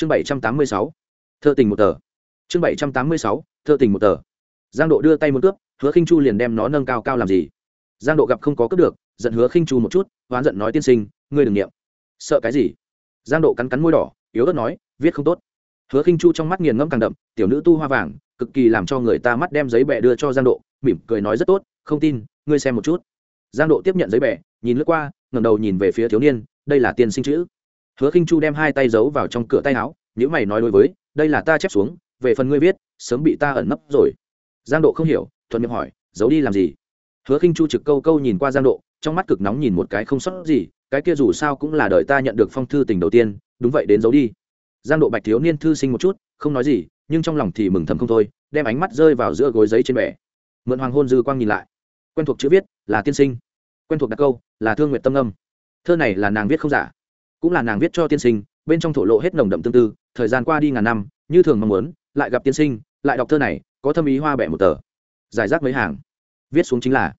chương bảy trăm tám mươi sáu, thơ tình một tờ. Chương bảy trăm tám mươi sáu, thơ tình một tờ. Giang độ đưa tay một cướp, hứa khinh chu liền đem nó nâng cao cao làm gì? Giang độ gặp không có cướp được, giận hứa khinh chu một chút hoán giận nói tiên sinh, ngươi đừng niệm. Sợ cái gì? Giang độ cắn cắn môi đỏ, yếu ớt nói, viết không tốt. Hứa khinh chu trong mắt nghiền ngẫm càng đậm, tiểu nữ tu hoa vàng, cực kỳ làm cho người ta mắt đem giấy bẹ đưa cho giang độ, mỉm cười nói rất tốt, không tin, ngươi xem một chút. Giang độ tiếp nhận giấy bẹ nhìn lướt qua, ngẩng đầu nhìn về phía thiếu niên, đây là tiên sinh chữ hứa khinh chu đem hai tay giấu vào trong cửa tay áo nếu mày nói đối với, đây là ta chép xuống, về phần ngươi viết, sớm bị ta ẩn nấp rồi. Giang độ không hiểu, thuận miệng hỏi, giấu đi làm gì? Hứa khinh chu trực câu câu nhìn qua giang độ, trong mắt cực nóng nhìn một cái không sót gì, cái kia dù sao cũng là đời ta nhận được phong thư tình đầu tiên, đúng vậy đến giấu đi. Giang độ bạch thiếu niên thư sinh một chút, không nói gì, nhưng trong lòng thì mừng thầm không thôi, đem ánh mắt rơi vào giữa gối giấy trên bệ. mượn hoàng hôn dư quang nhìn lại. Quen thuộc chữ viết là tiên sinh. Quen thuộc đặc câu là thương nguyện tâm âm. Thơ này là nàng viết không giả cũng là nàng viết cho tiên sinh, bên trong thổ lộ hết nồng đậm tương tư, thời gian qua đi ngàn năm, như thường mong muốn, lại gặp tiên sinh, lại đọc thơ này, có thâm ý hoa bẻ một tờ. Giải rác mấy hàng. Viết xuống chính là,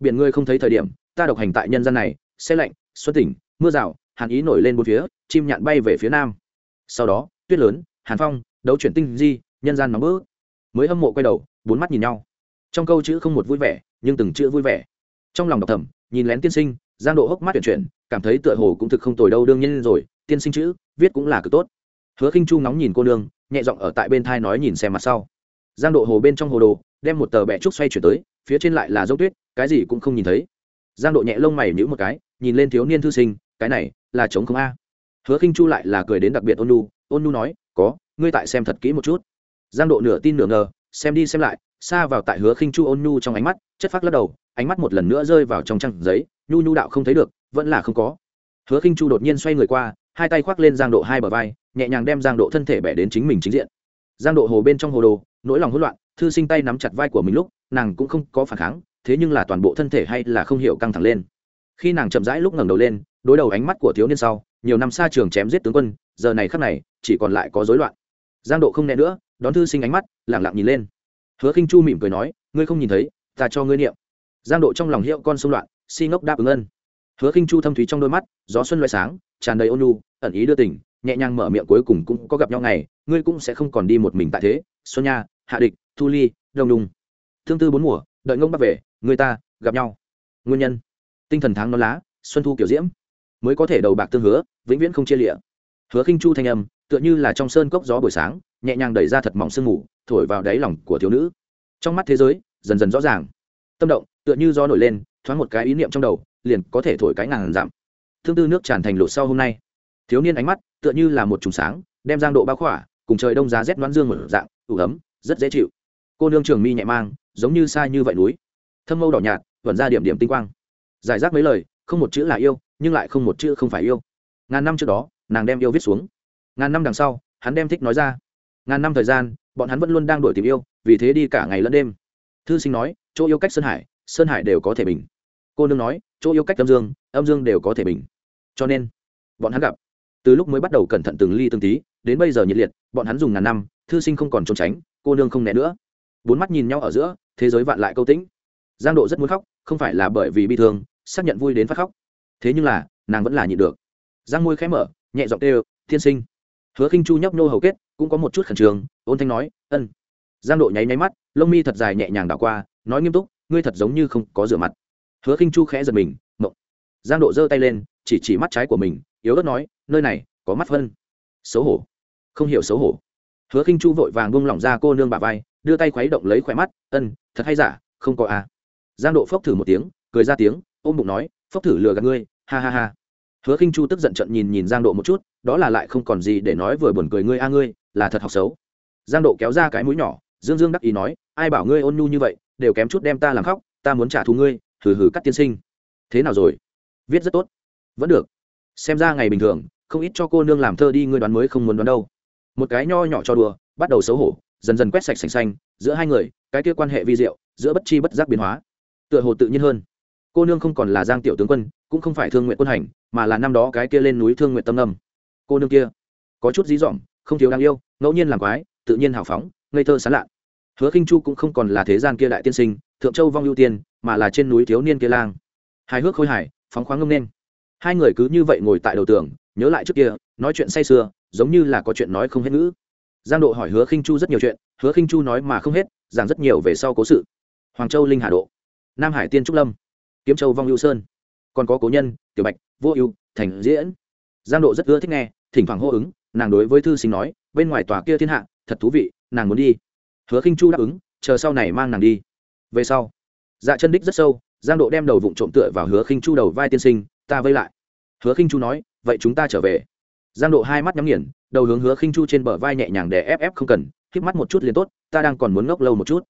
biển ngươi không thấy thời điểm, ta độc hành tại nhân gian này xe lạnh, xuân tỉnh, mưa rào, hàn ý nổi lên bốn phía, chim nhạn bay về phía nam. Sau đó, tuyết lớn, hàn phong, đấu chuyển tinh di, nhân gian nóng bức. Mới hâm mộ quay đầu, bốn mắt nhìn nhau. Trong câu chữ không một vui vẻ, nhưng từng chữ vui vẻ. Trong lòng đọc thầm nhìn lén tiên sinh, giang độ hốc mắt chuyển chuyển, cảm thấy tựa hồ cũng thực không tồi đâu, đương nhiên rồi, tiên sinh chữ, viết cũng là cực tốt. Hứa khinh chu ngóng nhìn cô nương, nhẹ giọng ở tại bên thai nói nhìn xem mặt sau. Giang độ hồ bên trong hồ đồ, đem một tờ bẹ trúc xoay chuyển tới, phía trên lại là dốc tuyết, cái gì cũng không nhìn thấy. Giang độ nhẹ lông mày nhữ một cái, nhìn lên thiếu niên thư sinh, cái này là chống không a. Hứa khinh chu lại là cười đến đặc biệt ôn nu ôn nu nói, có, ngươi tại xem thật kỹ một chút. Giang độ nửa tin nửa ngờ, xem đi xem lại, xa vào tại hứa khinh chu ôn nu trong ánh mắt, chất phát lắc đầu ánh mắt một lần nữa rơi vào trong trang giấy, nhu nhu đạo không thấy được, vẫn là không có. Hứa khinh chu đột nhiên xoay người qua, hai tay khoác lên giang độ hai bờ vai, nhẹ nhàng đem giang độ thân thể bẻ đến chính mình chính diện. Giang độ hồ bên trong hồ đồ, nỗi lòng hỗn loạn, thư sinh tay nắm chặt vai của mình lúc, nàng cũng không có phản kháng, thế nhưng là toàn bộ thân thể hay là không hiểu căng thẳng lên. Khi nàng chậm rãi lúc ngẩng đầu lên, đối đầu ánh mắt của thiếu niên sau, nhiều năm xa trường chém giết tướng quân, giờ này khắc này, chỉ còn lại có rối loạn. Giang độ không né nữa, đón thư sinh ánh mắt lẳng lặng nhìn lên. Hứa khinh chu mỉm cười nói, ngươi không nhìn thấy, ta cho ngươi niệm giang độ trong lòng hiệu con xung loạn, si ngốc đáp ứng ân. Hứa khinh chu thâm thúy trong đôi mắt, gió xuân loại sáng, tràn đầy ôn nhu, ẩn ý đưa tình, nhẹ nhàng mở miệng cuối cùng cũng có gặp nhau ngày, ngươi cũng sẽ không còn đi một mình tại thế, xuân nha, hạ địch, thu ly, đông đùng thương tư bốn mùa, đợi ngông bắc về, người ta, gặp nhau. Nguyên nhân. Tinh thần tháng non lá, xuân thu kiểu diễm. Mới có thể đầu bạc tương hứa, vĩnh viễn không chia lịa. Hứa khinh chu thanh âm, tựa như là trong sơn cốc gió buổi sáng, nhẹ nhàng đẩy ra thật mỏng sương mù, thổi vào đáy lòng của thiếu nữ. Trong mắt thế giới, dần dần rõ ràng tâm động, tựa như do nổi lên, thoáng một cái ý niệm trong đầu, liền có thể thổi cái ngàn giảm thương tư nước tràn thành lột sau hôm nay. Thiếu niên ánh mắt tựa như là một trùng sáng, đem giang độ bao khỏa, cùng trời đông giá rét đoán dương một dạng, ủ ấm, rất dễ chịu. Cô nương trường mi nhẹ mang, giống như sai như vậy núi. Thâm mâu đỏ nhạt, vẩn ra điểm điểm tinh quang. Giải rác mấy lời, không một chữ là yêu, nhưng lại không một chữ không phải yêu. Ngàn năm trước đó, nàng đem yêu viết xuống. Ngàn năm đằng sau, hắn đem thích nói ra. Ngàn năm thời gian, bọn hắn vẫn luôn đang đổi tìm yêu, vì thế đi cả ngày lẫn đêm. Thư sinh nói chỗ yêu cách sơn hải sơn hải đều có thể bình. Cô nương nói, chỗ yêu cách âm dương âm dương đều có thể bình. Cho nên, bọn hắn gặp, từ lúc mới bắt đầu cẩn thận từng ly từng tí, đến bây giờ nhiệt liệt, bọn hắn dùng ngàn năm, thư sinh không còn trốn tránh, cô nương không né nữa. Bốn mắt nhìn nhau ở giữa, thế giới vạn lại câu tĩnh. Giang độ rất muốn khóc, không phải là bởi vì bi thương, xác nhận vui đến phát khóc. Thế nhưng là, nàng vẫn là nhịn được. Giang môi khẽ mở, nhẹ giọng tê thiên sinh. Hứa khinh chu nhấp nô hầu kết, cũng có một chút khẩn trương, ôn thanh nói, ân. Giang độ nháy nháy mắt, lông mi thật dài nhẹ nhàng đảo qua nói nghiêm túc, ngươi thật giống như không có rửa mặt. Hứa khinh chu khẽ giật mình, mộng. Giang độ giơ tay lên, chỉ chỉ mắt trái của mình, yếu ớt nói, nơi này có mắt vân xấu hổ. Không hiểu xấu hổ. Hứa khinh chu vội vàng buông lỏng ra cô nương bà vai, đưa tay khuấy động lấy khỏe mắt, ân, thật hay giả, không có à? Giang độ phốc thử một tiếng, cười ra tiếng, ôm bụng nói, phốc thử lừa gạt ngươi, ha ha ha. Hứa khinh chu tức giận trận nhìn nhìn giang độ một chút, đó là lại không còn gì để nói vừa buồn cười ngươi a à ngươi, là thật học xấu. Giang độ kéo ra cái mũi nhỏ, dương dương đắc ý nói, ai bảo ngươi ôn nhu như vậy đều kém chút đem ta làm khóc, ta muốn trả thù ngươi, hừ hừ cắt tiên sinh. Thế nào rồi? Viết rất tốt. Vẫn được. Xem ra ngày bình thường, không ít cho cô nương làm thơ đi, ngươi đoán mới không muốn đoán đâu. Một cái nho nhỏ cho đùa, bắt đầu xấu hổ, dần dần quét sạch sành xanh, giữa hai người, cái kia quan hệ vi diệu, giữa bất chi bất giác biến hóa. Tựa hồ tự nhiên hơn. Cô nương không còn là giang tiểu tướng quân, cũng không phải thương nguyện quân hành, mà là năm đó cái kia lên núi thương nguyện tâm âm. Cô nương kia, có chút dí dỏm, không thiếu đáng yêu, ngẫu nhiên làm quái, tự nhiên hào phóng, ngây thơ sán lạ hứa khinh chu cũng không còn là thế gian kia đại tiên sinh, thượng châu vong ưu tiên, mà là trên núi thiếu niên kia lang. Hài hước khôi hài, phóng khoáng ngông nên hai người cứ như vậy ngồi tại đầu tường, nhớ lại trước kia, nói chuyện say sưa, giống như là có chuyện nói không hết ngữ. Giang độ hỏi hứa khinh chu rất nhiều chuyện, hứa khinh chu nói mà không hết, giảng rất nhiều về sau cố sự. Hoàng châu linh hà độ, nam hải tiên trúc lâm, kiếm châu vong ưu sơn. Còn có cố nhân, tiểu bạch, vô ưu, thành diễn. Giang độ rất ưa thích nghe, thỉnh thoảng hô ứng, nàng đối với thư sinh nói, bên ngoài tòa kia thiên hạ, thật thú vị, nàng muốn đi hứa khinh chu đáp ứng, chờ sau này mang nàng đi. Về sau dạ chân đích rất sâu, giang độ đem đầu vụng trộm tựa vào hứa khinh chu đầu vai tiên sinh, ta vây lại. Hứa khinh chu nói, vậy chúng ta trở về. Giang độ hai mắt nhắm nghiền, đầu hướng hứa khinh chu trên bờ vai nhẹ nhàng để ép ép không cần, híp mắt một chút liền tốt, ta đang còn muốn ngốc lâu một chút.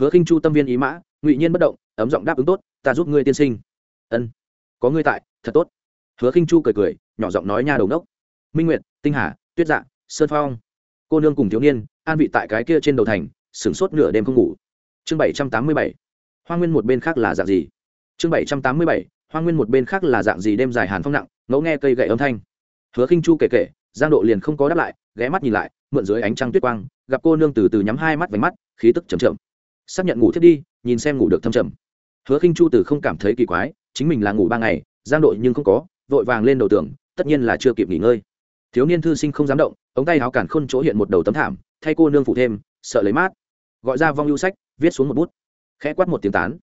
Hứa khinh chu tâm viên ý mã, ngụy nhiên bất động, ấm giọng đáp ứng, tốt, ta giúp ngươi tiên sinh. Ân, có ngươi tại, thật tốt. Hứa khinh chu cười cười, nhỏ giọng nói nha đầu đốc minh nguyệt, tinh hà, tuyết dạ sơn phong, cô nương cùng thiếu niên, an vị tại cái kia trên đầu thành sửng sốt nửa đêm không ngủ. Chương bảy trăm tám mươi bảy, hoa nguyên một bên khác là dạng gì? Chương bảy trăm tám mươi bảy, hoa nguyên một bên khác là dạng gì đêm dài hàn phong nặng, ngẫu nghe cây gậy âm thanh. Hứa khinh chu kể kể, giang độ liền không có đáp lại, ghé mắt nhìn lại, mượn dưới ánh trăng tuyết quang, gặp cô nương từ từ nhắm hai mắt vánh mắt, khí tức chầm chậm. Xác nhận ngủ thiết đi, nhìn xem ngủ được thâm trầm. Hứa khinh chu từ không cảm thấy kỳ quái, chính mình là ngủ ba ngày, giang độ nhưng không có, vội vàng lên đầu tường, tất nhiên là chưa kịp nghỉ ngơi. Thiếu niên thư sinh không dám động, ống tay áo cản khôn chỗ hiện một đầu tấm thảm, thay cô nương phụ thêm, sợ lấy mát gọi ra vong lưu sách, viết xuống một bút. Khẽ quát một tiếng tán.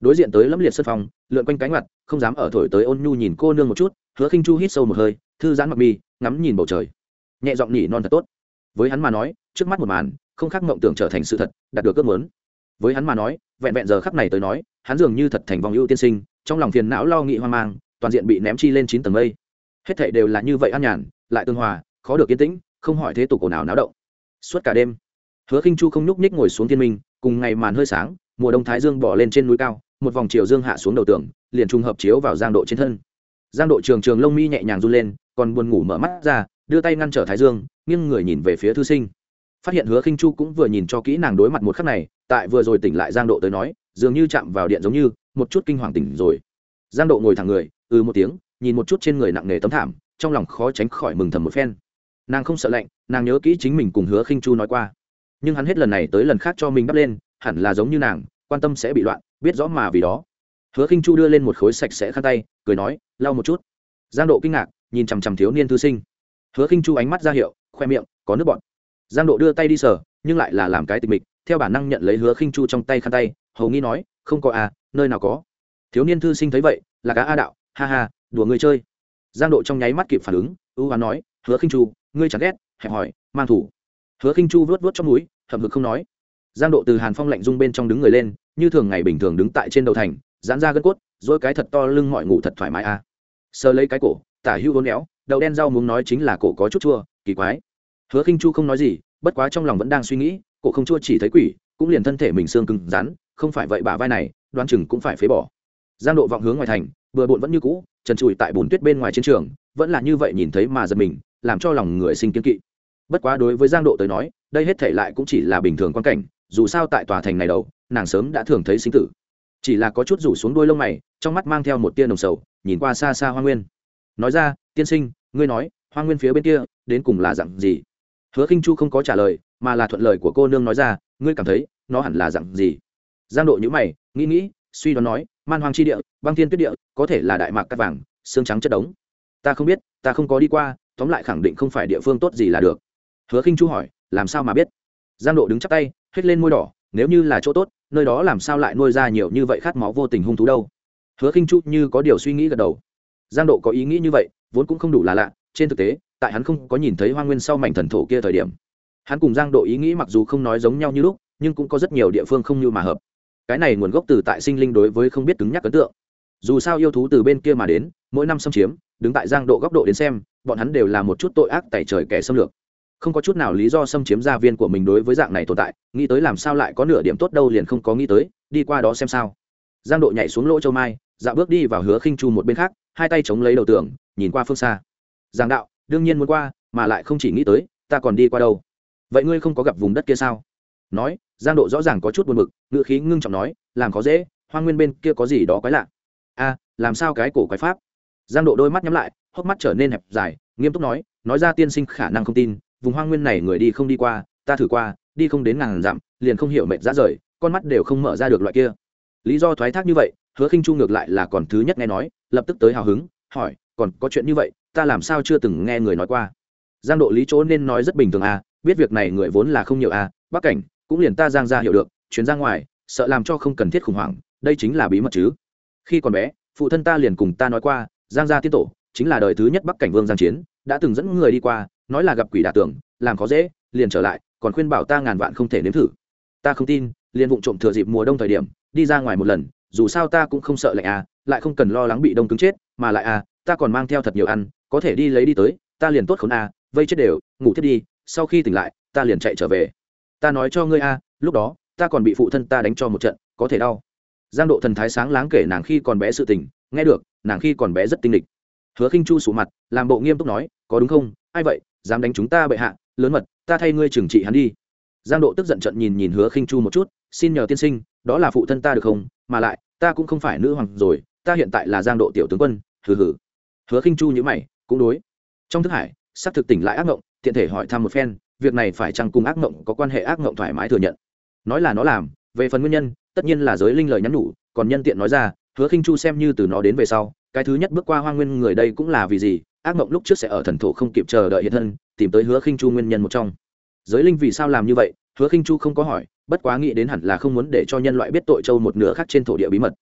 Đối diện tới lẫm liệt sân phòng, lượn quanh cánh mặt, không dám ở thổi tới ôn nhu nhìn cô nương một chút, hứa khinh chu hít sâu một hơi, thư giãn mặc mi, ngắm nhìn bầu trời. Nhẹ giọng nhỉ non thật tốt. Với hắn mà nói, trước mắt một màn, không khác mộng tưởng trở thành sự thật, đạt được ước muốn. Với hắn mà nói, vẹn vẹn giờ khắc này tới nói, hắn dường như thật thành vòng ưu tiên sinh, trong lòng phiền não lo nghĩ hoang mang, toàn diện bị ném chi lên chín tầng mây. Hết thảy đều là như vậy an nhàn, lại tương hòa, khó được yên tĩnh, không hỏi thế tục cổ nào náo động. Suốt cả đêm hứa khinh chu không nhúc nhích ngồi xuống thiên minh, cùng ngày màn hơi sáng, mùa đông thái dương bỏ lên trên núi cao, một vòng chiều dương hạ xuống đầu tường, liền trùng hợp chiếu vào giang độ trên thân. Giang độ trường trường lông mi nhẹ nhàng run lên, còn buồn ngủ mở mắt ra, đưa tay ngăn trở thái dương, nghiêng người nhìn về phía thư sinh. Phát hiện hứa khinh chu cũng vừa nhìn cho kỹ nàng đối mặt một khắc này, tại vừa rồi tỉnh lại giang độ tới nói, dường như chạm vào điện giống như, một chút kinh hoàng tỉnh rồi. Giang độ ngồi thẳng người ừ một tiếng, nhìn một chút trên người nặng nề tấm thảm, trong lòng khó tránh khỏi mừng thầm một phen. Nàng không sợ lạnh, nàng nhớ kỹ chính mình cùng hứa khinh chu nói qua nhưng hắn hết lần này tới lần khác cho mình đắp lên, hẳn là giống như nàng, quan tâm sẽ bị loạn, biết rõ mà vì đó. Hứa khinh chu đưa lên một khối sạch sẽ khăn tay, cười nói, lau một chút. Giang độ kinh ngạc, nhìn chằm chằm thiếu niên thư sinh. Hứa khinh chu ánh mắt ra hiệu, khoe miệng, có nước bọt. Giang độ đưa tay đi sờ, nhưng lại là làm cái tịch mịch, theo bản năng nhận lấy hứa khinh chu trong tay khăn tay, hầu nghi nói, không có à nơi nào có. Thiếu niên thư sinh thấy vậy, là cá a đạo, ha ha, đùa người chơi. Giang độ trong nháy mắt kịp phản ứng, ưu hoán nói, hứa khinh chu, ngươi chẳng ghét, hẹp hỏi mang thủ. Hứa khinh chu vớt vớt trong núi hậm hực không nói. Giang độ từ hàn phong lạnh rung bên trong đứng người lên, như thường ngày bình thường đứng tại trên đầu thành, giãn ra gân cốt, dỗi cái thật to lưng mọi ngủ thật thoải mái a à. sờ lấy cái cổ, tả hưu hôn éo, đậu đen rau muốn nói chính là cổ có chút chua, kỳ quái. Hứa khinh chu không nói gì, bất quá trong lòng vẫn đang suy nghĩ, cổ không chua chỉ thấy quỷ, cũng liền thân thể mình xương cứng, rắn, không phải vậy bả vai này, đoán chừng cũng phải phế bỏ. Giang độ vọng hướng ngoài thành, bừa bộn vẫn như cũ, trần trụi tại bùn tuyết bên ngoài chiến trường, vẫn là như vậy nhìn thấy mà giật mình, làm cho lòng người sinh kiên kỵ bất quá đối với giang độ tới nói, đây hết thể lại cũng chỉ là bình thường quan cảnh, dù sao tại tòa thành này đầu, nàng sớm đã thường thấy sinh tử. Chỉ là có chút rủ xuống đuôi lông mày, trong mắt mang theo một tia nồng sầu, nhìn qua xa xa hoa nguyên. Nói ra, tiên sinh, ngươi nói, hoa nguyên phía bên kia, đến cùng là dặn gì? Hứa khinh chu không có trả lời, mà là thuận lời của cô nương nói ra, ngươi cảm thấy, nó hẳn là dặn gì? Giang độ nhữ mày, nghĩ nghĩ, suy đoán nói, man hoang chi địa, băng thiên tuyết địa, có thể là đại mạc cắt vàng, xương trắng chất đống. Ta không biết, ta không có đi qua, tóm lại khẳng định không phải địa phương tốt gì là được hứa khinh chu hỏi, làm sao mà biết? Giang độ đứng chắp tay hết lên môi đỏ, nếu như là chỗ tốt, nơi đó làm sao lại nuôi ra nhiều như vậy khát máu vô tình hung thú đâu? Hứa khinh chu như có điều suy nghĩ gật đầu. Giang độ có ý nghĩ như vậy, vốn cũng không đủ là lạ, trên thực tế, tại hắn không có nhìn thấy hoa nguyên sau mảnh thần thổ kia thời điểm. Hắn cùng giang độ ý nghĩ mặc dù không nói giống nhau như lúc, nhưng cũng có rất nhiều địa phương không như mà hợp. Cái này nguồn gốc từ tại sinh linh đối với không biết cứng nhắc ấn tượng. Dù sao yêu thú từ bên kia mà đến, mỗi năm xâm chiếm, đứng tại giang độ góc độ đến xem, bọn hắn đều là một chút tội ác tại trời kẻ xâm lược không có chút nào lý do xâm chiếm gia viên của mình đối với dạng này tồn tại, nghĩ tới làm sao lại có nửa điểm tốt đâu liền không có nghĩ tới, đi qua đó xem sao. Giang độ nhảy xuống lỗ châu mai dạo bước đi vào hứa khinh chu một bên khác, hai tay chống lấy đầu tường, nhìn qua phương xa. Giang đạo, đương nhiên muốn qua, mà lại không chỉ nghĩ tới, ta còn đi qua đâu. Vậy ngươi không có gặp vùng đất kia sao? Nói, giang độ rõ ràng có chút buồn bực ngựa khí ngưng trọng nói, làm khó dễ, hoa nguyên bên kia có gì đó quái lạ. A làm sao cái cổ quái pháp? Giang độ đôi mắt nhắm lại, hốc mắt trở nên hẹp dài, nghiêm túc nói nói ra tiên sinh khả năng không tin vùng hoang nguyên này người đi không đi qua, ta thử qua, đi không đến ngàn dặm, liền không hiểu mệt ra rời, con mắt đều không mở ra được loại kia. Lý do thoái thác như vậy, hứa khinh chu ngược lại là còn thứ nhất nghe nói, lập tức tới hào hứng, hỏi, còn có chuyện như vậy, ta làm sao chưa từng nghe người nói qua? Giang độ lý chỗ nên nói rất bình thường à biết việc này người vốn là không nhiều à bắc cảnh, cũng liền ta giang ra hiểu được, chuyến ra ngoài, sợ làm cho không cần thiết khủng hoảng, đây chính là bí mật chứ. Khi còn bé, phụ thân ta liền cùng ta nói qua, giang gia tiên tổ, chính là đời thứ nhất bắc cảnh vương giang chiến, đã từng dẫn người đi qua nói là gặp quỷ đả tưởng làm khó dễ liền trở lại còn khuyên bảo ta ngàn vạn không thể nếm thử. Ta không tin liền vụng trộm thừa dịp mùa đông thời điểm đi ra ngoài một lần dù sao ta cũng không sợ lạnh à lại không cần lo lắng bị đông cứng chết mà lại à ta còn mang theo thật nhiều ăn có thể đi lấy đi tới ta liền tốt khốn à vây chết đều ngủ thiết đi sau khi tỉnh lại ta liền chạy trở về. Ta nói cho ngươi à, lúc đó ta còn bị phụ thân ta đánh cho một trận có thể đau. Giang độ thần thái sáng láng kể nàng khi còn bé sự tình nghe được nàng khi còn bé rất tinh lịch hứa khinh chu sủ mặt làm bộ nghiêm túc nói có đúng không? Ai vậy? Dám đánh chúng ta bệ hạ, lớn mật, ta thay ngươi trừng trị hắn đi. Giang độ tức giận trận nhìn nhìn hứa khinh chu một chút, xin nhờ tiên sinh, đó là phụ thân ta được không? Mà lại, ta cũng không phải nữ hoàng rồi, ta hiện tại là giang độ tiểu tướng quân, hừ hừ. Hứa khinh chu như mày, cũng đối. Trong thức hải, sắp thực tỉnh lại ác ngộng, tiện thể hỏi thăm một phen, việc này phải chăng cùng ác ngộng có quan hệ ác ngộng thoải mái thừa nhận? Nói là nó làm, về phần nguyên nhân, tất nhiên là giới linh lời nhắn nhủ, còn nhân tiện nói ra, hứa khinh chu xem như từ nó đến về sau, cái thứ nhất bước qua hoa nguyên người đây cũng là vì gì? Ác mộng lúc trước sẽ ở thần thổ không kịp chờ đợi hiện thân, tìm tới hứa khinh chu nguyên nhân một trong. Giới linh vì sao làm như vậy? Hứa khinh chu không có hỏi, bất quá nghĩ đến hẳn là không muốn để cho nhân loại biết tội châu một nửa khác trên thổ địa bí mật.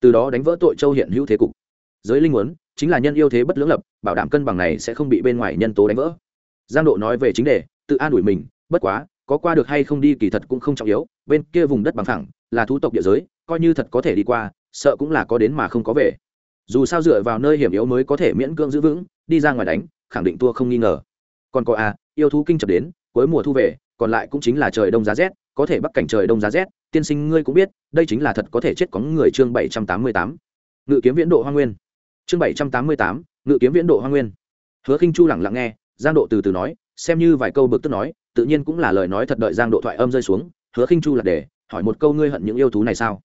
Từ đó đánh vỡ tội châu hiện hữu thế cục. Giới linh muốn, chính là nhân yêu thế bất lưỡng lập, bảo đảm cân bằng này sẽ không bị bên ngoài nhân tố đánh vỡ. Giang độ nói về chính đề, tự an ủi mình, bất quá, có qua được hay không đi kỳ thật cũng không trọng yếu, bên kia vùng đất bằng phẳng, là thú tộc địa giới, coi như thật có thể đi qua, sợ cũng là có đến mà không có về. Dù sao dựa vào nơi hiểm yếu mới có thể miễn cưỡng giữ vững đi ra ngoài đánh khẳng định tua không nghi ngờ. Còn có a à, yêu thú kinh chập đến cuối mùa thu về còn lại cũng chính là trời đông giá rét có thể bắc cảnh trời đông giá rét tiên sinh ngươi cũng biết đây chính là thật có thể chết có người chương bảy trăm tám mươi tám. Ngự kiếm viễn độ hoa nguyên. Chương bảy trăm tám mươi tám ngự kiếm viễn độ hoa nguyên. Hứa khinh chu lẳng lặng nghe giang độ từ từ nói xem như vài câu bực tức nói tự nhiên cũng là lời nói thật đợi giang độ thoại âm rơi xuống hứa khinh chu là để hỏi một câu ngươi hận những yêu thú này sao?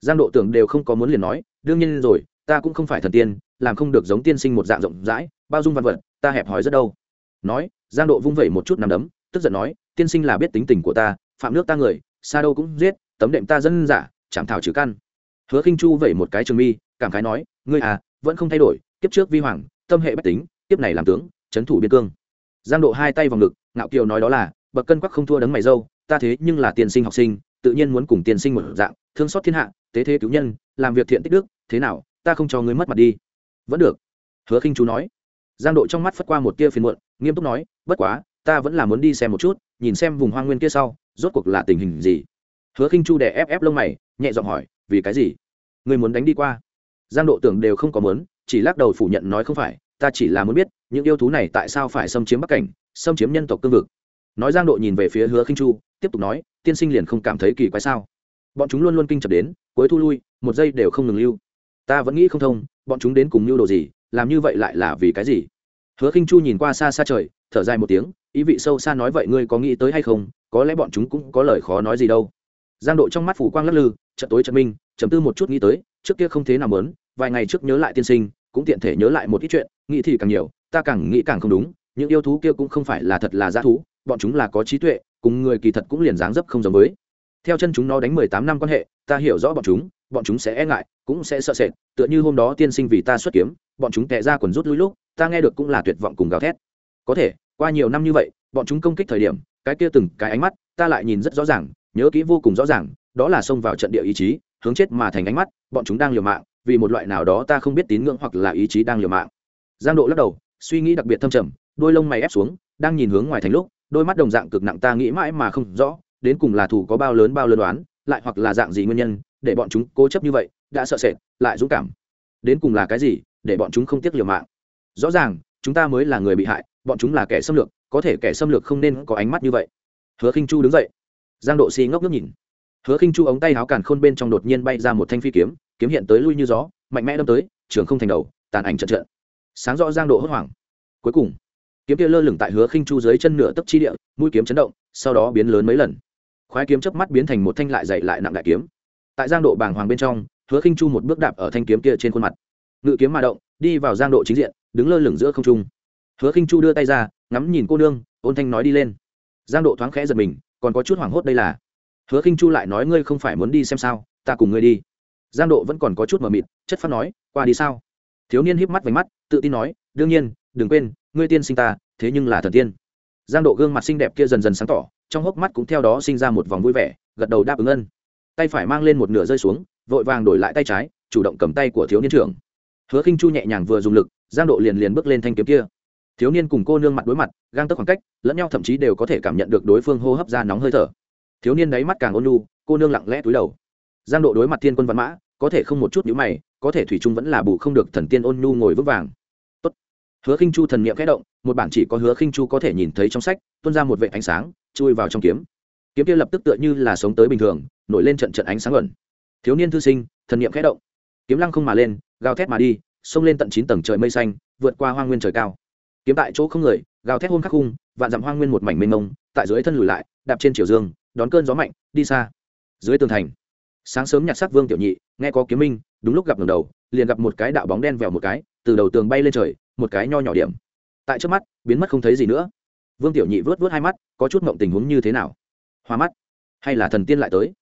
Giang độ tưởng đều không có muốn liền nói đương nhiên rồi ta cũng không phải thần tiên làm không được giống tiên sinh một dạng rộng rãi bao dung văn vật, ta hẹp hỏi rất đâu. Nói, giang độ vung vẩy một chút nằm đấm, tức giận nói, tiên sinh là biết tính tình của ta, phạm nước ta người, xa đâu cũng giết, tấm đệm ta dân giả, chảm thảo trừ căn. Hứa khinh chu vẩy một cái trường mi, cảm khái nói, ngươi à vẫn không thay đổi, kiếp trước vi hoàng, tâm hệ bách tính, kiếp này làm tướng trấn thủ biên cương. Giang độ hai tay vào ngực, ngạo kiều nói đó là, bậc cân quắc không thua đấng mày dâu, ta thế nhưng là tiên sinh học sinh, tự nhiên muốn cùng tiên sinh một dạng, thương xót thiên hạ, tế thế cứu nhân, làm việc thiện tích đức, thế nào, ta không cho ngươi mất mặt đi. Vẫn được. Hứa khinh chú nói giang độ trong mắt phất qua một tia phiền muộn, nghiêm túc nói, bất quá, ta vẫn là muốn đi xem một chút, nhìn xem vùng hoang nguyên kia sau, rốt cuộc là tình hình gì. Hứa khinh chu đè ép ép lông mày, nhẹ giọng hỏi, vì cái gì? Người muốn đánh đi qua? Giang độ tưởng đều không có muốn, chỉ lắc đầu phủ nhận nói không phải, ta chỉ là muốn biết, những yêu thú này tại sao phải xâm chiếm bắc cảnh, xâm chiếm nhân tộc cương vực? Nói giang độ nhìn về phía hứa khinh chu, tiếp tục nói, tiên sinh liền không cảm thấy kỳ quái sao? Bọn chúng luôn luôn kinh chập đến, cuối thu lui, một giây đều không ngừng lưu. Ta vẫn nghĩ không thông, bọn chúng đến cùng lưu đồ gì làm như vậy lại là vì cái gì? Hứa khinh chu nhìn qua xa xa trời, thở dài một tiếng, ý vị sâu xa nói vậy ngươi có nghĩ tới hay không, có lẽ bọn chúng cũng có lời khó nói gì đâu. Giang độ trong mắt phủ quang lắc lư trận tối trận minh chấm tư một chút nghĩ tới, trước kia không thế nào mớn vài ngày trước nhớ lại tiên sinh, cũng tiện thể nhớ lại một ít chuyện, nghĩ thì càng nhiều, ta càng nghĩ càng không đúng, những yêu thú kia cũng không phải là thật là g thú, bọn chúng là có trí tuệ, cùng người kỳ thật cũng liền dáng dấp không giống với. Theo chân chúng nó đánh mười tám năm quan hệ, ta hiểu rõ bọn chúng bọn chúng sẽ e ngại, cũng sẽ sợ sệt, tựa như hôm đó tiên sinh vì ta xuất kiếm bọn chúng tệ ra quần rút lui lúc, ta nghe được cũng là tuyệt vọng cùng gào thét. Có thể, qua nhiều năm như vậy, bọn chúng công kích thời điểm, cái kia từng cái ánh mắt, ta lại nhìn rất rõ ràng, nhớ kỹ vô cùng rõ ràng, đó là xông vào trận địa ý chí, hướng chết mà thành ánh mắt, bọn chúng đang liều mạng, vì một loại nào đó ta không biết tín ngưỡng hoặc là ý chí đang liều mạng. Giang độ lắc đầu, suy nghĩ đặc biệt thâm trầm, đôi lông mày ép xuống, đang nhìn hướng ngoài thành lúc, đôi mắt đồng dạng cực nặng ta nghĩ mãi mà không rõ, đến cùng là thủ có bao lớn bao lớn đoán, lại hoặc là dạng gì nguyên nhân, để bọn chúng cố chấp như vậy, đã sợ sệt, lại dũng cảm. Đến cùng là cái gì để bọn chúng không tiếc liều mạng. Rõ ràng, chúng ta mới là người bị hại, bọn chúng là kẻ xâm lược, có thể kẻ xâm lược không nên có ánh mắt như vậy. Hứa khinh chu đứng dậy. Giang độ xi ngốc ngước nhìn. Hứa khinh chu ống tay áo càn khôn bên trong đột nhiên bay ra một thanh phi kiếm kiếm hiện tới lui như gió, mạnh mẽ đâm tới, trường không thành đầu, tàn ảnh trận trận. Sáng rõ giang độ hốt hoảng. Cuối cùng, kiếm kia lơ lửng tại hứa khinh chu dưới chân nửa tấc chi địa, mũi kiếm chấn động, sau đó biến lớn mấy lần. Khoái kiếm chớp mắt biến thành một thanh lại dày lại nặng đại kiếm. Tại giang độ bàng hoàng bên trong, hứa khinh chu một bước đạp ở thanh kiếm kia trên khuôn mặt ngự kiếm mà động, đi vào giang độ chính diện, đứng lơ lửng giữa không trung. Hứa khinh chu đưa tay ra, ngắm nhìn cô nương, ôn thanh nói đi lên. Giang độ thoáng khẽ giật mình, còn có chút hoảng hốt đây là. Hứa khinh chu lại nói ngươi không phải muốn đi xem sao, ta cùng ngươi đi. Giang độ vẫn còn có chút mờ mịt, chất phát nói, qua đi sao? Thiếu niên híp mắt vành mắt, tự tin nói, đương nhiên, đừng quên, ngươi tiên sinh ta, thế nhưng là thần tiên. Giang độ gương mặt xinh đẹp kia dần dần sáng tỏ, trong hốc mắt cũng theo đó sinh ra một vòng vui vẻ, gật đầu đáp ứng ân. Tay phải mang lên một nửa rơi xuống, vội vàng đổi lại tay trái, chủ động cầm tay của thiếu niên trưởng hứa khinh chu nhẹ nhàng vừa dùng lực, giang độ liền liền bước lên thanh kiếm kia. Thiếu niên cùng cô nương mặt đối mặt, gang tức khoảng cách, lẫn nhau thậm chí đều có thể cảm nhận được đối phương hô hấp ra nóng hơi thở. Thiếu niên đáy mắt càng ôn nhu, cô nương lặng lẽ túi đầu. Giang độ đối mặt thiên quân văn mã, có thể không một chút nhíu mày, có thể thủy trung vẫn là bù không được thần tiên ôn nhu ngồi vững vàng. Tốt. hứa khinh chu thần niệm khẽ động, một bản chỉ có hứa khinh chu có thể nhìn thấy trong sách, tuôn ra một vệ ánh sáng, chui vào trong kiếm. Kiếm kia lập tức tựa như là sống tới bình thường, nổi lên trận trận ánh sáng ẩn. Thiếu niên thư sinh, thần niệm khẽ động. Kiếm lăng không mà lên gào thét mà đi, xông lên tận chín tầng trời mây xanh, vượt qua hoang nguyên trời cao. Kiếm tại chỗ không người, gào thét hôn khắc khung, vạn dặm hoang nguyên một mảnh mênh mông, tại dưới thân lùi lại, đạp trên chiều dương, đón cơn gió mạnh, đi xa. Dưới tường thành, sáng sớm nhặt sắc vương tiểu nhị, nghe có kiếm minh, đúng lúc gặp ngầm đầu, liền gặp một cái đạo bóng đen vèo một cái, từ đầu tường bay lên trời, một cái nho nhỏ điểm. Tại trước mắt, biến mất không thấy gì nữa. Vương tiểu nhị vớt vớt hai mắt, có chút mộng tình huống như thế nào? Hoa mắt, hay là thần tiên lại tới?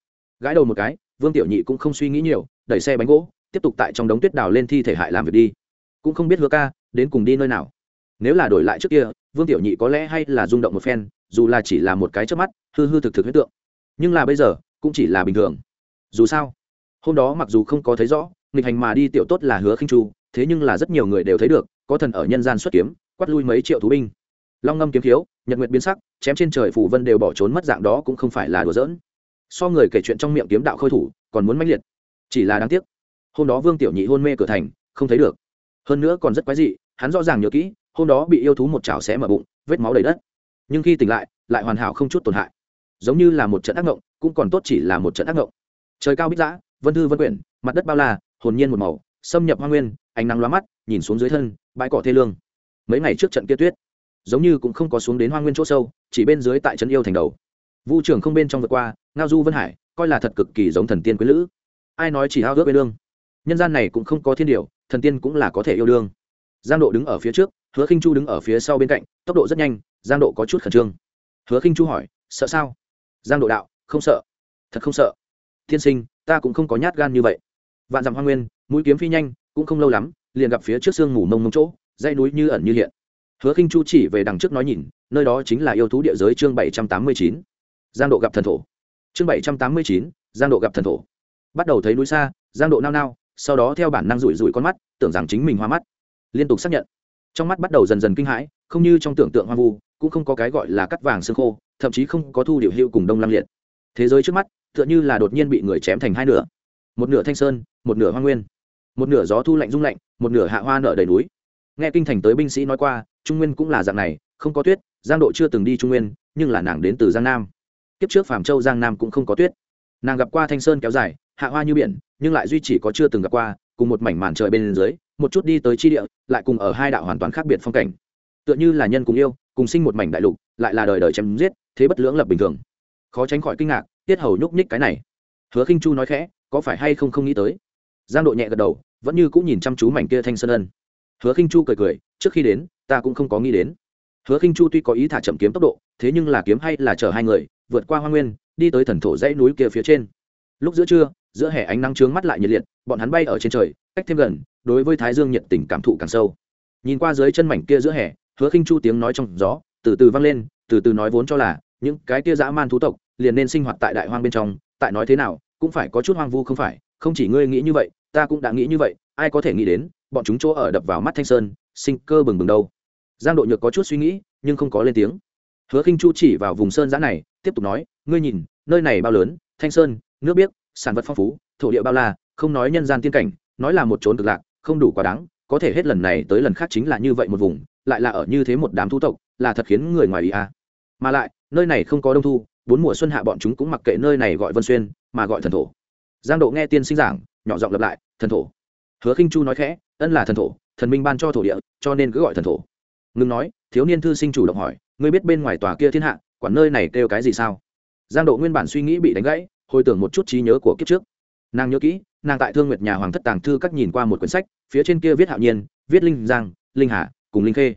Gãi đầu một cái, vương tiểu nhị cũng không suy nghĩ nhiều, đẩy xe bánh gỗ tiếp tục tại trong đống tuyết đào lên thi thể hại làm việc đi. Cũng không biết hứa ca, đến cùng đi nơi nào. Nếu là đổi lại trước kia, vương tiểu nhị có lẽ hay là rung động một phen, dù là chỉ là một cái trước mắt, hư hư thực thực huyết tượng. Nhưng là bây giờ, cũng chỉ là bình thường. Dù sao, hôm đó mặc dù không có thấy rõ, nghịch hành mà đi tiểu tốt là hứa khinh chu, thế nhưng là rất nhiều người đều thấy được, có thần ở nhân gian xuất kiếm, quát lui mấy triệu thú binh. Long ngâm kiếm thiếu nhật nguyệt biến sắc, chém trên trời phủ vân đều bỏ trốn mất dạng đó cũng không phải là đùa giỡn. So người kể chuyện trong miệng kiếm đạo khôi thủ, còn muốn mãnh liệt. Chỉ là đáng tiếc hôm đó vương tiểu nhị hôn mê cửa thành, không thấy được. Hơn nữa còn rất quái dị, hắn rõ ràng nhớ kỹ, hôm đó bị yêu thú một chảo xé mở bụng, vết máu đầy đất. Nhưng khi tỉnh lại lại hoàn hảo không chút tổn hại. Giống như là một trận ác ngộng, cũng còn tốt chỉ là một trận ác ngộng. Trời cao bích giã vân thư vân quyển, mặt đất bao la, hồn nhiên một màu, xâm nhập hoa nguyên, ánh nắng loa mắt, nhìn xuống dưới thân, bãi cỏ thê lương. Mấy ngày trước trận kia tuyết, giống như cũng không có xuống đến hoa nguyên chỗ sâu, chỉ bên dưới tại trấn yêu thành đầu. Vu trưởng không bên trong vượt qua, ngao du vân hải, coi là thật cực kỳ giống thần tiên quý lữ. Ai nói chỉ hao ước bên lương? Nhân gian này cũng không có thiên điều, thần tiên cũng là có thể yêu đương. Giang độ đứng ở phía trước, hứa khinh chu đứng ở phía sau bên cạnh, tốc độ rất nhanh, giang độ có chút khẩn trương. Hứa khinh chu hỏi, sợ sao? Giang độ đạo, không sợ. Thật không sợ. Tiên sinh, ta cũng không có nhát gan như vậy. Vạn dặm hoa nguyên, mũi kiếm phi nhanh, cũng không lâu lắm, liền gặp phía trước sương mù mông mông chỗ, dãy núi như ẩn như hiện. Hứa khinh chu chỉ về đằng trước nói nhìn, nơi đó chính là yêu thú địa giới chương bảy trăm tám mươi chín. Giang độ gặp thần thổ. Chương bảy trăm tám mươi chín, giang độ gặp thần thổ. Bắt đầu thấy núi xa, giang độ nao nao sau đó theo bản năng rủi rủi con mắt, tưởng rằng chính mình hoa mắt. Liên tục xác nhận. Trong mắt bắt đầu dần dần kinh hãi, không như trong tưởng tượng hoang vu, cũng không có cái gọi là cắt vàng xương khô, thậm chí không có thu điệu hiệu cùng đông lăng liệt. Thế giới trước mắt, tựa như là đột nhiên bị người chém thành hai nửa. Một nửa thanh sơn, một nửa hoa nguyên. Một nửa gió thu lạnh rung lạnh, một nửa hạ hoa nở đầy núi. Nghe kinh thành tới binh sĩ nói qua, trung nguyên cũng là dạng này, không có tuyết, giang độ chưa từng đi trung nguyên, nhưng là nàng đến từ giang nam. Kiếp trước phạm châu giang nam cũng không có tuyết. Nàng gặp qua thanh sơn kéo dài hạ hoa như biển, nhưng lại duy chỉ có chưa từng gặp qua, cùng một mảnh màn trời bên dưới, một chút đi tới chi địa, lại cùng ở hai đạo hoàn toàn khác biệt phong cảnh. Tựa như là nhân cùng yêu, cùng sinh một mảnh đại lục, lại là đời đời chém giết, thế bất lưỡng lập bình thường. Khó tránh khỏi kinh ngạc, tiết hầu nhúc nhích cái này. Hứa khinh chu nói khẽ, có phải hay không không nghĩ tới? Giang độ nhẹ gật đầu, vẫn như cũng nhìn chăm chú mảnh kia thanh sơn ân. Hứa khinh chu cười cười, trước khi đến, ta cũng không có nghĩ đến. Hứa khinh chu tuy có ý thả chậm kiếm tốc độ, thế nhưng là kiếm hay là chở hai người, vượt qua hoa nguyên, đi tới thần thổ dãy núi kia phía trên. Lúc giữa trưa giữa hè ánh nắng trướng mắt lại nhiệt liệt, bọn hắn bay ở trên trời, cách thêm gần, đối với thái dương nhiệt tình cảm thụ càng sâu. Nhìn qua dưới chân mảnh kia giữa hè, hứa khinh chu tiếng nói trong gió, từ từ vang lên, từ từ nói vốn cho là, những cái kia dã man thú tộc, liền nên sinh hoạt tại đại hoang bên trong, tại nói thế nào, cũng phải có chút hoang vu không phải, không chỉ ngươi nghĩ như vậy, ta cũng đã nghĩ như vậy, ai có thể nghĩ đến, bọn chúng chỗ ở đập vào mắt thanh sơn, sinh cơ bừng bừng đâu. Giang độ nhược có chút suy nghĩ, nhưng không có lên tiếng. Hứa khinh chu chỉ vào vùng sơn giã này, tiếp tục nói, ngươi nhìn, nơi này bao lớn? Thanh sơn, nước biếc sản vật phong phú, thổ địa bao la, không nói nhân gian tiên cảnh, nói là một trốn cực lạc, không đủ quá đáng, có thể hết lần này tới lần khác chính là như vậy một vùng, lại là ở như thế một đám thu tộc, là thật khiến người ngoài ý a. Mà lại, nơi này không có đông thu, bốn mùa xuân hạ bọn chúng cũng mặc kệ nơi này gọi vân xuyên, mà gọi thần thổ. Giang độ nghe tiên sinh giảng, nhỏ giọng lặp lại, thần thổ. Hứa khinh chu nói khẽ, ân là thần thổ, thần minh ban cho thổ địa, cho nên cứ gọi thần thổ. Ngừng nói, thiếu niên thư sinh chủ động hỏi, ngươi biết bên ngoài tòa kia thiên hạ, quản nơi này kêu cái gì sao? Giang độ nguyên bản suy nghĩ bị đánh gãy hồi tưởng một chút trí nhớ của kiếp trước. Nàng nhớ kỹ nàng tại thương nguyệt nhà hoàng thất tàng thư các nhìn qua một quyển sách phía trên kia viết hạo nhiên viết linh giang linh hà cùng linh khê.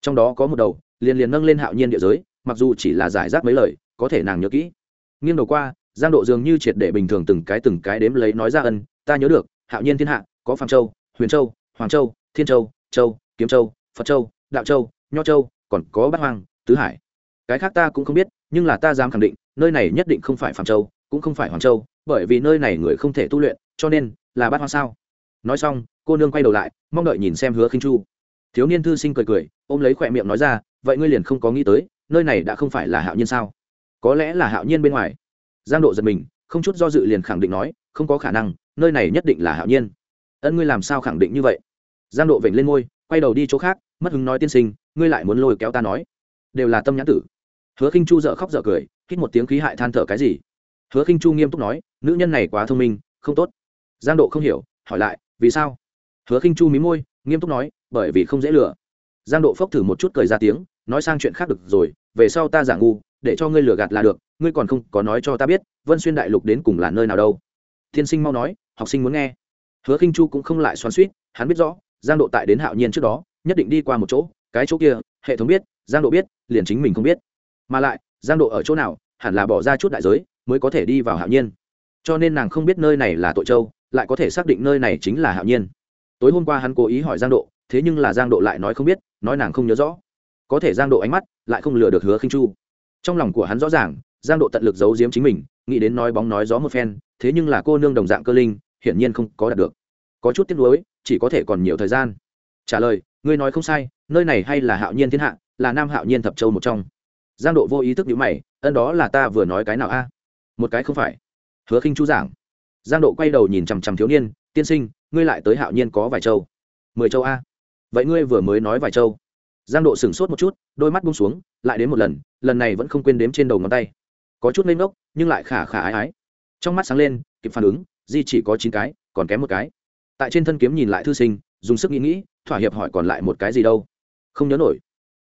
Trong đó có một đầu liền liền nâng lên hạo nhiên địa giới mặc dù chỉ là giải rác mấy lời có thể nàng nhớ kỹ. Nghiêng đầu qua giang độ dường như triệt để bình thường từng cái từng cái đếm lấy nói ra ân ta nhớ được hạo nhiên thiên hạ có phạm châu huyền châu hoàng châu thiên châu châu kiếm châu phật châu đạo châu nho châu còn có bát hoàng, tứ hải. Cái khác ta cũng không biết nhưng là ta dám khẳng định nơi này nhất định không phải phạm châu cũng không phải hoàng châu, bởi vì nơi này người không thể tu luyện, cho nên là bát hoang sao. Nói xong, cô nương quay đầu lại, mong đợi nhìn xem hứa khinh chu. Thiếu niên thư sinh cười cười, ôm lấy khỏe miệng nói ra, vậy ngươi liền không có nghĩ tới, nơi này đã không phải là hạo nhiên sao? Có lẽ là hạo nhiên bên ngoài. Giang độ giật mình, không chút do dự liền khẳng định nói, không có khả năng, nơi này nhất định là hạo nhiên. Ân, ngươi làm sao khẳng định như vậy? Giang độ vểnh lên ngôi quay đầu đi chỗ khác, mất hứng nói tiên sinh, ngươi lại muốn lôi kéo ta nói? Đều là tâm nhãn tử. Hứa khinh chu dợ khóc dợ cười, hít một tiếng khí hại than thở cái gì? Hứa khinh chu nghiêm túc nói, nữ nhân này quá thông minh, không tốt. Giang độ không hiểu, hỏi lại, vì sao? Hứa khinh chu mí môi, nghiêm túc nói, bởi vì không dễ lừa. Giang độ phốc thử một chút cười ra tiếng, nói sang chuyện khác được rồi, về sau ta giả ngu, để cho ngươi lừa gạt là được, ngươi còn không có nói cho ta biết, vân xuyên đại lục đến cùng là nơi nào đâu. Thiên sinh mau nói, học sinh muốn nghe. Hứa khinh chu cũng không lại xoắn suýt hắn biết rõ, giang độ tại đến hạo nhiên trước đó, nhất định đi qua một chỗ, cái chỗ kia, hệ thống biết, giang độ biết, liền chính mình không biết. Mà lại, giang độ ở chỗ nào, hẳn là bỏ ra chút đại giới mới có thể đi vào hạo nhiên. Cho nên nàng không biết nơi này là tội châu, lại có thể xác định nơi này chính là hạo nhiên. Tối hôm qua hắn cố ý hỏi giang độ, thế nhưng là giang độ lại nói không biết, nói nàng không nhớ rõ. Có thể giang độ ánh mắt lại không lừa được hứa khinh chu. Trong lòng của hắn rõ ràng, giang độ tận lực giấu giếm chính mình, nghĩ đến nói bóng nói gió một phen, thế nhưng là cô nương đồng dạng cơ linh, hiển nhiên không có đạt được. Có chút tiếc nuối, chỉ có thể còn nhiều thời gian. Trả lời, ngươi nói không sai, nơi này hay là hạo nhiên thiên hạ, là nam hạo nhiên thập châu một trong. Giang độ vô ý thức nhữ mày, ân đó là ta vừa nói cái nào a? Một cái không phải. Hứa khinh Chu giảng. Giang độ quay đầu nhìn chằm chằm thiếu niên, tiên sinh, ngươi lại tới hạo nhiên có vài châu? Mười châu a. Vậy ngươi vừa mới nói vài châu? Giang độ sửng sốt một chút, đôi mắt bung xuống, lại đến một lần lần này vẫn không quên đếm trên đầu ngón tay. Có chút lên ngốc, nhưng lại khả khả ái ái. Trong mắt sáng lên, kịp phản ứng, di chỉ có chín cái, còn kém một cái. Tại trên thân kiếm nhìn lại thư sinh, dùng sức nghĩ nghĩ, thỏa hiệp hỏi còn lại một cái gì đâu. Không nhớ nổi.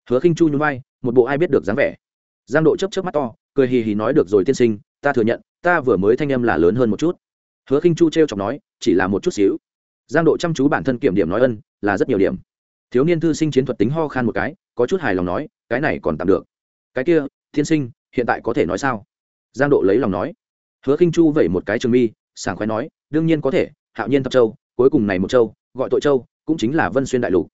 Hứa khinh chu nhún vai, một bộ ai biết được dáng vẻ. Giang độ chấp chấp mắt to, cười hì hì nói, được rồi tiên sinh ta thừa nhận, ta vừa mới thanh âm là lớn hơn một chút. Hứa khinh chu t r e o chọc nói, chỉ là một chút xíu. Giang độ chăm chú bản thân kiểm điểm nói ân, là rất nhiều điểm. Thiếu niên thư sinh chiến thuật tính ho khan một cái, có chút hài lòng nói, cái này còn tạm được. Cái kia, thiên sinh, hiện tại có thể nói sao? Giang độ lấy lòng nói. Hứa khinh chu vẩy một cái trường mi, sảng khoái nói, đương nhiên có thể, hạo nhiên thập châu, cuối cùng này một châu, gọi tội châu, cũng chính là vân xuyên đại lục.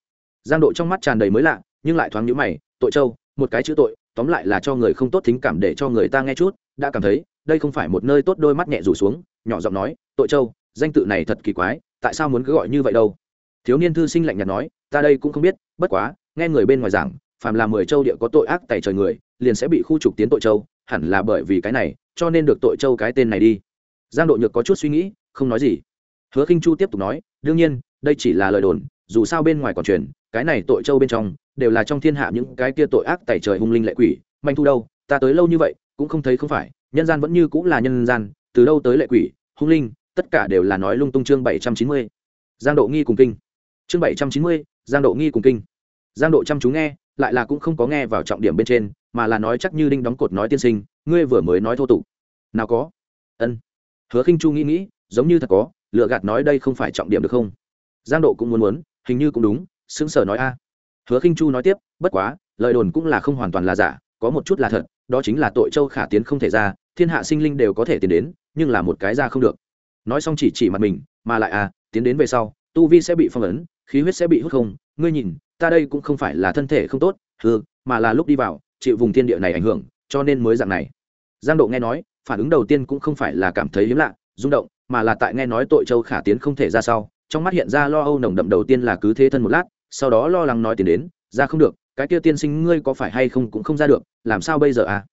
Giang độ trong mắt tràn đầy mới lạ, nhưng lại thoáng nhữ mày, tội châu, một cái chữ tội, tóm lại là cho người không tốt thính cảm để cho người ta nghe chút, đã cảm thấy đây không phải một nơi tốt đôi mắt nhẹ rủ xuống, nhỏ giọng nói, tội châu, danh tự này thật kỳ quái, tại sao muốn cứ gọi như vậy đâu? Thiếu niên thư sinh lạnh nhạt nói, ta đây cũng không biết, bất quá, nghe người bên ngoài giảng, phàm là mười châu địa có tội ác tày trời người, liền sẽ bị khu trục tiến tội châu, hẳn là bởi vì cái này, cho nên được tội châu cái tên này đi. Giang độ nhược có chút suy nghĩ, không nói gì. Hứa khinh chu tiếp tục nói, đương nhiên, đây chỉ là lời đồn, dù sao bên ngoài còn truyền, cái này tội châu bên trong, đều là trong thiên hạ những cái kia tội ác tày trời hung linh lệ quỷ, manh thu đâu, ta tới lâu như vậy, cũng không thấy không phải nhân gian vẫn như cũng là nhân gian, từ đâu tới lệ quỷ, hung linh, tất cả đều là nói lung tung chương bảy trăm chín mươi. Giang độ nghi cùng kinh. Chương bảy trăm chín mươi, giang độ nghi cùng kinh. Giang độ chăm chú nghe, lại là cũng không có nghe vào trọng điểm bên trên, mà là nói chắc như đinh đóng cột nói tiên sinh, ngươi vừa mới nói thô tục. Nào có? Ân. Hứa khinh chu nghĩ nghĩ, giống như thật có, lựa gạt nói đây không phải trọng điểm được không? Giang độ cũng muốn muốn, hình như cũng đúng xứng sở nói a. Hứa khinh chu nói tiếp, bất quá, lời đồn cũng là không hoàn toàn là giả, có một chút là thật, đó chính là tội châu khả tiến không thể ra thiên hạ sinh linh đều có thể tiến đến, nhưng là một cái ra không được. Nói xong chỉ chỉ mặt mình, mà lại à tiến đến về sau, tu vi sẽ bị phong ấn, khí huyết sẽ bị hút không. Ngươi nhìn, ta đây cũng không phải là thân thể không tốt hư mà là lúc đi vào, chịu vùng thiên địa này ảnh hưởng, cho nên mới dạng này. Giang độ nghe nói, phản ứng đầu tiên cũng không phải là cảm thấy hiếm lạ, rung động, mà là tại nghe nói tội châu khả tiến không thể ra sau, trong mắt hiện ra lo âu nồng đậm đầu tiên là cứ thế thân một lát, sau đó lo lắng nói tiền đến, ra không được, cái kia tiên sinh ngươi có phải hay không cũng không ra được, làm sao bây giờ à?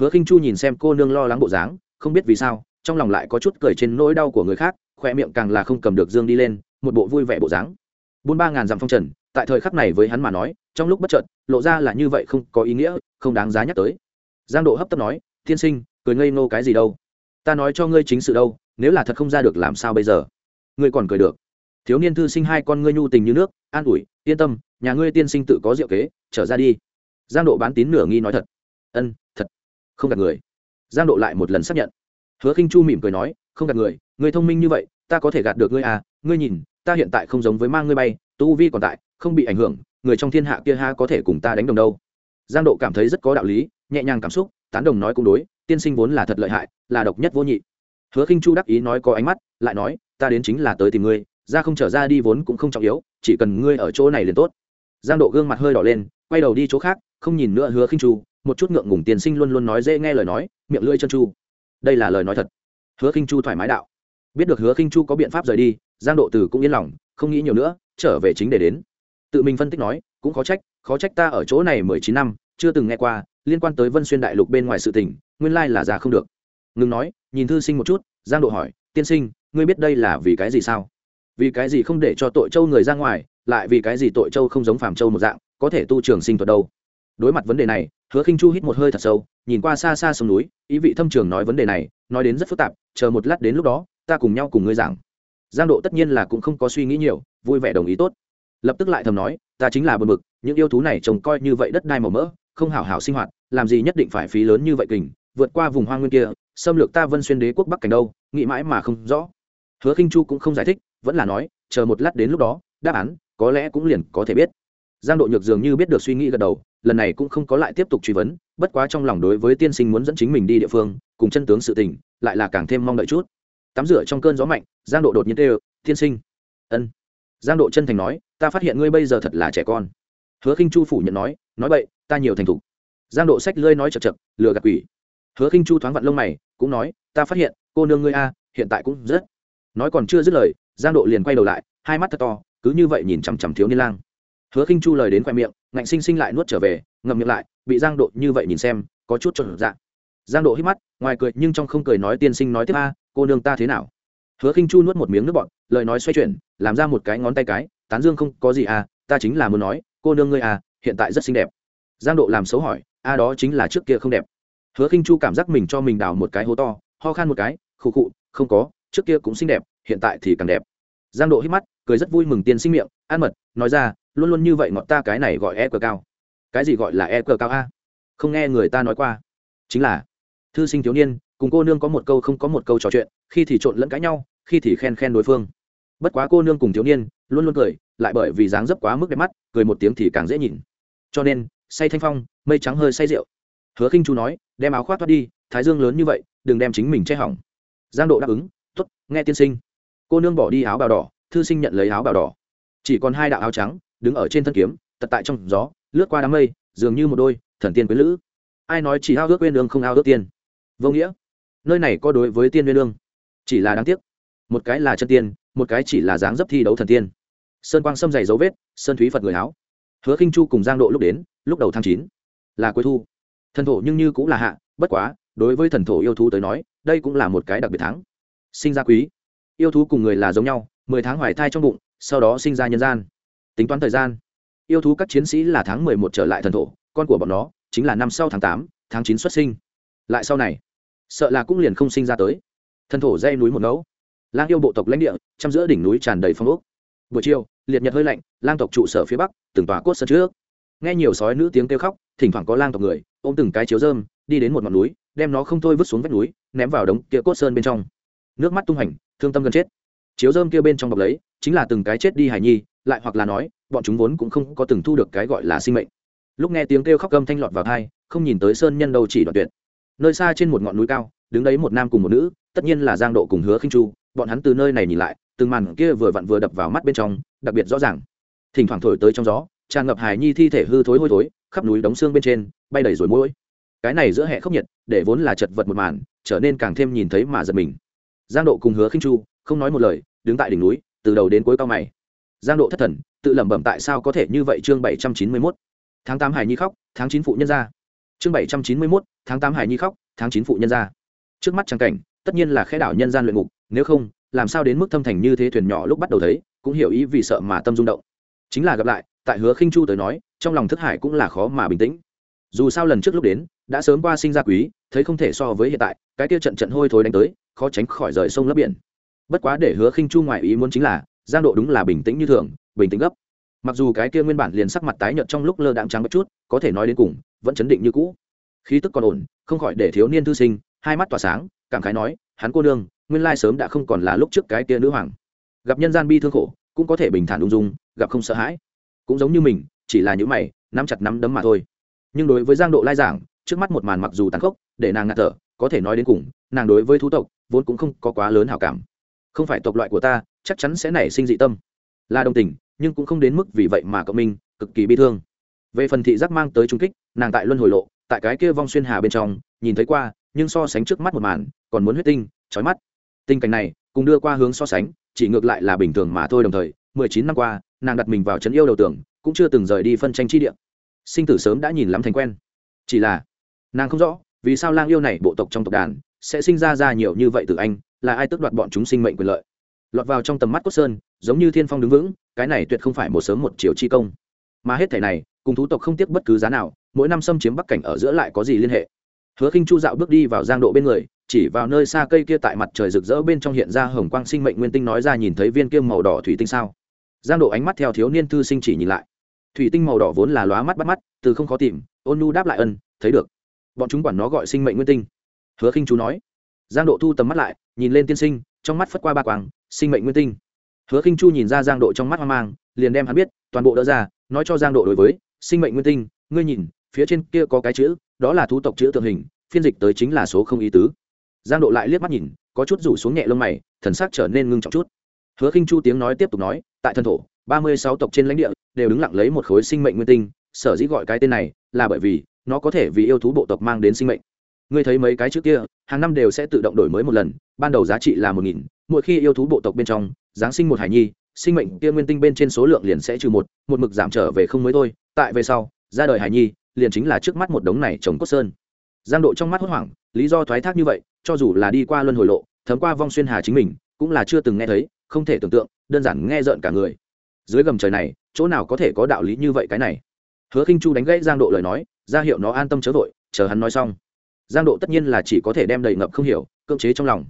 Hứa khinh chu nhìn xem cô nương lo lắng bộ dáng, không biết vì sao, trong lòng lại có chút cười trên nỗi đau của người khác khoe miệng càng là không cầm được dương đi lên, một bộ vui vẻ bộ dáng. Buôn ba ngàn dặm phong trần, tại thời khắc này với hắn mà nói, trong lúc bất chợt, lộ ra là như vậy không có ý nghĩa, không đáng giá nhắc tới. Giang độ hấp tấp nói, tiên sinh, cười ngây nô cái gì đâu? Ta nói cho ngươi chính sự đâu, nếu là thật không ra được làm sao bây giờ? Ngươi còn cười được. Thiếu niên thư sinh hai con ngươi nhu tình như nước, an ủi, yên tâm, nhà ngươi tiên sinh tự có diệu kế, trở ra đi. Giang độ bán tín nửa nghi nói thật. Ân không gạt người. Giang độ lại một lần xác nhận. Hứa khinh chu mỉm cười nói, không gạt người người thông minh như vậy, ta có thể gạt được ngươi à? Ngươi nhìn, ta hiện tại không giống với mang ngươi bay, tu vi còn tại, không bị ảnh hưởng, người trong thiên hạ kia ha có thể cùng ta đánh đồng đâu. Giang độ cảm thấy rất có đạo lý, nhẹ nhàng cảm xúc, tán đồng nói cũng đối, tiên sinh vốn là thật lợi hại, là độc nhất vô nhị. Hứa khinh chu đắc ý nói có ánh mắt, lại nói, ta đến chính là tới tìm ngươi, ra không trở ra đi vốn cũng không trọng yếu, chỉ cần ngươi ở chỗ này liền tốt. Giang độ gương mặt hơi đỏ lên, quay đầu đi chỗ khác, không nhìn nữa hứa khinh chu một chút ngượng ngùng tiên sinh luôn luôn nói dễ nghe lời nói, miệng lưỡi chân chu. Đây là lời nói thật. Hứa khinh chu thoải mái đạo. Biết được hứa khinh chu có biện pháp rời đi, giang độ từ cũng yên lòng, không nghĩ nhiều nữa, trở về chính để đến. Tự mình phân tích nói, cũng khó trách khó trách ta ở chỗ này mười chín năm, chưa từng nghe qua, liên quan tới vân xuyên đại lục bên ngoài sự tình, nguyên lai là già không được. Ngừng nói, nhìn thư sinh một chút, giang độ hỏi, tiên sinh, ngươi biết đây là vì cái gì sao? Vì cái gì không để cho tội châu người ra ngoài, lại vì cái gì tội châu không giống phàm châu một dạng, có thể tu trường sinh thuật đâu? Đối mặt vấn đề này, hứa khinh chu hít một hơi thật sâu, nhìn qua xa xa sông núi, ý vị thâm trường nói vấn đề này, nói đến rất phức tạp, chờ một lát đến lúc đó, ta cùng nhau cùng ngươi giảng. Giang độ tất nhiên là cũng không có suy nghĩ nhiều, vui vẻ đồng ý tốt. Lập tức lại thầm nói, ta chính là bờ mực những yêu thú này trông coi như vậy đất đai màu mỡ, không hảo hảo sinh hoạt, làm gì nhất định phải phí lớn như vậy kình, vượt qua vùng hoang nguyên kia, xâm lược ta vân xuyên đế quốc bắc cảnh đâu, nghĩ mãi mà không rõ. Hứa khinh chu cũng không giải thích, vẫn là nói, chờ một lát đến lúc đó, đáp án, có lẽ cũng liền có thể biết giang độ nhược dường như biết được suy nghĩ gật đầu, lần này cũng không có lại tiếp tục truy vấn, bất quá trong lòng đối với tiên sinh muốn dẫn chính mình đi địa phương, cùng chân tướng sự tình, lại là càng thêm mong đợi chút. Tắm rửa trong cơn gió mạnh, giang độ đột nhiên kêu, tiên sinh. Ân. Giang độ chân thành nói, ta phát hiện ngươi bây giờ thật là trẻ con. Hứa khinh chu phủ nhận nói nói vậy ta nhiều thành thục. Giang độ sách lơi nói chật chật, lừa gạt quỷ. Hứa khinh chu thoáng vặn lông mày, cũng nói, ta phát hiện, cô nương ngươi a, hiện tại cũng rất nói còn chưa dứt lời, giang độ liền quay đầu lại, hai mắt thật to, cứ như vậy nhìn chằm chằm thiếu niên lang hứa khinh chu lời đến khoe miệng, ngạnh sinh sinh lại nuốt trở về, ngậm miệng lại, bị giang độ như vậy nhìn xem, có chút trộn dạng giang độ hít mắt, ngoài cười nhưng trong không cười nói tiên sinh nói tiếp a, cô nương ta thế nào? Hứa khinh chu nuốt một miếng nước bọt, lời nói xoay chuyển, làm ra một cái ngón tay cái, tán dương không có gì à ta chính là muốn nói, cô nương ngươi à hiện tại rất xinh đẹp. Giang độ làm xấu hỏi, a đó chính là trước kia không đẹp. Hứa khinh chu cảm giác mình cho mình đào một cái hố to, ho khan một cái, khụ khụ, không có, trước kia cũng xinh đẹp, hiện tại thì càng đẹp. Giang độ hít mắt, cười rất vui mừng tiên sinh miệng, an mật, nói ra luôn luôn như vậy ngọt ta cái này gọi e cờ cao. Cái gì gọi là e cờ cao a? Không nghe người ta nói qua. Chính là, thư sinh thiếu niên, cùng cô nương có một câu không có một câu trò chuyện, khi thì trộn lẫn cãi nhau, khi thì khen khen đối phương. Bất quá cô nương cùng thiếu niên luôn luôn cười, lại bởi vì dáng dấp quá mức đẹp mắt, cười một tiếng thì càng dễ nhìn. Cho nên, say thanh phong, mây trắng hơi say rượu. Hứa khinh chu nói, đem áo khoác thoát đi, thái dương lớn như vậy, đừng đem chính mình che hỏng. Giang độ đáp ứng t ố t nghe tiên sinh. Cô nương bỏ đi áo bào đỏ, thư sinh nhận lấy áo bào đỏ. Chỉ còn hai đạo áo trắng đứng ở trên thân kiếm, tật tại trong gió, lướt qua đám mây, dường như một đôi thần tiên quý lữ. Ai nói chỉ ao ước quên lương không ao ước tiên? Vô nghĩa. Nơi này có đối với tiên nguyên lương. Chỉ là đáng tiếc. Một cái là chân tiên, một cái chỉ là dáng dấp thi đấu thần tiên. Sơn quang xâm dày dấu vết, sơn thúy phật người áo. Hứa khinh chu cùng giang độ lúc đến, lúc đầu tháng chín, là cuối thu. Thần thổ nhưng như cũng là hạ, bất quá, đối với thần thổ yêu thú tới nói, đây cũng là một cái đặc biệt tháng. Sinh ra quý. Yêu thú cùng người là giống nhau, mười tháng hoài thai trong bụng, sau đó sinh ra nhân gian tính toán thời gian. Yêu thú các chiến sĩ là tháng mười một trở lại thần thổ, con của bọn nó chính là năm sau tháng tám, tháng chín xuất sinh. Lại sau này, sợ là cũng liền không sinh ra tới. Thần thổ dây núi một ngẫu. Lang yêu bộ tộc lãnh địa, chăm giữa đỉnh núi tràn đầy phong ốc. Buổi chiều, liệt nhật hơi lạnh, lang tộc trụ sở phía bắc, từng tòa cốt sân trước. Nghe nhiều sói nữ tiếng kêu khóc, thỉnh thoảng có lang tộc người, ôm từng cái chiếu dơm đi đến một ngọn núi, đem nó không thôi vứt xuống vách núi, ném vào đống kia cốt sơn bên trong. Nước mắt tung hành thương tâm gần chết. Chiếu dơm kia bên trong bọc lấy, chính là từng cái chết đi hải nhi lại hoặc là nói, bọn chúng vốn cũng không có từng thu được cái gọi là sinh mệnh. Lúc nghe tiếng kêu khóc gầm thanh lọt vào thai không nhìn tới sơn nhân đâu chỉ đoạn tuyệt. Nơi xa trên một ngọn núi cao, đứng đấy một nam cùng một nữ, tất nhiên là giang độ cùng hứa khinh chu, bọn hắn từ nơi này nhìn lại, từng màn kia vừa vặn vừa đập vào mắt bên trong, đặc biệt rõ ràng. Thỉnh thoảng thổi tới trong gió, tràn ngập hài nhi thi thể hư thối hôi thối, khắp núi đóng xương bên trên, bay đầy rồi mũi. Cái này giữa hệ khốc nhiệt, để vốn là chật vật một màn, trở nên càng thêm nhìn thấy mà giật mình. Giang độ cùng hứa khinh chu, không nói một lời, đứng tại đỉnh núi, từ đầu đến cuối cao mày giang độ thất thần, tự lẩm bẩm tại sao có thể như vậy chương bảy trăm chín mươi mốt. Tháng tám hải nhi khóc, tháng chín phụ nhân ra. Chương bảy trăm chín mươi mốt, tháng tám hải nhi khóc, tháng chín phụ nhân ra. Trước mắt trang cảnh, tất nhiên là khe đảo nhân gian luyện ngục, nếu không, làm sao đến mức thâm thành như thế thuyền nhỏ lúc bắt đầu thấy, cũng hiểu ý vì sợ mà tâm rung động. Chính là gặp lại, tại hứa khinh chu tới nói, trong lòng thất hải cũng là khó mà bình tĩnh. Dù sao lần trước lúc đến, đã sớm qua sinh ra quý, thấy không thể so với hiện tại, cái kia trận trận hôi thối đánh tới, khó tránh khỏi rời sông lấp biển. Bất quá để hứa khinh chu ngoại ý muốn chính là giang độ đúng là bình tĩnh như thường, bình tĩnh gấp. Mặc dù cái kia nguyên bản liền sắc mặt tái nhợt trong lúc lơ đạm trắng một chút, có thể nói đến cùng, vẫn chấn định như cũ. Khí tức còn ổn, không khỏi để thiếu niên thư sinh, hai mắt tỏa sáng, cảm khái nói, hắn cô nương, nguyên lai sớm đã không còn là lúc trước cái kia nữ hoàng. Gặp nhân gian bi thương khổ, cũng có thể bình thản ung dung, gặp không sợ hãi. Cũng giống như mình, chỉ là những mày, nắm chặt nắm đấm mà thôi. Nhưng đối với giang độ lai giảng, trước mắt một màn mặc dù tàn khốc, để nàng ngạt thở, có thể nói đến cùng, nàng đối với thú tộc, vốn cũng không có quá lớn hảo cảm. Không phải tộc loại của ta chắc chắn sẽ nảy sinh dị tâm. Là đồng tình, nhưng cũng không đến mức vì vậy mà cậu minh cực kỳ bi thương. Về phần thị giác mang tới trung kích, nàng tại luân hồi lộ, tại cái kia vong xuyên hà bên trong, nhìn thấy qua, nhưng so sánh trước mắt một màn, còn muốn huyết tinh trói mắt. Tình cảnh này, cùng đưa qua hướng so sánh, chỉ ngược lại là bình thường mà thôi đồng thời, mười chín năm qua, nàng đặt mình vào trấn yêu đầu tưởng cũng chưa từng rời đi phân tranh chi địa. Sinh tử sớm đã nhìn lắm thành quen. Chỉ là, nàng không rõ, vì sao lang yêu này bộ tộc trong tộc đàn, sẽ sinh ra ra nhiều như vậy từ anh, là ai tước đoạt bọn chúng sinh mệnh quyền lợi lọt vào trong tầm mắt cốt sơn, giống như thiên phong đứng vững, cái này tuyệt không phải một sớm một chiều chi công. Mà hết thể này, cùng thú tộc không tiếc bất cứ giá nào, mỗi năm xâm chiếm bắc cảnh ở giữa lại có gì liên hệ. Hứa khinh chu dạo bước đi vào giang độ bên người, chỉ vào nơi xa cây kia tại mặt trời rực rỡ bên trong hiện ra hồng quang sinh mệnh nguyên tinh nói ra nhìn thấy viên kia màu đỏ thủy tinh sao. Giang độ ánh mắt theo thiếu niên thư sinh chỉ nhìn lại. Thủy tinh màu đỏ vốn là lóa mắt bắt mắt, từ không khó tìm, ôn nu đáp lại ân, thấy được. Bọn chúng quản nó gọi sinh mệnh nguyên tinh. Hứa khinh chú nói. Giang độ thu tầm mắt lại, nhìn lên tiên sinh, trong mắt phất qua ba quang sinh mệnh nguyên tinh. Hứa khinh chu nhìn ra giang độ trong mắt hoang mang, liền đem hắn biết, toàn bộ đỡ ra, nói cho giang độ đối với, sinh mệnh nguyên tinh, ngươi nhìn, phía trên kia có cái chữ, đó là thú tộc chữ tượng hình, phiên dịch tới chính là số không ý tứ. Giang độ lại liếc mắt nhìn, có chút rủ xuống nhẹ lông mày, thần sắc trở nên ngưng trọng chút. Hứa khinh chu tiếng nói tiếp tục nói, tại thân thổ, ba mươi sáu tộc trên lãnh địa, đều đứng lặng lấy một khối sinh mệnh nguyên tinh, sở dĩ gọi cái tên này là bởi vì nó có thể vì yêu thú bộ tộc mang đến sinh mệnh. Ngươi thấy mấy cái trước kia, hàng năm đều sẽ tự động đổi mới một lần, ban đầu giá trị là một nghìn mỗi khi yêu thú bộ tộc bên trong, giáng sinh một hải nhi, sinh mệnh kia nguyên tinh bên trên số lượng liền sẽ trừ một một mực giảm trở về không mới thôi. Tại về sau, ra đời hải nhi liền chính là trước mắt một đống này trồng cốt sơn. Giang độ trong mắt hốt hoảng, lý do thoái thác như vậy, cho dù là đi qua luân hồi lộ, thấm qua vong xuyên hà chính mình, cũng là chưa từng nghe thấy, không thể tưởng tượng, đơn giản nghe rợn cả người. Dưới gầm trời này, chỗ nào có thể có đạo lý như vậy cái này? Hứa khinh chu đánh gãy giang độ lời nói, ra hiệu nó an tâm chớ vội, chờ hắn nói xong. Giang độ tất nhiên là chỉ có thể đem đầy ngập không hiểu, cưỡng chế trong lòng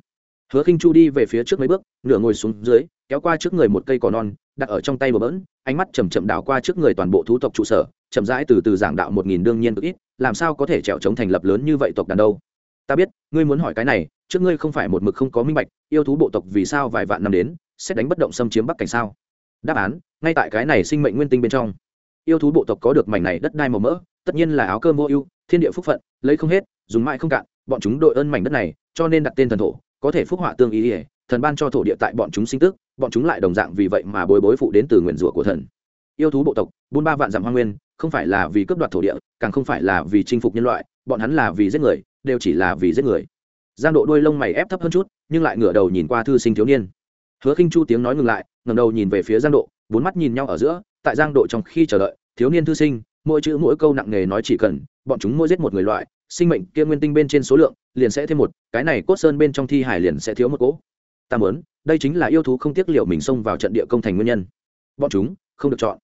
hứa khinh chu đi về phía trước mấy bước, nửa ngồi xuống dưới, kéo qua trước người một cây cỏ non, đặt ở trong tay bờ bỡn, ánh mắt chầm chậm đảo qua trước người toàn bộ thú tộc trụ sở, chậm rãi từ từ giảng đạo một nghìn đương nhiên cực ít, làm sao có thể trèo chống thành lập lớn như vậy tộc đàn đâu. Ta biết, ngươi muốn hỏi cái này, trước ngươi không phải một mực không có minh bạch, yêu thú bộ tộc vì sao vài vạn năm đến, sẽ đánh bất động xâm chiếm bắc cảnh sao? Đáp án, ngay tại cái này sinh mệnh nguyên tinh bên trong. Yêu thú bộ tộc có được mảnh này đất đai màu mỡ, tất nhiên là áo cơm vô ưu, thiên địa phúc phận, lấy không hết, dùng mãi không cạn, bọn chúng đội ơn mảnh đất này, cho nên đặt tên thần thổ có thể phúc họa tương ý ỉa, thần ban cho thổ địa tại bọn chúng sinh tức, bọn chúng lại đồng dạng vì vậy mà bồi bối phụ đến từ nguyền rủa của thần. Yêu thú bộ tộc, buôn ba vạn dặm hoa nguyên, không phải là vì cướp đoạt thổ địa, càng không phải là vì chinh phục nhân loại, bọn hắn là vì giết người, đều chỉ là vì giết người. Giang độ đuôi lông mày ép thấp hơn chút, nhưng lại ngửa đầu nhìn qua thư sinh thiếu niên. Hứa khinh chu tiếng nói ngừng lại, ngẩng đầu nhìn về phía giang độ, bốn mắt nhìn nhau ở giữa, tại giang độ trong khi chờ đợi, thiếu niên thư sinh, mỗi chữ mỗi câu nặng nề nói chỉ cần bọn chúng mỗi giết một người loại, sinh mệnh kia nguyên tinh bên trên số lượng liền sẽ thêm một, cái này cốt sơn bên trong thi hải liền sẽ thiếu một cỗ. Ta muốn, đây chính là yêu thú không tiếc liệu mình xông vào trận địa công thành nguyên nhân. Bọn chúng, không được chọn.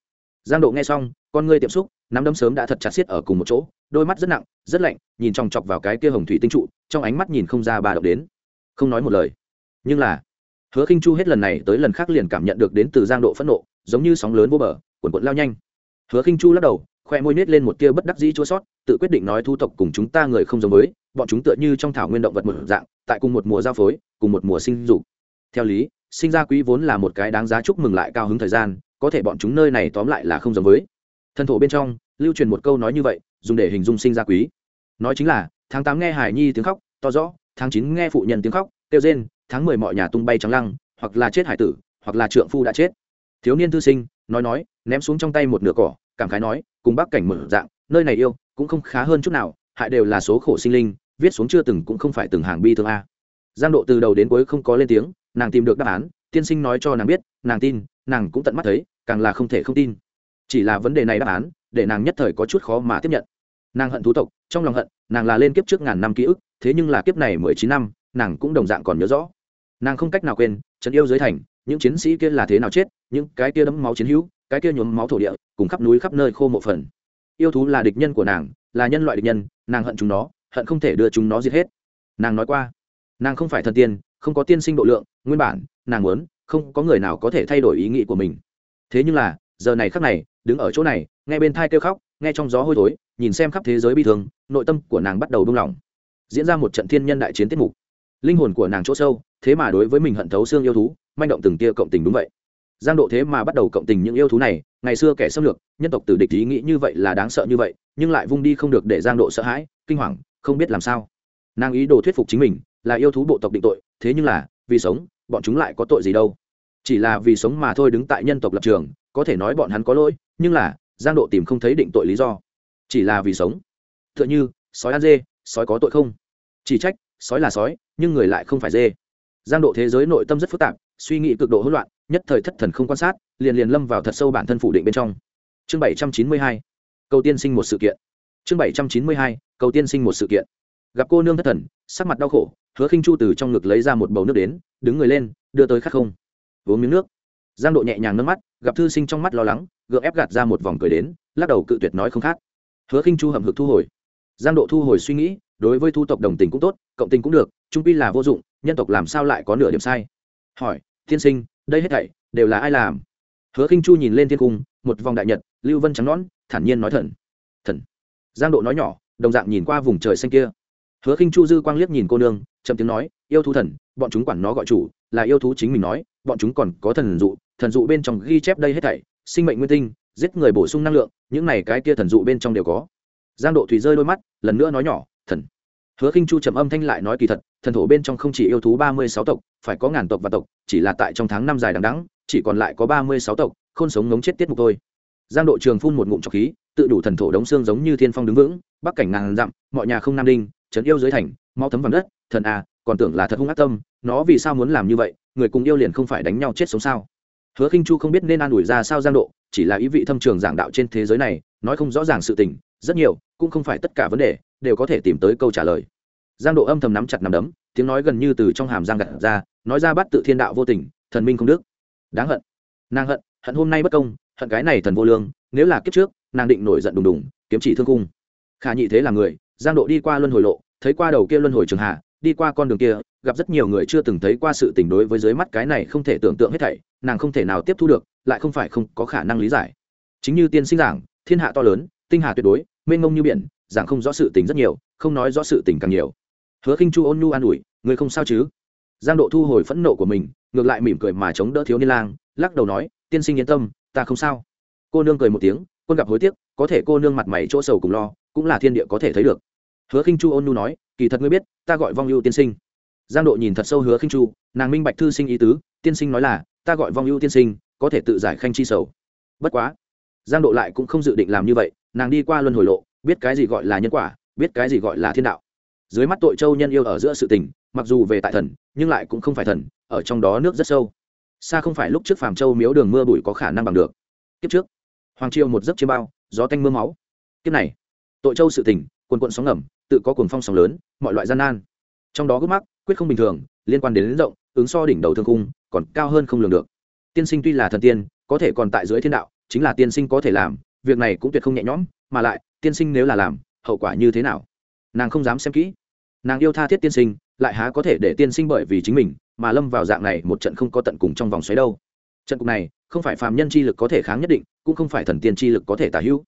Giang độ nghe xong, con ngươi tiệm xúc, nắm đấm sớm đã thật chặt xiết ở cùng một chỗ, đôi mắt rất nặng, rất lạnh, nhìn chòng chọc vào cái kia hồng thủy tinh trụ, trong ánh mắt nhìn không ra bà đọc đến. Không nói một lời. Nhưng là, hứa khinh chu hết lần này tới lần khác liền cảm nhận được đến từ giang độ phẫn nộ, giống như sóng lớn vô bờ, cuộn cuộn lao nhanh. Hứa khinh chu lắc đầu khoe môi nết lên một tia bất đắc dĩ chua sót, tự quyết định nói, thu tộc cùng chúng ta người không giống với, bọn chúng tựa như trong thảo nguyên động vật một dạng, tại cùng một mùa giao phối, cùng một mùa sinh dục. Theo lý, sinh ra quý vốn là một cái đáng giá chúc mừng lại cao hứng thời gian, có thể bọn chúng nơi này tóm lại là không giống với. Thân thổ bên trong, lưu truyền một câu nói như vậy, dùng để hình dung sinh ra quý. Nói chính là, tháng tám nghe hải nhi tiếng khóc, to rõ, tháng chín nghe phụ nhân tiếng khóc, kêu rên, tháng mười mọi nhà tung bay trắng lăng, hoặc là chết hải tử, hoặc là trượng phu đã chết. Thiếu niên thư sinh, nói nói, ném xuống trong tay một nửa cỏ cảm khái nói, cùng bác cảnh mở dạng, nơi này yêu, cũng không khá hơn chút nào, hại đều là số khổ sinh linh, viết xuống chưa từng cũng không phải từng hàng bi thương a. Giang độ từ đầu đến cuối không có lên tiếng, nàng tìm được đáp án, tiên sinh nói cho nàng biết, nàng tin, nàng cũng tận mắt thấy, càng là không thể không tin. Chỉ là vấn đề này đáp án, để nàng nhất thời có chút khó mà tiếp nhận. Nàng hận thú tộc, trong lòng hận, nàng là lên kiếp trước ngàn năm ký ức, thế nhưng là kiếp này mười chín năm, nàng cũng đồng dạng còn nhớ rõ. Nàng không cách nào quên trấn yêu dưới thành những chiến sĩ kia là thế nào chết, những cái kia đấm máu chiến hữu, cái kia nhuốm máu thổ địa, cùng khắp núi khắp nơi khô một phần. Yêu thú là địch nhân của nàng, là nhân loại địch nhân, nàng hận chúng nó, hận không thể đưa chúng nó giết hết. Nàng nói qua, nàng không phải thần tiên, không có tiên sinh độ lượng, nguyên bản, nàng muốn, không có người nào có thể thay đổi ý nghĩ của mình. Thế nhưng là, giờ này khắc này, đứng ở chỗ này, nghe bên thai kêu khóc, nghe trong gió hôi thối, nhìn xem khắp thế giới bi thương, nội tâm của nàng bắt đầu buông lỏng. Diễn ra một trận thiên nhân đại chiến tiết mục. Linh hồn của nàng chỗ sâu, thế mà đối với mình hận thấu xương yêu thú manh động từng tia cộng tình đúng vậy. Giang độ thế mà bắt đầu cộng tình những yêu thú này, ngày xưa kẻ xâm lược, nhân tộc tử địch ý nghĩ như vậy là đáng sợ như vậy, nhưng lại vung đi không được để giang độ sợ hãi, kinh hoàng, không biết làm sao. Nàng ý đồ thuyết phục chính mình, là yêu thú bộ tộc định tội, thế nhưng là, vì sống, bọn chúng lại có tội gì đâu. Chỉ là vì sống mà thôi đứng tại nhân tộc lập trường, có thể nói bọn hắn có lỗi, nhưng là, giang độ tìm không thấy định tội lý do. Chỉ là vì sống. T h ư ợ n h ư sói ăn dê, sói có tội không? Chỉ trách, sói là sói, nhưng người lại không phải dê. Giang độ thế giới nội tâm rất phức tạp suy nghĩ cực độ hỗn loạn, nhất thời thất thần không quan sát, liền liền lâm vào thật sâu bản thân phủ định bên trong. Chương bảy trăm chín mươi hai, cầu tiên sinh một sự kiện. Chương bảy trăm chín mươi hai, cầu tiên sinh một sự kiện. Gặp cô nương thất thần, sắc mặt đau khổ, hứa khinh chu từ trong ngực lấy ra một bầu nước đến, đứng người lên, đưa tới khắc không. Uống miếng nước. Giang độ nhẹ nhàng nâng mắt, gặp thư sinh trong mắt lo lắng, gượng ép gạt ra một vòng cười đến, lắc đầu cự tuyệt nói không khác. Hứa khinh chu hầm hực thu hồi. Giang độ thu hồi suy nghĩ, đối với thu tộc đồng tình cũng tốt, cộng tình cũng được, trung pi là vô dụng, nhân tộc làm sao lại có nửa điểm sai? Hỏi tiên sinh, đây hết thảy đều là ai làm? Hứa khinh chu nhìn lên thiên cung, một vòng đại nhật, lưu vân trắng nón thản nhiên nói thần. Thần. Giang độ nói nhỏ, đồng dạng nhìn qua vùng trời xanh kia. Hứa khinh chu dư quang liếc nhìn cô nương, chậm tiếng nói, yêu thú thần, bọn chúng quản nó gọi chủ, là yêu thú chính mình nói, bọn chúng còn có thần dụ thần dụ bên trong ghi chép đây hết thảy, sinh mệnh nguyên tinh, giết người bổ sung năng lượng, những này cái kia thần dụ bên trong đều có. Giang độ thủy rơi đôi mắt, lần nữa nói nhỏ, thần. Hứa khinh chu trầm âm thanh lại nói kỳ thật thần thổ bên trong không chỉ yêu thú ba mươi sáu tộc, phải có ngàn tộc và tộc, chỉ là tại trong tháng năm dài đằng đẵng, chỉ còn lại có ba mươi sáu tộc, khôn sống ngống chết tiết mục thôi. Giang độ trường phun một ngụm trọc khí, tự đủ thần thổ đống xương giống như thiên phong đứng vững, bắc cảnh ngàn dặm, mọi nhà không nam đinh, trấn yêu dưới thành, mau thấm vàng đất, thần à còn tưởng là thật hung ác tâm, nó vì sao muốn làm như vậy, người cùng yêu liền không phải đánh nhau chết sống sao? Hứa khinh chu không biết nên an ủi ra sao giang độ, chỉ là ý vị thâm trường giảng đạo trên thế giới này, nói không rõ ràng sự tình, rất nhiều, cũng không phải tất cả vấn đề, đều có thể tìm tới câu trả lời giang độ âm thầm nắm chặt nằm đấm, tiếng nói gần như từ trong hàm giang gặt ra, nói ra bắt tự thiên đạo vô tình, thần minh không đức. Đáng hận. Nàng hận hận hôm nay bất công, hận cái này thần vô lương, nếu là kiếp trước, nàng định nổi giận đùng đùng, kiếm chỉ thương cung khả nhị thế là người, giang độ đi qua luân hồi lộ, thấy qua đầu kia luân hồi trường hạ, đi qua con đường kia, gặp rất nhiều người chưa từng thấy qua sự tình đối với dưới mắt cái này không thể tưởng tượng hết thảy, nàng không thể nào tiếp thu được, lại không phải không có khả năng lý giải. Chính như tiên sinh giảng, thiên hạ to lớn, tinh hà tuyệt đối, mênh mông như biển, giảng không rõ sự tình rất nhiều, không nói rõ sự tình càng nhiều hứa khinh chu ôn nhu an ủi người không sao chứ? Giang độ thu hồi phẫn nộ của mình, ngược lại mỉm cười mà chống đỡ thiếu niên lang, lắc đầu nói, tiên sinh yên tâm, ta không sao. Cô nương cười một tiếng, quân gặp hối tiếc, có thể cô nương mặt mày chỗ sầu cùng lo, cũng là thiên địa có thể thấy được. Hứa khinh chu ôn nhu nói, kỳ thật ngươi biết, ta gọi vong ưu tiên sinh. Giang độ nhìn thật sâu hứa khinh chu, nàng minh bạch thư sinh ý tứ, tiên sinh nói là, ta gọi vong ưu tiên sinh, có thể tự giải khanh chi sầu. Bất quá, giang độ lại cũng không dự định làm như vậy, nàng đi qua luân hồi lộ, biết cái gì gọi là nhân quả, biết cái gì gọi là thiên đạo dưới mắt tội châu nhân yêu ở giữa sự tình, mặc dù về tại thần, nhưng lại cũng không phải thần, ở trong đó nước rất sâu. Xa không phải lúc trước phàm châu miếu đường mưa bụi có khả năng bằng được. Kiếp trước, hoàng triều một giấc chiêm bao, gió tanh mưa máu. Kiếp này, tội châu sự tình, quần quận sóng ngầm, tự có cuồng phong sóng lớn, mọi loại gian nan. Trong đó gốc mắc, quyết không bình thường, liên quan đến lĩnh rộng, ứng so đỉnh đầu thương cung, còn cao hơn không lường được. Tiên sinh tuy là thần tiên, có thể còn tại dưới thiên đạo, chính là tiên sinh có thể làm, việc này cũng tuyệt không nhẹ nhõm, mà lại, tiên sinh nếu là làm, hậu quả như thế nào? Nàng không dám xem kỹ nàng yêu tha thiết tiên sinh, lại há có thể để tiên sinh bởi vì chính mình mà lâm vào dạng này một trận không có tận cùng trong vòng xoáy đâu. Trận cục này không phải phàm nhân chi lực có thể kháng nhất định, cũng không phải thần tiên chi lực có thể tả hữu.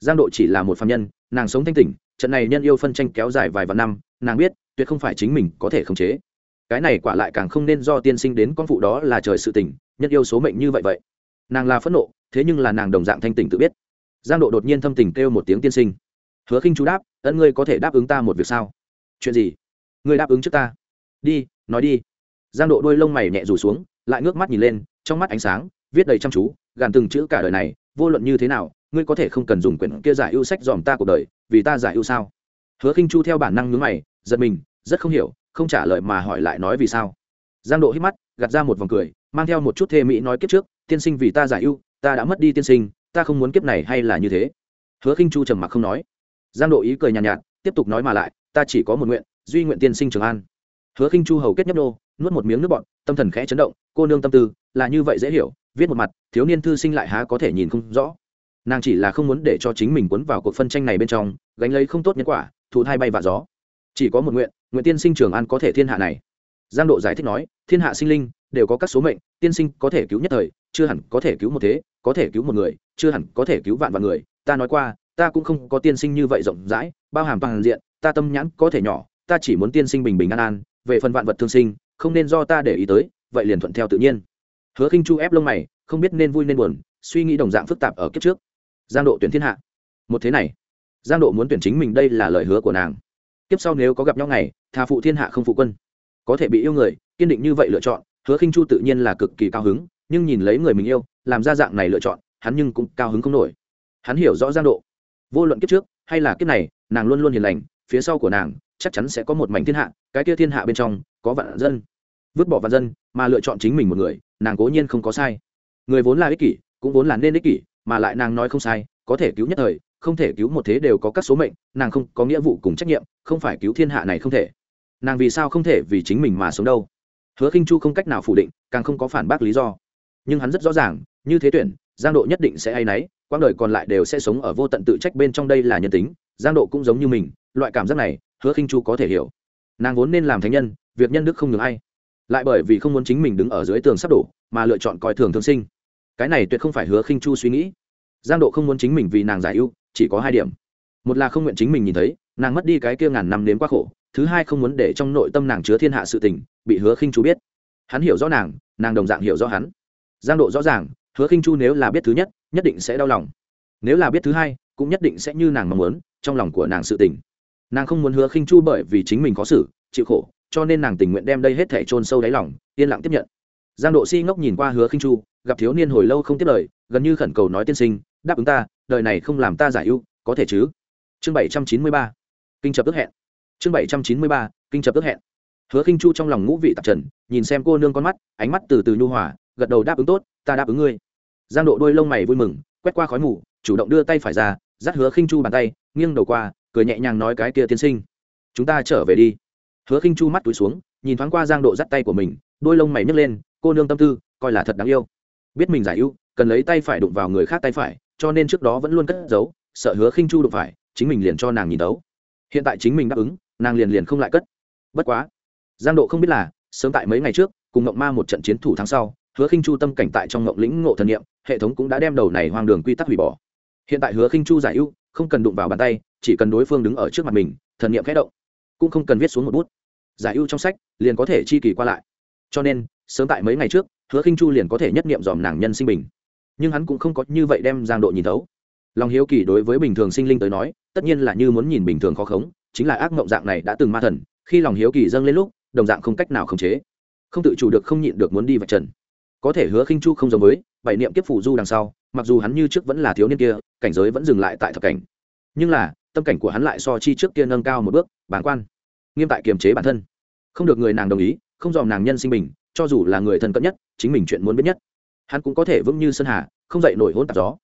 Giang độ chỉ là một phàm nhân, nàng sống thanh tỉnh, trận này nhân yêu phân tranh kéo dài vài vạn năm, nàng biết tuyệt không phải chính mình có thể khống chế. Cái này quả lại càng không nên do tiên sinh đến con phụ đó là trời sự tỉnh nhân yêu số mệnh như vậy vậy. Nàng là phẫn nộ, thế nhưng là nàng đồng dạng thanh tỉnh tự biết. Giang độ đột nhiên thâm tình kêu một tiếng tiên sinh. Hứa khinh chú đáp, ấn ngươi có thể đáp ứng ta một việc sao? Chuyện gì? Ngươi đáp ứng trước ta. Đi nói đi. Giang độ đôi lông mày nhẹ rủ xuống lại ngước mắt nhìn lên trong mắt ánh sáng viết đầy chăm chú gàn từng chữ cả đời này vô luận như thế nào ngươi có thể không cần dùng quyển kia giải ưu sách dòm ta cuộc đời vì ta giải ưu sao? Hứa khinh chu theo bản năng nhướng mày giật mình rất không hiểu không trả lời mà hỏi lại nói vì sao. Giang độ hít mắt gạt ra một vòng cười mang theo một chút thê mỹ nói kiếp trước tiên sinh vì ta giải ưu ta đã mất đi tiên sinh ta không muốn kiếp này hay là như thế. Hứa khinh chu trầm mặc không nói. Giang độ ý cười nhàn nhạt, nhạt tiếp tục nói mà lại ta chỉ có một nguyện, duy nguyện tiên sinh trường an. Hứa khinh chu hầu kết nhấp nô, nuốt một miếng nước bọt, tâm thần khẽ chấn động, cô nương tâm tư, là như vậy dễ hiểu, viết một mặt, thiếu niên thư sinh lại há có thể nhìn không rõ. Nàng chỉ là không muốn để cho chính mình cuốn vào cuộc phân tranh này bên trong, gánh lấy không tốt nhân quả, thụ thai bay và gió. Chỉ có một nguyện nguyện tiên sinh trường an có thể thiên hạ này. Giang độ giải thích nói, thiên hạ sinh linh, đều có các số mệnh, tiên sinh có thể cứu nhất thời, chưa hẳn có thể cứu một thế, có thể cứu một người, chưa hẳn có thể cứu vạn vạn người. Ta nói qua, ta cũng không có tiên sinh như vậy rộng rãi, bao hàm toàn diện ta tâm nhãn có thể nhỏ, ta chỉ muốn tiên sinh bình bình an an, về phần vạn vật thương sinh, không nên do ta để ý tới, vậy liền thuận theo tự nhiên. Hứa khinh chu ép lông mày, không biết nên vui nên buồn, suy nghĩ đồng dạng phức tạp ở kiếp trước. Giang độ tuyển thiên hạ. Một thế này, giang độ muốn tuyển chính mình đây là lời hứa của nàng. Kiếp sau nếu có gặp nhau ngày thà phụ thiên hạ không phụ quân. Có thể bị yêu người, kiên định như vậy lựa chọn, hứa khinh chu tự nhiên là cực kỳ cao hứng, nhưng nhìn lấy người mình yêu, làm ra dạng này lựa chọn, hắn nhưng cũng cao hứng không nổi. Hắn hiểu rõ giang độ. Vô luận kiếp trước hay là kiếp này, nàng luôn luôn hiền lành phía sau của nàng chắc chắn sẽ có một mảnh thiên hạ, cái kia thiên hạ bên trong có vạn dân. Vứt bỏ vạn dân mà lựa chọn chính mình một người, nàng cố nhiên không có sai. Người vốn là ích kỷ, cũng vốn là nên ích kỷ, mà lại nàng nói không sai, có thể cứu nhất thời, không thể cứu một thế đều có các số mệnh, nàng không có nghĩa vụ cùng trách nhiệm, không phải cứu thiên hạ này không thể. Nàng vì sao không thể vì chính mình mà sống đâu? Hứa khinh chu không cách nào phủ định, càng không có phản bác lý do. Nhưng hắn rất rõ ràng, như thế tuyển, giang độ nhất định sẽ hay náy, quãng đời còn lại đều sẽ sống ở vô tận tự trách bên trong đây là nhân tính, giang độ cũng giống như mình loại cảm giác này, hứa khinh chu có thể hiểu. Nàng vốn nên làm thánh nhân, việc nhân đức không nhường ai. Lại bởi vì không muốn chính mình đứng ở dưới tường sắp đổ, mà lựa chọn coi thường thương sinh. Cái này tuyệt không phải hứa khinh chu suy nghĩ. Giang độ không muốn chính mình vì nàng giải ưu, chỉ có hai điểm. Một là không nguyện chính mình nhìn thấy, nàng mất đi cái kia ngàn năm đến quá khổ. Thứ hai không muốn để trong nội tâm nàng chứa thiên hạ sự tình, bị hứa khinh chu biết. Hắn hiểu rõ nàng nàng đồng dạng hiểu rõ hắn. Giang độ rõ ràng, hứa khinh chu nếu là biết thứ nhất nhất định sẽ đau lòng. Nếu là biết thứ hai, cũng nhất định sẽ như nàng mong muốn, trong lòng của nàng sự tình nàng không muốn hứa khinh chu bởi vì chính mình có xử, chịu khổ, cho nên nàng tình nguyện đem đây hết thể trôn sâu đáy lòng, yên lặng tiếp nhận. Giang độ si ngốc nhìn qua hứa khinh chu, gặp thiếu niên hồi lâu không tiếp lời, gần như khẩn cầu nói tiên sinh, đáp ứng ta, đời này không làm ta giải ưu, có thể chứ? Chương bảy trăm chín mươi ba. Kinh chập ước hẹn. Chương bảy trăm chín mươi ba, kinh chập ước hẹn. Hứa khinh chu trong lòng ngũ vị tạp trần, nhìn xem cô nương con mắt, ánh mắt từ từ nhu hòa, gật đầu đáp ứng tốt, ta đáp ứng ngươi. Giang độ đôi lông mày vui mừng, quét qua khói mù, chủ động đưa tay phải ra, dắt hứa khinh chu bàn tay, nghiêng đầu qua cười nhẹ nhàng nói cái kia tiên sinh. Chúng ta trở về đi. Hứa khinh chu mắt túi xuống, nhìn thoáng qua giang độ dắt tay của mình, đôi lông mày nhấc lên, cô nương tâm tư, coi là thật đáng yêu. Biết mình giải ưu, cần lấy tay phải đụng vào người khác tay phải, cho nên trước đó vẫn luôn cất giấu, sợ hứa khinh chu đụng phải, chính mình liền cho nàng nhìn đấu hiện tại chính mình đáp ứng, nàng liền liền không lại cất. Bất quá, giang độ không biết là, sớm tại mấy ngày trước, cùng ngộng ma một trận chiến thủ tháng sau, hứa khinh chu tâm cảnh tại trong ngộng lĩnh ngộ thần niệm, hệ thống cũng đã đem đầu này hoang đường quy tắc hủy bỏ. Hiện tại hứa khinh chu giải ưu, không cần đụng vào bàn tay chỉ cần đối phương đứng ở trước mặt mình, thần niệm khẽ động, cũng không cần viết xuống một bút. Giải ưu trong sách liền có thể chi kỳ qua lại. Cho nên, sớm tại mấy ngày trước, hứa khinh chu liền có thể nhất niệm dòm nàng nhân sinh bình. Nhưng hắn cũng không có như vậy đem giang độ nhìn thấu. Lòng hiếu kỳ đối với bình thường sinh linh tới nói, tất nhiên là như muốn nhìn bình thường khó khống, chính là ác mộng dạng này đã từng ma thần, khi lòng hiếu kỳ dâng lên lúc, đồng dạng không cách nào khống chế. Không tự chủ được, không nhịn được muốn đi vạch trần. Có thể hứa khinh chu không giống với, bảy niệm kiếp phủ du đằng sau, mặc dù hắn như trước vẫn là thiếu niên kia, cảnh giới vẫn dừng lại tại thập cảnh. Nhưng là tâm cảnh của hắn lại so chi trước kia nâng cao một bước bản quan, nghiêm tại kiềm chế bản thân. Không được người nàng đồng ý, không dòm nàng nhân sinh bình, cho dù là người thân cận nhất, chính mình chuyện muốn biết nhất. Hắn cũng có thể vững như sơn hà, không dậy nổi hôn tạp gió.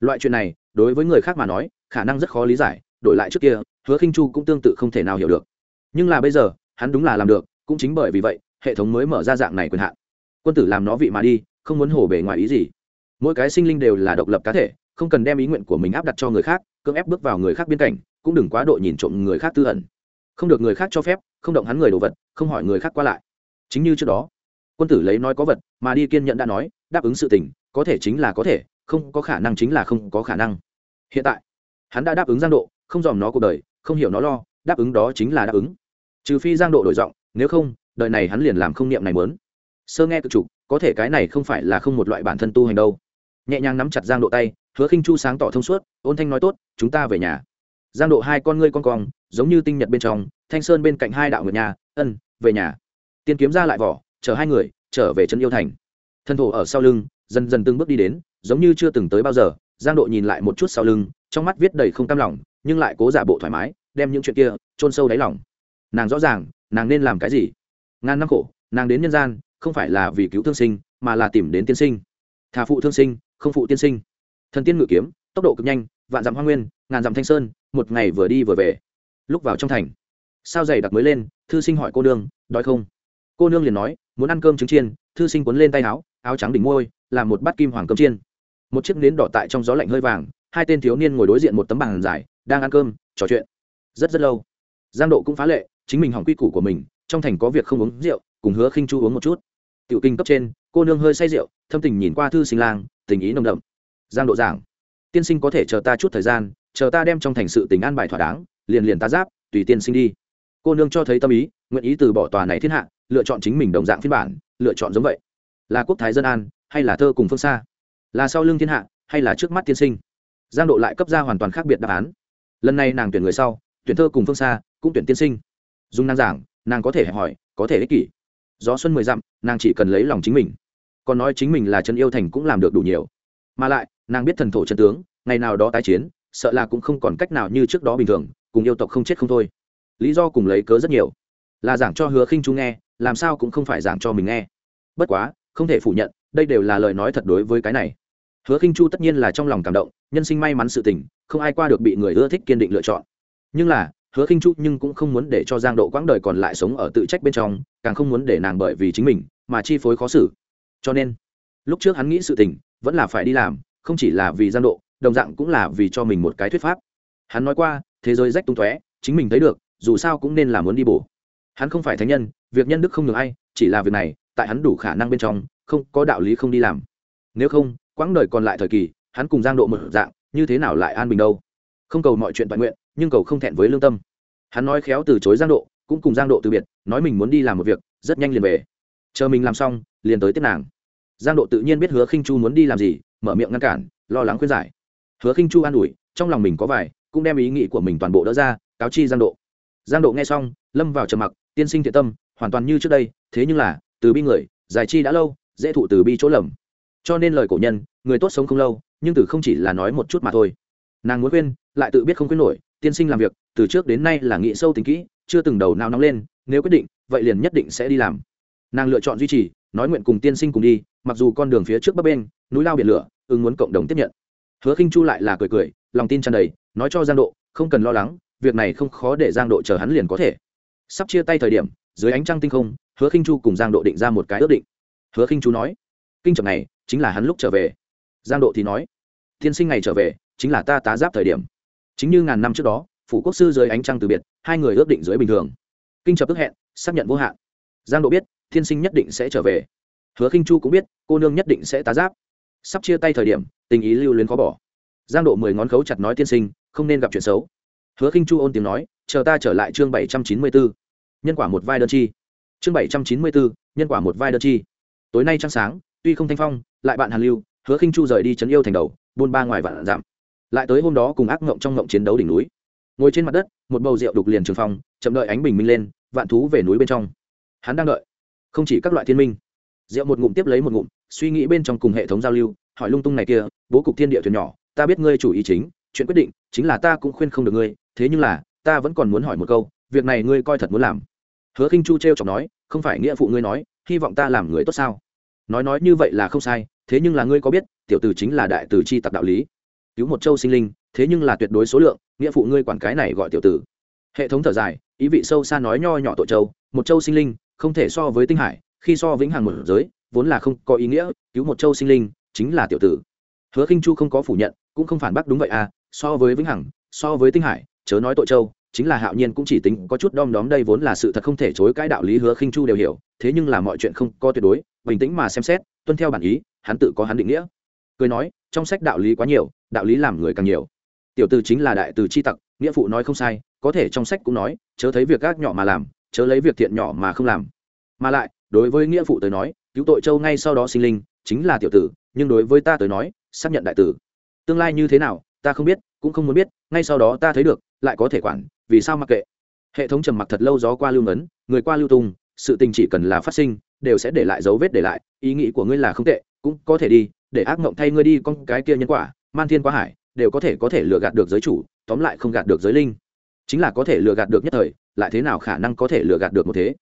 Loại chuyện này, đối với người khác mà nói, khả năng rất khó lý giải, đổi lại trước kia, hứa khinh chu cũng tương tự không thể nào hiểu được. Nhưng là bây giờ, hắn đúng là làm được, cũng chính bởi vì vậy, hệ thống mới mở ra dạng này quyền hạn. Quân tử làm nó vị mà đi, không muốn hổ bề ngoài ý gì. Mỗi cái sinh linh đều là độc lập cá thể, không cần đem ý nguyện của mình áp đặt cho người khác cưỡng ép bước vào người khác biên cảnh, cũng đừng quá độ nhìn trộm người khác tư ẩn. Không được người khác cho phép, không động hắn người đồ vật, không hỏi người khác qua lại. Chính như trước đó, quân tử lấy nói có vật, mà đi kiên nhận đã nói, đáp ứng sự tình, có thể chính là có thể, không có khả năng chính là không có khả năng. Hiện tại, hắn đã đáp ứng giang độ, không dòm nó cuộc đời, không hiểu nó lo, đáp ứng đó chính là đáp ứng. Trừ phi giang độ đổi giọng, nếu không, đời này hắn liền làm không niệm này mớn sơ nghe cực trục có thể cái này không phải là không một loại bản thân tu hành đâu. Nhẹ nhàng nắm chặt giang độ tay hứa khinh chu sáng tỏ thông suốt, ôn thanh nói tốt, chúng ta về nhà. Giang độ hai con ngươi con cong, giống như tinh nhật bên trong, thanh sơn bên cạnh hai đạo ngược nhà, ân, về nhà. Tiên kiếm ra lại vỏ, chở hai người, trở về trấn yêu thành. Thân thổ ở sau lưng, dần dần từng bước đi đến, giống như chưa từng tới bao giờ. Giang độ nhìn lại một chút sau lưng, trong mắt viết đầy không cam lòng, nhưng lại cố giả bộ thoải mái, đem những chuyện kia chôn sâu đáy lòng. Nàng rõ ràng, nàng nên làm cái gì? Ngàn năm khổ, nàng đến nhân gian, không phải là vì cứu thương sinh, mà là tìm đến tiên sinh. Thà phụ thương sinh, không phụ tiên sinh thần tiên ngự kiếm, tốc độ cực nhanh, vạn dặm hoa nguyên, ngàn dặm thanh sơn, một ngày vừa đi vừa về. Lúc vào trong thành, sao dày đặc mới lên, thư sinh hỏi cô nương, đói không? Cô nương liền nói, muốn ăn cơm trứng chiên, thư sinh cuốn lên tay áo áo trắng đỉnh môi, làm một bát kim hoàng cơm chiên. Một chiếc nến đỏ tại trong gió lạnh hơi vàng, hai tên thiếu niên ngồi đối diện một tấm bàn dài đang ăn cơm, trò chuyện. Rất rất lâu, giang độ cũng phá lệ, chính mình hỏng quy củ của mình, trong thành có việc không uống rượu, cùng hứa khinh chu uống một chút. Tiểu kinh cấp trên, cô nương hơi say rượu, thâm tình nhìn qua thư sinh lang, tình ý nồng đậm giang độ giảng, tiên sinh có thể chờ ta chút thời gian, chờ ta đem trong thành sự tình an bài thỏa đáng, liền liền ta giáp, tùy tiên sinh đi. Cô nương cho thấy tâm ý, nguyện ý từ bỏ tòa này thiên hạ, lựa chọn chính mình đồng dạng phiên bản, lựa chọn giống vậy. Là quốc thái dân an, hay là thơ cùng phương xa? Là sau lưng thiên hạ, hay là trước mắt tiên sinh? Giang độ lại cấp ra hoàn toàn khác biệt đáp án. Lần này nàng tuyển người sau, tuyển thơ cùng phương xa, cũng tuyển tiên sinh. Dùng nàng giảng, nàng có thể hỏi, có thể ích kỷ. Gió xuân mười dặm, nàng chỉ cần lấy lòng chính mình. Còn nói chính mình là chân yêu thành cũng làm được đủ nhiều mà lại, nàng biết thần thổ chân tướng, ngày nào đó tái chiến, sợ là cũng không còn cách nào như trước đó bình thường, cùng yêu tộc không chết không thôi. Lý do cùng lấy cớ rất nhiều. Là giảng cho hứa khinh chu nghe, làm sao cũng không phải giảng cho mình nghe. Bất quá, không thể phủ nhận, đây đều là lời nói thật đối với cái này. Hứa khinh chu tất nhiên là trong lòng cảm động, nhân sinh may mắn sự tình, không ai qua được bị người ưa thích kiên định lựa chọn. Nhưng là, hứa khinh chu nhưng cũng không muốn để cho giang độ quãng đời còn lại sống ở tự trách bên trong, càng không muốn để nàng bởi vì chính mình mà chi phối khó xử. Cho nên lúc trước hắn nghĩ sự tình, vẫn là phải đi làm, không chỉ là vì giang độ, đồng dạng cũng là vì cho mình một cái thuyết pháp. Hắn nói qua, thế giới rách tung tóe, chính mình thấy được, dù sao cũng nên là muốn đi bổ. Hắn không phải thánh nhân, việc nhân đức không được ai, chỉ là việc này, tại hắn đủ khả năng bên trong, không có đạo lý không đi làm. Nếu không, quãng đời còn lại thời kỳ, hắn cùng giang độ một dạng, như thế nào lại an bình đâu? Không cầu mọi chuyện toàn nguyện, nhưng cầu không thẹn với lương tâm. Hắn nói khéo từ chối giang độ, cũng cùng giang độ từ biệt, nói mình muốn đi làm một việc, rất nhanh liền về. Chờ mình làm xong, liền tới tiếp nàng giang độ tự nhiên biết hứa khinh chu muốn đi làm gì mở miệng ngăn cản lo lắng khuyên giải. Hứa khinh chu an ủi trong lòng mình có vài cũng đem ý nghĩ của mình toàn bộ đỡ ra cáo chi giang độ. Giang độ nghe xong lâm vào trầm mặc tiên sinh thiện tâm hoàn toàn như trước đây thế nhưng là từ bi người giải chi đã lâu dễ thụ từ bi chỗ lầm. Cho nên lời cổ nhân người tốt sống không lâu nhưng từ không chỉ là nói một chút mà thôi. Nàng muốn khuyên, lại tự biết không khuyên nổi tiên sinh làm việc từ trước đến nay là nghĩ sâu tính kỹ chưa từng đầu nào nóng lên nếu quyết định vậy liền nhất định sẽ đi làm. Nàng lựa chọn duy trì nói nguyện cùng tiên sinh cùng đi mặc dù con đường phía trước bấp bên núi lao biển lửa, ưng muốn cộng đồng tiếp nhận. Hứa khinh chu lại là cười cười, lòng tin tràn đầy, nói cho giang độ, không cần lo lắng, việc này không khó để giang độ chờ hắn liền có thể. Sắp chia tay thời điểm, dưới ánh trăng tinh không, hứa khinh chu cùng giang độ định ra một cái ước định. Hứa khinh chu nói, kinh trọng này, chính là hắn lúc trở về. Giang độ thì nói, tiên sinh ngày trở về, chính là ta tá giáp thời điểm. Chính như ngàn năm trước đó, phủ quốc sư dưới ánh trăng từ biệt, hai người ước định dưới bình thường. Kinh chập ước hẹn, xác nhận vô hạn. Giang độ biết thiên sinh nhất định sẽ trở về hứa khinh chu cũng biết, cô nương nhất định sẽ tá giáp. Sắp chia tay thời điểm, tình ý lưu luyến khó bỏ. Giang độ mười ngón khấu chặt nói tiên sinh, không nên gặp chuyện xấu. Hứa khinh chu ôn tiếng nói, chờ ta trở lại chương bảy trăm chín mươi bốn nhân quả một vai đơn chi. Chương bảy trăm chín mươi bốn nhân quả một vai đơn chi. Tối nay trăng sáng, tuy không thanh phong, lại bạn hàn lưu, hứa khinh chu rời đi chấn yêu thành đầu, buôn ba ngoài vạn giảm lại tới hôm đó cùng ác ngộng trong ngộng chiến đấu đỉnh núi. Ngồi trên mặt đất, một bầu rượu đục liền trường phong, chậm đợi ánh bình minh lên, vạn thú về núi bên trong. Hắn đang đợi. Không chỉ các loại thiên minh rượu một ngụm tiếp lấy một ngụm, suy nghĩ bên trong cùng hệ thống giao lưu, hỏi lung tung này kia, bố cục thiên địa thuyền nhỏ, ta biết ngươi chủ ý chính, chuyện quyết định, chính là ta cũng khuyên không được ngươi, thế nhưng là, ta vẫn còn muốn hỏi một câu, việc này ngươi coi thật muốn làm. Hứa khinh chu trêu chọc nói, không phải nghĩa phụ ngươi nói, hy vọng ta làm người tốt sao? Nói nói như vậy là không sai, thế nhưng là ngươi có biết, tiểu tử chính là đại tử chi tặc đạo lý. Cứu một châu sinh linh, thế nhưng là tuyệt đối số lượng, nghĩa phụ ngươi quản cái này gọi tiểu tử. Hệ thống thở dài, ý vị sâu xa nói nho nhỏ tội châu, một châu sinh linh, không thể so với tinh hải khi so vĩnh hằng một giới, vốn là không có ý nghĩa, cứu một châu sinh linh, chính là tiểu tử. Hứa khinh chu không có phủ nhận, cũng không phản bác đúng vậy à so với vĩnh hằng, so với tinh hải, chớ nói tội châu, chính là hạo nhiên cũng chỉ tính có chút đom đóm đây vốn là sự thật không thể chối cái đạo lý hứa khinh chu đều hiểu, thế nhưng là mọi chuyện không có tuyệt đối, bình tĩnh mà xem xét, tuân theo bản ý, hắn tự có hắn định nghĩa. Cười nói, trong sách đạo lý quá nhiều, đạo lý làm người càng nhiều. Tiểu từ chính là đại từ chi tặc, nghĩa phụ nói không sai, có thể trong sách cũng nói, chớ thấy việc gác nhỏ mà làm, chớ lấy việc thiện nhỏ mà không làm. Mà lại đối với nghĩa phụ tới nói, cứu tội châu ngay sau đó sinh linh, chính là tiểu tử, nhưng đối với ta tới nói, xác nhận đại tử. Tương lai như thế nào, ta không biết, cũng không muốn biết, ngay sau đó ta thấy được, lại có thể quản, vì sao mặc kệ? Hệ thống trầm mặc thật lâu gió qua lưu ngấn, người qua lưu tung, sự tình chỉ cần là phát sinh, đều sẽ để lại dấu vết để lại, ý nghĩ của ngươi là không tệ, cũng có thể đi, để ác mộng thay ngươi đi, con cái kia nhân quả, man thiên quá hải, đều có thể có thể lừa gạt được giới chủ, tóm lại không gạt được giới linh. Chính là có thể lừa gạt được nhất thời, lại thế nào khả năng có thể lừa gạt được một thế?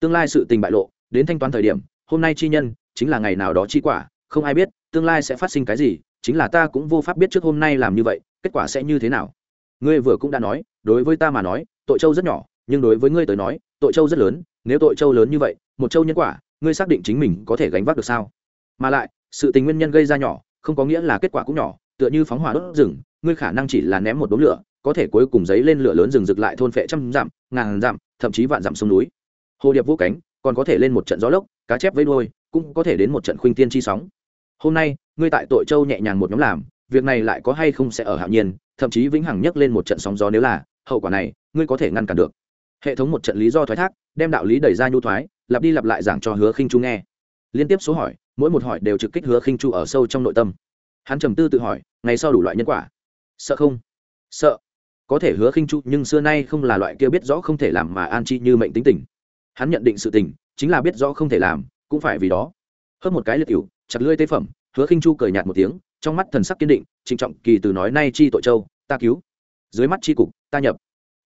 Tương lai sự tình bại lộ đến thanh toán thời điểm, hôm nay chi nhân chính là ngày nào đó chi quả, không ai biết, tương lai sẽ phát sinh cái gì, chính là ta cũng vô pháp biết trước hôm nay làm như vậy, kết quả sẽ như thế nào. Ngươi vừa cũng đã nói, đối với ta mà nói, tội châu rất nhỏ, nhưng đối với ngươi tới nói, tội châu rất lớn, nếu tội châu lớn như vậy, một châu nhân quả, ngươi xác định chính mình có thể gánh vác được sao? Mà lại, sự tình nguyên nhân gây ra nhỏ, không có nghĩa là kết quả cũng nhỏ, tựa như phóng hỏa đốt rừng, ngươi khả năng chỉ là ném một đốm lửa, có thể cuối cùng giấy lên lửa lớn rừng rực lại thôn phệ trăm dặm, ngàn dặm, thậm chí vạn dặm sông núi. Hồ điệp vũ cánh còn có thể lên một trận gió lốc, cá chép với đôi cũng có thể đến một trận khuynh tiên chi sóng. Hôm nay, ngươi tại tội châu nhẹ nhàng một nhóm làm, việc này lại có hay không sẽ ở hạo nhiên, thậm chí vĩnh hằng nhấc lên một trận sóng gió nếu là, hậu quả này, ngươi có thể ngăn cản được. Hệ thống một trận lý do thoái thác, đem đạo lý đẩy ra nhu thoái, lặp đi lặp lại giảng cho hứa khinh chu nghe. Liên tiếp số hỏi, mỗi một hỏi đều trực kích hứa khinh chu ở sâu trong nội tâm. Hắn trầm tư tự hỏi, ngày sau đủ loại nhân quả? Sợ không? Sợ. Có thể hứa khinh chu nhưng xưa nay không là loại kia biết rõ không thể làm mà an chi như mệnh tính tình hắn nhận định sự tình, chính là biết rõ không thể làm, cũng phải vì đó. Hơn một cái liệt cựu chặt lưỡi tế phẩm, hứa khinh chu cười nhạt một tiếng, trong mắt thần sắc kiên định, trịnh trọng kỳ từ nói, nay chi tội châu, ta cứu. Dưới mắt chi cục, ta nhập.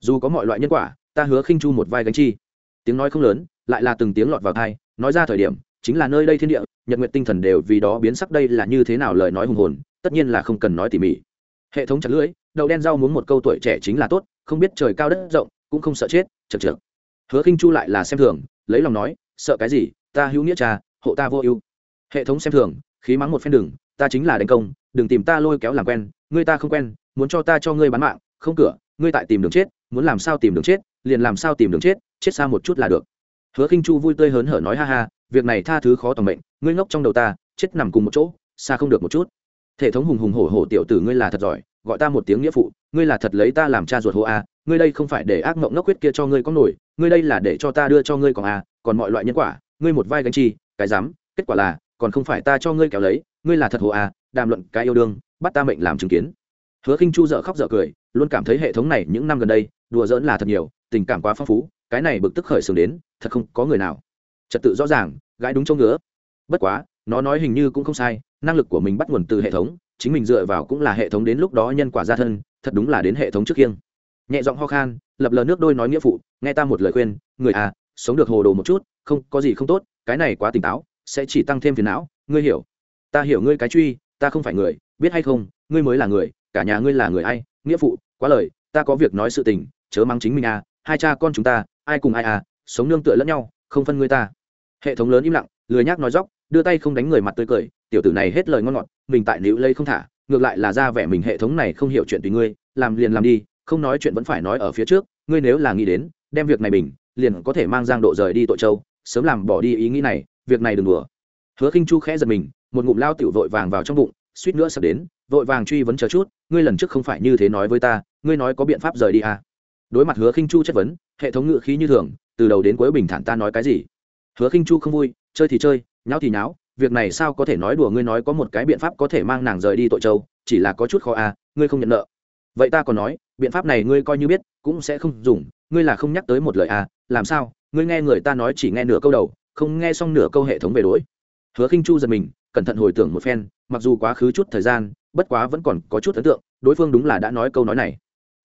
Dù có mọi loại nhân quả, ta hứa khinh chu một vai gánh chi. Tiếng nói không lớn, lại là từng tiếng lọt vào thai nói ra thời điểm, chính là nơi đây thiên địa, nhật nguyện tinh thần đều vì đó biến sắc đây là như thế nào lời nói hùng hồn, tất nhiên là không cần nói tỉ mỉ. Hệ thống chặt lưỡi đậu đen rau muốn một câu tuổi trẻ chính là tốt, không biết trời cao đất rộng, cũng không sợ chết, chật chật hứa khinh chu lại là xem thường, lấy lòng nói, sợ cái gì? Ta hữu nghĩa cha, hộ ta vô ưu. Hệ thống xem thường, khí mắng một phen đừng, ta chính là đánh công, đừng tìm ta lôi kéo làm quen, ngươi ta không quen, muốn cho ta cho ngươi bán mạng, không cửa, ngươi tại tìm đường chết, muốn làm sao tìm đường chết, liền làm sao tìm đường chết chết xa một chút là được. Hứa khinh chu vui tươi hớn hở nói, ha ha, việc này tha thứ khó tầm mệnh, ngươi ngốc trong đầu ta, chết nằm cùng một chỗ, xa không được một chút. Hệ thống hùng hùng hổ hổ, tiểu tử ngươi là thật giỏi, gọi ta một tiếng nghĩa phụ, ngươi là thật lấy ta làm cha ruột hô a ngươi đây không phải để ác mộng ngốc quyết kia cho ngươi có nổi, ngươi đây là để cho ta đưa cho ngươi còn à? còn mọi loại nhân quả, ngươi một vai gánh chi, cái dám, kết quả là, còn không phải ta cho ngươi kéo lấy, ngươi là thật hồ à? đàm luận cái yêu đương, bắt ta mệnh làm chứng kiến hứa khinh chu dợ khóc dợ cười, luôn cảm thấy hệ thống này những năm gần đây, đùa giỡn là thật nhiều, tình cảm quá phong phú, cái này bực tức khởi xướng đến, thật không có người nào trật tự rõ ràng gái đúng chỗ ngứa bất quá, nó nói hình như cũng không sai, năng lực của mình bắt nguồn từ hệ thống, chính mình dựa vào cũng là hệ thống đến lúc đó nhân quả gia thân, thật đúng là đến hệ thống trước kiêng nhẹ giọng ho khan, lập lờ nước đôi nói nghĩa phụ, nghe ta một lời khuyên, người à sống được hồ đồ một chút, không, có gì không tốt, cái này quá tỉnh táo, sẽ chỉ tăng thêm phiền não, ngươi hiểu. Ta hiểu ngươi cái truy, ta không phải người, biết hay không, ngươi mới là người, cả nhà ngươi là người ai, nghĩa phụ, quá lời, ta có việc nói sự tình, chớ mắng chính mình à hai cha con chúng ta, ai cùng ai à sống nương tựa lẫn nhau, không phân ngươi ta. Hệ thống lớn im lặng, lười nhác nói dóc, đưa tay không đánh người mặt tươi cười, tiểu tử này hết lời ngon ngọt, mình tại nữ lây không thả, ngược lại là ra vẻ mình hệ thống này không hiểu chuyện tùy ngươi, làm liền làm đi không nói chuyện vẫn phải nói ở phía trước, ngươi nếu là nghĩ đến, đem việc này bình, liền có thể mang giang độ rời đi tội châu, sớm làm bỏ đi ý nghĩ này, việc này đừng đùa. Hứa khinh chu khẽ giật mình, một ngụm lao tiểu vội vàng vào trong bụng, suýt nữa sắp đến, vội vàng truy vấn chờ chút, ngươi lần trước không phải như thế nói với ta, ngươi nói có biện pháp rời đi à? Đối mặt hứa khinh chu chất vấn, hệ thống ngự khí như thường, từ đầu đến cuối bình thản ta nói cái gì? Hứa khinh chu không vui, chơi thì chơi, nháo thì nháo, việc này sao có thể nói đùa ngươi nói có một cái biện pháp có thể mang nàng rời đi tội châu, chỉ là có chút khó à ngươi không nhận nợ. Vậy ta còn nói biện pháp này ngươi coi như biết, cũng sẽ không dùng, ngươi là không nhắc tới một lời à làm sao, ngươi nghe người ta nói chỉ nghe nửa câu đầu, không nghe xong nửa câu hệ thống về đuổi. hứa khinh chu giật mình, cẩn thận hồi tưởng một phen, mặc dù quá khứ chút thời gian, bất quá vẫn còn có chút ấn tượng, đối phương đúng là đã nói câu nói này.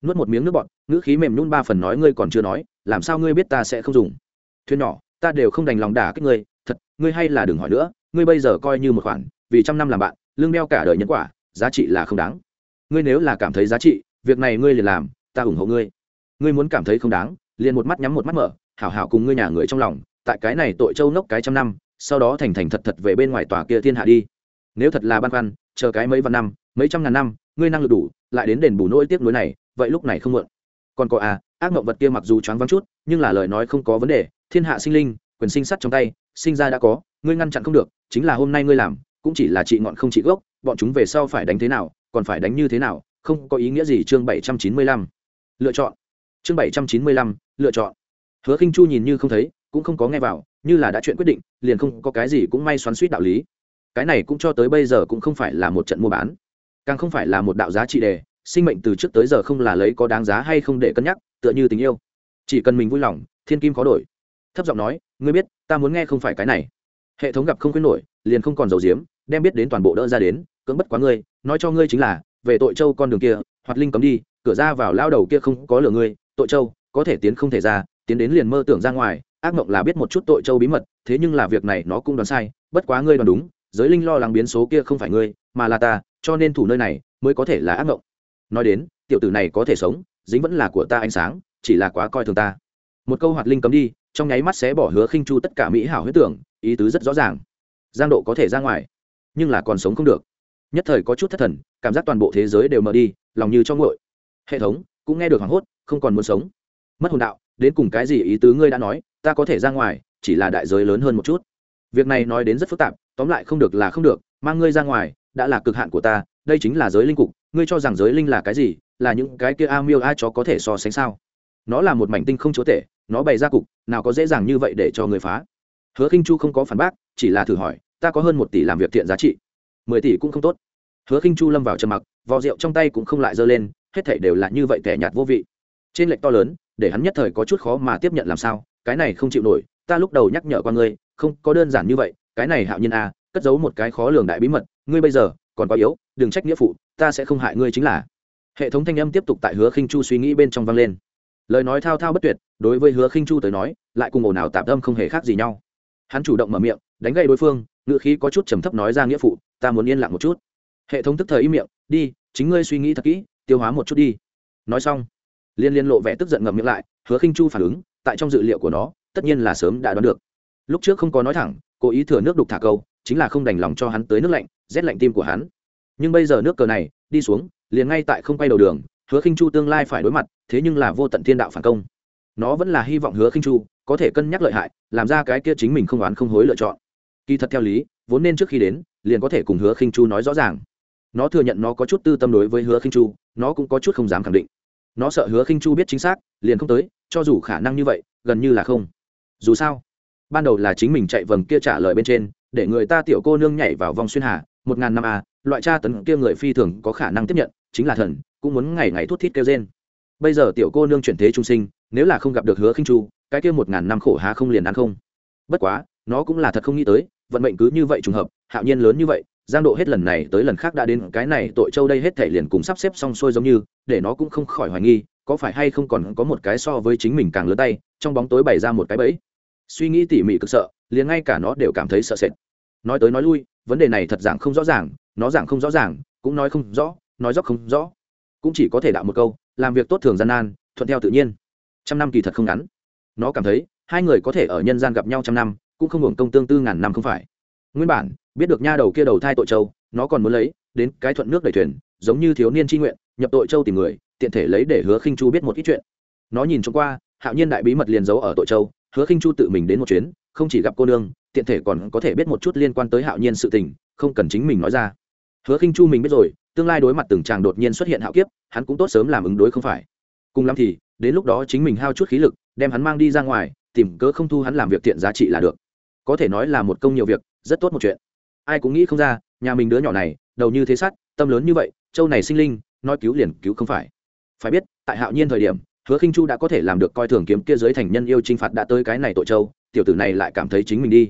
Nuốt một miếng nước bọt, ngữ khí mềm nhún ba phần nói ngươi còn chưa nói, làm sao ngươi biết ta sẽ không dùng. Thuyền nhỏ, ta đều không đành lòng đả kích ngươi, thật, ngươi hay là đừng hỏi nữa, ngươi bây giờ coi như một khoản, vì trăm năm làm bạn, lương đeo cả đời nhân quả, giá trị là không đáng. Ngươi nếu là cảm thấy giá trị việc này ngươi liền làm, ta ủng hộ ngươi. Ngươi muốn cảm thấy không đáng, liền một mắt nhắm một mắt mở, hảo hảo cùng ngươi nhà người trong lòng, tại cái này tội châu nốc cái trăm năm, sau đó thành thành thật thật về bên ngoài tòa kia thiên hạ đi. Nếu thật là băn khoăn, chờ cái mấy vạn năm, mấy trăm ngàn năm, ngươi năng lực đủ, lại đến đền bù nỗi tiếc nuối này, vậy lúc này không muộn. Còn có à ác mộng vật kia mặc dù choáng vắng chút, nhưng là lời nói không có vấn đề, thiên hạ sinh linh, quyền sinh sắt trong tay, sinh ra đã có, ngươi ngăn chặn không được, chính là hôm nay ngươi làm, cũng chỉ là trị ngọn không trị gốc, bọn chúng về sau phải đánh thế nào, còn phải đánh như thế nào không có ý nghĩa gì chương bảy trăm chín mươi lăm. Lựa chọn. Chương bảy trăm chín mươi lăm, lựa chọn. Hứa khinh chu nhìn như không thấy, cũng không có nghe vào, như là đã chuyện quyết định, liền không có cái gì cũng may xoắn suýt đạo lý. Cái này cũng cho tới bây giờ cũng không phải là một trận mua bán. Càng không phải là một đạo giá trị đề, sinh mệnh từ trước tới giờ không là lấy có đáng giá hay không để cân nhắc, tựa như tình yêu. Chỉ cần mình vui lòng, thiên kim khó đổi. Thấp giọng nói, ngươi biết, ta muốn nghe không phải cái này. Hệ thống gặp không khuyến nổi, liền không còn dầu diếm, đem biết đến toàn bộ đỡ ra đến, cưỡng bất quá ngươi, nói cho ngươi chính là về tội châu con đường kia hoạt linh cấm đi, cửa ra vào lao đầu kia không có lửa ngươi, tội châu, có thể tiến không thể ra, tiến đến liền mơ tưởng ra ngoài, ác mộng là biết một chút tội châu bí mật, thế nhưng là việc này nó cũng đoán sai, bất quá ngươi đoán đúng, giới linh lo lắng biến số kia không phải ngươi, mà là ta, cho nên thủ nơi này mới có thể là ác mộng. Nói đến, tiểu tử này có thể sống, dính vẫn là của ta ánh sáng, chỉ là quá coi thường ta. Một câu hoạt linh cấm đi, trong nháy mắt sẽ bỏ hứa khinh chu tất cả mỹ hảo huyết tưởng, ý tứ rất rõ ràng. Giang độ có thể ra ngoài, nhưng là còn sống không được nhất thời có chút thất thần, cảm giác toàn bộ thế giới đều mờ đi, lòng như cho ngội hệ thống, cũng nghe được hoảng hốt, không còn muốn sống. Mất hồn đạo, đến cùng cái gì ý tứ ngươi đã nói, ta có thể ra ngoài, chỉ là đại giới lớn hơn một chút. Việc này nói đến rất phức tạp, tóm lại không được là không được, mang ngươi ra ngoài, đã là cực hạn của ta, đây chính là giới linh cục, ngươi cho rằng giới linh là cái gì, là những cái kia a miêu a chó có thể so sánh sao? Nó là một mảnh tinh không chúa tể, nó bày ra cục, nào có dễ dàng như vậy để cho người phá? Hứa khinh chu không có phản bác, chỉ là thử hỏi, ta có hơn một tỷ làm việc thiện giá trị mười tỷ cũng không tốt. Hứa khinh chu lâm vào trầm mặc, vò rượu trong tay cũng không lại dơ lên, hết thảy đều là như vậy tẻ nhạt vô vị. Trên lệch to lớn, để hắn nhất thời có chút khó mà tiếp nhận làm sao, cái này không chịu nổi, ta lúc đầu nhắc nhở qua ngươi, không có đơn giản như vậy, cái này hạo nhiên a cất giấu một cái khó lường đại bí mật, ngươi bây giờ còn quá yếu, đừng trách nghĩa phụ, ta sẽ không hại ngươi chính là. Hệ thống thanh âm tiếp tục tại hứa khinh chu suy nghĩ bên trong vang lên. Lời nói thao thao bất tuyệt, đối với hứa khinh chu tới nói, lại cùng ồn ào tạm âm không hề khác gì nhau. Hắn chủ động mở miệng, đánh gậy đối phương ngựa khí có chút trầm thấp nói ra nghĩa phụ, ta muốn yên lặng một chút. Hệ thống tức thời im miệng, đi, chính ngươi suy nghĩ thật kỹ, tiêu hóa một chút đi. Nói xong, liên liên lộ vẻ tức giận ngậm miệng lại, hứa khinh chu phản ứng, tại trong dự liệu của nó, tất nhiên là sớm đã đoán được. Lúc trước không có nói thẳng, cố ý thừa nước đục thả câu, chính là không đành lòng cho hắn tới nước lạnh, rét lạnh tim của hắn. Nhưng bây giờ nước cờ này, đi xuống, liền ngay tại không quay đầu đường, hứa khinh chu tương lai phải đối mặt, thế nhưng là vô tận thiên đạo phản công. Nó vẫn là hy vọng hứa khinh chu có thể cân nhắc lợi hại, làm ra cái kia chính mình không oán không hối lựa chọn kỳ thật theo lý, vốn nên trước khi đến, liền có thể cùng hứa khinh chu nói rõ ràng. Nó thừa nhận nó có chút tư tâm đối với hứa khinh chu, nó cũng có chút không dám khẳng định. Nó sợ hứa khinh chu biết chính xác, liền không tới, cho dù khả năng như vậy, gần như là không. Dù sao, ban đầu là chính mình chạy vầng kia trả lời bên trên, để người ta tiểu cô nương nhảy vào vòng xuyên hà, một ngàn năm a, loại tra tấn kia người phi thường có khả năng tiếp nhận, chính là thần, cũng muốn ngày ngày thút thít kêu trên bây giờ tiểu cô nương chuyển thế trung sinh, nếu là không gặp được hứa khinh chu, cái kia một ngàn năm khổ há không liền ăn không. Bất quá nó cũng là thật không nghĩ tới, vận mệnh cứ như vậy trùng hợp, hạo nhiên lớn như vậy, giang độ hết lần này tới lần khác đã đến cái này tội châu đây hết thể liền cùng sắp xếp xong xuôi giống như, để nó cũng không khỏi hoài nghi, có phải hay không còn có một cái so với chính mình càng lớn tay, trong bóng tối bày ra một cái bẫy. Suy nghĩ tỉ mỉ cực sợ, liền ngay cả nó đều cảm thấy sợ sệt. Nói tới nói lui, vấn đề này thật giảng không rõ ràng, nó giảng không rõ ràng, cũng nói không rõ, nói dốc không rõ. Cũng chỉ có thể đạo một câu, làm việc tốt thường gian nan, thuận theo tự nhiên. Trăm năm kỳ thật không ngắn. Nó cảm thấy, hai người có thể ở nhân gian gặp nhau trăm năm cũng không hưởng công tương tư ngàn năm không phải. Nguyên bản, biết được nha đầu kia đầu thai tội châu, nó còn muốn lấy, đến cái thuận nước đầy thuyền, giống như thiếu niên tri nguyện, nhập tội châu tìm người, tiện thể lấy để hứa khinh chu biết một ít chuyện. Nó nhìn chung qua, hạo nhiên đại bí mật liền giấu ở tội châu, hứa khinh chu tự mình đến một chuyến, không chỉ gặp cô nương, tiện thể còn có thể biết một chút liên quan tới hạo nhiên sự tình, không cần chính mình nói ra. Hứa khinh chu mình biết rồi, tương lai đối mặt từng chàng đột nhiên xuất hiện hạo kiếp, hắn cũng tốt sớm làm ứng đối không phải. Cùng lắm thì, đến lúc đó chính mình hao chút khí lực, đem hắn mang đi ra ngoài, tìm cớ không thu hắn làm việc tiện giá trị là được có thể nói là một công nhiều việc, rất tốt một chuyện. Ai cũng nghĩ không ra, nhà mình đứa nhỏ này, đầu như thế sát tâm lớn như vậy, châu này sinh linh, nói cứu liền cứu không phải. Phải biết, tại hạo nhiên thời điểm, hứa khinh chu đã có thể làm được coi thường kiếm kia giới thành nhân yêu t r i n h phạt đã tới cái này tội châu, tiểu tử này lại cảm thấy chính mình đi.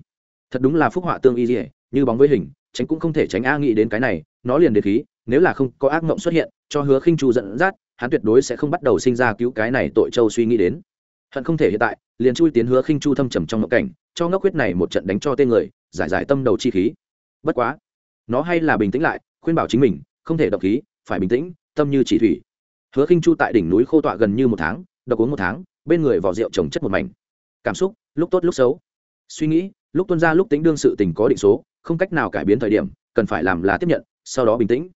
Thật đúng là phúc họa tương y dỉa như bóng với hình, tránh cũng không thể tránh a nghĩ đến cái này, nó liền đề khí, nếu là không có ác mộng xuất hiện, cho hứa khinh chu dẫn dắt, hắn tuyệt đối sẽ không bắt đầu sinh ra cứu cái này tội châu suy nghĩ đến. Hận không thể hiện tại, liền chui tiến hứa khinh chu thâm trầm trong mộng cảnh cho ngốc huyết này một trận đánh cho tên người, giải giải tâm đầu chi khí. Bất quá, nó hay là bình tĩnh lại, khuyên bảo chính mình, không thể độc khí, phải bình tĩnh, tâm như chỉ thủy. Hứa khinh chu tại đỉnh núi khô tọa gần như một tháng, độc uống một tháng, bên người vỏ rượu trồng chất một mảnh. Cảm xúc, lúc tốt lúc xấu. Suy nghĩ, lúc tuân ra lúc tính đương sự tình có định số, không cách nào cải biến thời điểm, cần phải làm là tiếp nhận, sau đó bình tĩnh.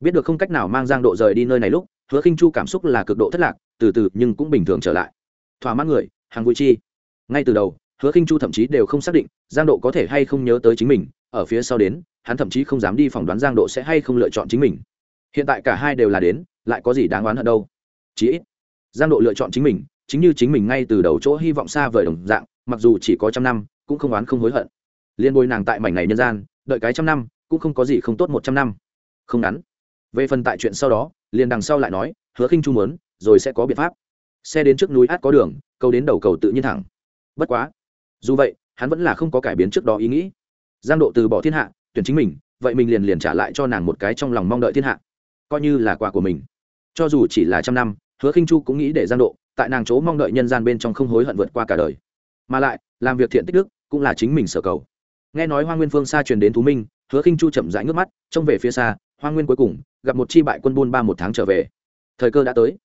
Biết được không cách nào mang giang độ rời đi nơi này lúc, hứa khinh chu cảm xúc là cực độ thất lạc, từ từ nhưng cũng bình thường trở lại. Thỏa mãn người, hàng vui chi. Ngay từ đầu hứa khinh chu thậm chí đều không xác định giang độ có thể hay không nhớ tới chính mình. Ở phía sau đến, hắn thậm chí không dám đi phỏng đoán giang độ sẽ hay không lựa chọn chính mình. Hiện tại cả hai đều là đến, lại có gì đáng oán hận đâu? Chí ít, giang độ lựa chọn chính mình, chính như chính mình ngay từ đầu chỗ hy vọng xa vời đồng dạng, mặc dù chỉ có trăm năm, cũng không oán không hối hận. Liên bồi nàng tại mảnh này nhân gian, đợi cái trăm năm, cũng không có gì không tốt một trăm năm. Không ngắn. Về phần tại chuyện sau đó, liền đằng sau lại nói, hứa khinh chu muốn, rồi sẽ có biện pháp. Xe đến trước núi át có đường, câu đến đầu cầu tự nhiên thẳng. Bất quá dù vậy, hắn vẫn là không có cải biến trước đó ý nghĩ. Giang độ từ bỏ thiên hạ, tuyển chính mình, vậy mình liền liền trả lại cho nàng một cái trong lòng mong đợi thiên hạ. Coi như là quà của mình. Cho dù chỉ là trăm năm, hứa khinh chu cũng nghĩ để giang độ tại nàng chỗ mong đợi nhân gian bên trong không hối hận vượt qua cả đời. Mà lại, làm việc thiện tích đức cũng là chính mình sở cầu. Nghe nói hoa nguyên phương xa truyền đến thú minh, hứa khinh chu chậm rãi ngước mắt, trông về phía xa, hoa nguyên cuối cùng gặp một chi bại quân buôn ba một tháng trở về. Thời cơ đã tới.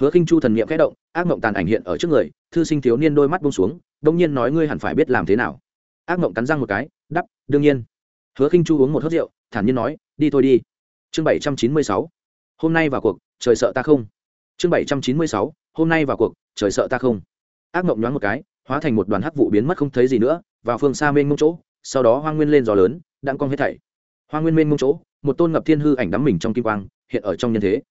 Hứa khinh chu thần niệm khẽ động, ác mộng tàn ảnh hiện ở trước người, thư sinh thiếu niên đôi mắt buông xuống đông nhiên nói ngươi hẳn phải biết làm thế nào. Ác mộng cắn răng một cái đắp đương nhiên. Hứa khinh chu uống một hớt rượu, thản nhiên nói, đi thôi đi. Chương bảy trăm chín mươi sáu. Hôm nay vào cuộc, trời sợ ta không? Chương bảy trăm chín mươi sáu. Hôm nay vào cuộc, trời sợ ta không? Ác mộng nhoáng một cái, hóa thành một đoàn hắc vụ biến mất không thấy gì nữa, vào phương xa mênh mông chỗ, sau đó hoang nguyên lên gió lớn đang cong hết thảy. Hoang nguyên mênh mông chỗ, một tôn ngập thiên hư ảnh đắm mình trong kim quang, hiện ở trong nhân thế.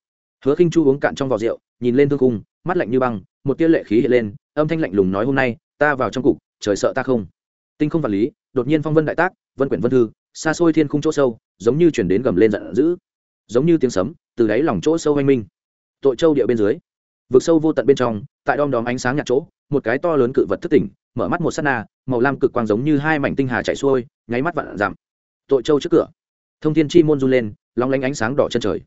Hứa khinh chu uống cạn trong vò rượu, nhìn lên thương cung, mắt lạnh như băng, một tia lệ khí hiện lên, âm thanh lạnh lùng nói hôm nay ta vào trong cục, trời sợ ta không. Tinh không vật lý, đột nhiên phong vân đại tác, vân quyển vân thư, xa xôi thiên khung chỗ sâu, giống như chuyển đến gầm lên giận dữ. Giống như tiếng sấm, từ đáy lòng chỗ sâu hoanh minh. Tội châu địa bên dưới, vực sâu vô tận bên trong, tại đom đóm ánh sáng nhạt chỗ, một cái to lớn cự vật thức tỉnh, mở mắt một s á t na, màu lam cực quang giống như hai mảnh tinh hà chạy xuôi, nháy mắt vạn giảm tội châu trước cửa, thông thiên chi môn run lên lóng lánh ánh sáng đỏ chân trời.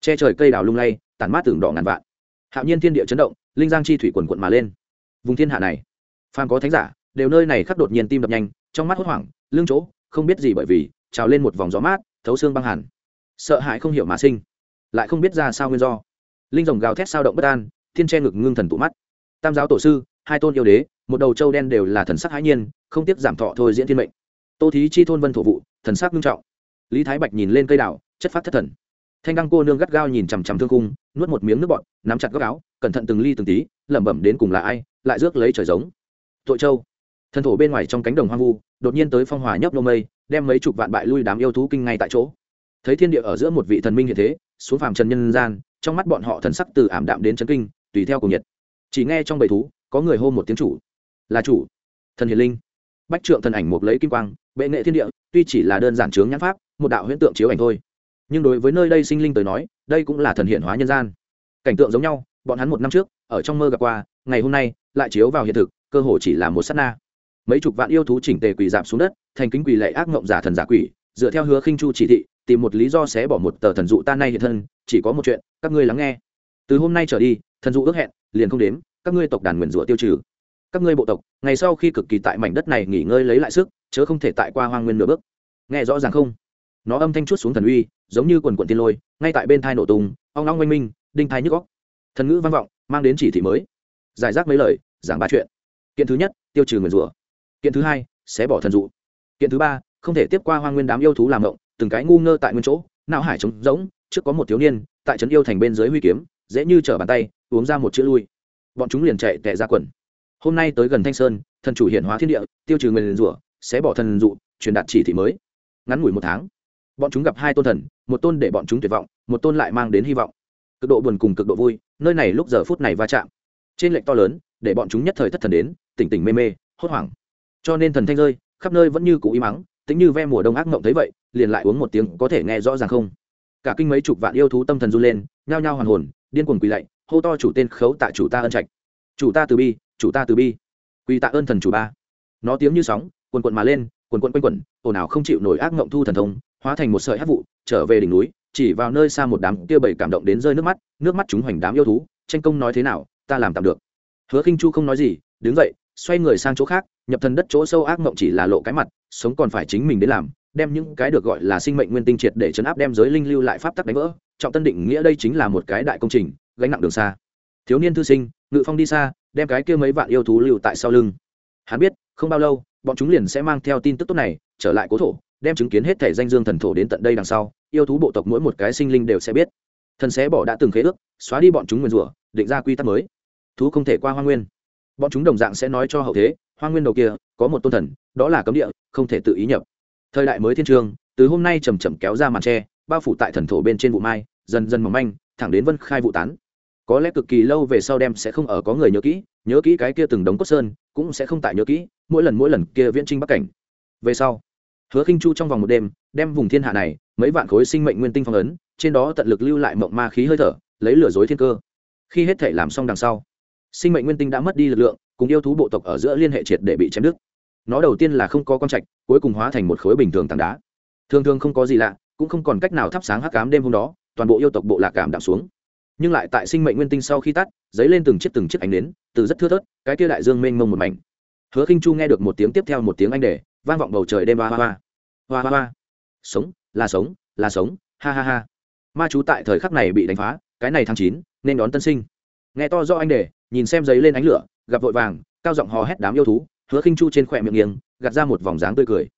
Che trời cây đào lung lay, tản mát tường đỏ ngàn vạn. Hạo nhiên thiên địa chấn động, linh giang chi thủy quần quận mà lên. Vùng thiên hạ này phàm có thánh giả, đều nơi này khắc đột nhiên tim đập nhanh, trong mắt hốt hoảng, lưng chỗ, không biết gì bởi vì, trào lên một vòng gió mát, thấu xương băng hẳn. Sợ hãi không hiểu mà sinh, lại không biết ra sao nguyên do. Linh rồng gào thét sao động bất an, thiên che ngực ngưng thần tụ mắt. Tam giáo tổ sư, hai tôn yêu đế, một đầu trâu đen đều là thần sắc hãi nhiên, không tiếc giảm thọ thôi diễn thiên mệnh. Tô thí chi thôn vân thổ vụ, thần sắc nghiêm trọng. Lý thái bạch nhìn lên cây đảo, chất phát thất thần. Thanh đăng cô nương gắt gao nhìn chằm chằm thương cung nuốt một miếng nước bọt, nắm chặt góc áo, cẩn thận từng ly từng tí, lẩm bẩm đến cùng là ai, lại rước lấy trời giống tội châu. Thần thổ bên ngoài trong cánh đồng hoang vu, đột nhiên tới phong hòa nhấp nô mây, đem mấy chục vạn bại lui đám yêu thú kinh ngay tại chỗ. Thấy thiên địa ở giữa một vị thần minh hiện thế, xuống phàm trần nhân gian, trong mắt bọn họ thần sắc từ ảm đạm đến chấn kinh, tùy theo cùng nhiệt. Chỉ nghe trong bầy thú, có người hô một tiếng chủ. Là chủ, thần hiền linh. Bách trượng thần ảnh một lấy kim quang, bệ nghệ thiên địa, tuy chỉ là đơn giản chướng nhãn pháp, một đạo huyễn tượng chiếu ảnh thôi. Nhưng đối với nơi đây sinh linh tới nói, đây cũng là thần hiện hóa nhân gian. Cảnh tượng giống nhau, bọn hắn một năm trước, ở trong mơ gặp qua, ngày hôm nay, lại chiếu vào hiện thực cơ hồ chỉ là một sát na. Mấy chục vạn yêu thú chỉnh tề quỳ dạp xuống đất, thành kính quỳ lệ ác mộng giả thần giả quỷ, dựa theo hứa khinh chu chỉ thị, tìm một lý do sẽ bỏ một tờ thần dụ ta nay hiện thân, chỉ có một chuyện, các ngươi lắng nghe. Từ hôm nay trở đi, thần dụ ước hẹn, liền không đếm, các ngươi tộc đàn nguyền rủa tiêu trừ. Các ngươi bộ tộc, ngày sau khi cực kỳ tại mảnh đất này nghỉ ngơi lấy lại sức, chớ không thể tại qua hoang nguyên nửa bước. Nghe rõ ràng không? Nó âm thanh chút xuống thần uy, giống như quần quần tiên lôi, ngay tại bên thai nổ tung, ong long oanh minh, đinh thai nhức góc thần ngữ vang vọng, mang đến chỉ thị mới. Giải rác mấy lời, giảng ba chuyện kiện thứ nhất, tiêu trừ nguyền rủa. Kiện thứ hai, xé bỏ thần dụ. Kiện thứ ba, không thể tiếp qua hoang nguyên đám yêu thú làm ngộng, từng cái ngu ngơ tại nguyên chỗ, não hải trống rỗng, trước có một thiếu niên, tại trấn yêu thành bên dưới huy kiếm, dễ như trở bàn tay, uống ra một chữ lui. Bọn chúng liền chạy tệ ra quần. Hôm nay tới gần thanh sơn, thần chủ hiện hóa thiên địa, tiêu trừ nguyền rủa, xé bỏ thần dụ, truyền đạt chỉ thị mới. Ngắn ngủi một tháng, bọn chúng gặp hai tôn thần, một tôn để bọn chúng tuyệt vọng, một tôn lại mang đến hy vọng. Cực độ buồn cùng cực độ vui, nơi này lúc giờ phút này va chạm. Trên lệnh to lớn để bọn chúng nhất thời thất thần đến, tỉnh tỉnh mê mê, hốt hoảng. Cho nên thần thanh rơi, khắp nơi vẫn như cũ y mắng tính như ve mùa đông ác mộng thấy vậy, liền lại uống một tiếng có thể nghe rõ ràng không. Cả kinh mấy chục vạn yêu thú tâm thần run lên, nhao nhao hoàn hồn, điên cuồng quỳ lạy, hô to chủ tên khấu tạ chủ ta ân trạch. Chủ ta từ bi, chủ ta từ bi. Quỳ tạ ơn thần chủ ba. Nó tiếng như sóng quần quận mà lên quần quận quanh quẩn, ồn ào không chịu nổi ác mộng thu thần thông, hóa thành một sợi hát vụ, trở về đỉnh núi, chỉ vào nơi xa một đám kia bảy cảm động đến rơi nước mắt nước mắt chúng hoành đám yêu thú, tranh công nói thế nào, ta làm tạm được hứa khinh chu không nói gì, đứng dậy, xoay người sang chỗ khác, nhập thần đất chỗ sâu ác mộng chỉ là lộ cái mặt, sống còn phải chính mình đến làm, đem những cái được gọi là sinh mệnh nguyên tinh triệt để chấn áp đem giới linh lưu lại pháp tắc đánh vỡ. Trọng tân định nghĩa đây chính là một cái đại công trình, gánh nặng đường xa. Thiếu niên thư sinh, ngự phong đi xa, đem cái kia mấy vạn yêu thú lưu tại sau lưng. Hắn biết, không bao lâu, bọn chúng liền sẽ mang theo tin tức tốt này, trở lại cố thổ, đem chứng kiến hết thể danh dương thần thổ đến tận đây đằng sau, yêu thú bộ tộc mỗi một cái sinh linh đều sẽ biết. Thần sẽ bỏ đã từng khế ước, xóa đi bọn chúng nguyên rủa, định ra quy tắc mới thú không thể qua hoa nguyên. Bọn chúng đồng dạng sẽ nói cho hậu thế, hoa nguyên đầu kia, có một tôn thần, đó là cấm địa, không thể tự ý nhập. Thời đại mới thiên trường, từ hôm nay chầm chậm kéo ra màn tre, bao phủ tại thần thổ bên trên vụ mai, dần dần mỏng manh, thẳng đến vân khai vụ tán. Có lẽ cực kỳ lâu về sau đem sẽ không ở có người nhớ kỹ nhớ kỹ cái kia từng đống cốt sơn, cũng sẽ không tại nhớ kỹ, mỗi lần mỗi lần kia viễn trinh bắc cảnh. Về sau, hứa khinh chu trong vòng một đêm, đem vùng thiên hạ này, mấy vạn khối sinh mệnh nguyên tinh phong ấn, trên đó tận lực lưu lại mộng ma khí hơi thở, lấy lừa dối thiên cơ. Khi hết thể làm xong đằng sau sinh mệnh nguyên tinh đã mất đi lực lượng cùng yêu thú bộ tộc ở giữa liên hệ triệt để bị chém đứt. Nó đầu tiên là không có con trạch cuối cùng hóa thành một khối bình thường tảng đá. Thường thường không có gì lạ cũng không còn cách nào thắp sáng hắc cám đêm hôm đó toàn bộ yêu tộc bộ lạc cảm đạm xuống. Nhưng lại tại sinh mệnh nguyên tinh sau khi tắt dấy lên từng chiếc từng chiếc ánh nến, từ rất thưa thớt cái kia đại dương mênh mông một mảnh. Hứa khinh chu nghe được một tiếng tiếp theo một tiếng anh để vang vọng bầu trời đêm hoa hoa hoa. Hoa hoa hoa. Sống là sống là sống ha ha ha. Ma chú tại thời khắc này bị đánh phá cái này tháng chín nên đón tân sinh nghe to do anh để, nhìn xem giấy lên ánh lửa, gặp vội vàng, cao giọng hò hét đám yêu thú, hứa khinh chu trên khỏe miệng nghiêng, gạt ra một vòng dáng tươi cười.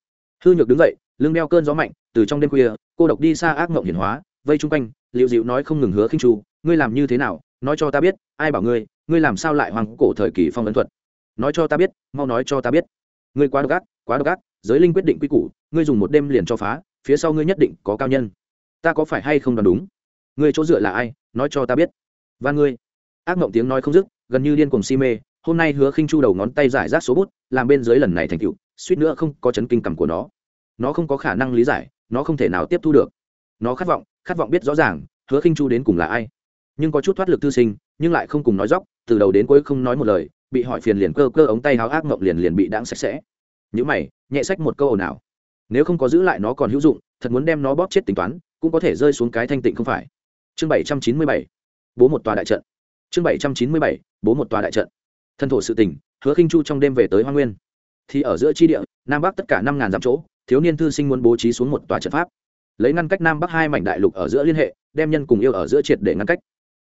Hư nhược đứng dậy, lưng đeo cơn gió mạnh, từ trong đêm khuya, cô độc đi xa ác mộng hiển hóa, vây chung quanh liệu dịu nói không ngừng hứa khinh chu, ngươi làm như thế nào? Nói cho ta biết, ai bảo ngươi ngươi làm sao lại hoàng cổ thời kỳ phong ấn thuật? Nói cho ta biết, mau nói cho ta biết. Ngươi quá độc ác, quá độc ác, giới linh quyết định quy củ, ngươi dùng một đêm liền cho phá, phía sau ngươi nhất định có cao nhân. Ta có phải hay không đoán đúng? Ngươi chỗ dựa là ai? Nói cho ta biết. Và ngươi ác mộng tiếng nói không dứt, gần như điên cuồng si mê, hôm nay hứa khinh chu đầu ngón tay giải rác số bút, làm bên dưới lần này thành tựu, suýt nữa không có chấn kinh cầm của nó. Nó không có khả năng lý giải, nó không thể nào tiếp thu được. Nó khát vọng khát vọng biết rõ ràng, hứa khinh chu đến cùng là ai. Nhưng có chút thoát lực thư sinh, nhưng lại không cùng nói dóc từ đầu đến cuối không nói một lời, bị hỏi phiền liền cơ cơ ống tay háo ác mộng liền liền bị đãng sạch sẽ. Những mày, nhẹ sách một câu ồn ào. Nếu không có giữ lại nó còn hữu dụng, thật muốn đem nó bóp chết tính toán, cũng có thể rơi xuống cái thanh tịnh không phải. Chương bảy trăm chín mươi bảy, bố một tòa đại trận chương bảy trăm chín mươi bảy, bố một tòa đại trận. Thân thổ sự tỉnh hứa khinh chu trong đêm về tới hoa nguyên. Thì ở giữa tri địa, nam bắc tất cả năm ngàn dặm chỗ, thiếu niên thư sinh muốn bố trí xuống một tòa trận pháp. Lấy ngăn cách nam bắc hai mảnh đại lục ở giữa liên hệ, đem nhân cùng yêu ở giữa triệt để ngăn cách.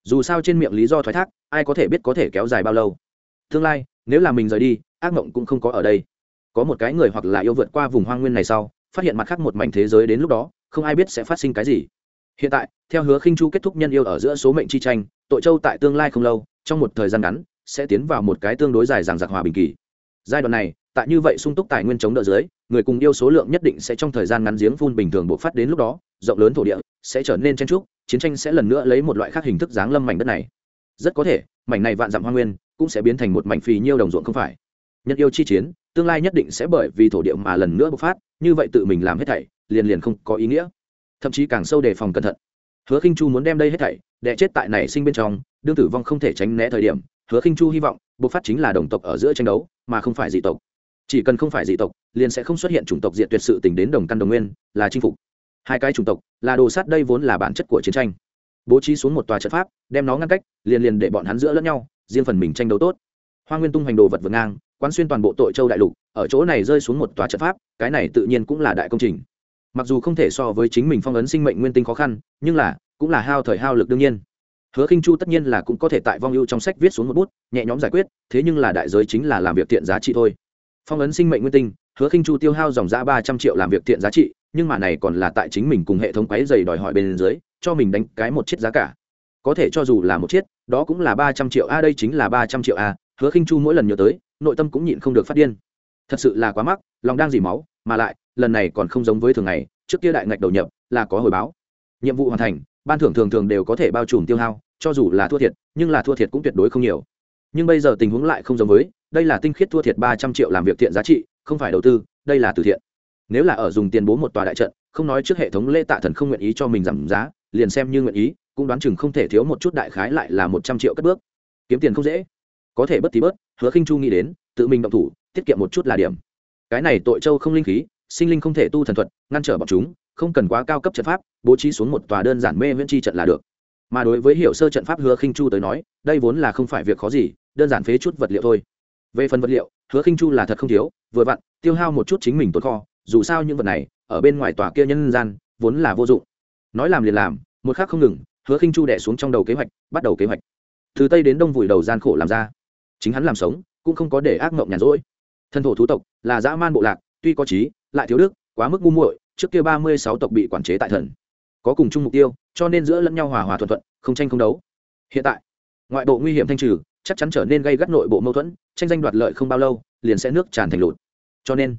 Dù sao trên miệng lý do thoái thác, ai có thể biết có thể kéo dài bao lâu. Tương lai, nếu là mình rời đi, ác mộng cũng không có ở đây. Có một cái người hoặc là yêu vượt qua vùng hoang nguyên này sau, phát hiện mặt khác một mảnh thế giới đến lúc đó, không ai biết sẽ phát sinh cái gì hiện tại, theo hứa khinh chu kết thúc nhân yêu ở giữa số mệnh chi tranh, tội châu tại tương lai không lâu, trong một thời gian ngắn, sẽ tiến vào một cái tương đối dài dằng dặc hòa bình kỳ. Giai đoạn này, tại như vậy sung túc tài nguyên chống đỡ dưới, người cùng yêu số lượng nhất định sẽ trong thời gian ngắn giếng phun bình thường bộc phát đến lúc đó, rộng lớn thổ địa sẽ trở nên chen trúc, chiến tranh sẽ lần nữa lấy một loại khác hình thức giáng lâm mảnh đất này. Rất có thể, mảnh này vạn dặm hoa nguyên cũng sẽ biến thành một mảnh phì nhiêu đồng ruộng không phải. Nhân yêu chi chiến, tương lai nhất định sẽ bởi vì thổ địa mà lần nữa bộc phát, như vậy tự mình làm hết thảy, liền liền không có ý nghĩa thậm chí càng sâu đề phòng cẩn thận. Hứa khinh chu muốn đem đây hết thảy đẻ chết tại này sinh bên trong, đương tử vong không thể tránh né thời điểm, hứa khinh chu hy vọng bộc phát chính là đồng tộc ở giữa tranh đấu, mà không phải dị tộc. Chỉ cần không phải dị tộc, liền sẽ không xuất hiện chủng tộc diệt tuyệt sự tình đến đồng căn đồng nguyên, là chinh phục. Hai cái chủng tộc, là đồ sát đây vốn là bản chất của chiến tranh. Bố trí xuống một tòa trận pháp, đem nó ngăn cách, liền liền để bọn hắn giữa lẫn nhau, riêng phần mình tranh đấu tốt. Hoa nguyên tung hoành đồ vật vượt ngang, quán xuyên toàn bộ tội châu đại lục, ở chỗ này rơi xuống một tòa trận pháp, cái này tự nhiên cũng là đại công trình mặc dù không thể so với chính mình phong ấn sinh mệnh nguyên tinh khó khăn, nhưng là, cũng là hao thời hao lực đương nhiên. Hứa khinh chu tất nhiên là cũng có thể tại vong ưu trong sách viết xuống một bút, nhẹ nhõm giải quyết, thế nhưng là đại giới chính là làm việc thiện giá trị thôi. Phong ấn sinh mệnh nguyên tinh, hứa khinh chu tiêu hao dòng giá ba trăm triệu làm việc thiện giá trị, nhưng mà này còn là tại chính mình cùng hệ thống quấy dày đòi hỏi bên dưới, cho mình đánh cái một chiếc giá cả. Có thể cho dù là một chiếc, đó cũng là ba trăm triệu, a, đây chính là ba trăm triệu, a. Hứa khinh chu mỗi lần nhớ tới, nội tâm cũng nhịn không được phát điên thật sự là quá mắc, lòng đang dì máu, mà lại, lần này còn không giống với thường ngày, trước kia đại ngạch đầu nhập, là có hồi báo. Nhiệm vụ hoàn thành, ban thưởng thường thường đều có thể bao trùm tiêu hao, cho dù là thua thiệt, nhưng là thua thiệt cũng tuyệt đối không nhiều. Nhưng bây giờ tình huống lại không giống với, đây là tinh khiết thua thiệt ba trăm triệu làm việc thiện giá trị, không phải đầu tư, đây là từ thiện. Nếu là ở dùng tiền bố một tòa đại trận, không nói trước hệ thống lễ tạ thần không nguyện ý cho mình giảm giá, liền xem như nguyện ý, cũng đoán chừng không thể thiếu một chút đại khái lại là một trăm triệu cất bước. Kiếm tiền không dễ. Có thể bất tí bớt, hứa khinh chu nghĩ đến tự mình động thủ, tiết kiệm một chút là điểm. Cái này tội châu không linh khí, sinh linh không thể tu thần thuật, ngăn trở bọn chúng, không cần quá cao cấp trận pháp, bố trí xuống một tòa đơn giản mê viễn chi trận là được. Mà đối với hiểu sơ trận pháp hứa khinh chu tới nói, đây vốn là không phải việc khó gì, đơn giản phế chút vật liệu thôi. Về phần vật liệu, hứa khinh chu là thật không thiếu, vừa vặn, tiêu hao một chút chính mình tồn kho, dù sao những vật này, ở bên ngoài tòa kia nhân gian, vốn là vô dụng. Nói làm liền làm, một khác không ngừng, hứa khinh chu đẻ xuống trong đầu kế hoạch, bắt đầu kế hoạch. Từ tây đến đông vùi đầu gian khổ làm ra. Chính hắn làm sống cũng không có để ác mộng nhàn rỗi. Thân thổ thú tộc là dã man bộ lạc, tuy có trí, lại thiếu đức, quá mức ngu muội, trước kia ba mươi sáu tộc bị quản chế tại thần, có cùng chung mục tiêu, cho nên giữa lẫn nhau hòa hòa thuận thuận, không tranh không đấu. Hiện tại, ngoại bộ nguy hiểm thanh trừ, chắc chắn trở nên gây gắt nội bộ mâu thuẫn, tranh danh đoạt lợi không bao lâu, liền sẽ nước tràn thành lụt. Cho nên,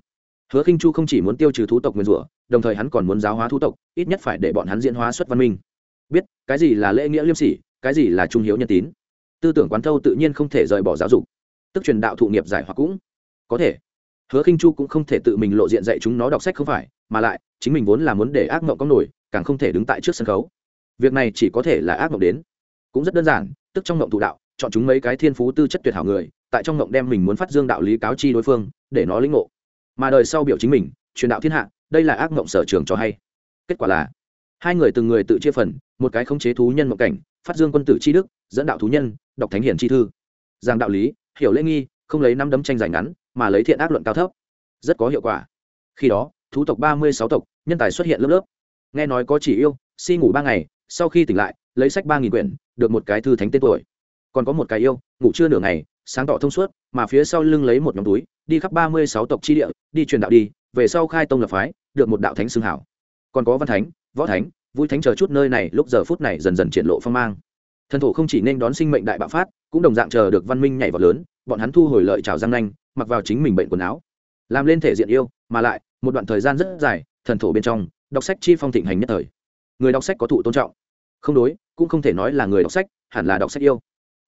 hứa khinh chu không chỉ muốn tiêu trừ thú tộc nguyên rủa, đồng thời hắn còn muốn giáo hóa thú tộc, ít nhất phải để bọn hắn diễn hóa xuất văn minh. Biết, cái gì là lễ nghĩa liêm sỉ, cái gì là trung hiếu nhân tín. Tư tưởng quán thâu tự nhiên không thể rời bỏ giáo dục tức truyền đạo thụ nghiệp giải hoặc cũng có thể. Hứa khinh chu cũng không thể tự mình lộ diện dạy chúng nó đọc sách không phải, mà lại, chính mình vốn là muốn để ác mộng có nổi, càng không thể đứng tại trước sân khấu. Việc này chỉ có thể là ác mộng đến. Cũng rất đơn giản, tức trong mộng thụ đạo, chọn chúng mấy cái thiên phú tư chất tuyệt hảo người, tại trong mộng đem mình muốn phát dương đạo lý cáo chi đối phương, để nó lĩnh ngộ. Mà đời sau biểu chính mình, truyền đạo thiên hạ, đây là ác mộng sở trường cho hay. Kết quả là, hai người từng người tự chia phần, một cái khống chế thú nhân mộng cảnh, phát dương quân tử chi đức, dẫn đạo thú nhân, đọc thánh hiển chi thư. Giang đạo lý hiểu lễ nghi, không lấy năm đấm tranh giành ngắn, mà lấy thiện ác luận cao thấp. Rất có hiệu quả. Khi đó, thú tộc ba mươi sáu tộc, nhân tài xuất hiện lớp lớp. Nghe nói có chỉ yêu, si ngủ ba ngày, sau khi tỉnh lại, lấy sách ba nghìn quyển, được một cái thư thánh tên tuổi. Còn có một cái yêu, ngủ chưa nửa ngày, sáng tỏ thông suốt, mà phía sau lưng lấy một nhóm túi, đi khắp ba mươi sáu tộc chi địa, đi truyền đạo đi, về sau khai tông lập phái, được một đạo thánh xưng hảo. Còn có văn thánh, võ thánh, vui thánh chờ chút nơi này, lúc giờ phút này dần dần triển lộ phong mang. Thần thổ không chỉ nên đón sinh mệnh đại bạo phát cũng đồng dạng chờ được văn minh nhảy vào lớn, bọn hắn thu hồi lợi trào giang nanh, mặc vào chính mình bệnh quần áo. Làm lên thể diện yêu, mà lại, một đoạn thời gian rất dài, thần thổ bên trong, đọc sách chi phong thịnh hành nhất thời. Người đọc sách có thụ tôn trọng. Không đối, cũng không thể nói là người đọc sách, hẳn là đọc sách yêu.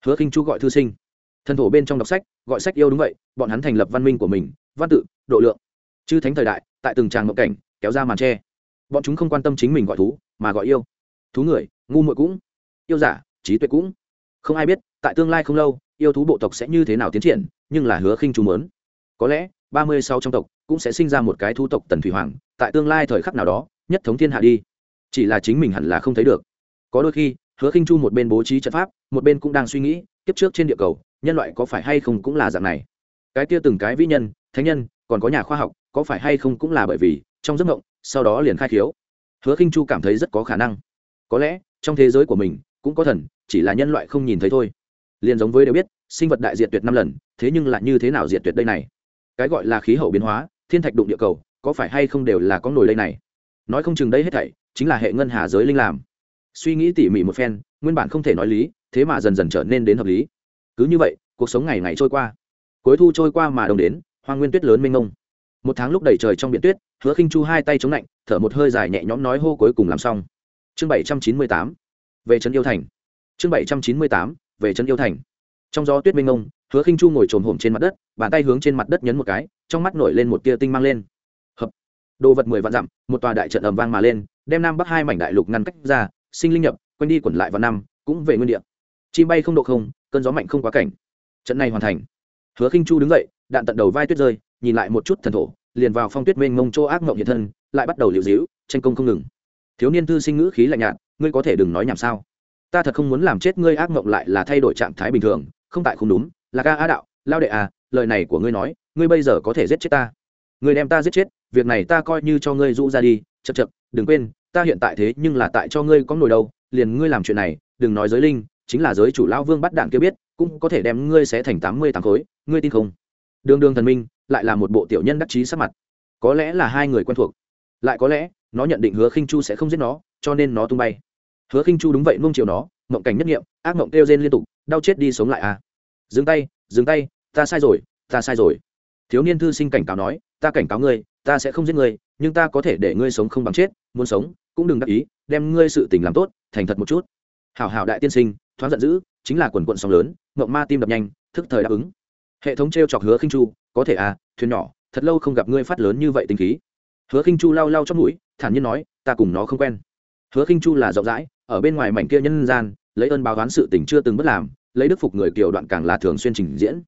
Hứa khinh chu gọi thư sinh. Thần thổ bên trong đọc sách, gọi sách yêu đúng vậy, bọn hắn thành lập văn minh của mình, văn tự, độ lượng. Chư thánh thời đại, tại từng tràng ngộng cảnh, kéo ra màn tre. Bọn chúng không quan tâm chính mình gọi thú, mà gọi yêu. Thú người, ngu muội cũng. Yêu giả, trí tuệ cũng không ai biết, tại tương lai không lâu, yêu thú bộ tộc sẽ như thế nào tiến triển, nhưng là hứa khinh chú mớn có lẽ, ba mươi sau trong tộc cũng sẽ sinh ra một cái thu tộc tần thủy hoàng, tại tương lai thời khắc nào đó, nhất thống thiên hạ đi. Chỉ là chính mình hẳn là không thấy được. Có đôi khi, hứa khinh chu một bên bố trí trận pháp, một bên cũng đang suy nghĩ, kiếp trước trên địa cầu, nhân loại có phải hay không cũng là dạng này. Cái kia từng cái vĩ nhân, thánh nhân, còn có nhà khoa học, có phải hay không cũng là bởi vì, trong giấc mộng, sau đó liền khai khiếu. Hứa khinh chu cảm thấy rất có khả năng. Có lẽ, trong thế giới của mình cũng có thần, chỉ là nhân loại không nhìn thấy thôi. Liền giống với đều biết, sinh vật đại diệt tuyệt năm lần, thế nhưng lại như thế nào diệt tuyệt đây này? Cái gọi là khí hậu biến hóa, thiên thạch đụng địa cầu, có phải hay không đều là có nổi đây này? Nói không chừng đây hết thảy, chính là hệ ngân hà giới linh làm. Suy nghĩ tỉ mỉ một phen, nguyên bản không thể nói lý, thế mà dần dần trở nên đến hợp lý. Cứ như vậy, cuộc sống ngày ngày trôi qua. Cuối thu trôi qua mà đông đến, hoang nguyên tuyết lớn mênh mông. Một tháng lúc đầy trời trong biển tuyết, hứa khinh chu hai tay chống lạnh thở một hơi dài nhẹ nhõm nói hô cuối cùng làm xong. Chương bảy trăm chín mươi tám về trấn yêu thành. Chương bảy trăm chín mươi tám, về trấn yêu thành. Trong gió tuyết mênh mông, hứa khinh chu ngồi trồm hổm trên mặt đất, bàn tay hướng trên mặt đất nhấn một cái, trong mắt nổi lên một tia tinh mang lên. Hợp. Đồ vật mười vạn dặm, một tòa đại trận ầm vang mà lên, đem nam bắc hai mảnh đại lục ngăn cách ra, sinh linh nhập, quanh đi quẩn lại vào năm, cũng về nguyên địa. Chim bay không độ không, cơn gió mạnh không quá cảnh. Trận này hoàn thành. Hứa khinh chu đứng dậy, đạn tận đầu vai tuyết rơi, nhìn lại một chút thần thổ, liền vào phong tuyết mênh mông chỗ ác mộng hiện thân, lại bắt đầu liều dĩu tranh công không ngừng. Thiếu niên thư sinh ngữ khí lạnh nhạt ngươi có thể đừng nói nhảm sao? Ta thật không muốn làm chết ngươi, ác mộng lại là thay đổi trạng thái bình thường. Không tại không đúng, là ca á đạo, lao đệ à lời này của ngươi nói, ngươi bây giờ có thể giết chết ta. Ngươi đem ta giết chết, việc này ta coi như cho ngươi rũ ra đi chật chật đừng quên, ta hiện tại thế nhưng là tại cho ngươi có nổi đâu, liền ngươi làm chuyện này, đừng nói giới linh, chính là giới chủ lao vương bắt đạn kia biết, cũng có thể đem ngươi xé thành tám mươi tám khối, ngươi tin không? Đường đường thần minh, lại là một bộ tiểu nhân đắc chí sắc mặt. Có lẽ là hai người quen thuộc, lại có lẽ, nó nhận định hứa khinh chu sẽ không giết nó, cho nên nó tung bay hứa khinh chu đúng vậy nuông chiều nó, mộng cảnh nhất nghiệm, ác mộng kêu rên liên tục, đau chết đi sống lại à. Dừng tay dừng tay, ta sai rồi, ta sai rồi. Thiếu niên thư sinh cảnh cáo nói, ta cảnh cáo ngươi, ta sẽ không giết ngươi, nhưng ta có thể để ngươi sống không bằng chết, muốn sống, cũng đừng đắc ý, đem ngươi sự tình làm tốt, thành thật một chút. Hảo hảo đại tiên sinh, thoáng giận dữ, chính là quần quận sóng lớn, mộng ma tim đập nhanh, thức thời đáp ứng. Hệ thống t r e o chọc hứa khinh chu, có thể à thuyền nhỏ, thật lâu không gặp ngươi phát lớn như vậy tinh khí. Hứa khinh chu lau lau trong mũi, thản nhiên nói, ta cùng nó không quen. Hứa khinh chu là rộng rãi ở bên ngoài mảnh kia nhân gian, lấy ơn báo oán sự tình chưa từng bất làm, lấy đức phục người kiều đoạn càng là thường xuyên trình diễn.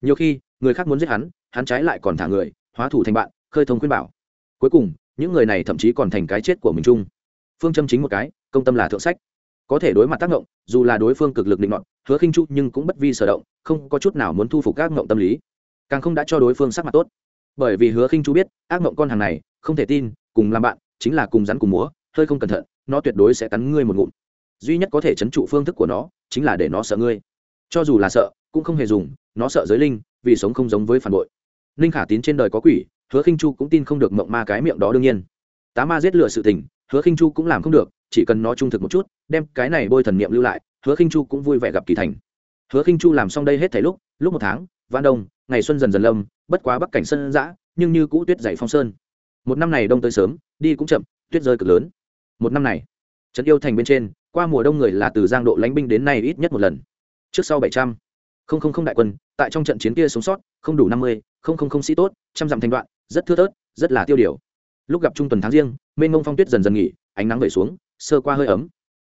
Nhiều khi, người khác muốn giết hắn hắn trái lại còn thả người, hóa thủ thành bạn, khơi thông khuyên bảo. Cuối cùng, những người này thậm chí còn thành cái chết của mình chung. Phương châm chính một cái, công tâm là thượng sách. Có thể đối mặt tác động dù là đối phương cực lực định luận hứa khinh chu nhưng cũng bất vi sở động, không có chút nào muốn thu phục các ngộng tâm lý. Càng không đã cho đối phương sắc mặt tốt. Bởi vì hứa khinh chu biết, ác ngộng con hàng này, không thể tin, cùng làm bạn, chính là cùng rắn cùng múa, hơi không cẩn thận nó tuyệt đối sẽ cắn ngươi một ngụm. Duy nhất có thể chấn trụ phương thức của nó chính là để nó sợ ngươi. Cho dù là sợ, cũng không hề dùng, nó sợ giới linh, vì sống không giống với phản bội. Ninh khả tín trên đời có quỷ, hứa khinh chu cũng tin không được mộng ma cái miệng đó đương nhiên. Tá ma giết lựa sự tình, hứa khinh chu cũng làm không được, chỉ cần nó trung thực một chút, đem cái này bôi thần niệm lưu lại, hứa khinh chu cũng vui vẻ gặp kỳ thành. Hứa khinh chu làm xong đây hết thảy lúc lúc một tháng, vạn đông, ngày xuân dần dần lâm, bất quá bắc cảnh sân dã, nhưng như cũ tuyết dày phong sơn. Một năm này đông tới sớm, đi cũng chậm, tuyết rơi cực lớn một năm này, trấn yêu thành bên trên, qua mùa đông người là từ giang độ lánh binh đến nay ít nhất một lần. Trước sau bảy trăm, không không không đại quân, tại trong trận chiến kia sống sót, không đủ năm mươi, không không không sĩ tốt, trăm dặm thành đoạn, rất thưa thớt, rất là tiêu điều. Lúc gặp trung tuần tháng riêng, mênh mông phong tuyết dần dần nghỉ, ánh nắng về xuống, sơ qua hơi ấm.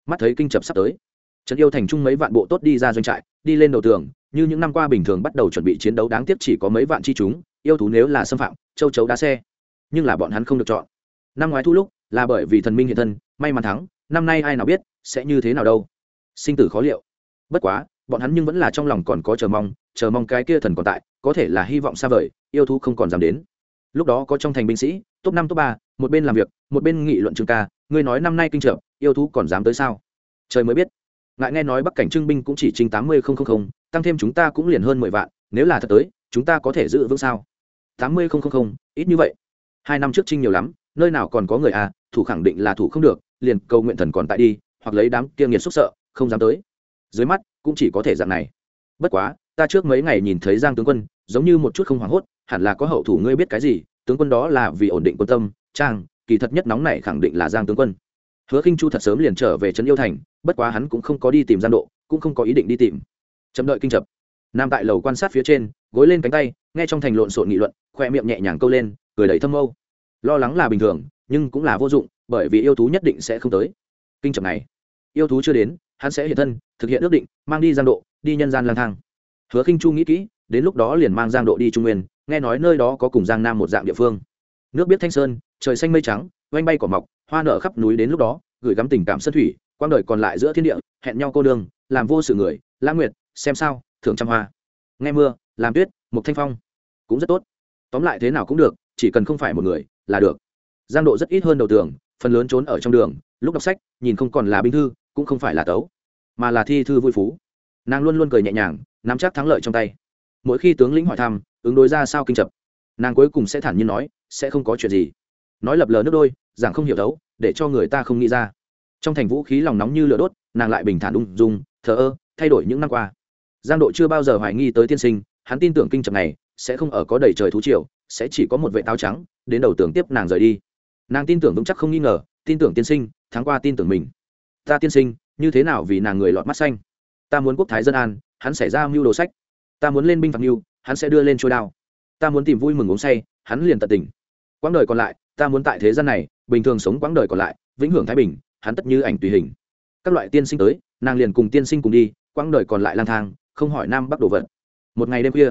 Mắt thấy kinh chập sắp tới. Trấn yêu thành trung mấy vạn bộ tốt đi ra doanh trại, đi lên đầu tường, như những năm qua bình thường bắt đầu chuẩn bị chiến đấu đáng tiếc chỉ có mấy vạn chi chúng, yêu thú nếu là xâm phạm, châu chấu đá xe. Nhưng là bọn hắn không được chọn. Năm ngoái thu lúc là bởi vì thần minh hiện thân, may mắn thắng, năm nay ai nào biết sẽ như thế nào đâu. Sinh tử khó liệu. Bất quá, bọn hắn nhưng vẫn là trong lòng còn có chờ mong chờ mong cái kia thần còn tại, có thể là hy vọng xa vời, yêu thú không còn dám đến. Lúc đó có trong thành binh sĩ, top năm, top ba, một bên làm việc, một bên nghị luận trường ca, ngươi nói năm nay kinh trợ, yêu thú còn dám tới sao? Trời mới biết. Ngại nghe nói bắc cảnh trưng binh cũng chỉ trinh tám mươi tăng thêm chúng ta cũng liền hơn mười vạn, nếu là thật tới, chúng ta có thể giữ vững sao? Tám mươi ít như vậy. Hai năm trước trinh nhiều lắm, nơi nào còn có người à thủ khẳng định là thủ không được, liền cầu nguyện thần còn tại đi, hoặc lấy đám kia nghiệt xúc sợ, không dám tới. Dưới mắt, cũng chỉ có thể dạng này. Bất quá, ta trước mấy ngày nhìn thấy giang tướng quân, giống như một chút không hoảng hốt, hẳn là có hậu thủ ngươi biết cái gì, tướng quân đó là vì ổn định quân tâm, trang, kỳ thật nhất nóng này khẳng định là giang tướng quân. Hứa khinh chu thật sớm liền trở về trấn yêu thành, bất quá hắn cũng không có đi tìm giang độ, cũng không có ý định đi tìm. Chậm đợi kinh chập. Nam tại lầu quan sát phía trên, gối lên cánh tay, nghe trong thành lộn xộn nghị luận, khoe miệng nhẹ nhàng câu lên, cười đầy thâm âu. Lo lắng là bình thường nhưng cũng là vô dụng, bởi vì yêu thú nhất định sẽ không tới. Kinh trầm này. Yêu thú chưa đến, hắn sẽ hiện thân, thực hiện ước định, mang đi giang độ, đi nhân gian lang thang. Hứa khinh chu nghĩ kỹ, đến lúc đó liền mang giang độ đi trung nguyên, nghe nói nơi đó có cùng giang nam một dạng địa phương. Nước biết thanh sơn, trời xanh mây trắng, oanh bay cỏ mọc, hoa nở khắp núi đến lúc đó, gửi gắm tình cảm sân thủy, quang đời còn lại giữa thiên địa, hẹn nhau cô đường làm vô sự người lãng nguyệt, xem sao, thưởng trăm hoa. Nghe mưa, làm tuyết, mục thanh phong. Cũng rất tốt. Tóm lại thế nào cũng được, chỉ cần không phải một người, là được giang độ rất ít hơn đầu tường, phần lớn trốn ở trong đường, lúc đọc sách, nhìn không còn là binh thư, cũng không phải là tấu, mà là thi thư vui phú. Nàng luôn luôn cười nhẹ nhàng, nắm chắc thắng lợi trong tay. Mỗi khi tướng lĩnh hỏi thăm, ứng đối ra sao kinh chập, nàng cuối cùng sẽ thản nhiên nói, sẽ không có chuyện gì. Nói lập lờ nước đôi, giảng không hiểu thấu để cho người ta không nghĩ ra. Trong thành vũ khí lòng nóng như lửa đốt, nàng lại bình thản ung dung, thờ ơ, thay đổi những năm qua. Giang độ chưa bao giờ hoài nghi tới tiên sinh, hắn tin tưởng kinh chập này sẽ không ở có đầy trời thú triều, sẽ chỉ có một vệ táo trắng, đến đầu tường tiếp nàng rời đi nàng tin tưởng vững chắc không nghi ngờ, tin tưởng tiên sinh tháng qua tin tưởng mình. Ta tiên sinh, như thế nào vì nàng người lọt mắt xanh? Ta muốn quốc thái dân an, hắn sẽ ra mưu đồ sách. Ta muốn lên binh phạt mưu, hắn sẽ đưa lên trôi đao. Ta muốn tìm vui mừng uống say, hắn liền tận tình. Quãng đời còn lại, ta muốn tại thế gian này, bình thường sống quãng đời còn lại, vĩnh hưởng thái bình, hắn tất như ảnh tùy hình. Các loại tiên sinh tới, nàng liền cùng tiên sinh cùng đi, quãng đời còn lại lang thang, không hỏi nam bắc đồ vật. Một ngày đêm khuya,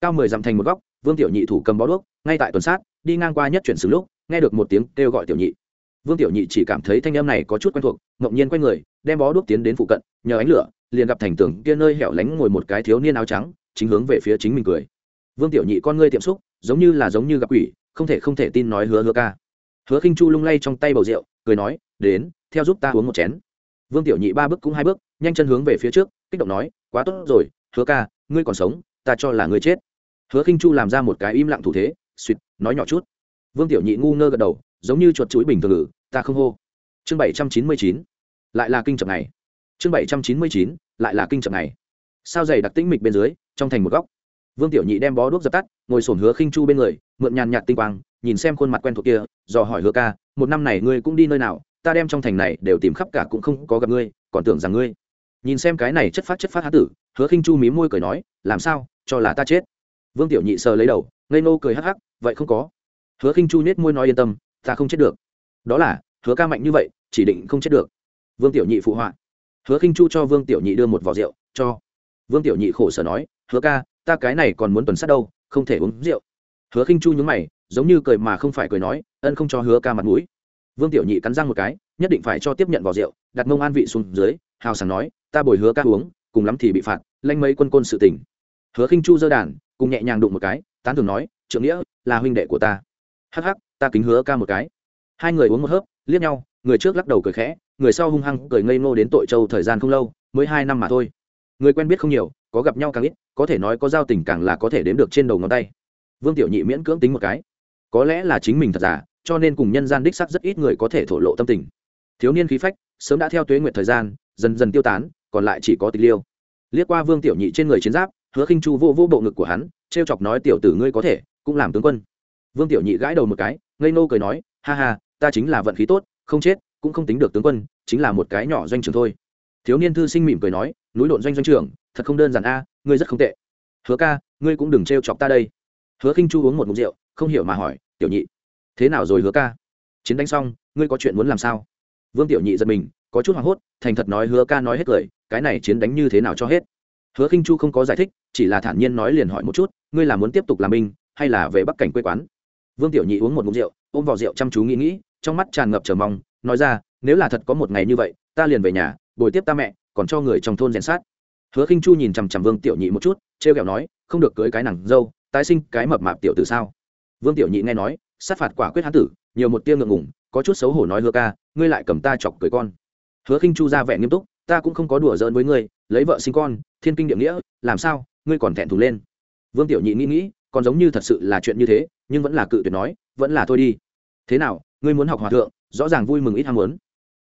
cao mười dặm thành một góc, vương tiểu nhị thủ cầm bó đuốc, ngay tại tuần sát, đi ngang qua nhất chuyển xứng lúc nghe được một tiếng kêu gọi tiểu nhị. Vương tiểu nhị chỉ cảm thấy thanh âm này có chút quen thuộc ngẫu nhiên quay người, đem bó đuốc tiến đến phụ cận, nhờ ánh lửa, liền gặp thành tưởng kia nơi hẻo lánh ngồi một cái thiếu niên áo trắng, chính hướng về phía chính mình cười. Vương tiểu nhị con ngươi tiệm xúc, giống như là giống như gặp quỷ, không thể không thể tin nói hứa hứa ca. Hứa khinh chu lung lay trong tay bầu rượu, cười nói, đến, theo giúp ta uống một chén. Vương tiểu nhị ba bước cũng hai bước, nhanh chân hướng về phía trước, kích động nói, quá tốt rồi, hứa ca, ngươi còn sống, ta cho là ngươi chết. Hứa khinh chu làm ra một cái im lặng thủ thế, suýt, nói nhỏ chút vương tiểu nhị ngu ngơ gật đầu, giống như chuột chuỗi bình thường ngữ ta không hô. Chương bảy trăm chín mươi chín, lại là kinh chập này chương bảy trăm chín mươi chín, lại là kinh chập này sao dày đặc tĩnh mịch bên dưới, trong thành một góc. Vương tiểu nhị đem bó đuốc dập tắt, ngồi sổn hứa khinh chu bên người, mượn nhàn nhạt tinh quang, nhìn xem khuôn mặt quen thuộc kia, dò hỏi hứa ca, một năm này ngươi cũng đi nơi nào? Ta đem trong thành này đều tìm khắp cả cũng không có gặp ngươi, còn tưởng rằng ngươi. Nhìn xem cái này chất phát chất phát há tử, hứa khinh chu mí môi cười nói, làm sao? Cho là ta chết. Vương tiểu nhị sờ lấy đầu, ngây nô cười hắc hắc, vậy không có hứa khinh chu nết môi nói yên tâm, ta không chết được. Đó là, hứa ca mạnh như vậy, chỉ định không chết được. Vương tiểu nhị phụ họa. Hứa khinh chu cho vương tiểu nhị đưa một vỏ rượu, cho. Vương tiểu nhị khổ sở nói, hứa ca, ta cái này còn muốn tuần sát đâu, không thể uống rượu. Hứa khinh chu nhúng mày, giống như cười mà không phải cười nói, ân không cho hứa ca mặt mũi. Vương tiểu nhị cắn răng một cái, nhất định phải cho tiếp nhận vỏ rượu, đặt mông an vị xuống dưới, hào sảng nói, ta bồi hứa ca uống, cùng lắm thì bị phạt, lanh mấy quân côn sự tình. Hứa khinh chu dơ đàn, cùng nhẹ nhàng đụng một cái, tán thường nói, Trưởng nghĩa, là huynh đệ của ta hắc hắc, ta kính hứa ca một cái. Hai người uống một hớp, liếc nhau, người trước lắc đầu cười khẽ, người sau hung hăng cười ngây ngô đến tội châu thời gian không lâu, mới hai năm mà thôi. Người quen biết không nhiều, có gặp nhau càng ít, có thể nói có giao tình càng là có thể đếm được trên đầu ngón tay. Vương tiểu nhị miễn cưỡng tính một cái. Có lẽ là chính mình thật giả, cho nên cùng nhân gian đích sắc rất ít người có thể thổ lộ tâm tình. Thiếu niên khí phách, sớm đã theo tuế nguyện thời gian, dần dần tiêu tán, còn lại chỉ có tịch liêu. Liếc qua vương tiểu nhị trên người chiến giáp, hứa khinh chu vô vô bộ ngực của hắn, trêu chọc nói tiểu tử ngươi có thể, cũng làm tướng quân vương tiểu nhị gãi đầu một cái ngây nô cười nói ha ha ta chính là vận khí tốt không chết cũng không tính được tướng quân chính là một cái nhỏ doanh trường thôi. Thiếu niên thư sinh mỉm cười nói núi độn doanh doanh trường, thật không đơn giản a ngươi rất không tệ. Hứa ca ngươi cũng đừng trêu chọc ta đây. Hứa khinh chu uống một mục rượu không hiểu mà hỏi tiểu nhị thế nào rồi hứa ca? Chiến đánh xong ngươi có chuyện muốn làm sao? Vương tiểu nhị giật mình có chút hoảng hốt thành thật nói hứa ca nói hết cười cái này chiến đánh như thế nào cho hết? Hứa khinh chu không có giải thích chỉ là thản nhiên nói liền hỏi một chút ngươi là muốn tiếp tục làm binh hay là về bắc cảnh quê quán? Vương tiểu nhị uống một mục rượu, ôm vào rượu chăm chú nghĩ nghĩ, trong mắt tràn ngập chờ mong, nói ra, nếu là thật có một ngày như vậy, ta liền về nhà, bồi tiếp ta mẹ, còn cho người trong thôn rèn sát. Hứa khinh chu nhìn chằm chằm vương tiểu nhị một chút, trêu ghẹo nói, không được cưới cái nàng dâu, tái sinh cái mập mạp tiểu tử sao? Vương tiểu nhị nghe nói, sát phạt quả quyết hán tử, nhiều một tia ngượng ngùng, có chút xấu hổ nói, hứa ca, ngươi lại cầm ta chọc cười con. Hứa khinh chu ra vẻ nghiêm túc, ta cũng không có đùa giỡn với ngươi, lấy vợ sinh con, thiên kinh địa nghĩa, làm sao, ngươi còn thẹn thùng lên? Vương tiểu nhị nghĩ nghĩ, còn giống như thật sự là chuyện như thế nhưng vẫn là cự tuyệt nói, vẫn là thôi đi. Thế nào, ngươi muốn học hòa thượng, rõ ràng vui mừng ít ham muốn.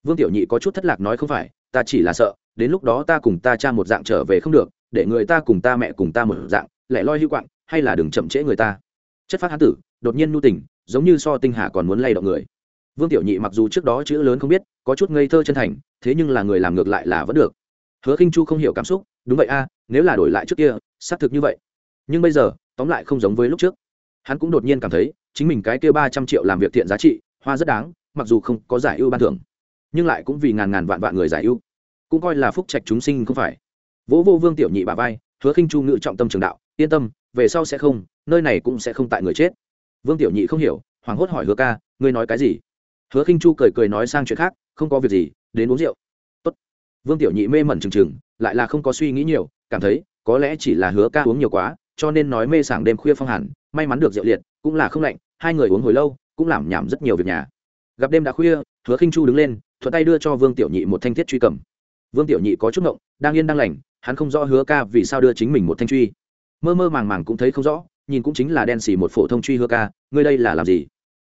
Vương tiểu nhị có chút thất lạc nói, không phải, ta chỉ là sợ, đến lúc đó ta cùng ta cha một dạng trở về không được, để người ta cùng ta mẹ cùng ta một dạng, lẻ loi hữu quạng, hay là đừng chậm trễ người ta. Chất phát hán tử, đột nhiên nu tình, giống như so tinh hà còn muốn lay động người. Vương tiểu nhị mặc dù trước đó chữ lớn không biết, có chút ngây thơ chân thành, thế nhưng là người làm ngược lại là vẫn được. Hứa khinh chu không hiểu cảm xúc, đúng vậy a, nếu là đổi lại trước kia, xác thực như vậy. Nhưng bây giờ, tóm lại không giống với lúc trước hắn cũng đột nhiên cảm thấy, chính mình cái kia ba trăm triệu làm việc thiện giá trị, hoa rất đáng, mặc dù không có giải ưu ban thưởng, nhưng lại cũng vì ngàn ngàn vạn vạn người giải ưu. Cũng coi là phúc trạch chúng sinh không phải. Vỗ vô vương tiểu nhị bà vai, hứa khinh chu ngự trọng tâm trường đạo, yên tâm, về sau sẽ không, nơi này cũng sẽ không tại người chết. Vương tiểu nhị không hiểu, hoảng hốt hỏi hứa ca, ngươi nói cái gì? Hứa khinh chu cười cười nói sang chuyện khác, không có việc gì, đến uống rượu. Tốt. vương tiểu nhị mê mẩn trừng trừng, lại là không có suy nghĩ nhiều, cảm thấy, có lẽ chỉ là hứa ca uống nhiều quá, cho nên nói mê sảng đêm khuya phong hẳn may mắn được rượu liệt, cũng là không lạnh, hai người uống hồi lâu, cũng làm nhảm rất nhiều việc nhà. Gặp đêm đã khuya, hứa khinh chu đứng lên, thuận tay đưa cho vương tiểu nhị một thanh thiết truy cầm. Vương tiểu nhị có chút ngộng, đang yên đang lành, hắn không rõ hứa ca vì sao đưa chính mình một thanh truy. Mơ mơ màng màng cũng thấy không rõ, nhìn cũng chính là đen xì một phổ thông truy hứa ca, ngươi đây là làm gì?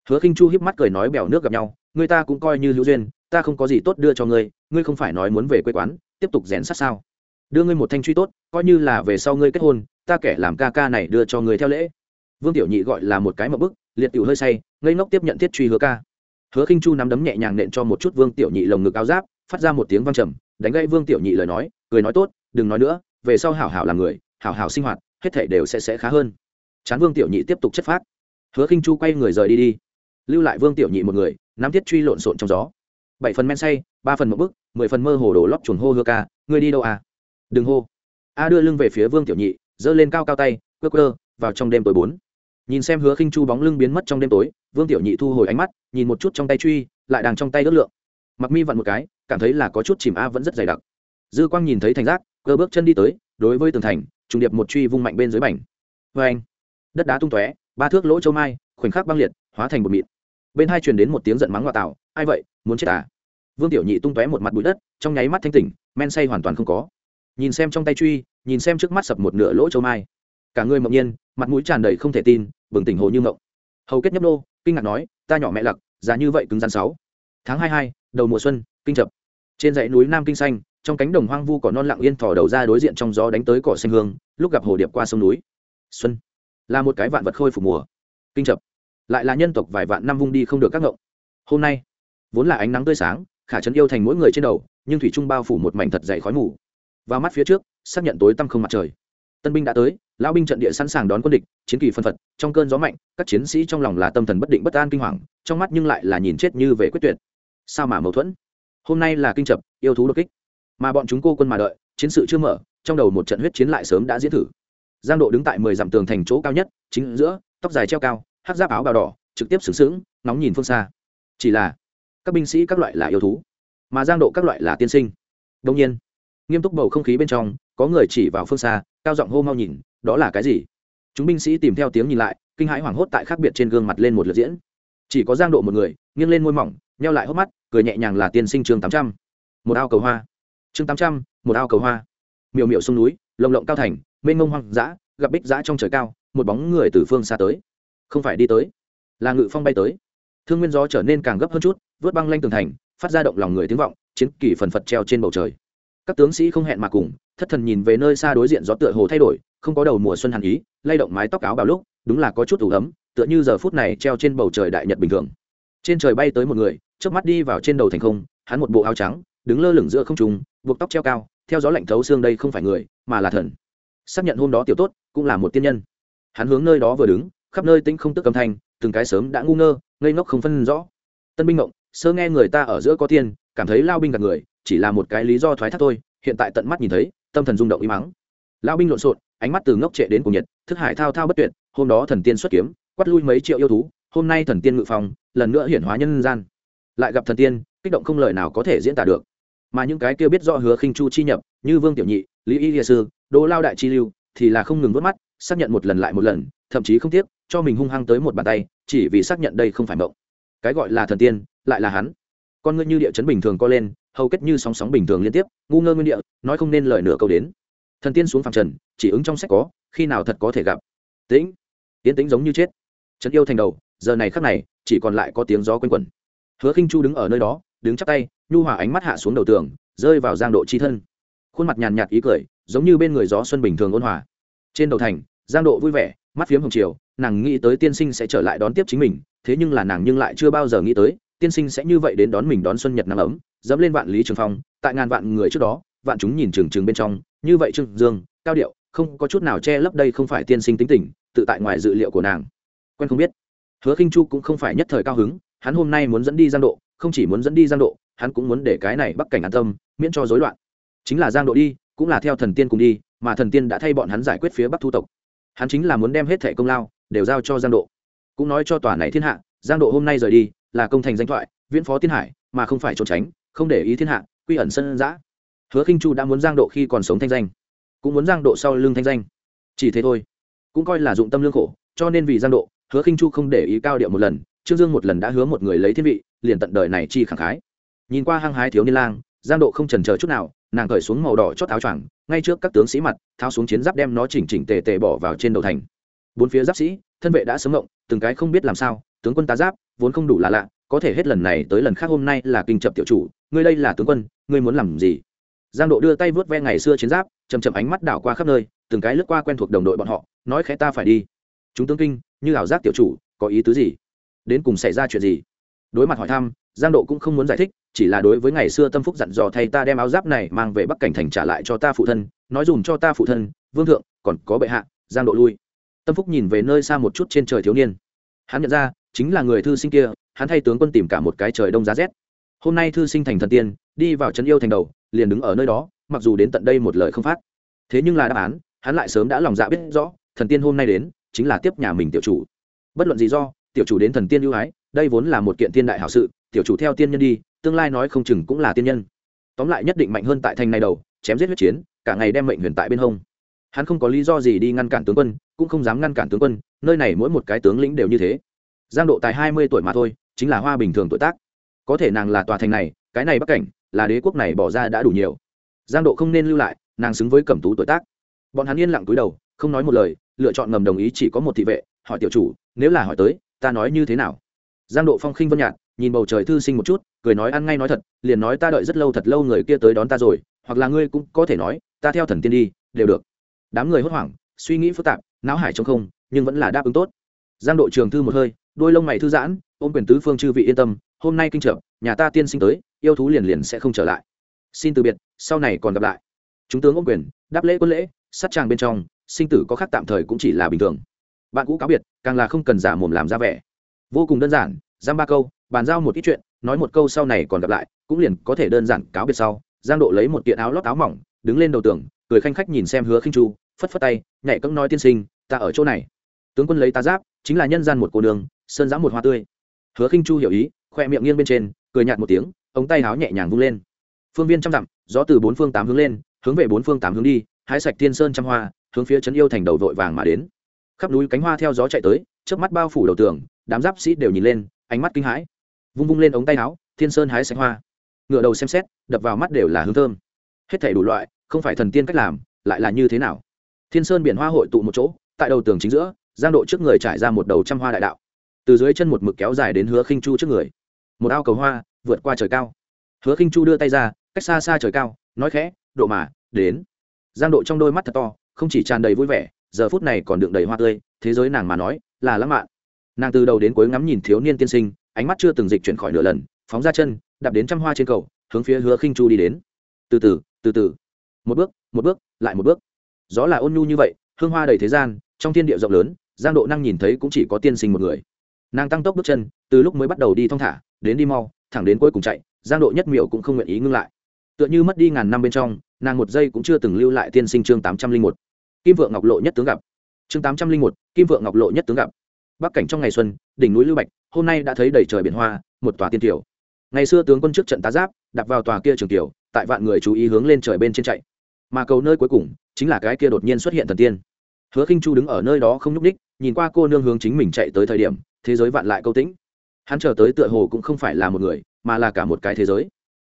Hứa khinh chu híp mắt cười nói bèo nước gặp nhau người ta cũng coi như hữu duyên, ta không có gì tốt đưa cho ngươi ngươi không phải nói muốn về quê quán, tiếp tục rèn sát sao? Đưa ngươi một thanh truy tốt, coi như là về sau ngươi kết hôn, ta kẻ làm ca ca này đưa cho ngươi theo lễ vương tiểu nhị gọi là một cái mậu bức, liệt tiểu hơi say, ngây ngốc tiếp nhận thiết truy hứa ca. Hứa khinh chu nắm đấm nhẹ nhàng nện cho một chút vương tiểu nhị lồng ngực áo giáp, phát ra một tiếng vang trầm, đánh gãy vương tiểu nhị lời nói, cười nói tốt, đừng nói nữa, về sau hảo hảo làm người, hảo hảo sinh hoạt, hết thảy đều sẽ sẽ khá hơn. Chán vương tiểu nhị tiếp tục chất phát hứa khinh chu quay người rời đi đi. Lưu lại vương tiểu nhị một người, nắm thiết truy lộn xộn trong gió. Bảy phần men say, ba phần một bức, mười phần mơ hồ đổ lót chuồn hô hứa ca, ngươi đi đâu à? Đừng hô. A đưa lưng về phía vương tiểu nhị, giơ lên cao cao tay, quơ quơ, vào trong đêm tối bốn nhìn xem hứa khinh chu bóng lưng biến mất trong đêm tối, vương tiểu nhị thu hồi ánh mắt, nhìn một chút trong tay truy, lại đang trong tay ước lượng. Mặc mi vặn một cái, cảm thấy là có chút chìm a vẫn rất dày đặc. Dư quang nhìn thấy thành giác, cơ bước chân đi tới, đối với tường thành, trùng điệp một truy vung mạnh bên dưới mảnh vê anh, đất đá tung tóe, ba thước lỗ châu mai, khoảnh khắc băng liệt, hóa thành một mịn. Bên hai truyền đến một tiếng giận mắng ngoại tạo, ai vậy, muốn chết à? Vương tiểu nhị tung tóe một mặt bụi đất, trong nháy mắt thanh tỉnh, men say hoàn toàn không có. Nhìn xem trong tay truy, nhìn xem trước mắt sập một nửa lỗ châu mai cả người mộng nhiên, mặt mũi tràn đầy không thể tin, bừng tỉnh hồ như mộng. Hầu kết nhấp nô, kinh ngạc nói, ta nhỏ mẹ lặc giá như vậy cứng rắn sáu. Tháng hai hai, đầu mùa xuân, kinh chập. Trên dãy núi nam kinh xanh, trong cánh đồng hoang vu cỏ non lặng yên thò đầu ra đối diện trong gió đánh tới cỏ xanh hương, lúc gặp hồ điệp qua sông núi. Xuân, là một cái vạn vật khôi phục mùa. Kinh chập. Lại là nhân tộc vài vạn năm vung đi không được các ngộng. Hôm nay, vốn là ánh nắng tươi sáng, khả trấn yêu thành mỗi người trên đầu, nhưng thủy trung bao phủ một mảnh thật dày khói mù. Vào mắt phía trước, xác nhận tối tăm không mặt trời tân binh đã tới, lão binh trận địa sẵn sàng đón quân địch, chiến kỳ phân phật, trong cơn gió mạnh, các chiến sĩ trong lòng là tâm thần bất định bất an kinh hoàng, trong mắt nhưng lại là nhìn chết như về quyết tuyệt. Sao mà mâu thuẫn? Hôm nay là kinh chập, yêu thú đột kích. Mà bọn chúng cô quân mà đợi, chiến sự chưa mở, trong đầu một trận huyết chiến lại sớm đã diễn thử. Giang độ đứng tại mười dặm tường thành chỗ cao nhất, chính giữa, tóc dài treo cao, hát giáp áo bào đỏ, trực tiếp sướng sướng nóng nhìn phương xa. Chỉ là, các binh sĩ các loại là yêu thú, mà giang độ các loại là tiên sinh. Đông nhiên, nghiêm túc bầu không khí bên trong có người chỉ vào phương xa, cao giọng hô mau nhìn, đó là cái gì? Chúng binh sĩ tìm theo tiếng nhìn lại, kinh hãi hoảng hốt tại khác biệt trên gương mặt lên một lượt diễn. Chỉ có giang độ một người, nghiêng lên môi mỏng, nheo lại hốc mắt, cười nhẹ nhàng là tiên sinh chương tám trăm. Một ao cầu hoa. Chương tám trăm, một ao cầu hoa. Miều miệu sông núi, lồng lộng cao thành, mênh mông hoang dã, gặp bích dã trong trời cao, một bóng người từ phương xa tới. Không phải đi tới, là ngự phong bay tới. Thương nguyên gió trở nên càng gấp hơn chút, vớt băng lanh tường thành, phát ra động lòng người tiếng vọng, chiến kỳ phần phật treo trên bầu trời. Các tướng sĩ không hẹn mà cùng thất thần nhìn về nơi xa đối diện gió tựa hồ thay đổi, không có đầu mùa xuân hàn ý, lay động mái tóc áo bào lúc, đúng là có chút ủ ấm, tựa như giờ phút này treo trên bầu trời đại nhật bình thường. Trên trời bay tới một người trước mắt đi vào trên đầu thành không, hắn một bộ áo trắng, đứng lơ lửng giữa không trung, buộc tóc treo cao, theo gió lạnh thấu xương đây không phải người, mà là thần. Xác nhận hôm đó tiểu tốt, cũng là một tiên nhân. Hắn hướng nơi đó vừa đứng, khắp nơi tĩnh không tức âm thanh, từng cái sớm đã ngu ngơ, ngây ngốc không phân rõ. Tân binh ngộng, sơ nghe người ta ở giữa có tiên, cảm thấy lao binh gặp người, chỉ là một cái lý do thoái thác thôi, hiện tại tận mắt nhìn thấy tâm thần rung động im mắng lão binh lộn xộn, ánh mắt từ ngốc trệ đến cùng nhiệt, thức hải thao thao bất tuyệt, hôm đó thần tiên xuất kiếm, quát lui mấy triệu yêu thú, hôm nay thần tiên ngự phòng lần nữa hiển hóa nhân gian. Lại gặp thần tiên, kích động không lời nào có thể diễn tả được. Mà những cái kia biết rõ hứa khinh chu chi nhập, như vương tiểu nhị, lý y địa sư, đỗ lao đại chi lưu, thì là không ngừng vớt mắt, xác nhận một lần lại một lần, thậm chí không tiếc, cho mình hung hăng tới một bàn tay, chỉ vì xác nhận đây không phải mộng. Cái gọi là thần tiên, lại là hắn. Con ngươi như địa chấn bình thường co lên hầu kết như sóng sóng bình thường liên tiếp, ngu ngơ nguyên địa, nói không nên lời nửa câu đến. Thần tiên xuống phàm trần, chỉ ứng trong sách có, khi nào thật có thể gặp. Tĩnh. Tiến tĩnh giống như chết. Trấn yêu thành đầu, giờ này khắc này, chỉ còn lại có tiếng gió quanh quẩn. Hứa khinh chu đứng ở nơi đó, đứng chắp tay, nhu hòa ánh mắt hạ xuống đầu tường, rơi vào giang độ chi thân. Khuôn mặt nhàn nhạt ý cười, giống như bên người gió xuân bình thường ôn hòa. Trên đầu thành, giang độ vui vẻ, mắt phiếm hồng chiều, nàng nghĩ tới tiên sinh sẽ trở lại đón tiếp chính mình, thế nhưng là nàng nhưng lại chưa bao giờ nghĩ tới, tiên sinh sẽ như vậy đến đón mình đón xuân nhật nắng ấm dẫm lên vạn lý trường phong, tại ngàn vạn người trước đó, vạn chúng nhìn trừng trừng bên trong, như vậy trương dương, cao điệu, không có chút nào che lấp đây không phải tiên sinh tính tình, tự tại ngoài dự liệu của nàng. Quen không biết. Hứa khinh chu cũng không phải nhất thời cao hứng, hắn hôm nay muốn dẫn đi giang độ, không chỉ muốn dẫn đi giang độ, hắn cũng muốn để cái này bắc cảnh an tâm, miễn cho rối loạn. Chính là giang độ đi, cũng là theo thần tiên cùng đi, mà thần tiên đã thay bọn hắn giải quyết phía bắc thu tộc. Hắn chính là muốn đem hết thẻ công lao, đều giao cho giang độ. Cũng nói cho tòa này thiên hạ, giang độ hôm nay rời đi, là công thành danh thoại, viễn phó tiên hải, mà không phải trốn tránh không để ý thiên hạ, quy ẩn sân giã. Hứa khinh chu đã muốn giang độ khi còn sống thanh danh, cũng muốn giang độ sau lưng thanh danh. Chỉ thế thôi, cũng coi là dụng tâm lương khổ, cho nên vì giang độ, hứa khinh chu không để ý cao điệu một lần, trương dương một lần đã hứa một người lấy thiên vị, liền tận đời này chi khẳng khái. Nhìn qua hăng hái thiếu niên lang, giang độ không trần chờ chút nào, nàng cởi xuống màu đỏ chót áo choàng, ngay trước các tướng sĩ mặt, tháo xuống chiến giáp đem nó chỉnh chỉnh tề tề bỏ vào trên đầu thành. Bốn phía giáp sĩ, thân vệ đã sớm ngộng, từng cái không biết làm sao, tướng quân tá giáp, vốn không đủ là lạ có thể hết lần này tới lần khác hôm nay là kinh chập tiểu chủ, ngươi đây là tướng quân, ngươi muốn làm gì? Giang độ đưa tay vớt ve ngày xưa chiến giáp chầm chậm ánh mắt đảo qua khắp nơi, từng cái lướt qua quen thuộc đồng đội bọn họ, nói khẽ ta phải đi. Chúng tướng kinh, như ảo giác tiểu chủ, có ý tứ gì? Đến cùng xảy ra chuyện gì? Đối mặt hỏi thăm, giang độ cũng không muốn giải thích, chỉ là đối với ngày xưa tâm phúc dặn dò thay ta đem áo giáp này mang về bắc cảnh thành trả lại cho ta phụ thân, nói dùm cho ta phụ thân, vương thượng, còn có bệ hạ, giang độ lui. Tâm phúc nhìn về nơi xa một chút trên trời thiếu niên. Hắn nhận ra, chính là người thư sinh kia hắn thay tướng quân tìm cả một cái trời đông giá rét. Hôm nay thư sinh thành thần tiên, đi vào trấn yêu thành đầu, liền đứng ở nơi đó, mặc dù đến tận đây một lời không phát. Thế nhưng là đáp án, hắn lại sớm đã lòng dạ biết rõ, thần tiên hôm nay đến, chính là tiếp nhà mình tiểu chủ. Bất luận gì do, tiểu chủ đến thần tiên ưu ái, đây vốn là một kiện tiên đại hảo sự, tiểu chủ theo tiên nhân đi, tương lai nói không chừng cũng là tiên nhân. Tóm lại nhất định mạnh hơn tại thành này đầu, chém giết huyết chiến, cả ngày đem mệnh huyền tại bên hông. Hắn không có lý do gì đi ngăn cản tướng quân, cũng không dám ngăn cản tướng quân, nơi này mỗi một cái tướng lĩnh đều như thế. Giang độ tài hai mươi tuổi mà thôi chính là hoa bình thường tuổi tác. Có thể nàng là tòa thành này, cái này bắc cảnh, là đế quốc này bỏ ra đã đủ nhiều. Giang độ không nên lưu lại, nàng xứng với cẩm tú tuổi tác. Bọn hắn yên lặng túi đầu, không nói một lời, lựa chọn ngầm đồng ý chỉ có một thị vệ, hỏi tiểu chủ, nếu là hỏi tới, ta nói như thế nào? Giang độ phong khinh vân nhạt, nhìn bầu trời thư sinh một chút, cười nói ăn ngay nói thật, liền nói ta đợi rất lâu thật lâu người kia tới đón ta rồi, hoặc là ngươi cũng có thể nói, ta theo thần tiên đi, đều được. Đám người hốt hoảng, suy nghĩ phức tạp, não hải trong không, nhưng vẫn là đáp ứng tốt. Giang độ trường thư một hơi, đôi lông mày thư giãn ôm quyền tứ phương chư vị yên tâm, hôm nay kinh trợ, nhà ta tiên sinh tới, yêu thú liền liền sẽ không trở lại. Xin từ biệt, sau này còn gặp lại. Chúng tướng ôm quyền, đáp lễ quân lễ, sát tràng bên trong, sinh tử có khác tạm thời cũng chỉ là bình thường. Bạn cũ cáo biệt, càng là không cần giả mồm làm ra vẻ. Vô cùng đơn giản, giam ba câu, bàn giao một ít chuyện, nói một câu sau này còn gặp lại, cũng liền có thể đơn giản cáo biệt sau. Giang độ lấy một kiện áo lót áo mỏng, đứng lên đầu tường, cười khanh khách nhìn xem hứa khinh chu, phất phất tay, nhảy cẫng nói tiên sinh, ta ở chỗ này. Tướng quân lấy ta giáp, chính là nhân gian một cô đường sơn giã một hoa tươi hứa khinh chu hiểu ý, khoe miệng nghiêng bên trên, cười nhạt một tiếng, ống tay áo nhẹ nhàng vung lên. Phương viên trăm dặm, gió từ bốn phương tám hướng lên, hướng về bốn phương tám hướng đi, hái sạch tiên sơn trăm hoa, hướng phía trấn yêu thành đầu vội vàng mà đến. Khắp núi cánh hoa theo gió chạy tới trước mắt bao phủ đầu tường, đám giáp sĩ đều nhìn lên, ánh mắt kinh hãi. Vung vung lên ống tay áo, thiên sơn hái sạch hoa. Ngựa đầu xem xét, đập vào mắt đều là hương thơm. Hết thảy đủ loại, không phải thần tiên cách làm, lại là như thế nào? Thiên sơn biển hoa hội tụ một chỗ, tại đầu tường chính giữa, giang độ trước người trải ra một đầu trăm hoa đại đạo từ dưới chân một mực kéo dài đến hứa khinh chu trước người. Một ao cầu hoa vượt qua trời cao. Hứa khinh chu đưa tay ra, cách xa xa trời cao, nói khẽ, độ mà, đến. Giang độ trong đôi mắt thật to, không chỉ tràn đầy vui vẻ, giờ phút này còn đựng đầy hoa tươi, thế giới nàng mà nói, là lãng mạn. Nàng từ đầu đến cuối ngắm nhìn thiếu niên tiên sinh, ánh mắt chưa từng dịch chuyển khỏi nửa lần, phóng ra chân, đạp đến trăm hoa trên cầu, hướng phía hứa khinh chu đi đến. Từ từ từ từ. Một bước một bước, lại một bước. Gió là ôn nhu như vậy, hương hoa đầy thế gian, trong thiên địa rộng lớn, giang độ năng nhìn thấy cũng chỉ có tiên sinh một người nàng tăng tốc bước chân, từ lúc mới bắt đầu đi thong thả, đến đi mau, thẳng đến cuối cùng chạy, giang độ nhất miệu cũng không nguyện ý ngưng lại. Tựa như mất đi ngàn năm bên trong, nàng một giây cũng chưa từng lưu lại tiên sinh chương tám trăm linh một. Kim vượng ngọc lộ nhất tướng gặp. Chương tám trăm linh một, kim vượng ngọc lộ nhất tướng gặp. Bắc cảnh trong ngày xuân, đỉnh núi lưu bạch, hôm nay đã thấy đầy trời biển hoa, một tòa tiên tiểu. Ngày xưa tướng quân trước trận tá giáp, đặt vào tòa kia trường tiểu, tại vạn người chú ý hướng lên trời bên trên chạy. Mà cầu nơi cuối cùng, chính là cái kia đột nhiên xuất hiện thần tiên hứa khinh chu đứng ở nơi đó không nhúc ních nhìn qua cô nương hướng chính mình chạy tới thời điểm, thế giới vạn lại câu tĩnh. Hắn chờ tới tựa hồ cũng không phải là một người, mà là cả một cái thế giới.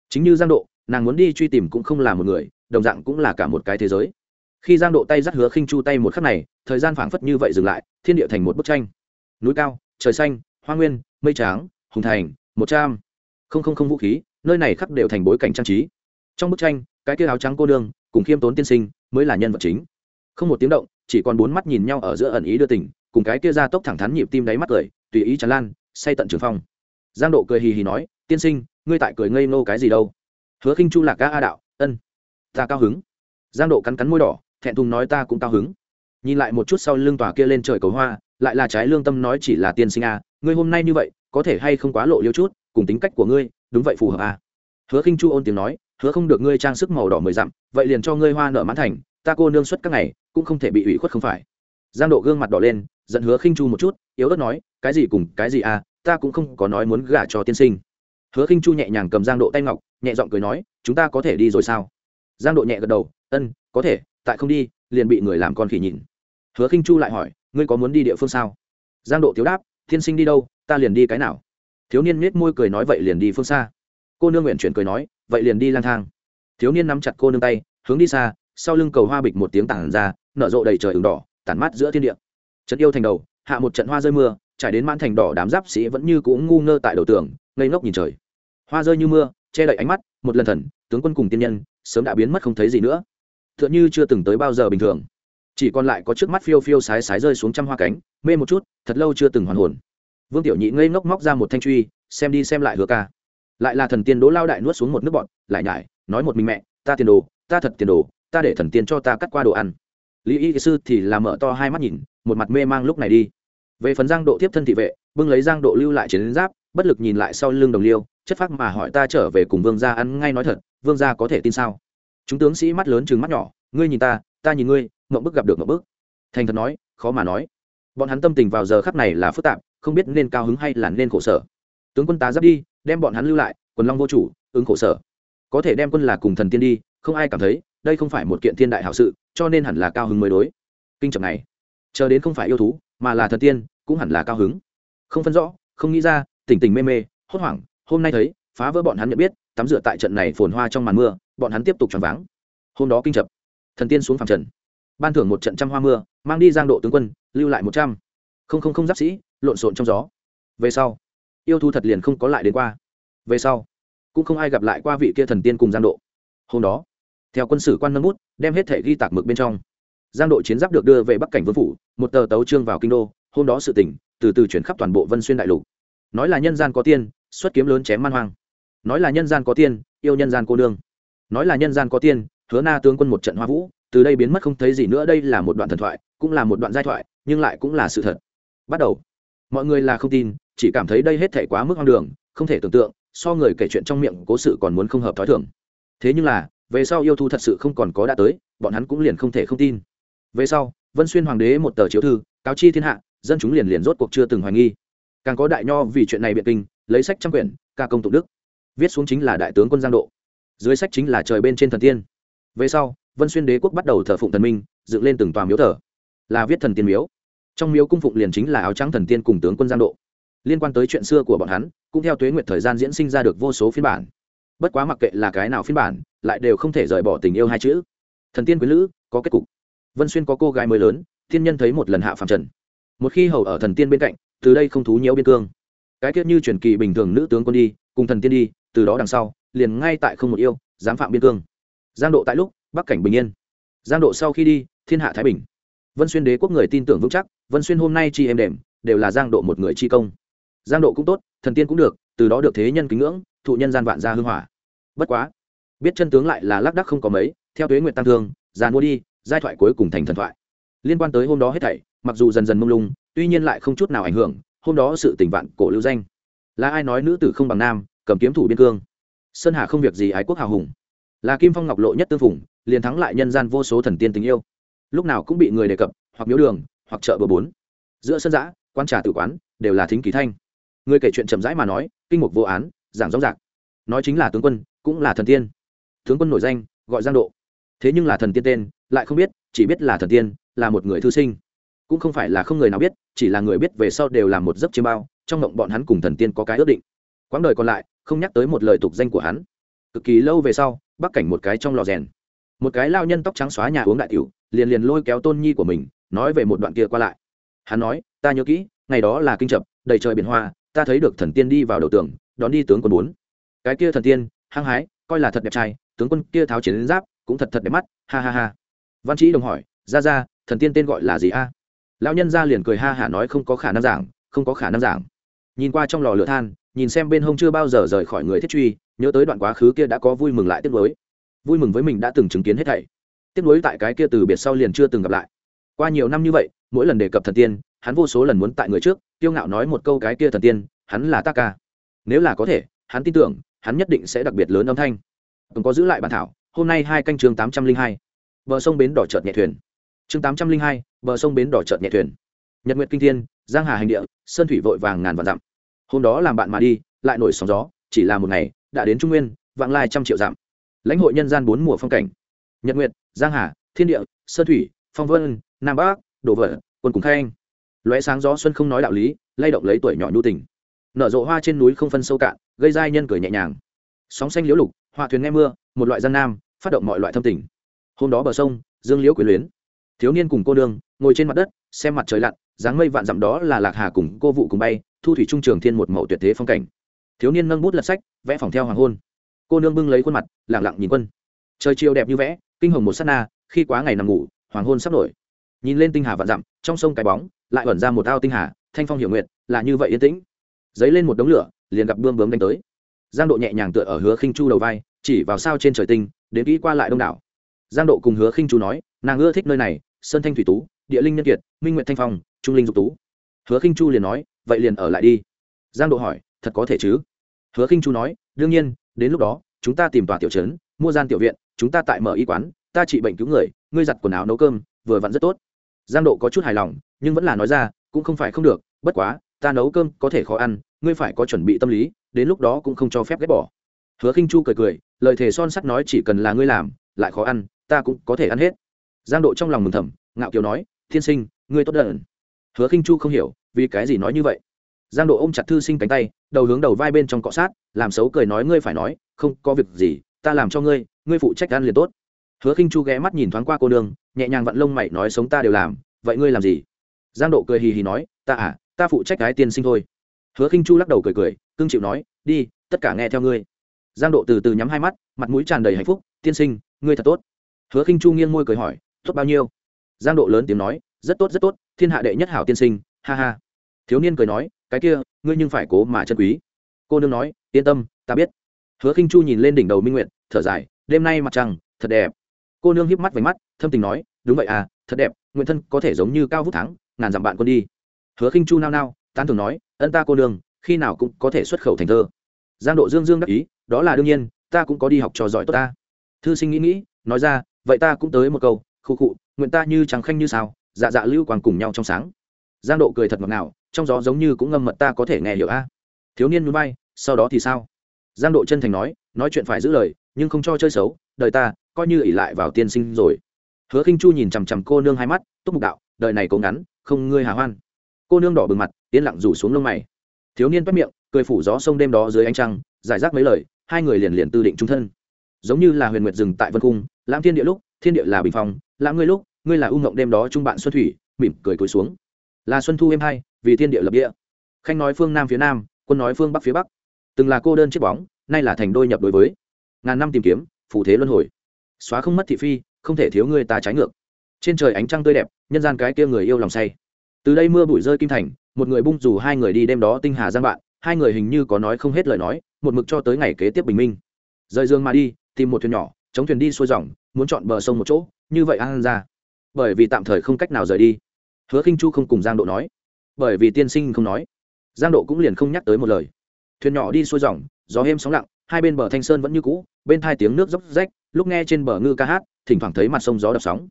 Chính như giang độ, nàng muốn đi truy tìm cũng không là một người, đồng dạng cũng là cả một cái thế giới. Khi giang độ tay dắt hứa khinh chu tay một khắc này, thời gian phảng phất như vậy dừng lại, thiên địa thành một bức tranh. Núi cao, trời xanh, hoa nguyên, mây tráng hùng thành, một trăm. Không không không vũ khí, nơi này khắp đều thành bối cảnh trang trí. Trong bức tranh, cái kia áo trắng cô đương cùng khiêm tốn tiên sinh, mới là nhân vật chính. Không một tiếng động chỉ còn bốn mắt nhìn nhau ở giữa ẩn ý đưa tình, cùng cái kia ra tốc thẳng thắn nhịp tim đáy mắt cười, tùy ý tràn lan, say tận trường phong. Giang độ cười hì hì nói, tiên sinh, ngươi tại cười ngây nô cái gì đâu? Hứa khinh chu lạc ca a đạo, ân, ta cao hứng. Giang độ cắn cắn môi đỏ, thẹn thùng nói, ta cũng cao hứng. Nhìn lại một chút sau lưng tòa kia lên trời cầu hoa, lại là trái lương tâm nói chỉ là tiên sinh a, ngươi hôm nay như vậy, có thể hay không quá lộ liêu chút, cùng tính cách của ngươi, đúng vậy phù hợp a. Hứa khinh chu ôn tiếng nói, hứa không được ngươi trang sức màu đỏ mười dặm, vậy liền cho ngươi hoa nợ mãn thành ta cô nương xuất các ngày cũng không thể bị ủy khuất không phải. Giang độ gương mặt đỏ lên, giận hứa khinh chu một chút, yếu ớt nói, cái gì cùng cái gì à ta cũng không có nói muốn gả cho tiên sinh. Hứa khinh chu nhẹ nhàng cầm giang độ tay ngọc, nhẹ giọng cười nói, chúng ta có thể đi rồi sao? Giang độ nhẹ gật đầu, ân, có thể, tại không đi, liền bị người làm con khỉ nhìn. Hứa khinh chu lại hỏi, ngươi có muốn đi địa phương sao? Giang độ thiếu đáp thiên sinh đi đâu, ta liền đi cái nào. Thiếu niên nết môi cười nói, vậy liền đi phương xa. Cô nương nguyện chuyển cười nói, vậy liền đi lang thang. Thiếu niên nắm chặt cô nương tay, hướng đi xa sau lưng cầu hoa bịch một tiếng tản ra, nở rộ đầy trời ửng đỏ, tản mát giữa thiên địa. Trận yêu thành đầu, hạ một trận hoa rơi mưa, trải đến mãn thành đỏ đám giáp sĩ vẫn như cũng ngu ngơ tại đầu tường, ngây ngốc nhìn trời. Hoa rơi như mưa, che đậy ánh mắt, một lần thần, tướng quân cùng tiên nhân, sớm đã biến mất không thấy gì nữa. T h ư ợ n h ư chưa từng tới bao giờ bình thường. Chỉ còn lại có trước mắt phiêu phiêu sái sái rơi xuống trăm hoa cánh, mê một chút, thật lâu chưa từng hoàn hồn. Vương tiểu nhị ngây ngốc móc ra một thanh truy, xem đi xem lại hứa ca. Lại là thần tiên đỗ lao đại nuốt xuống một nước bọn lại nhải, nói một mình mẹ, ta tiền đồ, ta thật tiền đồ ta để thần tiên cho ta cắt qua đồ ăn. Lý y sư thì làm mở to hai mắt nhìn, một mặt mê mang lúc này đi. Về phần giang độ tiếp thân thị vệ, bưng lấy giang độ lưu lại chiến giáp, bất lực nhìn lại sau lưng đồng liêu, chất phác mà hỏi ta trở về cùng vương gia ăn ngay nói thật, vương gia có thể tin sao? Chúng tướng sĩ mắt lớn chừng mắt nhỏ, ngươi nhìn ta ta nhìn ngươi, mộng bức gặp được mộng bức. Thành thật nói, khó mà nói. Bọn hắn tâm tình vào giờ khắc này là phức tạp, không biết nên cao hứng hay là nên khổ sở. Tướng quân tá giáp đi, đem bọn hắn lưu lại, quần long vô chủ, ứng khổ sở. Có thể đem quân là cùng thần tiên đi, không ai cảm thấy đây không phải một kiện thiên đại hảo sự, cho nên hẳn là cao hứng mới đối. Kinh trọng này, chờ đến không phải yêu thú, mà là thần tiên, cũng hẳn là cao hứng. Không phân rõ, không nghĩ ra, tỉnh tỉnh mê mê, hốt hoảng, hôm nay thấy, phá vỡ bọn hắn nhận biết, tắm rửa tại trận này phồn hoa trong màn mưa, bọn hắn tiếp tục choáng váng. Hôm đó kinh chập, thần tiên xuống phàm trần, ban thưởng một trận trăm hoa mưa, mang đi giang độ tướng quân, lưu lại một trăm. Không không không giáp sĩ, lộn xộn trong gió. Về sau, yêu thu thật liền không có lại đến qua. Về sau, cũng không ai gặp lại qua vị kia thần tiên cùng giang độ. Hôm đó theo quân sử quan nâng bút, đem hết thể ghi tạc mực bên trong. Giang đội chiến giáp được đưa về bắc cảnh vương phủ, một tờ tấu trương vào kinh đô, hôm đó sự tỉnh, từ từ chuyển khắp toàn bộ vân xuyên đại lục. Nói là nhân gian có tiên, xuất kiếm lớn chém man hoang. Nói là nhân gian có tiên, yêu nhân gian cô nương. Nói là nhân gian có tiên, hứa na tướng quân một trận hoa vũ, từ đây biến mất không thấy gì nữa, đây là một đoạn thần thoại, cũng là một đoạn giai thoại, nhưng lại cũng là sự thật. Bắt đầu. Mọi người là không tin, chỉ cảm thấy đây hết thể quá mức hoang đường, không thể tưởng tượng, so người kể chuyện trong miệng cố sự còn muốn không hợp thói thường. thế nhưng là về sau yêu thu thật sự không còn có đã tới, bọn hắn cũng liền không thể không tin. Về sau, vân xuyên hoàng đế một tờ chiếu thư, cáo chi thiên hạ, dân chúng liền liền rốt cuộc chưa từng hoài nghi. Càng có đại nho vì chuyện này biện kinh, lấy sách trăm quyển, ca công tụng đức. Viết xuống chính là đại tướng quân giang độ. Dưới sách chính là trời bên trên thần tiên. Về sau, vân xuyên đế quốc bắt đầu thờ phụng thần minh, dựng lên từng tòa miếu thờ. Là viết thần tiên miếu. Trong miếu cung phụng liền chính là áo trắng thần tiên cùng tướng quân giang độ. Liên quan tới chuyện xưa của bọn hắn, cũng theo tuế nguyệt thời gian diễn sinh ra được vô số phiên bản bất quá mặc kệ là cái nào phiên bản, lại đều không thể rời bỏ tình yêu hai chữ. Thần tiên quyến lữ, có kết cục. Vân xuyên có cô gái mới lớn, thiên nhân thấy một lần hạ phạm trần. Một khi hầu ở thần tiên bên cạnh, từ đây không thú nhiễu biên cương. Cái tiết như truyền kỳ bình thường nữ tướng quân đi, cùng thần tiên đi, từ đó đằng sau, liền ngay tại không một yêu dám phạm biên cương. Giang độ tại lúc, bắc cảnh bình yên. Giang độ sau khi đi, thiên hạ thái bình. Vân xuyên đế quốc người tin tưởng vững chắc, vân xuyên hôm nay chi em đềm, đều là giang độ một người chi công. Giang độ cũng tốt, thần tiên cũng được, từ đó được thế nhân kính ngưỡng, thụ nhân gian vạn gia hưng hỏa bất quá, biết chân tướng lại là lác đắc không có mấy, theo tuế nguyện tăng thương, già mua đi, giai thoại cuối cùng thành thần thoại. Liên quan tới hôm đó hết thảy, mặc dù dần dần mông lung, tuy nhiên lại không chút nào ảnh hưởng, hôm đó sự tình vạn cổ lưu danh. Là ai nói nữ tử không bằng nam, cầm kiếm thủ biên cương? Sơn hà không việc gì ái quốc hào hùng. Là kim phong ngọc lộ nhất tương phùng, liền thắng lại nhân gian vô số thần tiên tình yêu. Lúc nào cũng bị người đề cập, hoặc miếu đường, hoặc chợ bờ bốn. Giữa sân giã, quan trà tử quán, đều là thính kỳ thanh. Người kể chuyện chậm rãi mà nói, kinh mục vô án, giảng rõ rạc nói chính là tướng quân, cũng là thần tiên. Tướng quân nổi danh, gọi giang độ. Thế nhưng là thần tiên tên, lại không biết, chỉ biết là thần tiên, là một người thư sinh. Cũng không phải là không người nào biết, chỉ là người biết về sau đều là một giấc chiêm bao, trong mộng bọn hắn cùng thần tiên có cái ước định. Quãng đời còn lại, không nhắc tới một lời tục danh của hắn. Cực kỳ lâu về sau, bắc cảnh một cái trong lò rèn. Một cái lao nhân tóc trắng xóa nhà uống đại tiểu, liền liền lôi kéo tôn nhi của mình, nói về một đoạn kia qua lại. Hắn nói, ta nhớ kỹ, ngày đó là kinh chập, đầy trời biển hoa, ta thấy được thần tiên đi vào đầu tường, đón đi tướng quân bốn cái kia thần tiên, hăng hái, coi là thật đẹp trai, tướng quân kia tháo chiến giáp, cũng thật thật đẹp mắt, ha ha ha. Văn trí đồng hỏi ra ra thần tiên tên gọi là gì a? Lão nhân ra liền cười ha hả nói, không có khả năng giảng, không có khả năng giảng. Nhìn qua trong lò lửa than, nhìn xem bên hông chưa bao giờ rời khỏi người thiết truy, nhớ tới đoạn quá khứ kia đã có vui mừng lại tiếc nuối. Vui mừng với mình đã từng chứng kiến hết thảy. Tiếc nuối tại cái kia từ biệt sau liền chưa từng gặp lại. Qua nhiều năm như vậy, mỗi lần đề cập thần tiên, hắn vô số lần muốn tại người trước, kiêu ngạo nói một câu cái kia thần tiên, hắn là ta ca. Nếu là có thể hắn tin tưởng, hắn nhất định sẽ đặc biệt lớn âm thanh. Còn có giữ lại bản thảo, hôm nay hai canh chương tám trăm linh hai. Bờ sông bến đỏ chợt nhẹ thuyền. Chương tám trăm linh hai, bờ sông bến đỏ chợt nhẹ thuyền. Nhật nguyệt kinh thiên, giang hà hành địa, sơn thủy vội vàng ngàn vạn dặm. Hôm đó làm bạn mà đi, lại nổi sóng gió, chỉ là một ngày, đã đến trung nguyên, vãng lai trăm triệu dặm. Lãnh hội nhân gian bốn mùa phong cảnh. Nhật nguyệt, giang hà, thiên địa, sơn thủy, phong vân, nam bắc, đổ vỡ quân cùng khanh. Lóe sáng gió xuân không nói đạo lý, lay động lấy tuổi nhỏ nhu tình nở rộ hoa trên núi không phân sâu cạn gây giai nhân cười nhẹ nhàng. Sóng xanh liễu lục hoa thuyền nghe mưa một loại gian nam phát động mọi loại thâm tình. Hôm đó bờ sông dương liễu quyền luyến. Thiếu niên cùng cô đương, ngồi trên mặt đất xem mặt trời lặn dáng mây vạn dặm đó là lạc hà cùng cô vụ cùng bay thu thủy trung trường thiên một mẫu tuyệt thế phong cảnh. Thiếu niên nâng bút lật sách vẽ phòng theo hoàng hôn. Cô nương bưng lấy khuôn mặt lẳng lặng nhìn quân. Trời chiều đẹp như vẽ kinh hồng một s á t na khi quá ngày nằm ngủ hoàng hôn sắp nổi. Nhìn lên tinh hà vạn dặm trong sông cái bóng lại ẩn ra một ao tinh hà thanh phong hiểu nguyện là như vậy yên tĩnh dấy lên một đống lửa, liền gặp bươm bướm đánh tới. Giang độ nhẹ nhàng tựa ở hứa khinh chu đầu vai, chỉ vào sao trên trời tinh, đến kỹ qua lại đông đảo. Giang độ cùng hứa khinh chu nói, nàng ưa thích nơi này, sơn thanh thủy tú, địa linh nhân kiệt, minh nguyện thanh phong, trung linh dục tú. Hứa khinh chu liền nói, vậy liền ở lại đi. Giang độ hỏi, thật có thể chứ? Hứa khinh chu nói, đương nhiên, đến lúc đó, chúng ta tìm tòa tiểu trấn, mua gian tiểu viện, chúng ta tại mở y quán, ta trị bệnh cứu người, ngươi giặt quần áo nấu cơm, vừa vặn rất tốt. Giang độ có chút hài lòng, nhưng vẫn là nói ra, cũng không phải không được, bất quá ta nấu cơm có thể khó ăn, ngươi phải có chuẩn bị tâm lý, đến lúc đó cũng không cho phép ghét bỏ. Hứa khinh chu cười cười, lời thề son sắt nói chỉ cần là ngươi làm, lại khó ăn, ta cũng có thể ăn hết. Giang độ trong lòng mừng thầm, ngạo kiều nói, thiên sinh, ngươi tốt đợn hứa khinh chu không hiểu, vì cái gì nói như vậy. Giang độ ôm chặt thư sinh cánh tay, đầu hướng đầu vai bên trong cọ sát, làm xấu cười nói, ngươi phải nói, không có việc gì, ta làm cho ngươi ngươi phụ trách ăn liền tốt. Hứa khinh chu ghé mắt nhìn thoáng qua cô nương, nhẹ nhàng vặn lông mày nói, sống ta đều làm, vậy ngươi làm gì? Giang độ cười hì hì nói, ta à ta phụ trách cái tiên sinh thôi. Hứa khinh chu lắc đầu cười cười, cưng chịu nói, đi, tất cả nghe theo ngươi. Giang độ từ từ nhắm hai mắt, mặt mũi tràn đầy hạnh phúc, tiên sinh, ngươi thật tốt. Hứa khinh chu nghiêng môi cười hỏi, tốt bao nhiêu? Giang độ lớn tiếng nói, rất tốt rất tốt, thiên hạ đệ nhất hảo tiên sinh, ha ha. Thiếu niên cười nói, cái kia, ngươi nhưng phải cố mà chân quý. Cô nương nói, yên tâm, ta biết. Hứa khinh chu nhìn lên đỉnh đầu minh nguyện thở dài, đêm nay mặt trăng, thật đẹp. Cô nương híp mắt vánh mắt, thâm tình nói, đúng vậy à thật đẹp nguyện thân có thể giống như cao vút thắng, ngàn dặm bạn con đi hứa khinh chu nao nao, tán thường nói, ân ta cô nương, khi nào cũng có thể xuất khẩu thành thơ. Giang độ dương dương đắc ý, đó là đương nhiên, ta cũng có đi học trò giỏi tốt ta. Thư sinh nghĩ nghĩ, nói ra, vậy ta cũng tới một câu, khu khụ nguyện ta như trắng khanh như sao dạ dạ lưu quang cùng nhau trong sáng. Giang độ cười thật ngọt ngào, trong gió giống như cũng ngâm mật ta có thể nghe hiểu a. Thiếu niên núi bay sau đó thì sao? Giang độ chân thành nói nói chuyện phải giữ lời, nhưng không cho chơi xấu, đời ta, coi như ỷ lại vào tiên sinh rồi. Hứa khinh chu nhìn chằm chằm cô nương hai mắt, túc mục đạo, đời này cố ngắn, không ngươi hà hoan cô nương đỏ bừng mặt, yên lặng rủ xuống lông mày. Thiếu niên bắt miệng, cười phủ gió sông đêm đó dưới ánh trăng, giải rác mấy lời, hai người liền liền tư định trung thân. Giống như là huyền nguyệt rừng tại vân cung, lãm thiên địa lúc, thiên địa là bình phong, lãm ngươi lúc, ngươi là u ngộng đêm đó trung bạn xuân thủy, mỉm cười cúi xuống. Là xuân thu êm hai vì thiên địa lập địa. Khanh nói phương nam phía nam, quân nói phương bắc phía bắc. Từng là cô đơn chiếc bóng, nay là thành đôi nhập đối với. Ngàn năm tìm kiếm phủ thế luân hồi. Xóa không mất thị phi, không thể thiếu người ta trái ngược. Trên trời ánh trăng tươi đẹp, nhân gian cái kia người yêu lòng say từ đây mưa bụi rơi kim thành, một người bung dù hai người đi đêm đó tinh hà giang bạn, hai người hình như có nói không hết lời nói, một mực cho tới ngày kế tiếp bình minh. Rời dương mà đi, tìm một thuyền nhỏ, chống thuyền đi xuôi dòng, muốn chọn bờ sông một chỗ, như vậy an ra. Bởi vì tạm thời không cách nào rời đi. Hứa khinh chu không cùng giang độ nói. Bởi vì tiên sinh không nói. Giang độ cũng liền không nhắc tới một lời. Thuyền nhỏ đi xuôi dòng, gió êm sóng lặng, hai bên bờ thanh sơn vẫn như cũ, bên thai tiếng nước dốc rách, lúc nghe trên bờ ngư ca hát, thỉnh thoảng thấy mặt sông gió đập sóng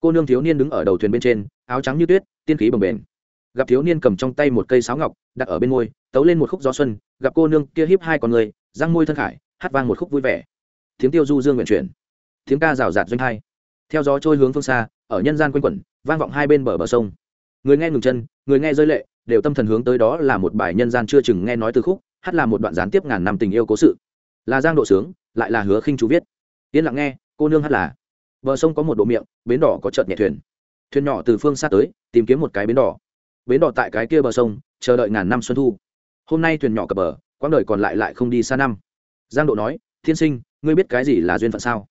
cô nương thiếu niên đứng ở đầu thuyền bên trên, áo trắng như tuyết, tiên khí bồng bềnh. Gặp thiếu niên cầm trong tay một cây sáo ngọc, đặt ở bên môi, tấu lên một khúc gió xuân, gặp cô nương kia hiếp hai con người, răng môi thân khải, hát vang một khúc vui vẻ. Tiếng tiêu du dương nguyện chuyển. Tiếng ca rào rạt doanh hai. Theo gió trôi hướng phương xa, ở nhân gian quanh quẩn, vang vọng hai bên bờ bờ sông. Người nghe ngừng chân, người nghe rơi lệ, đều tâm thần hướng tới đó là một bài nhân gian chưa chừng nghe nói từ khúc, hát là một đoạn gián tiếp ngàn năm tình yêu cố sự. Là giang độ sướng, lại là hứa khinh chú viết. Yên lặng nghe, cô nương hát là bờ sông có một độ miệng, bến đỏ có chợt nhẹ thuyền. Thuyền nhỏ từ phương xa tới, tìm kiếm một cái bến đỏ. Bến đỏ tại cái kia bờ sông, chờ đợi ngàn năm xuân thu. Hôm nay thuyền nhỏ cập bờ, quãng đời còn lại lại không đi xa năm. Giang độ nói, thiên sinh, ngươi biết cái gì là duyên phận sao?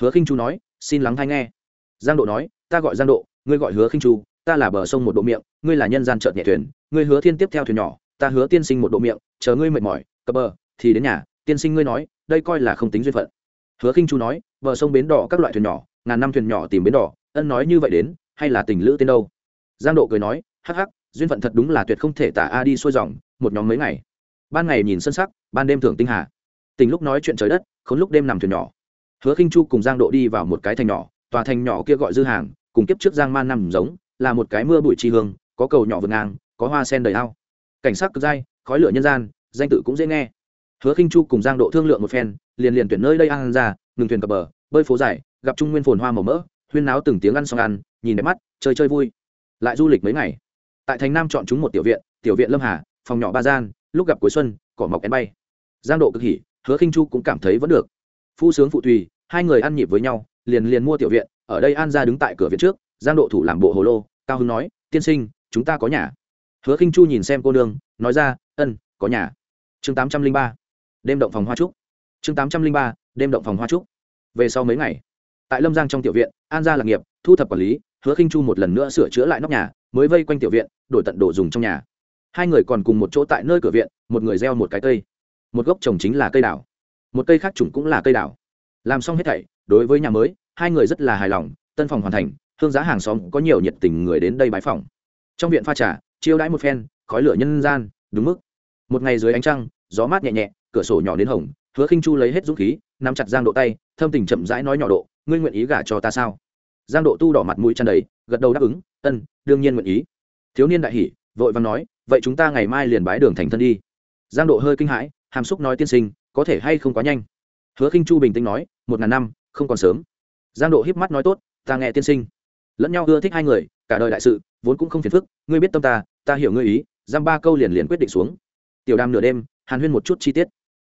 Hứa khinh chu nói, xin lắng hay nghe. Giang độ nói, ta gọi giang độ, ngươi gọi hứa khinh chu, ta là bờ sông một độ miệng, ngươi là nhân gian chợt nhẹ thuyền, ngươi hứa thiên tiếp theo thuyền nhỏ, ta hứa tiên sinh một độ miệng, chờ ngươi mệt mỏi, cập bờ, thì đến nhà, tiên sinh ngươi nói, đây coi là không tính duyên phận. Hứa khinh chu nói bờ sông bến đỏ các loại thuyền nhỏ, ngàn năm thuyền nhỏ tìm bến đỏ, ân nói như vậy đến, hay là tình lữ tên đâu? Giang độ cười nói, hắc hắc, duyên phận thật đúng là tuyệt không thể tả a đi xuôi dòng, một nhóm mấy ngày. Ban ngày nhìn sân sắc, ban đêm thưởng tinh hà. Tình lúc nói chuyện trời đất, khốn lúc đêm nằm thuyền nhỏ. Hứa khinh chu cùng giang độ đi vào một cái thành nhỏ, tòa thành nhỏ kia gọi dư hàng, cùng kiếp trước giang man nằm giống, là một cái mưa bụi tri hương, có cầu nhỏ vượt ngang, có hoa sen đầy ao. Cảnh sắc cực dai, khói lửa nhân gian, danh tự cũng dễ nghe. Hứa khinh chu cùng giang độ thương lượng một phen, liền liền tuyển nơi đây ăn ra ngừng thuyền cập bờ, bơi phố dài, gặp trung nguyên phồn hoa màu mỡ, huyên náo từng tiếng ăn xong ăn, nhìn đẹp mắt, chơi chơi vui. Lại du lịch mấy ngày. Tại thành nam chọn chúng một tiểu viện tiểu viện lâm hà, phòng nhỏ ba gian, lúc gặp cuối xuân, cỏ mọc én bay. Giang độ cực hỉ, hứa khinh chu cũng cảm thấy vẫn được. Phu sướng phụ tùy, hai người ăn nhịp với nhau, liền liền mua tiểu viện, ở đây an ra đứng tại cửa viện trước, giang độ thủ làm bộ hồ lô, cao hưng nói, tiên sinh, chúng ta có nhà. Hứa khinh chu nhìn xem cô nương, nói ra, ân, có nhà. Chương tám trăm linh ba. Đêm động phòng hoa trúc. Chương tám trăm linh ba đêm động phòng hoa trúc. Về sau mấy ngày, tại lâm giang trong tiểu viện, an gia lạc nghiệp, thu thập quản lý, hứa khinh chu một lần nữa sửa chữa lại nóc nhà, mới vây quanh tiểu viện, đổi tận đồ dùng trong nhà. Hai người còn cùng một chỗ tại nơi cửa viện, một người gieo một cái cây. Một gốc trồng chính là cây đào. Một cây khác chủng cũng là cây đào. Làm xong hết thảy, đối với nhà mới, hai người rất là hài lòng, tân phòng hoàn thành, hương giá hàng xóm có nhiều nhiệt tình người đến đây bãi phòng. Trong viện pha trà, chiêu đãi một phen, khói lửa nhân gian, đúng mức. Một ngày dưới ánh trăng, gió mát nhẹ nhẹ, cửa sổ nhỏ đến hồng, hứa khinh chu lấy hết dũng khí nắm chặt giang độ tay, thâm tình chậm rãi nói nhỏ độ, ngươi nguyện ý gả cho ta sao? Giang độ tu đỏ mặt mũi tràn đầy, gật đầu đáp ứng, ân, đương nhiên nguyện ý. Thiếu niên đại hỉ, vội vàng nói, vậy chúng ta ngày mai liền bái đường thành thân đi. Giang độ hơi kinh hãi, hàm xúc nói tiên sinh, có thể hay không quá nhanh? Hứa khinh chu bình tĩnh nói, một ngàn năm, không còn sớm. Giang độ híp mắt nói, tốt, ta nghe tiên sinh. Lẫn nhau ưa thích hai người, cả đời đại sự, vốn cũng không phiền phức, ngươi biết tâm ta ta hiểu ngươi ý giang ba câu liền liền quyết định xuống. Tiểu đam nửa đêm, hàn huyên một chút chi tiết.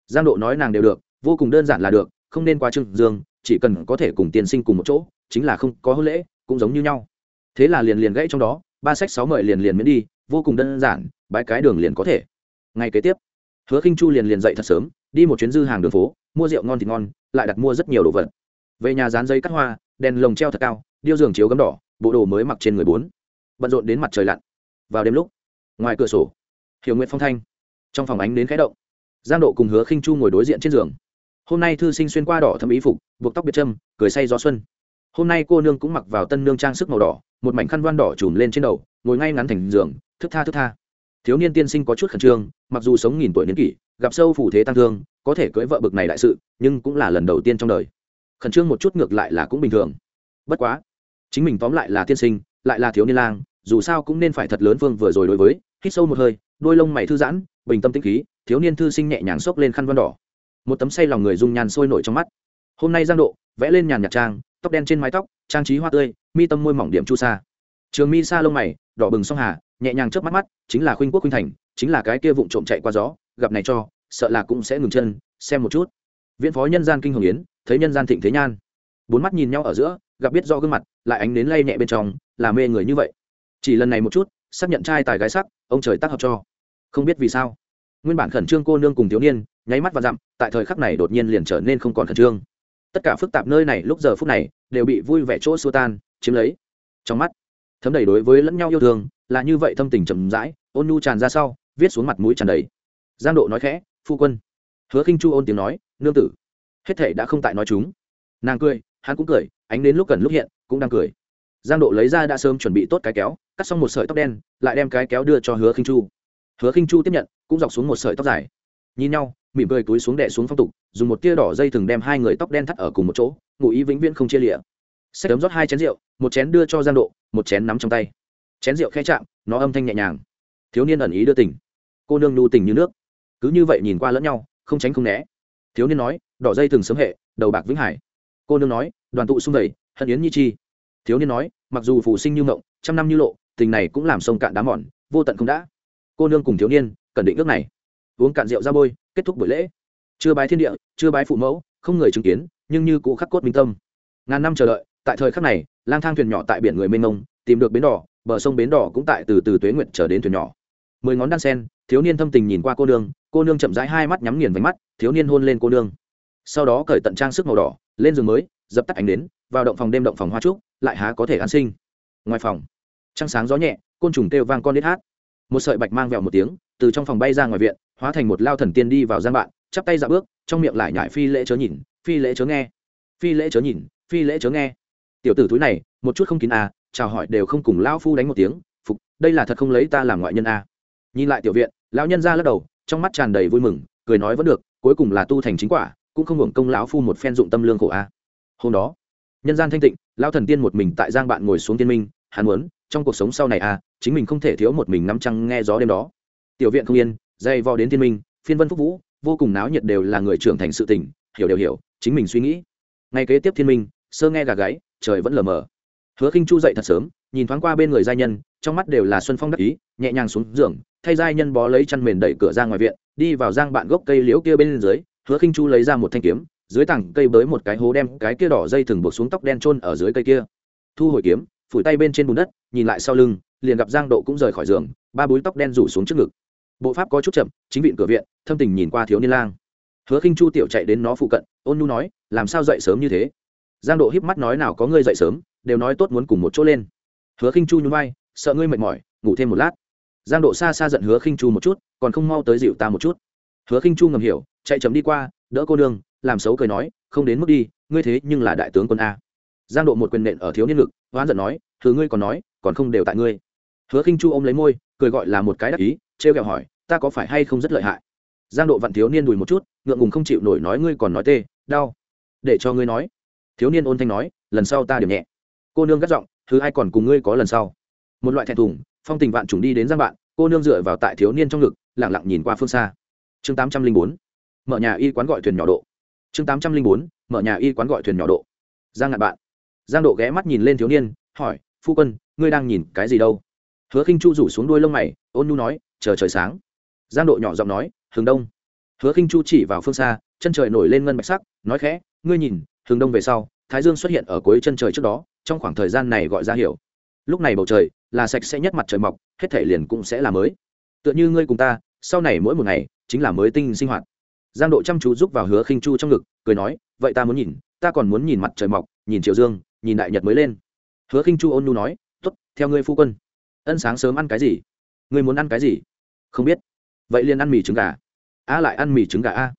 Giang độ nói nàng đều được vô cùng đơn giản là được, không nên qua trương dương, chỉ cần có thể cùng tiên sinh cùng một chỗ, chính là không có hôn lễ, cũng giống như nhau. Thế là liền liền gãy trong đó, ba sách sáu mời liền liền miễn đi, vô cùng đơn giản, bãi cái đường liền có thể. Ngay kế tiếp, hứa khinh chu liền liền dậy thật sớm, đi một chuyến dư hàng đường phố, mua rượu ngon thì ngon, lại đặt mua rất nhiều đồ vật. Về nhà dán giấy cắt hoa, đèn lồng treo thật cao, điêu giường chiếu gấm đỏ, bộ đồ mới mặc trên người bốn. Bận rộn đến mặt trời lặn. Vào đêm lúc, ngoài cửa sổ, hiểu nguyện phong thanh, trong phòng ánh đến khẽ động. Giang độ cùng hứa khinh chu ngồi đối diện trên giường hôm nay thư sinh xuyên qua đỏ thâm ý phục, buộc tóc biệt trâm, cười say gió xuân. Hôm nay cô nương cũng mặc vào tân nương trang sức màu đỏ, một mảnh khăn voan đỏ trùm lên trên đầu, ngồi ngay ngắn thành giường, thức tha thức tha. Thiếu niên tiên sinh có chút khẩn trương, mặc dù sống nghìn tuổi niên kỷ, gặp sâu phủ thế tăng thương, có thể cưỡi vợ bực này đại sự, nhưng cũng là lần đầu tiên trong đời. Khẩn trương một chút ngược lại là cũng bình thường. Bất quá, chính mình tóm lại là tiên sinh, lại là thiếu niên lang, dù sao cũng nên phải thật lớn vương vừa rồi đối với, hít sâu một hơi, đôi lông mày thư giãn, bình tâm tĩnh khí, thiếu niên thư sinh nhẹ nhàng xốc lên khăn văn đỏ một tấm say lòng người dung nhàn sôi nổi trong mắt. Hôm nay giang độ, vẽ lên nhàn nhạt trang, tóc đen trên mái tóc, trang trí hoa tươi, mi tâm môi mỏng điểm chu sa. Trường mi sa lông mày, đỏ bừng song hà, nhẹ nhàng chớp mắt mắt, chính là khuynh quốc khuynh thành, chính là cái kia vụng trộm chạy qua gió, gặp này cho, sợ là cũng sẽ ngừng chân, xem một chút. Viễn phó nhân gian kinh hồng yến, thấy nhân gian thịnh thế nhan. Bốn mắt nhìn nhau ở giữa, gặp biết do gương mặt, lại ánh đến lay nhẹ bên trong, là mê người như vậy. Chỉ lần này một chút, xác nhận trai tài gái sắc, ông trời tác hợp cho. Không biết vì sao. Nguyên bản khẩn trương cô nương cùng thiếu niên, nháy mắt và dặm tại thời khắc này đột nhiên liền trở nên không còn khẩn trương. Tất cả phức tạp nơi này lúc giờ phút này đều bị vui vẻ chỗ xua tan, chiếm lấy. Trong mắt, thấm đầy đối với lẫn nhau yêu thương, là như vậy thâm tình chậm rãi, ôn nhu tràn ra sau, viết xuống mặt mũi tràn đầy. Giang độ nói khẽ, phu quân. Hứa khinh chu ôn tiếng nói, nương tử, hết thể đã không tại nói chúng. Nàng cười, hắn cũng cười, ánh đến lúc cần lúc hiện, cũng đang cười. Giang độ lấy ra đã sớm chuẩn bị tốt cái kéo, cắt xong một sợi tóc đen, lại đem cái kéo đưa cho hứa khinh chu. Hứa khinh chu tiếp nhận, cũng dọc xuống một sợi tóc dài. Nhìn nhau mỉm cười túi xuống đè xuống phong tục, dùng một tia đỏ dây thừng đem hai người tóc đen thắt ở cùng một chỗ, ngụ ý vĩnh viễn không chia lịa sách ấm rót hai chén rượu, một chén đưa cho giang độ, một chén nắm trong tay. Chén rượu khe chạm, nó âm thanh nhẹ nhàng. Thiếu niên ẩn ý đưa tình. Cô nương nhu tình như nước. Cứ như vậy nhìn qua lẫn nhau, không tránh không né. Thiếu niên nói, đỏ dây thừng sớm hệ, đầu bạc vĩnh hải. Cô nương nói, đoàn tụ xung vầy, hận yến nhi chi. Thiếu niên nói, mặc dù phụ sinh như mộng, trăm năm như lộ, tình này cũng làm sông cạn đá mòn, vô tận không đã. Cô nương cùng thiếu niên, cần định ước này uống cạn rượu ra bôi, kết thúc buổi lễ. Chưa bái thiên địa, chưa bái phụ mẫu, không người chứng kiến, nhưng như cụ khắc cốt minh tâm. Ngàn năm chờ đợi, tại thời khắc này, lang thang thuyền nhỏ tại biển người mênh mông, tìm được bến đỏ, bờ sông bến đỏ cũng tại từ từ tuế nguyện trở đến thuyền nhỏ. Mười ngón đan sen, thiếu niên thâm tình nhìn qua cô nương cô nương chậm rãi hai mắt nhắm nghiền vánh mắt, thiếu niên hôn lên cô nương. Sau đó cởi tận trang sức màu đỏ, lên giường mới, dập tắt ánh đến vào động phòng đêm động phòng hoa trúc, lại há có thể an sinh. Ngoài phòng, trăng sáng gió nhẹ, côn trùng kêu vang con đít hát. Một sợi bạch mang vẹo một tiếng từ trong phòng bay ra ngoài viện, hóa thành một lao thần tiên đi vào gian bạn, chắp tay dạo bước, trong miệng lại nhại phi lễ chớ nhìn, phi lễ chớ nghe phi lễ chớ nhìn, phi lễ chớ nghe tiểu tử túi này, một chút không kín à chào hỏi đều không cùng lao phu đánh một tiếng, phục, đây là thật không lấy ta làm ngoại nhân à. nhìn lại tiểu viện, lão nhân ra lắc đầu, trong mắt tràn đầy vui mừng, cười nói vẫn được, cuối cùng là tu thành chính quả, cũng không hưởng công lão phu một phen dụng tâm lương khổ à. hôm đó, nhân gian thanh tịnh lao thần tiên một mình tại giang bạn ngồi xuống tiên minh, hắn muốn, trong cuộc sống sau này à chính mình không thể thiếu một mình ngắm trăng nghe gió đêm đó tiểu viện không yên dây vò đến thiên minh, phiên vân phúc vũ, vô cùng náo nhiệt đều là người trưởng thành sự tình, hiểu đều hiểu, chính mình suy nghĩ. Ngay kế tiếp thiên minh, sơ nghe gà gáy, trời vẫn lờ mờ. Hứa khinh chu dậy thật sớm, nhìn thoáng qua bên người giai nhân, trong mắt đều là xuân phong đắc ý, nhẹ nhàng xuống giường, thay giai nhân bó lấy chăn mền đẩy cửa ra ngoài viện, đi vào giang bạn gốc cây liễu kia bên dưới, hứa khinh chu lấy ra một thanh kiếm, dưới tảng cây bới một cái hố đem cái kia đỏ dây thừng buộc xuống tóc đen trôn ở dưới cây kia. Thu hồi kiếm, phủi tay bên trên bùn đất, nhìn lại sau lưng, liền gặp giang độ cũng rời khỏi giường, ba búi tóc đen rủ xuống trước ngực bộ pháp có chút chậm, chính viện cửa viện, thâm tình nhìn qua thiếu niên lang. Hứa khinh chu tiểu chạy đến nó phụ cận, ôn nhu nói, làm sao dậy sớm như thế? Giang độ híp mắt nói nào có ngươi dậy sớm, đều nói tốt muốn cùng một chỗ lên. Hứa khinh chu nhún vai, sợ ngươi mệt mỏi, ngủ thêm một lát. Giang độ xa xa giận hứa khinh chu một chút, còn không mau tới dịu ta một chút. Hứa khinh chu ngầm hiểu, chạy chấm đi qua, đỡ cô nương, làm xấu cười nói, không đến mức đi, ngươi thế nhưng là đại tướng quân a. Giang độ một quyền nện ở thiếu niên ngực, hoán giận nói thứ ngươi còn nói, còn không đều tại ngươi. Hứa khinh chu ôm lấy môi, cười gọi là một cái đắc ý trêu ghẹo hỏi, ta có phải hay không rất lợi hại? Giang độ vặn thiếu niên đùi một chút, ngượng ngùng không chịu nổi nói, ngươi còn nói tê, đau. Để cho ngươi nói. Thiếu niên ôn thanh nói, lần sau ta điểm nhẹ. Cô nương gắt giọng, thứ ai còn cùng ngươi có lần sau? Một loại thẹn thùng, phong tình vạn trùng đi đến giang bạn, cô nương dựa vào tại thiếu niên trong ngực lẳng lặng nhìn qua phương xa. Chương tám trăm linh bốn, mở nhà y quán gọi thuyền nhỏ độ. Chương tám trăm linh bốn, mở nhà y quán gọi thuyền nhỏ độ. Giang ngạn bạn. Giang độ ghé mắt nhìn lên thiếu niên, hỏi, phu quân, ngươi đang nhìn cái gì đâu? Hứa khinh chu rủ xuống đuôi lông mày, ôn nhu nói, chờ trời sáng. Giang độ nhỏ giọng nói, hướng đông. Hứa khinh chu chỉ vào phương xa, chân trời nổi lên ngân bạch sắc, nói khẽ, ngươi nhìn, hướng đông về sau, thái dương xuất hiện ở cuối chân trời trước đó, trong khoảng thời gian này gọi ra hiểu. Lúc này bầu trời là sạch sẽ nhất mặt trời mọc, hết thể liền cũng sẽ là mới. Tựa như ngươi cùng ta, sau này mỗi một ngày chính là mới tinh sinh hoạt. Giang độ chăm chú giúp vào hứa khinh chu trong ngực, cười nói, vậy ta muốn nhìn, ta còn muốn nhìn mặt trời mọc, nhìn chiều dương, nhìn đại nhật mới lên. Hứa khinh chu ôn nu nói t ố t theo ngươi phu quân ân sáng sớm ăn cái gì? Ngươi muốn ăn cái gì? Không biết. Vậy liền ăn mì trứng gà. A lại ăn mì trứng gà a.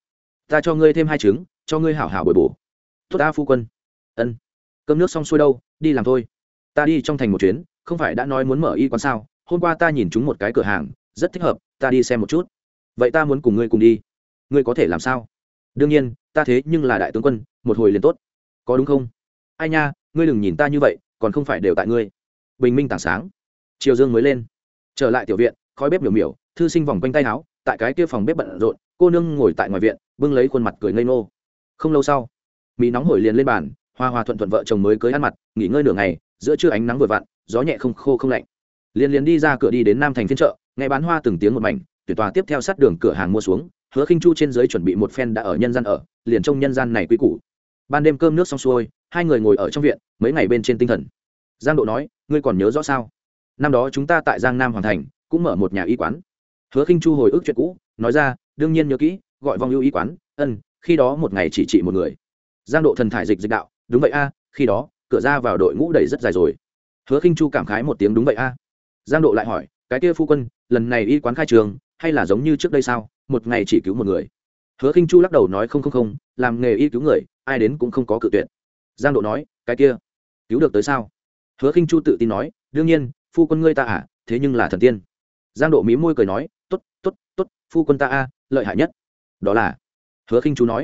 Ta cho ngươi thêm hai trứng, cho ngươi hảo hảo bồi bổ. Tốt a phu quân. Ân. Cơm nước xong xuôi đâu? Đi làm thôi. Ta đi trong thành một chuyến, không phải đã nói muốn mở y quán sao? Hôm qua ta nhìn chúng một cái cửa hàng, rất thích hợp, ta đi xem một chút. Vậy ta muốn cùng ngươi cùng đi. Ngươi có thể làm sao? Đương nhiên, ta thế nhưng là đại tướng quân, một hồi liền tốt. Có đúng không? Ai nha, ngươi đừng nhìn ta như vậy, còn không phải đều tại ngươi. Bình minh tảng sáng chiều dương mới lên. Trở lại tiểu viện, khói bếp miểu miểu, thư sinh vòng quanh tay áo, tại cái kia phòng bếp bận rộn, cô nương ngồi tại ngoài viện, bưng lấy khuôn mặt cười ngây nô không lâu sau, mì nóng hổi liền lên bàn hoa hoa thuận thuận vợ chồng mới cưới ăn mặt, nghỉ ngơi nửa ngày, giữa trưa ánh nắng vừa vặn, gió nhẹ không khô không lạnh. Liền liền đi ra cửa đi đến nam thành phiên chợ, nghe bán hoa từng tiếng một mảnh, tuyển tòa tiếp theo sát đường cửa hàng mua xuống, hứa khinh chu trên dưới chuẩn bị một phen đã ở nhân gian ở, liền trong nhân gian này quý củ. Ban đêm cơm nước xong xuôi, hai người ngồi ở trong viện, mấy ngày bên trên tinh thần. Giang độ nói, ngươi còn nhớ rõ sao? Năm đó chúng ta tại giang nam hoàn thành, cũng mở một nhà y quán. Hứa khinh chu hồi ức chuyện cũ, nói ra, đương nhiên nhớ kỹ, gọi vong ưu y quán, ân, khi đó một ngày chỉ trị một người. Giang độ thần thải dịch dịch đạo, đúng vậy a, khi đó, cửa ra vào đội ngũ đầy rất dài rồi. Hứa khinh chu cảm khái một tiếng, đúng vậy a. Giang độ lại hỏi, cái kia phu quân, lần này y quán khai trường, hay là giống như trước đây sao? Một ngày chỉ cứu một người. Hứa khinh chu lắc đầu nói, không không không, làm nghề y cứu người, ai đến cũng không có cự tuyệt. Giang độ nói, cái kia, cứu được tới sao? Hứa khinh chu tự tin nói, đương nhiên phu quân ngươi ta à thế nhưng là thần tiên. Giang độ mí môi cười nói t ố t t ố t t ố t phu quân ta a, lợi hại nhất. Đó là? Hứa khinh chú nói.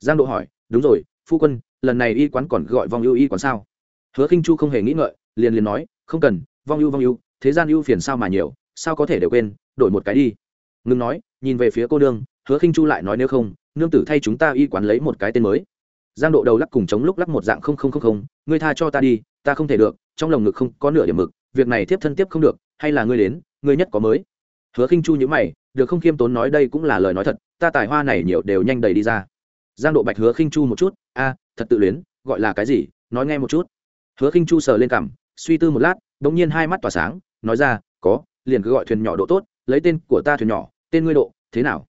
Giang độ hỏi, đúng rồi, phu quân, lần này y quán còn gọi vong ưu y quán sao? Hứa khinh chu không hề nghĩ ngợi, liền liền nói, không cần, vong ưu vong ưu, thế gian ưu phiền sao mà nhiều, sao có thể đều quên, đổi một cái đi. Ngừng nói, nhìn về phía cô nương, hứa khinh chu lại nói, nếu không, nương tử thay chúng ta y quán lấy một cái tên mới. Giang độ đầu lắc cùng chống lúc lắc một dạng không không không không, ngươi tha cho ta đi, ta không thể được, trong lồng ngực không có nửa điểm mực việc này tiếp thân tiếp không được, hay là ngươi đến, ngươi nhất có mới. Hứa khinh chu nhữ mày, được không khiêm tốn nói đây cũng là lời nói thật, ta tài hoa này nhiều đều nhanh đầy đi ra. Giang độ bạch hứa khinh chu một chút, a, thật tự luyến, gọi là cái gì, nói nghe một chút. Hứa khinh chu sờ lên cằm, suy tư một lát, bỗng nhiên hai mắt tỏa sáng, nói ra, có, liền cứ gọi thuyền nhỏ độ tốt, lấy tên của ta thuyền nhỏ, tên ngươi độ, thế nào?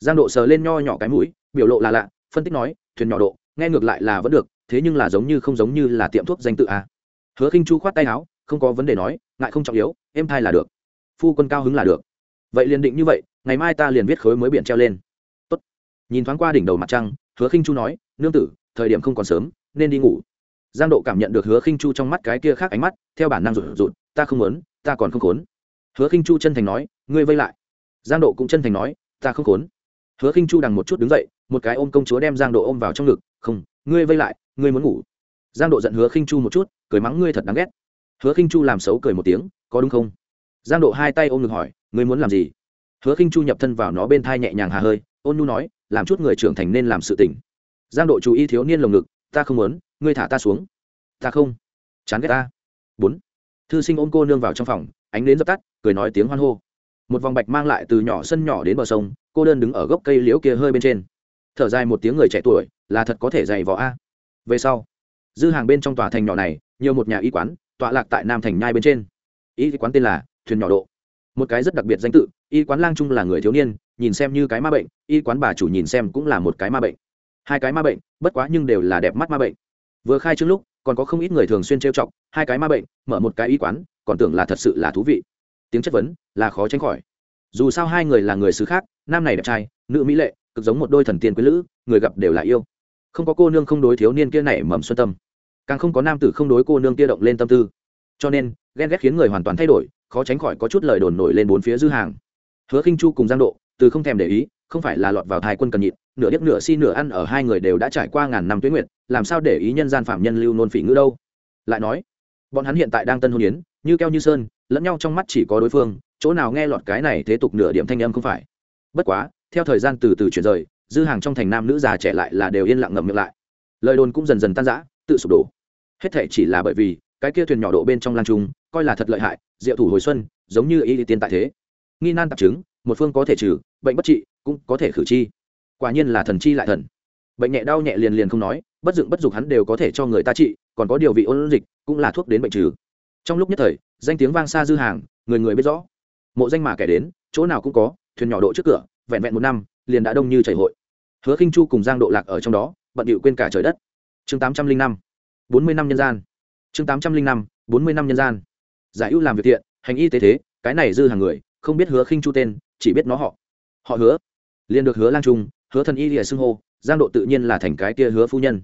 Giang độ sờ lên nho nhỏ cái mũi, biểu lộ là lạ, phân tích nói, thuyền nhỏ độ, nghe ngược lại là vẫn được, thế nhưng là giống như không giống như là tiệm thuốc danh tự a. Hứa khinh chu khoát tay áo không có vấn đề nói, ngại không trọng yếu em thai là được, phu quân cao hứng là được. Vậy liền định như vậy, ngày mai ta liền viết khối mới biển treo lên. Tốt. nhìn thoáng qua đỉnh đầu mặt trăng, hứa khinh chu nói, nương tử, thời điểm không còn sớm, nên đi ngủ. Giang độ cảm nhận được hứa khinh chu trong mắt cái kia khác ánh mắt, theo bản năng rụt rụt, ta không muốn, ta còn không khốn. Hứa khinh chu chân thành nói, ngươi vây lại. Giang độ cũng chân thành nói, ta không khốn. Hứa khinh chu đằng một chút đứng dậy, một cái ôm công chúa đem giang độ ôm vào trong ngực, không, ngươi vây lại, ngươi muốn ngủ. Giang độ giận hứa khinh chu một chút, cười mắng, ngươi thật đáng ghét hứa khinh chu làm xấu cười một tiếng, có đúng không? Giang độ hai tay ôm ngực hỏi, ngươi muốn làm gì? Hứa khinh chu nhập thân vào nó bên thai nhẹ nhàng hà hơi, ôn nu nói, làm chút người trưởng thành nên làm sự tỉnh giang độ chú ý thiếu niên lồng ngực, ta không muốn, ngươi thả ta xuống. Ta không. Chán ghét ta. Bốn. Thư sinh ôm cô nương vào trong phòng, ánh đến dập tắt, cười nói tiếng hoan hô. Một vòng bạch mang lại từ nhỏ sân nhỏ đến bờ sông, cô đơn đứng ở gốc cây liễu kia hơi bên trên. Thở dài một tiếng người trẻ tuổi, là thật có thể dày vỏ a. Về sau, dư hàng bên trong tòa thành nhỏ này, nhiều một nhà y quán tọa lạc tại nam thành nhai bên trên. Y quán tên là thuyền nhỏ độ. Một cái rất đặc biệt danh tự y quán lang trung là người thiếu niên, nhìn xem như cái ma bệnh y quán bà chủ nhìn xem cũng là một cái ma bệnh. Hai cái ma bệnh, bất quá nhưng đều là đẹp mắt ma bệnh. Vừa khai trương lúc, còn có không ít người thường xuyên trêu chọc, hai cái ma bệnh, mở một cái y quán, còn tưởng là thật sự là thú vị. Tiếng chất vấn là khó tránh khỏi. Dù sao hai người là người xứ khác, nam này đẹp trai, nữ mỹ lệ, cực giống một đôi thần tiên quý lữ, người gặp đều là yêu. Không có cô nương không đối thiếu niên kia này mầm xuân tâm càng không có nam tử không đối cô nương kia động lên tâm tư. Cho nên, ghen ghét khiến người hoàn toàn thay đổi, khó tránh khỏi có chút lời đồn nổi lên bốn phía dư hàng. Hứa khinh chu cùng giang độ, từ không thèm để ý, không phải là lọt vào thái quân cần nhịn, nửa điếc nửa si nửa ăn ở hai người đều đã trải qua ngàn năm tuyến nguyệt, làm sao để ý nhân gian phạm nhân lưu nôn phỉ ngữ đâu? Lại nói, bọn hắn hiện tại đang tân hôn yến, như keo như sơn, lẫn nhau trong mắt chỉ có đối phương, chỗ nào nghe lọt cái này thế tục nửa điểm thanh âm không phải. Bất quá, theo thời gian từ từ chuyển rời, dư hàng trong thành nam nữ già trẻ lại là đều yên lặng ngậm miệng lại. Lời đồn cũng dần dần tan rã tự sụp đổ. Hết thể chỉ là bởi vì cái kia thuyền nhỏ độ bên trong lan trung, coi là thật lợi hại, diệu thủ hồi xuân, giống như y tiên tại thế. Nghi nan tạp chứng, một phương có thể trừ, bệnh bất trị cũng có thể khử chi. Quả nhiên là thần chi lại thần. Bệnh nhẹ đau nhẹ liền liền không nói, bất dựng bất dục hắn đều có thể cho người ta trị, còn có điều vị ôn dịch cũng là thuốc đến bệnh trừ. Trong lúc nhất thời, danh tiếng vang xa dư hàng, người người biết rõ. Mộ danh mà kẻ đến, chỗ nào cũng có, thuyền nhỏ độ trước cửa, vẹn vẹn một năm, liền đã đông như chảy hội. Hứa khinh chu cùng giang độ lạc ở trong đó, bận điệu quên cả trời đất chương tám trăm linh năm, bốn mươi năm nhân gian. Chương tám trăm linh năm, bốn mươi năm nhân gian. Giải ưu làm việc thiện, hành y tế thế, cái này dư hàng người, không biết hứa khinh chu tên, chỉ biết nó họ. Họ hứa. Liền được hứa lang trung, hứa thần y lìa xưng hô, giang độ tự nhiên là thành cái kia hứa phu nhân.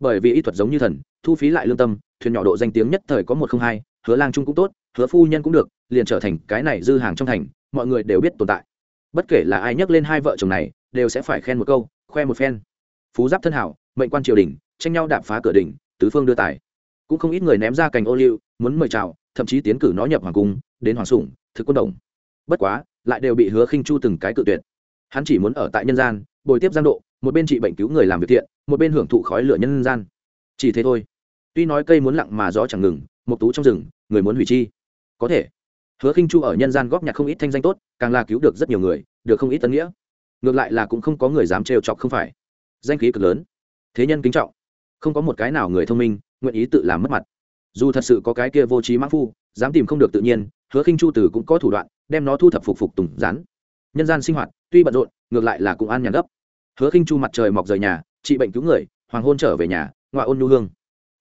Bởi vì y thuật giống như thần, thu phí lại lương tâm, thuyền nhỏ độ danh tiếng nhất thời có một không hai, hứa lang trung cũng tốt, hứa phu nhân cũng được, liền trở thành cái này dư hàng trong thành, mọi người đều biết tồn tại. Bất kể là ai nhắc lên hai vợ chồng này, đều sẽ phải khen một câu, khoe một phen. Phú giáp thân hảo, mệnh quan triều đình tranh nhau đạp phá cửa đỉnh, tứ phương đưa tài. Cũng không ít người ném ra cành ô liu, muốn mời chào, thậm chí tiến cử nó nhập hoàng cung, đến hoàng sủng, thực quân đồng. Bất quá, lại đều bị hứa khinh chu từng cái cự tuyệt. Hắn chỉ muốn ở tại nhân gian, bồi tiếp giang độ, một bên trị bệnh cứu người làm việc thiện, một bên hưởng thụ khói lửa nhân gian. Chỉ thế thôi. Tuy nói cây muốn lặng mà gió chẳng ngừng, một tú trong rừng, người muốn hủy chi. Có thể. Hứa khinh chu ở nhân gian góp nhặt không ít thanh danh tốt, càng là cứu được rất nhiều người, được không ít tân nghĩa. Ngược lại là cũng không có người dám trêu chọc không phải. Danh khí cực lớn. Thế nhân kính trọng không có một cái nào người thông minh, nguyện ý tự làm mất mặt. Dù thật sự có cái kia vô trí mãn phu, dám tìm không được tự nhiên, hứa khinh chu tử cũng có thủ đoạn, đem nó thu thập phục phục tùng rán nhân gian sinh hoạt, tuy bận rộn, ngược lại là cũng an nhàn gấp. Hứa khinh chu mặt trời mọc rời nhà, trị bệnh cứu người, hoàng hôn trở về nhà, ngoại ôn nhu hương.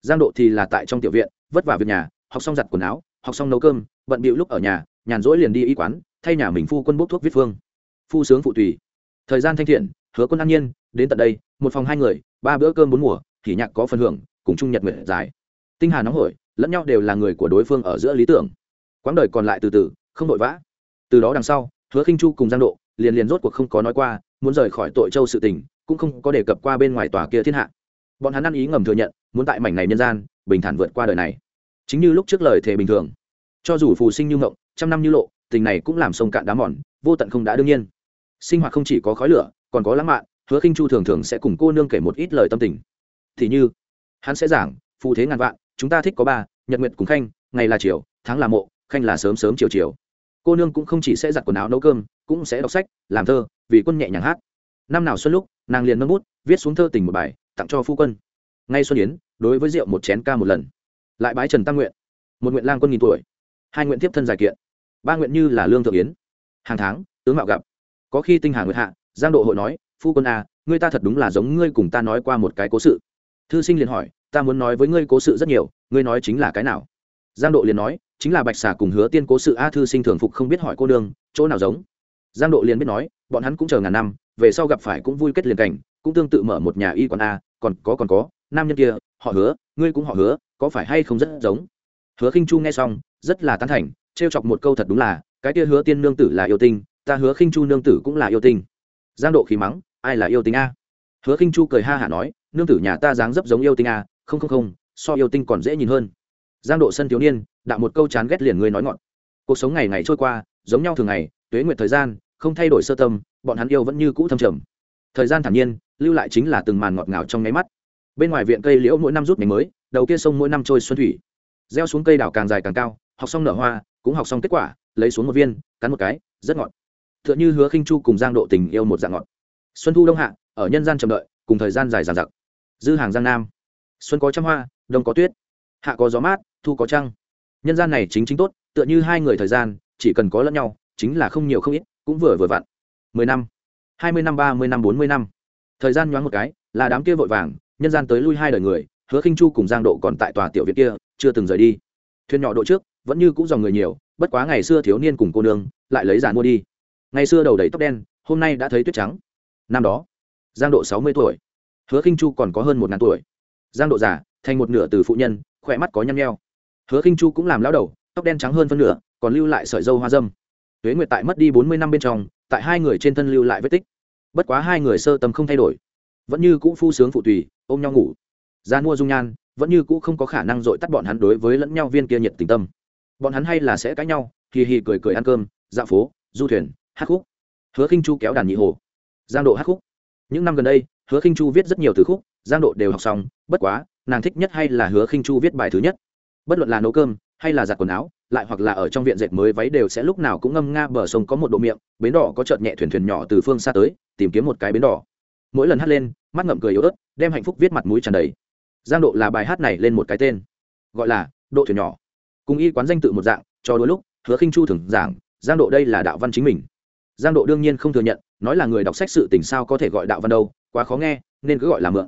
Giang độ thì là tại trong tiểu viện, vất vả việc nhà, học xong giặt quần áo, học xong nấu cơm, bận bịu lúc ở nhà, nhàn rỗi liền đi y quán, thay nhà mình phu quân bốc thuốc viết phương. Phu sướng phụ tùy. Thời gian thanh thiện, hứa quân an nhiên, đến tận đây, một phòng hai người, ba bữa cơm bốn mùa thì nhạc có phần hưởng, cùng chung nhật nguyện dài. Tinh hà nóng hổi, lẫn nhau đều là người của đối phương ở giữa lý tưởng. Quãng đời còn lại từ từ, không vội vã. Từ đó đằng sau, hứa khinh chu cùng giang độ liền liền rốt cuộc không có nói qua, muốn rời khỏi tội châu sự tình, cũng không có đề cập qua bên ngoài tòa kia thiên hạ. Bọn hắn ăn ý ngầm thừa nhận, muốn tại mảnh này nhân gian, bình thản vượt qua đời này. Chính như lúc trước lời thề bình thường. Cho dù phù sinh như ngộng trăm năm như lộ, tình này cũng làm sông cạn đá mòn, vô tận không đã đương nhiên. Sinh hoạt không chỉ có khói lửa, còn có lãng mạn, hứa khinh chu thường thường sẽ cùng cô nương kể một ít lời tâm tình thì như hắn sẽ giảng phù thế ngàn vạn chúng ta thích có ba nhật nguyện cùng khanh ngày là chiều tháng là mộ khanh là sớm sớm chiều chiều. Cô nương cũng không chỉ sẽ giặt quần áo nấu cơm cũng sẽ đọc sách làm thơ vì quân nhẹ nhàng hát. Năm nào xuân lúc nàng liền nâng bút viết xuống thơ tình một bài tặng cho phu quân. Ngay xuân yến đối với rượu một chén ca một lần. Lại bái trần tăng nguyện. Một nguyện lang quân nghìn tuổi. Hai nguyện tiếp thân giải kiện. Ba nguyện như là lương thượng yến. Hàng tháng tướng mạo gặp. Có khi tinh hà nguyệt hạ giang độ hội nói phu quân a à, ngươi ta thật đúng là giống ngươi cùng ta nói qua một cái cố sự thư sinh liền hỏi, ta muốn nói với ngươi cố sự rất nhiều, ngươi nói chính là cái nào? Giang độ liền nói, chính là bạch xà cùng hứa tiên cố sự a, thư sinh thường phục không biết hỏi cô đương chỗ nào giống? Giang độ liền biết nói, bọn hắn cũng chờ ngàn năm, về sau gặp phải cũng vui kết liền cảnh, cũng tương tự mở một nhà y quán a, còn có còn có, nam nhân kia, họ hứa, ngươi cũng họ hứa, có phải hay không rất giống? Hứa khinh chu nghe xong, rất là tán thành, trêu chọc một câu thật đúng là, cái kia hứa tiên nương tử là yêu tinh, ta hứa khinh chu nương tử cũng là yêu tinh. Giang độ khí mắng, ai là yêu tinh a? Hứa khinh chu cười ha hả nói nương tử nhà ta dáng dấp giống yêu tinh a không không không, so yêu tinh còn dễ nhìn hơn. Giang độ sân thiếu niên, đạo một câu chán ghét liền ngươi nói ngọn. Cuộc sống ngày ngày trôi qua, giống nhau thường ngày, tuế nguyệt thời gian, không thay đổi sơ tâm, bọn hắn yêu vẫn như cũ thâm trầm. Thời gian thản nhiên, lưu lại chính là từng màn ngọt ngào trong nháy mắt. Bên ngoài viện cây liễu mỗi năm rút nhánh mới, đầu kia sông mỗi năm trôi xuân thủy. Gieo xuống cây đảo càng dài càng cao, học xong nở hoa, cũng học xong kết quả, lấy xuống một viên, cắn một cái, rất ngọt. T h ư ợ n h ư hứa khinh chu cùng giang độ tình yêu một dạng ngọt. Xuân thu đông hạ, ở nhân gian chờ đợi, cùng thời gian dài dàn giặc dư hàng giang nam. Xuân có trăm hoa, đông có tuyết. Hạ có gió mát, thu có trăng. Nhân gian này chính chính tốt, tựa như hai người thời gian, chỉ cần có lẫn nhau, chính là không nhiều không ít, cũng vừa vừa vặn. Mười năm. Hai mươi năm, ba mươi năm, bốn mươi năm. Thời gian nhoáng một cái, là đám kia vội vàng, nhân gian tới lui hai đời người, hứa khinh chu cùng giang độ còn tại tòa tiểu viện kia, chưa từng rời đi. Thuyền nhỏ độ trước, vẫn như cũng dòng người nhiều, bất quá ngày xưa thiếu niên cùng cô nương, lại lấy giàn mua đi. Ngày xưa đầu đầy tóc đen, hôm nay đã thấy tuyết trắng. Năm đó, giang độ sáu mươi tuổi hứa khinh chu còn có hơn một ngàn tuổi. Giang độ già, thành một nửa từ phụ nhân, khỏe mắt có nhăn nheo. Hứa khinh chu cũng làm lão đầu, tóc đen trắng hơn phân nửa, còn lưu lại sợi dâu hoa dâm. Tuế nguyệt tại mất đi bốn mươi năm bên trong, tại hai người trên thân lưu lại vết tích. Bất quá hai người sơ tâm không thay đổi. Vẫn như cũ phu sướng phụ tùy, ôm nhau ngủ. Gian mua dung nhan, vẫn như cũ không có khả năng dội tắt bọn hắn đối với lẫn nhau viên kia nhiệt tình tâm. Bọn hắn hay là sẽ cãi nhau, hì hì cười cười ăn cơm, dạo phố, du thuyền, hát khúc. Hứa khinh chu kéo đàn nhị hồ. Giang độ hát khúc. Những năm gần đây hứa khinh chu viết rất nhiều từ khúc, giang độ đều học xong, bất quá, nàng thích nhất hay là hứa khinh chu viết bài thứ nhất? Bất luận là nấu cơm, hay là giặt quần áo, lại hoặc là ở trong viện dệt mới váy đều sẽ lúc nào cũng ngâm nga bờ sông có một độ miệng, bến đỏ có chợt nhẹ thuyền thuyền nhỏ từ phương xa tới, tìm kiếm một cái bến đỏ. Mỗi lần hát lên, mắt ngậm cười yếu ớt, đem hạnh phúc viết mặt mũi tràn đầy. Giang độ là bài hát này lên một cái tên, gọi là độ thuyền nhỏ. Cùng y quán danh tự một dạng, cho đôi lúc, hứa khinh chu thường giảng, giang độ đây là đạo văn chính mình. Giang độ đương nhiên không thừa nhận nói là người đọc sách sự tình sao có thể gọi đạo văn đâu, quá khó nghe, nên cứ gọi là mượn.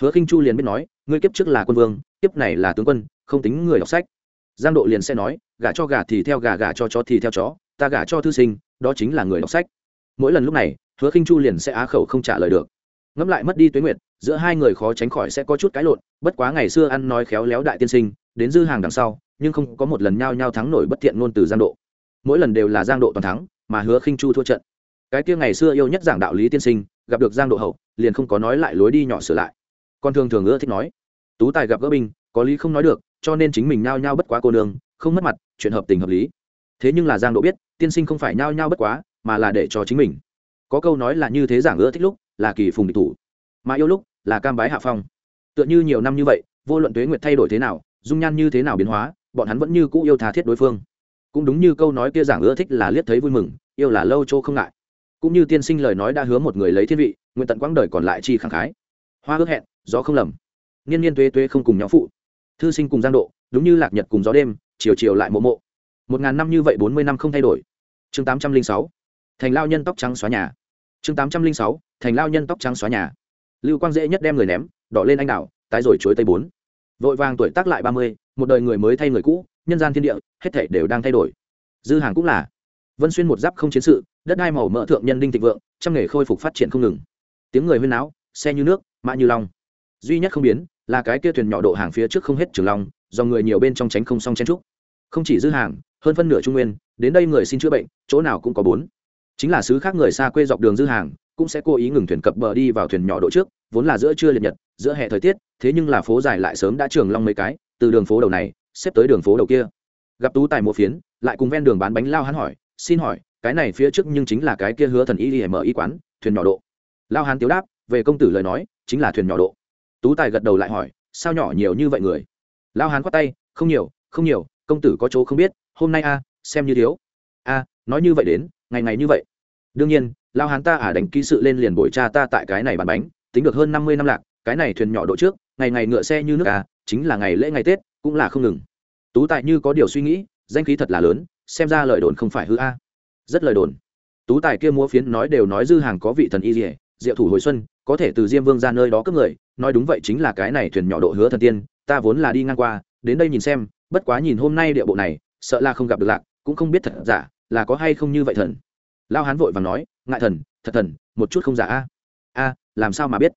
Hứa khinh chu liền biết nói, ngươi kiếp trước là quân vương, kiếp này là tướng quân, không tính người đọc sách. Giang độ liền sẽ nói, gả cho gà thì theo gà gả cho chó thì theo chó, ta gả cho thư sinh, đó chính là người đọc sách. Mỗi lần lúc này, hứa khinh chu liền sẽ á khẩu không trả lời được. Ngẫm lại mất đi tuế nguyệt, giữa hai người khó tránh khỏi sẽ có chút cái lộn, bất quá ngày xưa ăn nói khéo léo đại tiên sinh, đến dư hàng đằng sau, nhưng không có một lần nhao nhao thắng nổi bất thiện ngôn từ giang độ. Mỗi lần đều là giang độ toàn thắng, mà hứa khinh chu thua trận cái kia ngày xưa yêu nhất giảng đạo lý tiên sinh, gặp được giang độ hậu, liền không có nói lại lối đi nhỏ sửa lại. Con thường thường ưa thích nói, tú tài gặp gỡ binh, có lý không nói được, cho nên chính mình nhao nhao bất quá cô đường không mất mặt, chuyện hợp tình hợp lý. Thế nhưng là giang độ biết, tiên sinh không phải nhao nhao bất quá, mà là để cho chính mình. Có câu nói là như thế giảng ưa thích lúc, là kỳ phùng địch thủ, mà yêu lúc, là cam bái hạ phong. Tựa như nhiều năm như vậy, vô luận tuế nguyệt thay đổi thế nào, dung nhan như thế nào biến hóa, bọn hắn vẫn như cũ yêu tha thiết đối phương. Cũng đúng như câu nói kia giảng ưa thích là liếc thấy vui mừng, yêu là lâu chỗ không ngại cũng như tiên sinh lời nói đã hứa một người lấy thiên vị, nguyện tận quãng đời còn lại chi khẳng khái. Hoa ước hẹn, gió không lầm. Niên niên tuế tuế không cùng nhau phụ. Thư sinh cùng giang độ, đúng như lạc nhật cùng gió đêm, chiều chiều lại mộ mộ. Một ngàn năm như vậy bốn mươi năm không thay đổi. Chương tám trăm linh sáu. Thành lao nhân tóc trắng xóa nhà. Chương tám trăm linh sáu. Thành lao nhân tóc trắng xóa nhà. Lưu quang dễ nhất đem người ném, đỏ lên anh đảo, tái rồi chuối tây bốn. Vội vàng tuổi tác lại ba mươi, một đời người mới thay người cũ, nhân gian thiên địa, hết thể đều đang thay đổi. Dư hàng cũng là. Vân xuyên một giáp không chiến sự đất đai màu mỡ thượng nhân đinh thịnh vượng, trăm nghề khôi phục phát triển không ngừng. Tiếng người huyên náo, xe như nước, mã như long. Duy nhất không biến là cái kia thuyền nhỏ độ hàng phía trước không hết trường long, do người nhiều bên trong tránh không xong chen trúc. Không chỉ dư hàng, hơn phân nửa trung nguyên, đến đây người xin chữa bệnh, chỗ nào cũng có bốn. Chính là sứ khác người xa quê dọc đường dư hàng, cũng sẽ cố ý ngừng thuyền cập bờ đi vào thuyền nhỏ độ trước, vốn là giữa trưa liệt nhật, giữa hè thời tiết, thế nhưng là phố dài lại sớm đã trường long mấy cái, từ đường phố đầu này, xếp tới đường phố đầu kia. Gặp tú tài mua phiến, lại cùng ven đường bán bánh lao hắn hỏi, xin hỏi cái này phía trước nhưng chính là cái kia hứa thần y đi mở y quán, thuyền nhỏ độ. Lao hán tiếu đáp, về công tử lời nói, chính là thuyền nhỏ độ. Tú tài gật đầu lại hỏi, sao nhỏ nhiều như vậy người? Lao hán quát tay, không nhiều không nhiều, công tử có chỗ không biết, hôm nay a, xem như thiếu. A, nói như vậy đến, ngày ngày như vậy. Đương nhiên, lao hán ta à đánh ký sự lên liền bồi cha ta tại cái này bàn bánh, tính được hơn năm mươi năm lạc, cái này thuyền nhỏ độ trước, ngày ngày ngựa xe như nước à chính là ngày lễ ngày tết, cũng là không ngừng. Tú tài như có điều suy nghĩ, danh khí thật là lớn, xem ra lời đồn không phải hư a rất lời đồn. Tú tài kia múa phiến nói đều nói dư hàng có vị thần y dỉa diệu thủ hồi xuân, có thể từ diêm vương ra nơi đó cướp người, nói đúng vậy chính là cái này thuyền nhỏ độ hứa thần tiên, ta vốn là đi ngang qua, đến đây nhìn xem, bất quá nhìn hôm nay địa bộ này, sợ là không gặp được lạc, cũng không biết thật giả, là có hay không như vậy thần. Lao hán vội và nói, ngại thần, thật thần, một chút không giả a. A, làm sao mà biết?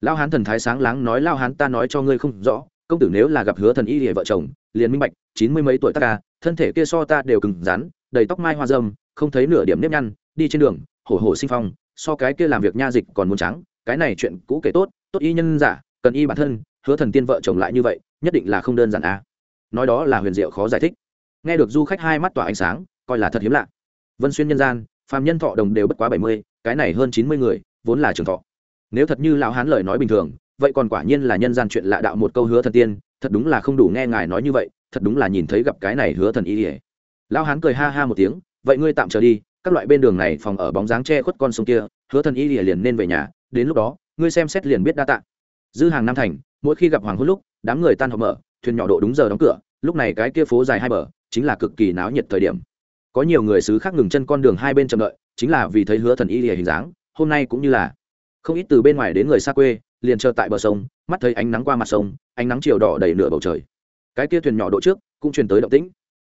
Lao hán thần thái sáng láng nói lao hán, ta nói cho ngươi không rõ, công tử nếu là gặp hứa thần y hệ vợ chồng, liền minh bạch, chín mươi mấy tuổi ta ca, thân thể kia so ta đều cứng rắn, đầy tóc mai hoa dâm không thấy nửa điểm nếp nhăn, đi trên đường, hổ hổ sinh phong, so cái kia làm việc nha dịch còn muốn trắng, cái này chuyện cũ kể tốt tốt y nhân giả, cần y bản thân, hứa thần tiên vợ chồng lại như vậy, nhất định là không đơn giản a nói đó là huyền diệu khó giải thích. Nghe được du khách hai mắt tỏa ánh sáng, coi là thật hiếm lạ. Vân xuyên nhân gian, phàm nhân thọ đồng đều bất quá bảy mươi, cái này hơn chín mươi người, vốn là trường thọ. Nếu thật như lão hán lời nói bình thường, vậy còn quả nhiên là nhân gian chuyện lạ đạo một câu hứa thần tiên, thật đúng là không đủ nghe ngài nói như vậy, thật đúng là nhìn thấy gặp cái này hứa thần y ỉa lão hán cười ha ha một tiếng vậy ngươi tạm chờ đi, các loại bên đường này phòng ở bóng dáng che khuất con sông kia, hứa thần y lìa liền nên về nhà, đến lúc đó, ngươi xem xét liền biết đa tạ. Dư hàng nam thành, mỗi khi gặp hoàng hôn lúc, đám người tan họp mở, thuyền nhỏ độ đúng giờ đóng cửa, lúc này cái kia phố dài hai bờ, chính là cực kỳ náo nhiệt thời điểm. Có nhiều người xứ khác ngừng chân con đường hai bên chậm đợi, chính là vì thấy hứa thần y lìa hình dáng, hôm nay cũng như là. Không ít từ bên ngoài đến người xa quê, liền chờ tại bờ sông, mắt thấy ánh nắng qua mặt sông, ánh nắng chiều đỏ đầy nửa bầu trời. Cái kia thuyền nhỏ độ trước, cũng truyền tới động tĩnh.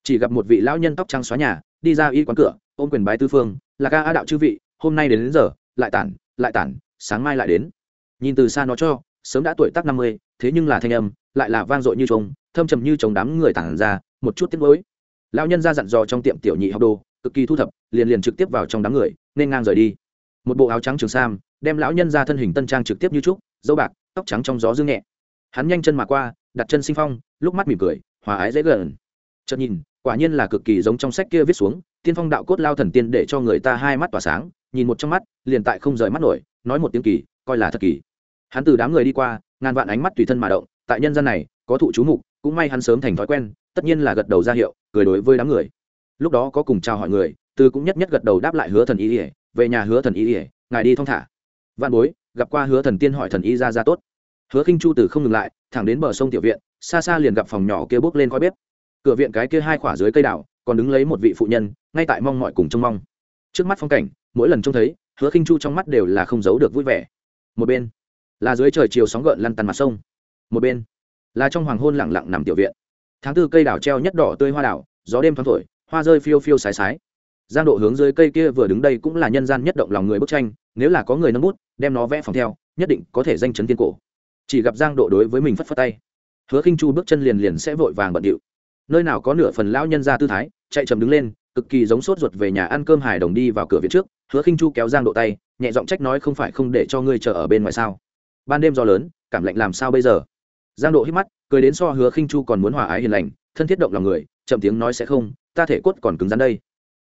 Chỉ gặp một vị lão nhân tóc trắng xóa nhà đi ra y quán cửa ôm quyền bái tư phương là ca a đạo chư vị hôm nay đến, đến giờ lại tản lại tản sáng mai lại đến. Nhìn từ xa nó cho sớm đã tuổi tác năm mươi thế nhưng là thanh âm lại là vang dội như trống thâm trầm như trống đám người tản ra một chút tiếc mới lão nhân ra dặn dò trong tiệm tiểu nhị học đồ cực kỳ thu thập liền liền trực tiếp vào trong đám người nên ngang rời đi. Một bộ áo trắng trường sam đem lão nhân ra thân hình tân trang trực tiếp như trúc dâu bạc tóc trắng trong gió dương nhẹ. Hắn nhanh chân mà qua đặt chân sinh phong lúc mắt mỉm cười hòa ái dễ gần. Chợt nhìn quả nhiên là cực kỳ giống trong sách kia viết xuống, tiên phong đạo cốt lao thần tiên để cho người ta hai mắt tỏa sáng, nhìn một trong mắt, liền tại không rời mắt nổi, nói một tiếng kỳ, coi là thật kỳ. Hắn từ đám người đi qua, ngàn vạn ánh mắt tùy thân mà động, tại nhân gian này, có thụ chú mục, cũng may hắn sớm thành thói quen, tất nhiên là gật đầu ra hiệu, cười đối với đám người. Lúc đó có cùng chào hỏi người, từ cũng nhất nhất gật đầu đáp lại hứa thần y ỉa về nhà hứa thần y ỉa ngài đi thong thả. Văn bối, gặp qua hứa thần tiên hỏi thần y ra ra tốt. Hứa khinh chu từ không ngừng lại, thẳng đến bờ sông tiểu viện, xa xa liền gặp phòng nhỏ kia bước lên khói bếp cửa viện cái kia hai khỏa dưới cây đảo còn đứng lấy một vị phụ nhân, ngay tại mong mọi cùng trông mong. Trước mắt phong cảnh, mỗi lần trông thấy, hứa khinh chu trong mắt đều là không giấu được vui vẻ. Một bên, là dưới trời chiều sóng gợn lăn tăn mặt sông. Một bên, là trong hoàng hôn lặng lặng nằm tiểu viện. Tháng tư cây đảo treo nhất đỏ tươi hoa đảo gió đêm thoáng thổi, hoa rơi phiêu phiêu sái sái. Giang độ hướng dưới cây kia vừa đứng đây cũng là nhân gian nhất động lòng người bức tranh, nếu là có người nâng bút, đem nó vẽ phòng theo, nhất định có thể danh chấn tiên cổ. Chỉ gặp giang độ đối với mình phất phất tay. Hứa khinh chu bước chân liền liền sẽ vội vàng bận điệu nơi nào có nửa phần lão nhân ra tư thái, chạy chầm đứng lên, cực kỳ giống sốt ruột về nhà ăn cơm hải đồng đi vào cửa viện trước, hứa khinh chu kéo giang độ tay, nhẹ giọng trách nói không phải không để cho ngươi chờ ở bên ngoài sao? Ban đêm do lớn, cảm lạnh làm sao bây giờ? Giang độ hít mắt, cười đến so hứa khinh chu còn muốn hòa ái hiền lành, thân thiết động lòng người, chậm tiếng nói sẽ không, ta thể cốt còn cứng rắn đây.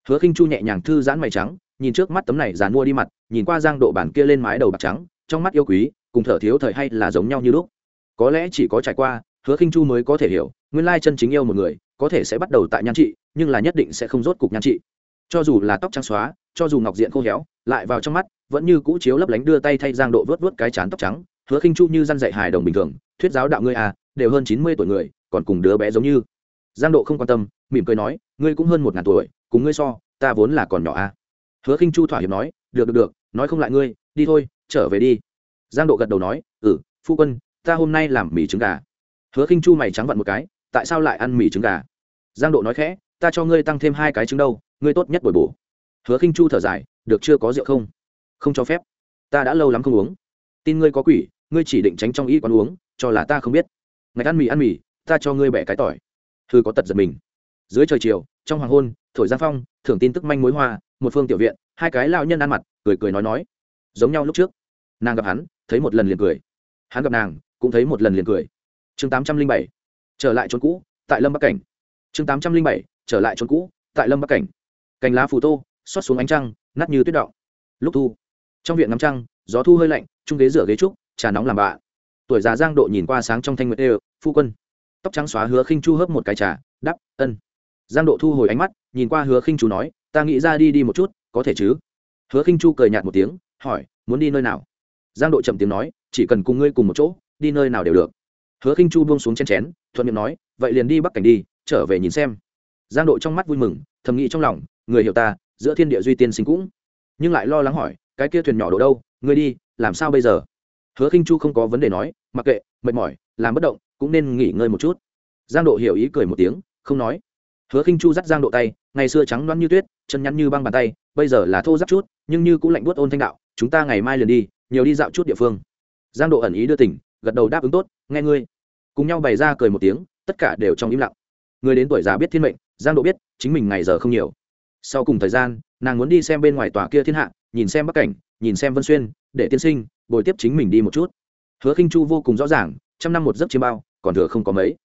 Hứa khinh chu nhẹ nhàng thư giãn mày trắng, nhìn trước mắt tấm này dàn mua đi mặt, nhìn qua giang độ bản kia lên mái đầu bạc trắng, trong mắt yêu quý, cùng thở thiếu thời hay là giống nhau như lúc. Có lẽ chỉ có trải qua hứa khinh chu mới có thể hiểu, nguyên lai chân chính yêu một người, có thể sẽ bắt đầu tại nhan trị, nhưng là nhất định sẽ không rốt cục nhan trị. Cho dù là tóc trắng xóa, cho dù ngọc diện khô héo, lại vào trong mắt, vẫn như cũ chiếu lấp lánh đưa tay thay giang độ vớt vớt cái chán tóc trắng. Hứa khinh chu như răn dạy hài đồng bình thường, thuyết giáo đạo ngươi à đều hơn chín mươi tuổi người, còn cùng đứa bé giống như. Giang độ không quan tâm, mỉm cười nói, ngươi cũng hơn một ngàn tuổi, cùng ngươi so, ta vốn là còn nhỏ à. Hứa khinh chu thỏa hiệp nói, được được được, nói không lại ngươi, đi thôi, trở về đi. Giang độ gật đầu nói ừ phu quân, ta hôm nay làm mì trứng gà hứa khinh chu mày trắng vặn một cái, tại sao lại ăn mì trứng gà? Giang độ nói khẽ, ta cho ngươi tăng thêm hai cái trứng đâu, ngươi tốt nhất bồi bổ. Hứa khinh chu thở dài, được chưa có rượu không? Không cho phép. Ta đã lâu lắm không uống. Tin ngươi có quỷ, ngươi chỉ định tránh trong y quán uống, cho là ta không biết. Ngạch ăn mì ăn mì, ta cho ngươi bẻ cái tỏi. Thư có tật giật mình. Dưới trời chiều, trong hoàng hôn, thổi giang phong, thưởng tin tức manh mối hoa, một phương tiểu viện, hai cái lao nhân ăn mặt, cười cười nói nói. Giống nhau lúc trước. Nàng gặp hắn, thấy một lần liền cười. Hắn gặp nàng, cũng thấy một lần liền cười chương tám trăm linh bảy, trở lại trốn cũ, tại lâm bắc cảnh. Chương tám trăm linh bảy, trở lại trốn cũ, tại lâm bắc cảnh. Cành lá phù tô, xót xuống ánh trăng, nát như tuyết động lúc thu, trong viện ngắm trăng, gió thu hơi lạnh, chung ghế rửa ghế trúc, trà nóng làm bạ. Tuổi già giang độ nhìn qua sáng trong thanh nguyệt ê phu quân. Tóc trắng xóa hứa khinh chu hớp một cái trà, đắp, ân. Giang độ thu hồi ánh mắt, nhìn qua hứa khinh chu nói, ta nghĩ ra đi đi một chút, có thể chứ? Hứa khinh chu cười nhạt một tiếng, hỏi, muốn đi nơi nào? Giang độ chậm tiếng nói, chỉ cần cùng ngươi cùng một chỗ, đi nơi nào đều được hứa khinh chu buông xuống chen chén, thuận miệng nói, vậy liền đi bắc cảnh đi, trở về nhìn xem. Giang độ trong mắt vui mừng, thầm nghĩ trong lòng, người hiểu ta, giữa thiên địa duy tiên sinh cũng. Nhưng lại lo lắng hỏi, cái kia thuyền nhỏ đổ đâu? Ngươi đi, làm sao bây giờ? Hứa khinh chu không có vấn đề nói, mặc kệ, mệt mỏi, làm bất động, cũng nên nghỉ ngơi một chút. Giang độ hiểu ý cười một tiếng, không nói. Hứa khinh chu dắt giang độ tay, ngày xưa trắng loăn như tuyết, chân nhắn như băng bàn tay, bây giờ là thô giáp chút, nhưng như cũng lạnh buốt ôn thanh đạo, chúng ta ngày mai liền đi, nhiều đi dạo chút địa phương. Giang độ ẩn ý đưa tỉnh, gật đầu đáp ứng tốt, nghe ngươi cùng nhau bày ra cười một tiếng, tất cả đều trong im lặng. Người đến tuổi già biết thiên mệnh, giang độ biết, chính mình ngày giờ không nhiều. Sau cùng thời gian, nàng muốn đi xem bên ngoài tòa kia thiên hạ, nhìn xem bắc cảnh, nhìn xem vân xuyên, để tiên sinh, bồi tiếp chính mình đi một chút. Hứa khinh chu vô cùng rõ ràng, trăm năm một giấc chiêm bao, còn thừa không có mấy.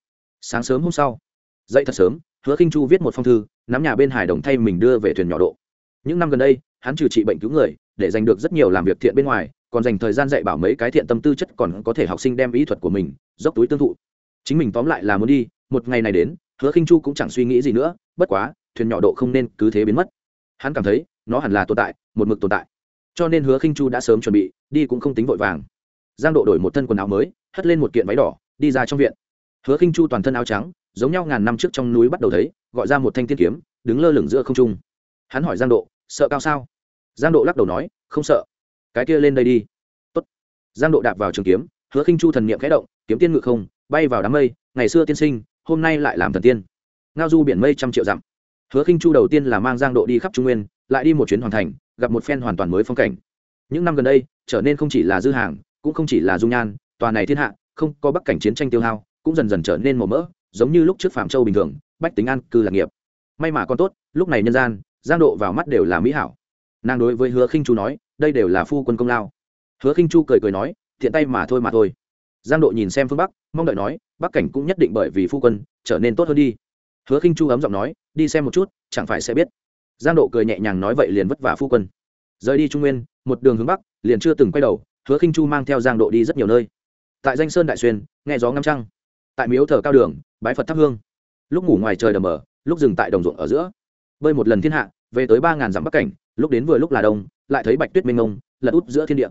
Sáng sớm hôm sau, dậy thật sớm, hứa khinh chu viết một phong thư, nắm nhà bên hải đồng thay mình đưa về thuyền nhỏ độ. Những năm gần đây, hắn trừ trị bệnh cứu người, để giành được rất nhiều làm việc thiện bên ngoài, còn dành thời gian dạy bảo mấy cái thiện tâm tư chất còn có thể học sinh đem ý thuật của mình dốc túi tương thụ. Chính mình tóm lại là muốn đi, một ngày này đến, hứa khinh chu cũng chẳng suy nghĩ gì nữa, bất quá, thuyền nhỏ độ không nên cứ thế biến mất. Hắn cảm thấy, nó hẳn là tồn tại, một mực tồn tại. Cho nên hứa khinh chu đã sớm chuẩn bị, đi cũng không tính vội vàng. Giang độ đổi một thân quần áo mới, hất lên một kiện váy đỏ, đi ra trong viện. Hứa khinh chu toàn thân áo trắng, giống nhau ngàn năm trước trong núi bắt đầu thấy, gọi ra một thanh thiên kiếm, đứng lơ lửng giữa không trung. Hắn hỏi giang độ, sợ cao sao? Giang độ lắc đầu nói, không sợ. Cái kia lên đây đi. Tốt. giang độ đạp vào trường kiếm, hứa khinh chu thần niệm khẽ động kiếm tiên ngự không, bay vào đám mây, ngày xưa tiên sinh, hôm nay lại làm thần tiên. Ngao du biển mây trăm triệu dặm. Hứa khinh chu đầu tiên là mang giang độ đi khắp trung nguyên, lại đi một chuyến hoàn thành, gặp một phen hoàn toàn mới phong cảnh. Những năm gần đây, trở nên không chỉ là dư hàng, cũng không chỉ là dung nhan, tòa này thiên hạ, không có bắc cảnh chiến tranh tiêu hao, cũng dần dần trở nên màu mỡ, giống như lúc trước phạm châu bình thường, bách tính an, cư lạc nghiệp. May mà còn tốt, lúc này nhân gian, giang độ vào mắt đều là mỹ hảo. Nàng đối với hứa khinh chu nói, đây đều là phu quân công lao. Hứa khinh chu cười cười nói, thiện tay mà thôi mà thôi giang độ nhìn xem phương bắc mong đợi nói bắc cảnh cũng nhất định bởi vì phu quân trở nên tốt hơn đi. Hứa khinh chu ấm giọng nói đi xem một chút chẳng phải sẽ biết. Giang độ cười nhẹ nhàng nói vậy liền vất vả phu quân. Rời đi trung nguyên một đường hướng bắc liền chưa từng quay đầu hứa khinh chu mang theo giang độ đi rất nhiều nơi. Tại danh sơn đại xuyên nghe gió ngâm trăng. Tại miếu thờ cao đường bái phật thắp hương. Lúc ngủ ngoài trời đầm mở lúc dừng tại đồng ruộng ở giữa. Bơi một lần thiên hạ về tới ba ngàn dặm bắc cảnh lúc đến vừa lúc là đông lại thấy bạch tuyết minh mông, lật út giữa thiên địa.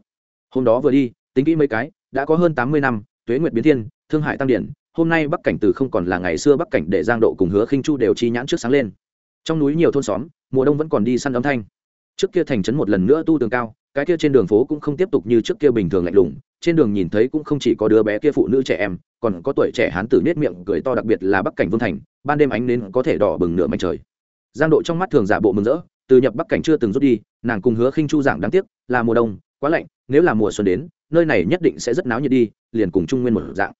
Hôm đó vừa đi tính kỹ mấy cái đã có hơn tám mươi năm, tuế nguyệt biến thiên, thương hại tăng điển, hôm nay bắc cảnh từ không còn là ngày xưa bắc cảnh để giang độ cùng hứa khinh chu đều chi nhãn trước sáng lên. Trong núi nhiều thôn xóm, mùa đông vẫn còn đi săn âm thanh. Trước kia thành trấn một lần nữa tu tường cao, cái kia trên đường phố cũng không tiếp tục như trước kia bình thường lạnh lùng, trên đường nhìn thấy cũng không chỉ có đứa bé kia phụ nữ trẻ em, còn có tuổi trẻ hán tử nết miệng cười to đặc biệt là bắc cảnh vương thành, ban đêm ánh nến có thể đỏ bừng nửa mảnh trời. Giang độ trong mắt thường giả bộ mừng rỡ, từ nhập bắc cảnh chưa từng rút đi, nàng cùng hứa khinh chu giảng đáng tiếc, là mùa đông, quá lạnh, nếu là mùa xuân đến nơi này nhất định sẽ rất náo nhiệt đi, liền cùng trung nguyên một dạng.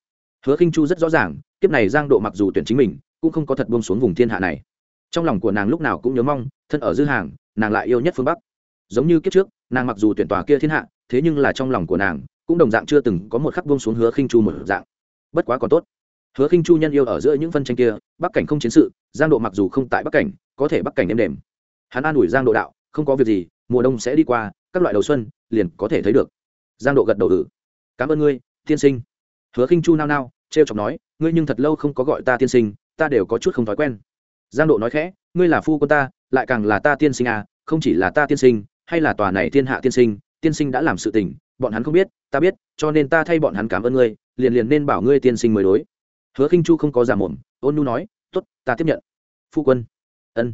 Hứa khinh chu rất rõ ràng, kiếp này giang độ mặc dù tuyển chính mình, cũng không có thật buông xuống vùng thiên hạ này. Trong lòng của nàng lúc nào cũng nhớ mong, thân ở dư hàng, nàng lại yêu nhất phương bắc. Giống như kiếp trước, nàng mặc dù tuyển tòa kia thiên hạ, thế nhưng là trong lòng của nàng, cũng đồng dạng chưa từng có một khắc buông xuống hứa khinh chu một dạng. Bất quá còn tốt. Hứa khinh chu nhân yêu ở giữa những phân tranh kia, bắc cảnh không chiến sự, giang độ mặc dù không tại bắc cảnh, có thể bắc cảnh êm đềm. Hắn an ủi giang độ đạo, không có việc gì, mùa đông sẽ đi qua, các loại đầu xuân, liền có thể thấy được giang độ gật đầu ử cảm ơn ngươi, tiên sinh. Hứa khinh chu nao nao t r e o chọc nói, ngươi nhưng thật lâu không có gọi ta tiên sinh, ta đều có chút không thói quen. Giang độ nói khẽ, ngươi là phu quân ta, lại càng là ta tiên sinh à không chỉ là ta tiên sinh, hay là tòa này thiên hạ tiên sinh tiên sinh đã làm sự tình, bọn hắn không biết, ta biết, cho nên ta thay bọn hắn cảm ơn ngươi, liền liền nên bảo ngươi tiên sinh mới đối. Hứa khinh chu không có giả mồm, ôn nu nói t ố t ta tiếp nhận. Phu quân. Ân,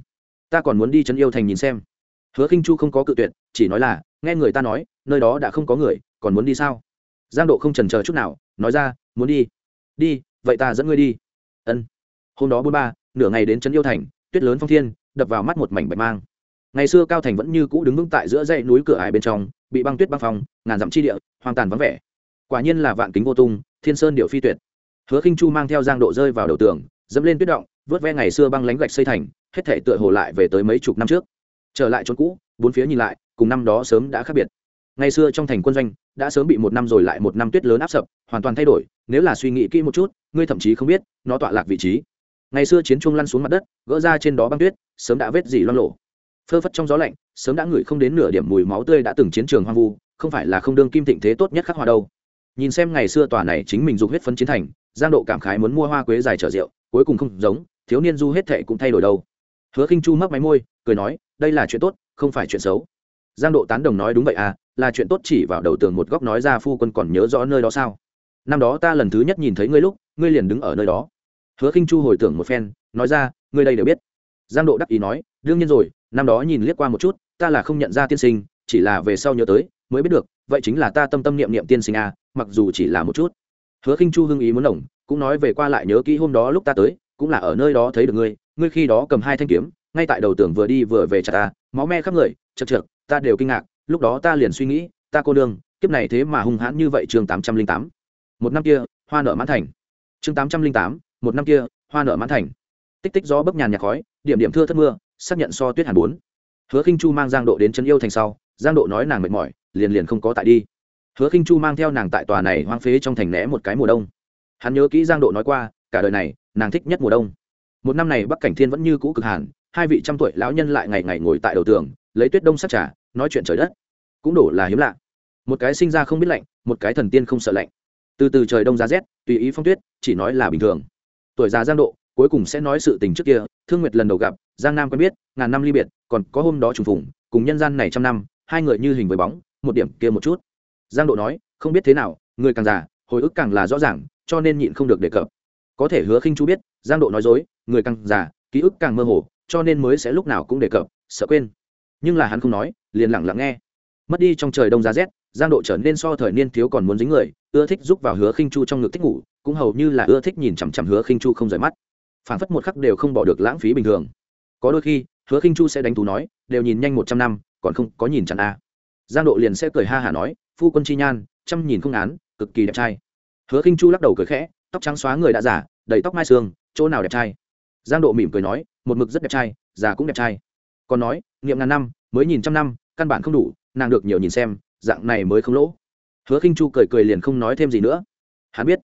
ta còn muốn đi chân yêu thành nhìn xem. Hứa khinh chu không có cự tuyệt, chỉ nói là, nghe người ta nói, nơi đó đã không có người còn muốn đi sao? Giang độ không trần chờ chút nào, nói ra, muốn đi. Đi, vậy ta dẫn ngươi đi. Ân. Hôm đó bốn ba, nửa ngày đến trấn yêu thành, tuyết lớn phong thiên, đập vào mắt một mảnh bạch mang. Ngày xưa cao thành vẫn như cũ đứng vững tại giữa dãy núi cửa ải bên trong, bị băng tuyết băng phong, ngàn dặm chi địa, hoang tàn vắng vẻ. Quả nhiên là vạn kính vô tung, thiên sơn điệu phi tuyệt. Hứa khinh chu mang theo giang độ rơi vào đầu tường, dẫm lên tuyết động, vớt ve ngày xưa băng lánh gạch xây thành, hết thể tựa hồ lại về tới mấy chục năm trước. Trở lại chỗ cũ, bốn phía nhìn lại, cùng năm đó sớm đã khác biệt ngày xưa trong thành quân doanh, đã sớm bị một năm rồi lại một năm tuyết lớn áp sập, hoàn toàn thay đổi, nếu là suy nghĩ kỹ một chút, ngươi thậm chí không biết, nó tọa lạc vị trí. Ngày xưa chiến trung lăn xuống mặt đất, gỡ ra trên đó băng tuyết, sớm đã vết dỉ loang lộ phơ phất trong gió lạnh, sớm đã ngửi không đến nửa điểm mùi máu tươi đã từng chiến trường hoang vu, không phải là không đương kim thịnh thế tốt nhất khắc hoa đâu. Nhìn xem ngày xưa tòa này chính mình dục huyết phân chiến thành, giang độ cảm khái muốn mua hoa quế dài trở rượu, cuối cùng không giống, thiếu niên du hết thệ cũng thay đổi đâu. Hứa khinh chu mấp máy môi, cười nói, đây là chuyện tốt, không phải chuyện xấu. Giang độ tán đồng nói đúng vậy à là chuyện tốt chỉ vào đầu tường một góc nói ra, phu quân còn nhớ rõ nơi đó sao? Năm đó ta lần thứ nhất nhìn thấy ngươi lúc, ngươi liền đứng ở nơi đó. Hứa khinh chu hồi tưởng một phen, nói ra, ngươi đây đều biết. Giang độ đắc ý nói, đương nhiên rồi, năm đó nhìn liếc qua một chút, ta là không nhận ra tiên sinh, chỉ là về sau nhớ tới, mới biết được, vậy chính là ta tâm tâm niệm niệm tiên sinh a mặc dù chỉ là một chút. Hứa khinh chu hưng ý muốn lỏng cũng nói về qua lại nhớ kỹ hôm đó lúc ta tới, cũng là ở nơi đó thấy được ngươi ngươi khi đó cầm hai thanh kiếm, ngay tại đầu tường vừa đi vừa về chặt ta, máu me khắp người, chật chật ta đều kinh ngạc lúc đó ta liền suy nghĩ, ta cô đương kiếp này thế mà hung hãn như vậy chương tám trăm linh tám. Một năm kia, hoa nợ mãn thành. Chương tám trăm linh tám, một năm kia, hoa nợ mãn thành. Tích tích gió bấp nhàn nhạc khói, điểm điểm thưa thất mưa, xác nhận so tuyết hàn bốn. Hứa khinh chu mang giang độ đến chân yêu thành sau, giang độ nói nàng mệt mỏi, liền liền không có tại đi. Hứa khinh chu mang theo nàng tại tòa này hoang phế trong thành né một cái mùa đông. Hắn nhớ kỹ giang độ nói qua, cả đời này, nàng thích nhất mùa đông. Một năm này bắc cảnh thiên vẫn như cũ cực hàn, hai vị trăm tuổi lão nhân lại ngày ngày ngồi tại đầu tường, lấy tuyết đông sắc trà nói chuyện trời đất. Cũng đổ là hiếm lạ. Một cái sinh ra không biết lạnh, một cái thần tiên không sợ lạnh. Từ từ trời đông giá rét, tùy ý phong tuyết, chỉ nói là bình thường. Tuổi già giang độ, cuối cùng sẽ nói sự tình trước kia, thương nguyệt lần đầu gặp, giang nam quen biết, ngàn năm ly biệt, còn có hôm đó trùng phùng, cùng nhân gian này trăm năm, hai người như hình với bóng, một điểm kia một chút. Giang độ nói, không biết thế nào, người càng già, hồi ức càng là rõ ràng, cho nên nhịn không được đề cập. Có thể hứa khinh chu biết, giang độ nói dối, người càng già, ký ức càng mơ hồ, cho nên mới sẽ lúc nào cũng đề cập, sợ quên nhưng là hắn không nói, liền lặng lặng nghe. Mất đi trong trời đông giá rét, giang độ trở nên so thời niên thiếu còn muốn dính người, ưa thích giúp vào hứa khinh chu trong ngực thích ngủ, cũng hầu như là ưa thích nhìn chằm chằm hứa khinh chu không rời mắt. Phản phất một khắc đều không bỏ được lãng phí bình thường. Có đôi khi, hứa khinh chu sẽ đánh tú nói, đều nhìn nhanh một trăm năm, còn không có nhìn chặn a giang độ liền sẽ cười ha hả nói, phu quân chi nhan, chăm nhìn không án, cực kỳ đẹp trai. Hứa khinh chu lắc đầu cười khẽ, tóc trắng xóa người đã giả đầy tóc mai sương, chỗ nào đẹp trai? Giang độ mỉm cười nói, một mực rất đẹp trai, già cũng đẹp trai còn nói, nghiệm ngàn năm, mới nhìn trăm năm, căn bản không đủ, nàng được nhiều nhìn xem, dạng này mới không lỗ. Hứa khinh chu cười cười liền không nói thêm gì nữa. Hắn biết,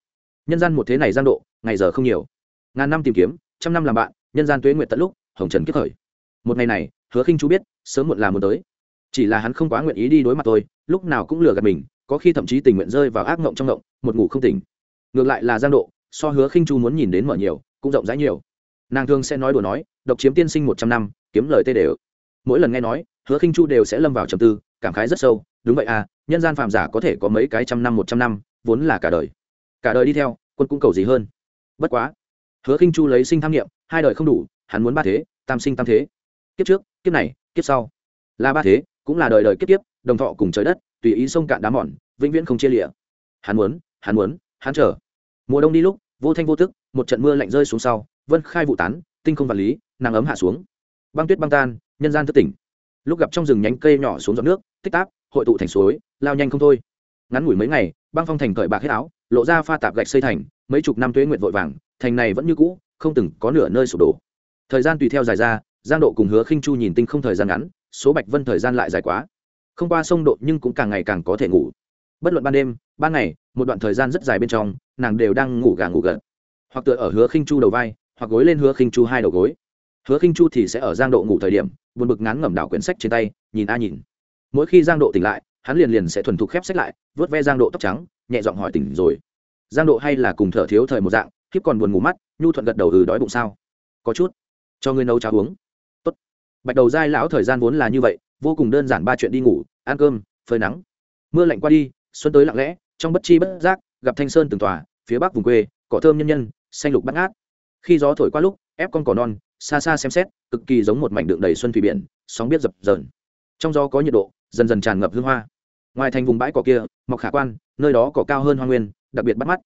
nhân gian một thế này giang độ, ngày giờ không nhiều. Ngàn năm tìm kiếm, trăm năm làm bạn, nhân gian tuế nguyện tận lúc, hồng trần kiếp khởi. Một ngày này, hứa khinh chu biết, sớm muộn là muốn tới. Chỉ là hắn không quá nguyện ý đi đối mặt tôi, lúc nào cũng lừa gạt mình, có khi thậm chí tình nguyện rơi vào ác mộng trong mộng, một ngủ không tỉnh. Ngược lại là giang độ, so hứa khinh chu muốn nhìn đến mở nhiều, cũng rộng rãi nhiều nàng thường sẽ nói đùa nói, độc chiếm tiên sinh một trăm năm, kiếm lời tê đều. Mỗi lần nghe nói, hứa khinh chu đều sẽ lâm vào trầm tư, cảm khái rất sâu, đúng vậy à nhân gian phàm giả có thể có mấy cái trăm năm, một trăm năm, vốn là cả đời. Cả đời đi theo, quân cũng cầu gì hơn. Bất quá, hứa khinh chu lấy sinh tham nghiệm, hai đời không đủ, hắn muốn ba thế, tam sinh tam thế. Kiếp trước, kiếp này, kiếp sau. Là ba thế, cũng là đời đời kiếp kiếp, đồng thọ cùng trời đất, tùy ý sông cạn đá mòn, vĩnh viễn không chia lịa hắn muốn hắn muốn, hắn chờ. Mùa đông đi lúc, vô thanh vô tức, một trận mưa lạnh rơi xuống sau vân khai vụ tán, tinh không vật lý, nàng ấm hạ xuống. Băng tuyết băng tan, nhân gian thất tỉnh. Lúc gặp trong rừng nhánh cây nhỏ xuống giọt nước, tích táp, hội tụ thành suối, lao nhanh không thôi. Ngắn ngủi mấy ngày, băng phong thành cởi bạc hết áo, lộ ra pha tạp gạch xây thành, mấy chục năm tuế nguyện vội vàng, thành này vẫn như cũ, không từng có nửa nơi sụp đổ. Thời gian tùy theo dài ra, giang độ cùng hứa khinh chu nhìn tinh không thời gian ngắn, số bạch vân thời gian lại dài quá. Không qua sông độ nhưng cũng càng ngày càng có thể ngủ. Bất luận ban đêm, ban ngày, một đoạn thời gian rất dài bên trong, nàng đều đang ngủ gà ngủ gật. Hoặc tựa ở hứa khinh chu đầu vai hoặc gối lên hứa khinh chu hai đầu gối. Hứa khinh chu thì sẽ ở giang độ ngủ thời điểm, buồn bực ngán ngẩm đảo quyển sách trên tay, nhìn a nhìn. Mỗi khi giang độ tỉnh lại, hắn liền liền sẽ thuần thục khép sách lại, vớt ve giang độ tóc trắng, nhẹ giọng hỏi tỉnh rồi. Giang độ hay là cùng thở thiếu thời một dạng khiếp còn buồn ngủ mắt, nhu thuận gật đầu ừ đói bụng sao? Có chút. Cho ngươi nấu cháo uống. Tốt. Bạch đầu dai lão thời gian vốn là như vậy, vô cùng đơn giản ba chuyện đi ngủ, ăn cơm, phơi nắng. Mưa lạnh qua đi, xuân tới lặng lẽ, trong bất chi bất giác, gặp thanh sơn từng tòa, phía bắc vùng quê, cỏ thơm nhân nhân, xanh lục bắt ngát khi gió thổi qua lúc, ép con cỏ non, xa xa xem xét, cực kỳ giống một mảnh đựng đầy xuân thủy biển, sóng biết dập dờn. Trong gió có nhiệt độ, dần dần tràn ngập hương hoa. Ngoài thành vùng bãi cỏ kia, mọc khả quan, nơi đó cỏ cao hơn hoa nguyên, đặc biệt bắt mắt.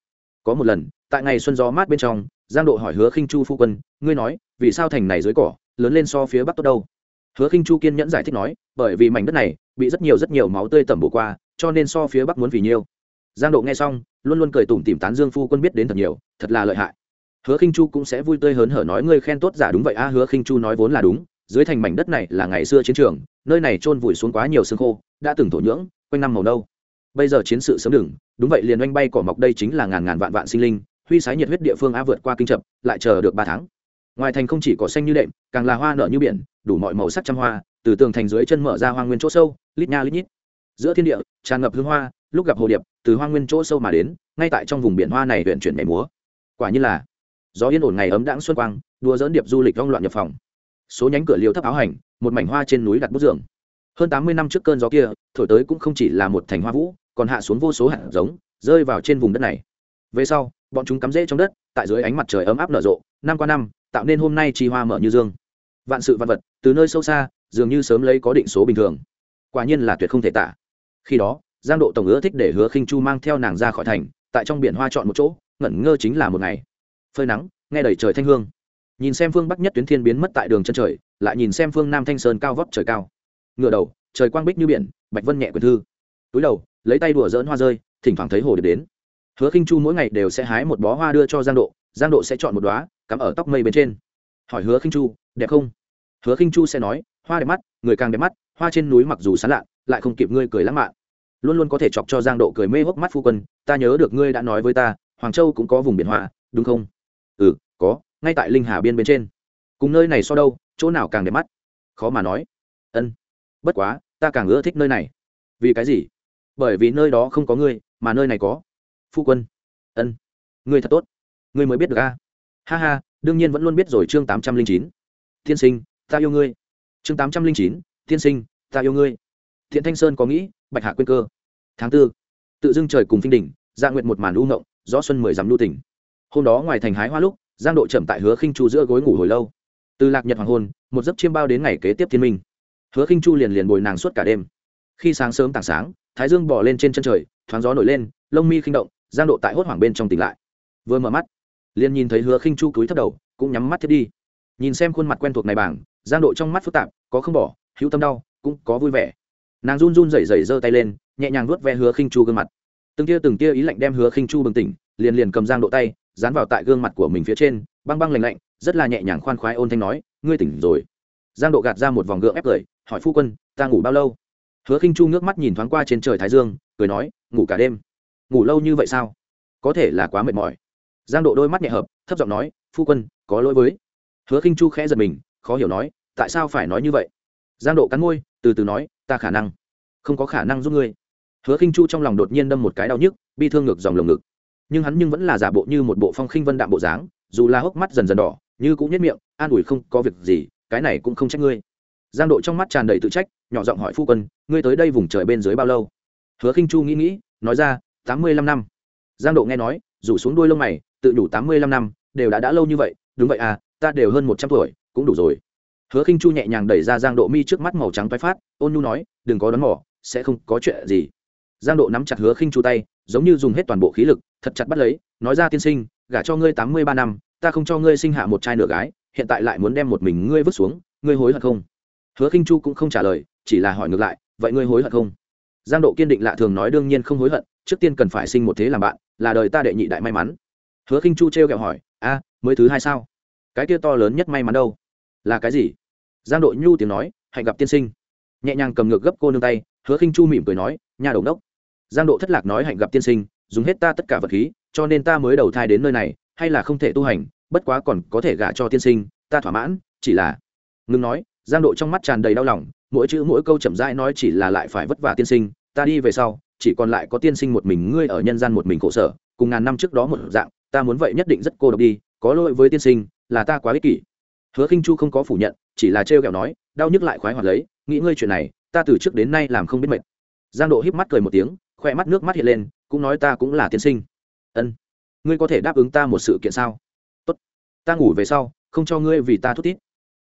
Có một lần, tại ngày xuân gió mát bên trong, giang độ hỏi hứa khinh chu phu quân, ngươi nói, vì sao thành này dưới cỏ, lớn lên so phía bắc tốt đâu? Hứa khinh chu kiên nhẫn giải thích nói, bởi vì mảnh đất này, bị rất nhiều rất nhiều máu tươi tẩm bổ qua, cho nên so phía bắc muốn vì nhiêu giang độ nghe xong, luôn luôn cười tủm tìm tán dương phu quân biết đến thật nhiều, thật là lợi hại hứa khinh chu cũng sẽ vui tươi hớn hở nói, ngươi khen tốt giả đúng vậy a, hứa khinh chu nói vốn là đúng, dưới thành mảnh đất này là ngày xưa chiến trường, nơi này trôn vùi xuống quá nhiều xương khô, đã từng thổ nhưỡng, quanh năm màu nâu. Bây giờ chiến sự sớm đừng, đúng vậy liền oanh bay cỏ mọc đây chính là ngàn ngàn vạn vạn sinh linh, huy sái nhiệt huyết địa phương a vượt qua kinh chậm lại chờ được ba tháng. Ngoài thành không chỉ cỏ xanh như đệm, càng là hoa nở như biển, đủ mọi màu sắc trăm hoa, từ tường thành dưới chân mở ra hoa nguyên chỗ sâu, lít nha lít nhít. Giữa thiên địa, tràn ngập hương hoa, lúc gặp hồ điệp, từ hoa nguyên chỗ sâu mà đến, ngay tại trong vùng biển hoa này huyện chuyển nhảy múa. Quả như là gió yên ổn ngày ấm đãng xuân quang đua dỡn điệp du lịch long loạn nhập phòng. Số nhánh cửa liều thấp áo hành, một mảnh hoa trên núi đặt bút giường. Hơn tám mươi năm trước cơn gió kia, thổi tới cũng không chỉ là một thành hoa vũ, còn hạ xuống vô số hạt giống, rơi vào trên vùng đất này. Về sau, bọn chúng cắm rễ trong đất, tại dưới ánh mặt trời ấm áp nở rộ, năm qua năm, tạo nên hôm nay chi hoa mở như dương. Vạn sự vạn vật, từ nơi sâu xa, dường như sớm lấy có định số bình thường. Quả nhiên là tuyệt không thể tả. Khi đó, giang độ tổng ứa thích để hứa khinh chu mang theo nàng ra khỏi thành, tại trong biển hoa chọn một chỗ, ngẩn ngơ chính là một ngày phơi nắng, nghe đầy trời thanh hương. Nhìn xem phương bắc nhất tuyến thiên biến mất tại đường chân trời, lại nhìn xem phương nam thanh sơn cao vóc trời cao. Ngựa đầu, trời quang bích như biển, bạch vân nhẹ quyền thư. Túi đầu, lấy tay đùa dỡn hoa rơi, thỉnh thoảng thấy hồ điệp đến. Hứa khinh chu mỗi ngày đều sẽ hái một bó hoa đưa cho giang độ giang độ sẽ chọn một đóa, cắm ở tóc mây bên trên. Hỏi hứa khinh chu, đẹp không? Hứa khinh chu sẽ nói, hoa đẹp mắt, người càng đẹp mắt, hoa trên núi mặc dù sán lạ, lại không kịp ngươi cười lãng mạn. Luôn luôn có thể chọc cho giang độ cười mê hốc mắt phu quân, ta nhớ được ngươi đã nói với ta, hoàng châu cũng có vùng biển hoa, đúng không? Ừ có, ngay tại linh hà biên bên trên. Cùng nơi này so đâu, chỗ nào càng đẹp mắt? Khó mà nói. Ân, bất quá, ta càng ưa thích nơi này. Vì cái gì? Bởi vì nơi đó không có ngươi, mà nơi này có. Phu quân. Ân, ngươi thật tốt. Ngươi mới biết được a. Ha ha, đương nhiên vẫn luôn biết rồi chương tám trăm linh chín. Tiên sinh, ta yêu ngươi. Chương tám trăm linh chín, tiên sinh, ta yêu ngươi. Thiện thanh sơn có nghĩ, bạch hạ quên cơ. Tháng tư, tự dưng trời cùng phinh đỉnh dạ gia nguyện một màn lũ ngộng gió xuân mười dặm lưu tỉnh hôm đó ngoài thành hái hoa lúc, giang độ chậm tại hứa khinh chu giữa gối ngủ hồi lâu. Từ lạc nhật hoàng hôn, một giấc chiêm bao đến ngày kế tiếp thiên minh. Hứa khinh chu liền liền bồi nàng suốt cả đêm. Khi sáng sớm tảng sáng, thái dương bỏ lên trên chân trời, thoáng gió nổi lên, lông mi khinh động, giang độ tại hốt hoảng bên trong tỉnh lại. Vừa mở mắt, liền nhìn thấy hứa khinh chu cúi thấp đầu, cũng nhắm mắt thiết đi. Nhìn xem khuôn mặt quen thuộc này bảng, giang độ trong mắt phức tạp, có không bỏ, hữu tâm đau, cũng có vui vẻ. Nàng run run rẩy rẩy giơ tay lên, nhẹ nhàng vuốt ve hứa khinh chu gương mặt. Từng tia từng tia ý lạnh đem hứa khinh chu bừng tỉnh, liền liền cầm giang độ tay dán vào tại gương mặt của mình phía trên, băng băng lạnh lạnh, rất là nhẹ nhàng khoan khoái ôn thanh nói, ngươi tỉnh rồi. Giang độ gạt ra một vòng gượng ép cười, hỏi phu quân, ta ngủ bao lâu? Hứa khinh chu nước mắt nhìn thoáng qua trên trời thái dương, cười nói, ngủ cả đêm. Ngủ lâu như vậy sao? Có thể là quá mệt mỏi. Giang độ đôi mắt nhẹ hợp, thấp giọng nói, phu quân, có lỗi với. Hứa khinh chu khẽ giật mình, khó hiểu nói, tại sao phải nói như vậy? Giang độ cắn môi, từ từ nói, ta khả năng, không có khả năng giúp ngươi. Hứa khinh chu trong lòng đột nhiên đâm một cái đau nhức, bi thương ngược dòng lồng ngực nhưng hắn nhưng vẫn là giả bộ như một bộ phong khinh vân đạm bộ dáng, dù là hốc mắt dần dần đỏ, như cũng nhất miệng, an ủi không có việc gì, cái này cũng không trách ngươi. Giang độ trong mắt tràn đầy tự trách, nhỏ giọng hỏi phu quân, ngươi tới đây vùng trời bên dưới bao lâu? Hứa khinh chu nghĩ nghĩ, nói ra, tám mươi lăm năm. Giang độ nghe nói, rủ xuống đuôi lông mày, tự đủ tám mươi lăm năm, đều đã đã lâu như vậy, đúng vậy à ta đều hơn một trăm tuổi, cũng đủ rồi. Hứa khinh chu nhẹ nhàng đẩy ra giang độ mi trước mắt màu trắng tái phát, ôn nhu nói, đừng có đón mỏ sẽ không có chuyện gì. Giang độ nắm chặt hứa khinh chu tay giống như dùng hết toàn bộ khí lực, thật chặt bắt lấy, nói ra tiên sinh, gả cho ngươi tám mươi ba năm, ta không cho ngươi sinh hạ một trai nửa gái, hiện tại lại muốn đem một mình ngươi vứt xuống, ngươi hối hận không? Hứa khinh chu cũng không trả lời, chỉ là hỏi ngược lại, vậy ngươi hối hận không? Giang độ kiên định lạ thường nói đương nhiên không hối hận, trước tiên cần phải sinh một thế làm bạn, là đời ta đệ nhị đại may mắn. Hứa khinh chu trêu kẹo hỏi, a, mới thứ hai sao? Cái kia to lớn nhất may mắn đâu? Là cái gì? Giang độ nhu tiếng nói, hạnh gặp tiên sinh. Nhẹ nhàng cầm ngược gấp cô nương tay, hứa khinh chu mỉm cười nói, nhà đầu đốc giang độ thất lạc nói hạnh gặp tiên sinh, dùng hết ta tất cả vật khí, cho nên ta mới đầu thai đến nơi này, hay là không thể tu hành, bất quá còn có thể gả cho tiên sinh, ta thỏa mãn, chỉ là ngừng nói, giang độ trong mắt tràn đầy đau lòng, mỗi chữ mỗi câu chậm rãi nói chỉ là lại phải vất vả tiên sinh, ta đi về sau, chỉ còn lại có tiên sinh một mình ngươi ở nhân gian một mình khổ sở, cùng ngàn năm trước đó một dạng, ta muốn vậy nhất định rất cô độc đi, có lỗi với tiên sinh, là ta quá ích kỷ. Hứa khinh chu không có phủ nhận, chỉ là trêu ghẹo nói, đau nhức lại khoái hoạt lấy, nghĩ ngươi chuyện này, ta từ trước đến nay làm không biết mệt. Giang độ híp mắt cười một tiếng khoe mắt nước mắt hiện lên, cũng nói ta cũng là tiên sinh. Ân. Ngươi có thể đáp ứng ta một sự kiện sao? Tốt. Ta ngủ về sau, không cho ngươi vì ta thút tít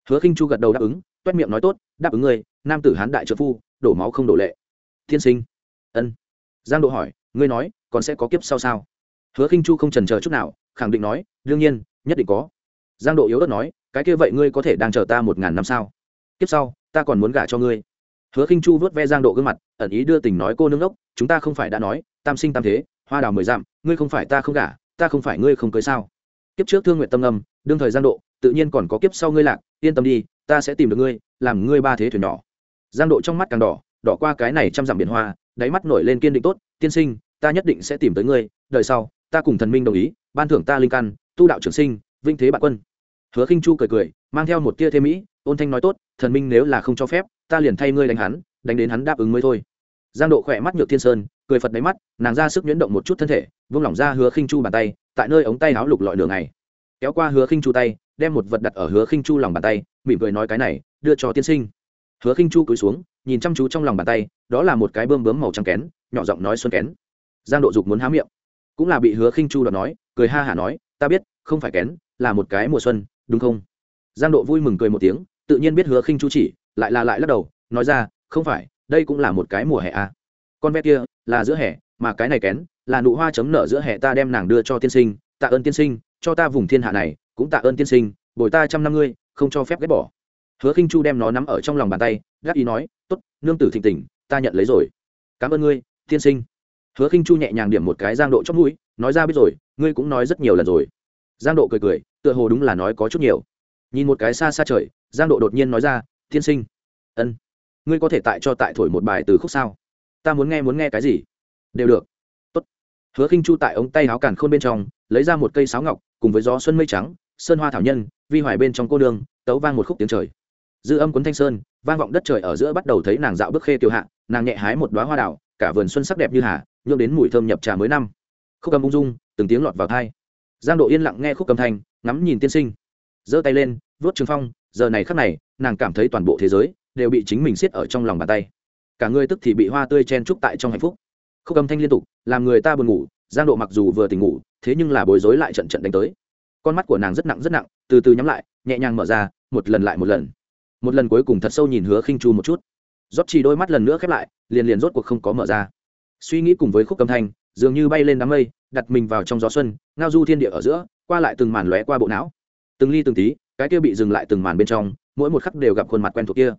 hứa khinh chu gật đầu đáp ứng, toét miệng nói tốt, đáp ứng ngươi, nam tử hán đại trợ phu, đổ máu không đổ lệ. Tiên sinh. Ân. Giang độ hỏi, ngươi nói, còn sẽ có kiếp sau sao? Hứa khinh chu không trần chờ chút nào, khẳng định nói, đương nhiên, nhất định có. Giang độ yếu ớt nói, cái kia vậy ngươi có thể đang chờ ta một ngàn năm sao? Kiếp sau, ta còn muốn gả cho ngươi. Hứa khinh chu vớt ve giang độ gương mặt ẩn ý đưa tình nói cô nương ốc, chúng ta không phải đã nói, tam sinh tam thế, hoa đào mười dặm, ngươi không phải ta không gả, ta không phải ngươi không cưới sao? Kiếp trước thương nguyện tâm âm đương thời giang độ, tự nhiên còn có kiếp sau ngươi lạc, yên tâm đi, ta sẽ tìm được ngươi, làm ngươi ba thế thuyền nhỏ. Giang độ trong mắt càng đỏ đỏ qua cái này trăm dặm biển hoa, đáy mắt nổi lên kiên định tốt, tiên sinh, ta nhất định sẽ tìm tới ngươi, đời sau, ta cùng thần minh đồng ý, ban thưởng ta linh căn, tu đạo trưởng sinh, vinh thế bạn quân. Hứa khinh chu cười cười, mang theo một tia thêm mỹ, ôn thanh nói tốt, thần minh nếu là không cho phép, ta liền thay ngươi đánh hắn, đánh đến hắn đáp ứng mới thôi giang độ khỏe mắt nhược thiên sơn, cười phật đáy mắt, nàng ra sức nhuyễn động một chút thân thể, vung lỏng ra hứa khinh chu bàn tay, tại nơi ống tay áo lục lọi đường này kéo qua hứa khinh chu tay, đem một vật đặt ở hứa khinh chu lòng bàn tay, mỉm cười nói cái này, đưa cho tiên sinh. Hứa khinh chu cúi xuống, nhìn chăm chú trong lòng bàn tay, đó là một cái bơm bướm màu trắng kén, nhỏ giọng nói xuân kén. Giang độ dục muốn há miệng. Cũng là bị hứa khinh chu đoạt nói, cười ha hả nói, ta biết, không phải kén, là một cái mùa xuân, đúng không? Giang độ vui mừng cười một tiếng, tự nhiên biết hứa khinh chu chỉ, lại là lại lắc đầu, nói ra, không phải đây cũng là một cái mùa hè à. con bé kia, là giữa hè, mà cái này kén, là nụ hoa chấm nở giữa hè ta đem nàng đưa cho tiên sinh, tạ ơn tiên sinh, cho ta vùng thiên hạ này, cũng tạ ơn tiên sinh, bồi ta trăm năm ngươi, không cho phép ghét bỏ. Hứa khinh chu đem nó nắm ở trong lòng bàn tay, gác ý nói, tốt, nương tử thịnh tình, ta nhận lấy rồi. Cảm ơn ngươi, tiên sinh. Hứa khinh chu nhẹ nhàng điểm một cái giang độ trong mũi, nói ra biết rồi, ngươi cũng nói rất nhiều lần rồi. Giang độ cười cười, tựa hồ đúng là nói có chút nhiều. Nhìn một cái xa xa trời, giang độ đột nhiên nói ra, tiên sinh. Ân ngươi có thể tại cho tại thổi một bài từ khúc sao? Ta muốn nghe muốn nghe cái gì? Đều được. Tốt. hứa khinh chu tại ống tay áo càn khôn bên trong, lấy ra một cây sáo ngọc, cùng với gió xuân mây trắng, sơn hoa thảo nhân, vi hoài bên trong cô đường tấu vang một khúc tiếng trời. Dư âm cuốn thanh sơn, vang vọng đất trời ở giữa bắt đầu thấy nàng dạo bước khê tiêu hạ, nàng nhẹ hái một đóa hoa đảo cả vườn xuân sắc đẹp như hà nhuộm đến mùi thơm nhập trà mới năm. Khúc âm ung dung, từng tiếng lọt vào thai giang độ yên lặng nghe khúc cầm thanh, ngắm nhìn tiên sinh. Giơ tay lên vuốt trường phong, giờ này khắc này, nàng cảm thấy toàn bộ thế giới đều bị chính mình siết ở trong lòng bàn tay. Cả người tức thì bị hoa tươi chen trúc tại trong hạnh phúc. Khúc âm thanh liên tục, làm người ta buồn ngủ, giang độ mặc dù vừa tỉnh ngủ, thế nhưng là bối rối lại trận trận đánh tới. Con mắt của nàng rất nặng rất nặng, từ từ nhắm lại, nhẹ nhàng mở ra, một lần lại một lần. Một lần cuối cùng thật sâu nhìn hứa khinh chu một chút. Rót chỉ đôi mắt lần nữa khép lại, liền liền rốt cuộc không có mở ra. Suy nghĩ cùng với khúc âm thanh, dường như bay lên đám mây, đặt mình vào trong gió xuân, ngao du thiên địa ở giữa, qua lại từng màn lóe qua bộ não. Từng ly từng tí, cái kia bị dừng lại từng màn bên trong, mỗi một khắc đều gặp khuôn mặt quen thuộc kia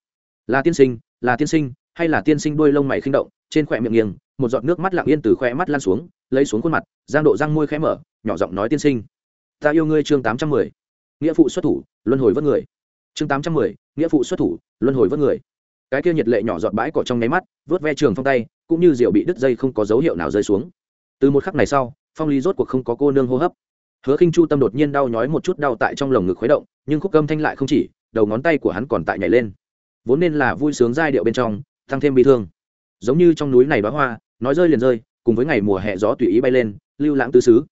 là tiên sinh, là tiên sinh, hay là tiên sinh đuôi lông mày khinh động, trên khỏe miệng nghiêng, một giọt nước mắt lặng yên từ khỏe mắt lan xuống, lấy xuống khuôn mặt, giang độ răng môi khẽ mở, nhỏ giọng nói tiên sinh. Ta yêu ngươi chương tám trăm mười. Nghĩa phụ xuất thủ, luân hồi vớt người. Chương tám trăm mười, nghĩa phụ xuất thủ, luân hồi vớt người. Cái kia nhiệt lệ nhỏ giọt bãi cỏ trong nháy mắt, vớt ve trường phong tay, cũng như rượu bị đứt dây không có dấu hiệu nào rơi xuống. Từ một khắc này sau, phong ly rốt cuộc không có cô nương hô hấp. Hứa khinh chu tâm đột nhiên đau nhói một chút, đau tại trong lồng ngực khuấy động, nhưng khúc cơm thanh lại không chỉ, đầu ngón tay của hắn còn tại nhảy lên vốn nên là vui sướng giai điệu bên trong, tăng thêm bi thương. Giống như trong núi này bá hoa, nói rơi liền rơi, cùng với ngày mùa hè gió tùy ý bay lên, lưu lãng tứ xứ.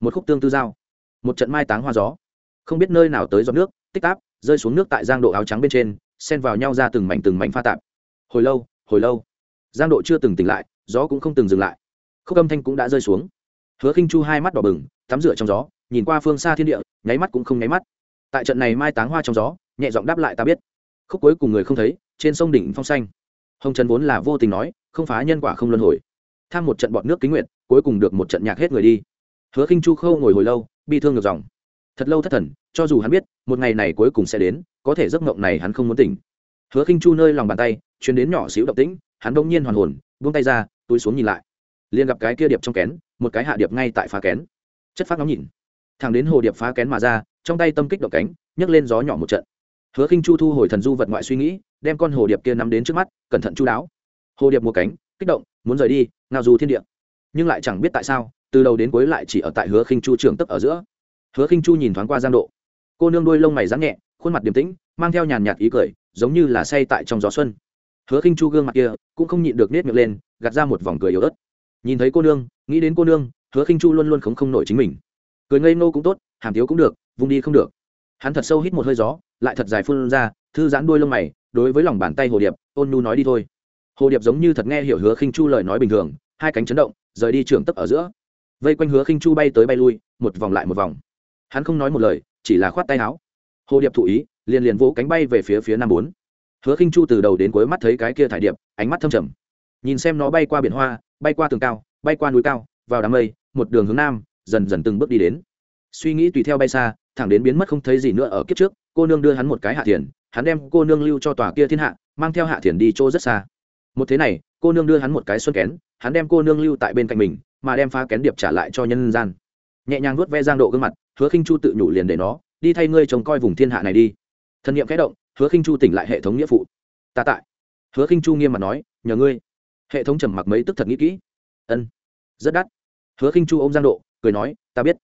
Một khúc tương tư giao, một trận mai táng hoa gió. Không biết nơi nào tới giọt nước, tích táp, rơi xuống nước tại giang độ áo trắng bên trên, xen vào nhau ra từng mảnh từng mảnh pha tạp. Hồi lâu hồi lâu. Giang độ chưa từng tỉnh lại, gió cũng không từng dừng lại. Khúc âm thanh cũng đã rơi xuống. Hứa khinh chu hai mắt đỏ bừng, tắm rửa trong gió, nhìn qua phương xa thiên địa, nháy mắt cũng không nháy mắt. Tại trận này mai táng hoa trong gió, nhẹ giọng đáp lại ta biết khúc cuối cùng người không thấy, trên sông đỉnh phong xanh. Hồng trần vốn là vô tình nói, không phá nhân quả không luân hồi. Tham một trận bọt nước kính nguyện cuối cùng được một trận nhạc hết người đi. Hứa khinh chu khâu ngồi hồi lâu, bi thương ngược dòng. Thật lâu thất thần, cho dù hắn biết, một ngày này cuối cùng sẽ đến, có thể giấc mộng này hắn không muốn tỉnh. Hứa khinh chu nơi lòng bàn tay chuyến đến nhỏ xíu động tĩnh, hắn bỗng nhiên hoàn hồn, buông tay ra, túi xuống nhìn lại. Liền gặp cái kia điệp trong kén, một cái hạ điệp ngay tại phá kén. Chất phát ngóng nhìn. Thằng đến hồ điệp phá kén mà ra, trong tay tâm kích động cánh, nhấc lên gió nhỏ một trận hứa khinh chu thu hồi thần du vật ngoại suy nghĩ, đem con hồ điệp kia nắm đến trước mắt, cẩn thận chu đáo. Hồ điệp một cánh, kích động, muốn rời đi, ngao du thiên địa. Nhưng lại chẳng biết tại sao, từ đầu đến cuối lại chỉ ở tại hứa khinh chu trường tức ở giữa. Hứa khinh chu nhìn thoáng qua giang độ. Cô nương đuôi lông mày rắn nhẹ, khuôn mặt điềm tĩnh, mang theo nhàn nhạt ý cười, giống như là say tại trong gió xuân. Hứa khinh chu gương mặt kia cũng không nhịn được nết miệng lên, gạt ra một vòng cười yếu ớt. Nhìn thấy cô nương, nghĩ đến cô nương, hứa khinh chu luôn luôn không không nổi chính mình. Cười ngây ngô cũng tốt, hàm thiếu cũng được, vung đi không được hắn thật sâu hít một hơi gió, lại thật dài phun ra, thư giãn đuôi lông mày, đối với lòng bàn tay hồ điệp, ôn nu nói đi thôi. Hồ điệp giống như thật nghe hiểu hứa khinh chu lời nói bình thường, hai cánh chấn động, rời đi trường tấp ở giữa. Vây quanh hứa khinh chu bay tới bay lui, một vòng lại một vòng. Hắn không nói một lời, chỉ là khoát tay áo. Hồ điệp thụ ý, liền liền vỗ cánh bay về phía phía nam bốn. Hứa khinh chu từ đầu đến cuối mắt thấy cái kia thải điệp, ánh mắt thâm trầm. Nhìn xem nó bay qua biển hoa, bay qua tường cao, bay qua núi cao, vào đám mây, một đường hướng nam, dần dần từng bước đi đến. Suy nghĩ tùy theo bay xa thẳng đến biến mất không thấy gì nữa ở kiếp trước, cô nương đưa hắn một cái hạ thiền, hắn đem cô nương lưu cho tòa kia thiên hạ, mang theo hạ thiền đi chỗ rất xa. Một thế này, cô nương đưa hắn một cái xuân kén, hắn đem cô nương lưu tại bên cạnh mình, mà đem phá kén điệp trả lại cho nhân gian. Nhẹ nhàng vuốt ve giang độ gương mặt, hứa khinh chu tự nhủ liền để nó, đi thay ngươi trông coi vùng thiên hạ này đi. Thân nhiệm kẽ động, hứa khinh chu tỉnh lại hệ thống nghĩa phụ. Ta tại. Hứa khinh chu nghiêm mặt nói, nhờ ngươi. Hệ thống trầm mặc mấy tức thật nghĩ kỹ. Ân. Rất đắt. Hứa khinh chu ô m giang độ, cười nói, ta biết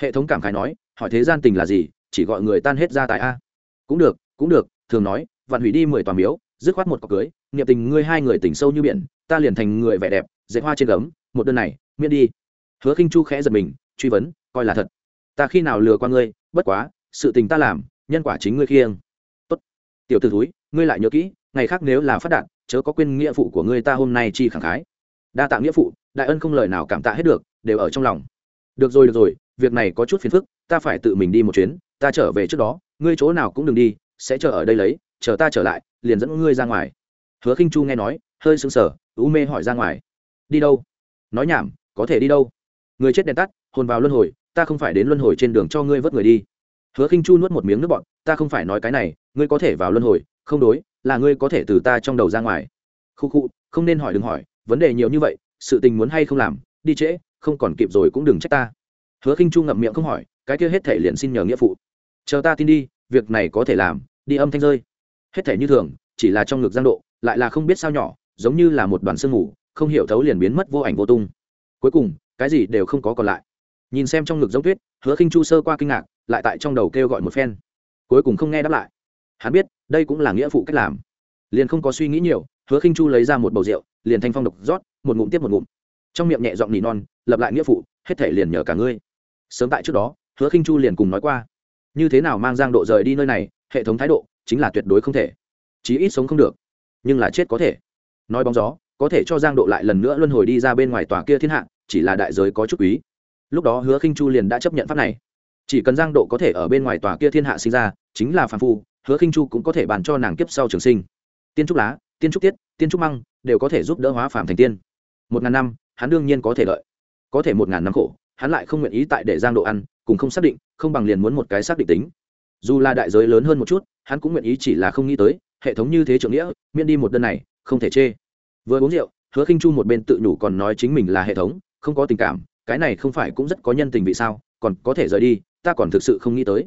hệ thống cảm khái nói, hỏi thế gian tình là gì, chỉ gọi người tan hết ra tại a? Cũng được cũng được, thường nói, vạn hủy đi mười tòa miếu, dứt khoát một cọc cưới, niệm tình ngươi hai người tỉnh sâu như biển, ta liền thành người vẻ đẹp dạy hoa trên gấm, một đơn này, miễn đi. Hứa khinh chu khẽ giật mình, truy vấn, coi là thật. Ta khi nào lừa qua ngươi, bất quá, sự tình ta làm, nhân quả chính ngươi khiêng. Tốt. Tiểu t ử thúi, ngươi lại nhớ kỹ, ngày khác nếu là phát đạt, chớ có quên nghĩa phụ của ngươi ta hôm nay chi khẳng khái. Đa tạ nghĩa phụ, đại ân không lời nào cảm tạ hết được, đều ở trong lòng được rồi được rồi, việc này có chút phiền phức, ta phải tự mình đi một chuyến, ta trở về trước đó, ngươi chỗ nào cũng đừng đi, sẽ chờ ở đây lấy, chờ ta trở lại, liền dẫn ngươi ra ngoài. Hứa khinh chu nghe nói, hơi sững sờ, u mê hỏi ra ngoài. Đi đâu? Nói nhảm, có thể đi đâu? Người chết đèn tắt, hồn vào luân hồi, ta không phải đến luân hồi trên đường cho ngươi vớt người đi. Hứa khinh chu nuốt một miếng nước bọt, ta không phải nói cái này, ngươi có thể vào luân hồi, không đối, là ngươi có thể từ ta trong đầu ra ngoài. Khu khu, không nên hỏi đừng hỏi, vấn đề nhiều như vậy, sự tình muốn hay không làm, đi trễ không còn kịp rồi cũng đừng trách ta. Hứa khinh chu ngậm miệng không hỏi, cái kia hết thể liền xin nhờ nghĩa phụ. Chờ ta tin đi, việc này có thể làm, đi âm thanh rơi. Hết thể như thường, chỉ là trong ngực giang độ, lại là không biết sao nhỏ, giống như là một đoàn sương mù, không hiểu thấu liền biến mất vô ảnh vô tung. Cuối cùng, cái gì đều không có còn lại. Nhìn xem trong ngực giống tuyết, hứa khinh chu sơ qua kinh ngạc, lại tại trong đầu kêu gọi một phen. Cuối cùng không nghe đáp lại. Hắn biết, đây cũng là nghĩa phụ cách làm. Liền không có suy nghĩ nhiều, hứa khinh chu lấy ra một bầu rượu, liền thanh phong độc rót, một ngụm tiếp một ngụm trong miệng nhẹ giọng nỉ non, lập lại nghĩa phụ, hết thể liền nhờ cả ngươi. Sớm tại trước đó, hứa khinh chu liền cùng nói qua. Như thế nào mang giang độ rời đi nơi này, hệ thống thái độ chính là tuyệt đối không thể. Chí ít sống không được, nhưng là chết có thể. Nói bóng gió, có thể cho giang độ lại lần nữa luân hồi đi ra bên ngoài tòa kia thiên hạ, chỉ là đại giới có chút quý. Lúc đó hứa khinh chu liền đã chấp nhận pháp này. Chỉ cần giang độ có thể ở bên ngoài tòa kia thiên hạ sinh ra, chính là phàm phu, hứa khinh chu cũng có thể bàn cho nàng kiếp sau trường sinh. Tiên trúc lá, tiên trúc tiết, tiên trúc măng, đều có thể giúp đỡ hóa phàm thành tiên. Một ngàn năm hắn đương nhiên có thể lợi. Có thể một ngàn năm khổ, hắn lại không nguyện ý tại để giang độ ăn, cùng không xác định, không bằng liền muốn một cái xác định tính. Dù là đại giới lớn hơn một chút, hắn cũng nguyện ý chỉ là không nghĩ tới, hệ thống như thế trưởng nghĩa, miễn đi một đơn này, không thể chê. Vừa uống rượu, hứa khinh chu một bên tự nhủ còn nói chính mình là hệ thống, không có tình cảm, cái này không phải cũng rất có nhân tình vì sao, còn có thể rời đi, ta còn thực sự không nghĩ tới.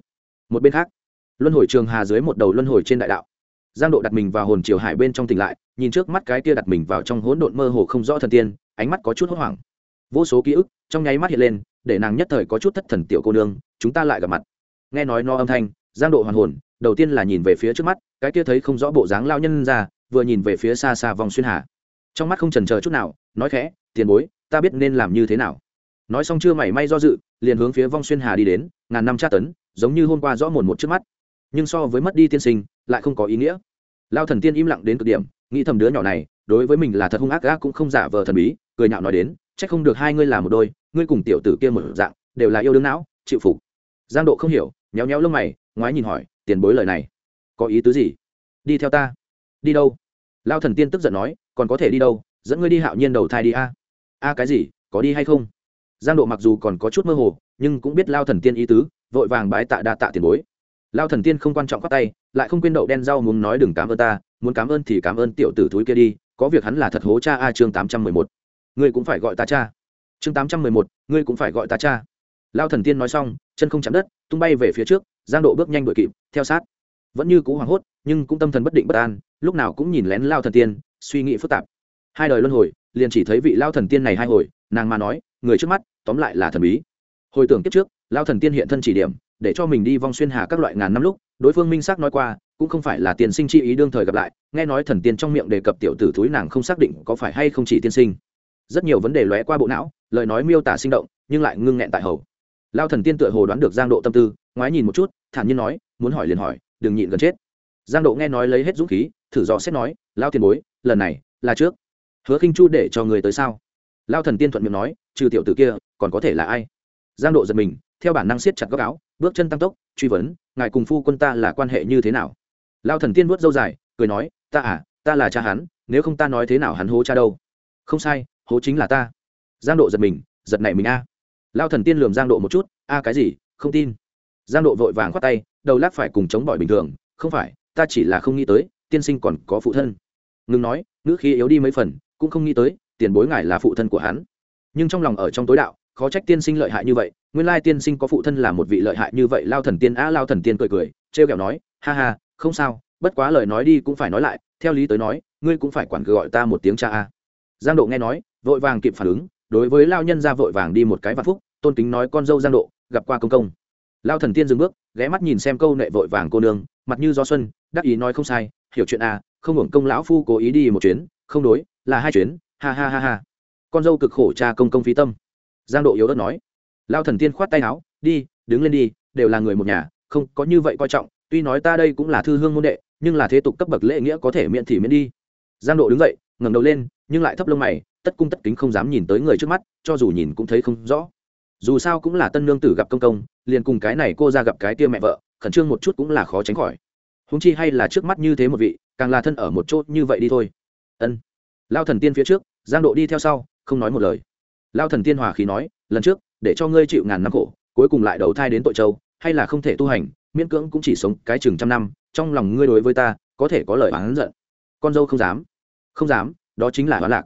Một bên khác, luân hồi trường hà dưới một đầu luân hồi trên đại đạo. Giang độ đặt mình vào hồn triều hải bên trong tỉnh lại, nhìn trước mắt cái kia đặt mình vào trong hỗn độn mơ hồ không rõ thần tiên ánh mắt có chút hốt hoảng. Vô số ký ức trong nháy mắt hiện lên, để nàng nhất thời có chút thất thần tiểu cô nương, chúng ta lại gặp mặt. Nghe nói no âm thanh, giang độ hoàn hồn, đầu tiên là nhìn về phía trước mắt, cái kia thấy không rõ bộ dáng lao nhân ra, vừa nhìn về phía xa xa vòng xuyên hà. Trong mắt không trần chờ chút nào, nói khẽ, tiền bối, ta biết nên làm như thế nào. Nói xong chưa mảy may do dự, liền hướng phía vong xuyên hà đi đến, ngàn năm tra tấn, giống như hôm qua rõ mồn một trước mắt. Nhưng so với mất đi tiên sinh, lại không có ý nghĩa. Lao thần tiên im lặng đến cực điểm, nghĩ thầm đứa nhỏ này đối với mình là thật hung ác gác cũng không giả vờ thần bí, cười nhạo nói đến c h ắ c không được hai ngươi là một đôi, ngươi cùng tiểu tử kia một dạng, đều là yêu đương não, chịu phục. Giang độ không hiểu, nhéo nhéo lông mày, ngoái nhìn hỏi, tiền bối lời này, có ý tứ gì? Đi theo ta. Đi đâu? Lao thần tiên tức giận nói, còn có thể đi đâu, dẫn ngươi đi hạo nhiên đầu thai đi a. A cái gì, có đi hay không? Giang độ mặc dù còn có chút mơ hồ, nhưng cũng biết lao thần tiên ý tứ, vội vàng bái tạ đa tạ tiền bối. Lao thần tiên không quan trọng khoác tay, lại không quên đậu đen rau muốn nói đừng cảm ơn ta, muốn cảm ơn thì cảm ơn tiểu tử túi kia đi có việc hắn là thật hố cha a chương tám trăm mười một. Ngươi cũng phải gọi ta cha. Chương tám trăm mười một, ngươi cũng phải gọi ta cha. Lao thần tiên nói xong, chân không chạm đất, tung bay về phía trước, giang độ bước nhanh đuổi kịp, theo sát. Vẫn như cũ hoảng hốt, nhưng cũng tâm thần bất định bất an, lúc nào cũng nhìn lén lao thần tiên, suy nghĩ phức tạp. Hai đời luân hồi, liền chỉ thấy vị lao thần tiên này hai hồi, nàng mà nói, người trước mắt, tóm lại là thần bí. Hồi tưởng kiếp trước, lao thần tiên hiện thân chỉ điểm, để cho mình đi vong xuyên hà các loại ngàn năm lúc đối phương minh xác nói qua, cũng không phải là tiền sinh chi ý đương thời gặp lại, nghe nói thần tiên trong miệng đề cập tiểu tử thúi nàng không xác định có phải hay không chỉ tiên sinh. Rất nhiều vấn đề lóe qua bộ não, lời nói miêu tả sinh động, nhưng lại ngưng nghẹn tại hầu. Lao thần tiên tựa hồ đoán được giang độ tâm tư, ngoái nhìn một chút, thản nhiên nói, muốn hỏi liền hỏi, đừng nhịn gần chết. Giang độ nghe nói lấy hết dũng khí, thử dò xét nói, lao tiền bối, lần này là trước. Hứa khinh chu để cho người tới sao? Lao thần tiên thuận miệng nói, trừ tiểu tử kia, còn có thể là ai? Giang độ giật mình, theo bản năng siết chặt góc áo bước chân tăng tốc, truy vấn, ngài cùng phu quân ta là quan hệ như thế nào? Lao thần tiên vuốt dâu dài, cười nói, ta à ta là cha hắn, nếu không ta nói thế nào hắn hố cha đâu? Không sai, hố chính là ta. Giang độ giật mình, giật nảy mình a. Lao thần tiên lườm giang độ một chút, a cái gì, không tin. Giang độ vội vàng khoát tay, đầu lắc phải cùng chống bỏi bình thường, không phải, ta chỉ là không nghĩ tới, tiên sinh còn có phụ thân. Ngừng nói, ngữ khí yếu đi mấy phần, cũng không nghĩ tới, tiền bối ngài là phụ thân của hắn. Nhưng trong lòng ở trong tối đạo khó trách tiên sinh lợi hại như vậy, nguyên lai tiên sinh có phụ thân là một vị lợi hại như vậy, lao thần tiên á, lao thần tiên cười cười, trêu kẹo nói, ha ha, không sao, bất quá lời nói đi cũng phải nói lại, theo lý tới nói, ngươi cũng phải quản gọi ta một tiếng cha a. Giang độ nghe nói, vội vàng kịp phản ứng, đối với lao nhân ra vội vàng đi một cái vạn phúc, tôn kính nói, con dâu giang độ, gặp qua công công. Lao thần tiên dừng bước, ghé mắt nhìn xem câu nệ vội vàng cô nương, mặt như gió xuân, đắc ý nói, không sai, hiểu chuyện a, không hưởng công lão phu cố ý đi một chuyến, không đối, là hai chuyến, ha ha ha ha. Con dâu cực khổ cha công công phí tâm giang độ yếu đất nói. Lao thần tiên khoát tay áo, đi, đứng lên đi, đều là người một nhà, không có như vậy coi trọng. Tuy nói ta đây cũng là thư hương môn đệ, nhưng là thế tục cấp bậc lễ nghĩa có thể miễn thì miễn đi. Giang độ đứng dậy, ngẩng đầu lên, nhưng lại thấp lông mày, tất cung tất kính không dám nhìn tới người trước mắt, cho dù nhìn cũng thấy không rõ. Dù sao cũng là tân nương tử gặp công công, liền cùng cái này cô ra gặp cái tia mẹ vợ, khẩn trương một chút cũng là khó tránh khỏi. Húng chi hay là trước mắt như thế một vị, càng là thân ở một chỗ như vậy đi thôi. Ân. Lao thần tiên phía trước, giang độ đi theo sau, không nói một lời lao thần tiên hòa khí nói, lần trước, để cho ngươi chịu ngàn năm khổ, cuối cùng lại đầu thai đến tội châu, hay là không thể tu hành, miễn cưỡng cũng chỉ sống cái chừng trăm năm, trong lòng ngươi đối với ta, có thể có lời oán giận. Con dâu không dám. Không dám, đó chính là oán lạc.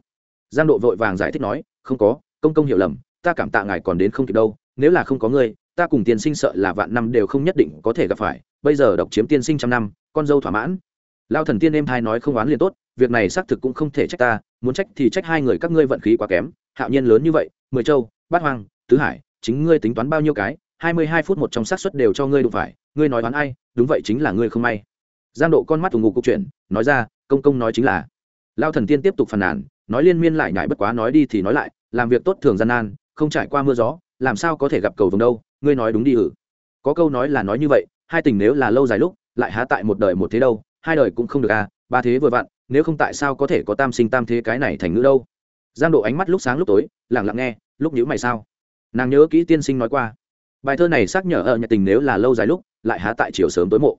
Giang độ vội vàng giải thích nói, không có, công công hiểu lầm, ta cảm tạ ngài còn đến không kịp đâu, nếu là không có ngươi, ta cùng tiên sinh sợ là vạn năm đều không nhất định có thể gặp phải, bây giờ độc chiếm tiên sinh trăm năm, con dâu thỏa mãn. Lao thần tiên em thai nói không oán liền tốt, việc này xác thực cũng không thể trách ta, muốn trách thì trách hai người các ngươi vận khí quá kém hạo nhiên lớn như vậy, mười châu, bát hoang, tứ hải, chính ngươi tính toán bao nhiêu cái, hai mươi hai phút một trong xác suất đều cho ngươi đụng phải, ngươi nói toán ai, đúng vậy chính là ngươi không may. Giang độ con mắt ủng ngục cục chuyện nói ra, công công nói chính là. Lao thần tiên tiếp tục phàn nàn, nói liên miên lại nhải bất quá nói đi thì nói lại, làm việc tốt thường gian nan, không trải qua mưa gió, làm sao có thể gặp cầu vồng đâu, ngươi nói đúng đi ử. Có câu nói là nói như vậy, hai tình nếu là lâu dài lúc, lại há tại một đời một thế đâu, hai đời cũng không được à ba thế vừa vặn, nếu không tại sao có thể có tam sinh tam thế cái này thành ngữ đâu? Giang độ ánh mắt lúc sáng lúc tối lẳng lặng nghe, lúc nhữ mày sao? Nàng nhớ kỹ tiên sinh nói qua, bài thơ này xác nhở ở nhật tình nếu là lâu dài lúc, lại há tại chiều sớm tối mộ.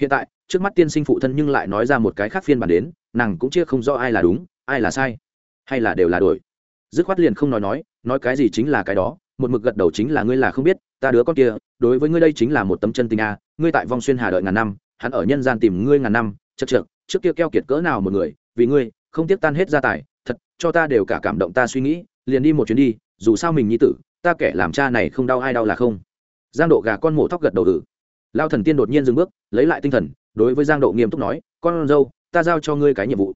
Hiện tại, trước mắt tiên sinh phụ thân nhưng lại nói ra một cái khác phiên bản đến, nàng cũng chia không rõ ai là đúng, ai là sai, hay là đều là đổi. Dứt khoát liền không nói nói nói cái gì chính là cái đó, một mực gật đầu chính là ngươi là không biết, ta đứa con kia, đối với ngươi đây chính là một tấm chân tình a ngươi tại vong xuyên hà đợi ngàn năm, hắn ở nhân gian tìm ngươi ngàn năm, chật trượt trước kia keo kiệt cỡ nào một người, vì ngươi, không tiếc tan hết gia tài thật, cho ta đều cả cảm động ta suy nghĩ, liền đi một chuyến đi, dù sao mình nhi tử, ta kẻ làm cha này không đau ai đau là không. Giang độ gà con mổ thóc gật đầu tử lao thần tiên đột nhiên dừng bước, lấy lại tinh thần, đối với giang độ nghiêm túc nói, con dâu, ta giao cho ngươi cái nhiệm vụ.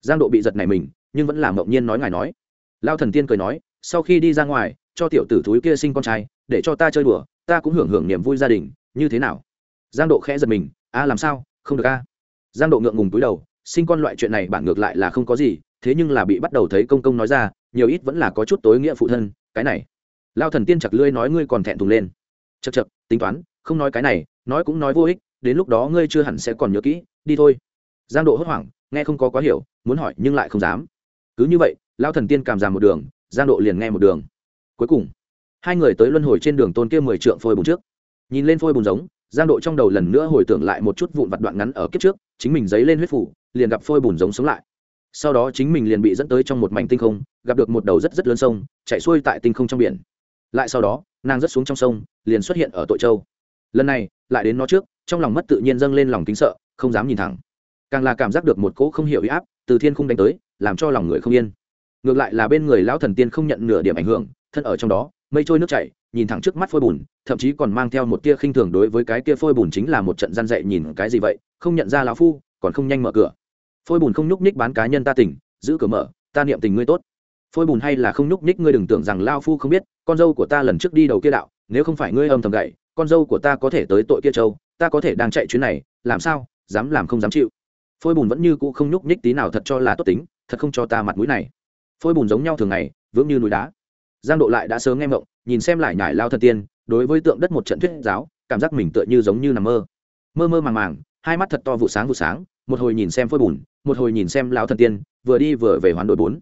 Giang độ bị giật này mình, nhưng vẫn làm mộng nhiên nói ngài nói. Lao thần tiên cười nói, sau khi đi ra ngoài, cho tiểu tử thúi kia sinh con trai, để cho ta chơi đùa, ta cũng hưởng hưởng niềm vui gia đình, như thế nào? Giang độ khẽ giật mình, a, làm sao? Không được a. Giang độ ngượng ngùng túi đầu, sinh con loại chuyện này bản ngược lại là không có gì thế nhưng là bị bắt đầu thấy công công nói ra, nhiều ít vẫn là có chút tối nghĩa phụ thân, cái này. Lao thần tiên chặt lưỡi nói ngươi còn thẹn thùng lên. Chật chật tính toán, không nói cái này, nói cũng nói vô ích, đến lúc đó ngươi chưa hẳn sẽ còn nhớ kỹ, đi thôi. Giang độ hốt hoảng, nghe không có quá hiểu, muốn hỏi nhưng lại không dám. Cứ như vậy, lao thần tiên cảm giảm một đường, giang độ liền nghe một đường. Cuối cùng, hai người tới luân hồi trên đường tôn kia mười trượng phôi bùn trước. Nhìn lên phôi bùn giống, giang độ trong đầu lần nữa hồi tưởng lại một chút vụn vặt đoạn ngắn ở kiếp trước, chính mình dấy lên huyết phủ, liền gặp phôi bùn giống sống lại sau đó chính mình liền bị dẫn tới trong một mảnh tinh không, gặp được một đầu rất rất lớn sông, chạy xuôi tại tinh không trong biển. Lại sau đó, nàng rớt xuống trong sông, liền xuất hiện ở tội châu. Lần này, lại đến nó trước, trong lòng mất tự nhiên dâng lên lòng kính sợ, không dám nhìn thẳng. Càng là cảm giác được một cỗ không hiểu huy áp từ thiên không đánh tới, làm cho lòng người không yên. Ngược lại là bên người lão thần tiên không nhận nửa điểm ảnh hưởng, thân ở trong đó, mây trôi nước chảy, nhìn thẳng trước mắt phôi bùn, thậm chí còn mang theo một tia khinh thường đối với cái kia phôi bùn chính là một trận gian dạy nhìn cái gì vậy, không nhận ra lão phu, còn không nhanh mở cửa phôi bùn không nhúc nhích bán cá nhân ta tỉnh, giữ cửa mở, ta niệm tình ngươi tốt. Phôi bùn hay là không nhúc nhích ngươi đừng tưởng rằng lao phu không biết, con dâu của ta lần trước đi đầu kia đạo, nếu không phải ngươi âm thầm gậy, con dâu của ta có thể tới tội kia châu, ta có thể đang chạy chuyến này, làm sao, dám làm không dám chịu. Phôi bùn vẫn như cũ không nhúc nhích tí nào thật cho là tốt tính, thật không cho ta mặt mũi này. Phôi bùn giống nhau thường ngày vững như núi đá. Giang độ lại đã sớm nghe mộng, nhìn xem lại nhải lao thần tiên, đối với tượng đất một trận thuyết giáo, cảm giác mình tựa như giống như nằm mơ. Mơ mơ màng màng, hai mắt thật to vụ sáng vụ sáng, một hồi nhìn xem phôi bùn một hồi nhìn xem lão thần tiên, vừa đi vừa về hoán đổi bốn.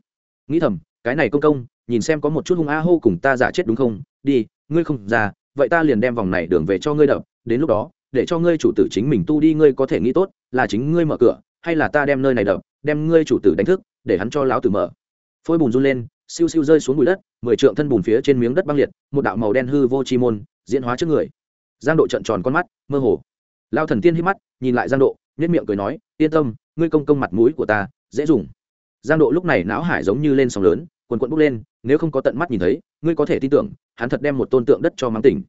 Nghĩ thầm, cái này công công, nhìn xem có một chút hung a hô cùng ta giả chết đúng không? Đi, ngươi không ra vậy ta liền đem vòng này đường về cho ngươi đập, đến lúc đó, để cho ngươi chủ tử chính mình tu đi, ngươi có thể nghĩ tốt là chính ngươi mở cửa, hay là ta đem nơi này đập, đem ngươi chủ tử đánh thức, để hắn cho lão tử mở. Phôi bùn run lên, siêu siêu rơi xuống bụi đất, mười trượng thân bùn phía trên miếng đất băng liệt, một đạo màu đen hư vô chi môn, diễn hóa trước người. Giang độ trận tròn con mắt, mơ hồ. Lao thần tiên hít mắt, nhìn lại giang độ nhất miệng cười nói, yên tâm ngươi công công mặt mũi của ta, dễ dùng. Giang độ lúc này não hải giống như lên sóng lớn, quần quận bốc lên, nếu không có tận mắt nhìn thấy, ngươi có thể tin tưởng, hắn thật đem một tôn tượng đất cho mắng tỉnh.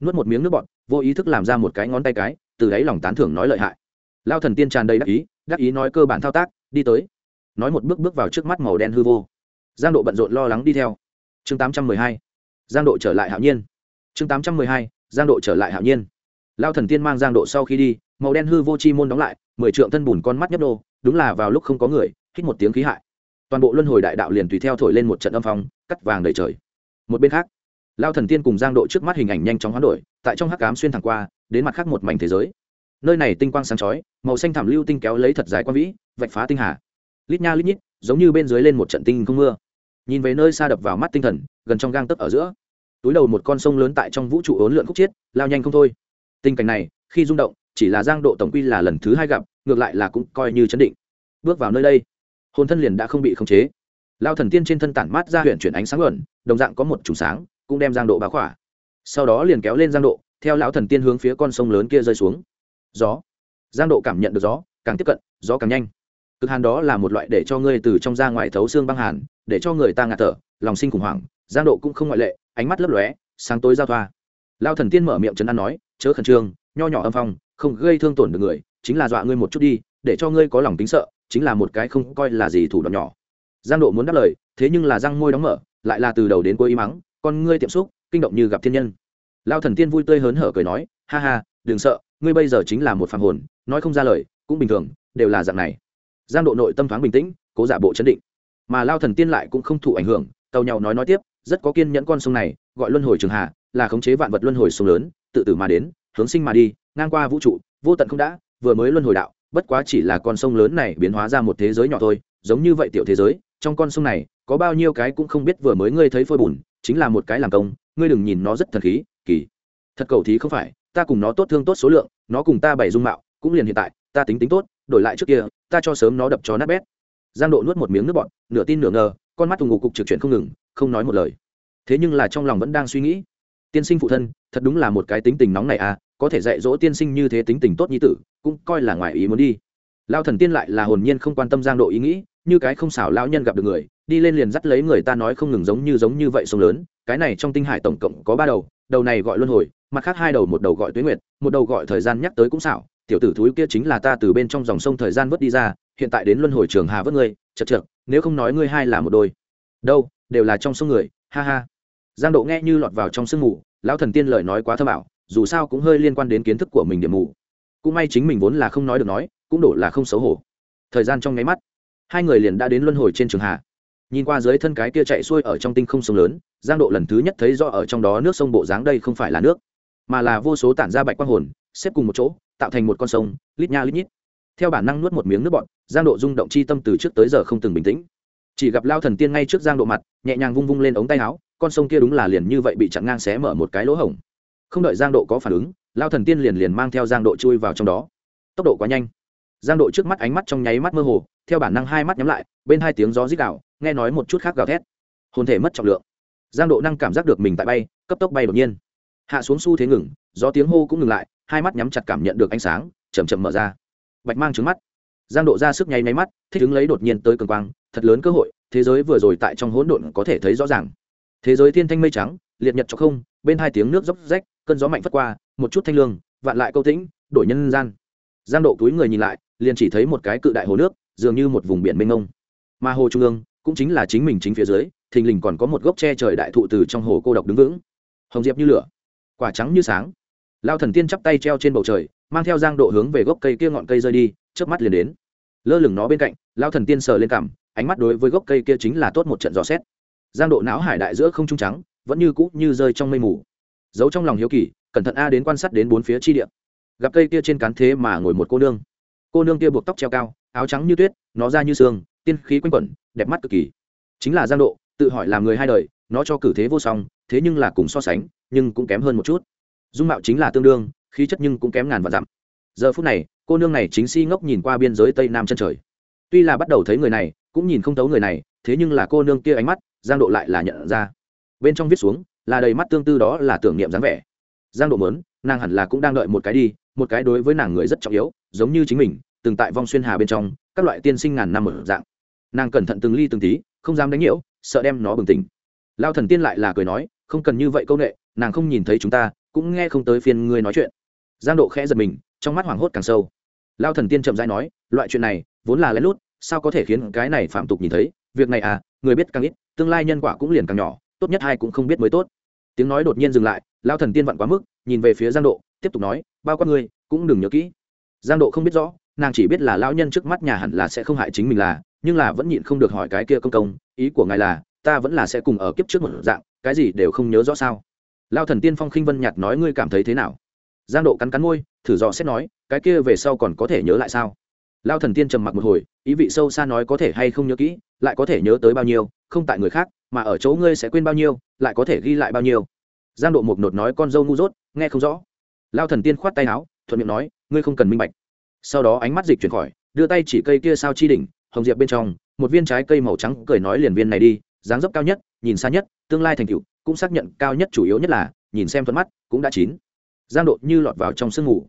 Nuốt một miếng nước bọt, vô ý thức làm ra một cái ngón tay cái, từ đáy lòng tán thưởng nói lợi hại. Lao thần tiên tràn đầy đắc ý đắc ý nói cơ bản thao tác, đi tới. Nói một bước bước vào trước mắt màu đen hư vô. Giang độ bận rộn lo lắng đi theo. Chương tám trăm mười hai. Giang độ trở lại hạo nhiên. Chương tám trăm mười hai, giang độ trở lại hạo nhiên. Lao thần tiên mang giang độ sau khi đi, màu đen hư vô chi môn đóng lại mười trượng thân bùn con mắt nhấp đô đúng là vào lúc không có người, hít một tiếng khí hại. Toàn bộ luân hồi đại đạo liền tùy theo thổi lên một trận âm phong, cắt vàng đầy trời. Một bên khác, lao thần tiên cùng giang độ trước mắt hình ảnh nhanh chóng hoán đổi, tại trong hắc cám xuyên thẳng qua, đến mặt khác một mảnh thế giới. Nơi này tinh quang sáng chói, màu xanh thảm lưu tinh kéo lấy thật dài quan vĩ, vạch phá tinh hà. Lít nha lít nhít, giống như bên dưới lên một trận tinh không mưa. Nhìn về nơi xa đập vào mắt tinh thần, gần trong gang tấp ở giữa. Túi đầu một con sông lớn tại trong vũ trụ ốn lượn khúc chiết, lao nhanh không thôi. Tình cảnh này, khi rung động chỉ là giang độ tổng quy là lần thứ hai gặp, ngược lại là cũng coi như chấn định. Bước vào nơi đây, hồn thân liền đã không bị khống chế. Lao thần tiên trên thân tản mát ra huyện chuyển ánh sáng ẩn, đồng dạng có một trùng sáng, cũng đem giang độ báo khỏa. Sau đó liền kéo lên giang độ, theo lão thần tiên hướng phía con sông lớn kia rơi xuống. Gió. Giang độ cảm nhận được gió, càng tiếp cận, gió càng nhanh. Cực hàn đó là một loại để cho ngươi từ trong ra ngoài thấu xương băng hàn, để cho người ta ngạt thở, lòng sinh khủng hoảng, giang độ cũng không ngoại lệ, ánh mắt lấp lóe, sáng tối giao thoa. Lao thần tiên mở miệng trấn an nói, chớ khẩn trương, nho nhỏ âm phong không gây thương tổn được người, chính là dọa ngươi một chút đi, để cho ngươi có lòng tính sợ, chính là một cái không coi là gì thủ đoạn nhỏ. Giang độ muốn đáp lời, thế nhưng là răng môi đóng mở, lại là từ đầu đến cuối y mắng, con ngươi tiệm xúc, kinh động như gặp thiên nhân. Lao thần tiên vui tươi hớn hở cười nói, ha ha, đừng sợ, ngươi bây giờ chính là một phàm hồn, nói không ra lời, cũng bình thường, đều là dạng này. Giang độ nội tâm thoáng bình tĩnh, cố giả bộ chấn định. Mà lao thần tiên lại cũng không thụ ảnh hưởng tàu nhau nói nói tiếp, rất có kiên nhẫn con sông này, gọi luân hồi trường hạ, là khống chế vạn vật luân hồi sông lớn, tự tử mà đến hướng sinh mà đi, ngang qua vũ trụ, vô tận không đã, vừa mới luân hồi đạo, bất quá chỉ là con sông lớn này biến hóa ra một thế giới nhỏ thôi, giống như vậy tiểu thế giới, trong con sông này, có bao nhiêu cái cũng không biết vừa mới ngươi thấy phôi bùn, chính là một cái làm công, ngươi đừng nhìn nó rất thần khí, kỳ. Thật cầu thí không phải, ta cùng nó tốt thương tốt số lượng, nó cùng ta bày dung mạo, cũng liền hiện tại, ta tính tính tốt, đổi lại trước kia, ta cho sớm nó đập cho nát bét. Giang độ nuốt một miếng nước bọt, nửa tin nửa ngờ, con mắt thùng ngục cục trực chuyển không ngừng, không nói một lời. Thế nhưng là trong lòng vẫn đang suy nghĩ. Tiên sinh phụ thân, thật đúng là một cái tính tình nóng này à có thể dạy dỗ tiên sinh như thế tính tình tốt như tử, cũng coi là ngoài ý muốn đi. Lao thần tiên lại là hồn nhiên không quan tâm giang độ ý nghĩ, như cái không xảo lao nhân gặp được người, đi lên liền dắt lấy người ta nói không ngừng giống như giống như vậy sông lớn, cái này trong tinh hải tổng cộng có ba đầu đầu này gọi luân hồi, mặt khác hai đầu một đầu gọi tuế nguyệt, một đầu gọi thời gian nhắc tới cũng xảo, tiểu tử thúi kia chính là ta từ bên trong dòng sông thời gian vớt đi ra, hiện tại đến luân hồi trường hà vớt ngươi, chật chật nếu không nói ngươi hai là một đôi. Đâu, đều là trong sông người, ha ha. Giang độ nghe như lọt vào trong sương mù, lão thần tiên lời nói quá thơ bảo dù sao cũng hơi liên quan đến kiến thức của mình điểm mù. Cũng may chính mình vốn là không nói được nói, cũng đổ là không xấu hổ. Thời gian trong nháy mắt, hai người liền đã đến luân hồi trên trường hạ. Nhìn qua dưới thân cái kia chạy xuôi ở trong tinh không sông lớn, giang độ lần thứ nhất thấy do ở trong đó nước sông bộ dáng đây không phải là nước, mà là vô số tản ra bạch quang hồn, xếp cùng một chỗ, tạo thành một con sông, lít nha lít nhít. Theo bản năng nuốt một miếng nước bọt, giang độ rung động chi tâm từ trước tới giờ không từng bình tĩnh. Chỉ gặp lao thần tiên ngay trước giang độ mặt, nhẹ nhàng vung vung lên ống tay áo, con sông kia đúng là liền như vậy bị chặn ngang xé mở một cái lỗ hổng không đợi giang độ có phản ứng, lao thần tiên liền liền mang theo giang độ chui vào trong đó. Tốc độ quá nhanh. Giang độ trước mắt ánh mắt trong nháy mắt mơ hồ, theo bản năng hai mắt nhắm lại, bên hai tiếng gió rít đảo nghe nói một chút khác gào thét. Hồn thể mất trọng lượng. Giang độ năng cảm giác được mình tại bay, cấp tốc bay đột nhiên. Hạ xuống xu thế ngừng, gió tiếng hô cũng ngừng lại, hai mắt nhắm chặt cảm nhận được ánh sáng chầm chậm mở ra. Bạch mang trứng mắt. Giang độ ra sức nháy máy mắt, thích ứng lấy đột nhiên tới cường quang, thật lớn cơ hội, thế giới vừa rồi tại trong hỗn độn có thể thấy rõ ràng. Thế giới thiên thanh mây trắng, liệt nhật cho không, bên hai tiếng nước dốc rách cơn gió mạnh phất qua, một chút thanh lương, vạn lại câu tĩnh, đổi nhân gian. Giang độ túi người nhìn lại, liền chỉ thấy một cái cự đại hồ nước, dường như một vùng biển mênh mông. Mà hồ trung ương, cũng chính là chính mình chính phía dưới, thình lình còn có một gốc tre trời đại thụ từ trong hồ cô độc đứng vững. Hồng diệp như lửa, quả trắng như sáng. Lao thần tiên chắp tay treo trên bầu trời, mang theo giang độ hướng về gốc cây kia ngọn cây rơi đi trước mắt liền đến. Lơ lửng nó bên cạnh, lao thần tiên sờ lên cằm, ánh mắt đối với gốc cây kia chính là tốt một trận gió xét. Giang độ não hải đại giữa không trung trắng, vẫn như cũ như rơi trong mây mù giấu trong lòng hiếu kỳ, cẩn thận a đến quan sát đến bốn phía chi địa. Gặp cây kia trên cán thế mà ngồi một cô nương. Cô nương kia buộc tóc treo cao, áo trắng như tuyết, nó ra như xương, tiên khí quanh quẩn, đẹp mắt cực kỳ. Chính là giang độ, tự hỏi làm người hai đời, nó cho cử thế vô song, thế nhưng là cùng so sánh, nhưng cũng kém hơn một chút. Dung mạo chính là tương đương, khí chất nhưng cũng kém ngàn vạn dặm. Giờ phút này, cô nương này chính si ngốc nhìn qua biên giới tây nam chân trời. Tuy là bắt đầu thấy người này, cũng nhìn không thấu người này, thế nhưng là cô nương kia ánh mắt, giang độ lại là nhận ra. Bên trong viết xuống là đầy mắt tương tư đó là tưởng niệm dáng vẻ. Giang độ mớn, nàng hẳn là cũng đang đợi một cái đi, một cái đối với nàng người rất trọng yếu, giống như chính mình, từng tại vong xuyên hà bên trong, các loại tiên sinh ngàn năm ở dạng. Nàng cẩn thận từng ly từng tí, không dám đánh nhiễu, sợ đem nó bừng tỉnh. Lao thần tiên lại là cười nói, không cần như vậy công nghệ nàng không nhìn thấy chúng ta, cũng nghe không tới phiên ngươi nói chuyện. Giang độ khẽ giật mình, trong mắt hoảng hốt càng sâu. Lao thần tiên chậm rãi nói, loại chuyện này, vốn là lén lút, sao có thể khiến cái này phạm tục nhìn thấy? Việc này à người biết càng ít, tương lai nhân quả cũng liền càng nhỏ tốt nhất hai cũng không biết mới tốt. Tiếng nói đột nhiên dừng lại lao thần tiên vặn quá mức, nhìn về phía giang độ, tiếp tục nói, bao quát ngươi, cũng đừng nhớ kỹ. Giang độ không biết rõ, nàng chỉ biết là lão nhân trước mắt nhà hẳn là sẽ không hại chính mình là, nhưng là vẫn nhịn không được hỏi cái kia công công, ý của ngài là, ta vẫn là sẽ cùng ở kiếp trước một dạng, cái gì đều không nhớ rõ sao? Lao thần tiên phong khinh vân nhạt nói, ngươi cảm thấy thế nào? Giang độ cắn cắn môi, thử dò xét nói, cái kia về sau còn có thể nhớ lại sao? Lao thần tiên trầm mặc một hồi, ý vị sâu xa nói có thể hay không nhớ kỹ lại có thể nhớ tới bao nhiêu, không tại người khác, mà ở chỗ ngươi sẽ quên bao nhiêu, lại có thể ghi lại bao nhiêu. Giang độ mục nột nói con dâu ngu dốt, nghe không rõ. Lao thần tiên khoát tay áo, thuận miệng nói, ngươi không cần minh bạch. Sau đó ánh mắt dịch chuyển khỏi, đưa tay chỉ cây kia sao chi đỉnh, hồng diệp bên trong, một viên trái cây màu trắng cười nói liền viên này đi, dáng dấp cao nhất, nhìn xa nhất, tương lai thành tựu, cũng xác nhận cao nhất chủ yếu nhất là, nhìn xem thuận mắt, cũng đã chín. Giang độ như lọt vào trong sương ngủ.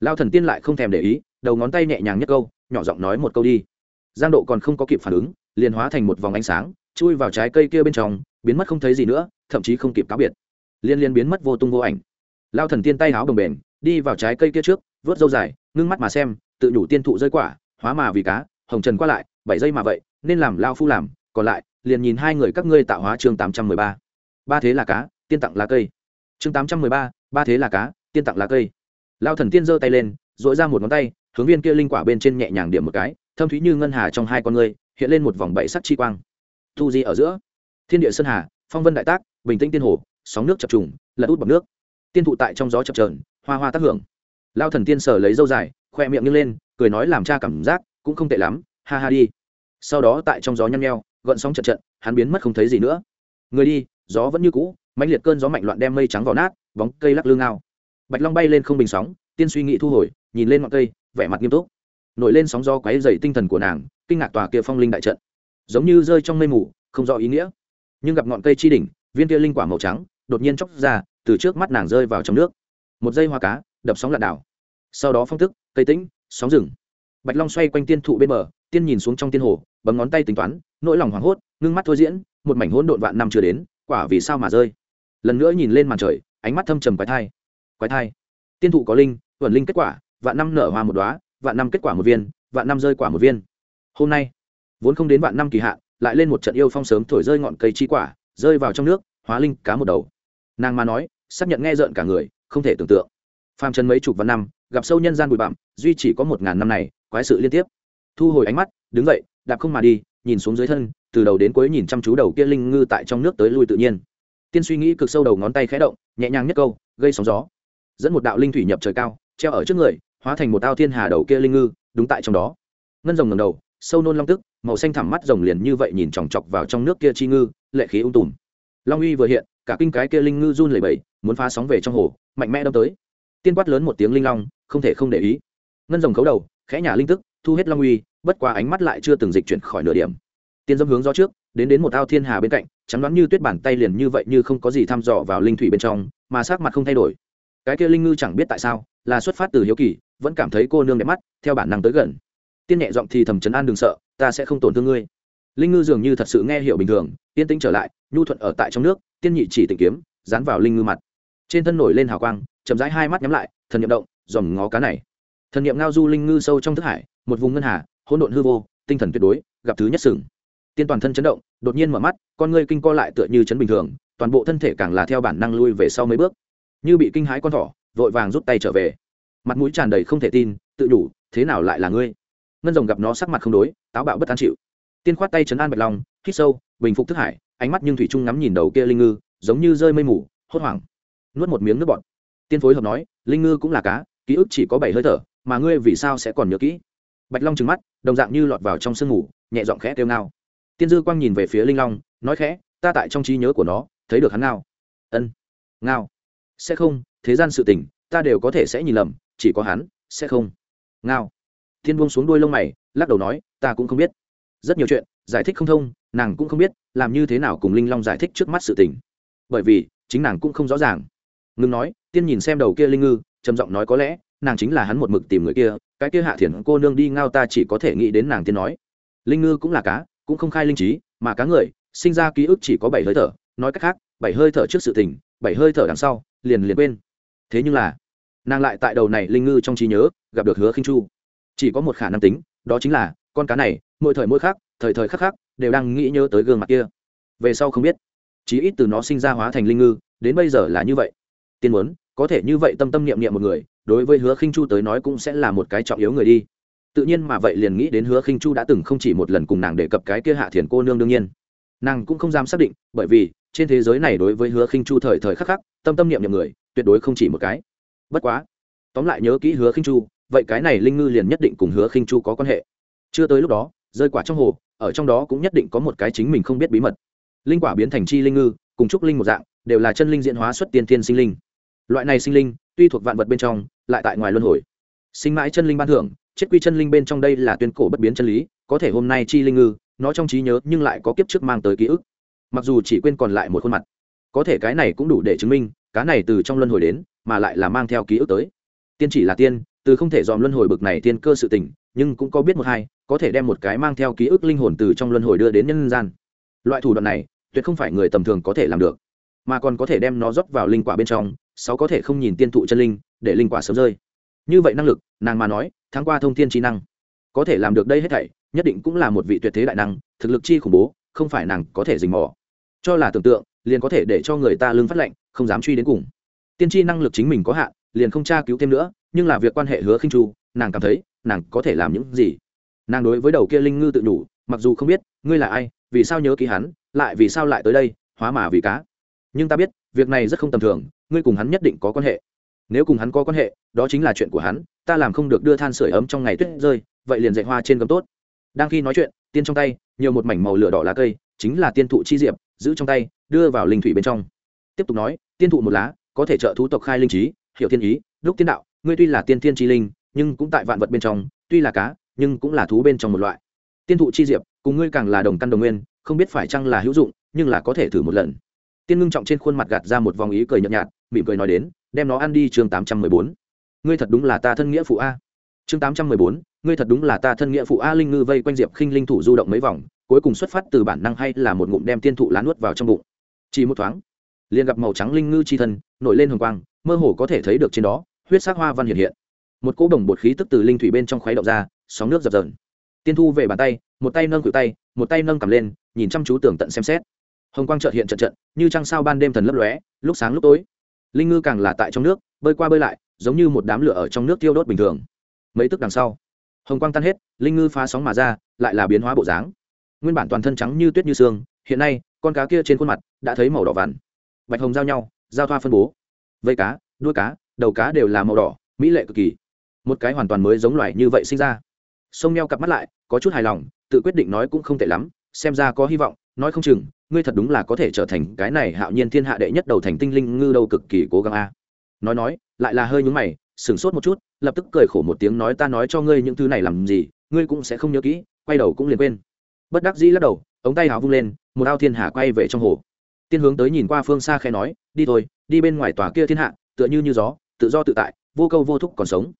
Lao thần tiên lại không thèm để ý, đầu ngón tay nhẹ nhàng nhất câu, nhỏ giọng nói một câu đi. Giang độ còn không có kịp phản ứng liền hóa thành một vòng ánh sáng, chui vào trái cây kia bên trong, biến mất không thấy gì nữa, thậm chí không kịp cáo biệt. Liên liên biến mất vô tung vô ảnh. Lao thần tiên tay háo đồng bền, đi vào trái cây kia trước, vớt dâu dài, ngưng mắt mà xem, tự nhủ tiên thụ rơi quả, hóa mà vì cá, hồng trần qua lại, bảy giây mà vậy, nên làm lao phu làm, còn lại, liền nhìn hai người các ngươi tạo hóa chương tám trăm mười ba. Ba thế là cá, tiên tặng lá cây. Chương tám trăm mười ba ba thế là cá, tiên tặng lá cây. Lao thần tiên giơ tay lên dội ra một ngón tay, hướng viên kia linh quả bên trên nhẹ nhàng điểm một cái, thâm thúy như ngân hà trong hai con ngươi hiện lên một vòng bảy sắc chi quang. Thu di ở giữa. Thiên địa sơn hà, phong vân đại tác, bình tĩnh tiên hồ, sóng nước chập trùng, lật út bọc nước. Tiên thụ tại trong gió chập trờn hoa hoa tác hưởng. Lao thần tiên sở lấy dâu dài, khoe miệng như lên, cười nói làm cha cảm giác cũng không tệ lắm, ha ha đi. Sau đó tại trong gió nhăn nheo, gợn sóng chật trận hắn biến mất không thấy gì nữa. Người đi, gió vẫn như cũ, mãnh liệt cơn gió mạnh loạn đem mây trắng vào nát, bóng cây lắc lương ngao. Bạch long bay lên không bình sóng, tiên suy nghĩ thu hồi, nhìn lên ngọn cây, vẻ mặt nghiêm túc nổi lên sóng gió quáy dày tinh thần của nàng, kinh ngạc tòa kia phong linh đại trận. Giống như rơi trong mây mù, không rõ ý nghĩa. Nhưng gặp ngọn cây chi đỉnh, viên kia linh quả màu trắng, đột nhiên chóc ra, từ trước mắt nàng rơi vào trong nước. Một dây hoa cá, đập sóng lạn đảo. Sau đó phong tức cây tĩnh, sóng rừng. Bạch long xoay quanh tiên thụ bên bờ, tiên nhìn xuống trong tiên hồ, bấm ngón tay tính toán, nỗi lòng hoảng hốt, ngưng mắt thôi diễn, một mảnh hỗn độn vạn năm chưa đến, quả vì sao mà rơi? Lần nữa nhìn lên màn trời, ánh mắt thâm trầm quái thai. Quái thai. Tiên thụ có linh vận linh kết quả, vạn năm nở hoa một đóa vạn năm kết quả một viên, vạn năm rơi quả một viên. Hôm nay, vốn không đến vạn năm kỳ hạn, lại lên một trận yêu phong sớm thổi rơi ngọn cây chi quả, rơi vào trong nước, hóa linh cá một đầu. Nàng mà nói, xác nhận nghe rợn cả người, không thể tưởng tượng. Phàm trần mấy chục vạn năm, gặp sâu nhân gian bụi bặm, duy chỉ có một ngàn năm này, quái sự liên tiếp. Thu hồi ánh mắt, đứng dậy, đạp không mà đi, nhìn xuống dưới thân, từ đầu đến cuối nhìn chăm chú đầu kia linh ngư tại trong nước tới lui tự nhiên. Tiên suy nghĩ cực sâu đầu ngón tay khẽ động, nhẹ nhàng nhất câu, gây sóng gió. Dẫn một đạo linh thủy nhập trời cao, treo ở trước người hóa thành một ao thiên hà đầu kia linh ngư, đúng tại trong đó. Ngân rồng ngầm đầu, sâu nôn long tức, màu xanh thẳm mắt rồng liền như vậy nhìn chòng chọc vào trong nước kia chi ngư, lệ khí ung tùm. Long uy vừa hiện, cả kinh cái kia linh ngư run lẩy bẩy, muốn phá sóng về trong hồ, mạnh mẽ đâm tới. Tiên quát lớn một tiếng linh long, không thể không để ý. Ngân rồng khấu đầu, khẽ nhả linh tức, thu hết long uy, bất qua ánh mắt lại chưa từng dịch chuyển khỏi nửa điểm. Tiên dâm hướng gió trước, đến đến một ao thiên hà bên cạnh chắn đoán như tuyết bàn tay liền như vậy như không có gì thăm dò vào linh thủy bên trong, mà sắc mặt không thay đổi. Cái kia linh ngư chẳng biết tại sao, là xuất phát từ hiếu kỳ vẫn cảm thấy cô nương đẹp mắt, theo bản năng tới gần. Tiên nhẹ giọng thì thầm chấn an đừng sợ, ta sẽ không tổn thương ngươi. Linh ngư dường như thật sự nghe hiểu bình thường tiên tĩnh trở lại, nhu thuận ở tại trong nước, tiên nhị chỉ tìm kiếm, dán vào linh ngư mặt. Trên thân nổi lên hào quang, chậm rãi hai mắt nhắm lại, thần niệm động, dòm ngó cá này. Thần niệm ngao du linh ngư sâu trong thức hải, một vùng ngân hà, hỗn độn hư vô, tinh thần tuyệt đối, gặp thứ nhất sừng. Tiên toàn thân chấn động, đột nhiên mở mắt, con ngươi kinh co lại tựa như chấn bình thường, toàn bộ thân thể càng là theo bản năng lui về sau mấy bước. Như bị kinh hãi con thỏ, vội vàng rút tay trở về mặt mũi tràn đầy không thể tin, tự đủ thế nào lại là ngươi? Ngân rồng gặp nó sắc mặt không đối, táo bạo bất an chịu. Tiên khoát tay chấn an bạch long, hít sâu, bình phục thức hải, ánh mắt nhưng thủy trung ngắm nhìn đầu kia linh ngư, giống như rơi mây mù, hốt hoảng. Nuốt một miếng nước bọt. Tiên phối hợp nói, linh ngư cũng là cá, ký ức chỉ có bảy hơi thở, mà ngươi vì sao sẽ còn nhớ kỹ? Bạch long trừng mắt, đồng dạng như lọt vào trong sương ngủ nhẹ giọng khẽ kêu ngao. Tiên dư quang nhìn về phía linh long, nói khẽ, ta tại trong trí nhớ của nó, thấy được hắn ngao. Ân, ngao. Sẽ không, thế gian sự tình, ta đều có thể sẽ nhìn lầm chỉ có hắn, sẽ không. Ngao. Thiên buông xuống đuôi lông mày, lắc đầu nói, ta cũng không biết. Rất nhiều chuyện, giải thích không thông, nàng cũng không biết, làm như thế nào cùng linh long giải thích trước mắt sự tình. Bởi vì, chính nàng cũng không rõ ràng. Ngưng nói, tiên nhìn xem đầu kia linh ngư, trầm giọng nói có lẽ, nàng chính là hắn một mực tìm người kia, cái kia hạ thiền cô nương đi ngao ta chỉ có thể nghĩ đến nàng tiên nói. Linh ngư cũng là cá, cũng không khai linh trí, mà cá người, sinh ra ký ức chỉ có bảy hơi thở, nói cách khác, bảy hơi thở trước sự tình, bảy hơi thở đằng sau, liền liền quên. Thế nhưng là nàng lại tại đầu này linh ngư trong trí nhớ, gặp được hứa khinh chu. Chỉ có một khả năng tính, đó chính là, con cá này, mỗi thời mỗi khác thời thời khắc khắc, đều đang nghĩ nhớ tới gương mặt kia. Về sau không biết, chí ít từ nó sinh ra hóa thành linh ngư, đến bây giờ là như vậy. Tiên muốn, có thể như vậy tâm tâm niệm niệm một người, đối với hứa khinh chu tới nói cũng sẽ là một cái trọng yếu người đi. Tự nhiên mà vậy liền nghĩ đến hứa khinh chu đã từng không chỉ một lần cùng nàng đề cập cái kia hạ thiền cô nương đương nhiên. Nàng cũng không dám xác định, bởi vì, trên thế giới này đối với hứa khinh chu thời thời khắc khắc, tâm tâm niệm niệm người, tuyệt đối không chỉ một cái bất quá, tóm lại nhớ kỹ hứa khinh chu, vậy cái này linh ngư liền nhất định cùng hứa khinh chu có quan hệ. Chưa tới lúc đó, rơi quả trong hồ, ở trong đó cũng nhất định có một cái chính mình không biết bí mật. Linh quả biến thành chi linh ngư, cùng trúc linh một dạng, đều là chân linh diễn hóa xuất tiên thiên sinh linh. Loại này sinh linh, tuy thuộc vạn vật bên trong, lại tại ngoài luân hồi. Sinh mãi chân linh ban thưởng, chết quy chân linh bên trong đây là tuyên cổ bất biến chân lý, có thể hôm nay chi linh ngư, nó trong trí nhớ nhưng lại có kiếp trước mang tới ký ức. Mặc dù chỉ quên còn lại một khuôn mặt, có thể cái này cũng đủ để chứng minh, cá này từ trong luân hồi đến mà lại là mang theo ký ức tới. Tiên chỉ là tiên, từ không thể dòm luân hồi bực này tiên cơ sự tình, nhưng cũng có biết một hai, có thể đem một cái mang theo ký ức linh hồn từ trong luân hồi đưa đến nhân gian. Loại thủ đoạn này, tuyệt không phải người tầm thường có thể làm được, mà còn có thể đem nó rót vào linh quả bên trong, sáu có thể không nhìn tiên thụ chân linh, để linh quả sớm rơi. Như vậy năng lực, nàng mà nói tháng qua thông tiên trí năng, có thể làm được đây hết thảy, nhất định cũng là một vị tuyệt thế đại năng, thực lực chi khủng bố, không phải nàng có thể dình mò. Cho là tưởng tượng, liền có thể để cho người ta lương phát lệnh không dám truy đến cùng tiên tri năng lực chính mình có hạn, liền không tra cứu thêm nữa, nhưng là việc quan hệ hứa khinh chu, nàng cảm thấy, nàng có thể làm những gì? Nàng đối với đầu kia linh ngư tự đủ, mặc dù không biết, ngươi là ai, vì sao nhớ ký hắn, lại vì sao lại tới đây, hóa mà vì cá. Nhưng ta biết, việc này rất không tầm thường, ngươi cùng hắn nhất định có quan hệ. Nếu cùng hắn có quan hệ, đó chính là chuyện của hắn, ta làm không được đưa than sửa ấm trong ngày tuyết rơi, vậy liền dạy hoa trên gấm tốt. Đang khi nói chuyện, tiên trong tay, nhiều một mảnh màu lửa đỏ lá cây, chính là tiên thụ chi diệp, giữ trong tay, đưa vào linh thủy bên trong. Tiếp tục nói, tiên thụ một lá có thể trợ thú tộc khai linh trí, hiểu thiên ý, đúc tiên đạo, ngươi tuy là tiên thiên chi linh, nhưng cũng tại vạn vật bên trong, tuy là cá, nhưng cũng là thú bên trong một loại. Tiên thụ chi diệp, cùng ngươi càng là đồng căn đồng nguyên, không biết phải chăng là hữu dụng, nhưng là có thể thử một lần. Tiên ngưng trọng trên khuôn mặt gạt ra một vòng ý cười nhợt nhạt, mỉm cười nói đến, đem nó ăn đi chương tám trăm mười bốn. Ngươi thật đúng là ta thân nghĩa phụ a. Chương tám trăm mười bốn, ngươi thật đúng là ta thân nghĩa phụ a, linh ngư vây quanh diệp khinh linh thủ du động mấy vòng, cuối cùng xuất phát từ bản năng hay là một ngụm đem tiên thụ lá nuốt vào trong bụng. Chỉ một thoáng liền gặp màu trắng linh ngư chi thân, nổi lên hồng quang, mơ hồ có thể thấy được trên đó, huyết sắc hoa văn hiện hiện. Một cỗ đồng bột khí tức từ linh thủy bên trong khuấy động ra, sóng nước dập dờn. Tiên thu về bàn tay, một tay nâng cự tay, một tay nâng cầm lên, nhìn chăm chú tưởng tận xem xét. Hồng quang trợt hiện trận trận, như trăng sao ban đêm thần lấp lóe, lúc sáng lúc tối. Linh ngư càng là tại trong nước, bơi qua bơi lại, giống như một đám lửa ở trong nước tiêu đốt bình thường. Mấy tức đằng sau, hồng quang tan hết, linh ngư phá sóng mà ra, lại là biến hóa bộ dáng. Nguyên bản toàn thân trắng như tuyết như xương hiện nay, con cá kia trên khuôn mặt đã thấy màu đỏ vằn bạch hồng giao nhau, giao thoa phân bố. Vây cá, đuôi cá, đầu cá đều là màu đỏ, mỹ lệ cực kỳ. Một cái hoàn toàn mới giống loài như vậy sinh ra. Sông neo cặp mắt lại, có chút hài lòng, tự quyết định nói cũng không tệ lắm, xem ra có hy vọng, nói không chừng, ngươi thật đúng là có thể trở thành cái này hạo nhiên thiên hạ đệ nhất đầu thành tinh linh ngư đâu cực kỳ cố gắng a. Nói nói, lại là hơi nhúng mày, sửng sốt một chút, lập tức cười khổ một tiếng nói ta nói cho ngươi những thứ này làm gì, ngươi cũng sẽ không nhớ kỹ, quay đầu cũng liền quên. Bất đắc dĩ lắc đầu, ống tay hào vung lên, một ao thiên hà quay về trong hồ tiên hướng tới nhìn qua phương xa khe nói, đi thôi, đi bên ngoài tòa kia thiên hạ, tựa như như gió, tự do tự tại, vô câu vô thúc còn sống.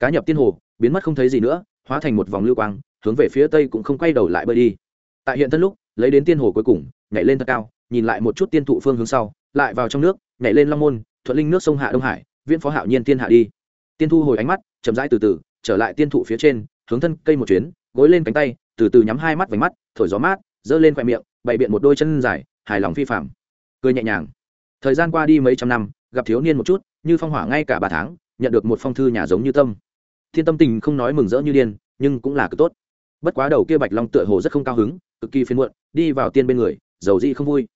Cá nhập tiên hồ, biến mất không thấy gì nữa, hóa thành một vòng lưu quang, hướng về phía tây cũng không quay đầu lại bơi đi. Tại hiện thân lúc, lấy đến tiên hồ cuối cùng, nhảy lên thật cao, nhìn lại một chút tiên thụ phương hướng sau, lại vào trong nước, nhảy lên long môn, thuận linh nước sông hạ đông hải, viễn phó hạo nhiên tiên hạ đi. Tiên thu hồi ánh mắt, chậm rãi từ từ, trở lại tiên thụ phía trên, hướng thân cây một chuyến, gối lên cánh tay, từ từ nhắm hai mắt vành mắt, thổi gió mát, giơ lên khoe miệng, bày biện một đôi chân dài hài lòng phi phạm. Cười nhẹ nhàng. Thời gian qua đi mấy trăm năm, gặp thiếu niên một chút, như phong hỏa ngay cả ba tháng, nhận được một phong thư nhà giống như tâm. Thiên tâm tình không nói mừng rỡ như điên, nhưng cũng là cực tốt. Bất quá đầu kia bạch long tựa hồ rất không cao hứng, cực kỳ phiền muộn, đi vào tiên bên người dầu dị không vui.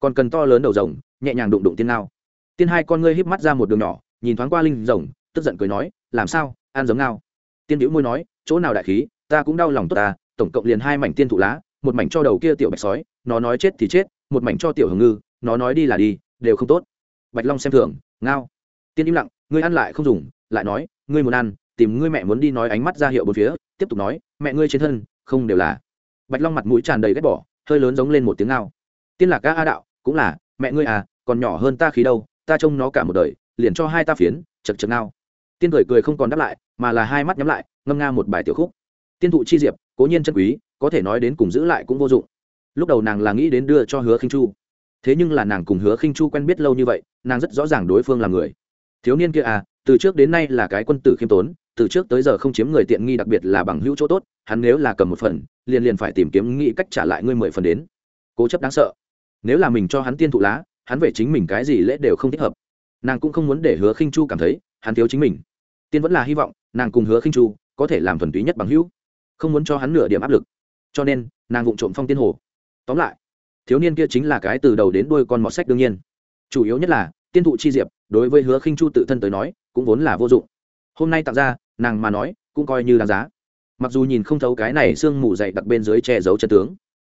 Còn cần to lớn đầu rồng, nhẹ nhàng đụng đụng tiên ngao. Tiên hai con ngươi híp mắt ra một đường nhỏ, nhìn thoáng qua linh rồng, tức giận cười nói, làm sao? Ăn giống ngao. Tiên hữu môi nói, chỗ nào đại khí, ta cũng đau lòng tốt ta, tổng cộng liền hai mảnh tiên thụ lá, một mảnh cho đầu kia tiểu bạch sói, nó nói chết thì chết một mảnh cho tiểu hồng ngư, nó nói đi là đi, đều không tốt. Bạch long xem thường, ngao. Tiên im lặng, ngươi ăn lại không dùng, lại nói, ngươi muốn ăn, tìm ngươi mẹ muốn đi nói ánh mắt ra hiệu bốn phía, tiếp tục nói, mẹ ngươi trên thân, không đều là. Bạch long mặt mũi tràn đầy ghét bỏ, hơi lớn giống lên một tiếng ngao. Tiên lạc ca a đạo, cũng là, mẹ ngươi à còn nhỏ hơn ta khí đâu, ta trông nó cả một đời, liền cho hai ta phiến, chật chật ngao. Tiên cười cười không còn đáp lại, mà là hai mắt nhắm lại, ngâm nga một bài tiểu khúc. Tiên thụ chi diệp, cố nhiên chân quý, có thể nói đến cùng giữ lại cũng vô dụng lúc đầu nàng là nghĩ đến đưa cho hứa khinh chu thế nhưng là nàng cùng hứa khinh chu quen biết lâu như vậy nàng rất rõ ràng đối phương là người thiếu niên kia à từ trước đến nay là cái quân tử khiêm tốn từ trước tới giờ không chiếm người tiện nghi đặc biệt là bằng hữu chỗ tốt hắn nếu là cầm một phần liền liền phải tìm kiếm nghĩ cách trả lại ngươi mười phần đến cố chấp đáng sợ nếu là mình cho hắn tiên thụ lá hắn về chính mình cái gì lễ đều không thích hợp nàng cũng không muốn để hứa khinh chu cảm thấy hắn thiếu chính mình tiên vẫn là hy vọng nàng cùng hứa khinh chu có thể làm thuần túy nhất bằng hữu không muốn cho hắn nửa điểm áp lực cho nên nàng vụng trộm phong tiên hồ tóm lại, thiếu niên kia chính là cái từ đầu đến đuôi con mọt sách đương nhiên. Chủ yếu nhất là, tiên thụ chi diệp, đối với hứa khinh chu tự thân tới nói, cũng vốn là vô dụng. Hôm nay tặng ra, nàng mà nói, cũng coi như đáng giá. Mặc dù nhìn không thấu cái này sương mù dậy đặc bên dưới che giấu chân tướng,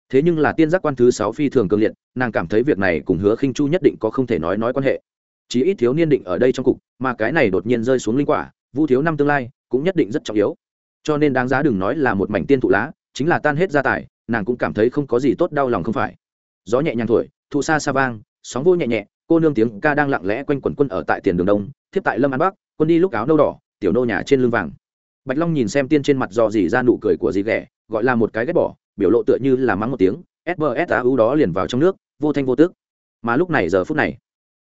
thế nhưng là tiên giác quan thứ sáu phi thường cường liệt, nàng cảm thấy việc này cùng hứa khinh chu nhất định có không thể nói nói quan hệ. Chí ít thiếu niên định ở đây trong cục, mà cái này đột nhiên rơi xuống linh quả, vu thiếu năm tương lai, cũng nhất định rất trọng yếu. Cho nên đáng giá đừng nói là một mảnh tiên thụ lá, chính là tan hết gia tài nàng cũng cảm thấy không có gì tốt đau lòng không phải. Gió nhẹ nhàng thổi thụ xa xa vang, sóng vô nhẹ nhẹ, cô nương tiếng ca đang lặng lẽ quanh quẩn quân ở tại tiền đường đông, thiếp tại lâm an bắc, quân đi lúc áo nâu đỏ, tiểu nô nhà trên lưng vàng. Bạch long nhìn xem tiên trên mặt do dì ra nụ cười của dì ghẻ, gọi là một cái ghét bỏ, biểu lộ tựa như là mắng một tiếng sbs đó liền vào trong nước, vô thanh vô tước mà lúc này giờ phút này,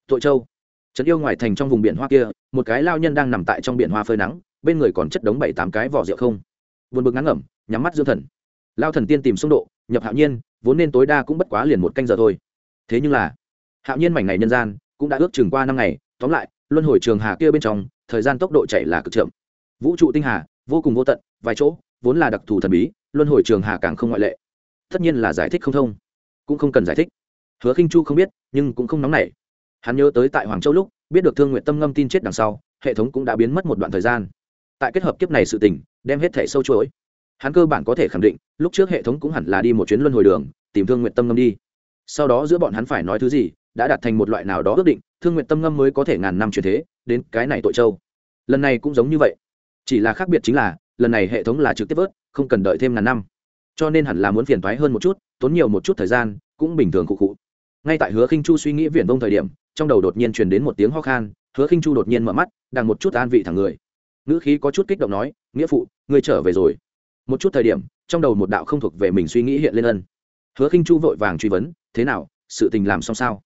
tội châu, trấn yêu ngoài thành trong vùng biển hoa kia, một cái lao nhân đang nằm tại trong biển hoa phơi nắng, bên người còn chất đống bảy tám cái vỏ rượu không. Vượt bực ngắn ngẩm, nhắm mắt dương thần lao thần tiên tìm xung độ, nhập hạo nhiên, vốn nên tối đa cũng bất quá liền một canh giờ thôi. Thế nhưng là, hạo nhiên mảnh này nhân gian, cũng đã ước chừng qua năm ngày, tóm lại, luân hồi trường hà kia bên trong, thời gian tốc độ chạy là cực chậm. Vũ trụ tinh hà, vô cùng vô tận, vài chỗ, vốn là đặc thù thần bí, luân hồi trường hà càng không ngoại lệ. Tất nhiên là giải thích không thông, cũng không cần giải thích. Hứa khinh chu không biết, nhưng cũng không nóng nảy. Hắn nhớ tới tại hoàng châu lúc, biết được thương nguyện tâm ngâm tin chết đằng sau, hệ thống cũng đã biến mất một đoạn thời gian. Tại kết hợp kiếp này sự tình, đem hết thể sâu chuỗi hắn cơ bản có thể khẳng định, lúc trước hệ thống cũng hẳn là đi một chuyến luân hồi đường, tìm thương nguyện tâm ngâm đi. Sau đó giữa bọn hắn phải nói thứ gì, đã đạt thành một loại nào đó ước định, thương nguyện tâm ngâm mới có thể ngàn năm truyền thế, đến cái này tội châu. Lần này cũng giống như vậy. Chỉ là khác biệt chính là, lần này hệ thống là trực tiếp vớt, không cần đợi thêm ngàn năm. Cho nên hẳn là muốn phiền thoái hơn một chút, tốn nhiều một chút thời gian, cũng bình thường cụ cụ ngay tại hứa khinh chu suy nghĩ viển vông thời điểm, trong đầu đột nhiên truyền đến một tiếng ho khan, hứa khinh chu đột nhiên mở mắt đang một chút an vị thẳng người. Ngữ khí có chút kích động nói, nghĩa phụ, ngươi trở về rồi một chút thời điểm, trong đầu một đạo không thuộc về mình suy nghĩ hiện lên ân. Hứa khinh chu vội vàng truy vấn, thế nào, sự tình làm xong sao?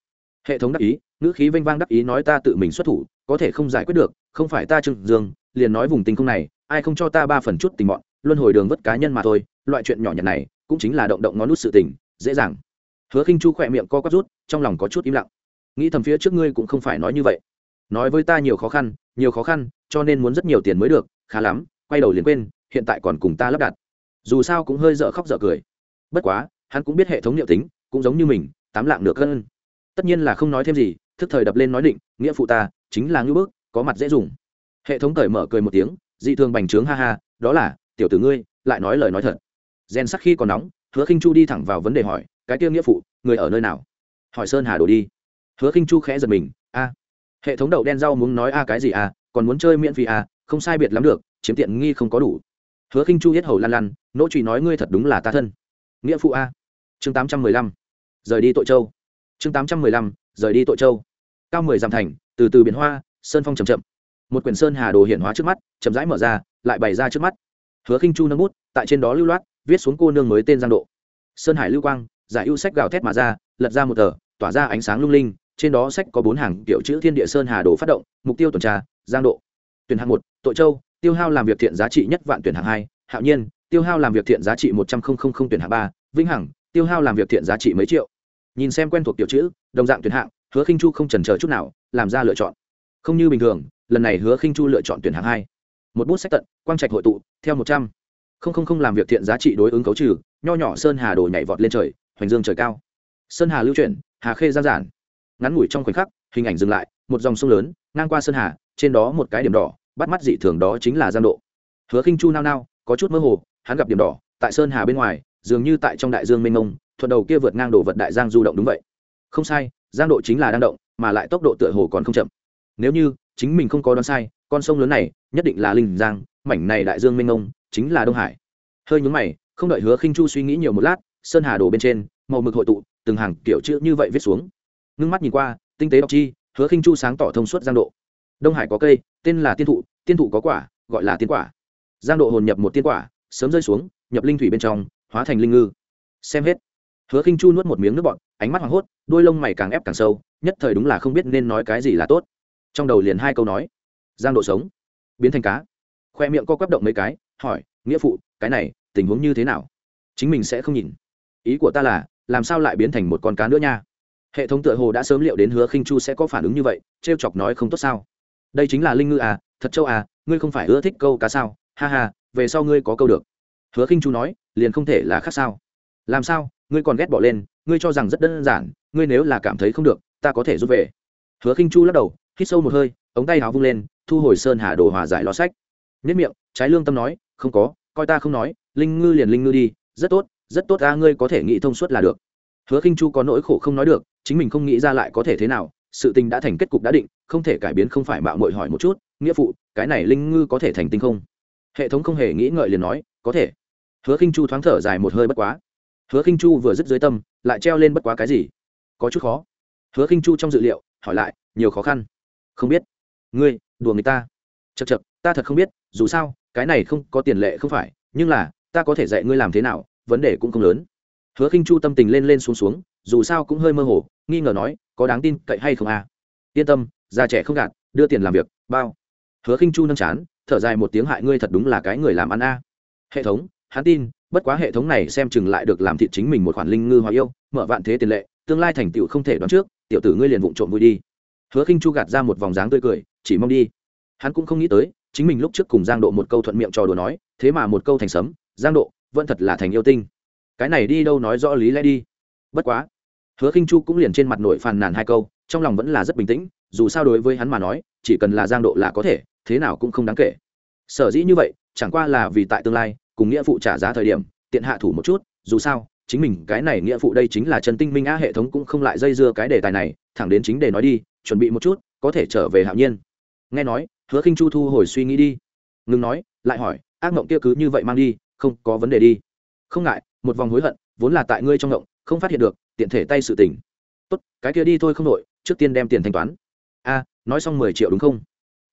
Hệ thống đắc ý, ngữ khí vênh vang đắc ý nói ta tự mình xuất thủ, có thể không giải quyết được, không phải ta trừng dương, liền nói vùng tình không này, ai không cho ta ba phần chút tình bọn, luân hồi đường vất cá nhân mà thôi, loại chuyện nhỏ nhặt này, cũng chính là động động ngón nút sự tình, dễ dàng. Hứa khinh chu khỏe miệng co quắp rút, trong lòng có chút im lặng. Nghĩ thầm phía trước ngươi cũng không phải nói như vậy. Nói với ta nhiều khó khăn, nhiều khó khăn, cho nên muốn rất nhiều tiền mới được, khá lắm, quay đầu liền quên hiện tại còn cùng ta lắp đặt. Dù sao cũng hơi dở khóc dở cười. Bất quá, hắn cũng biết hệ thống liệu tính, cũng giống như mình, tám lạng nửa cân. Tất nhiên là không nói thêm gì, thức thời đập lên nói định, nghĩa phụ ta, chính là ngưỡng bước có mặt dễ dùng. Hệ thống cởi mở cười một tiếng, dị thường bành trướng ha ha, đó là, tiểu tử ngươi, lại nói lời nói thật. Gen sắc khi còn nóng, hứa khinh chu đi thẳng vào vấn đề hỏi, cái kia nghĩa phụ, người ở nơi nào? Hỏi sơn hà đổ đi. Hứa khinh chu khẽ giật mình, a, hệ thống đậu đen rau muốn nói a cái gì a, còn muốn chơi miễn phí a, không sai biệt lắm được, chiếm tiện nghi không có đủ hứa khinh chu hết hầu lan lăn, nỗ trùy nói ngươi thật đúng là ta thân. Nghĩa phụ a. Chương tám trăm mười lăm, rời đi tội châu. Chương tám trăm mười lăm, rời đi tội châu. Cao mười dặm thành, từ từ biển hoa, sơn phong chầm chậm. Một quyển sơn hà đồ hiện hóa trước mắt, chậm rãi mở ra, lại bày ra trước mắt. Hứa khinh chu nâng bút, tại trên đó lưu loát, viết xuống cô nương mới tên giang độ. Sơn hải lưu quang, giải ưu sách gào thét mà ra, lật ra một tờ, tỏa ra ánh sáng lung linh, trên đó sách có bốn hàng kiểu chữ thiên địa sơn hà đồ phát động, mục tiêu tuần tra, giang độ. Tuyển hạng một, tội châu tiêu hao làm việc thiện giá trị nhất vạn tuyển hạng hai, hạo nhiên, tiêu hao làm việc thiện giá trị một trăm linh tuyển hạng ba, vĩnh hằng, tiêu hao làm việc thiện giá trị mấy triệu. Nhìn xem quen thuộc tiểu chữ, đồng dạng tuyển hạng, hứa khinh chu không chần chờ chút nào, làm ra lựa chọn. Không như bình thường, lần này hứa khinh chu lựa chọn tuyển hạng hai. Một bút sách tận, quang trạch hội tụ, theo một trăm. Không không không làm việc thiện giá trị đối ứng cấu trừ, nho nhỏ sơn hà đồ nhảy vọt lên trời, hoành dương trời cao. Sơn hà lưu chuyển, hà khê giang giản. Ngắn ngủi trong khoảnh khắc, hình ảnh dừng lại, một dòng sông lớn, ngang qua sơn hà, trên đó một cái điểm đỏ bắt mắt dị thường đó chính là giang độ. Hứa khinh chu nao nao, có chút mơ hồ, hắn gặp điểm đỏ, tại sơn hà bên ngoài, dường như tại trong đại dương mênh mông, thuận đầu kia vượt ngang đồ vật đại giang du động đúng vậy. Không sai, giang độ chính là đang động, mà lại tốc độ tựa hồ còn không chậm. Nếu như chính mình không có đoán sai, con sông lớn này nhất định là linh giang, mảnh này đại dương mênh mông, chính là đông hải. Hơi nhúng mày, không đợi hứa khinh chu suy nghĩ nhiều một lát, sơn hà đổ bên trên, màu mực hội tụ, từng hàng kiểu chữ như vậy viết xuống. Ngưng mắt nhìn qua, tinh tế đọc chi, hứa khinh chu sáng tỏ thông suốt giang độ đông hải có cây, tên là tiên thụ tiên thụ có quả, gọi là tiên quả. Giang độ hồn nhập một tiên quả, sớm rơi xuống, nhập linh thủy bên trong, hóa thành linh ngư. Xem hết. Hứa khinh chu nuốt một miếng nước bọt, ánh mắt hoảng hốt, đôi lông mày càng ép càng sâu, nhất thời đúng là không biết nên nói cái gì là tốt. Trong đầu liền hai câu nói. Giang độ sống. Biến thành cá. Khoe miệng co quắp động mấy cái, hỏi, nghĩa phụ, cái này, tình huống như thế nào? Chính mình sẽ không nhìn. Ý của ta là, làm sao lại biến thành một con cá nữa nha? Hệ thống tựa hồ đã sớm liệu đến hứa khinh chu sẽ có phản ứng như vậy, trêu chọc nói không tốt sao? Đây chính là linh ngư à thật châu à ngươi không phải ưa thích câu cá sao? Ha ha, về sau ngươi có câu được. Hứa khinh chu nói, liền không thể là khác sao. Làm sao, ngươi còn ghét bỏ lên, ngươi cho rằng rất đơn giản, ngươi nếu là cảm thấy không được, ta có thể giúp về. Hứa khinh chu lắc đầu, hít sâu một hơi, ống tay áo vung lên, thu hồi sơn hà đồ hòa giải lò sách. Nhất miệng, trái lương tâm nói, không có, coi ta không nói, linh ngư liền linh ngư đi, rất tốt rất tốt, ta ngươi có thể nghĩ thông suốt là được. Hứa khinh chu có nỗi khổ không nói được, chính mình không nghĩ ra lại có thể thế nào sự tình đã thành kết cục đã định, không thể cải biến, không phải mạo muội hỏi một chút, nghĩa phụ, cái này linh ngư có thể thành tinh không? Hệ thống không hề nghĩ ngợi liền nói, có thể. Hứa khinh chu thoáng thở dài một hơi bất quá. Hứa khinh chu vừa dứt dưới tâm, lại treo lên bất quá cái gì? Có chút khó. Hứa khinh chu trong dự liệu, hỏi lại, nhiều khó khăn. Không biết. Ngươi, đùa người ta. Chật chật ta thật không biết, dù sao, cái này không có tiền lệ không phải, nhưng là, ta có thể dạy ngươi làm thế nào, vấn đề cũng không lớn. Hứa khinh chu tâm tình lên lên xuống xuống, dù sao cũng hơi mơ hồ, nghi ngờ nói có đáng tin cậy hay không à? Yên tâm, già trẻ không gạt, đưa tiền làm việc, bao. Hứa khinh chu nâng chán, thở dài một tiếng, hại ngươi thật đúng là cái người làm ăn a. Hệ thống, hắn tin, bất quá hệ thống này xem chừng lại được làm thị chính mình một khoản linh ngư hoa yêu, mở vạn thế tiền lệ, tương lai thành tựu không thể đoán trước, tiểu tử ngươi liền vụng trộm vui đi. Hứa khinh chu gạt ra một vòng dáng tươi cười, chỉ mong đi. Hắn cũng không nghĩ tới, chính mình lúc trước cùng giang độ một câu thuận miệng trò đùa nói, thế mà một câu thành sấm, giang độ, vẫn thật là thành yêu tinh. Cái này đi đâu nói rõ lý lẽ đi. Bất quá hứa khinh chu cũng liền trên mặt nổi phàn nàn hai câu, trong lòng vẫn là rất bình tĩnh, dù sao đối với hắn mà nói, chỉ cần là giang độ là có thể, thế nào cũng không đáng kể. Sở dĩ như vậy, chẳng qua là vì tại tương lai, cùng nghĩa phụ trả giá thời điểm, tiện hạ thủ một chút, dù sao, chính mình cái này nghĩa phụ đây chính là chân tinh minh á hệ thống cũng không lại dây dưa cái đề tài này, thẳng đến chính đề nói đi, chuẩn bị một chút, có thể trở về hạo nhiên. Nghe nói, hứa khinh chu thu hồi suy nghĩ đi. Ngừng nói, lại hỏi, ác mộng kia cứ như vậy mang đi, không có vấn đề đi. Không ngại, một vòng hối hận, vốn là tại ngươi trong mộng, không phát hiện được tiện thể tay sự tình. Tốt, cái kia đi thôi không đội trước tiên đem tiền thanh toán. A, nói xong mười triệu đúng không?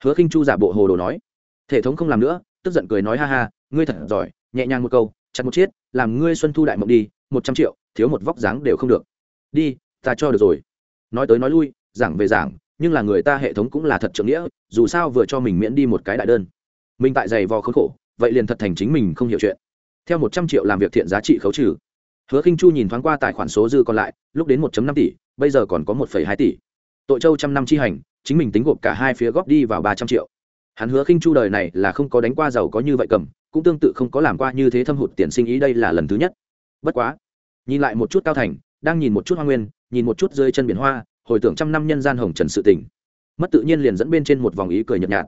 Hứa khinh chu giả bộ hồ đồ nói. Thể thống không làm nữa, tức giận cười nói ha ha, ngươi thật giỏi, nhẹ nhàng một câu, chặt một chiết làm ngươi xuân thu đại mộng đi, một trăm triệu, thiếu một vóc dáng đều không được. Đi, ta cho được rồi. Nói tới nói lui, giảng về giảng, nhưng là người ta hệ thống cũng là thật trưởng nghĩa, dù sao vừa cho mình miễn đi một cái đại đơn. Mình tại giày vò khốn khổ, vậy liền thật thành chính mình không hiểu chuyện. Theo một trăm triệu làm việc thiện giá trị khấu trừ hứa khinh chu nhìn thoáng qua tài khoản số dư còn lại, lúc đến một năm tỷ, bây giờ còn có một hai tỷ. Tội châu trăm năm chi hành, chính mình tính gộp cả hai phía góp đi vào ba trăm triệu. Hắn hứa khinh chu đời này là không có đánh qua giàu có như vậy cầm, cũng tương tự không có làm qua như thế thâm hụt tiền sinh ý đây là lần thứ nhất. Bất quá, nhìn lại một chút cao thành, đang nhìn một chút hoa nguyên, nhìn một chút rơi chân biển hoa, hồi tưởng trăm năm nhân gian hồng trần sự tình. Mất tự nhiên liền dẫn bên trên một vòng ý cười nhợt nhạt.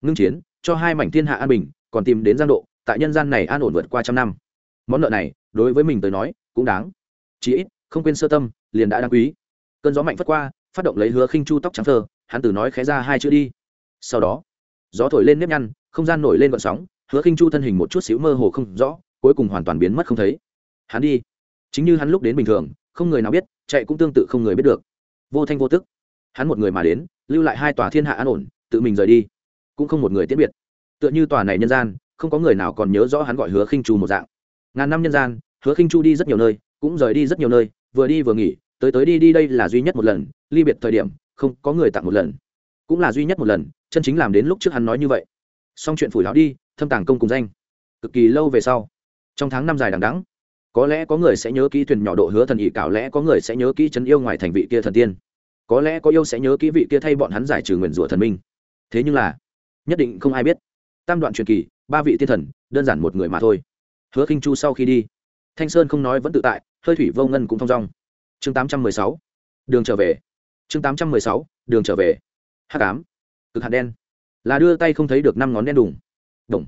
Ngưng chiến, cho hai mảnh thiên hạ an bình, còn tìm đến giang độ, tại nhân gian này an ổn vượt qua trăm năm. Món nợ này, đối với mình tới nói cũng đáng. Chí ít, không quên sơ tâm, liền đã đáng quý. Cơn gió mạnh phất qua, phát động lấy hứa khinh chu tóc trắng thơ, hắn từ nói khé ra hai chữ đi. Sau đó, gió thổi lên nếp nhăn, không gian nổi lên vận sóng, hứa khinh chu thân hình một chút xíu mơ hồ không rõ, cuối cùng hoàn toàn biến mất không thấy. Hắn đi. Chính như hắn lúc đến bình thường, không người nào biết, chạy cũng tương tự không người biết được. Vô thanh vô tức. Hắn một người mà đến, lưu lại hai tòa thiên hạ an ổn, tự mình rời đi. Cũng không một người tiễn biệt. Tựa như tòa này nhân gian, không có người nào còn nhớ rõ hắn gọi hứa khinh chu một dạng. Ngàn năm nhân gian hứa khinh chu đi rất nhiều nơi, cũng rời đi rất nhiều nơi, vừa đi vừa nghỉ, tới tới đi đi đây là duy nhất một lần, ly biệt thời điểm, không có người tặng một lần. Cũng là duy nhất một lần, chân chính làm đến lúc trước hắn nói như vậy. Xong chuyện phủi lão đi, thâm tàng công cùng danh. Cực kỳ lâu về sau, trong tháng năm dài đằng đẵng, có lẽ có người sẽ nhớ kỹ thuyền nhỏ độ hứa thần ỷ, cảo lẽ có người sẽ nhớ kỹ trấn yêu ngoài thành vị kia thần tiên. Có lẽ có yêu sẽ nhớ kỹ vị kia thay bọn hắn giải trừ nguyền rủa thần minh. Thế nhưng là, nhất định không ai biết. Tam đoạn truyền kỳ, ba vị tiên thần, đơn giản một người mà thôi. Hứa khinh chu sau khi đi thanh sơn không nói vẫn tự tại, hơi thủy vô ngân cũng thong dong. Chương tám trăm mười sáu, đường trở về. Chương tám trăm mười sáu, đường trở về. Hắc ám, cực hạt đen. Là đưa tay không thấy được năm ngón đen đùng. Đùng.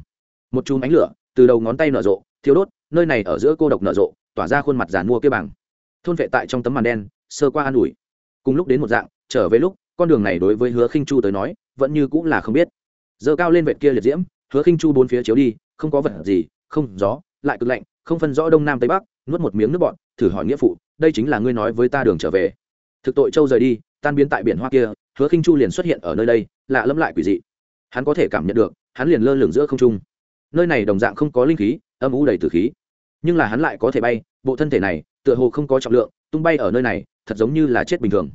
Một chùm ánh lửa từ đầu ngón tay nở rộ thiếu đốt, nơi này ở giữa cô độc nở rộ, tỏa ra khuôn mặt giàn mua kia bằng. Thôn vệ tại trong tấm màn đen, sơ qua an ủi. Cùng lúc đến một dạng, trở về lúc, con đường này đối với hứa khinh chu tới nói, vẫn như cũng là không biết. Dơ cao lên vệt kia liệt diễm, hứa khinh chu bốn phía chiếu đi, không có vật gì, không gió, lại cực lạnh không phân rõ đông nam tây bắc, nuốt một miếng nước bọn thử hỏi nghĩa phụ, đây chính là ngươi nói với ta đường trở về. Thực tội châu rời đi, tan biến tại biển hoa kia, hứa khinh chu liền xuất hiện ở nơi đây, lạ lẫm lại quỷ dị. Hắn có thể cảm nhận được, hắn liền lơ lửng giữa không trung. Nơi này đồng dạng không có linh khí, âm u đầy tử khí. Nhưng là hắn lại có thể bay, bộ thân thể này, tựa hồ không có trọng lượng, tung bay ở nơi này, thật giống như là chết bình thường.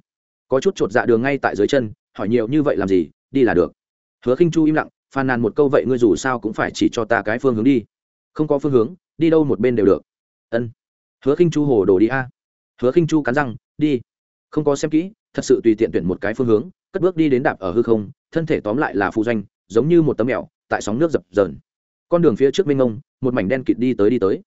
Có chút chột dạ đường ngay tại dưới chân, hỏi nhiều như vậy làm gì, đi là được. Hứa khinh chu im lặng, phàn nàn một câu, vậy ngươi dù sao cũng phải chỉ cho ta cái phương hướng đi không có phương hướng, đi đâu một bên đều được. Ân. Hứa khinh chu hồ đồ đi a. Hứa khinh chu cắn răng, đi. Không có xem kỹ, thật sự tùy tiện tuyển một cái phương hướng, cất bước đi đến đạp ở hư không, thân thể tóm lại là phụ doanh, giống như một tấm mèo tại sóng nước dập dờn. Con đường phía trước mênh ngông một mảnh đen kịt đi tới đi tới.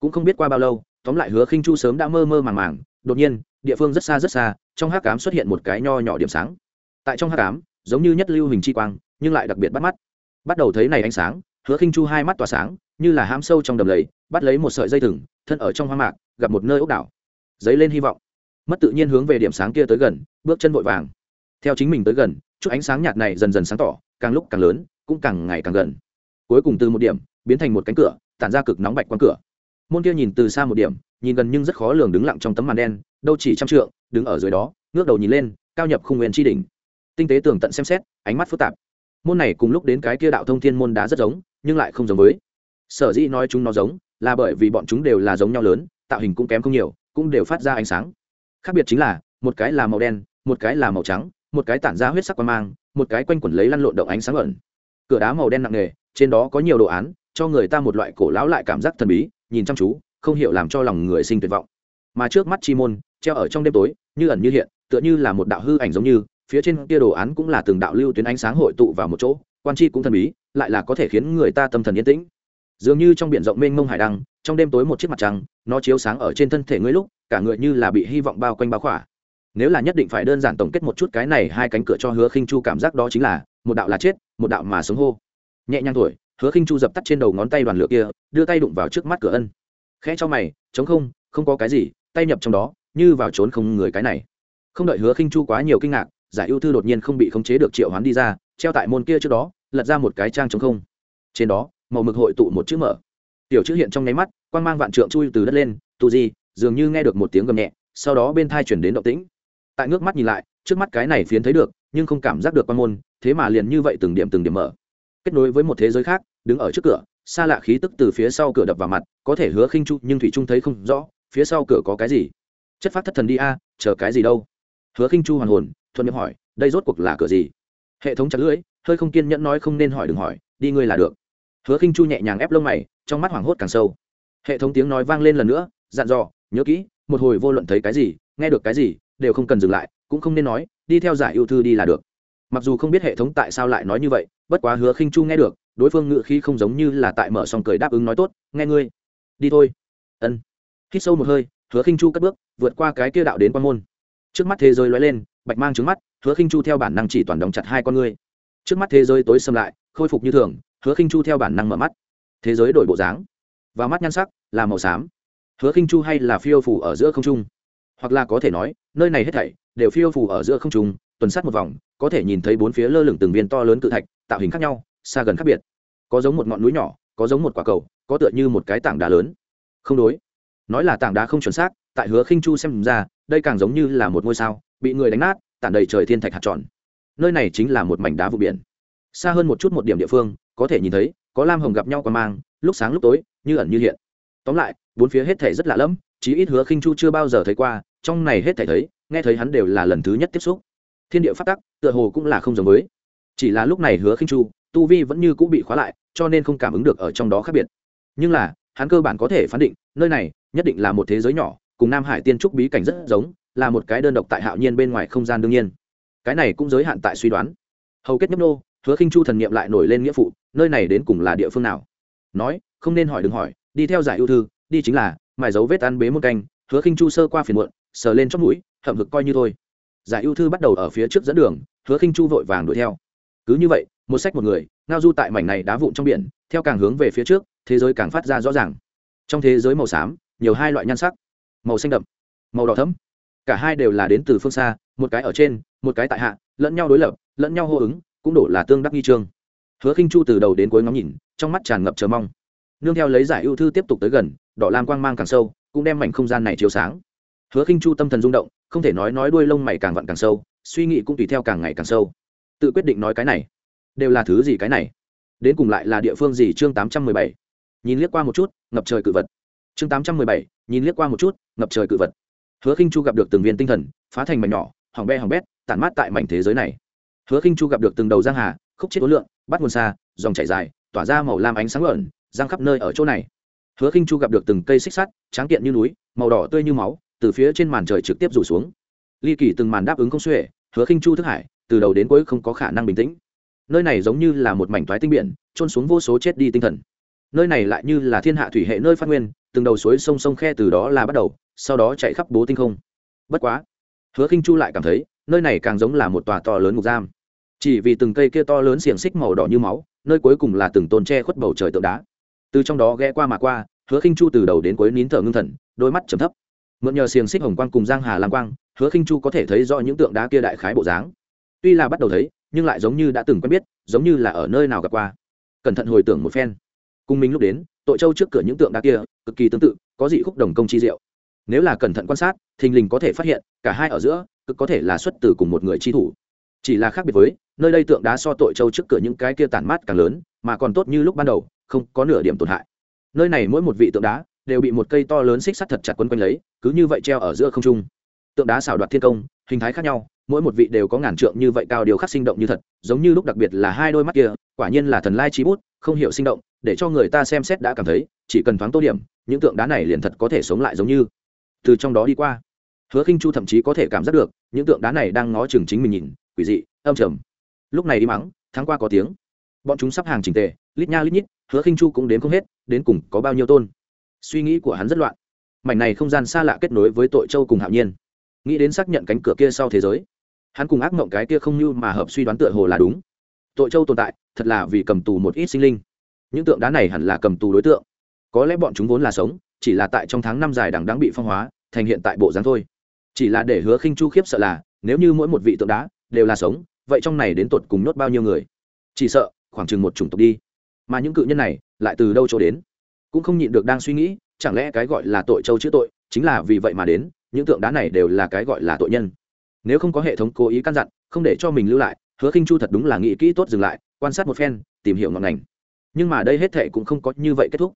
Cũng không biết qua bao lâu, tóm lại hứa khinh chu sớm đã mơ mơ màng màng, đột nhiên, địa phương rất xa rất xa, trong hát cám xuất hiện một cái nho nhỏ điểm sáng. Tại trong hát cám giống như nhất lưu hình chi quang, nhưng lại đặc biệt bắt mắt. Bắt đầu thấy này ánh sáng hứa khinh chu hai mắt tỏa sáng, như là ham sâu trong đầm lầy, bắt lấy một sợi dây thừng, thân ở trong hoang mạc, gặp một nơi ốc đảo. Dấy lên hy vọng. Mất tự nhiên hướng về điểm sáng kia tới gần, bước chân vội vàng. Theo chính mình tới gần, chút ánh sáng nhạt này dần dần sáng tỏ, càng lúc càng lớn, cũng càng ngày càng gần. Cuối cùng từ một điểm, biến thành một cánh cửa, tản ra cực nóng bạch quang cửa. Môn kia nhìn từ xa một điểm, nhìn gần nhưng rất khó lường đứng lặng trong tấm màn đen, đâu chỉ trăm trượng, đứng ở dưới đó, ngước đầu nhìn lên, cao nhập khung nguyên tri đỉnh. Tinh tế tường tận xem xét, ánh mắt phức tạp. Môn này cùng lúc đến cái kia đạo thông thiên môn đá rất giống nhưng lại không giống với. Sở dĩ nói chúng nó giống là bởi vì bọn chúng đều là giống nhau lớn, tạo hình cũng kém không nhiều, cũng đều phát ra ánh sáng. Khác biệt chính là, một cái là màu đen, một cái là màu trắng, một cái tản ra huyết sắc quan mang, một cái quanh quẩn lấy lăn lộn động ánh sáng ẩn. Cửa đá màu đen nặng nề, trên đó có nhiều đồ án, cho người ta một loại cổ lão lại cảm giác thần bí, nhìn chăm chú, không hiểu làm cho lòng người sinh tuyệt vọng. Mà trước mắt chi môn, treo ở trong đêm tối, như ẩn như hiện, tựa như là một đạo hư ảnh giống như, phía trên kia đồ án cũng là từng đạo lưu tuyến ánh sáng hội tụ vào một chỗ quan chi cũng thần bí, lại là có thể khiến người ta tâm thần yên tĩnh. Dường như trong biển rộng mênh mông hải đăng, trong đêm tối một chiếc mặt trăng, nó chiếu sáng ở trên thân thể ngươi lúc, cả người như là bị hy vọng bao quanh bao khỏa. Nếu là nhất định phải đơn giản tổng kết một chút cái này, hai cánh cửa cho hứa khinh chu cảm giác đó chính là, một đạo là chết, một đạo mà sống hô. Nhẹ nhàng tuổi hứa khinh chu dập tắt trên đầu ngón tay đoàn lửa kia, đưa tay đụng vào trước mắt cửa ân. Khẽ cho mày chống không không có cái gì, tay nhập trong đó, như vào trốn không người cái này. Không đợi hứa khinh chu quá nhiều kinh ngạc, giải ưu thư đột nhiên không bị khống chế được triệu hoán đi ra treo tại môn kia trước đó, lật ra một cái trang chống không. Trên đó, màu mực hội tụ một chữ mở. Tiểu chữ hiện trong nháy mắt, quang mang vạn trượng chui từ đất lên, tu di, dường như nghe được một tiếng gầm nhẹ, sau đó bên thai chuyển đến động tĩnh. Tại ngước mắt nhìn lại, trước mắt cái này phiến thấy được, nhưng không cảm giác được quan môn, thế mà liền như vậy từng điểm từng điểm mở. Kết nối với một thế giới khác, đứng ở trước cửa, xa lạ khí tức từ phía sau cửa đập vào mặt, có thể hứa khinh chu, nhưng thủy trung thấy không rõ, phía sau cửa có cái gì? Chất phát thất thần đi a, chờ cái gì đâu? Hứa khinh chu hoàn hồn, thuận miệng hỏi, đây rốt cuộc là cửa gì? Hệ thống chặt lưỡi, hơi không kiên nhẫn nói không nên hỏi đừng hỏi, đi ngươi là được. Hứa khinh chu nhẹ nhàng ép lông mày, trong mắt hoảng hốt càng sâu. Hệ thống tiếng nói vang lên lần nữa, dặn dò, nhớ kỹ, một hồi vô luận thấy cái gì, nghe được cái gì, đều không cần dừng lại, cũng không nên nói, đi theo giải yêu thư đi là được. Mặc dù không biết hệ thống tại sao lại nói như vậy, bất quá hứa khinh chu nghe được, đối phương ngự khí không giống như là tại mở xong cười đáp ứng nói tốt, nghe ngươi. Đi thôi. Ân. Hít sâu một hơi, hứa khinh chu cất bước, vượt qua cái kia đạo đến quan môn. Trước mắt thế giới lóe lên, bạch mang trứng mắt hứa khinh chu theo bản năng chỉ toàn đóng chặt hai con ngươi. Trước mắt thế giới tối xâm lại, khôi phục như thường, hứa khinh chu theo bản năng mở mắt. Thế giới đổi bộ dáng, và mắt nhan sắc là màu xám. Hứa khinh chu hay là phiêu phủ ở giữa không trung? Hoặc là có thể nói, nơi này hết thảy đều phiêu phủ ở giữa không trung, tuần sát một vòng, có thể nhìn thấy bốn phía lơ lửng từng viên to lớn cự thạch, tạo hình khác nhau, xa gần khác biệt. Có giống một ngọn núi nhỏ, có giống một quả cầu, có tựa như một cái tảng đá lớn. Không đối. Nói là tảng đá không chuẩn xác, tại hứa khinh chu xem ra, đây càng giống như là một ngôi sao, bị người đánh nát tản đầy trời thiên thạch hạt tròn. Nơi này chính là một mảnh đá vụ biển. Xa hơn một chút một điểm địa phương, có thể nhìn thấy, có lam hồng gặp nhau còn mang, lúc sáng lúc tối, như ẩn như hiện. Tóm lại, bốn phía hết thể rất lạ lẫm, chí ít hứa khinh chu chưa bao giờ thấy qua, trong này hết thể thấy, nghe thấy hắn đều là lần thứ nhất tiếp xúc. Thiên địa phát tắc, tựa hồ cũng là không giống với. Chỉ là lúc này hứa khinh chu, tu vi vẫn như cũng bị khóa lại, cho nên không cảm ứng được ở trong đó khác biệt. Nhưng là, hắn cơ bản có thể phán định, nơi này nhất định là một thế giới nhỏ, cùng nam hải tiên trúc bí cảnh rất giống là một cái đơn độc tại hạo nhiên bên ngoài không gian đương nhiên. Cái này cũng giới hạn tại suy đoán. Hầu kết nhấp nô, hứa khinh chu thần niệm lại nổi lên nghĩa phụ, nơi này đến cùng là địa phương nào? Nói, không nên hỏi đừng hỏi, đi theo giải ưu thư, đi chính là, mài dấu vết ăn bế một canh, hứa khinh chu sơ qua phiền muộn, sờ lên chót mũi, hậm hực coi như thôi. Giải ưu thư bắt đầu ở phía trước dẫn đường, hứa khinh chu vội vàng đuổi theo. Cứ như vậy, một sách một người, ngao du tại mảnh này đá vụn trong biển, theo càng hướng về phía trước, thế giới càng phát ra rõ ràng. Trong thế giới màu xám, nhiều hai loại nhan sắc. Màu xanh đậm, màu đỏ thẫm cả hai đều là đến từ phương xa, một cái ở trên, một cái tại hạ, lẫn nhau đối lập, lẫn nhau hô ứng, cũng đổ là tương đắc nghi trương. Hứa khinh chu từ đầu đến cuối ngắm nhìn, trong mắt tràn ngập chờ mong. Nương theo lấy giải ưu thư tiếp tục tới gần, đỏ lam quang mang càng sâu, cũng đem mảnh không gian này chiếu sáng. Hứa khinh chu tâm thần rung động, không thể nói nói đuôi lông mày càng vặn càng sâu, suy nghĩ cũng tùy theo càng ngày càng sâu. Tự quyết định nói cái này, đều là thứ gì cái này? Đến cùng lại là địa phương gì chương tám trăm mười bảy? Nhìn liếc qua một chút, ngập trời cự vật. Chương tám trăm mười bảy, nhìn liếc qua một chút, ngập trời cự vật hứa khinh chu gặp được từng viên tinh thần, phá thành mảnh nhỏ, hỏng be hỏng bét, tản mát tại mảnh thế giới này. Hứa khinh chu gặp được từng đầu giang hà, khúc chết ối lượng bắt nguồn xa, dòng chảy dài, tỏa ra màu lam ánh sáng ẩn giang khắp nơi ở chỗ này. Hứa khinh chu gặp được từng cây xích sắt, tráng kiện như núi, màu đỏ tươi như máu, từ phía trên màn trời trực tiếp rủ xuống. Ly kỳ từng màn đáp ứng không xuể, hứa khinh chu thức hải, từ đầu đến cuối không có khả năng bình tĩnh. Nơi này giống như là một mảnh toái tinh biển trôn xuống vô số chết đi tinh thần nơi này lại như là thiên hạ thủy hệ nơi phát nguyên, từng đầu suối sông sông khe từ đó là bắt đầu, sau đó chạy khắp bố tinh không. Bất quá, hứa khinh chu lại cảm thấy, nơi này càng giống là một tòa to lớn ngục giam. Chỉ vì từng cây kia to lớn xiềng xích màu đỏ như máu, nơi cuối cùng là từng tôn tre khuất bầu trời tượng đá. Từ trong đó ghé qua mà qua, hứa khinh chu từ đầu đến cuối nín thở ngưng thần, đôi mắt trầm thấp. Mượn nhờ xiềng xích hồng quang cùng giang hà lam quang, hứa khinh chu có thể thấy rõ những tượng đá kia đại khái bộ dáng. Tuy là bắt đầu thấy, nhưng lại giống như đã từng quen biết, giống như là ở nơi nào gặp qua. Cẩn thận hồi tưởng một phen cùng mình lúc đến, tội châu trước cửa những tượng đá kia, cực kỳ tương tự, có dị khúc đồng công chi diệu. Nếu là cẩn thận quan sát, thình lình có thể phát hiện, cả hai ở giữa, cực có thể là xuất từ cùng một người chi thủ. Chỉ là khác biệt với, nơi đây tượng đá so tội châu trước cửa những cái kia tản mát càng lớn, mà còn tốt như lúc ban đầu, không có nửa điểm tổn hại. Nơi này mỗi một vị tượng đá, đều bị một cây to lớn xích sắt thật chặt quấn quanh lấy, cứ như vậy treo ở giữa không trung. Tượng đá xảo đoạt thiên công, hình thái khác nhau mỗi một vị đều có ngàn trượng như vậy cao điều khắc sinh động như thật, giống như lúc đặc biệt là hai đôi mắt kia, quả nhiên là thần lai trí bút, không hiểu sinh động, để cho người ta xem xét đã cảm thấy, chỉ cần thoáng tô điểm, những tượng đá này liền thật có thể sống lại giống như từ trong đó đi qua. Hứa khinh chu thậm chí có thể cảm giác được, những tượng đá này đang ngó chừng chính mình nhìn, quỷ dị, âm trầm. Lúc này đi mắng, tháng qua có tiếng. Bọn chúng sắp hàng chỉnh tề, lít nha lít nhít, hứa khinh chu cũng đến không hết, đến cùng có bao nhiêu tôn. Suy nghĩ của hắn rất loạn. Mảnh này không gian xa lạ kết nối với tội châu cùng hạo nhiên. Nghĩ đến xác nhận cánh cửa kia sau thế giới hắn cùng ác mộng cái kia không như mà hợp suy đoán tựa hồ là đúng. Tội châu tồn tại, thật là vì cầm tù một ít sinh linh. Những tượng đá này hẳn là cầm tù đối tượng. Có lẽ bọn chúng vốn là sống, chỉ là tại trong tháng năm dài đằng đáng bị phong hóa, thành hiện tại bộ dáng thôi. Chỉ là để hứa khinh chu khiếp sợ là, nếu như mỗi một vị tượng đá đều là sống, vậy trong này đến tột cùng nhốt bao nhiêu người? Chỉ sợ, khoảng chừng một chủng tộc đi. Mà những cự nhân này, lại từ đâu chỗ đến? Cũng không nhịn được đang suy nghĩ, chẳng lẽ cái gọi là tội châu chữ tội, chính là vì vậy mà đến, những tượng đá này đều là cái gọi là tội nhân nếu không có hệ thống cố ý căn dặn, không để cho mình lưu lại, hứa khinh chu thật đúng là nghĩ kỹ tốt dừng lại, quan sát một phen, tìm hiểu ngọn ngành. Nhưng mà đây hết thệ cũng không có như vậy kết thúc.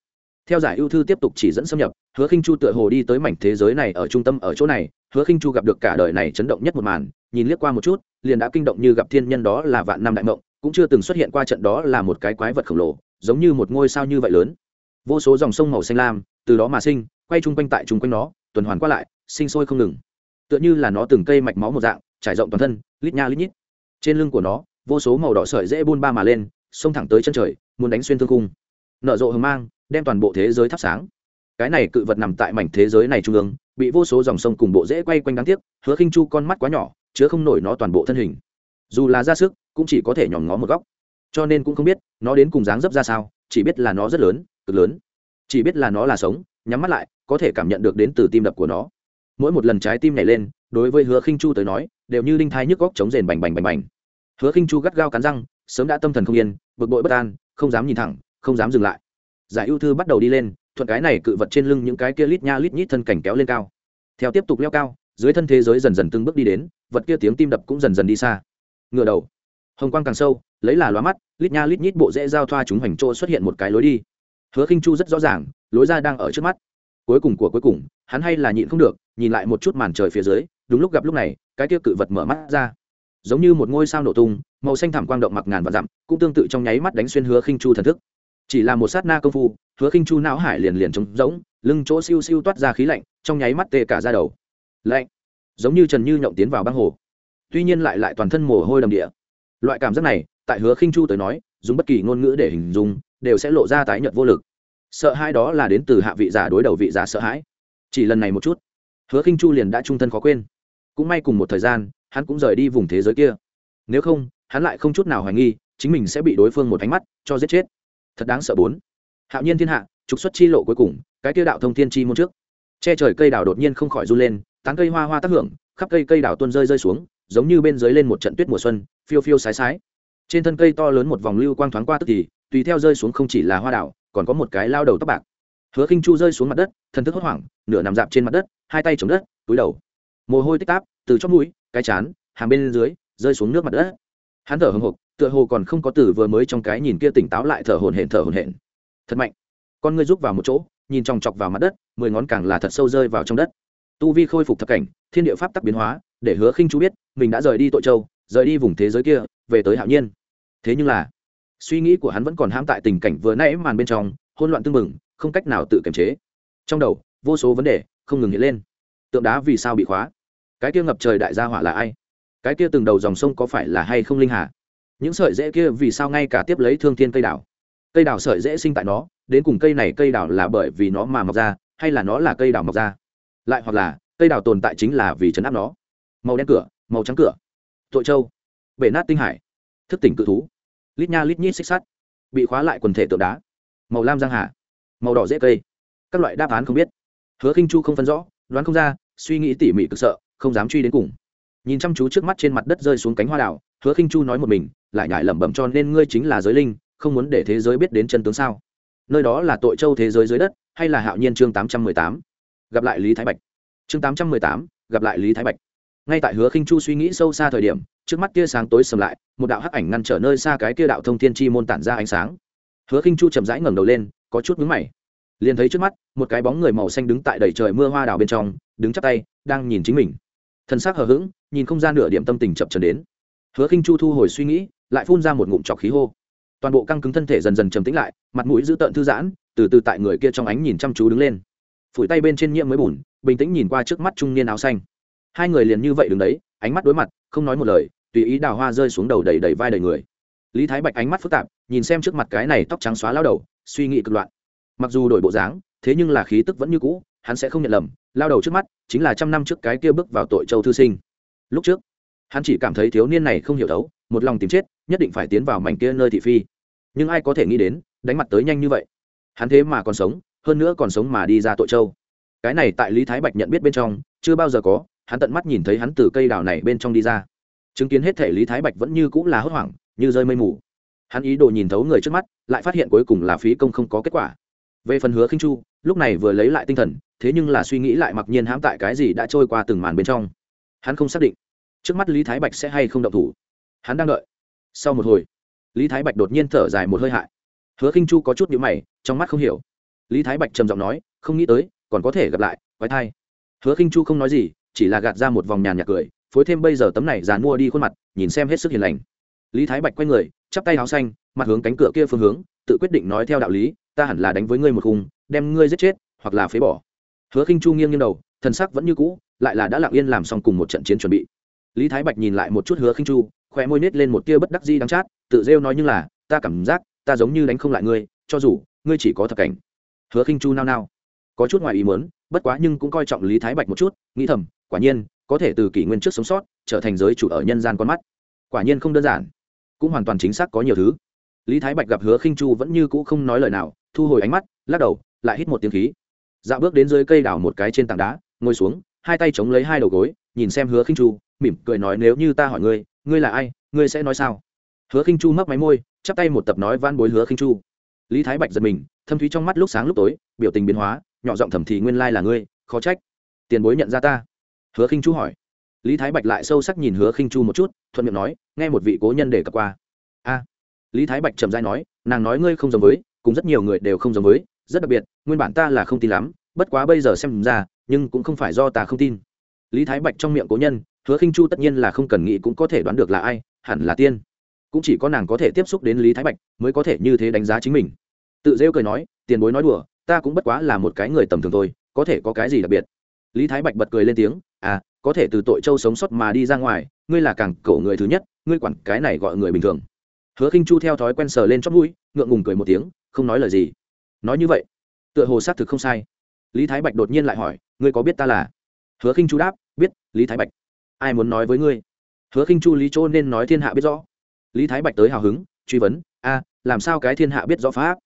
Theo giải ưu thư tiếp tục chỉ dẫn xâm nhập, hứa khinh chu tựa hồ đi tới mảnh thế giới này ở trung tâm ở chỗ này. Hứa khinh chu gặp được cả đời này chấn động nhất một màn, nhìn liếc qua một chút, liền đã kinh động như gặp thiên nhân đó là vạn năm đại mộng, cũng chưa từng xuất hiện qua trận đó là một cái quái vật khổng lồ, giống như một ngôi sao như vậy lớn. Vô số dòng sông màu xanh lam, từ đó mà sinh, quay chung quanh tại chung quanh nó, tuần hoàn qua lại, sinh sôi không ngừng tựa như là nó từng cây mạch máu một dạng, trải rộng toàn thân, lít nha lít nhít. Trên lưng của nó, vô số màu đỏ sợi dễ buôn ba mà lên, xông thẳng tới chân trời, muốn đánh xuyên thương cung nở rộ hờ mang, đem toàn bộ thế giới thắp sáng. Cái này cự vật nằm tại mảnh thế giới này trung ương, bị vô số dòng sông cùng bộ dễ quay quanh đáng tiếc, hứa khinh chu con mắt quá nhỏ, chứa không nổi nó toàn bộ thân hình. Dù là ra sức, cũng chỉ có thể nhòm ngó một góc. Cho nên cũng không biết, nó đến cùng dáng dấp ra sao, chỉ biết là nó rất lớn, cực lớn. Chỉ biết là nó là sống, nhắm mắt lại, có thể cảm nhận được đến từ tim đập của nó mỗi một lần trái tim nhảy lên, đối với hứa khinh chu tới nói, đều như đinh thai nhức góc chống rền bành bành bành bành. Hứa khinh chu gắt gao cắn răng, sớm đã tâm thần không yên, bực bội bất an, không dám nhìn thẳng, không dám dừng lại. Giải ưu thư bắt đầu đi lên, thuận cái này cự vật trên lưng những cái kia lít nha lít nhít thân cảnh kéo lên cao. Theo tiếp tục leo cao, dưới thân thế giới dần dần từng bước đi đến, vật kia tiếng tim đập cũng dần dần đi xa. Ngựa đầu, hồng quang càng sâu, lấy là loa mắt, lít nha lít nhít bộ dễ giao thoa chúng hoành trô xuất hiện một cái lối đi. Hứa khinh chu rất rõ ràng, lối ra đang ở trước mắt cuối cùng của cuối cùng, hắn hay là nhịn không được, nhìn lại một chút màn trời phía dưới, đúng lúc gặp lúc này, cái kia cự vật mở mắt ra. Giống như một ngôi sao nổ tung, màu xanh thảm quang động mặc ngàn và dặm, cũng tương tự trong nháy mắt đánh xuyên hứa khinh chu thần thức. Chỉ là một sát na công phu, hứa khinh chu não hải liền liền trống rỗng, lưng chỗ siêu siêu toát ra khí lạnh, trong nháy mắt tê cả ra đầu. Lạnh, giống như trần như nhộng tiến vào băng hồ. Tuy nhiên lại lại toàn thân mồ hôi đầm địa. Loại cảm giác này, tại hứa khinh chu tới nói, dùng bất kỳ ngôn ngữ để hình dung, đều sẽ lộ ra tái nhợt vô lực sợ hãi đó là đến từ hạ vị giả đối đầu vị giả sợ hãi. Chỉ lần này một chút, hứa khinh chu liền đã trung thân khó quên. Cũng may cùng một thời gian, hắn cũng rời đi vùng thế giới kia. Nếu không, hắn lại không chút nào hoài nghi, chính mình sẽ bị đối phương một ánh mắt cho giết chết. Thật đáng sợ bốn. Hạo nhiên thiên hạ, trục xuất chi lộ cuối cùng, cái tiêu đạo thông thiên chi môn trước. Che trời cây đào đột nhiên không khỏi run lên, tán cây hoa hoa tác hưởng, khắp cây cây đào tuôn rơi rơi xuống, giống như bên dưới lên một trận tuyết mùa xuân, phiêu phiêu sái sái. Trên thân cây to lớn một vòng lưu quang thoáng qua tức thì, tùy theo rơi xuống không chỉ là hoa đảo còn có một cái lao đầu tóc bạc. Hứa khinh chu rơi xuống mặt đất thân thức hốt hoảng, nửa nằm dạp trên mặt đất, hai tay chống đất, túi đầu. Mồ hôi tích táp, từ chót mũi, cái chán, hàng bên dưới, rơi xuống nước mặt đất. Hắn thở hồng hộc, tựa hồ còn không có từ vừa mới trong cái nhìn kia tỉnh táo lại thở hổn hển, thở hổn hển. Thật mạnh. Con ngươi rúc vào một chỗ, nhìn chòng chọc vào mặt đất, mười ngón càng là thật sâu rơi vào trong đất. Tu vi khôi phục thập cảnh, thiên địa pháp tắc biến hóa, để hứa khinh chú biết, mình đã rời đi tội châu, rời đi vùng thế giới kia, về tới hạo nhiên. Thế nhưng là suy nghĩ của hắn vẫn còn hãm tại tình cảnh vừa nãy màn bên trong, hỗn loạn tương mừng không cách nào tự kiềm chế. Trong đầu, vô số vấn đề không ngừng hiện lên. Tượng đá vì sao bị khóa? Cái kia ngập trời đại gia hỏa là ai? Cái kia từng đầu dòng sông có phải là hay không linh hà? Những sợi rễ kia vì sao ngay cả tiếp lấy thương thiên cây đảo? Cây đảo sợi rễ sinh tại nó, đến cùng cây này cây đảo là bởi vì nó mà mọc ra, hay là nó là cây đảo mọc ra? Lại hoặc là, cây đảo tồn tại chính là vì chấn áp nó. Màu đen cửa, màu trắng cửa. Tội châu, bể nát tinh hải. Thức tỉnh cự thú lít nha lít nhít xích sắt, bị khóa lại quần thể tượng đá, màu lam giang hà, màu đỏ dễ cây. Các loại đáp án không biết. Hứa khinh chu không phân rõ, đoán không ra, suy nghĩ tỉ mỉ cực sợ, không dám truy đến cùng. Nhìn chăm chú trước mắt trên mặt đất rơi xuống cánh hoa đảo hứa khinh chu nói một mình, lại nhải lẩm bẩm cho nên ngươi chính là giới linh, không muốn để thế giới biết đến chân tướng sao? Nơi đó là tội châu thế giới dưới đất, hay là hạo nhiên chương tám trăm mười tám? Gặp lại lý thái bạch. Chương tám trăm mười tám, gặp lại lý thái bạch ngay tại hứa khinh chu suy nghĩ sâu xa thời điểm, trước mắt kia sáng tối sầm lại, một đạo hắc ảnh ngăn trở nơi xa cái kia đạo thông thiên chi môn tản ra ánh sáng. Hứa khinh chu chậm rãi ngẩng đầu lên, có chút mướn mày. Liền thấy trước mắt, một cái bóng người màu xanh đứng tại đầy trời mưa hoa đào bên trong, đứng chắp tay, đang nhìn chính mình. Thân xác hờ hững, nhìn không gian nửa điểm tâm tình chập trần đến. Hứa khinh chu thu hồi suy nghĩ, lại phun ra một ngụm trọc khí hô. Toàn bộ căng cứng thân thể dần dần trầm tĩnh lại, mặt mũi giữ tợn thư giãn, từ từ tại người kia trong ánh nhìn chăm chú đứng lên. Phủi tay bên trên nhiễm mới bùn, bình tĩnh nhìn qua trước mắt trung niên áo xanh hai người liền như vậy đứng đấy, ánh mắt đối mặt, không nói một lời, tùy ý đào hoa rơi xuống đầu đầy đầy vai đầy người. Lý thái bạch ánh mắt phức tạp, nhìn xem trước mặt cái này tóc trắng xóa lao đầu, suy nghĩ cực loạn. Mặc dù đổi bộ dáng, thế nhưng là khí tức vẫn như cũ, hắn sẽ không nhận lầm, lao đầu trước mắt chính là trăm năm trước cái kia bước vào tội châu thư sinh. Lúc trước, hắn chỉ cảm thấy thiếu niên này không hiểu thấu, một lòng tìm chết, nhất định phải tiến vào mảnh kia nơi thị phi. Nhưng ai có thể nghĩ đến, đánh mặt tới nhanh như vậy. Hắn thế mà còn sống, hơn nữa còn sống mà đi ra tội châu. Cái này tại lý thái bạch nhận biết bên trong, chưa bao giờ có hắn tận mắt nhìn thấy hắn từ cây đào này bên trong đi ra. Chứng kiến hết thể lý thái bạch vẫn như cũng là hốt hoảng, như rơi mây mù. Hắn ý đồ nhìn thấu người trước mắt, lại phát hiện cuối cùng là phí công không có kết quả. Về phần hứa khinh chu, lúc này vừa lấy lại tinh thần, thế nhưng là suy nghĩ lại mặc nhiên hãm tại cái gì đã trôi qua từng màn bên trong. Hắn không xác định, trước mắt lý thái bạch sẽ hay không động thủ. Hắn đang đợi. Sau một hồi, lý thái bạch đột nhiên thở dài một hơi hại. Hứa khinh chu có chút nhíu mày, trong mắt không hiểu. Lý thái bạch trầm giọng nói, không nghĩ tới, còn có thể gặp lại, quái thai. Hứa khinh chu không nói gì chỉ là gạt ra một vòng nhàn nhạc cười, phối thêm bây giờ tấm này dàn mua đi khuôn mặt, nhìn xem hết sức hiền lành. Lý thái bạch quay người, chắp tay áo xanh, mặt hướng cánh cửa kia phương hướng, tự quyết định nói theo đạo lý, ta hẳn là đánh với ngươi một khung, đem ngươi giết chết, hoặc là phế bỏ. Hứa khinh chu nghiêng nghiêng đầu, thần sắc vẫn như cũ, lại là đã lặng yên làm xong cùng một trận chiến chuẩn bị. Lý thái bạch nhìn lại một chút hứa khinh chu khoe môi nết lên một tia bất đắc di đắng chát, tự rêu nói như là, ta cảm giác, ta giống như đánh không lại ngươi, cho dù, ngươi chỉ có thập cảnh. Hứa khinh chu nao nao, có chút ngoài ý muốn, bất quá nhưng cũng coi trọng lý thái bạch một chút, nghĩ thầm quả nhiên, có thể từ kỷ nguyên trước sống sót, trở thành giới chủ ở nhân gian con mắt. Quả nhiên không đơn giản. Cũng hoàn toàn chính xác có nhiều thứ. Lý thái bạch gặp hứa khinh chu vẫn như cũ không nói lời nào, thu hồi ánh mắt, lắc đầu, lại hít một tiếng khí. Dạo bước đến dưới cây đảo một cái trên tảng đá, ngồi xuống, hai tay chống lấy hai đầu gối, nhìn xem hứa khinh chu, mỉm cười nói nếu như ta hỏi ngươi ngươi là ai, ngươi sẽ nói sao? Hứa khinh chu mấp máy môi, chắp tay một tập nói van bối hứa khinh chu. Lý thái bạch giật mình, thâm thúy trong mắt lúc sáng lúc tối, biểu tình biến hóa, nhỏ giọng thầm thì nguyên lai là ngươi, khó trách. Tiền bối nhận ra ta hứa khinh chu hỏi. Lý thái bạch lại sâu sắc nhìn hứa khinh chu một chút, thuận miệng nói, nghe một vị cố nhân để cập qua. A. Lý thái bạch trầm dai nói, nàng nói ngươi không giống với, cùng rất nhiều người đều không giống với, rất đặc biệt, nguyên bản ta là không tin lắm, bất quá bây giờ xem ra, nhưng cũng không phải do ta không tin. Lý thái bạch trong miệng cố nhân, hứa khinh chu tất nhiên là không cần nghĩ cũng có thể đoán được là ai, hẳn là tiên. Cũng chỉ có nàng có thể tiếp xúc đến lý thái bạch, mới có thể như thế đánh giá chính mình. Tự rêu cười nói, tiền bối nói đùa, ta cũng bất quá là một cái người tầm thường thôi, có thể có cái gì đặc biệt? Lý thái bạch bật cười lên tiếng à có thể từ tội châu sống sót mà đi ra ngoài, ngươi là càng cổ người thứ nhất, ngươi quản cái này gọi người bình thường. Hứa khinh chu theo thói quen sờ lên chót mũi, ngượng ngùng cười một tiếng, không nói lời gì. Nói như vậy, tựa hồ xác thực không sai. Lý thái bạch đột nhiên lại hỏi, ngươi có biết ta là? Hứa khinh chu đáp, biết, lý thái bạch. Ai muốn nói với ngươi? Hứa khinh chu lý chỗ nên nói thiên hạ biết rõ. Lý thái bạch tới hào hứng, truy vấn, a, làm sao cái thiên hạ biết rõ pháp?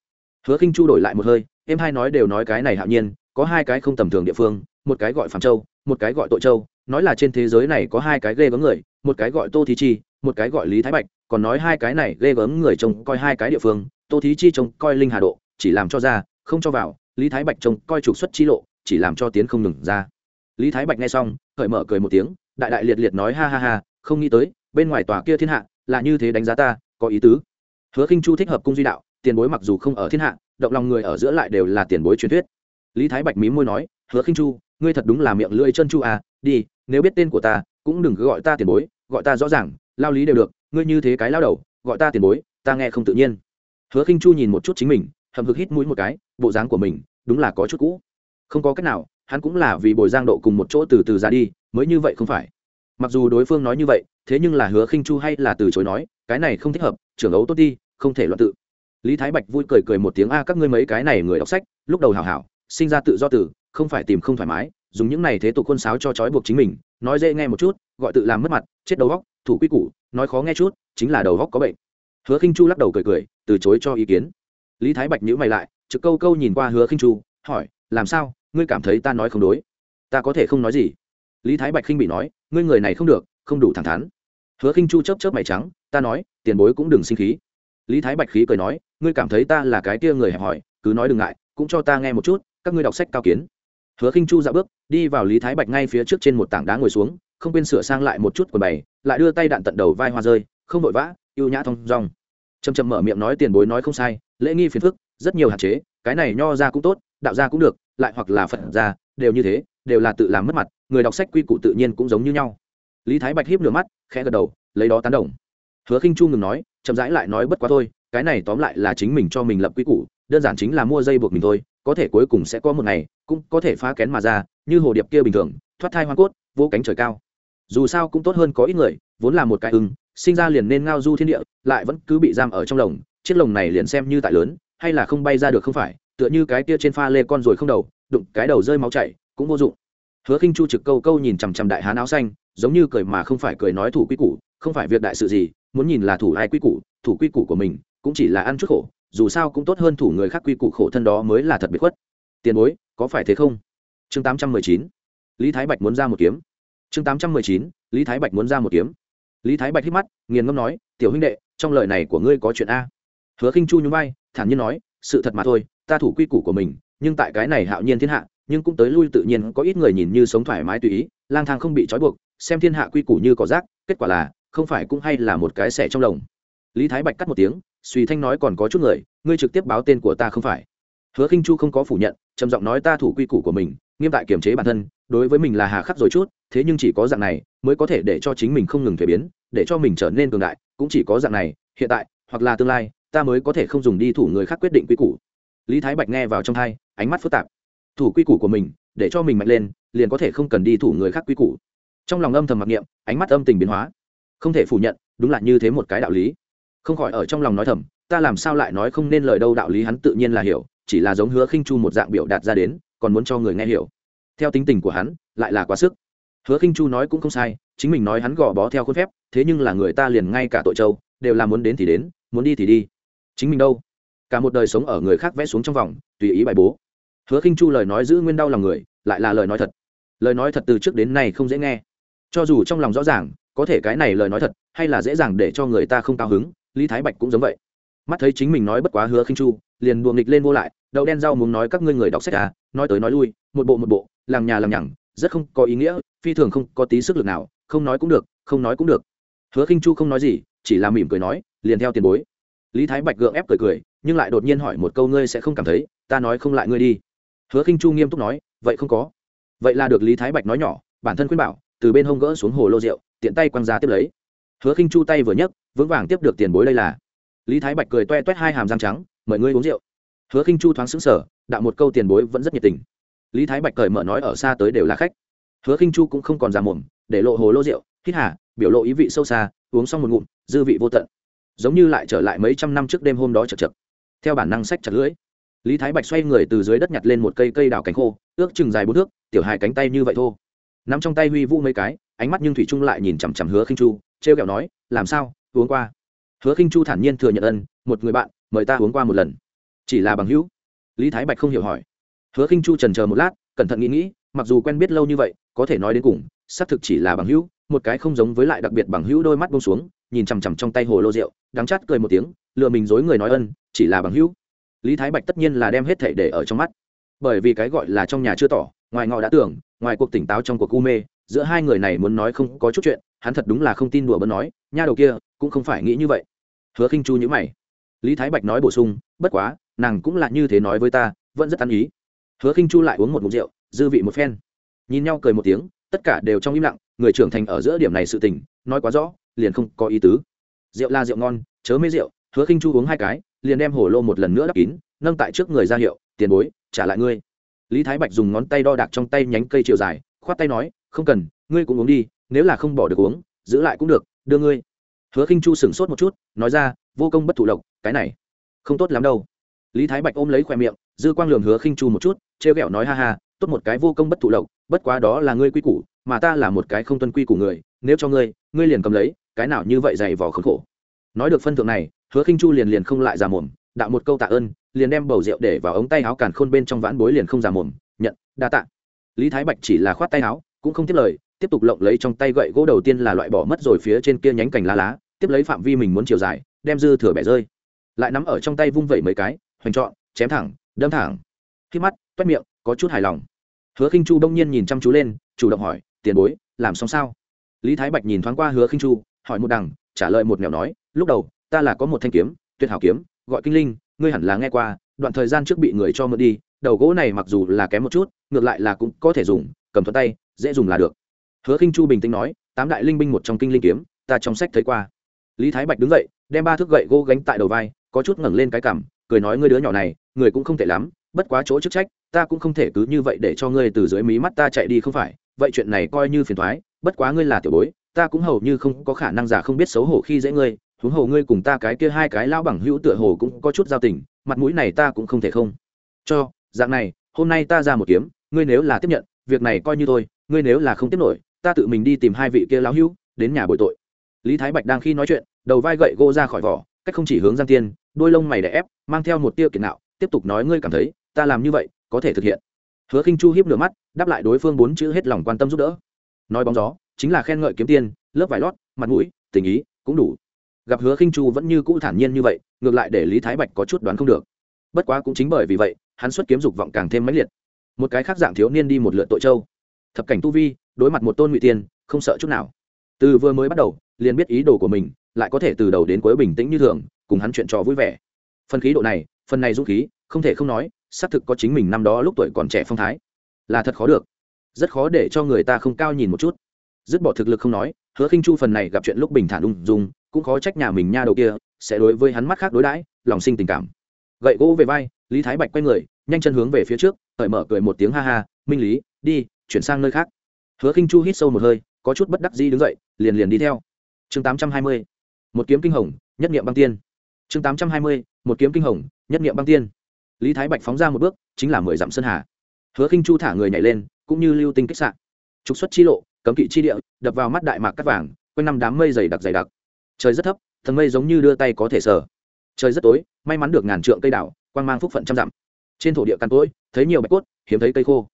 Hứa khinh chu đổi lại một hơi, em hai nói đều nói cái này hạo nhiên, có hai cái không tầm thường địa phương, một cái gọi phạm châu một cái gọi tội châu, nói là trên thế giới này có hai cái ghê gớm người, một cái gọi tô thí chi, một cái gọi lý thái bạch, còn nói hai cái này ghê gớm người trông coi hai cái địa phương, tô thí chi trông coi linh hà độ, chỉ làm cho ra, không cho vào, lý thái bạch trông coi trục xuất chi lộ, chỉ làm cho tiến không ngừng ra. Lý thái bạch nghe xong, cởi mở cười một tiếng, đại đại liệt liệt nói ha ha ha, không nghĩ tới, bên ngoài tòa kia thiên hạ, là như thế đánh giá ta, có ý tứ. Hứa khinh chu thích hợp cung duy đạo, tiền bối mặc dù không ở thiên hạ, động lòng người ở giữa lại đều là tiền bối truyền thuyết. Lý thái bạch mí môi nói, hứa khinh chu ngươi thật đúng là miệng lưỡi chân chu à đi, nếu biết tên của ta, cũng đừng cứ gọi ta tiền bối, gọi ta rõ ràng, lao lý đều được, ngươi như thế cái lao đầu, gọi ta tiền bối, ta nghe không tự nhiên. Hứa khinh chu nhìn một chút chính mình hầm hực hít mũi một cái, bộ dáng của mình, đúng là có chút cũ. Không có cách nào, hắn cũng là vì bồi giang độ cùng một chỗ từ từ ra đi, mới như vậy không phải. Mặc dù đối phương nói như vậy, thế nhưng là hứa khinh chu hay là từ chối nói, cái này không thích hợp, trưởng ấu tốt đi, không thể loạn tự. Lý thái bạch vui cười cười một tiếng, a, các ngươi mấy cái này người đọc sách, lúc đầu hảo hảo, sinh ra tự do tử không phải tìm không thoải mái, dùng những này thế tục quân sáo cho trói buộc chính mình, nói dễ nghe một chút, gọi tự làm mất mặt, chết đầu góc thủ quy củ, nói khó nghe chút, chính là đầu góc có bệnh. Hứa khinh chu lắc đầu cười cười, từ chối cho ý kiến. Lý thái bạch nhữ mày lại, trực câu câu nhìn qua hứa khinh chu, hỏi, làm sao? Ngươi cảm thấy ta nói không đối? Ta có thể không nói gì? Lý thái bạch khinh bị nói, ngươi người này không được, không đủ thẳng thắn. Hứa khinh chu chớp chớp mày trắng, ta nói, tiền bối cũng đừng sinh khí. Lý thái bạch khí cười nói, ngươi cảm thấy ta là cái kia người hẹp hỏi cứ nói đừng ngại, cũng cho ta nghe một chút, các ngươi đọc sách cao kiến hứa khinh chu dạo bước, đi vào lý thái bạch ngay phía trước trên một tảng đá ngồi xuống, không quên sửa sang lại một chút quần bày, lại đưa tay đạn tận đầu vai hoa rơi, không vội vã ưu nhã thong dong. Chầm chầm mở miệng nói tiền bối nói không sai, lễ nghi phiền phức, rất nhiều hạn chế, cái này nho ra cũng tốt, đạo ra cũng được, lại hoặc là phật ra, đều như thế, đều là tự làm mất mặt, người đọc sách quy củ tự nhiên cũng giống như nhau. Lý thái bạch hiếp nửa mắt, khẽ gật đầu, lấy đó tán đồng. Hứa khinh chu ngừng nói, chậm rãi lại nói bất quá thôi, cái này tóm lại là chính mình cho mình lập quy củ, đơn giản chính là mua dây buộc mình thôi có thể cuối cùng sẽ có một ngày, cũng có thể phá kén mà ra, như hồ điệp kia bình thường, thoát thai hoa cốt, vô cánh trời cao. Dù sao cũng tốt hơn có ít người, vốn là một cái ưng, sinh ra liền nên ngao du thiên địa, lại vẫn cứ bị giam ở trong lồng, chiếc lồng này liền xem như tại lớn, hay là không bay ra được không phải, tựa như cái kia trên pha lê con rồi không đầu, đụng cái đầu rơi máu chảy, cũng vô dụng. Hứa khinh chu trực câu câu nhìn chằm chằm đại hán áo xanh, giống như cười mà không phải cười nói thủ quy củ, không phải việc đại sự gì, muốn nhìn là thủ ai quy củ, thủ quy củ của mình, cũng chỉ là ăn chút khổ dù sao cũng tốt hơn thủ người khác quy củ khổ thân đó mới là thật biệt khuất. Tiền bối, có phải thế không? Chương tám trăm mười chín. Lý thái bạch muốn ra một kiếm. Chương tám trăm mười chín. Lý thái bạch muốn ra một kiếm. Lý thái bạch hít mắt, nghiền ngâm nói, tiểu huynh đệ, trong lời này của ngươi có chuyện a? Hứa khinh chu nhún vai, thản nhiên nói, sự thật mà thôi, ta thủ quy củ của mình, nhưng tại cái này hạo nhiên thiên hạ, nhưng cũng tới lui tự nhiên, có ít người nhìn như sống thoải mái tùy ý, lang thang không bị trói buộc, xem thiên hạ quy củ như cỏ rác, kết quả là, không phải cũng hay là một cái xẻ trong lồng. Lý thái bạch cắt một tiếng suy thanh nói còn có chút người, ngươi trực tiếp báo tên của ta không phải. Hứa khinh chu không có phủ nhận, trầm giọng nói ta thủ quy củ của mình, nghiêm tại kiềm chế bản thân, đối với mình là hà khắc rồi chút, thế nhưng chỉ có dạng này mới có thể để cho chính mình không ngừng thuế biến, để cho mình trở nên cường đại, cũng chỉ có dạng này, hiện tại, hoặc là tương lai, ta mới có thể không dùng đi thủ người khác quyết định quy củ. Lý thái bạch nghe vào trong thai, ánh mắt phức tạp. Thủ quy củ của mình, để cho mình mạnh lên, liền có thể không cần đi thủ người khác quy củ. Trong lòng âm thầm mặc niệm, ánh mắt âm tình biến hóa. Không thể phủ nhận, đúng là như thế một cái đạo lý không khỏi ở trong lòng nói thầm, ta làm sao lại nói không nên lời đâu, đạo lý hắn tự nhiên là hiểu, chỉ là giống hứa khinh chu một dạng biểu đạt ra đến, còn muốn cho người nghe hiểu. Theo tính tình của hắn, lại là quá sức. Hứa khinh chu nói cũng không sai, chính mình nói hắn gò bó theo khuôn phép, thế nhưng là người ta liền ngay cả tội châu, đều là muốn đến thì đến, muốn đi thì đi. Chính mình đâu? Cả một đời sống ở người khác vẽ xuống trong vòng, tùy ý bài bố. Hứa khinh chu lời nói giữ nguyên đau lòng người, lại là lời nói thật. Lời nói thật từ trước đến nay không dễ nghe. Cho dù trong lòng rõ ràng, có thể cái này lời nói thật, hay là dễ dàng để cho người ta không cao hứng lý thái bạch cũng giống vậy. Mắt thấy chính mình nói bất quá hứa khinh chu, liền đùa nghịch lên vô lại, đậu đen rau muốn nói các ngươi người đọc sách à nói tới nói lui, một bộ một bộ làng nhà làm nhằng, rất không có ý nghĩa, phi thường không có tí sức lực nào, không nói cũng được, không nói cũng được. Hứa khinh chu không nói gì, chỉ là mỉm cười nói, liền theo tiền bối. Lý thái bạch gượng ép cười cười, nhưng lại đột nhiên hỏi một câu ngươi sẽ không cảm thấy, ta nói không lại ngươi đi. Hứa khinh chu nghiêm túc nói, vậy không có. Vậy là được lý thái bạch nói nhỏ, bản thân khuyên bảo, từ bên hông gỡ xuống hồ lô rượu, tiện tay quăng ra tiếp lấy. Hứa khinh chu tay vừa nhấc vững vàng tiếp được tiền bối đây là. Lý thái bạch cười toe toét hai hàm răng trắng, mời ngươi uống rượu. Hứa khinh chu thoáng xứng sở đạo một câu tiền bối vẫn rất nhiệt tình. Lý thái bạch cởi mở nói ở xa tới đều là khách. Hứa khinh chu cũng không còn già mồm, để lộ hồ lô rượu, hít hà, biểu lộ ý vị sâu xa, uống xong một ngụm, dư vị vô tận. Giống như lại trở lại mấy trăm năm trước đêm hôm đó chật chật. Theo bản năng sách chặt lưỡi, lý thái bạch xoay người từ dưới đất nhặt lên một cây cây đào cánh khô, ước chừng dài bốn thước, tiểu hai cánh tay như vậy thô nắm trong tay huy vũ mấy cái, ánh mắt nhưng thủy trung lại nhìn chằm chằm hứa khinh chu, trêu kẹo nói, làm sao? Uống qua. Hứa khinh chu thản nhiên thừa nhận ân, một người bạn, mời ta uống qua một lần. Chỉ là bằng hữu? Lý thái bạch không hiểu hỏi. Hứa khinh chu trần chờ một lát, cẩn thận nghĩ nghĩ, mặc dù quen biết lâu như vậy, có thể nói đến cùng, xác thực chỉ là bằng hữu, một cái không giống với lại đặc biệt bằng hữu đôi mắt bông xuống, nhìn chằm chằm trong tay hồ lô rượu, đắng chát cười một tiếng, lừa mình dối người nói ân, chỉ là bằng hữu. Lý thái bạch tất nhiên là đem hết thể để ở trong mắt. Bởi vì cái gọi là trong nhà chưa tỏ, ngoài ngọ đã tưởng, ngoài cuộc tỉnh táo trong cuộc u mê, giữa hai người này muốn nói không có chút chuyện hắn thật đúng là không tin đùa bỡn nói, nha đầu kia, cũng không phải nghĩ như vậy. Hứa khinh chu nhữ mày. Lý thái bạch nói bổ sung, bất quá, nàng cũng là như thế nói với ta, vẫn rất ăn ý. Hứa khinh chu lại uống một mục rượu, dư vị một phen. Nhìn nhau cười một tiếng, tất cả đều trong im lặng, người trưởng thành ở giữa điểm này sự tình, nói quá rõ, liền không có ý tứ. Rượu là rượu ngon, chớ mê rượu, hứa khinh chu uống hai cái, liền đem hổ lô một lần nữa đắp kín, nâng tại trước người ra hiệu, tiền bối, trả lại ngươi. Lý thái bạch dùng ngón tay đo đạc trong tay nhánh cây chiều dài, khoát tay nói, không cần ngươi cũng uống đi, nếu là không bỏ được uống, giữ lại cũng được, đưa ngươi. Hứa khinh chu sửng sốt một chút, nói ra, vô công bất thụ lộc, cái này, không tốt lắm đâu. Lý thái bạch ôm lấy khoe miệng, dư quang lường hứa khinh chu một chút, trêu ghẹo nói ha ha, tốt một cái vô công bất thụ lộc, bất quá đó là ngươi quy củ, mà ta là một cái không tuân quy của người, nếu cho ngươi ngươi liền cầm lấy, cái nào như vậy dày vò khốn khổ. Nói được phân thượng này, hứa khinh chu liền liền không lại ra mồm, đạo một câu tạ ơn, liền đem bầu rượu để vào ống tay áo càn khôn bên trong vãn bối liền không ra mồm, nhận, đa tạ. Lý thái bạch chỉ là khoát tay áo, cũng không tiếp lời tiếp tục lộng lấy trong tay gậy gỗ đầu tiên là loại bỏ mất rồi phía trên kia nhánh cành lá lá, tiếp lấy phạm vi mình muốn chiều dài, đem dư thừa bẻ rơi. Lại nắm ở trong tay vung vẩy mấy cái, hoành trọn, chém thẳng, đâm thẳng. Khi mắt, toét miệng, có chút hài lòng. Hứa khinh chu đông nhiên nhìn chăm chú lên, chủ động hỏi, tiền bối, làm xong sao? Lý thái bạch nhìn thoáng qua hứa khinh chu, hỏi một đằng, trả lời một mèo nói, lúc đầu, ta là có một thanh kiếm, tuyệt hảo kiếm, gọi kinh linh, ngươi hẳn là nghe qua, đoạn thời gian trước bị người cho mượn đi, đầu gỗ này mặc dù là kém một chút, ngược lại là cũng có thể dùng, cầm thuận tay, dễ dùng là được hứa khinh chu bình tĩnh nói, tám đại linh binh một trong kinh linh kiếm, ta trong sách thấy qua. Lý thái bạch đứng dậy, đem ba thước gậy gỗ gánh tại đầu vai, có chút ngẩng lên cái cằm, cười nói, ngươi đứa nhỏ này, người cũng không thể lắm, bất quá chỗ chức trách, ta cũng không thể cứ như vậy để cho ngươi từ dưới mí mắt ta chạy đi không phải, vậy chuyện này coi như phiền thoái bất quá ngươi là tiểu bối, ta cũng hầu như không có khả năng giả không biết xấu hổ khi dễ ngươi, huống hồ ngươi cùng ta cái kia hai cái lao bằng hữu tựa hồ cũng có chút giao tình, mặt mũi này ta cũng không thể không. Cho, dạng này, hôm nay ta ra một kiếm, ngươi nếu là tiếp nhận, việc này coi như tôi ngươi nếu là không tiếp nổi ta tự mình đi tìm hai vị kia lão hữu, đến nhà bội tội. Lý thái bạch đang khi nói chuyện, đầu vai gậy gỗ ra khỏi vỏ, cách không chỉ hướng giang tiên, đôi lông mày đè ép, mang theo một tia kiệt nạo, tiếp tục nói ngươi cảm thấy, ta làm như vậy, có thể thực hiện. Hứa khinh chu hiếp nửa mắt, đáp lại đối phương bốn chữ hết lòng quan tâm giúp đỡ. Nói bóng gió, chính là khen ngợi kiếm tiên lớp vải lót, mặt mũi, tình ý, cũng đủ. Gặp hứa khinh chu vẫn như cũ thản nhiên như vậy, ngược lại để lý thái bạch có chút đoán không được. Bất quá cũng chính bởi vì vậy, hắn xuất kiếm dục vọng càng thêm mãnh liệt. Một cái khác dạng thiếu niên đi một lượt tội châu thập cảnh tu vi, đối mặt một tôn ngụy tiên, không sợ chút nào. Từ vừa mới bắt đầu, liền biết ý đồ của mình, lại có thể từ đầu đến cuối bình tĩnh như thường, cùng hắn chuyện trò vui vẻ. Phần khí độ này, phần này dũng khí, không thể không nói, xác thực có chính mình năm đó lúc tuổi còn trẻ phong thái. Là thật khó được. Rất khó để cho người ta không cao nhìn một chút. Dứt bỏ thực lực không nói, hứa khinh chu phần này gặp chuyện lúc bình thản ung dung, cũng khó trách nhà mình nha đầu kia, sẽ đối với hắn mắt khác đối đãi, lòng sinh tình cảm. Gậy gỗ về vai, lý thái bạch quay người, nhanh chân hướng về phía trước, cởi mở cười một tiếng ha ha, minh lý, đi chuyển sang nơi khác. Hứa khinh chu hít sâu một hơi, có chút bất đắc dĩ đứng dậy, liền liền đi theo. Chương tám trăm hai mươi, một kiếm kinh hồng, nhất niệm băng tiên. Chương tám trăm hai mươi, một kiếm kinh hồng, nhất niệm băng tiên. Lý thái bạch phóng ra một bước, chính là mười dặm sơn hà. Hứa khinh chu thả người nhảy lên, cũng như lưu tinh kích sạn trục xuất chi lộ, cấm kỵ chi địa, đập vào mắt đại mạc cắt vàng, quanh năm đám mây dày đặc dày đặc. Trời rất thấp, thần mây giống như đưa tay có thể sờ. Trời rất tối, may mắn được ngàn trượng cây đảo, quang mang phúc phận trăm dặm. Trên thổ địa căn tối thấy nhiều bạch cốt, hiếm thấy cây khô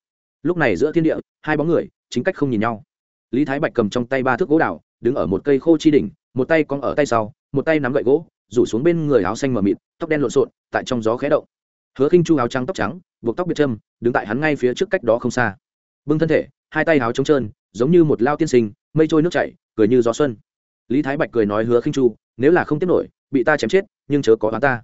lúc này giữa thiên địa, hai bóng người, chính cách không nhìn nhau. Lý thái bạch cầm trong tay ba thước gỗ đào, đứng ở một cây khô chi đỉnh, một tay cong ở tay sau, một tay nắm gậy gỗ, rủ xuống bên người áo xanh mờ mịt, tóc đen lộn xộn, tại trong gió khẽ động. Hứa khinh chu áo trắng tóc trắng, buộc tóc biệt trâm, đứng tại hắn ngay phía trước cách đó không xa. Bưng thân thể, hai tay áo trống trơn, giống như một lao tiên sinh, mây trôi nước chảy, cười như gió xuân. Lý thái bạch cười nói hứa khinh chu, nếu là không tiếp nổi, bị ta chém chết, nhưng chớ có hóa ta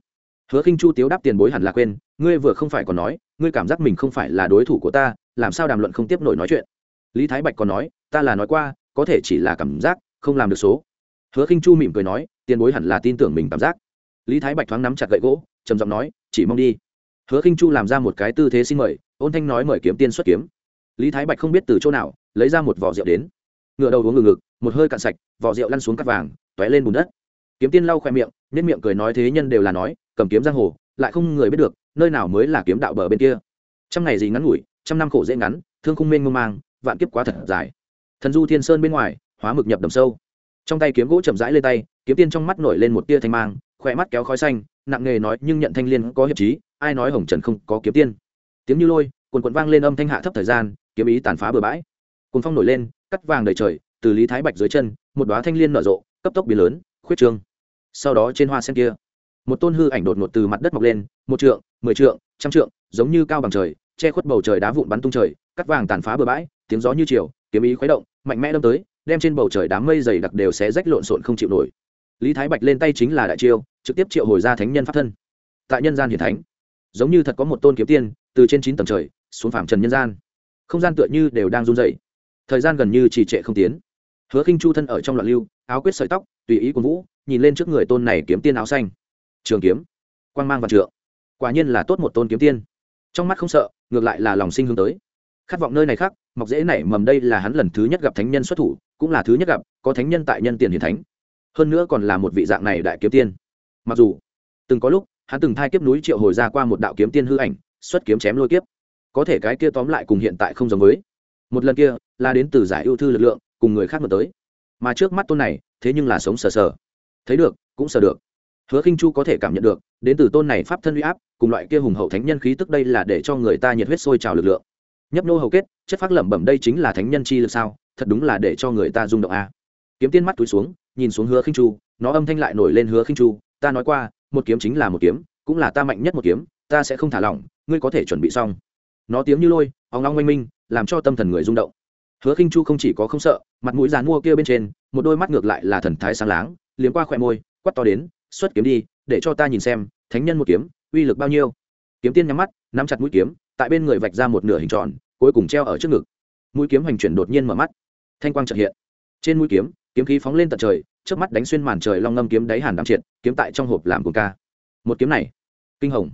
hứa khinh chu tiếu đáp tiền bối hẳn là quên, ngươi vừa không phải còn nói, ngươi cảm giác mình không phải là đối thủ của ta, làm sao đàm luận không tiếp nổi nói chuyện. Lý thái bạch còn nói, ta là nói qua, có thể chỉ là cảm giác, không làm được số. Hứa khinh chu mỉm cười nói, tiền bối hẳn là tin tưởng mình cảm giác. Lý thái bạch thoáng nắm chặt gậy gỗ, trầm giọng nói, chỉ mong đi. Hứa khinh chu làm ra một cái tư thế xin mời, ôn thanh nói mời kiếm tiên xuất kiếm. Lý thái bạch không biết từ chỗ nào, lấy ra một vỏ rượu đến. Ngựa đầu uống ngừng ngực, một hơi cạn sạch vỏ rượu lăn xuống cắt vàng, tóe lên bùn đất kiếm tiên lau khoe miệng nên miệng cười nói thế nhân đều là nói, cầm kiếm giang hồ, lại không người biết được, nơi nào mới là kiếm đạo bờ bên kia. Trăm ngày gì ngắn ngủi, trăm năm khổ dễ ngắn, thương khung mênh mông mang, vạn kiếp quá thật dài. Thần du thiên sơn bên ngoài, hóa mực nhập đầm sâu. Trong tay kiếm gỗ chậm rãi lên tay, kiếm tiên trong mắt nổi lên một tia thanh mang, khỏe mắt kéo khói xanh, nặng nghề nói nhưng nhận thanh liên có hiệp trí, ai nói hồng trần không có kiếm tiên. Tiếng như lôi quần quần vang lên âm thanh hạ thấp thời gian, kiếm ý tàn phá bừa bãi. Cồn phong nổi lên, cắt vàng đầy trời, từ lý thái bạch dưới chân, một đoá thanh liên nở rộ, cấp tốc biến lớn, khuyết trương sau đó trên hoa sen kia, một tôn hư ảnh đột ngột từ mặt đất mọc lên, một trượng, mười trượng, trăm trượng, giống như cao bằng trời, che khuất bầu trời đá vụn bắn tung trời, cắt vàng tàn phá bừa bãi, tiếng gió như chiều, kiếm ý khuấy động, mạnh mẽ đâm tới, đem trên bầu trời đám mây dày đặc đều xé rách lộn xộn không chịu nổi. Lý thái bạch lên tay chính là đại chiêu, trực tiếp triệu hồi ra thánh nhân pháp thân. Tại nhân gian hiển thánh, giống như thật có một tôn kiếm tiên, từ trên chín tầng trời, xuống phàm trần nhân gian. Không gian tựa như đều đang run dậy thời gian gần như trì trệ không tiến. Hứa khinh chu thân ở trong loạn lưu, áo quyết sợi tóc, tùy ý của vũ nhìn lên trước người tôn này kiếm tiên áo xanh. Trường kiếm. Quang mang và trượng. Quả nhiên là tốt một tôn kiếm tiên. Trong mắt không sợ, ngược lại là lòng sinh hướng tới. Khát vọng nơi này khác, mọc dễ nảy mầm đây là hắn lần thứ nhất gặp thánh nhân xuất thủ, cũng là thứ nhất gặp, có thánh nhân tại nhân tiền hiền thánh. Hơn nữa còn là một vị dạng này đại kiếm tiên. Mặc dù, từng có lúc, hắn từng thai kiếp núi triệu hồi ra qua một đạo kiếm tiên hư ảnh, xuất kiếm chém lôi kiếp. Có thể cái kia tóm lại cùng hiện tại không giống với. Một lần kia, là đến từ giải ưu thư lực lượng, cùng người khác mở tới. Mà trước mắt tôn này, thế nhưng là sống sờ sờ thấy được, cũng sợ được. Hứa khinh chu có thể cảm nhận được, đến từ tôn này pháp thân uy áp, cùng loại kia hùng hậu thánh nhân khí tức đây là để cho người ta nhiệt huyết sôi trào lực lượng. Nhấp nô hầu kết, chất phát lẩm bẩm đây chính là thánh nhân chi lực sao? Thật đúng là để cho người ta rung động a. Kiếm tiên mắt túi xuống, nhìn xuống hứa khinh chu, nó âm thanh lại nổi lên hứa khinh chu, ta nói qua, một kiếm chính là một kiếm, cũng là ta mạnh nhất một kiếm, ta sẽ không thả lỏng, ngươi có thể chuẩn bị xong. Nó tiếng như lôi óng long oanh minh, làm cho tâm thần người rung động hứa khinh chu không chỉ có không sợ, mặt mũi dàn mua kia bên trên, một đôi mắt ngược lại là thần thái sáng láng, liếm qua khỏe môi quắt to đến, xuất kiếm đi, để cho ta nhìn xem, thánh nhân một kiếm, uy lực bao nhiêu? Kiếm tiên nhắm mắt, nắm chặt mũi kiếm, tại bên người vạch ra một nửa hình tròn, cuối cùng treo ở trước ngực. Mũi kiếm hành chuyển đột nhiên mở mắt. Thanh quang trợ hiện. Trên mũi kiếm kiếm khí phóng lên tận trời trước mắt đánh xuyên màn trời long ngâm kiếm đáy hàn đắm triệt, kiếm tại trong hộp làm cùng ca. Một kiếm này, kinh hồng.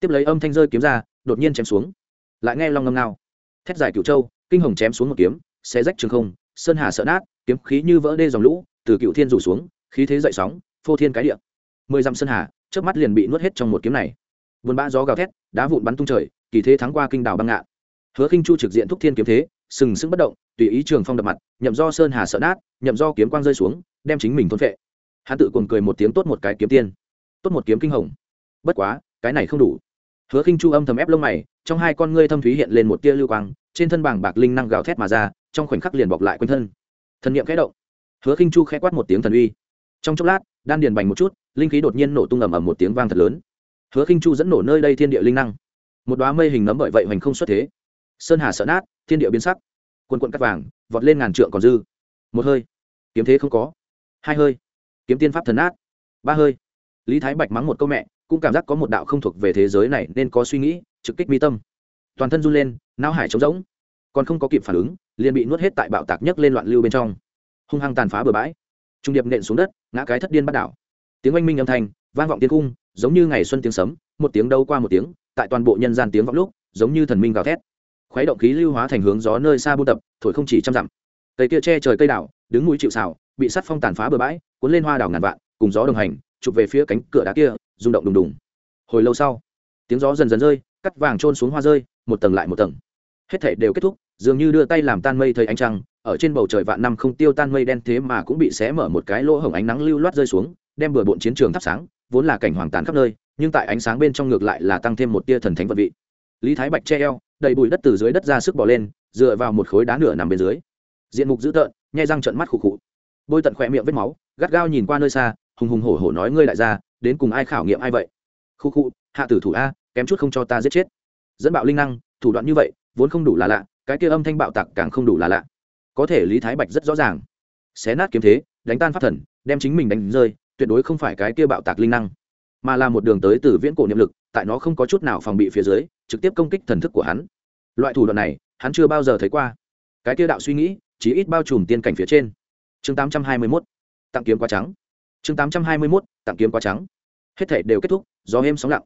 Tiếp lấy âm thanh rơi kiếm ra, đột nhiên chém xuống. Lại nghe long ngâm nào thét dài cựu châu, kinh hồng chém xuống một kiếm xé rách trường không, sơn hà sợ nát, kiếm khí như vỡ đê dòng lũ, từ cựu thiên rủ xuống, khí thế dậy sóng, phô thiên cái địa. Mười dặm sơn hà trước mắt liền bị nuốt hết trong một kiếm này. Vườn bã gió gào thét, đá vụn bắn tung trời, kỳ thế thắng qua kinh đảo băng ngạn. Hứa khinh chu trực diện thúc thiên kiếm thế, sừng sững bất động, tùy ý trường phong đập mặt, nhậm do sơn hà sợ nát, nhậm do kiếm quang rơi xuống, đem chính mình thôn phệ. Hắn tự cuồng cười một tiếng tốt một cái kiếm tiên, tốt một kiếm kinh hồng. Bất quá, cái này không đủ. Hứa khinh chu âm thầm ép lông mày, trong hai con ngươi thâm thúy hiện lên một tia lưu quang, trên thân bảng bạc linh năng gào thét mà ra trong khoảnh khắc liền bọc lại quanh thân. Thần niệm khẽ động. Hứa khinh chu khẽ quát một tiếng thần uy. Trong chốc lát, đan điền bành một chút, linh khí đột nhiên nổ tung ầm ầm một tiếng vang thật lớn. Hứa khinh chu dẫn nổ nơi đây thiên địa linh năng. Một đóa mây hình nấm bởi vậy hoành không xuất thế. Sơn hà sợ nát, thiên địa biến sắc. Quần quận cắt vàng, vọt lên ngàn trượng còn dư. Một hơi. Kiếm thế không có. Hai hơi. Kiếm tiên pháp thần nát. Ba hơi. Lý thái bạch mắng một câu mẹ, cũng cảm giác có một đạo không thuộc về thế giới này nên có suy nghĩ, trực kích mi tâm. Toàn thân run lên, não hải trống rỗng. Còn không có kịp phản ứng liền bị nuốt hết tại bạo tạc nhấc lên loạn lưu bên trong. Hung hăng tàn phá bừa bãi. Trung điệp nện xuống đất, ngã cái thất điên bắt đảo. Tiếng oanh minh âm thanh, vang vọng tiếng cung, giống như ngày xuân tiếng sấm, một tiếng đâu qua một tiếng, tại toàn bộ nhân gian tiếng vọng lúc, giống như thần minh gào thét. Khuấy động khí lưu hóa thành hướng gió nơi xa buôn tập, thổi không chỉ trăm dặm. Cây kia che trời cây đảo, đứng núi chịu xào bị sắt phong tàn phá bừa bãi, cuốn lên hoa đảo ngàn vạn, cùng gió đồng hành, chụp về phía cánh cửa đá kia, rung động đùng đùng. Hồi lâu sau, tiếng gió dần dần rơi, cắt vàng trôn xuống hoa rơi, một tầng lại một tầng hết thể đều kết thúc dường như đưa tay làm tan mây thấy ánh trăng ở trên bầu trời vạn năm không tiêu tan mây đen thế mà cũng bị xé mở một cái lỗ hổng ánh nắng lưu loát rơi xuống đem bừa bộn chiến trường thắp sáng vốn là cảnh hoàng tàn khắp nơi nhưng tại ánh sáng bên trong ngược lại là tăng thêm một tia thần thánh vật vị. Lý thái bạch che eo đầy bụi đất từ dưới đất ra sức bỏ lên dựa vào một khối đá nửa nằm bên dưới. Diện mục dữ tợn nhai răng trận mắt khụ khụ. Bôi tận khỏe miệng vết máu gắt gao nhìn qua nơi xa hùng hùng hổ hổ nói ngươi lại ra, đến cùng ai khảo nghiệm ai vậy? Khu khu hạ tử thủ a kém chút không cho ta giết chết. Dẫn bạo linh năng thủ đoạn như vậy vốn không đủ là lạ cái kia âm thanh bạo tặc càng không đủ là lạ. Có thể lý thái bạch rất rõ ràng. Xé nát kiếm thế đánh tan pháp thần đem chính mình đánh rơi tuyệt đối không phải cái kia bạo tạc linh năng mà là một đường tới từ viễn cổ niệm lực tại nó không có chút nào phòng bị phía dưới trực tiếp công kích thần thức của hắn. Loại thủ đoạn này hắn chưa bao giờ thấy qua. Cái kia đạo suy nghĩ chỉ ít bao trùm tiên cảnh phía trên. Chương 821, tặng kiếm quá trắng. Chương 821, tặng kiếm quá trắng. Hết thể đều kết thúc gió êm sóng lặng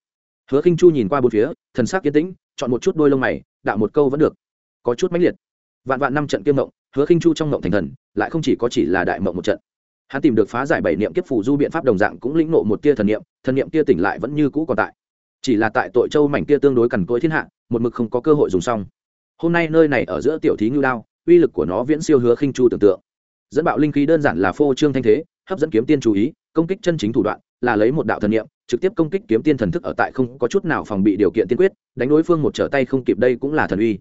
hứa khinh chu nhìn qua bốn phía, thần sắc yên tĩnh, chọn một chút đôi lông mày, đạo một câu vẫn được. Có chút mãnh liệt. Vạn vạn năm trận kiêm mộng, hứa khinh chu trong mộng thành thần, lại không chỉ có chỉ là đại mộng một trận. Hắn tìm được phá giải bảy niệm kiếp phù du biện pháp đồng dạng cũng lĩnh nộ một tia thần niệm thần niệm kia tỉnh lại vẫn như cũ còn tại. Chỉ là tại tội châu mảnh kia tương đối cằn cỗi thiên hạ, một mực không có cơ hội dùng xong. Hôm nay nơi này ở giữa tiểu thí ngưu đao, uy lực của nó viễn siêu hứa khinh chu tưởng tượng. Dẫn bạo linh khí đơn giản là phô trương thanh thế, hấp dẫn kiếm tiên chú ý, công kích chân chính thủ đoạn là lấy một đạo thần niệm, trực tiếp công kích kiếm tiên thần thức ở tại không có chút nào phòng bị điều kiện tiên quyết, đánh đối phương một trở tay không kịp đây cũng là thần uy.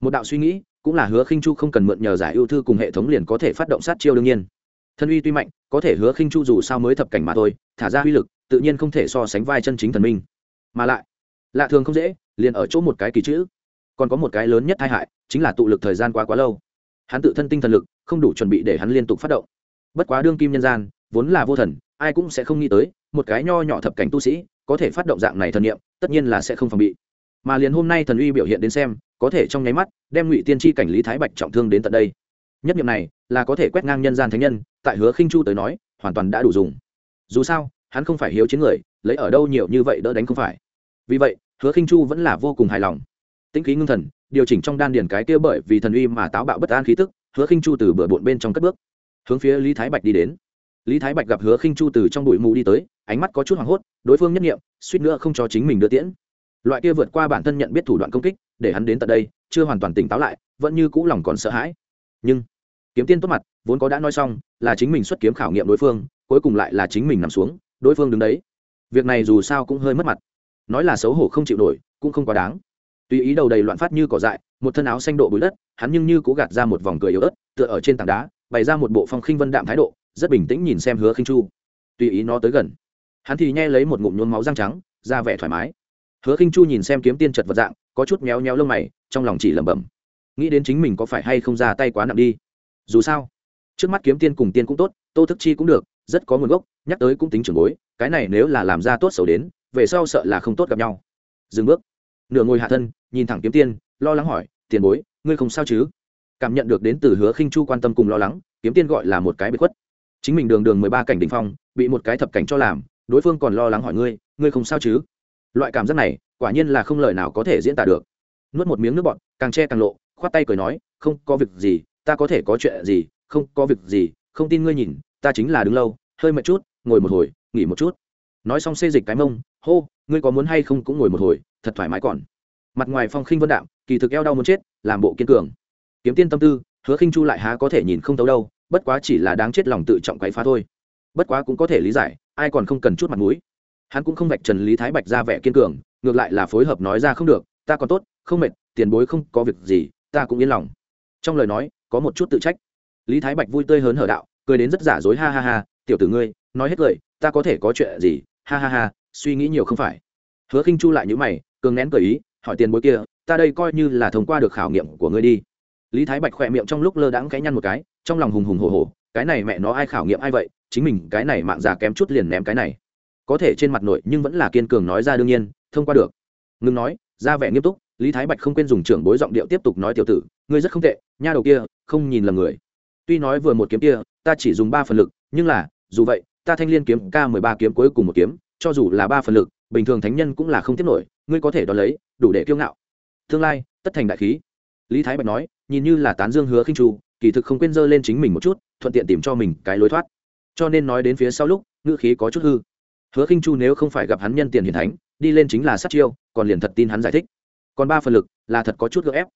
Một đạo suy nghĩ, cũng là hứa khinh chu không cần mượn nhờ giải ưu thư cùng hệ thống liền có thể phát động sát chiêu đương nhiên. Thần uy tuy mạnh, có thể hứa khinh chu dù sao mới thập cảnh mà thôi, thả ra uy lực, tự nhiên không thể so sánh vai chân chính thần minh. Mà lại, lạ thường không dễ, liền ở chỗ một cái kỳ chữ. Còn có một cái lớn nhất tai hại, chính là tụ lực thời gian quá quá lâu. Hắn tự thân tinh thần lực, không đủ chuẩn bị để hắn liên tục phát động. Bất quá đương kim nhân gian, vốn là vô thần, ai cũng sẽ không nghĩ tới một cái nho nhỏ thập cảnh tu sĩ, có thể phát động dạng này thần niệm, tất nhiên là sẽ không phòng bị. Mà liền hôm nay thần uy biểu hiện đến xem, có thể trong nháy mắt, đem ngụy tiên tri cảnh lý thái bạch trọng thương đến tận đây. Nhất niệm này, là có thể quét ngang nhân gian thánh nhân, tại hứa khinh chu tới nói, hoàn toàn đã đủ dùng. Dù sao, hắn không phải hiếu chiến người, lấy ở đâu nhiều như vậy đỡ đánh không phải. Vì vậy, hứa khinh chu vẫn là vô cùng hài lòng. Tĩnh khí ngưng thần, điều chỉnh trong đan điền cái kia bởi vì thần uy mà táo bạo bất an khí tức, hứa khinh chu từ bờ bộn bên trong cất bước, hướng phía lý thái bạch đi đến. Lý thái bạch gặp hứa khinh chu từ trong bụi mù đi tới ánh mắt có chút hoảng hốt, đối phương nhất nghiệm, suýt nữa không cho chính mình đưa tiễn. Loại kia vượt qua bản thân nhận biết thủ đoạn công kích, để hắn đến tận đây, chưa hoàn toàn tỉnh táo lại, vẫn như cũ lòng còn sợ hãi. Nhưng, kiếm tiên tốt mặt, vốn có đã nói xong, là chính mình xuất kiếm khảo nghiệm đối phương, cuối cùng lại là chính mình nằm xuống, đối phương đứng đấy. Việc này dù sao cũng hơi mất mặt. Nói là xấu hổ không chịu nổi, cũng không quá đáng. Tùy ý đầu đầy loạn phát như cỏ dại, một thân áo xanh độ bụi đất, hắn nhưng như cố gạt ra một vòng cười yếu ớt, tựa ở trên tảng đá, bày ra một bộ phong khinh vân đạm thái độ, rất bình tĩnh nhìn xem hứa khinh chu. Tùy ý nó tới gần hắn thì nhe lấy một ngụm nhuốm máu răng trắng, ra vẻ thoải mái. Hứa khinh chu nhìn xem kiếm tiên chật vật dạng, có chút méo méo lông mày, trong lòng chỉ lẩm bẩm. Nghĩ đến chính mình có phải hay không ra tay quá nặng đi. Dù sao, trước mắt kiếm tiên cùng tiên cũng tốt, tô thức chi cũng được, rất có nguồn gốc, nhắc tới cũng tính trưởng bối, cái này nếu là làm ra tốt xấu đến, về sau sợ là không tốt gặp nhau. Dừng bước. Nửa ngồi hạ thân, nhìn thẳng kiếm tiên, lo lắng hỏi, tiền bối, ngươi không sao chứ? Cảm nhận được đến từ hứa khinh chu quan tâm cùng lo lắng, kiếm tiên gọi là một cái bị khuất. Chính mình đường đường mười ba cảnh đ ỉ n h phong, bị một cái thập cảnh cho làm đối phương còn lo lắng hỏi ngươi ngươi không sao chứ? Loại cảm giác này, quả nhiên là không lời nào có thể diễn tả được. Nuốt một miếng nước bọt, càng che càng lộ, khoát tay cười nói, không có việc gì, ta có thể có chuyện gì, không có việc gì, không tin ngươi nhìn, ta chính là đứng lâu, hơi mệt chút, ngồi một hồi, nghỉ một chút. Nói xong xê dịch cái mông, hô, ngươi có muốn hay không cũng ngồi một hồi, thật thoải mái còn. Mặt ngoài phong khinh vân đạm, kỳ thực eo đau muốn chết, làm bộ kiên cường. Kiếm tiên tâm tư, hứa khinh chu lại há có thể nhìn không tấu đâu, bất quá chỉ là đáng chết lòng tự trọng quấy phá thôi bất quá cũng có thể lý giải, ai còn không cần chút mặt mũi. Hắn cũng không vạch trần lý thái bạch ra vẻ kiên cường, ngược lại là phối hợp nói ra không được, ta còn tốt, không mệt, tiền bối không có việc gì, ta cũng yên lòng. Trong lời nói, có một chút tự trách. Lý thái bạch vui tươi hớn hở đạo, cười đến rất giả dối, ha ha ha, tiểu tử ngươi, nói hết lời, ta có thể có chuyện gì? Ha ha ha, suy nghĩ nhiều không phải. Hứa khinh chu lại những mày, cường nén cười ý, hỏi tiền bối kia, ta đây coi như là thông qua được khảo nghiệm của ngươi đi. Lý thái bạch khỏe miệng trong lúc lơ đãng cái nhăn một cái, trong lòng hùng hùng hồ hồ cái này mẹ nó ai khảo nghiệm ai vậy? Chính mình cái này mạng già kém chút liền ném cái này. Có thể trên mặt nội nhưng vẫn là kiên cường nói ra đương nhiên, thông qua được. Ngừng nói, ra vẻ nghiêm túc, lý thái bạch không quên dùng trưởng bối giọng điệu tiếp tục nói tiểu tử, ngươi rất không tệ, nha đầu kia, không nhìn lầm người. Tuy nói vừa một kiếm kia, ta chỉ dùng ba phần lực, nhưng là, dù vậy, ta thanh liên kiếm k mười ba kiếm cuối cùng một kiếm, cho dù là ba phần lực, bình thường thánh nhân cũng là không tiếp nổi, ngươi có thể đo lấy, đủ để kiêu ngạo. Tương lai, tất thành đại khí. Lý thái bạch nói, nhìn như là tán dương hứa khinh tru kỳ thực không quên dơ lên chính mình một chút, thuận tiện tìm cho mình cái lối thoát cho nên nói đến phía sau lúc, ngữ khí có chút hư. Hứa khinh chu nếu không phải gặp hắn nhân tiền hiền thánh, đi lên chính là sát chiêu, còn liền thật tin hắn giải thích. Còn ba phần lực, là thật có chút gỡ ép.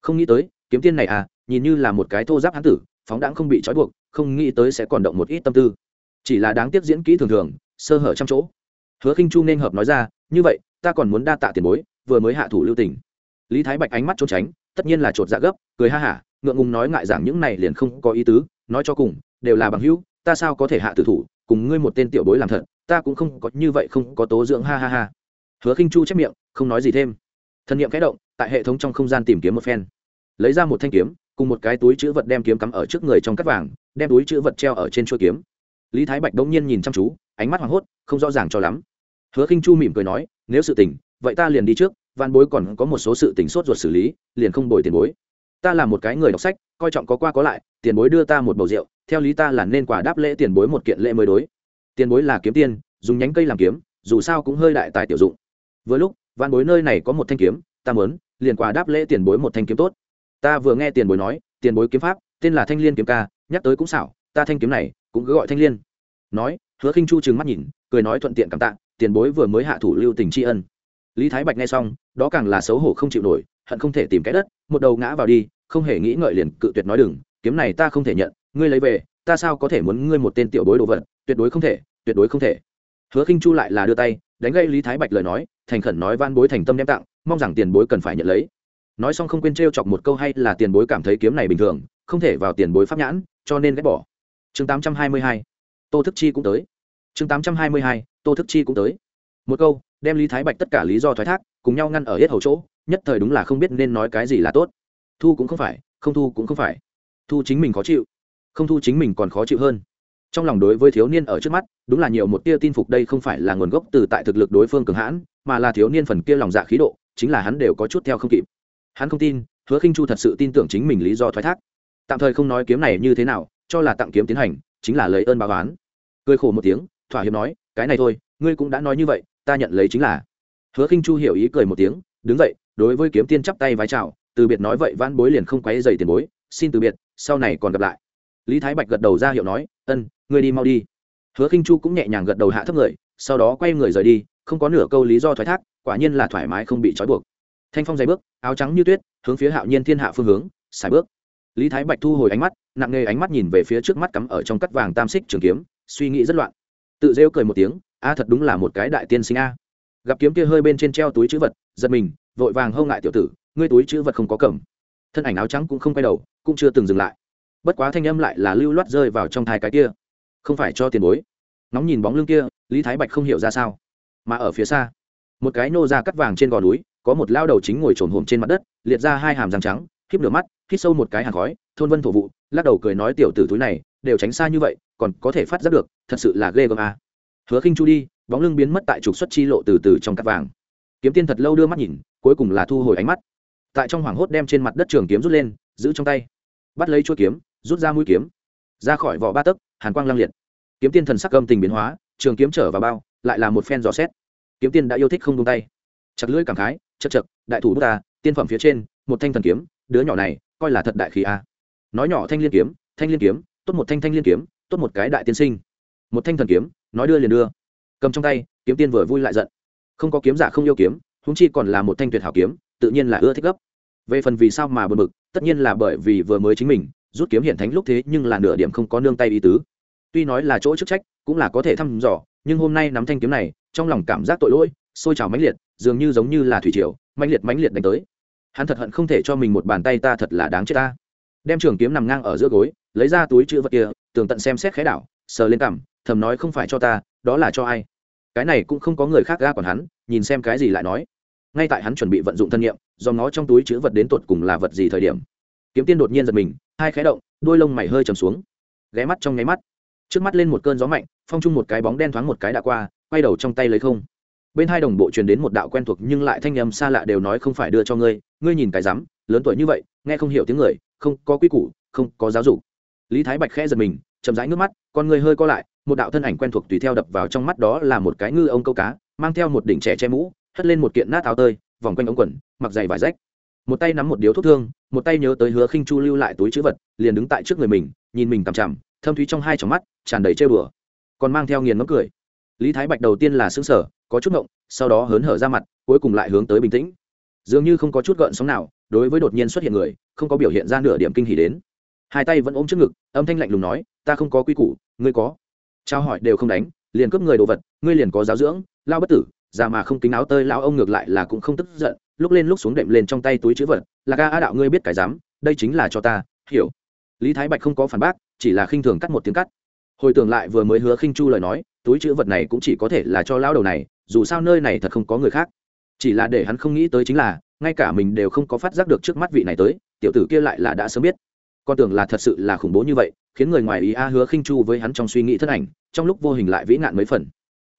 Không nghĩ tới, kiếm tiên này à nhìn như là một cái thô giáp hắn tử, phóng đãng không bị trói buộc, không nghĩ tới sẽ còn động một ít tâm tư. Chỉ là đáng tiếc diễn kỹ thường thường, sơ hở trăm chỗ. Hứa khinh chu nên hợp nói ra, như vậy, ta còn muốn đa tạ tiền bối, vừa mới hạ thủ lưu tình. Lý thái bạch ánh mắt trốn tránh, tất nhiên là chột dạ gấp, cười ha hả, ngượng ngùng nói ngại giảng những này liền không có ý tứ, nói cho cùng, đều là bằng hữu ta sao có thể hạ tử thủ, cùng ngươi một tên tiểu bối làm thật, ta cũng không có như vậy không có tố dưỡng, ha ha ha. Hứa khinh chu chép miệng, không nói gì thêm. Thân nhiệm kẽ động, tại hệ thống trong không gian tìm kiếm một phen. Lấy ra một thanh kiếm, cùng một cái túi chữ vật đem kiếm cắm ở trước người trong cắt vàng, đem túi chữ vật treo ở trên chuôi kiếm. Lý thái bạch đống nhiên nhìn chăm chú, ánh mắt hoảng hốt, không rõ ràng cho lắm. Hứa khinh chu mỉm cười nói, nếu sự tình, vậy ta liền đi trước văn bối còn có một số sự tình sốt ruột xử lý, liền không bồi tiền bối. Ta là một cái người đọc sách, coi trọng có qua có lại, tiền bối đưa ta một bầu rượu theo lý ta là nên quả đáp lễ tiền bối một kiện lễ mới đối. Tiền bối là kiếm tiên, dùng nhánh cây làm kiếm, dù sao cũng hơi đại tài tiểu dụng. Vừa lúc văn bối nơi này có một thanh kiếm, ta muốn, liền quả đáp lễ tiền bối một thanh kiếm tốt. Ta vừa nghe tiền bối nói, tiền bối kiếm pháp, tên là thanh liên kiếm ca, nhắc tới cũng xảo, ta thanh kiếm này, cũng cứ gọi thanh liên. Nói, hứa khinh chu trừng mắt nhìn, cười nói thuận tiện cảm tạ, tiền bối vừa mới hạ thủ lưu tình tri ân. Lý thái bạch nghe xong, đó càng là xấu hổ không chịu nổi, hận không thể tìm cái đất, một đầu ngã vào đi, không hề nghĩ ngợi liền cự tuyệt nói đừng, kiếm này ta không thể nhận ngươi lấy về, ta sao có thể muốn ngươi một tên tiểu bối đồ vật, tuyệt đối không thể, tuyệt đối không thể. Hứa khinh chu lại là đưa tay, đánh gây lý thái bạch lời nói, thành khẩn nói van bối thành tâm đem tặng, mong rằng tiền bối cần phải nhận lấy. Nói xong không quên trêu chọc một câu hay là tiền bối cảm thấy kiếm này bình thường, không thể vào tiền bối pháp nhãn, cho nên ghét bỏ. Chương 822. tô thức chi cũng tới. Chương 822. tô thức chi cũng tới. Một câu, đem lý thái bạch tất cả lý do thoái thác, cùng nhau ngăn ở hết hầu chỗ, nhất thời đúng là không biết nên nói cái gì là tốt. Thu cũng không phải, không thu cũng không phải. Thu chính mình khó chịu không thu chính mình còn khó chịu hơn. Trong lòng đối với thiếu niên ở trước mắt, đúng là nhiều một tia tin phục đây không phải là nguồn gốc từ tại thực lực đối phương cường hãn, mà là thiếu niên phần kia lòng dạ khí độ, chính là hắn đều có chút theo không kịp. Hắn không tin, hứa khinh chu thật sự tin tưởng chính mình lý do thoái thác. Tạm thời không nói kiếm này như thế nào, cho là tặng kiếm tiến hành, chính là lấy ơn báo oán. Cười khổ một tiếng, thỏa hiệp nói, cái này thôi, ngươi cũng đã nói như vậy, ta nhận lấy chính là. Hứa khinh chu hiểu ý cười một tiếng, đứng dậy, đối với kiếm tiên chắp tay vái chào, từ biệt nói vậy vãn bối liền không quấy dày tiền bối, xin từ biệt, sau này còn gặp lại lý thái bạch gật đầu ra hiệu nói, ân, ngươi đi mau đi. Hứa khinh chu cũng nhẹ nhàng gật đầu hạ thấp người, sau đó quay người rời đi, không có nửa câu lý do thoái thác, quả nhiên là thoải mái không bị trói buộc. Thanh phong dày bước, áo trắng như tuyết, hướng phía hạo nhiên thiên hạ phương hướng xài bước. Lý thái bạch thu hồi ánh mắt, nặng nề ánh mắt nhìn về phía trước mắt cắm ở trong cắt vàng tam xích trường kiếm, suy nghĩ rất loạn. Tự rêu cười một tiếng, a, thật đúng là một cái đại tiên sinh a. Gặp kiếm kia hơi bên trên treo túi chữ vật, giật mình, vội vàng hâu ngại tiểu tử, ngươi túi chữ vật không có cầm. Thân ảnh áo trắng cũng không quay đầu, cũng chưa từng dừng lại bất quá thanh âm lại là lưu loát rơi vào trong thai cái kia. Không phải cho tiền bối. Nóng nhìn bóng lưng kia, lý thái bạch không hiểu ra sao. Mà ở phía xa, một cái nô ra cắt vàng trên gò núi, có một lao đầu chính ngồi trồn hồm trên mặt đất, liệt ra hai hàm răng trắng, híp lửa mắt, hít sâu một cái hàng khói, thôn vân thổ vụ, lắc đầu cười nói tiểu tử túi này, đều tránh xa như vậy, còn có thể phát giác được, thật sự là ghê gớm a. Hứa khinh chu đi, bóng lưng biến mất tại trục xuất chi lộ từ từ trong cắt vàng. Kiếm tiên thật lâu đưa mắt nhìn, cuối cùng là thu hồi ánh mắt. Tại trong hoảng hốt đem trên mặt đất trường kiếm rút lên, giữ trong tay. Bắt lấy chuôi kiếm rút ra mũi kiếm. Ra khỏi vỏ ba tấc, hàn quang lăng liệt. Kiếm tiên thần sắc âm tình biến hóa, trường kiếm trở vào bao, lại là một phen dò xét. Kiếm tiên đã yêu thích không tung tay. Chặt lưỡi cảm khái, chật chật, đại thủ bút ta, tiên phẩm phía trên, một thanh thần kiếm, đứa nhỏ này, coi là thật đại khí a. Nói nhỏ thanh liên kiếm, thanh liên kiếm, tốt một thanh thanh liên kiếm, tốt một cái đại tiên sinh. Một thanh thần kiếm, nói đưa liền đưa. Cầm trong tay, kiếm tiên vừa vui lại giận. Không có kiếm giả không yêu kiếm húng chi còn là một thanh tuyệt hảo kiếm, tự nhiên là ưa thích gấp. Về phần vì sao mà bật bực, tất nhiên là bởi vì vừa mới chính mình rút kiếm hiện thánh lúc thế nhưng là nửa điểm không có nương tay ý tứ. Tuy nói là chỗ chức trách, cũng là có thể thăm dò, nhưng hôm nay nắm thanh kiếm này, trong lòng cảm giác tội lỗi, sôi trào mãnh liệt, dường như giống như là thủy triều, mãnh liệt mãnh liệt đánh tới. Hắn thật hận không thể cho mình một bàn tay ta thật là đáng chết ta. Đem trường kiếm nằm ngang ở giữa gối, lấy ra túi chữ vật kia, tường tận xem xét khẽ đảo, sờ lên cằm, thầm nói không phải cho ta, đó là cho ai. Cái này cũng không có người khác ga còn hắn, nhìn xem cái gì lại nói. Ngay tại hắn chuẩn bị vận dụng thân nhiệm do nó trong túi chữ vật đến tột cùng là vật gì thời điểm. Kiếm tiên đột nhiên giật mình hai khẽ động, đôi lông mày hơi trầm xuống. Ghé mắt trong nháy mắt. Trước mắt lên một cơn gió mạnh, phong chung một cái bóng đen thoáng một cái đã qua, quay đầu trong tay lấy không. Bên hai đồng bộ truyền đến một đạo quen thuộc nhưng lại thanh âm xa lạ đều nói không phải đưa cho ngươi ngươi nhìn cái rắm, lớn tuổi như vậy, nghe không hiểu tiếng người, không có quy củ, không có giáo dục. Lý thái bạch khẽ giật mình, chậm rãi nước mắt, con ngươi hơi co lại, một đạo thân ảnh quen thuộc tùy theo đập vào trong mắt đó là một cái ngư ông câu cá, mang theo một đỉnh trẻ che mũ, hất lên một kiện nát áo tơi, vòng quanh ống quần, mặc giày vải rách. Một tay nắm một điếu thuốc thương một tay nhớ tới hứa khinh chu lưu lại túi chữ vật, liền đứng tại trước người mình, nhìn mình cằm chằm, thâm thúy trong hai tròng mắt, tràn đầy trêu đùa. Còn mang theo nghiền ngấm cười. Lý thái bạch đầu tiên là xứng sở có chút ngộng, sau đó hớn hở ra mặt, cuối cùng lại hướng tới bình tĩnh. Dường như không có chút gợn sóng nào, đối với đột nhiên xuất hiện người, không có biểu hiện ra nửa điểm kinh hỉ đến. Hai tay vẫn ôm trước ngực, âm thanh lạnh lùng nói, ta không có quy củ, ngươi có. Trao hỏi đều không đánh, liền cướp người đồ vật, ngươi liền có giáo dưỡng, lao bất tử, già mà không kính áo tơi, lao ông ngược lại là cũng không tức giận lúc lên lúc xuống đệm lên trong tay túi chữ vật là ga a đạo, ngươi biết cái dám đây chính là cho ta, hiểu. Lý thái bạch không có phản bác, chỉ là khinh thường cắt một tiếng cắt. Hồi tưởng lại vừa mới hứa khinh chu lời nói, túi chữ vật này cũng chỉ có thể là cho lão đầu này, dù sao nơi này thật không có người khác. Chỉ là để hắn không nghĩ tới chính là, ngay cả mình đều không có phát giác được trước mắt vị này tới, tiểu tử kia lại là đã sớm biết. Con tưởng là thật sự là khủng bố như vậy, khiến người ngoài ý a hứa khinh chu với hắn trong suy nghĩ thất ảnh, trong lúc vô hình lại vĩ nạn mấy phần.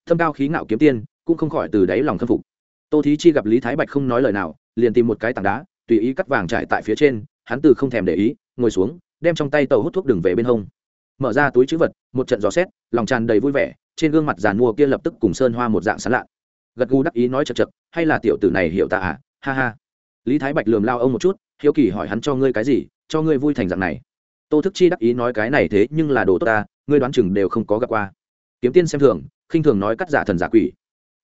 Thâm cao khí ngạo kiếm tiên, cũng không khỏi từ đáy lòng khâm phục tô thí chi gặp lý thái bạch không nói lời nào, liền tìm một cái tảng đá, tùy ý cắt vàng trải tại phía trên, hắn từ không thèm để ý, ngồi xuống, đem trong tay tàu hút thuốc đừng về bên hông. Mở ra túi chữ vật, một trận gió xét lòng tràn đầy vui vẻ, trên gương mặt giàn mua kia lập tức cùng sơn hoa một dạng sán lạ. Gật gù đắc ý nói chật chật hay là tiểu tử này hiểu ta à? Ha ha. Lý thái bạch lườm lao ông một chút, hiếu kỳ hỏi hắn cho ngươi cái gì, cho ngươi vui thành dạng này. Tô thức chi đắc ý nói cái này thế nhưng là đồ tốt ta, ngươi đoán chừng đều không có gặp qua. Kiếm tiên xem thường, khinh thường nói cắt giả thần giả quỷ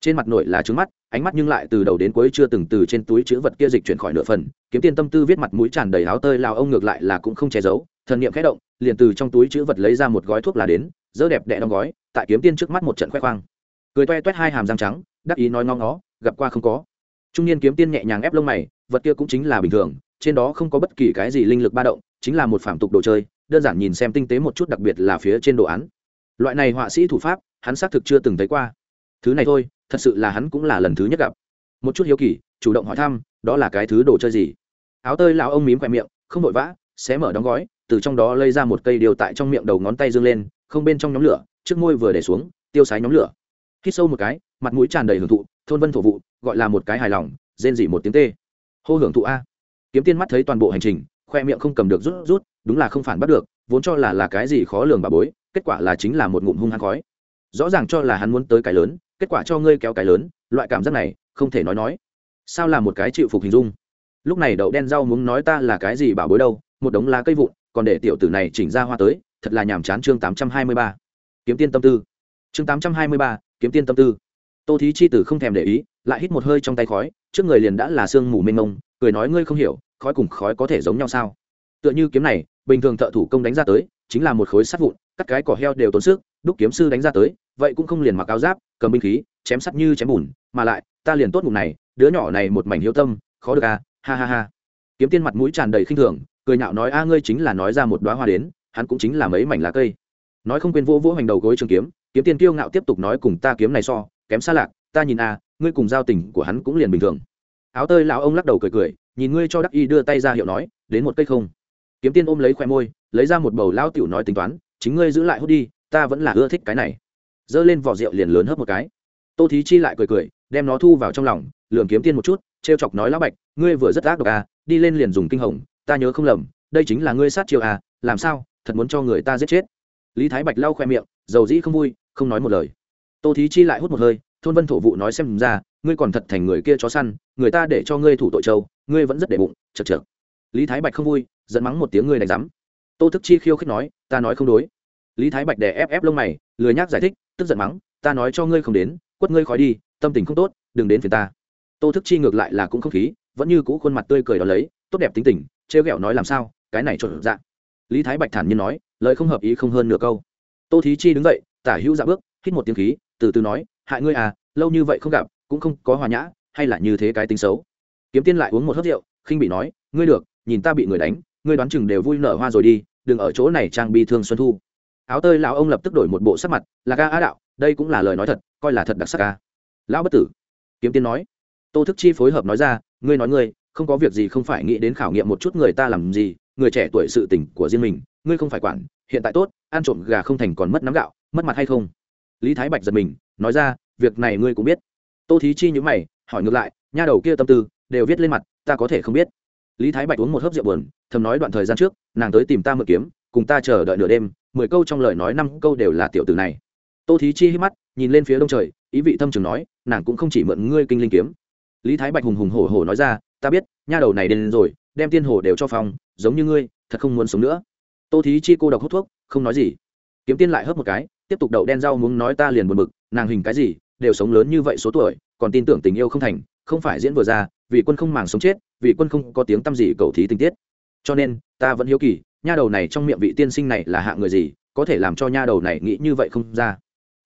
trên mặt nội là trứng mắt, ánh mắt nhưng lại từ đầu đến cuối chưa từng từ trên túi chữ vật kia dịch chuyển khỏi nửa phần, kiếm tiên tâm tư viết mặt mũi tràn đầy áo tơi lao ông ngược lại là cũng không che giấu, thần niệm khẽ động, liền từ trong túi chữ vật lấy ra một gói thuốc lá đến dỡ đẹp đẽ đóng gói, tại kiếm tiên trước mắt một trận khoe khoang. Cười toe toét hai hàm răng trắng, đắc ý nói ngon ngó, gặp qua không có. Trung niên kiếm tiên nhẹ nhàng ép lông mày, vật kia cũng chính là bình thường, trên đó không có bất kỳ cái gì linh lực ba động, chính là một phạm tục đồ chơi, đơn giản nhìn xem tinh tế một chút, đặc biệt là phía trên đồ án. Loại này họa sĩ thủ pháp, hắn xác thực chưa từng thấy qua thứ này thôi, thật sự là hắn cũng là lần thứ nhất gặp. Một chút hiếu kỳ, chủ động hỏi thăm, đó là cái thứ đồ chơi gì? Áo tơi lão ông mím khoe miệng, không vội vã, xé mở đóng gói, từ trong đó lấy ra một cây điều tại trong miệng đầu ngón tay dương lên, không bên trong nhóm lửa, trước môi vừa để xuống, tiêu sái nhóm lửa. Hít sâu một cái, mặt mũi tràn đầy hưởng thụ, thôn vân thổ vụ, gọi là một cái hài lòng, rên dỉ một tiếng tê. Hô hưởng thụ a. Kiếm tiên mắt thấy toàn bộ hành trình, khoe miệng không cầm được rút rút, đúng là không phản bắt được, vốn cho là là cái gì khó lường bà bối, kết quả là chính là một ngụm hung hăng khói. Rõ ràng cho là hắn muốn tới cái lớn kết quả cho ngươi kéo cái lớn, loại cảm giác này, không thể nói nói. Sao là một cái chịu phục hình dung? Lúc này đậu đen rau muốn nói ta là cái gì bảo bối đâu, một đống lá cây vụn, còn để tiểu tử này chỉnh ra hoa tới, thật là nhàm chán chương tám trăm hai mươi ba. Kiếm tiên tâm tư. Chương tám trăm hai mươi ba, kiếm tiên tâm tư. Tô thí chi tử không thèm để ý, lại hít một hơi trong tay khói, trước người liền đã là sương mù mênh mông, cười nói ngươi không hiểu, khói cùng khói có thể giống nhau sao? Tựa như kiếm này, bình thường thợ thủ công đánh ra tới, chính là một khối sắt vụn, cắt cái cỏ heo đều tốn sức, đúc kiếm sư đánh ra tới vậy cũng không liền mặc áo giáp, cầm binh khí, chém sắt như chém bùn, mà lại, ta liền tốt ngủ này, đứa nhỏ này một mảnh hiếu tâm, khó được à ha ha ha. Kiếm tiên mặt mũi tràn đầy khinh thường, cười nhạo nói, a, ngươi chính là nói ra một đoá hoa đến, hắn cũng chính là mấy mảnh lá cây. Nói không quên vỗ vỗ hành đầu gối trường kiếm kiếm tiên kiêu ngạo tiếp tục nói, cùng ta kiếm này so, kém xa lạc, ta nhìn a ngươi cùng giao tình của hắn cũng liền bình thường. Áo tơi lão ông lắc đầu cười cười, nhìn ngươi cho đắc y đưa tay ra hiệu nói, đến một cây không? Kiếm tiên ôm lấy khoe môi, lấy ra một bầu lao tiểu nói tính toán, chính ngươi giữ lại hút đi, ta vẫn là ưa thích cái này giơ lên vỏ rượu liền lớn hớp một cái. Tô thí chi lại cười cười, đem nó thu vào trong lòng lường kiếm tiên một chút t r e o chọc nói, lão bạch, ngươi vừa rất ác độc à đi lên liền dùng kinh hồng, ta nhớ không lầm, đây chính là ngươi sát chiều à làm sao, thật muốn cho người ta giết chết. Lý thái bạch lau khoe miệng, dầu dĩ không vui, không nói một lời. Tô thí chi lại hút một hơi, thôn vân thổ vụ nói xem ra, ngươi còn thật thành người kia chó săn, người ta để cho ngươi thủ tội châu, ngươi vẫn rất để bụng, chật chật lý thái bạch không vui dẫn mắng một tiếng, ngươi đánh rắm tô thức chi khiêu khích nói, ta nói không đối. Lý thái bạch đè ép ép lông mày, lười nhác giải thích tức giận mắng, ta nói cho ngươi không đến, quất ngươi khói đi, tâm tình không tốt, đừng đến phiền ta. Tô thức chi ngược lại là cũng không khí, vẫn như cũ khuôn mặt tươi cười đó lấy, tốt đẹp tính tình, trêu ghẹo nói làm sao, cái này trộn dạng lý thái bạch thản nhiên nói, lời không hợp ý không hơn nửa câu. Tô thí chi đứng dậy, tả hữu dạ bước, hít một tiếng khí, từ từ nói, hại ngươi à lâu như vậy không gặp, cũng không có hòa nhã, hay là như thế cái tính xấu? Kiếm tiên lại uống một hớt rượu, khinh bị nói, ngươi được, nhìn ta bị người đánh, ngươi đoán chừng đều vui nở hoa rồi đi, đừng ở chỗ này trang bi thương xuân thu áo tơi lão ông lập tức đổi một bộ sắc mặt, là ca á đạo, đây cũng là lời nói thật, coi là thật đặc sắc ca. Lão bất tử, kiếm tiên nói. Tô thức chi phối hợp nói ra, ngươi nói ngươi, không có việc gì không phải nghĩ đến khảo nghiệm một chút người ta làm gì, người trẻ tuổi sự tình của riêng mình, ngươi không phải quản, hiện tại tốt, ăn trộm gà không thành còn mất nắm gạo, mất mặt hay không? Lý thái bạch giật mình, nói ra, việc này ngươi cũng biết. Tô thí chi nhữ mày, hỏi ngược lại, nha đầu kia tâm tư, đều viết lên mặt, ta có thể không biết. Lý thái bạch uống một hớp rượu buồn, thầm nói đoạn thời gian trước, nàng tới tìm ta mượn kiếm, cùng ta chờ đợi nửa đêm mười câu trong lời nói năm câu đều là tiểu tử này. Tô thí chi hít mắt, nhìn lên phía đông trời, ý vị thâm trường nói, nàng cũng không chỉ mượn ngươi kinh linh kiếm. Lý thái bạch hùng hùng hổ hổ nói ra, ta biết, nha đầu này đến rồi, đem tiên hồ đều cho phòng giống như ngươi, thật không muốn sống nữa. Tô thí chi cô độc hút thuốc, không nói gì. Kiếm tiên lại hớp một cái, tiếp tục đậu đen rau muốn nói ta liền buồn bực, nàng hình cái gì, đều sống lớn như vậy số tuổi, còn tin tưởng tình yêu không thành, không phải diễn vừa ra, vì quân không màng sống chết, vì quân không có tiếng tăm gì cầu thí tình tiết. Cho nên, ta vẫn hiếu kỳ nha đầu này trong miệng vị tiên sinh này là hạ người gì, có thể làm cho nha đầu này nghĩ như vậy không ra.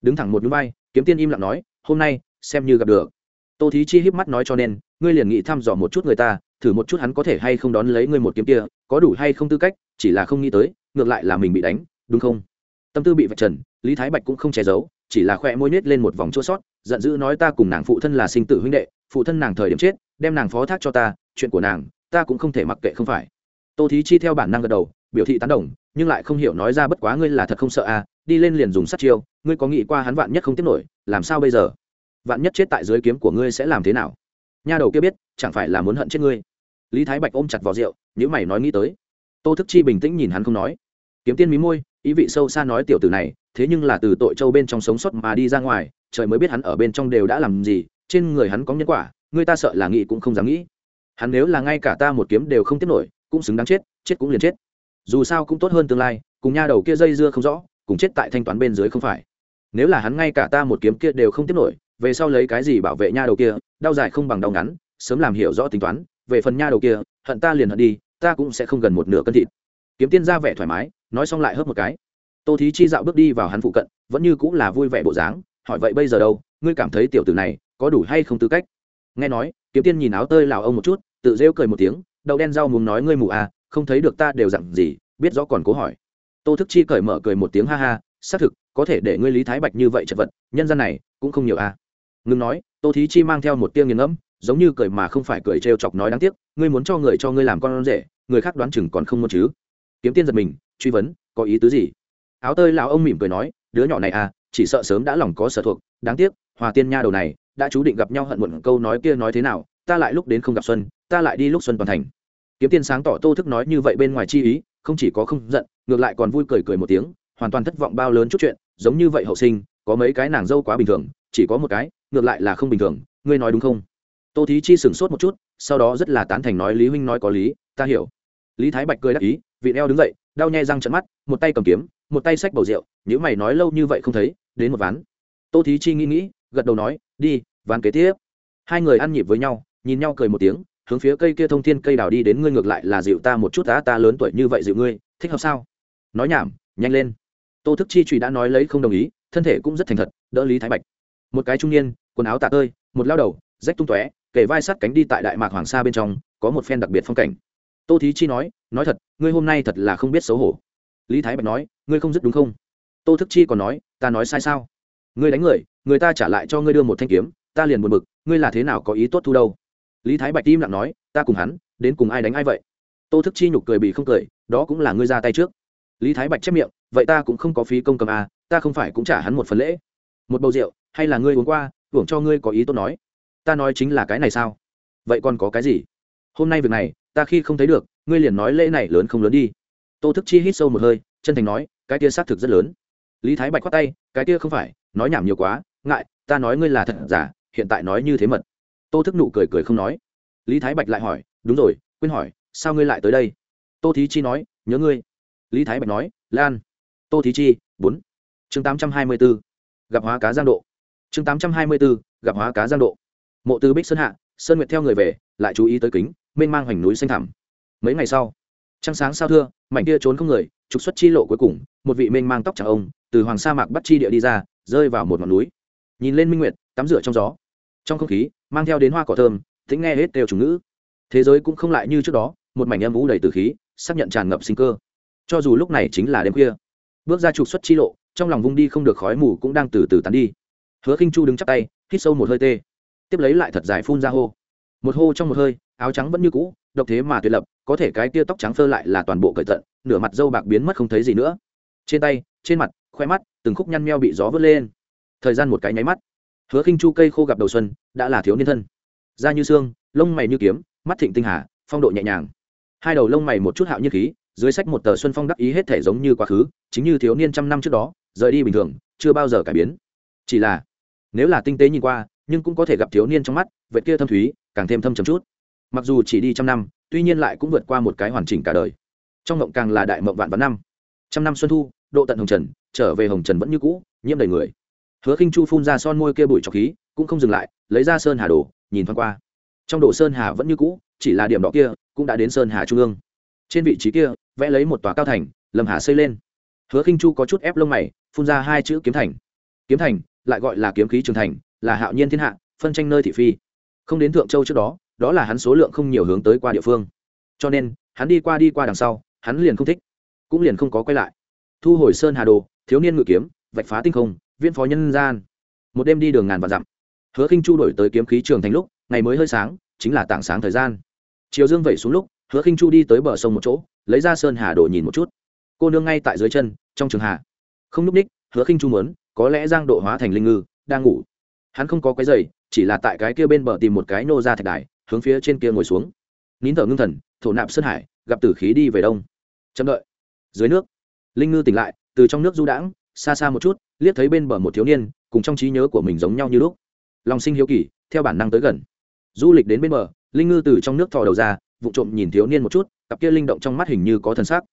Đứng thẳng một núi bay kiếm tiên im lặng nói, hôm nay, xem như gặp được. Tô thí chi híp mắt nói cho nên, ngươi liền nghĩ thăm dò một chút người ta, thử một chút hắn có thể hay không đón lấy ngươi một kiếm kia, có đủ hay không tư cách, chỉ là không nghĩ tới, ngược lại là mình bị đánh, đúng không? Tâm tư bị vạch trần, lý thái bạch cũng không che giấu, chỉ là khoe môi nhét lên một vòng chua sót, giận dữ nói, ta cùng nàng phụ thân là sinh tử huynh đệ, phụ thân nàng thời điểm chết, đem nàng phó thác cho ta, chuyện của nàng, ta cũng không thể mặc kệ không phải. Tô thí chi theo bản năng gật đầu biểu thị tán đồng, nhưng lại không hiểu nói ra bất quá ngươi là thật không sợ à đi lên liền dùng sát chiêu, ngươi có nghĩ qua hắn vạn nhất không tiếp nổi, làm sao bây giờ? Vạn nhất chết tại dưới kiếm của ngươi sẽ làm thế nào? Nha đầu kia biết, chẳng phải là muốn hận chết ngươi. Lý thái bạch ôm chặt vào rượu nhữ mày nói nghĩ tới. Tô thức chi bình tĩnh nhìn hắn không nói. Kiếm tiên mí môi, ý vị sâu xa nói tiểu tử này, thế nhưng là từ tội châu bên trong sống sót mà đi ra ngoài, trời mới biết hắn ở bên trong đều đã làm gì, trên người hắn có nhân quả, người ta sợ là nghĩ cũng không dám nghĩ. Hắn nếu là ngay cả ta một kiếm đều không tiếp nổi, cũng xứng đáng chết chết cũng liền chết dù sao cũng tốt hơn tương lai, cùng nha đầu kia dây dưa không rõ, cùng chết tại thanh toán bên dưới không phải. Nếu là hắn ngay cả ta một kiếm kia đều không tiếp nổi, về sau lấy cái gì bảo vệ nha đầu kia, đau dài không bằng đau ngắn, sớm làm hiểu rõ tính toán, về phần nha đầu kia, hận ta liền hận đi, ta cũng sẽ không gần một nửa cân thịt. Kiếm tiên ra vẻ thoải mái, nói xong lại hớp một cái. Tô thí chi dạo bước đi vào hắn phụ cận, vẫn như cũng là vui vẻ bộ dáng, hỏi vậy bây giờ đâu, ngươi cảm thấy tiểu tử này có đủ hay không tư cách? Nghe nói, kiếm tiên nhìn áo tơi lào ông một chút, tự rêu cười một tiếng, đậu đen rau muốn nói ngươi mù à không thấy được ta đều dặn gì, biết rõ còn cố hỏi. Tô thức chi cởi mở cười một tiếng ha ha, xác thực, có thể để ngươi lý thái bạch như vậy chật vật, nhân dân này, cũng không nhiều à. Ngừng nói, tô thí chi mang theo một tiếng nghiền ngẫm, giống như cười mà không phải cười trêu chọc nói đáng tiếc, ngươi muốn cho người cho ngươi làm con rể, người khác đoán chừng còn không muốn chứ. Kiếm tiên giật mình, truy vấn, có ý tứ gì? Áo tơi lão ông mỉm cười nói, đứa nhỏ này à chỉ sợ sớm đã lòng có sở thuộc, đáng tiếc, hòa tiên nha đầu này, đã chú định gặp nhau hận muộn câu nói kia nói thế nào, ta lại lúc đến không gặp xuân, ta lại đi lúc xuân toàn thành kiếm tiên sáng tỏ tô thức nói như vậy bên ngoài chi ý, không chỉ có không giận, ngược lại còn vui cười cười một tiếng, hoàn toàn thất vọng bao lớn chút chuyện, giống như vậy hậu sinh, có mấy cái nàng dâu quá bình thường, chỉ có một cái, ngược lại là không bình thường, ngươi nói đúng không? Tô thí chi sửng sốt một chút, sau đó rất là tán thành nói lý huynh nói có lý, ta hiểu. Lý thái bạch cười đáp ý, vị eo đứng dậy, đau nhai răng trận mắt, một tay cầm kiếm, một tay xách bầu rượu nếu mày nói lâu như vậy không thấy, đến một ván. Tô thí chi nghĩ nghĩ, gật đầu nói, đi, ván kế tiếp. Hai người ăn nhịp với nhau, nhìn nhau cười một tiếng hướng phía cây kia thông thiên cây đào đi đến ngươi ngược lại là dịu ta một chút ta ta lớn tuổi như vậy dịu ngươi, thích hợp sao? Nói nhảm, nhanh lên. Tô thức chi trùy đã nói lấy không đồng ý, thân thể cũng rất thành thật, đỡ lý thái bạch. Một cái trung niên, quần áo tạ tơi, một lao đầu, rách tung tóe kể vai sắt cánh đi tại đại mạc hoàng sa bên trong, có một phen đặc biệt phong cảnh. Tô thí chi nói nói thật, ngươi hôm nay thật là không biết xấu hổ. Lý thái bạch nói, ngươi không dứt đúng không? Tô thức chi còn nói, ta nói sai sao? Ngươi đánh người người ta trả lại cho ngươi đưa một thanh kiếm, ta liền buồn bực, ngươi là thế nào có ý tốt thu đâu? Lý thái bạch im lặng nói, ta cùng hắn, đến cùng ai đánh ai vậy? Tô thức chi nhục cười bị không cười, đó cũng là ngươi ra tay trước. Lý thái bạch chép miệng, vậy ta cũng không có phí công cầm à ta không phải cũng trả hắn một phần lễ. Một bầu rượu, hay là ngươi uống qua hưởng cho ngươi có ý tốt nói. Ta nói chính là cái này sao? Vậy còn có cái gì? Hôm nay việc này, ta khi không thấy được, ngươi liền nói lễ này lớn không lớn đi. Tô thức chi hít sâu một hơi, chân thành nói, cái kia xác thực rất lớn. Lý thái bạch khoát tay, cái kia không phải, nói nhảm nhiều quá, ngại, ta nói ngươi là thật giả, hiện tại nói như thế mật tô thức nụ cười cười không nói. Lý thái bạch lại hỏi, đúng rồi, quên hỏi, sao ngươi lại tới đây? Tô thí chi nói, nhớ ngươi. Lý thái bạch nói, lan. Tô thí chi, bốn. Chương tám trăm hai mươi b ố gặp hóa cá giang độ. Chương tám trăm hai mươi b ố gặp hóa cá giang độ. Mộ Tư bích sơn hạ, sơn nguyệt theo người về, lại chú ý tới kính, mênh mang hoành núi xanh thẳm. Mấy ngày sau, trăng sáng sao thưa, mảnh kia trốn không người, trục xuất chi lộ cuối cùng, một vị mênh mang tóc trắng ông, từ hoàng sa mạc bắt chi địa đi ra, rơi vào một ngọn núi. Nhìn lên minh nguyệt, tắm rửa trong gió trong không khí, mang theo đến hoa cỏ thơm tĩnh nghe hết đều chủ ngữ. Thế giới cũng không lại như trước đó, một mảnh âm vũ đầy từ khí, xác nhận tràn ngập sinh cơ. Cho dù lúc này chính là đêm khuya, bước ra trục xuất chi lộ, trong lòng vung đi không được khói mù cũng đang từ từ tán đi. Hứa khinh chu đứng chắp tay, hít sâu một hơi tê. Tiếp lấy lại thật dài phun ra hô. Một hô trong một hơi, áo trắng vẫn như cũ, độc thế mà tuyệt lập, có thể cái tia tóc trắng phơ lại là toàn bộ cởi tận, nửa mặt dâu bạc biến mất không thấy gì nữa. Trên tay, trên mặt khoe mắt, từng khúc nhăn meo bị gió vớt lên. Thời gian một cái nháy mắt hứa khinh chu cây khô gặp đầu xuân, đã là thiếu niên thân. Da như xương, lông mày như kiếm, mắt thịnh tinh hà, phong độ nhẹ nhàng. Hai đầu lông mày một chút hạo như khí, dưới sách một tờ xuân phong đắc ý hết thể giống như quá khứ, chính như thiếu niên trăm năm trước đó, rời đi bình thường, chưa bao giờ cải biến. Chỉ là, nếu là tinh tế nhìn qua, nhưng cũng có thể gặp thiếu niên trong mắt, vệt kia thâm thúy, càng thêm thâm trầm chút. Mặc dù chỉ đi trăm năm, tuy nhiên lại cũng vượt qua một cái hoàn chỉnh cả đời. Trong mộng càng là đại mộng vạn vạn năm. Trăm năm xuân thu, độ tận hồng trần, trở về hồng trần vẫn như cũ, nhiễm đầy người hứa khinh chu phun ra son môi kia bụi trọc khí, cũng không dừng lại, lấy ra sơn hà đồ, nhìn thoáng qua. Trong đồ sơn hà vẫn như cũ, chỉ là điểm đỏ kia, cũng đã đến sơn hà trung ương. Trên vị trí kia, vẽ lấy một tòa cao thành, lâm hà xây lên. Hứa khinh chu có chút ép lông mày, phun ra hai chữ kiếm thành. Kiếm thành, lại gọi là kiếm khí trường thành, là hạo nhiên thiên hạ, phân tranh nơi thị phi. Không đến thượng châu trước đó đó là hắn số lượng không nhiều hướng tới qua địa phương. Cho nên, hắn đi qua đi qua đằng sau, hắn liền không thích, cũng liền không có quay lại. Thu hồi sơn hà đồ, thiếu niên ngự kiếm, vạch phá tinh không viên phó nhân gian. Một đêm đi đường ngàn và dặm, hứa khinh chu đổi tới kiếm khí trường thành lúc, ngày mới hơi sáng, chính là tảng sáng thời gian. Chiều dương vẩy xuống lúc, hứa khinh chu đi tới bờ sông một chỗ, lấy ra sơn hà đổ nhìn một chút. Cô nương ngay tại dưới chân, trong trường hà. Không núp ních, hứa khinh chu muốn, có lẽ giang độ hóa thành linh ngư, đang ngủ. Hắn không có cái giày, chỉ là tại cái kia bên bờ tìm một cái nô ra thạch đài, hướng phía trên kia ngồi xuống. Nín thở ngưng thần, thổ nạp sơn hải, gặp tử khí đi về đông. Chậm đợi. Dưới nước, linh ngư tỉnh lại, từ trong nước du đãng xa xa một chút, liếc thấy bên bờ một thiếu niên, cùng trong trí nhớ của mình giống nhau như lúc. Lòng sinh hiếu kỳ, theo bản năng tới gần. Du lịch đến bên bờ, linh ngư từ trong nước thò đầu ra vụ trộm nhìn thiếu niên một chút, cặp kia linh động trong mắt hình như có thần sắc.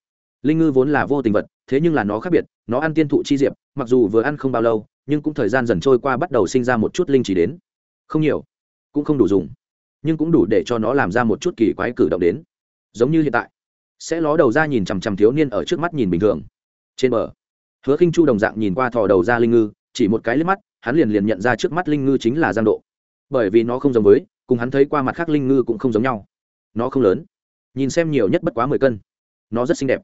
Linh ngư vốn là vô tình vật, thế nhưng là nó khác biệt, nó ăn tiên thụ chi diệp, mặc dù vừa ăn không bao lâu, nhưng cũng thời gian dần trôi qua bắt đầu sinh ra một chút linh chỉ đến. Không nhiều, cũng không đủ dùng, nhưng cũng đủ để cho nó làm ra một chút kỳ quái cử động đến. Giống như hiện tại, sẽ ló đầu ra nhìn chằm chằm thiếu niên ở trước mắt nhìn bình thường. Trên bờ hứa khinh chu đồng dạng nhìn qua thò đầu ra linh ngư, chỉ một cái liếc mắt, hắn liền liền nhận ra trước mắt linh ngư chính là giang độ. Bởi vì nó không giống với, cùng hắn thấy qua mặt khác linh ngư cũng không giống nhau. Nó không lớn. Nhìn xem nhiều nhất bất quá mười cân. Nó rất xinh đẹp.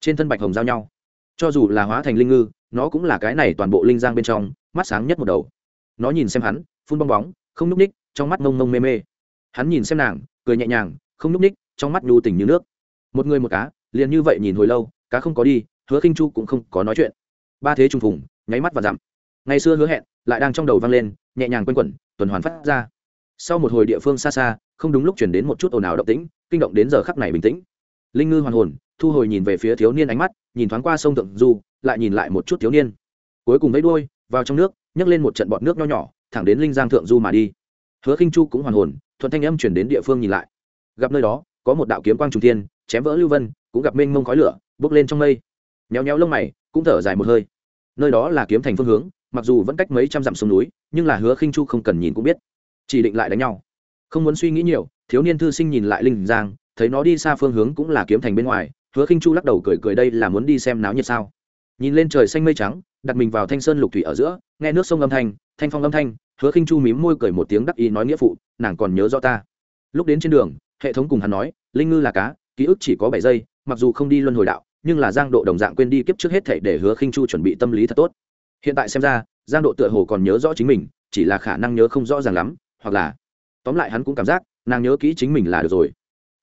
Trên thân bạch hồng giao nhau. Cho dù là hóa thành linh ngư, nó cũng là cái này toàn bộ linh giang bên trong, mắt sáng nhất một đầu. Nó nhìn xem hắn, phun bong bóng, không núp ních trong mắt mông mông mê mê. Hắn nhìn xem nàng, cười nhẹ nhàng, không núp ních trong mắt nhu tình như nước. Một người một cá, liền như vậy nhìn hồi lâu, cá không có đi, hứa khinh chu cũng không có nói chuyện ba thế trùng phùng, nháy mắt và dặm ngày xưa hứa hẹn, lại đang trong đầu vang lên, nhẹ nhàng quanh quẩn, tuần hoàn phát ra. Sau một hồi địa phương xa xa, không đúng lúc chuyển đến một chút ồn ào động tĩnh, kinh động đến giờ khắc này bình tĩnh. Linh ngư hoàn hồn, thu hồi nhìn về phía thiếu niên ánh mắt, nhìn thoáng qua sông thượng du, lại nhìn lại một chút thiếu niên. Cuối cùng vẫy đuôi, vào trong nước, nhấc lên một trận bọt nước nho nhỏ, thẳng đến linh giang thượng du mà đi. Hứa khinh chu cũng hoàn hồn, thuận thanh âm chuyển đến địa phương nhìn lại. Gặp nơi đó, có một đạo kiếm quang trùng thiên, chém vỡ lưu vân, cũng gặp mênh mông khói lửa, bốc lên trong mây. Nhéo nhéo lông mày cũng thở dài một hơi. Nơi đó là kiếm thành phương hướng, mặc dù vẫn cách mấy trăm dặm sông núi, nhưng là hứa khinh chu không cần nhìn cũng biết. Chỉ định lại đánh nhau. Không muốn suy nghĩ nhiều, thiếu niên thư sinh nhìn lại linh giang, thấy nó đi xa phương hướng cũng là kiếm thành bên ngoài, hứa khinh chu lắc đầu cười cười đây là muốn đi xem náo nhiệt sao. Nhìn lên trời xanh mây trắng, đặt mình vào thanh sơn lục thủy ở giữa, nghe nước sông âm thanh thanh phong âm thanh, hứa khinh chu mím môi cười một tiếng đắc ý nói nghĩa phụ, nàng còn nhớ rõ ta. Lúc đến trên đường, hệ thống cùng hắn nói, linh ngư là cá, ký ức chỉ có bảy giây, mặc dù không đi luân hồi đạo nhưng là giang độ đồng dạng quên đi kiếp trước hết thảy để hứa khinh chu chuẩn bị tâm lý thật tốt. Hiện tại xem ra, giang độ tựa hồ còn nhớ rõ chính mình, chỉ là khả năng nhớ không rõ ràng lắm, hoặc là, tóm lại hắn cũng cảm giác, nàng nhớ kỹ chính mình là được rồi.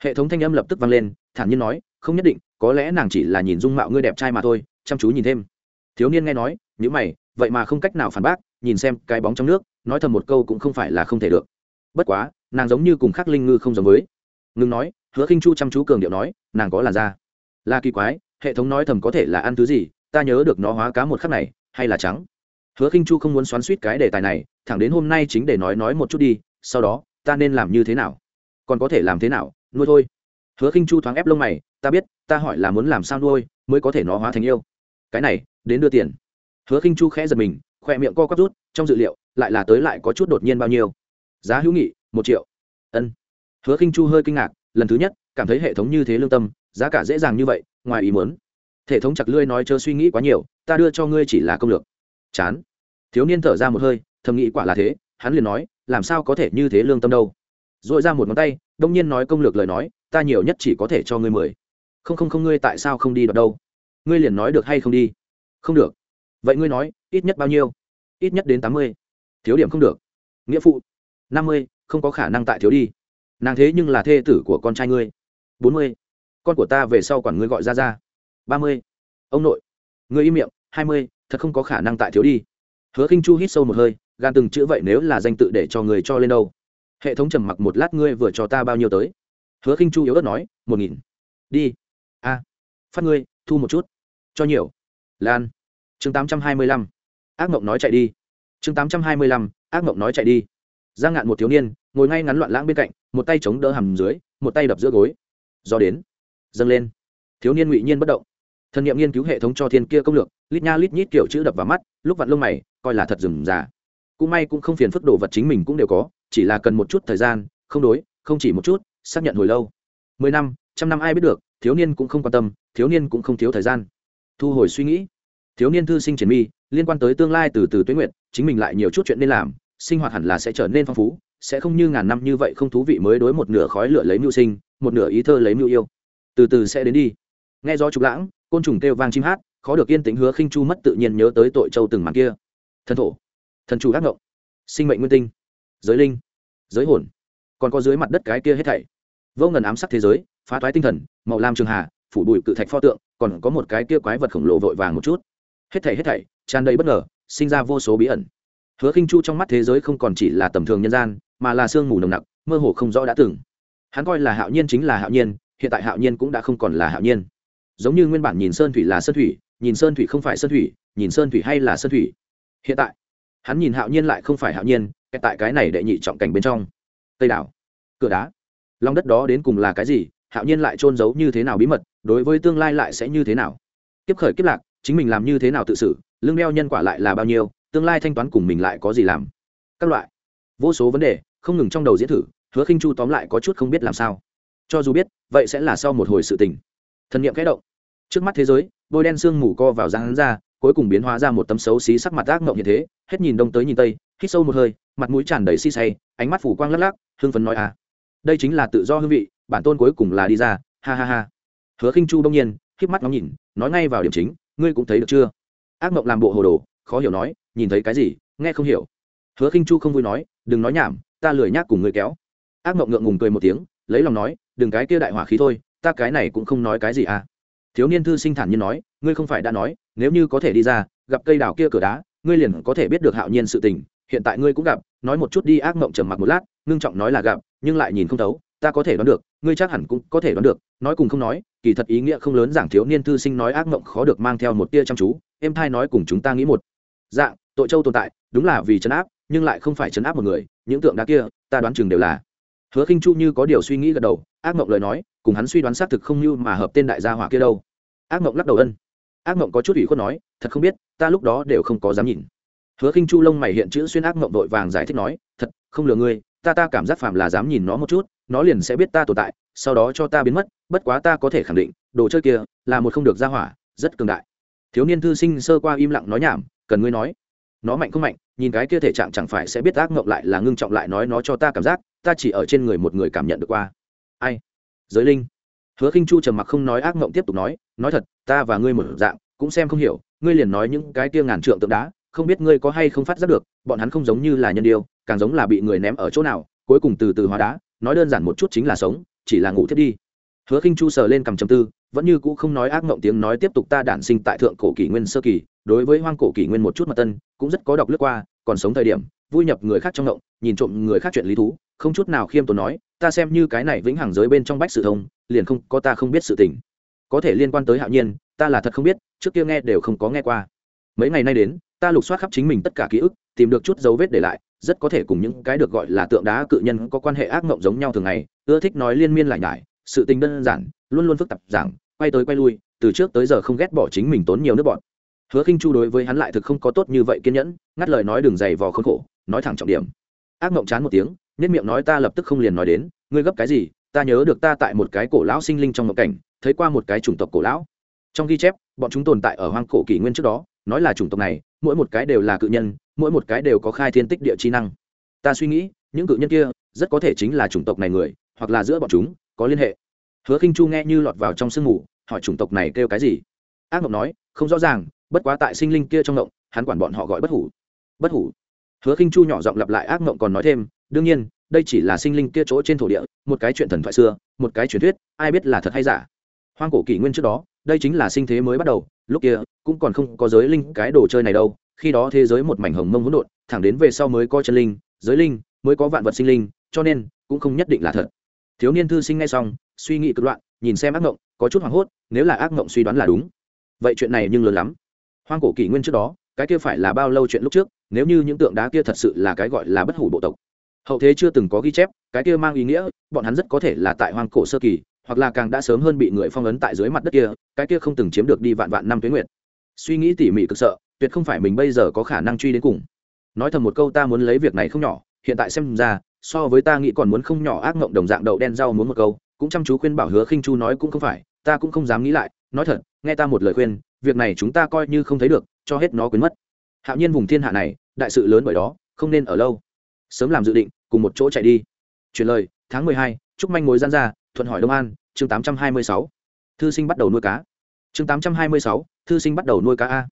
Hệ thống thanh âm lập tức vang lên, thản nhiên nói, không nhất định, có lẽ nàng chỉ là nhìn dung mạo ngươi đẹp trai mà thôi, chăm chú nhìn thêm. Thiếu niên nghe nói nếu mày, vậy mà không cách nào phản bác, nhìn xem cái bóng trong nước, nói thầm một câu cũng không phải là không thể được. Bất quá, nàng giống như cùng khắc linh ngư không giống với. Ngưng nói, hứa khinh chu chăm chú cường điệu nói, nàng có làn da. Là kỳ quái hệ thống nói thầm có thể là ăn thứ gì, ta nhớ được nó hóa cá một khắc này, hay là trắng. Hứa khinh chu không muốn xoắn suýt cái đề tài này, thẳng đến hôm nay chính để nói nói một chút đi, sau đó, ta nên làm như thế nào? Còn có thể làm thế nào? Nuôi thôi. Hứa khinh chu thoáng ép lông mày, ta biết, ta hỏi là muốn làm sao nuôi, mới có thể nó hóa thành yêu. Cái này, đến đưa tiền. Hứa khinh chu khẽ giật mình khỏe miệng co quắp rút, trong dự liệu, lại là tới lại có chút đột nhiên bao nhiêu. Giá hữu nghị, một triệu. Ân. Hứa khinh chu hơi kinh ngạc, lần thứ nhất, cảm thấy hệ thống như thế lương tâm giá cả dễ dàng như vậy, ngoài ý muốn. Hệ thống chặt lưỡi nói chớ suy nghĩ quá nhiều, ta đưa cho ngươi chỉ là công lược. Chán. Thiếu niên thở ra một hơi, thầm nghĩ quả là thế, hắn liền nói, làm sao có thể như thế lương tâm đâu. Dội ra một ngón tay, đông nhiên nói công lược lời nói, ta nhiều nhất chỉ có thể cho ngươi mười. Không không không, ngươi tại sao không đi đoạt đâu? Ngươi liền nói được hay không đi? Không được. Vậy ngươi nói, ít nhất bao nhiêu? Ít nhất đến tám mươi. Thiếu điểm không được. Nghĩa phụ, năm mươi, không có khả năng tại thiếu đi. Nàng thế nhưng là thê tử của con trai ngươi. Bốn mươi con của ta về sau quản ngươi gọi ra ra ba mươi. Ông nội. Ngươi im miệng, hai mươi, thật không có khả năng tại thiếu đi. Hứa khinh chu hít sâu một hơi, gan từng chữ vậy nếu là danh tự để cho người cho lên đâu. Hệ thống trầm mặc một lát ngươi vừa cho ta bao nhiêu tới? Hứa khinh chu yếu ớt nói, một nghìn. Đi. A. Phát ngươi, thu một chút. Cho nhiều. Lan. Chương tám trăm hai mươi lăm. Ác mộng nói chạy đi. Chương tám trăm hai mươi lăm, ác mộng nói chạy đi. Giang ngạn một thiếu niên, ngồi ngay ngắn loạn lãng bên cạnh, một tay chống đỡ hầm dưới, một tay đập giữa gối. Do đến dâng lên. Thiếu niên ngụy nhiên bất động. Thần nghiệm nghiên cứu hệ thống cho thiên kia công lược, lít nha lít nhít kiểu chữ đập vào mắt, lúc vặn lông mày, coi là thật dừng già cũng may cũng không phiền phức đồ vật chính mình cũng đều có, chỉ là cần một chút thời gian, không đối, không chỉ một chút, xác nhận hồi lâu. Mười năm, trăm năm ai biết được, thiếu niên cũng không quan tâm, thiếu niên cũng không thiếu thời gian. Thu hồi suy nghĩ. Thiếu niên thư sinh triển mi, liên quan tới tương lai từ từ tuyến nguyện chính mình lại nhiều chút chuyện nên làm, sinh hoạt hẳn là sẽ trở nên phong phú, sẽ không như ngàn năm như vậy không thú vị mới đối một nửa khói lửa lấy mưu sinh, một nửa ý thơ lấy mưu yêu từ từ sẽ đến đi. Nghe gió trục lãng, côn trùng kêu vang chim hát, khó được yên tĩnh hứa khinh chu mất tự nhiên nhớ tới tội châu từng màn kia. Thần thổ, thần chủ ác ngộng, sinh mệnh nguyên tinh, giới linh, giới hồn, còn có dưới mặt đất cái kia hết thảy. Vô ngần ám sắc thế giới, phá toái tinh thần, màu lam trường hà, phủ bụi cự thạch pho tượng, còn có một cái kia quái vật khổng lồ vội vàng một chút. Hết thảy hết thảy, tràn đầy bất ngờ, sinh ra vô số bí ẩn. Hứa khinh chu trong mắt thế giới không còn chỉ là tầm thường nhân gian, mà là sương mù nồng nặc, mơ hồ không rõ đã từng. Hắn coi là hạo nhiên chính là hạo nhiên hiện tại hạo nhiên cũng đã không còn là hạo nhiên. Giống như nguyên bản nhìn sơn thủy là sơn thủy, nhìn sơn thủy không phải sơn thủy, nhìn sơn thủy hay là sơn thủy. Hiện tại, hắn nhìn hạo nhiên lại không phải hạo nhiên tại cái này đệ nhị trọng cảnh bên trong. Tây đảo, cửa đá, lòng đất đó đến cùng là cái gì, hạo nhiên lại trôn giấu như thế nào bí mật, đối với tương lai lại sẽ như thế nào? Kiếp khởi kiếp lạc, chính mình làm như thế nào tự xử, lương đeo nhân quả lại là bao nhiêu, tương lai thanh toán cùng mình lại có gì làm? Các loại, vô số vấn đề, không ngừng trong đầu diễn thử, hứa khinh chu tóm lại có chút không biết làm sao cho dù biết, vậy sẽ là sau một hồi sự tình. Thần niệm kẽ động. Trước mắt thế giới, bôi đen sương mù co vào răng ra cuối cùng biến hóa ra một tấm xấu xí sắc mặt ác mộng như thế, hết nhìn đông tới nhìn tây, hít sâu một hơi, mặt mũi tràn đầy si say, ánh mắt phủ quang lắc lắc, hưng phấn nói à. Đây chính là tự do hương vị, bản tôn cuối cùng là đi ra, ha ha ha. Hứa khinh chu đông nhiên híp mắt ngóng nhìn, nói ngay vào điểm chính, ngươi cũng thấy được chưa? Ác mộng làm bộ hồ đồ, khó hiểu nói, nhìn thấy cái gì, nghe không hiểu. Hứa khinh chu không vui nói, đừng nói nhảm, ta lười nhác cùng ngươi kéo. Ác mộng ngượng ngùng cười một tiếng lấy lòng nói, đừng cái kia đại hỏa khí thôi, ta cái này cũng không nói cái gì à. Thiếu niên thư sinh thản nhiên nói, ngươi không phải đã nói, nếu như có thể đi ra, gặp cây đào kia cửa đá, ngươi liền có thể biết được hạo nhiên sự tình. Hiện tại ngươi cũng gặp, nói một chút đi, ác mộng trầm mặc một lát, ngưng trọng nói là gặp, nhưng lại nhìn không thấu, ta có thể đoán được, ngươi chắc hẳn cũng có thể đoán được. Nói cùng không nói, kỳ thật ý nghĩa không lớn, giảng thiếu niên thư sinh nói ác mộng khó được mang theo một tia chăm chú, em thai nói cùng chúng ta nghĩ một. Dạng tội châu tồn tại, đúng là vì chấn áp, nhưng lại không phải chấn áp một người, những tượng đá kia, ta đoán chừng đều là hứa khinh chu như có điều suy nghĩ gật đầu, ác mộng lời nói, cùng hắn suy đoán xác thực không như mà hợp tên đại gia hỏa kia đâu. Ác mộng lắc đầu ân. Ác mộng có chút ủy khuất nói, thật không biết, ta lúc đó đều không có dám nhìn. Hứa khinh chu lông mày hiện chữ xuyên ác mộng vội vàng giải thích nói, thật, không lừa ngươi, ta ta cảm giác phạm là dám nhìn nó một chút, nó liền sẽ biết ta tồn tại, sau đó cho ta biến mất, bất quá ta có thể khẳng định, đồ chơi kia là một không được ra hỏa, rất cường đại. Thiếu niên thư sinh sơ qua im lặng nói nhảm, cần ngươi nói. Nó mạnh không mạnh, nhìn cái kia thể trạng chẳng phải sẽ biết ác mộng lại là ngưng trọng lại nói nó cho ta cảm giác ta chỉ ở trên người một người cảm nhận được qua. Ai? Giới linh. Hứa khinh chu trầm mặc không nói ác mộng tiếp tục nói nói thật, ta và ngươi một dạng, cũng xem không hiểu, ngươi liền nói những cái kia ngàn trượng tượng đá, không biết ngươi có hay không phát giác được, bọn hắn không giống như là nhân điêu, càng giống là bị người ném ở chỗ nào, cuối cùng từ từ hóa đá, nói đơn giản một chút chính là sống, chỉ là ngủ thiết đi. Hứa khinh chu sờ lên cầm chầm tư, vẫn như cũ không nói ác mộng tiếng nói tiếp tục ta đản sinh tại thượng cổ kỷ nguyên sơ kỳ, đối với hoang cổ kỷ nguyên một chút mật tân, cũng rất có đọc lướt qua, còn sống thời điểm, vui nhập người khác trong ngộng nhìn trộm người khác chuyện lý thú không chút nào khiêm tốn nói, ta xem như cái này vĩnh hằng giới bên trong bách sự thông, liền không có ta không biết sự tình. Có thể liên quan tới hạo nhiên, ta là thật không biết, trước kia nghe đều không có nghe qua. Mấy ngày nay đến, ta lục soát khắp chính mình tất cả ký ức, tìm được chút dấu vết để lại, rất có thể cùng những cái được gọi là tượng đá cự nhân có quan hệ ác mộng giống nhau thường ngày, ưa thích nói liên miên lại nhải, sự tình đơn giản, luôn luôn phức tạp giảng, quay tới quay lui, từ trước tới giờ không ghét bỏ chính mình tốn nhiều nước bọn. Hứa khinh chu đối với hắn lại thực không có tốt như vậy kiên nhẫn, ngắt lời nói đường dày vò khốn khổ, nói thẳng trọng điểm. Ác mộng chán một tiếng nhất miệng nói ta lập tức không liền nói đến, ngươi gấp cái gì, ta nhớ được ta tại một cái cổ lão sinh linh trong một cảnh, thấy qua một cái chủng tộc cổ lão. Trong ghi chép, bọn chúng tồn tại ở hoang cổ kỷ nguyên trước đó, nói là chủng tộc này, mỗi một cái đều là cự nhân, mỗi một cái đều có khai thiên tích địa trí năng. Ta suy nghĩ, những cự nhân kia, rất có thể chính là chủng tộc này người, hoặc là giữa bọn chúng, có liên hệ. Hứa khinh chu nghe như lọt vào trong sương mù, hỏi chủng tộc này kêu cái gì? Ác mộng nói, không rõ ràng, bất quá tại sinh linh kia trong mộng, hắn quản bọn họ gọi bất hủ. Bất hủ. Hứa khinh chu nhỏ giọng lặp lại ác mộng còn nói thêm đương nhiên, đây chỉ là sinh linh kia chỗ trên thổ địa, một cái chuyện thần thoại xưa, một cái truyền thuyết, ai biết là thật hay giả. Hoang cổ kỷ nguyên trước đó, đây chính là sinh thế mới bắt đầu, lúc kia, cũng còn không có giới linh cái đồ chơi này đâu, khi đó thế giới một mảnh hồng mông hỗn độn, thẳng đến về sau mới có chân linh, giới linh, mới có vạn vật sinh linh, cho nên, cũng không nhất định là thật. Thiếu niên thư sinh ngay xong, suy nghĩ cực loạn, nhìn xem ác ngộng, có chút hoảng hốt, nếu là ác ngộng suy đoán là đúng. Vậy chuyện này nhưng lớn lắm. Hoang cổ kỷ nguyên trước đó, cái kia phải là bao lâu chuyện lúc trước, nếu như những tượng đá kia thật sự là cái gọi là bất hủ bộ tộc hậu thế chưa từng có ghi chép, cái kia mang ý nghĩa, bọn hắn rất có thể là tại hoang cổ sơ kỳ, hoặc là càng đã sớm hơn bị người phong ấn tại dưới mặt đất kia, cái kia không từng chiếm được đi vạn vạn năm tuyến nguyện suy nghĩ tỉ mỉ cực sợ, tuyệt không phải mình bây giờ có khả năng truy đến cùng. Nói thầm một câu ta muốn lấy việc này không nhỏ, hiện tại xem ra, so với ta nghĩ còn muốn không nhỏ ác mộng đồng dạng đậu đen rau muốn một câu, cũng chăm chú khuyên bảo hứa khinh chu nói cũng không phải, ta cũng không dám nghĩ lại, nói thật, nghe ta một lời khuyên, việc này chúng ta coi như không thấy được, cho hết nó quên mất. Hạo nhiên vùng thiên hạ này, đại sự lớn bởi đó, không nên ở lâu sớm làm dự định, cùng một chỗ chạy đi. Chuyển lời, tháng mười hai, chúc manh mối gian ra, thuận hỏi đông an, chương tám trăm hai mươi sáu. Thư sinh bắt đầu nuôi cá. Chương tám trăm hai mươi sáu, thư sinh bắt đầu nuôi cá a.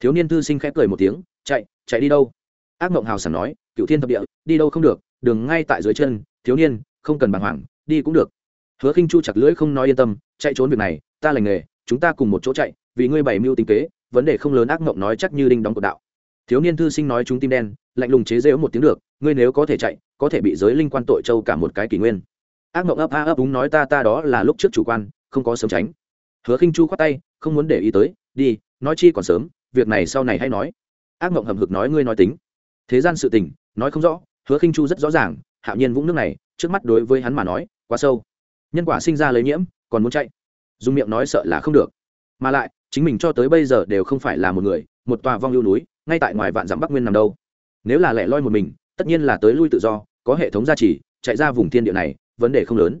Thiếu niên thư sinh khẽ cười một tiếng, chạy chạy đi đâu? Ác mộng hào sảng nói cựu thiên thập địa, đi đâu không được, đường ngay tại dưới chân, thiếu niên, không cần bàng hoàng, đi cũng được. Hứa khinh chu chặt lưỡi không nói yên tâm, chạy trốn việc này, ta lành nghề, chúng ta cùng một chỗ chạy, vì ngươi bày mưu tính kế, vấn đề không lớn ác mộng nói chắc như đinh đóng cột đạo thiếu niên thư sinh nói chúng tim đen, lạnh lùng chế rễu một tiếng được, ngươi nếu có thể chạy, có thể bị giới linh quan tội châu cả một cái kỷ nguyên. Ác mộng ấp a ấp đúng nói ta ta đó là lúc trước chủ quan, không có sớm tránh. Hứa khinh chu khoát tay, không muốn để ý tới, đi, nói chi còn sớm, việc này sau này hay nói. Ác mộng hầm hực nói ngươi nói tính. Thế gian sự tình, nói không rõ, hứa khinh chu rất rõ ràng, hạo nhiên vũng nước này, trước mắt đối với hắn mà nói, quá sâu. Nhân quả sinh ra lấy nhiễm, còn muốn chạy. Dùng miệng nói sợ là không được. Mà lại, chính mình cho tới bây giờ đều không phải là một người, một tòa vong lưu núi ngay tại ngoài vạn dặm bắc nguyên nằm đâu. Nếu là lẻ loi một mình, tất nhiên là tới lui tự do, có hệ thống gia trì, chạy ra vùng thiên địa này, vấn đề không lớn.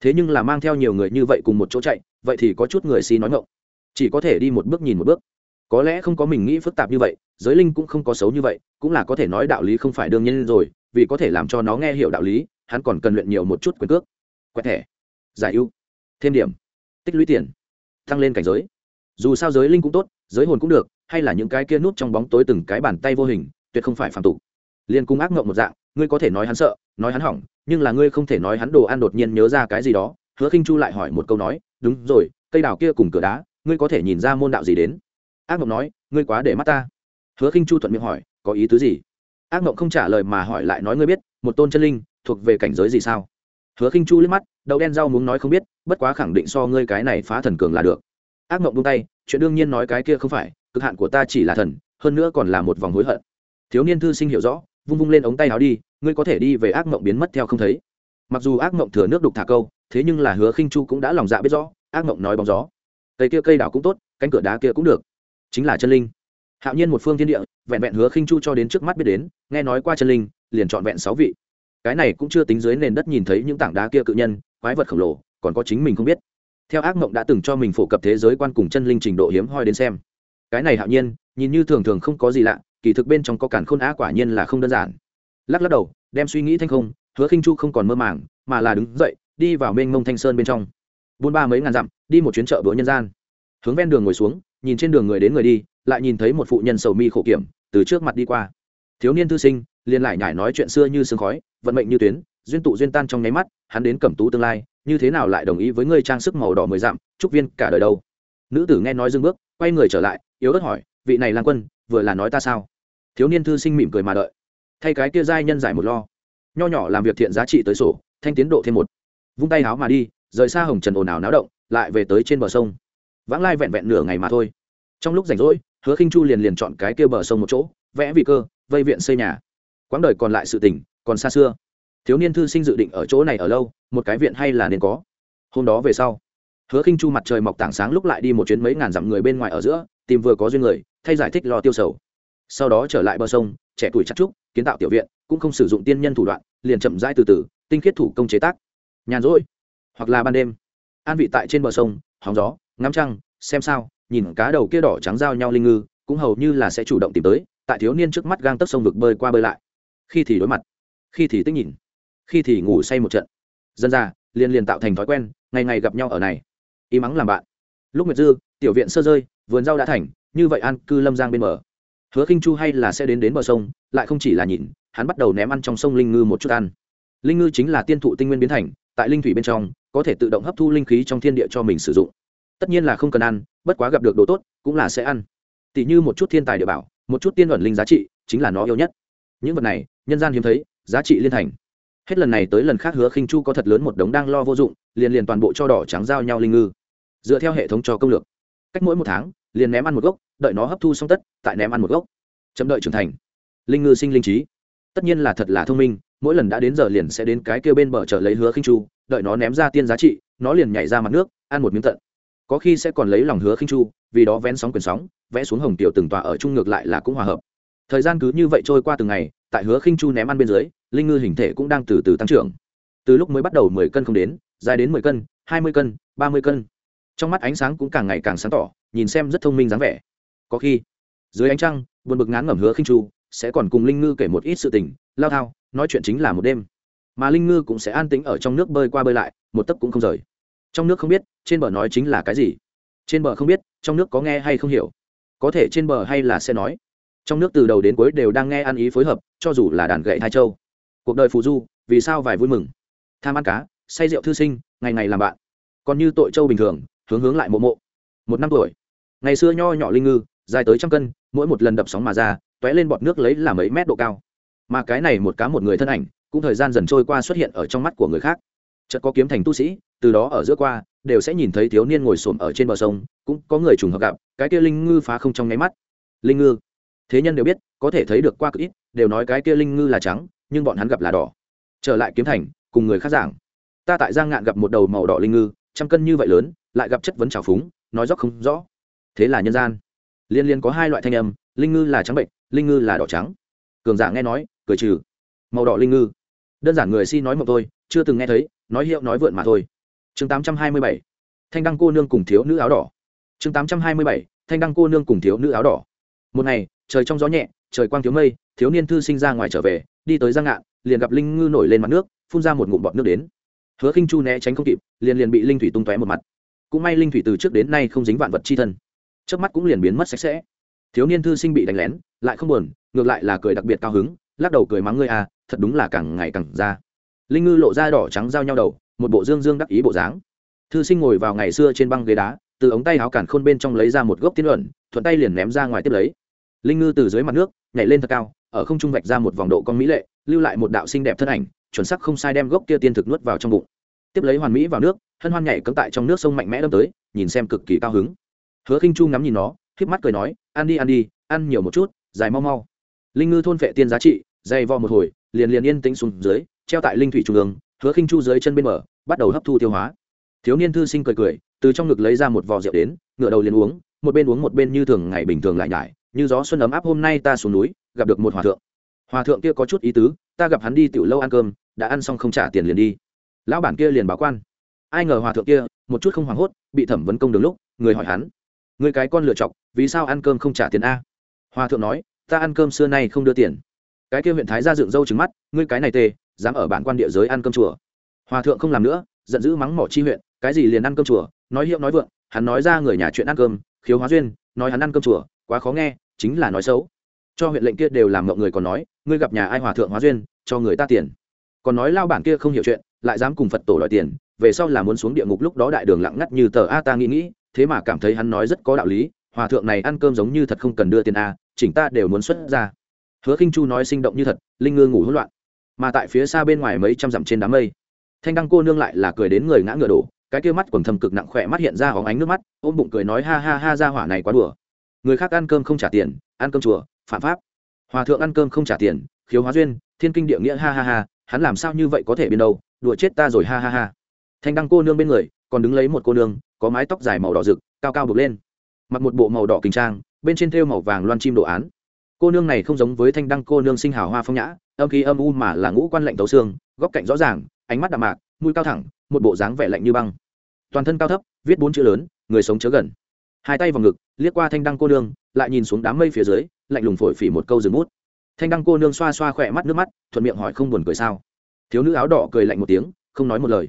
Thế nhưng là mang theo nhiều người như vậy cùng một chỗ chạy, vậy thì có chút người si nói ngộng chỉ có thể đi một bước nhìn một bước. Có lẽ không có mình nghĩ phức tạp như vậy, giới linh cũng không có xấu như vậy, cũng là có thể nói đạo lý không phải đương nhiên rồi, vì có thể làm cho nó nghe hiểu đạo lý, hắn còn cần luyện nhiều một chút quyền cước. Quẹt thẻ. Giải ưu. Thêm điểm. Tích lũy tiền. Tăng lên cảnh giới. Dù sao giới linh cũng tốt, giới hồn cũng được hay là những cái kia nút trong bóng tối từng cái bàn tay vô hình, tuyệt không phải phàm tục. Liên cung ác ngộng một dạng, ngươi có thể nói hắn sợ, nói hắn hỏng, nhưng là ngươi không thể nói hắn đồ ăn đột nhiên nhớ ra cái gì đó. Hứa khinh chu lại hỏi một câu nói, đúng rồi, cây đào kia cùng cửa đá, ngươi có thể nhìn ra môn đạo gì đến? Ác mộng nói, ngươi quá để mắt ta. Hứa khinh chu thuận miệng hỏi, có ý tứ gì? Ác mộng không trả lời mà hỏi lại nói, ngươi biết, một tôn chân linh thuộc về cảnh giới gì sao? Hứa khinh chu liếc mắt đầu đen rau muốn nói, không biết, bất quá khẳng định so ngươi cái này phá thần cường là được. Ác mộng buông tay, chuyện đương nhiên nói cái kia không phải cực hạn của ta chỉ là thần, hơn nữa còn là một vòng hối hận. Thiếu niên thư sinh hiểu rõ, vung vung lên ống tay áo đi, ngươi có thể đi về ác mộng biến mất theo không thấy. Mặc dù ác mộng thừa nước đục thả câu, thế nhưng là hứa khinh chu cũng đã lòng dạ biết rõ, ác mộng nói bóng gió. Cây kia cây đảo cũng tốt, cánh cửa đá kia cũng được. Chính là chân linh. Hạo nhiên một phương thiên địa, vẹn vẹn hứa khinh chu cho đến trước mắt biết đến, nghe nói qua chân linh, liền chọn vẹn sáu vị. Cái này cũng chưa tính dưới nền đất nhìn thấy những tảng đá kia cự nhân, quái vật khổng lồ, còn có chính mình không biết. Theo ác mộng đã từng cho mình phổ cập thế giới quan cùng chân linh trình độ hiếm hoi đến xem cái này hạo nhiên, nhìn như thường thường không có gì lạ, kỳ thực bên trong có cản khôn á quả nhiên là không đơn giản. Lắc lắc đầu, đem suy nghĩ thanh không, hứa khinh chu không còn mơ màng, mà là đứng dậy, đi vào mênh mông thanh sơn bên trong. Buôn ba mấy ngàn dặm, đi một chuyến chợ bữa nhân gian. Hướng ven đường ngồi xuống, nhìn trên đường người đến người đi, lại nhìn thấy một phụ nhân sầu mi khổ kiểm, từ trước mặt đi qua. Thiếu niên thư sinh, liền lại nhải nói chuyện xưa như sương khói, vận mệnh như tuyến, duyên tụ duyên tan trong nháy mắt, hắn đến cẩm tú tương lai, như thế nào lại đồng ý với ngươi trang sức màu đỏ mười dặm trúc viên cả đời đâu? Nữ tử nghe nói dưng bước quay người trở lại, yếu ớt hỏi, vị này lang quân, vừa là nói ta sao? Thiếu niên thư sinh mỉm cười mà đợi. Thay cái kia giai nhân giải một lo. Nho nhỏ làm việc thiện giá trị tới sổ, thanh tiến độ thêm một. Vung tay háo mà đi, rời xa hồng trần ồn ào náo động, lại về tới trên bờ sông. Vãng lai vẹn vẹn nửa ngày mà thôi. Trong lúc rảnh rỗi, hứa khinh chu liền liền chọn cái kia bờ sông một chỗ, vẽ vị cơ, vây viện xây nhà. Quãng đời còn lại sự tình, còn xa xưa. Thiếu niên thư sinh dự định ở chỗ này ở lâu, một cái viện hay là nên có. Hôm đó về sau hứa khinh chu mặt trời mọc tảng sáng lúc lại đi một chuyến mấy ngàn dặm người bên ngoài ở giữa, tìm vừa có duyên người, thay giải thích lo tiêu sầu. Sau đó trở lại bờ sông, trẻ tuổi chắc trúc kiến tạo tiểu viện, cũng không sử dụng tiên nhân thủ đoạn, liền chậm rãi từ từ, tinh khiết thủ công chế tác. Nhàn rỗi, hoặc là ban đêm, an vị tại trên bờ sông, hóng gió, ngắm trăng, xem sao, nhìn cá đầu kia đỏ trắng giao nhau linh ngư, cũng hầu như là sẽ chủ động tìm tới, tại thiếu niên trước mắt gang tấc sông vực bơi qua bơi lại. Khi thì đối mặt, khi thì tích nhìn, khi thì ngủ say một trận. Dân ra, liền liền tạo thành thói quen, ngày ngày gặp nhau ở này ý mắng làm bạn. Lúc nguyệt dư, tiểu viện sơ rơi, vườn rau đã thành, như vậy an cư lâm giang bên bờ. Hứa khinh chu hay là sẽ đến đến bờ sông, lại không chỉ là nhìn, hắn bắt đầu ném ăn trong sông linh ngư một chút ăn. Linh ngư chính là tiên thụ tinh nguyên biến thành, tại linh thủy bên trong, có thể tự động hấp thu linh khí trong thiên địa cho mình sử dụng. Tất nhiên là không cần ăn, bất quá gặp được đồ tốt, cũng là sẽ ăn. Tỷ như một chút thiên tài địa bảo, một chút tiên luận linh giá trị, chính là nó yêu nhất. Những vật này, nhân gian hiếm thấy, giá trị liên thành. Hết lần này tới lần khác hứa khinh chu có thật lớn một đống đang lo vô dụng, liền liền toàn bộ cho đỏ trắng giao nhau linh ngư dựa theo hệ thống cho công lược. Cách mỗi một tháng, liền ném ăn một gốc, đợi nó hấp thu xong tất, tại ném ăn một gốc. Chậm đợi trưởng thành. Linh ngư sinh linh trí. Tất nhiên là thật là thông minh, mỗi lần đã đến giờ liền sẽ đến cái kia bên bờ chờ lấy hứa khinh chu, đợi nó ném ra tiên giá trị, nó liền nhảy ra mặt nước, ăn một miếng tận. Có khi sẽ còn lấy lòng hứa khinh chu, vì đó vén sóng quyền sóng, vẽ xuống hồng tiểu từng tòa ở chung ngược lại là cũng hòa hợp. Thời gian cứ như vậy trôi qua từng ngày, tại hứa khinh chu ném ăn bên dưới, linh ngư hình thể cũng đang từ từ tăng trưởng. Từ lúc mới bắt đầu mười cân không đến, dài đến mười cân, hai mươi cân, ba mươi cân trong mắt ánh sáng cũng càng ngày càng sáng tỏ, nhìn xem rất thông minh dáng vẻ. Có khi, dưới ánh trăng, buồn bực ngán ngẩm hứa khinh chu, sẽ còn cùng linh ngư kể một ít sự tình, lao thao, nói chuyện chính là một đêm. Mà linh ngư cũng sẽ an tĩnh ở trong nước bơi qua bơi lại, một tấc cũng không rời. Trong nước không biết, trên bờ nói chính là cái gì? Trên bờ không biết, trong nước có nghe hay không hiểu? Có thể trên bờ hay là sẽ nói. Trong nước từ đầu đến cuối đều đang nghe ăn ý phối hợp, cho dù là đàn gậy hai châu. Cuộc đời phù du, vì sao vài vui mừng? Tham ăn cá, say rượu thư sinh, ngày ngày làm bạn. Còn như tội châu bình thường hướng hướng lại mộ mộ. Một năm tuổi. Ngày xưa nho nhỏ linh ngư, dài tới trăm cân, mỗi một lần đập sóng mà ra t ó é lên bọt nước lấy là mấy mét độ cao. Mà cái này một cá một người thân ảnh, cũng thời gian dần trôi qua xuất hiện ở trong mắt của người khác. Chợt có kiếm thành tu sĩ, từ đó ở giữa qua, đều sẽ nhìn thấy thiếu niên ngồi xổm ở trên bờ sông, cũng có người trùng hợp gặp, cái kia linh ngư phá không trong nháy mắt. Linh ngư. Thế nhân đều biết, có thể thấy được qua cực ít, đều nói cái kia linh ngư là trắng, nhưng bọn hắn gặp là đỏ. Trở lại kiếm thành, cùng người khác giảng. Ta tại giang ngạn gặp một đầu màu đỏ linh ngư, trăm cân như vậy lớn lại gặp chất vấn trào phúng, nói rõ không rõ. Thế là nhân gian. Liên liên có hai loại thanh âm, linh ngư là trắng bệnh, linh ngư là đỏ trắng. Cường giả nghe nói, cười trừ. Màu đỏ linh ngư. Đơn giản người si nói một tôi chưa từng nghe thấy, nói hiệu nói vượn mà thôi. Chương tám trăm hai mươi bảy. Thanh đăng cô nương cùng thiếu nữ áo đỏ. Chương tám trăm hai mươi bảy. Thanh đăng cô nương cùng thiếu nữ áo đỏ. Một ngày, trời trong gió nhẹ, trời quang thiếu mây, thiếu niên thư sinh ra ngoài trở về, đi tới giang ngạn, liền gặp linh ngư nổi lên mặt nước, phun ra một ngụm bọt nước đến. Hứa khinh chu né tránh không kịp, liền liền bị linh thủy tung tóe một mặt cũng may linh thủy từ trước đến nay không dính vạn vật chi thân. Trước mắt cũng liền biến mất sạch sẽ. Thiếu niên thư sinh bị đánh lén, lại không buồn, ngược lại là cười đặc biệt cao hứng, lắc đầu cười mắng ngươi à thật đúng là càng ngày càng ra linh ngư lộ ra đỏ trắng giao nhau đầu, một bộ dương dương đắc ý bộ dáng. Thư sinh ngồi vào ngày xưa trên băng ghế đá, từ ống tay áo cản khôn bên trong lấy ra một gốc tiên luận, thuận tay liền ném ra ngoài tiếp lấy. Linh ngư từ dưới mặt nước, nhảy lên thật cao, ở không trung vạch ra một vòng độ con mỹ lệ, lưu lại một đạo xinh đẹp thân ảnh, chuẩn sắc không sai đem gốc kia tiên thực nuốt vào trong bụng tiếp lấy hoàn mỹ vào nước hân hoan nhảy cấm tại trong nước sông mạnh mẽ đâm tới nhìn xem cực kỳ cao hứng. Hứa khinh chu ngắm nhìn nó híp mắt cười nói ăn đi ăn đi ăn nhiều một chút dài mau mau. Linh ngư thôn vệ tiên giá trị dày vò một hồi liền liền yên tĩnh xuống dưới treo tại linh thủy trung ương hứa khinh chu dưới chân bên mở, bắt đầu hấp thu tiêu hóa. Thiếu niên thư sinh cười cười từ trong ngực lấy ra một vò rượu đến ngựa đầu liền uống một bên uống một bên như thường ngày bình thường lại nhải như gió xuân ấm áp hôm nay ta xuống núi gặp được một hòa thượng. Hòa thượng kia có chút ý tứ ta gặp hắn đi tiểu lâu ăn cơm đã ăn xong không trả tiền liền đi lão bản kia liền báo quan. Ai ngờ hòa thượng kia, một chút không hoảng hốt, bị thẩm vấn công đường lúc, người hỏi hắn, người cái con lựa chọc, vì sao ăn cơm không trả tiền a? Hòa thượng nói, ta ăn cơm xưa nay không đưa tiền. Cái kia huyện thái ra dựng râu trứng mắt, ngươi cái này tê, dám ở bản quan địa giới ăn cơm chùa. Hòa thượng không làm nữa, giận dữ mắng mỏ chi huyện, cái gì liền ăn cơm chùa, nói hiệu nói vượng, hắn nói ra người nhà chuyện ăn cơm, khiếu hóa duyên, nói hắn ăn cơm chùa, quá khó nghe, chính là nói xấu. Cho huyện lệnh kia đều làm ngộng người còn nói, ngươi gặp nhà ai hòa thượng hóa duyên, cho người ta tiền còn nói lao bản kia không hiểu chuyện, lại dám cùng phật tổ đòi tiền, về sau là muốn xuống địa ngục lúc đó đại đường lặng ngắt như tờ a ta nghĩ nghĩ, thế mà cảm thấy hắn nói rất có đạo lý, hòa thượng này ăn cơm giống như thật không cần đưa tiền a, chỉnh ta đều muốn xuất ra. Hứa khinh chu nói sinh động như thật, linh ngư ngủ hỗn loạn. Mà tại phía xa bên ngoài mấy trăm dặm trên đám mây, thanh đăng cô nương lại là cười đến người ngã ngựa đổ, cái kia mắt quần thầm cực nặng khỏe mắt hiện ra hóng ánh nước mắt, ôm bụng cười nói ha ha ha ra hỏa này quá đùa. Người khác ăn cơm không trả tiền, ăn cơm chùa, phạm pháp. Hòa thượng ăn cơm không trả tiền, khiếu hóa duyên, thiên kinh địa nghĩa ha ha ha hắn làm sao như vậy có thể biến đâu, đùa chết ta rồi, ha ha ha. Thanh đăng cô nương bên người, còn đứng lấy một cô nương, có mái tóc dài màu đỏ rực, cao cao bực lên. Mặc một bộ màu đỏ kinh trang, bên trên thêu màu vàng loan chim đồ án. Cô nương này không giống với thanh đăng cô nương sinh hào hoa phong nhã, âm khí âm u mà là ngũ quan lạnh tấu xương, góc cạnh rõ ràng, ánh mắt đạm mạc, mũi cao thẳng, một bộ dáng vẻ lạnh như băng. Toàn thân cao thấp, viết bốn chữ lớn, người sống chớ gần. Hai tay vào ngực, liếc qua thanh đăng cô nương, lại nhìn xuống đám mây phía dưới, lạnh lùng phổi phỉ một câu rừng mút thanh đăng cô nương xoa xoa khỏe mắt nước mắt, thuận miệng hỏi không buồn cười sao? Thiếu nữ áo đỏ cười lạnh một tiếng, không nói một lời.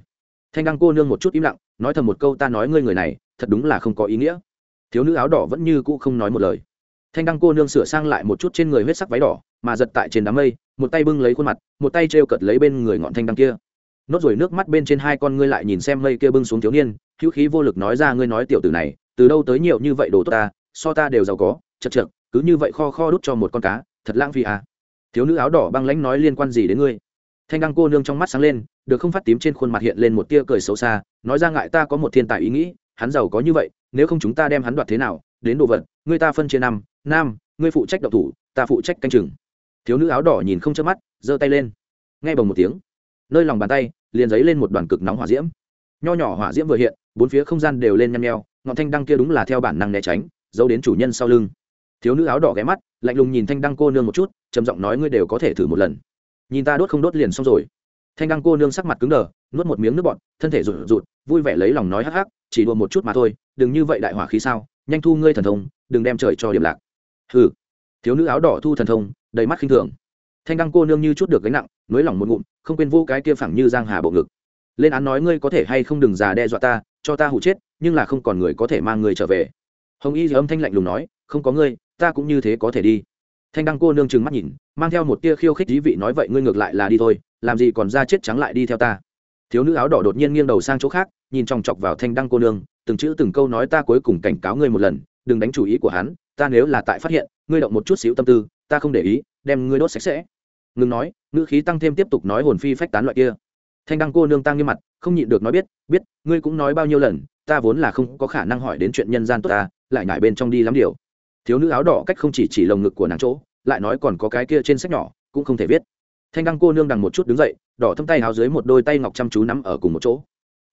Thanh đăng cô nương một chút im lặng, nói thầm một câu, ta nói ngươi người này, thật đúng là không có ý nghĩa. Thiếu nữ áo đỏ vẫn như cũ không nói một lời. Thanh đăng cô nương sửa sang lại một chút trên người huyết sắc váy đỏ, mà giật tại trên đám mây, một tay bưng lấy khuôn mặt, một tay t r e o lấy bên người ngọn thanh đăng kia. Nốt rồi nước mắt bên trên hai con ngươi lại nhìn xem mây kia bưng xuống thiếu niên, hữu khí vô lực nói ra, ngươi nói tiểu tử này, từ đâu tới nhiều như vậy đồ tốt ta, so ta đều giàu có, chật chật cứ như vậy kho kho đút cho một con cá thật lãng phí à? Thiếu nữ áo đỏ băng lãnh nói liên quan gì đến ngươi? Thanh đăng cô nương trong mắt sáng lên, được không phát tím trên khuôn mặt hiện lên một tia cười xấu xa, nói ra ngại ta có một thiên tài ý nghĩ, hắn giàu có như vậy, nếu không chúng ta đem hắn đoạt thế nào? Đến đồ vật ngươi ta phân chia năm, nam ngươi phụ trách độc thủ, ta phụ trách canh chừng. Thiếu nữ áo đỏ nhìn không chớp mắt, giơ tay lên. Ngay bồng một tiếng, nơi lòng bàn tay, liền giấy lên một đoàn cực nóng hỏa diễm. Nho nhỏ hỏa diễm vừa hiện, bốn phía không gian đều lên nhăm nheo, ngọn thanh đăng kia đúng là theo bản năng né tránh, giấu đến chủ nhân sau lưng thiếu nữ áo đỏ ghé mắt, lạnh lùng nhìn thanh đăng cô nương một chút, trầm giọng nói, ngươi đều có thể thử một lần. Nhìn ta đốt không đốt liền xong rồi. Thanh đăng cô nương sắc mặt cứng đờ, nuốt một miếng nước bọt, thân thể rụt rụt, vui vẻ lấy lòng nói hắc hắc, chỉ đùa một chút mà thôi, đừng như vậy đại hỏa khí sao, nhanh thu ngươi thần thông, đừng đem trời cho điểm lạc. Hừ. Thiếu nữ áo đỏ thu thần thông, đầy mắt khinh thường. Thanh đăng cô nương như chút được gánh nặng nới lỏng một ngụm, không quên vô cái kia phẳng như giang hà bộ ngực. Lên án nói ngươi có thể hay không đừng già đe dọa ta, cho ta hụ chết, nhưng là không còn người có thể mang người trở về. Hồng y âm thanh lạnh lùng nói không có ngươi, ta cũng như thế có thể đi. Thanh đăng cô nương trừng mắt nhìn, mang theo một tia khiêu khích dí vị nói vậy ngươi ngược lại là đi thôi, làm gì còn ra chết trắng lại đi theo ta. Thiếu nữ áo đỏ đột nhiên nghiêng đầu sang chỗ khác, nhìn chòng chọc vào thanh đăng cô nương, từng chữ từng câu nói ta cuối cùng cảnh cáo ngươi một lần, đừng đánh chủ ý của hắn, ta nếu là tại phát hiện, ngươi động một chút xíu tâm tư, ta không để ý, đem ngươi đốt sạch sẽ. Ngừng nói, ngữ khí tăng thêm tiếp tục nói hồn phi phách tán loại kia. Thanh đăng cô nương tăng nghiêm mặt, không nhịn được nói biết biết, ngươi cũng nói bao nhiêu lần, ta vốn là không có khả năng hỏi đến chuyện nhân gian tốt ta, lại ngại bên trong đi lắm điều thiếu nữ áo đỏ cách không chỉ chỉ lồng ngực của nàng chỗ, lại nói còn có cái kia trên sách nhỏ, cũng không thể viết. Thanh đăng cô nương đằng một chút đứng dậy, đỏ thâm tay áo dưới một đôi tay ngọc chăm chú nắm ở cùng một chỗ.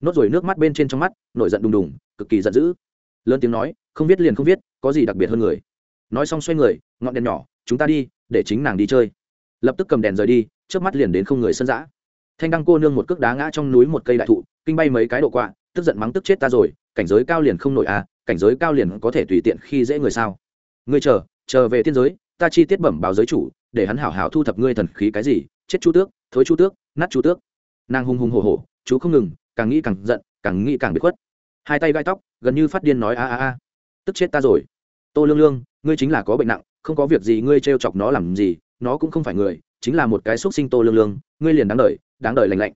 Nốt rồi nước mắt bên trên trong mắt, nổi giận đùng đùng, cực kỳ giận dữ. Lớn tiếng nói, không viết liền không viết, có gì đặc biệt hơn người? Nói xong xoay người, ngọn đèn nhỏ, chúng ta đi, để chính nàng đi chơi. Lập tức cầm đèn rời đi trước mắt liền đến không người sân giã. Thanh đăng cô nương một cước đá ngã trong núi một cây đại thụ, kinh bay mấy cái độ quạ, tức giận mắng tức chết ta rồi, cảnh giới cao liền không nổi à cảnh giới cao liền có thể tùy tiện khi dễ người sao? Ngươi chờ chờ về tiên giới, ta chi tiết bẩm báo giới chủ, để hắn hảo hảo thu thập ngươi thần khí cái gì, chết chu tước, thối chu tước, nát chu tước. Nàng hung hùng hổ hổ, chú không ngừng, càng nghĩ càng giận, càng nghĩ càng bị khuất. Hai tay gai tóc, gần như phát điên nói a a a. Tức chết ta rồi. Tô lương lương, ngươi chính là có bệnh nặng, không có việc gì ngươi trêu chọc nó làm gì, nó cũng không phải người, chính là một cái xúc sinh tô lương lương, ngươi liền đáng đợi đáng đợi lành lạnh.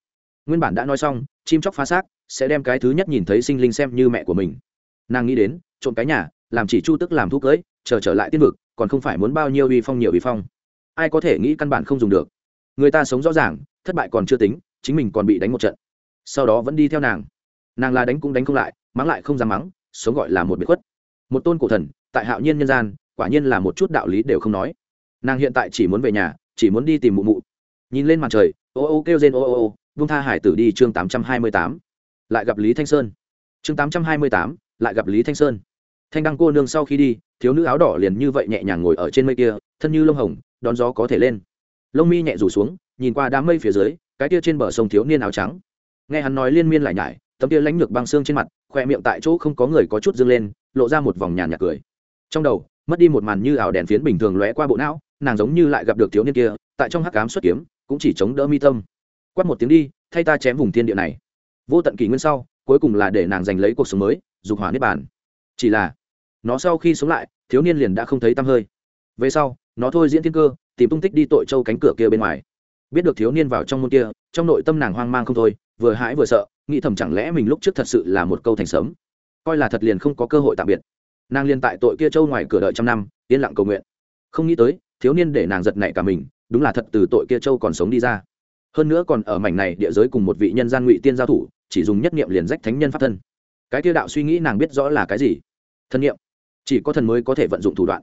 Nguyên bản đã nói xong, chim chóc phá xác, sẽ đem cái thứ nhất nhìn thấy sinh linh xem như mẹ của mình. Nàng nghĩ đến, trộm cái nhà, làm chỉ chu tức làm thuốc cưới chờ trở lại tiên vực, còn không phải muốn bao nhiêu uy phong nhiều uy phong. Ai có thể nghĩ căn bản không dùng được. Người ta sống rõ ràng, thất bại còn chưa tính, chính mình còn bị đánh một trận. Sau đó vẫn đi theo nàng. Nàng là đánh cũng đánh không lại, mắng lại không dám mắng, sống gọi là một biệt khuất. Một tôn cổ thần, tại hạo nhiên nhân gian, quả nhiên là một chút đạo lý đều không nói. Nàng hiện tại chỉ muốn về nhà, chỉ muốn đi tìm mụ mụ. Nhìn lên màn trời, ô ô kêu rên ô ô ô, vung tha hải tử đi chương tám trăm hai mươi tám. Lại gặp lý thanh sơn. Chương tám trăm hai mươi tám, lại gặp lý thanh sơn thanh đăng cô nương sau khi đi, thiếu nữ áo đỏ liền như vậy nhẹ nhàng ngồi ở trên mây kia, thân như lông hồng, đón gió có thể lên. Lông mi nhẹ rủ xuống, nhìn qua đám mây phía dưới, cái kia trên bờ sông thiếu niên áo trắng. Nghe hắn nói liên miên lại nhải, tấm kia lãnh lược băng xương trên mặt, khoe miệng tại chỗ không có người có chút dâng lên, lộ ra một vòng nhàn nhạt cười. Trong đầu, mất đi một màn như ảo đèn phiến bình thường lóe qua bộ não, nàng giống như lại gặp được thiếu niên kia, tại trong hắc cám xuất kiếm, cũng chỉ chống đỡ mi tâm. Quát một tiếng đi, thay ta chém vùng thiên địa này. Vô tận kỷ nguyên sau, cuối cùng là để nàng giành lấy cuộc sống mới, dục hỏa niết bàn. Chỉ là nó sau khi sống lại, thiếu niên liền đã không thấy tăm hơi. Về sau, nó thôi diễn thiên cơ, tìm tung tích đi tội châu cánh cửa kia bên ngoài. Biết được thiếu niên vào trong môn kia, trong nội tâm nàng hoang mang không thôi, vừa hãi vừa sợ, nghĩ thầm chẳng lẽ mình lúc trước thật sự là một câu thành sớm. Coi là thật liền không có cơ hội tạm biệt. Nàng liên tại tội kia châu ngoài cửa đợi trăm năm, yên lặng cầu nguyện. Không nghĩ tới, thiếu niên để nàng giật nảy cả mình, đúng là thật từ tội kia châu còn sống đi ra. Hơn nữa còn ở mảnh này địa giới cùng một vị nhân gian ngụy tiên giao thủ, chỉ dùng nhất niệm liền rách thánh nhân pháp thân. Cái kia đạo suy nghĩ nàng biết rõ là cái gì? Thân niệm chỉ có thần mới có thể vận dụng thủ đoạn.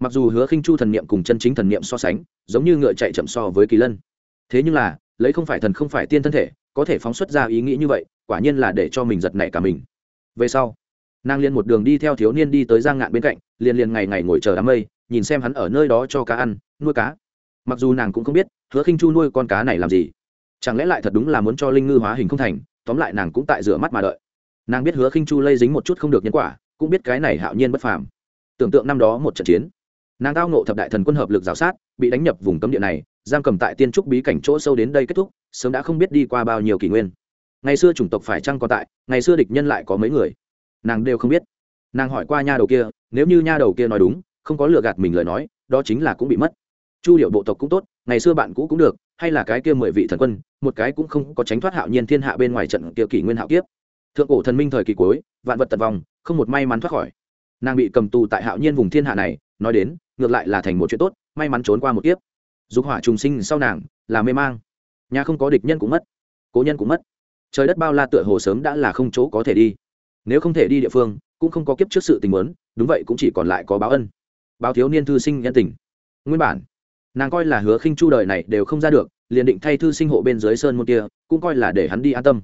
Mặc dù hứa khinh chu thần niệm cùng chân chính thần niệm so sánh, giống như ngựa chạy chậm so với kỳ lân. Thế nhưng là, lấy không phải thần không phải tiên thân thể, có thể phóng xuất ra ý nghĩ như vậy, quả nhiên là để cho mình giật nảy cả mình. Về sau, nàng liền một đường đi theo thiếu niên đi tới giang ngạn bên cạnh, liền liền ngày ngày ngồi chờ đám mây, nhìn xem hắn ở nơi đó cho cá ăn, nuôi cá. Mặc dù nàng cũng không biết hứa khinh chu nuôi con cá này làm gì, chẳng lẽ lại thật đúng là muốn cho linh ngư hóa hình không thành, tóm lại nàng cũng tại rửa mắt mà đợi. Nàng biết hứa khinh chu lây dính một chút không được nhân quả cũng biết cái này hạo nhiên bất phàm. Tưởng tượng năm đó một trận chiến, nàng tao nộ thập đại thần quân hợp lực g sát, bị đánh nhập vùng cấm địa này, giam cầm tại tiên trúc bí cảnh chỗ sâu đến đây kết thúc, sớm đã không biết đi qua bao nhiêu kỷ nguyên. Ngày xưa chủng tộc phải chăng còn tại, ngày xưa địch nhân lại có mấy người? Nàng đều không biết. Nàng hỏi qua nha đầu kia, nếu như nha đầu kia nói đúng, không có lừa gạt mình lời nói, đó chính là cũng bị mất. Chu điệu bộ tộc cũng tốt, ngày xưa bạn cũ cũng được, hay là cái kia mười vị thần quân, một cái cũng không có tránh thoát hạo nhiên thiên hạ bên ngoài trận kia kỷ nguyên hạo kiếp. Thượng cổ thần minh thời kỳ cuối, vạn vật tật vong không một may mắn thoát khỏi. Nàng bị cầm tù tại hạo nhiên vùng thiên hạ này, nói đến, ngược lại là thành một chuyện tốt, may mắn trốn qua một kiếp. Dục hỏa trùng sinh sau nàng, là mê mang. Nhà không có địch nhân cũng mất, cố nhân cũng mất. Trời đất bao la tựa hồ sớm đã là không chỗ có thể đi. Nếu không thể đi địa phương, cũng không có kiếp trước sự tình muốn, đúng vậy cũng chỉ còn lại có báo ân. Báo thiếu niên thư sinh nhân tình. Nguyên bản, nàng coi là hứa khinh chu đời này đều không ra được, liền định thay thư sinh hộ bên dưới sơn môn kia, cũng coi là để hắn đi an tâm.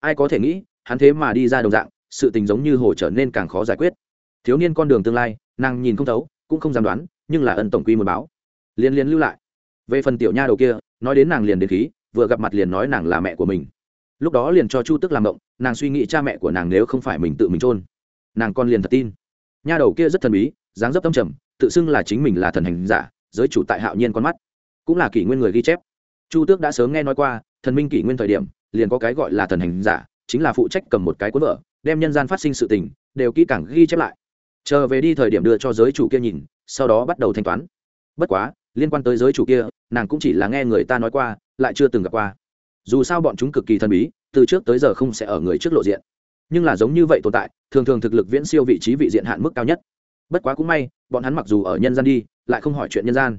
Ai có thể nghĩ, hắn thế mà đi ra đồng dạng sự tình giống như hồ trở nên càng khó giải quyết. Thiếu niên con đường tương lai, nàng nhìn không thấu, cũng không dám đoán, nhưng là ân tổng quy muốn báo. Liên liên lưu lại. Về phần tiểu nha đầu kia, nói đến nàng liền đến khí, vừa gặp mặt liền nói nàng là mẹ của mình. Lúc đó liền cho chu tức làm động, nàng suy nghĩ cha mẹ của nàng nếu không phải mình tự mình trôn nàng con liền thật tin. Nha đầu kia rất thần bí, dáng dấp tâm trầm, tự xưng là chính mình là thần hành giả, giới chủ tại hạo nhiên con mắt. Cũng là kỷ nguyên người ghi chép. Chu tước đã sớm nghe nói qua, thần minh kỷ nguyên thời điểm, liền có cái gọi là thần hành giả, chính là phụ trách cầm một cái cuốn vợ đem nhân gian phát sinh sự tình, đều kỹ càng ghi chép lại. Chờ về đi thời điểm đưa cho giới chủ kia nhìn, sau đó bắt đầu thanh toán. Bất quá, liên quan tới giới chủ kia, nàng cũng chỉ là nghe người ta nói qua, lại chưa từng gặp qua. Dù sao bọn chúng cực kỳ thần bí, từ trước tới giờ không sẽ ở người trước lộ diện. Nhưng là giống như vậy tồn tại, thường thường thực lực viễn siêu vị trí vị diện hạn mức cao nhất. Bất quá cũng may, bọn hắn mặc dù ở nhân gian đi, lại không hỏi chuyện nhân gian.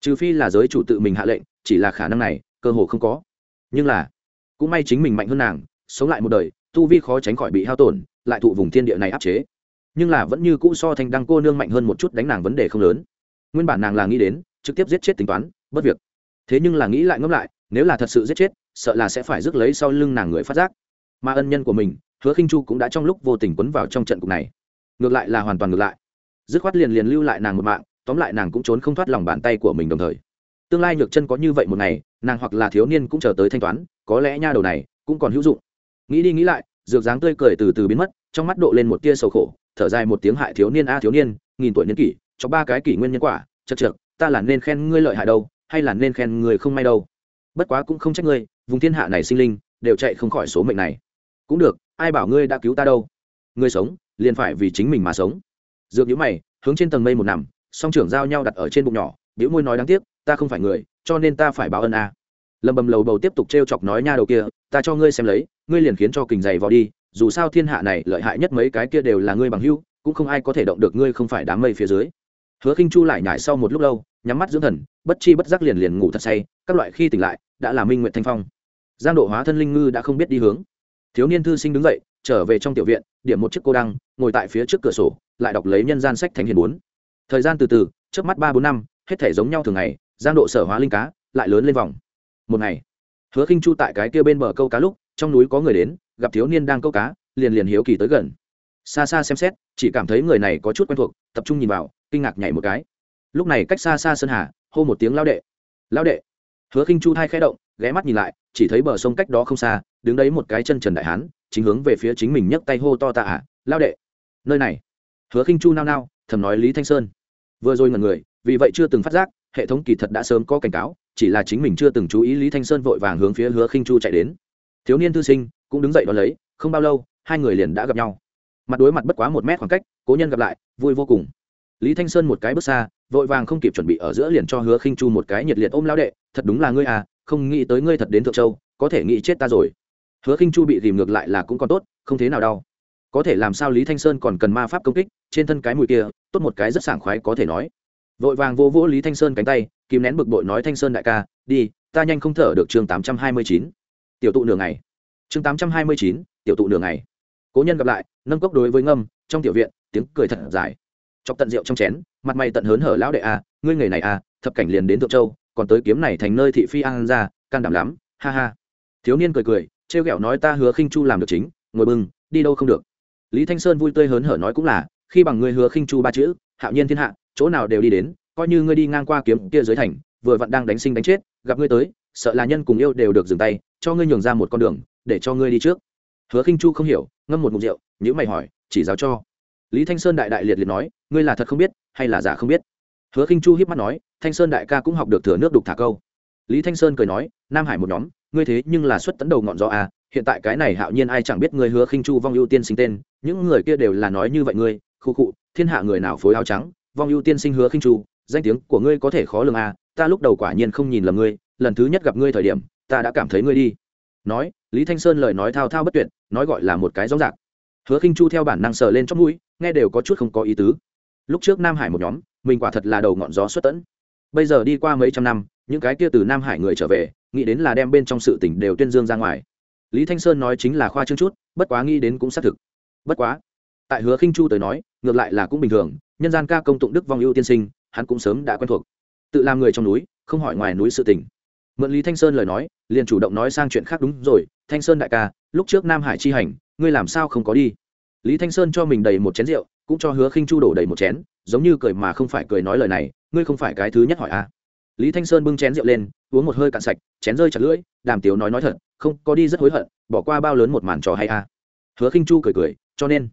Trừ phi là giới chủ tự mình hạ lệnh, chỉ là khả năng này, cơ hồ không có. Nhưng là, cũng may chính mình mạnh hơn nàng, sống lại một đời tu vi khó tránh khỏi bị hao tổn, lại thụ vùng thiên địa này áp chế. Nhưng là vẫn như cũ so thanh đăng cô nương mạnh hơn một chút đánh nàng vấn đề không lớn. Nguyên bản nàng là nghĩ đến, trực tiếp giết chết tính toán, bất việc. Thế nhưng là nghĩ lại ngẫm lại, nếu là thật sự giết chết, sợ là sẽ phải rước lấy sau lưng nàng người phát giác. Mà ân nhân của mình, hứa khinh chu cũng đã trong lúc vô tình quấn vào trong trận cục này. Ngược lại là hoàn toàn ngược lại. Dứt khoát liền liền lưu lại nàng một mạng, tóm lại nàng cũng trốn không thoát lòng bàn tay của mình đồng thời. Tương lai nhược chân có như vậy một ngày, nàng hoặc là thiếu niên cũng chờ tới thanh toán, có lẽ nha đầu này cũng còn hữu dụng nghĩ đi nghĩ lại, dược dáng tươi cười từ từ biến mất, trong mắt độ lên một tia sầu khổ, thở dài một tiếng hại thiếu niên a thiếu niên, nghìn tuổi niên kỷ, cho ba cái kỷ nguyên nhân quả, chật chật ta là nên khen ngươi lợi hại đâu, hay là nên khen người không may đâu. Bất quá cũng không trách ngươi, vùng thiên hạ này sinh linh, đều chạy không khỏi số mệnh này. Cũng được, ai bảo ngươi đã cứu ta đâu? Ngươi sống, liền phải vì chính mình mà sống. Dược nhữ mày, hướng trên tầng mây một nằm, song trưởng giao nhau đặt ở trên bụng nhỏ, biểu môi nói đáng tiếc, ta không phải người, cho nên ta phải báo ân a. à lầm bầm lầu bầu tiếp tục t r e o chọc nói nha đầu kia, ta cho ngươi xem lấy, ngươi liền khiến cho kình dày vào đi, dù sao thiên hạ này lợi hại nhất mấy cái kia đều là ngươi bằng hưu cũng không ai có thể động được ngươi không phải đám mây phía dưới. Hứa khinh chu lại nhải sau một lúc lâu, nhắm mắt dưỡng thần, bất chi bất giác liền liền ngủ thật say, các loại khi tỉnh lại, đã là minh nguyện thanh phong. Giang độ hóa thân linh ngư đã không biết đi hướng. Thiếu niên thư sinh đứng dậy, trở về trong tiểu viện, điểm một chiếc cô đăng, ngồi tại phía trước cửa sổ, lại đọc lấy nhân gian sách thánh hiền bốn. Thời gian từ từ, trước mắt ba bốn năm, hết thể giống nhau thường ngày, giang độ sở hóa linh cá, lại lớn lên vòng một ngày. Hứa khinh chu tại cái kia bên bờ câu cá lúc, trong núi có người đến, gặp thiếu niên đang câu cá, liền liền hiếu kỳ tới gần. Xa xa xem xét, chỉ cảm thấy người này có chút quen thuộc, tập trung nhìn vào, kinh ngạc nhảy một cái. Lúc này cách xa xa sơn hà, hô một tiếng lao đệ! Lao đệ! Hứa khinh chu thai khẽ động, ghé mắt nhìn lại, chỉ thấy bờ sông cách đó không xa, đứng đấy một cái chân trần đại hán, chính hướng về phía chính mình nhấc tay hô to tạ à lao đệ! Nơi này! Hứa khinh chu nao nao, thầm nói lý thanh sơn. Vừa rồi ngần người, vì vậy chưa từng phát giác, hệ thống kỳ thật đã sớm có cảnh cáo chỉ là chính mình chưa từng chú ý lý thanh sơn vội vàng hướng phía hứa khinh chu chạy đến. Thiếu niên thư sinh, cũng đứng dậy đón lấy, không bao lâu, hai người liền đã gặp nhau. Mặt đối mặt bất quá một mét khoảng cách, cố nhân gặp lại, vui vô cùng. Lý thanh sơn một cái bước xa, vội vàng không kịp chuẩn bị ở giữa liền cho hứa khinh chu một cái nhiệt liệt ôm lao đệ, thật đúng là ngươi à không nghĩ tới ngươi thật đến thượng châu, có thể nghĩ chết ta rồi. Hứa khinh chu bị tìm ngược lại là cũng còn tốt, không thế nào đau. Có thể làm sao lý thanh sơn còn cần ma pháp công kích, trên thân cái mùi kia, tốt một cái rất sảng khoái có thể nói. Vội vàng vô vỗ lý thanh sơn cánh tay kìm nén bực bội nói thanh sơn đại ca đi ta nhanh không thở được chương tám trăm hai mươi chín. Tiểu tụ nửa ngày. Chương tám trăm hai mươi chín tiểu tụ nửa ngày. Cố nhân gặp lại nâng cốc đối với ngâm trong tiểu viện tiếng cười thật dài. Chọc tận rượu trong chén mặt mày tận hớn hở lão đệ a à, ngươi nghề này a à, thập cảnh liền đến thượng châu còn tới kiếm này thành nơi thị phi an ra can đảm lắm ha ha. Thiếu niên cười cười trêu ghẹo nói ta hứa khinh chu làm được chính ngồi bưng đi đâu không được. Lý thanh sơn vui tươi hớn hở nói cũng là khi bằng người hứa khinh chu ba chữ hạo nhiên thiên hạ chỗ nào đều đi đến coi như ngươi đi ngang qua kiếm kia dưới thành, vừa vặn đang đánh sinh đánh chết, gặp ngươi tới, sợ là nhân cùng yêu đều được dừng tay, cho ngươi nhường ra một con đường, để cho ngươi đi trước. Hứa khinh chu không hiểu, ngâm một mục rượu nhữ mày hỏi, chỉ giáo cho. Lý thanh sơn đại đại liệt liệt nói, ngươi là thật không biết, hay là giả không biết? Hứa khinh chu hiếp mắt nói, thanh sơn đại ca cũng học được thừa nước đục thả câu. Lý thanh sơn cười nói, nam hải một nhóm, ngươi thế nhưng là xuất tấn đầu ngọn gió à hiện tại cái này hạo nhiên ai chẳng biết ngươi hứa khinh chu vong ưu tiên sinh tên, những người kia đều là nói như vậy ngươi, khu cụ thiên hạ người nào phối áo trắng, vong ưu tiên sinh hứa khinh chu danh tiếng của ngươi có thể khó lường à ta lúc đầu quả nhiên không nhìn lầm ngươi, lần thứ nhất gặp ngươi thời điểm, ta đã cảm thấy ngươi đi. Nói, lý thanh sơn lời nói thao thao bất tuyệt, nói gọi là một cái rõ rạc. Hứa khinh chu theo bản năng sờ lên trong mũi, nghe đều có chút không có ý tứ. Lúc trước nam hải một nhóm, mình quả thật là đầu ngọn gió xuất tẫn bây giờ đi qua mấy trăm năm, những cái kia từ nam hải người trở về, nghĩ đến là đem bên trong sự tỉnh đều tuyên dương ra ngoài. Lý thanh sơn nói chính là khoa trương chút, bất quá nghĩ đến cũng xác thực. Bất quá, tại hứa khinh chu tới nói, ngược lại là cũng bình thường, nhân gian ca công tụng đức vong ưu tiên sinh hắn cũng sớm đã quen thuộc tự làm người trong núi, không hỏi ngoài núi sự tình mượn lý thanh sơn lời nói, liền chủ động nói sang chuyện khác đúng rồi, thanh sơn đại ca, lúc trước nam hải chi hành, ngươi làm sao không có đi lý thanh sơn cho mình đầy một chén rượu, cũng cho hứa khinh chu đổ đầy một chén, giống như cười mà không phải cười nói lời này, ngươi không phải cái thứ nhất hỏi à. lý thanh sơn bưng chén rượu lên, uống một hơi cạn sạch, chén rơi chặt lưỡi, đàm tiếu nói nói thật, không, có đi rất hối hận, bỏ qua bao lớn một màn trò hay à. hứa khinh chu cười cười, cho nên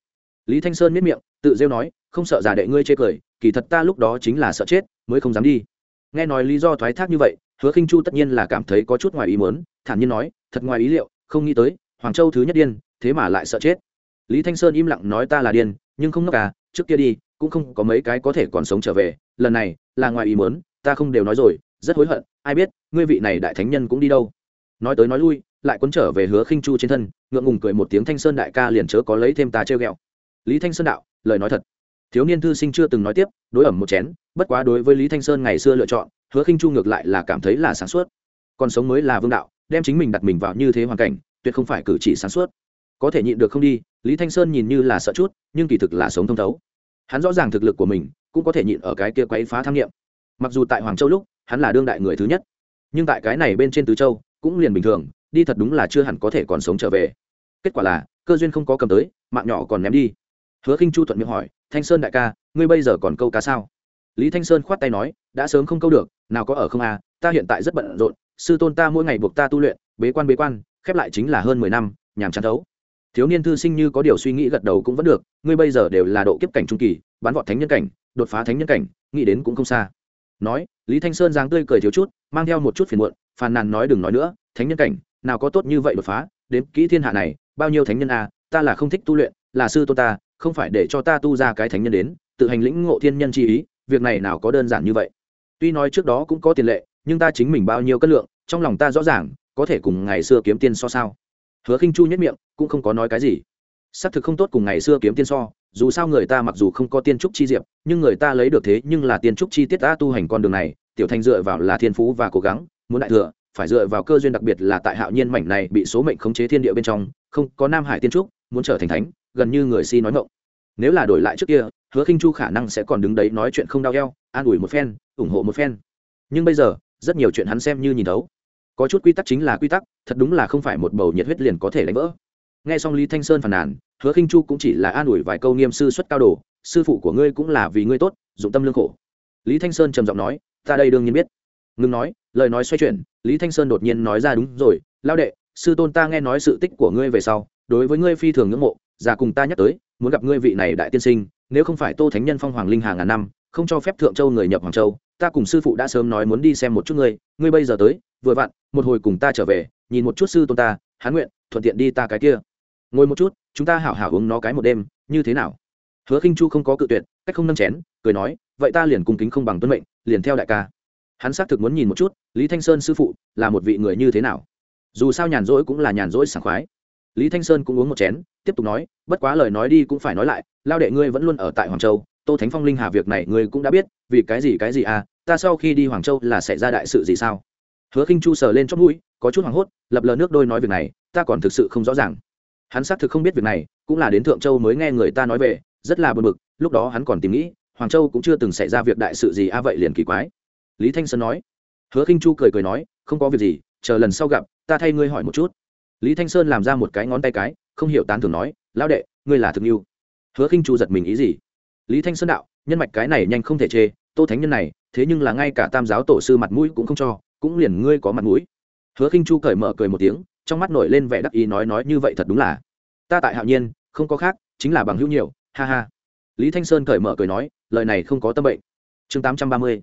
lý thanh sơn miết miệng, tự rêu nói, không sợ giả đệ ngươi chê cười, kỳ thật ta lúc đó chính là sợ chết, mới không dám đi. Nghe nói lý do thoái thác như vậy, hứa khinh chu tất nhiên là cảm thấy có chút ngoài ý muốn, thản nhiên nói, thật ngoài ý liệu, không nghĩ tới, hoàng châu thứ nhất điên, thế mà lại sợ chết. Lý thanh sơn im lặng nói, ta là điên, nhưng không ngốc à trước kia đi, cũng không có mấy cái có thể còn sống trở về, lần này là ngoài ý muốn, ta không đều nói rồi, rất hối hận, ai biết, ngươi vị này đại thánh nhân cũng đi đâu. Nói tới nói lui, lại quấn trở về hứa khinh chu trên thân, ngượng ngùng cười một tiếng thanh sơn đại ca liền chớ có lấy thêm ta trêu ghẹo lý thanh sơn đạo, lời nói thật. Thiếu niên thư sinh chưa từng nói tiếp, đối ẩm một chén, bất quá đối với lý thanh sơn ngày xưa lựa chọn, hứa khinh chu ngược lại là cảm thấy là sáng suốt. Còn sống mới là vương đạo, đem chính mình đặt mình vào như thế hoàn cảnh, tuyệt không phải cử chỉ sáng suốt. Có thể nhịn được không đi, lý thanh sơn nhìn như là sợ chút, nhưng kỳ thực là sống thông thấu. Hắn rõ ràng thực lực của mình, cũng có thể nhịn ở cái kia quấy phá tham nghiệm. Mặc dù tại hoàng châu lúc, hắn là đương đại người thứ nhất, nhưng tại cái này bên trên tứ châu, cũng liền bình thường, đi thật đúng là chưa hẳn có thể còn sống trở về. Kết quả là, cơ duyên không có cầm tới, mạng nhỏ còn ném đi hứa khinh chu thuận miệng hỏi, thanh sơn đại ca, ngươi bây giờ còn câu cá sao? Lý thanh sơn khoát tay nói, đã sớm không câu được, nào có ở không à ta hiện tại rất bận rộn, sư tôn ta mỗi ngày buộc ta tu luyện, bế quan bế quan, khép lại chính là hơn mười năm, nhàm chán thấu. Thiếu niên thư sinh như có điều suy nghĩ gật đầu cũng vẫn được, ngươi bây giờ đều là độ kiếp cảnh trung kỳ, bán vọt thánh nhân cảnh, đột phá thánh nhân cảnh, nghĩ đến cũng không xa. Nói, lý thanh sơn dáng tươi cười thiếu chút, mang theo một chút phiền muộn, phàn nàn nói đừng nói nữa, thánh nhân cảnh, nào có tốt như vậy đột phá, đến kỹ thiên hạ này, bao nhiêu thánh nhân à ta là không thích tu luyện, là sư tôn ta không phải để cho ta tu ra cái thánh nhân đến, tự hành lĩnh ngộ thiên nhân chi ý, việc này nào có đơn giản như vậy. Tuy nói trước đó cũng có tiền lệ, nhưng ta chính mình bao nhiêu cân lượng, trong lòng ta rõ ràng, có thể cùng ngày xưa kiếm tiên so sao. Hứa khinh chu nhất miệng, cũng không có nói cái gì. Xác thực không tốt cùng ngày xưa kiếm tiên so, dù sao người ta mặc dù không có tiên trúc chi diệp, nhưng người ta lấy được thế nhưng là tiên trúc chi tiết ta tu hành con đường này, tiểu thành dựa vào là thiên phú và cố gắng, muốn đại thừa, phải dựa vào cơ duyên đặc biệt là tại hạo nhiên mảnh này bị số mệnh khống chế thiên địa bên trong, không có nam hải tiên trúc, muốn trở thành thánh, gần như người si nói ngộng nếu là đổi lại trước kia, hứa khinh chu khả năng sẽ còn đứng đấy nói chuyện không đau eo, an ủi một phen, ủng hộ một phen. Nhưng bây giờ, rất nhiều chuyện hắn xem như nhìn thấu. Có chút quy tắc chính là quy tắc, thật đúng là không phải một bầu nhiệt huyết liền có thể đánh vỡ. Nghe xong lý thanh sơn phàn nàn, hứa khinh chu cũng chỉ là an ủi vài câu nghiêm sư xuất cao đồ, sư phụ của ngươi cũng là vì ngươi tốt, dụng tâm lương khổ. Lý thanh sơn trầm giọng nói, ta đây đương nhiên biết. Ngừng nói, lời nói xoay chuyển, lý thanh sơn đột nhiên nói ra đúng rồi, lao đệ, sư tôn ta nghe nói sự tích của ngươi về sau, đối với ngươi phi thường ngưỡng mộ già cùng ta nhắc tới, muốn gặp ngươi vị này đại tiên sinh, nếu không phải tô thánh nhân phong hoàng linh hàng ngàn năm, không cho phép thượng châu người nhập hoàng châu, ta cùng sư phụ đã sớm nói muốn đi xem một chút ngươi ngươi bây giờ tới, vừa vặn, một hồi cùng ta trở về, nhìn một chút sư tôn ta, hán nguyện, thuận tiện đi ta cái kia. Ngồi một chút, chúng ta hảo hảo uống nó cái một đêm, như thế nào? Hứa khinh chu không có cự tuyệt, cách không nâng chén, cười nói, vậy ta liền cung kính không bằng tuân mệnh, liền theo đại ca. Hắn xác thực muốn nhìn một chút, lý thanh sơn sư phụ là một vị người như thế nào? Dù sao nhàn rỗi cũng là nhàn rỗi sảng khoái lý thanh sơn cũng uống một chén, tiếp tục nói, bất quá lời nói đi cũng phải nói lại, lao đệ ngươi vẫn luôn ở tại hoàng châu, tô thánh phong linh hà việc này ngươi cũng đã biết, vì cái gì cái gì à ta sau khi đi hoàng châu là xảy ra đại sự gì sao? Hứa khinh chu sờ lên chót mũi, có chút hoảng hốt, lập lờ nước đôi nói việc này, ta còn thực sự không rõ ràng. Hắn xác thực không biết việc này, cũng là đến thượng châu mới nghe người ta nói về, rất là bực bực, lúc đó hắn còn tìm nghĩ, hoàng châu cũng chưa từng xảy ra việc đại sự gì a vậy liền kỳ quái. Lý thanh sơn nói. Hứa khinh chu cười cười nói, không có việc gì, chờ lần sau gặp, ta thay ngươi hỏi một chút lý thanh sơn làm ra một cái ngón tay cái, không hiểu tán thường nói, lão đệ, ngươi là thực yêu hứa khinh chu giật mình ý gì? Lý thanh sơn đạo, nhân mạch cái này nhanh không thể chê, tô thánh nhân này, thế nhưng là ngay cả tam giáo tổ sư mặt mũi cũng không cho, cũng liền ngươi có mặt mũi. Hứa khinh chu cởi mở cười một tiếng, trong mắt nổi lên vẻ đắc ý nói nói như vậy thật đúng là. Ta tại hạo nhiên, không có khác, chính là bằng hữu nhiều, ha ha. Lý thanh sơn cởi mở cười nói, lời này không có tâm bệnh. Chương tám trăm ba mươi.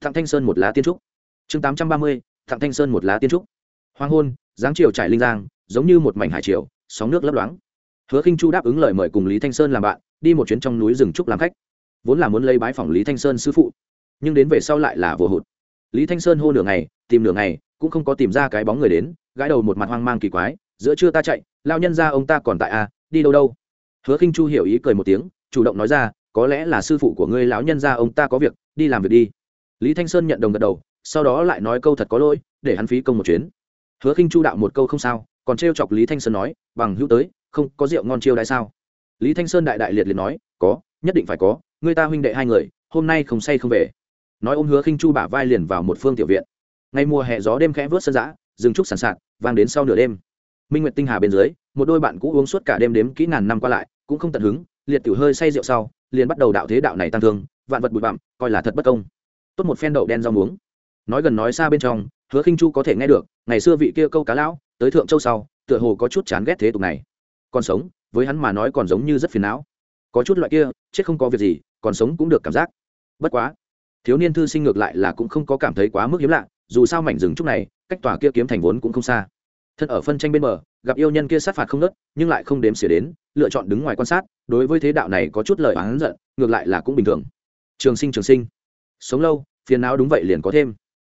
Thặng thanh sơn một lá tiên trúc. Chương tám trăm ba mươi. Thặng thanh sơn một lá tiên trúc. Hoàng hôn giáng chiều trải linh giang giống như một mảnh hải triều, sóng nước lấp loáng. Hứa khinh chu đáp ứng lời mời cùng lý thanh sơn làm bạn, đi một chuyến trong núi rừng trúc làm khách. Vốn là muốn lấy bái phỏng lý thanh sơn sư phụ, nhưng đến về sau lại là vừa hụt. Lý thanh sơn hô nửa ngày, tìm nửa ngày, cũng không có tìm ra cái bóng người đến, gãi đầu một mặt hoang mang kỳ quái, giữa trưa ta chạy, lao nhân ra ông ta còn tại à đi đâu đâu? Hứa khinh chu hiểu ý cười một tiếng, chủ động nói ra, có lẽ là sư phụ của ngươi lão nhân ra ông ta có việc, đi làm việc đi. Lý thanh sơn nhận đồng gật đầu, sau đó lại nói câu thật có lỗi, để hắn phí công một chuyến. Hứa khinh chu đạo một câu không sao còn trêu chọc lý thanh sơn nói, bằng hữu tới, không có rượu ngon chiêu đại sao? Lý thanh sơn đại đại liệt liệt nói, có, nhất định phải có, người ta huynh đệ hai người, hôm nay không say không về. Nói ôm hứa khinh chu bả vai liền vào một phương tiểu viện. Ngày mùa hè gió đêm khẽ vớt sân giã dừng trúc sàn sạt, vang đến sau nửa đêm. Minh nguyệt tinh hà bên dưới, một đôi bạn cũ uống suốt cả đêm đếm kỹ ngàn năm qua lại, cũng không tận hứng, liệt tiểu hơi say rượu sau, liền bắt đầu đạo thế đạo này tăng thương, vạn vật bụi bặm, coi là thật bất công. Tốt một phen đậu đen rau muống. Nói gần nói xa bên trong, hứa khinh chu có thể nghe được, ngày xưa vị kia câu cá lão tới thượng châu sau, tựa hồ có chút chán ghét thế tục này. Còn sống, với hắn mà nói còn giống như rất phiền não. Có chút loại kia, chết không có việc gì, còn sống cũng được cảm giác. Bất quá, thiếu niên thư sinh ngược lại là cũng không có cảm thấy quá mức hiếm lạ, dù sao mảnh rừng trúc này, cách tòa kia kiếm thành vốn cũng không xa. Thân ở phân tranh bên bờ, gặp yêu nhân kia sát phạt không nớt, nhưng lại không đếm xỉa đến, lựa chọn đứng ngoài quan sát, đối với thế đạo này có chút lời oán giận, ngược lại là cũng bình thường. Trường sinh trường sinh. Sống lâu, phiền não đúng vậy liền có thêm.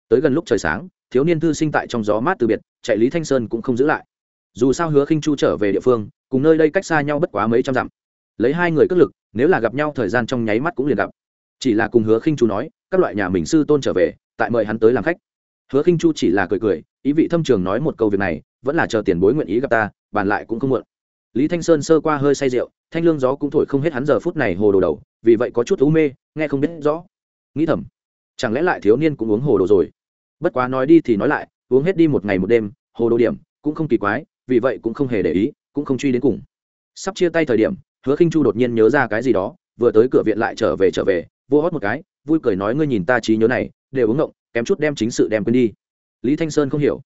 Tới gần lúc trời sáng thiếu niên thư sinh tại trong gió mát từ biệt, chạy lý thanh sơn cũng không giữ lại. Dù sao hứa khinh chu trở về địa phương, cùng nơi đây cách xa nhau bất quá mấy trăm dặm. Lấy hai người cất lực, nếu là gặp nhau thời gian trong nháy mắt cũng liền gặp. Chỉ là cùng hứa khinh chu nói, các loại nhà mình sư tôn trở về, tại mời hắn tới làm khách. Hứa khinh chu chỉ là cười cười, ý vị thâm trường nói một câu việc này, vẫn là chờ tiền bối nguyện ý gặp ta, bàn lại cũng không muộn. Lý thanh sơn sơ qua hơi say rượu, thanh lương gió cũng thổi không hết hắn giờ phút này hồ đồ đầu, vì vậy có chút u mê, nghe không biết rõ. Nghĩ thầm, chẳng lẽ lại thiếu niên cũng uống hồ đồ rồi? Bất quá nói đi thì nói lại, uống hết đi một ngày một đêm, hồ đồ điểm, cũng không kỳ quái, vì vậy cũng không hề để ý, cũng không truy đến cùng. Sắp chia tay thời điểm, hứa khinh chu đột nhiên nhớ ra cái gì đó, vừa tới cửa viện lại trở về trở về, vô hót một cái, vui cười nói ngươi nhìn ta trí nhớ này, đều uống ngộng, kém chút đem chính sự đem quên đi. Lý thanh sơn không hiểu.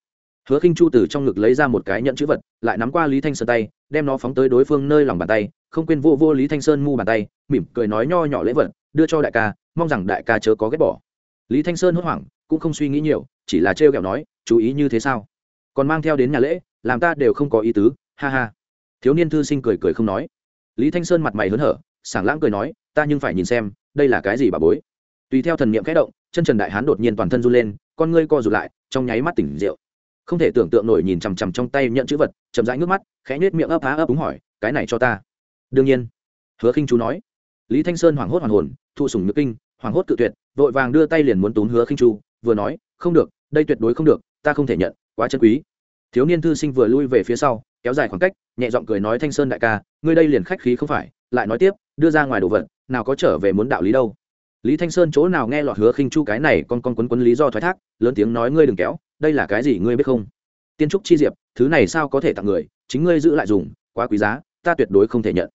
Hứa khinh chu từ trong ngực lấy ra một cái nhận chữ vật, lại nắm qua lý thanh sơn tay, đem nó phóng tới đối phương nơi lòng bàn tay, không quên vô vô lý thanh sơn mu bàn tay, mỉm cười nói nho nhỏ lễ vật, đưa cho đại ca, mong rằng đại ca chớ có ghét bỏ. Lý thanh sơn hốt hoảng cũng không suy nghĩ nhiều, chỉ là trêu ghẹo nói, chú ý như thế sao? Còn mang theo đến nhà lễ, làm ta đều không có ý tứ, ha ha. Thiếu niên thư sinh cười cười không nói. Lý thanh sơn mặt mày hớn hở, sảng lãng cười nói, ta nhưng phải nhìn xem, đây là cái gì bà bối? Tùy theo thần niệm khẽ động, chân trần đại hán đột nhiên toàn thân run lên, con ngươi co rụt lại, trong nháy mắt tỉnh rượu. Không thể tưởng tượng nổi nhìn chằm chằm trong tay nhận chữ vật, chậm rãi nước mắt, khẽ nhếch miệng ấp á ấp úng hỏi, cái này cho ta. Đương nhiên. Hứa khinh chú nói. Lý thanh sơn hoảng hốt hoàn hồn thụ sủng nhược kinh, hoảng hốt cự tuyệt, vội vàng đưa tay liền muốn túm hứa khinh chu vừa nói, không được, đây tuyệt đối không được, ta không thể nhận, quá chân quý. Thiếu niên thư sinh vừa lui về phía sau, kéo dài khoảng cách, nhẹ giọng cười nói, thanh sơn đại ca, ngươi đây liền khách khí không phải, lại nói tiếp, đưa ra ngoài đồ vật, nào có trở về muốn đạo lý đâu. Lý thanh sơn chỗ nào nghe lọt hứa khinh chu cái này con con quấn quấn lý do thoái thác, lớn tiếng nói, ngươi đừng kéo, đây là cái gì, ngươi biết không? Tiên trúc chi diệp, thứ này sao có thể tặng người, chính ngươi giữ lại dùng, quá quý giá, ta tuyệt đối không thể nhận.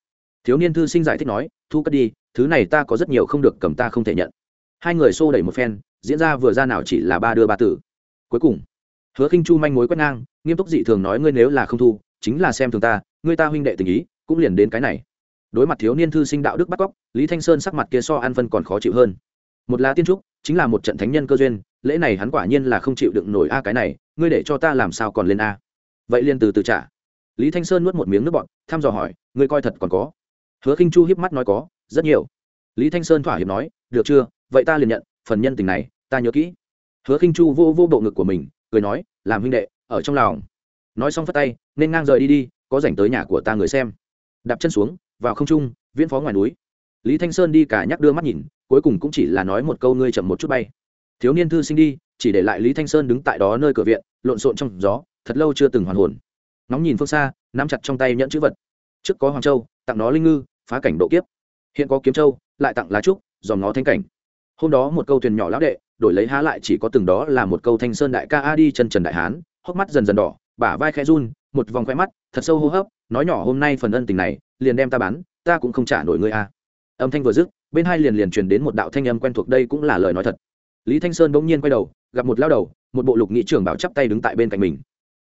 Thiếu niên thư sinh giải thích nói, thu cất đi, thứ này ta có rất nhiều không được cầm, ta không thể nhận. Hai người xô đẩy một phen diễn ra vừa ra nào chỉ là ba đưa ba tử. Cuối cùng, hứa khinh chu manh mối quét ngang, nghiêm túc dị thường nói ngươi nếu là không thu, chính là xem thường ta, ngươi ta huynh đệ tình ý, cũng liền đến cái này. Đối mặt thiếu niên thư sinh đạo đức bắt cóc, lý thanh sơn sắc mặt kia so an phân còn khó chịu hơn. Một lá tiên trúc, chính là một trận thánh nhân cơ duyên, lễ này hắn quả nhiên là không chịu đựng nổi a cái này, ngươi để cho ta làm sao còn lên a? Vậy liền từ từ trả. Lý thanh sơn nuốt một miếng nước bọt, thăm dò hỏi, ngươi coi thật còn có? Hứa khinh chu hiếp mắt nói có, rất nhiều. Lý thanh sơn thỏa hiệp nói, được chưa, vậy ta liền nhận phần nhân tình này, ta nhớ kỹ. Hứa khinh chu vô vô bộ ngực của mình, cười nói, làm huynh đệ, ở trong lòng. Nói xong phất tay, nên ngang rời đi đi, có rảnh tới nhà của ta người xem. Đạp chân xuống, vào không trung, viễn phó ngoài núi. Lý thanh sơn đi cả nhắc đưa mắt nhìn, cuối cùng cũng chỉ là nói một câu ngươi chậm một chút bay. Thiếu niên thư sinh đi, chỉ để lại lý thanh sơn đứng tại đó nơi cửa viện, lộn xộn trong gió, thật lâu chưa từng hoàn hồn. Nóng nhìn phương xa, nắm chặt trong tay nhẫn chữ vật. Trước có hoàng châu, tặng nó linh ngư, phá cảnh độ kiếp. Hiện có kiếm châu, lại tặng lá trúc, dòm nó thanh cảnh hôm đó một câu thuyền nhỏ lão đệ, đổi lấy há lại chỉ có từng đó là một câu thanh sơn đại ca a đi chân trần đại hán, hốc mắt dần dần đỏ, bả vai khẽ run, một vòng khoe mắt, thật sâu hô hấp, nói nhỏ hôm nay phần ân tình này, liền đem ta bán, ta cũng không trả nổi ngươi a. Âm thanh vừa dứt, bên hai liền liền truyền đến một đạo thanh âm quen thuộc đây cũng là lời nói thật. Lý thanh sơn bỗng nhiên quay đầu, gặp một lao đầu, một bộ lục nghị trưởng bảo chắp tay đứng tại bên cạnh mình.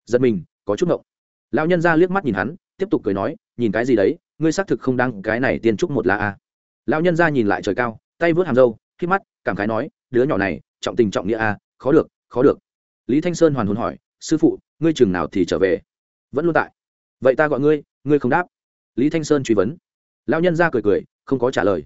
Giật mình, có chút ngộng. Lao nhân ra liếc mắt nhìn hắn, tiếp tục cười nói, nhìn cái gì đấy, ngươi xác thực không đăng cái này tiên trúc một là a. Lao nhân ra nhìn lại trời cao, tay vớt hàm râu khi mắt, cảm khái nói, đứa nhỏ này, trọng tình trọng nghĩa a khó được khó được. Lý thanh sơn hoàn hồn hỏi, sư phụ, ngươi chừng nào thì trở về? Vẫn luôn tại. Vậy ta gọi ngươi ngươi không đáp. Lý thanh sơn truy vấn. Lao nhân ra cười cười, không có trả lời.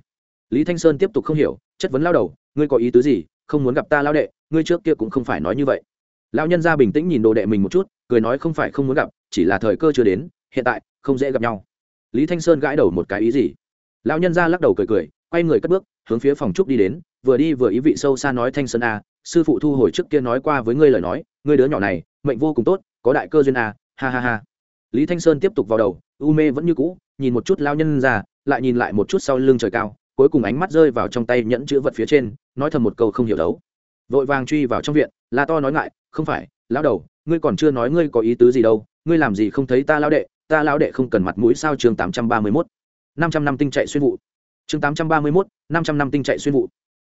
Lý thanh sơn tiếp tục không hiểu, chất vấn lao đầu, ngươi có ý tứ gì, không muốn gặp ta lao đệ, ngươi trước kia cũng không phải nói như vậy. Lao nhân ra bình tĩnh nhìn đồ đệ mình một chút, cười nói, không phải không muốn gặp, chỉ là thời cơ chưa đến, hiện tại, không dễ gặp nhau. Lý thanh sơn gãi đầu một cái ý gì? Lao nhân ra lắc đầu cười cười, quay người cất bước hướng phía phòng trúc đi đến, vừa đi vừa ý vị sâu xa nói thanh sơn a, sư phụ thu hồi trước kia nói qua với ngươi lời nói, ngươi đứa nhỏ này, mệnh vô cùng tốt, có đại cơ duyên a, ha ha ha. Lý thanh sơn tiếp tục vào đầu, u mê vẫn như cũ, nhìn một chút lao nhân ra, lại nhìn lại một chút sau lưng trời cao, cuối cùng ánh mắt rơi vào trong tay nhẫn chữ vật phía trên, nói thầm một câu không hiểu đấu. Vội vàng truy vào trong viện, la to nói ngại, không phải, lão đầu, ngươi còn chưa nói ngươi có ý tứ gì đâu, ngươi làm gì không thấy ta lão đệ, ta lão đệ không cần mặt mũi sao chương tám trăm ba mươi mốt. năm trăm năm tinh chạy xuyên vụ chương tám trăm ba mươi mốt, năm trăm năm tinh chạy xuyên vụ.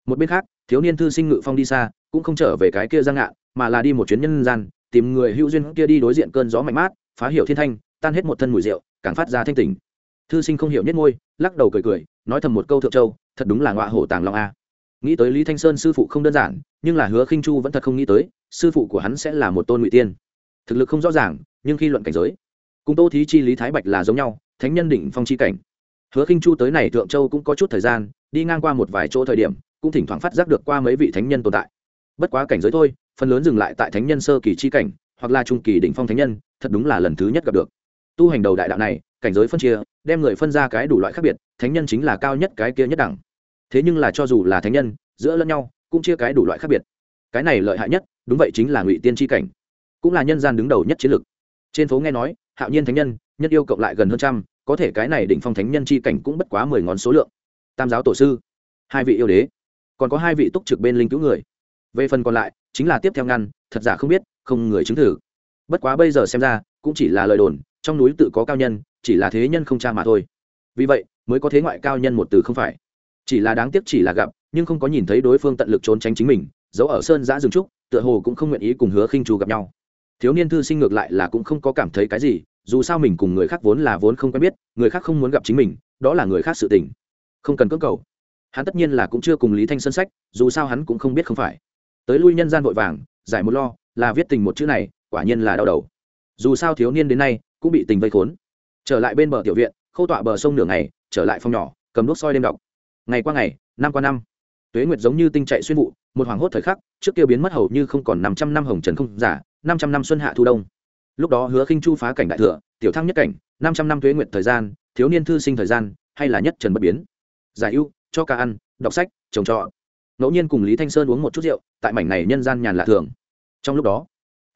Một bên khác, thiếu niên thư sinh ngự phong đi xa, cũng không trở về cái kia giang ngạn mà là đi một chuyến nhân gian, tìm người hữu duyên kia đi đối diện cơn gió mạnh mát, phá hiểu thiên thanh, tan hết một thân mùi rượu, càng phát ra thanh tỉnh thư sinh không hiểu nhất ngôi lắc đầu cười cười, nói thầm một câu thượng châu, thật đúng là ngọa hổ tàng long a. Nghĩ tới lý thanh sơn sư phụ không đơn giản, nhưng là hứa khinh chu vẫn thật không nghĩ tới, sư phụ của hắn sẽ là một tôn ngụy tiên. Thực lực không rõ ràng, nhưng khi luận cảnh giới, cùng tô thí chi, lý thái bạch là giống nhau, thánh nhân đỉnh phong chi cảnh hứa khinh chu tới này thượng châu cũng có chút thời gian, đi ngang qua một vài chỗ thời điểm, cũng thỉnh thoảng phát giác được qua mấy vị thánh nhân tồn tại. Bất quá cảnh giới thôi, phần lớn dừng lại tại thánh nhân sơ kỳ chi cảnh, hoặc là trung kỳ đỉnh phong thánh nhân, thật đúng là lần thứ nhất gặp được. Tu hành đầu đại đạo này, cảnh giới phân chia, đem người phân ra cái đủ loại khác biệt, thánh nhân chính là cao nhất cái kia nhất đẳng. Thế nhưng là cho dù là thánh nhân, giữa lẫn nhau, cũng chia cái đủ loại khác biệt. Cái này lợi hại nhất, đúng vậy chính là ngụy tiên tri cảnh. Cũng là nhân gian đứng đầu nhất chiến lược. Trên phố nghe nói, hạo nhiên thánh nhân nhân yêu cộng lại gần hơn trăm có thể cái này đỉnh phong thánh nhân chi cảnh cũng bất quá mười ngón số lượng. Tam giáo tổ sư, hai vị yêu đế, còn có hai vị túc trực bên linh cứu người. Về phần còn lại, chính là tiếp theo ngăn, thật giả không biết, không người chứng thử. Bất quá bây giờ xem ra, cũng chỉ là lời đồn, trong núi tự có cao nhân, chỉ là thế nhân không cha mà thôi. Vì vậy, mới có thế ngoại cao nhân một từ không phải. Chỉ là đáng tiếc chỉ là gặp, nhưng không có nhìn thấy đối phương tận lực trốn tránh chính mình, giấu ở sơn giã rừng trúc, tựa hồ cũng không nguyện ý cùng hứa khinh trù gặp nhau. Thiếu niên thư sinh ngược lại là cũng không có cảm thấy cái gì dù sao mình cùng người khác vốn là vốn không quen biết, người khác không muốn gặp chính mình, đó là người khác sự tình. Không cần cưỡng cầu. Hắn tất nhiên là cũng chưa cùng lý thanh sơn sách, dù sao hắn cũng không biết không phải. Tới lui nhân gian vội vàng, giải một lo, là viết tình một chữ này, quả nhiên là đau đầu. Dù sao thiếu niên đến nay, cũng bị tình vây khốn. Trở lại bên bờ tiểu viện, khâu tọa bờ sông nửa ngày, trở lại phòng nhỏ, cầm đốt soi đêm đọc. Ngày qua ngày, năm qua năm, tuế nguyệt giống như tinh chạy xuyên vụ, một hoàng hốt thời khắc, trước kia biến mất hầu như không còn năm trăm năm hồng trần không giả, năm trăm năm xuân hạ thu đông lúc đó hứa khinh chu phá cảnh đại thừa, tiểu thăng nhất cảnh, năm trăm năm tuế nguyệt thời gian, thiếu niên thư sinh thời gian, hay là nhất trần bất biến. Giải ưu, cho ca ăn, đọc sách, trồng trọt ngẫu nhiên cùng lý thanh sơn uống một chút rượu, tại mảnh này nhân gian nhàn lạ thường. Trong lúc đó,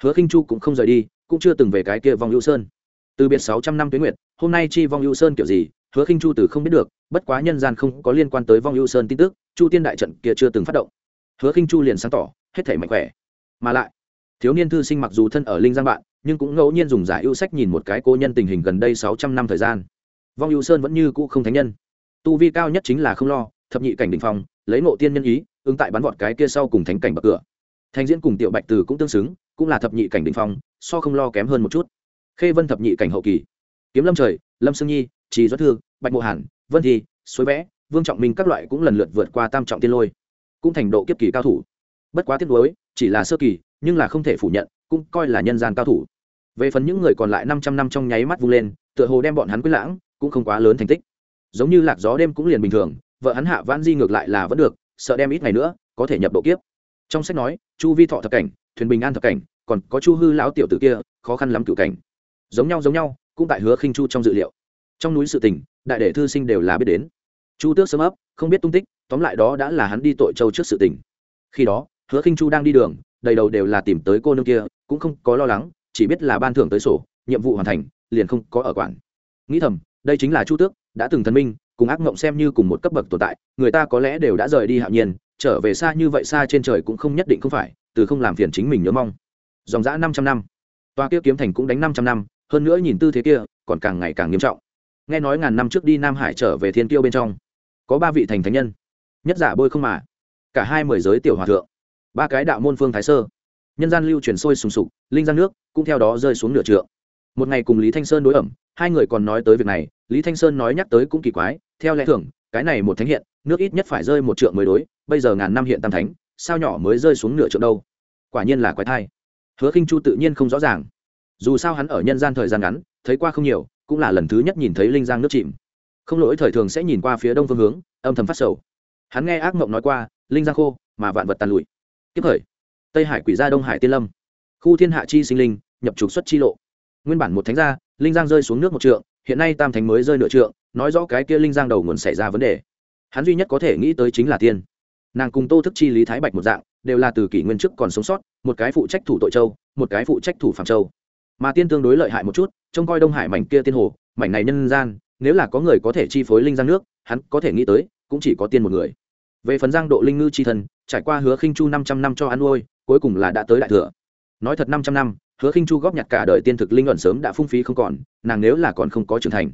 hứa khinh chu cũng không rời đi, cũng chưa từng về cái kia vong hữu sơn. Từ biệt sáu trăm năm tuế nguyệt, hôm nay chi vong hữu sơn kiểu gì, hứa khinh chu từ không biết được, bất quá nhân gian không có liên quan tới vong hữu sơn tin tức, chu tiên đại trận kia chưa từng phát động. Hứa khinh chu liền sáng tỏ, hết thể mạnh khỏe. Mà lại, thiếu niên thư sinh mặc dù thân ở linh giang bạn nhưng cũng ngẫu nhiên dùng giải ưu sách nhìn một cái cô nhân tình hình gần đây sáu trăm năm thời gian. Vong ưu sơn vẫn như cũ không thánh nhân. Tu vi cao nhất chính là không lo, thập nhị cảnh đ ỉ n h phong, lấy ngộ tiên nhân ý, ứng tại bắn vọt cái kia sau cùng thánh cảnh bậc cửa. Thành diễn cùng tiểu bạch từ cũng tương xứng, cũng là thập nhị cảnh đ ỉ n h phong, so không lo kém hơn một chút. Khê vân thập nhị cảnh hậu kỳ. Kiếm lâm trời, lâm sương nhi, trì doãn thương bạch mộ hàn, vân thi, suối vẽ, vương trọng minh các loại cũng lần lượt vượt qua tam trọng tiên lôi. Cũng thành độ kiếp kỳ cao thủ. Bất quá tiếc nuối, chỉ là sơ kỳ, nhưng là không thể phủ nhận cũng coi là nhân gian cao thủ. Về phần những người còn lại năm trăm năm trong nháy mắt vung lên, tựa hồ đem bọn hắn quyết lãng, cũng không quá lớn thành tích. Giống như lạc gió đêm cũng liền bình thường, vợ hắn hạ vãn di ngược lại là vẫn được, sợ đem ít ngày nữa, có thể nhập độ kiếp. Trong sách nói, chu vi thọ thập cảnh, thuyền bình an thập cảnh, còn có chu hư lão tiểu tử kia, khó khăn lắm cựu cảnh. Giống nhau giống nhau, cũng tại hứa khinh chu trong dự liệu. Trong núi sự tình, đại đệ thư sinh đều là biết đến. Chu tước sớm ấp, không biết tung tích, tóm lại đó đã là hắn đi tội châu trước sự tình. Khi đó, hứa khinh chu đang đi đường, đầy đầu đều là tìm tới cô nương kia cũng không có lo lắng, chỉ biết là ban thưởng tới sổ, nhiệm vụ hoàn thành, liền không có ở quản. Nghĩ thầm, đây chính là chu tước, đã từng thần minh, cùng ác mộng xem như cùng một cấp bậc tồn tại, người ta có lẽ đều đã rời đi hạo nhiên, trở về xa như vậy xa trên trời cũng không nhất định không phải, từ không làm phiền chính mình nhớ mong. Dòng dã năm trăm năm. Toa kia kiếm thành cũng đánh năm trăm năm, hơn nữa nhìn tư thế kia, còn càng ngày càng nghiêm trọng. Nghe nói ngàn năm trước đi nam hải trở về thiên tiêu bên trong, có ba vị thành thánh nhân. Nhất giả bôi không mà, cả hai mười giới tiểu hòa thượng. Ba cái đạo môn phương thái sơ nhân gian lưu chuyển sôi sùng sục, linh giang nước cũng theo đó rơi xuống nửa trượng. Một ngày cùng lý thanh sơn đối ẩm, hai người còn nói tới việc này, lý thanh sơn nói nhắc tới cũng kỳ quái, theo lẽ thường, cái này một thánh hiện, nước ít nhất phải rơi một trượng mới đối, bây giờ ngàn năm hiện tam thánh, sao nhỏ mới rơi xuống nửa trượng đâu? Quả nhiên là quái thai. Hứa khinh chu tự nhiên không rõ ràng. Dù sao hắn ở nhân gian thời gian ngắn, thấy qua không nhiều, cũng là lần thứ nhất nhìn thấy linh giang nước chìm. Không lỗi thời thường sẽ nhìn qua phía đông phương hướng, âm thầm phát sầu. Hắn nghe ác mộng nói qua, linh giang khô, mà vạn vật tàn lụi. Tiếp thời tây hải quỷ gia đông hải tiên lâm khu thiên hạ chi sinh linh nhập trục xuất chi lộ nguyên bản một thánh gia linh giang rơi xuống nước một trượng hiện nay tam thánh mới rơi nửa trượng nói rõ cái kia linh giang đầu nguồn xảy ra vấn đề hắn duy nhất có thể nghĩ tới chính là tiên nàng cùng tô thức chi lý thái bạch một dạng đều là từ kỷ nguyên trước còn sống sót một cái phụ trách thủ tội châu một cái phụ trách thủ phạm châu mà tiên tương đối lợi hại một chút trông coi đông hải mảnh kia tiên hồ mảnh này nhân gian nếu là có người có thể chi phối linh giang nước hắn có thể nghĩ tới cũng chỉ có tiên một người về phần giang độ linh ngư chi thần, trải qua hứa khinh chu năm trăm năm cho ăn nuôi cuối cùng là đã tới đại thừa. Nói thật năm trăm năm, hứa khinh chu góp nhặt cả đời tiên thực linh luận sớm đã phung phí không còn, nàng nếu là còn không có trưởng thành.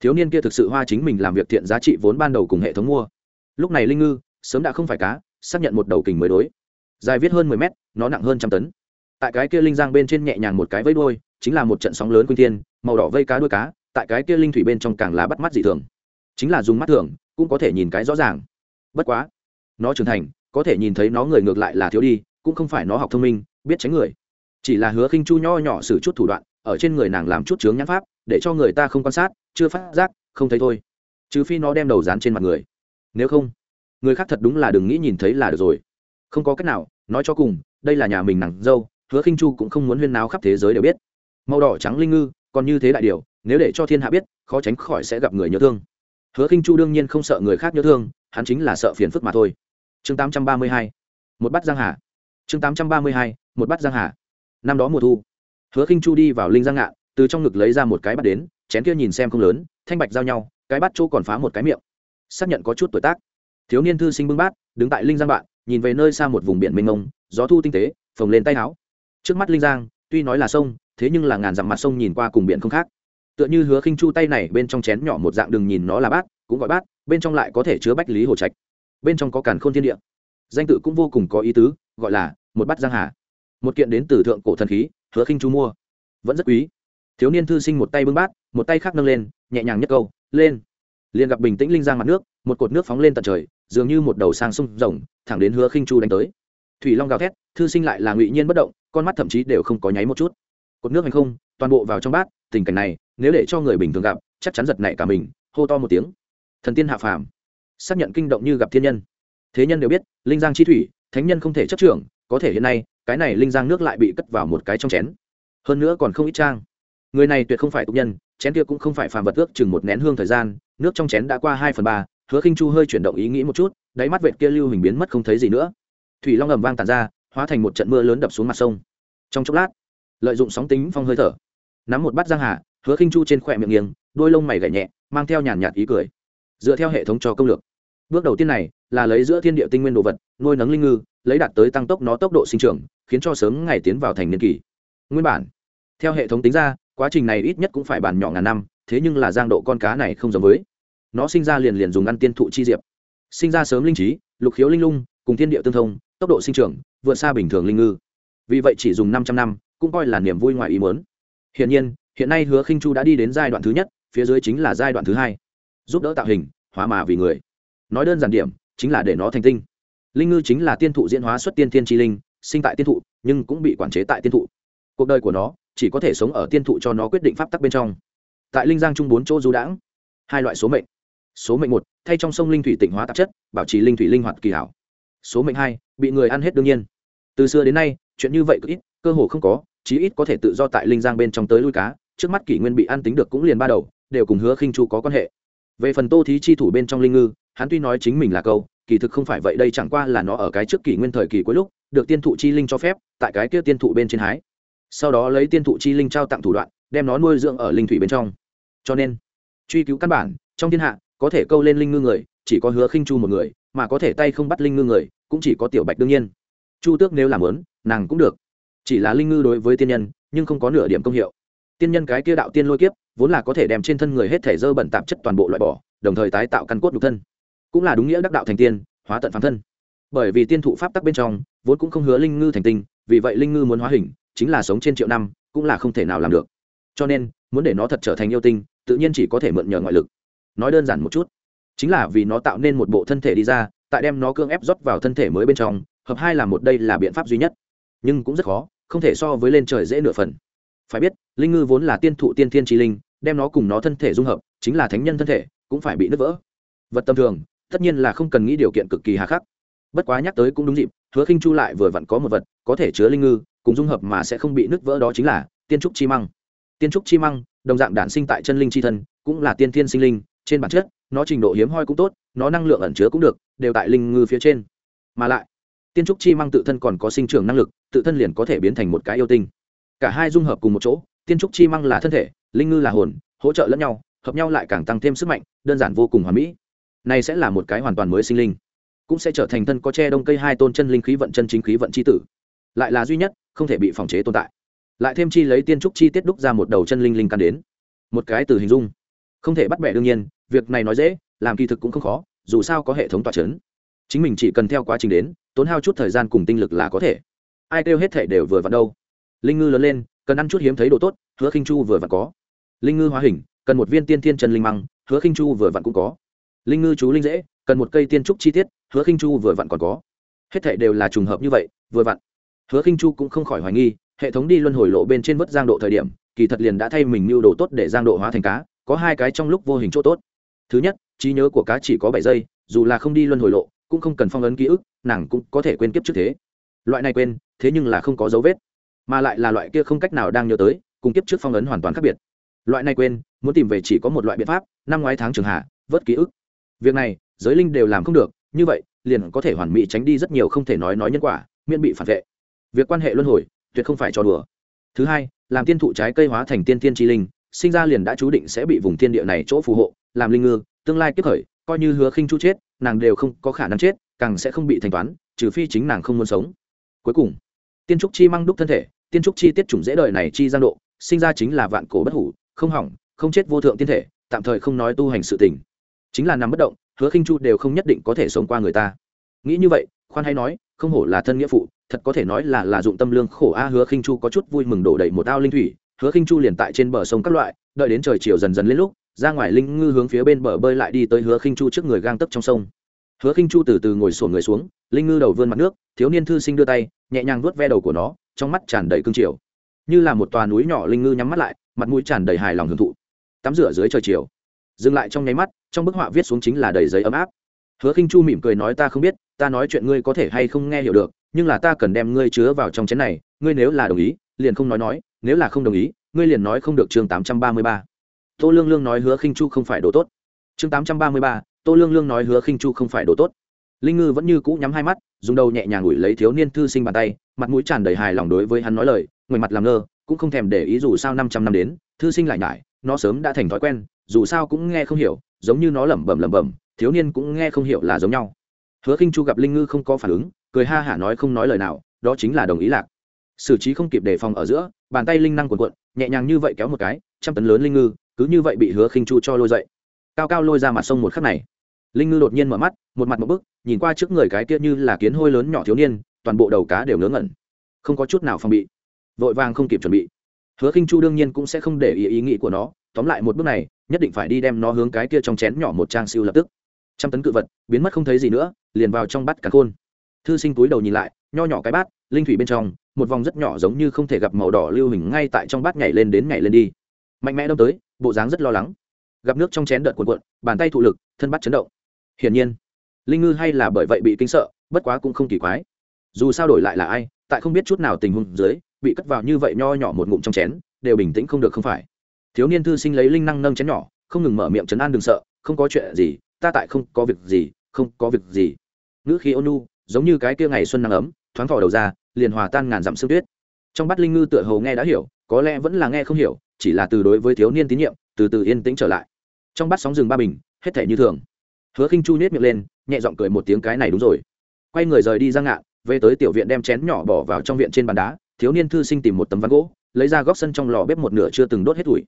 Thiếu niên kia thực sự hoa chính mình làm việc thiện giá trị vốn ban đầu cùng hệ thống mua. Lúc này linh ngư, sớm đã không phải cá, xác nhận một đầu kình mới đối. Dài viết hơn mười mét, nó nặng hơn trăm tấn. Tại cái kia linh giang bên trên nhẹ nhàng một cái vẫy đuôi, chính là một trận sóng lớn quyên thiên, màu đỏ vây cá đuôi cá, tại cái kia linh thủy bên trong càng là bắt mắt dị thường. Chính là dùng mắt thường, cũng có thể nhìn cái rõ ràng. Bất quá, nó trưởng thành, có thể nhìn thấy nó người ngược lại là thiếu đi cũng không phải nó học thông minh, biết tránh người. Chỉ là hứa khinh chu nho nhỏ xử chút thủ đoạn, ở trên người nàng làm chút chướng nhãn pháp, để cho người ta không quan sát, chưa phát giác, không thấy thôi. Trừ phi nó đem đầu dán trên mặt người. Nếu không, người khác thật đúng là đừng nghĩ nhìn thấy là được rồi. Không có cách nào, nói cho cùng, đây là nhà mình nàng dâu, hứa khinh chu cũng không muốn huyên náo khắp thế giới đều biết. Màu đỏ trắng linh ngư, còn như thế đại điều, nếu để cho thiên hạ biết, khó tránh khỏi sẽ gặp người nhớ thương. Hứa khinh chu đương nhiên không sợ người khác nhớ thương, hắn chính là sợ phiền phức mà thôi. Chương 832 một bát giang hà chương 832 một bát giang hà. Năm đó mùa thu, hứa khinh chu đi vào linh giang ngạ từ trong ngực lấy ra một cái bát đến, chén kia nhìn xem không lớn, thanh bạch giao nhau, cái bát chỗ còn phá một cái miệng. Xác nhận có chút tuổi tác. Thiếu niên thư sinh bưng bát, đứng tại linh giang bạn nhìn về nơi xa một vùng biển mênh mông, gió thu tinh tế, phồng lên tay áo. Trước mắt linh giang, tuy nói là sông, thế nhưng là ngàn dặm mặt sông nhìn qua cùng biển không khác. Tựa như hứa khinh chu tay này bên trong chén nhỏ một dạng đừng nhìn nó là bát, cũng gọi bát, bên trong lại có thể chứa bách lý hồ trạch. Bên trong có càn khôn thiên địa danh tự cũng vô cùng có ý tứ, gọi là một bát giang hà. Một kiện đến từ thượng cổ thần khí, hứa khinh chu mua. Vẫn rất quý. Thiếu niên thư sinh một tay bưng bát, một tay khác nâng lên, nhẹ nhàng nhất câu, lên. Liền gặp bình tĩnh linh giang mặt nước, một cột nước phóng lên tận trời, dường như một đầu sang sông rồng, thẳng đến hứa khinh chu đánh tới. Thủy long gào thét, thư sinh lại là ngụy nhiên bất động, con mắt thậm chí đều không có nháy một chút. Cột nước hay không, toàn bộ vào trong bát, tình cảnh này, nếu để cho người bình thường gặp, chắc chắn giật nảy cả mình, hô to một tiếng. Thần tiên hạ phàm. Xác nhận kinh động như gặp thiên nhân thế nhân đều biết, linh giang chi thủy, thánh nhân không thể chấp trưởng, có thể hiện nay, cái này linh giang nước lại bị cất vào một cái trong chén. Hơn nữa còn không ít trang. Người này tuyệt không phải tục nhân, chén kia cũng không phải phàm vật ước chừng một nén hương thời gian, nước trong chén đã qua hai phần ba, hứa khinh chu hơi chuyển động ý nghĩ một chút, đáy mắt vệt kia lưu hình biến mất không thấy gì nữa. Thủy long ầm vang tàn ra, hóa thành một trận mưa lớn đập xuống mặt sông. Trong chốc lát, lợi dụng sóng tính phong hơi thở, nắm một bát giang hà, hứa khinh chu trên khỏe miệng nghiêng, đôi lông mày gảy nhẹ, mang theo nhàn nhạt ý cười. Dựa theo hệ thống cho công lược bước đầu tiên này là lấy giữa thiên địa tinh nguyên đồ vật, nuôi nấng linh ngư, lấy đạt tới tăng tốc nó tốc độ sinh trưởng, khiến cho sớm ngày tiến vào thành niên kỳ. Nguyên bản, theo hệ thống tính ra, quá trình này ít nhất cũng phải bàn nhỏ ngàn năm, thế nhưng là giang độ con cá này không giống với. Nó sinh ra liền liền dùng ăn tiên thụ chi diệp. Sinh ra sớm linh trí, lục khiếu linh lung, cùng thiên địa tương thông, tốc độ sinh trưởng vượt xa bình thường linh ngư. Vì vậy chỉ dùng 500 năm, cũng coi là niềm vui ngoài ý muốn. Hiện nhiên, hiện nay hứa khinh chu đã đi đến giai đoạn thứ nhất, phía dưới chính là giai đoạn thứ hai. Giúp đỡ tạo hình, hóa mà vì người nói đơn giản điểm, chính là để nó thành tinh. Linh ngư chính là tiên thụ diễn hóa xuất tiên thiên tri linh, sinh tại tiên thụ, nhưng cũng bị quản chế tại tiên thụ. Cuộc đời của nó chỉ có thể sống ở tiên thụ cho nó quyết định pháp tắc bên trong. Tại linh giang trung bốn chỗ du đãng, hai loại số mệnh. Số mệnh một, thay trong sông linh thủy tịnh hóa tạp chất, bảo trì linh thủy linh hoạt kỳ hảo. Số mệnh hai, bị người ăn hết đương nhiên. Từ xưa đến nay, chuyện như vậy cứ ít, cơ hồ không có, chí ít có thể tự do tại linh giang bên trong tới lui cá, trước mắt kỷ nguyên bị ăn tính được cũng liền ba đầu, đều cùng hứa khinh chu có quan hệ. Về phần tô thí chi thủ bên trong linh ngư hắn tuy nói chính mình là câu, kỳ thực không phải vậy, đây chẳng qua là nó ở cái trước kỷ nguyên thời kỳ cuối lúc, được tiên thụ chi linh cho phép, tại cái kia tiên thụ bên trên hái. Sau đó lấy tiên thụ chi linh trao tặng thủ đoạn, đem nó nuôi dưỡng ở linh thủy bên trong. Cho nên, truy cứu căn bản, trong thiên hạ, có thể câu lên linh ngư người, chỉ có hứa khinh chu một người, mà có thể tay không bắt linh ngư người, cũng chỉ có tiểu bạch đương nhiên. Chu tước nếu làm lớn, nàng cũng được. Chỉ là linh ngư đối với tiên nhân, nhưng không có nửa điểm công hiệu. Tiên nhân cái kia đạo tiên lôi kiếp, vốn là có thể đem trên thân người hết thể dơ bẩn tạp chất toàn bộ loại bỏ, đồng thời tái tạo căn cốt nhục thân cũng là đúng nghĩa đắc đạo thành tiên, hóa tận phán thân. Bởi vì tiên thụ pháp tắc bên trong, vốn cũng không hứa linh ngư thành tinh, vì vậy linh ngư muốn hóa hình, chính là sống trên triệu năm, cũng là không thể nào làm được. Cho nên, muốn để nó thật trở thành yêu tinh, tự nhiên chỉ có thể mượn nhờ ngoại lực. Nói đơn giản một chút, chính là vì nó tạo nên một bộ thân thể đi ra, tại đem nó cương ép rót vào thân thể mới bên trong, hợp hai là một đây là biện pháp duy nhất. Nhưng cũng rất khó, không thể so với lên trời dễ nửa phần. Phải biết, linh ngư vốn là tiên thụ tiên thiên trí linh, đem nó cùng nó thân thể dung hợp, chính là thánh nhân thân thể, cũng phải bị nứt vỡ. Vật tầm thường tất nhiên là không cần nghĩ điều kiện cực kỳ hà khắc. Bất quá nhắc tới cũng đúng dịp, hứa khinh chu lại vừa vặn có một vật, có thể chứa linh ngư, cùng dung hợp mà sẽ không bị nứt vỡ đó chính là tiên trúc chi măng. Tiên trúc chi măng, đồng dạng đản sinh tại chân linh chi thân, cũng là tiên thiên sinh linh, trên bản chất, nó trình độ hiếm hoi cũng tốt, nó năng lượng ẩn chứa cũng được, đều tại linh ngư phía trên. Mà lại, tiên trúc chi măng tự thân còn có sinh trưởng năng lực, tự thân liền có thể biến thành một cái yêu tinh. Cả hai dung hợp cùng một chỗ, tiên trúc chi măng là thân thể, linh ngư là hồn, hỗ trợ lẫn nhau, hợp nhau lại càng tăng thêm sức mạnh, đơn giản vô cùng hoàn mỹ này sẽ là một cái hoàn toàn mới sinh linh, cũng sẽ trở thành thân có che đông cây hai tôn chân linh khí vận chân chính khí vận c h i tử. Lại là duy nhất, không thể bị phòng chế tồn tại. Lại thêm chi lấy tiên trúc chi tiết đúc ra một đầu chân linh linh căn đến. Một cái từ hình dung. Không thể bắt bẻ đương nhiên, việc này nói dễ, làm kỳ thực cũng không khó, dù sao có hệ thống tọa c h ấ n chính mình chỉ cần theo quá trình đến, tốn hao chút thời gian cùng tinh lực là có thể. Ai kêu hết thể đều vừa vặn đâu. Linh ngư lớn lên, cần ăn chút hiếm thấy đồ tốt, hứa khinh chu vừa vặn có. Linh ngư hóa hình, cần một viên tiên thiên chân linh măng, hứa khinh chu vừa vặn cũng có linh ngư chú linh dễ, cần một cây tiên trúc chi tiết, hứa khinh chu vừa vặn còn có. Hết thảy đều là trùng hợp như vậy, vừa vặn. Hứa khinh chu cũng không khỏi hoài nghi, hệ thống đi luân hồi lộ bên trên vớt giang độ thời điểm, kỳ thật liền đã thay mình mưu đồ tốt để giang độ hóa thành cá, có hai cái trong lúc vô hình chỗ tốt. Thứ nhất, trí nhớ của cá chỉ có bảy giây, dù là không đi luân hồi lộ, cũng không cần phong ấn ký ức, nàng cũng có thể quên kiếp trước thế. Loại này quên, thế nhưng là không có dấu vết, mà lại là loại kia không cách nào đang nhớ tới, cùng kiếp trước phong ấn hoàn toàn khác biệt. Loại này quên, muốn tìm về chỉ có một loại biện pháp, năm ngoái tháng trường hạ, vớt ký ức việc này, giới linh đều làm không được, như vậy, liền có thể hoàn mỹ tránh đi rất nhiều không thể nói nói nhân quả, miễn bị phản vệ. Việc quan hệ luân hồi, tuyệt không phải cho đùa. Thứ hai, làm tiên thụ trái cây hóa thành tiên tiên tri linh, sinh ra liền đã chú định sẽ bị vùng thiên địa này chỗ phù hộ, làm linh ngư, tương lai kiếp khởi, coi như hứa khinh chu chết, nàng đều không có khả năng chết, càng sẽ không bị thanh toán, trừ phi chính nàng không muốn sống. Cuối cùng, tiên trúc chi mang đúc thân thể, tiên trúc chi tiết chủng dễ đời này chi giang độ, sinh ra chính là vạn cổ bất hủ, không hỏng, không chết vô thượng tiên thể, tạm thời không nói tu hành sự tình chính là nằm bất động hứa khinh chu đều không nhất định có thể sống qua người ta. Nghĩ như vậy khoan hay nói không hổ là thân nghĩa phụ thật có thể nói là là dụng tâm lương khổ a hứa khinh chu có chút vui mừng đổ đầy một ao linh thủy. Hứa khinh chu liền tại trên bờ sông các loại đợi đến trời chiều dần dần lên lúc ra ngoài linh ngư hướng phía bên bờ bơi lại đi tới hứa khinh chu trước người gang tấp trong sông. Hứa khinh chu từ từ ngồi sổ người xuống linh ngư đầu vươn mặt nước thiếu niên thư sinh đưa tay nhẹ nhàng vuốt ve đầu của nó trong mắt tràn đầy cương chiều, như là một tòa núi nhỏ linh ngư nhắm mắt lại mặt mũi tràn đầy hài lòng hưởng thụ. Tắm rửa dưới trời chiều dừng lại trong nháy mắt, trong bức họa viết xuống chính là đầy giấy ấm áp. Hứa khinh chu mỉm cười nói, ta không biết, ta nói chuyện ngươi có thể hay không nghe hiểu được, nhưng là ta cần đem ngươi chứa vào trong chén này, ngươi nếu là đồng ý, liền không nói nói, nếu là không đồng ý, ngươi liền nói không được chương tám trăm ba mươi ba. Tô lương lương nói, hứa khinh chu không phải đồ tốt. Chương tám trăm ba mươi ba, tô lương lương nói, hứa khinh chu không phải đồ tốt. Linh ngư vẫn như cũ nhắm hai mắt, dùng đầu nhẹ nhàng ủi lấy thiếu niên thư sinh bàn tay, mặt mũi tràn đầy hài lòng đối với hắn nói lời, ngoài mặt làm ngơ, cũng không thèm để ý dù sao năm trăm năm đến, thư sinh lại nhải, nó sớm đã thành thói quen dù sao cũng nghe không hiểu, giống như nó lẩm bẩm lẩm bẩm, thiếu niên cũng nghe không hiểu là giống nhau. Hứa khinh chu gặp linh ngư không có phản ứng, cười ha hả nói không nói lời nào, đó chính là đồng ý lạc. Xử trí không kịp đề phòng ở giữa, bàn tay linh năng cuộn cuộn, nhẹ nhàng như vậy kéo một cái, trăm tấn lớn linh ngư, cứ như vậy bị hứa khinh chu cho lôi dậy. Cao cao lôi ra mặt sông một khắc này. Linh ngư đột nhiên mở mắt, một mặt một bức, nhìn qua trước người cái kia như là kiến hôi lớn nhỏ thiếu niên, toàn bộ đầu cá đều ngớ ngẩn. Không có chút nào phòng bị. Vội vàng không kịp chuẩn bị. Hứa khinh chu đương nhiên cũng sẽ không để ý ý nghĩ của nó, tóm lại một bước này nhất định phải đi đem nó hướng cái kia trong chén nhỏ một trang siêu lập tức. Trăm tấn cự vật, biến mất không thấy gì nữa, liền vào trong bát cả khôn. Thư sinh túi đầu nhìn lại, nho nhỏ cái bát, linh thủy bên trong, một vòng rất nhỏ giống như không thể gặp màu đỏ lưu hình ngay tại trong bát nhảy lên đến nhảy lên đi. Mạnh mẽ đâm tới, bộ dáng rất lo lắng. Gặp nước trong chén đợt cuộn cuộn, bàn tay thụ lực, thân bắt chấn động. Hiển nhiên, linh ngư hay là bởi vậy bị kinh sợ, bất quá cũng không kỳ quái. Dù sao đổi lại là ai, tại không biết chút nào tình huống dưới, bị cất vào như vậy nho nhỏ một ngụm trong chén, đều bình tĩnh không được không phải thiếu niên thư sinh lấy linh năng nâng chén nhỏ, không ngừng mở miệng chấn an đừng sợ, không có chuyện gì, ta tại không có việc gì, không có việc gì. Ngữ khí ônu giống như cái kia ngày xuân nắng ấm, thoáng thỏ đầu ra, liền hòa tan ngàn dặm sương tuyết. Trong bắt linh ngư tựa hầu nghe đã hiểu, có lẽ vẫn là nghe không hiểu, chỉ là từ đối với thiếu niên tín nhiệm, từ từ yên tĩnh trở lại. Trong bắt sóng rừng ba bình, hết thể như thường. Hứa khinh chu nết miệng lên, nhẹ giọng cười một tiếng cái này đúng rồi. Quay người rời đi ra ngạn, về tới tiểu viện đem chén nhỏ bỏ vào trong viện trên bàn đá, thiếu niên thư sinh tìm một tấm ván gỗ, lấy ra góc sân trong lò bếp một nửa chưa từng đốt hết tuổi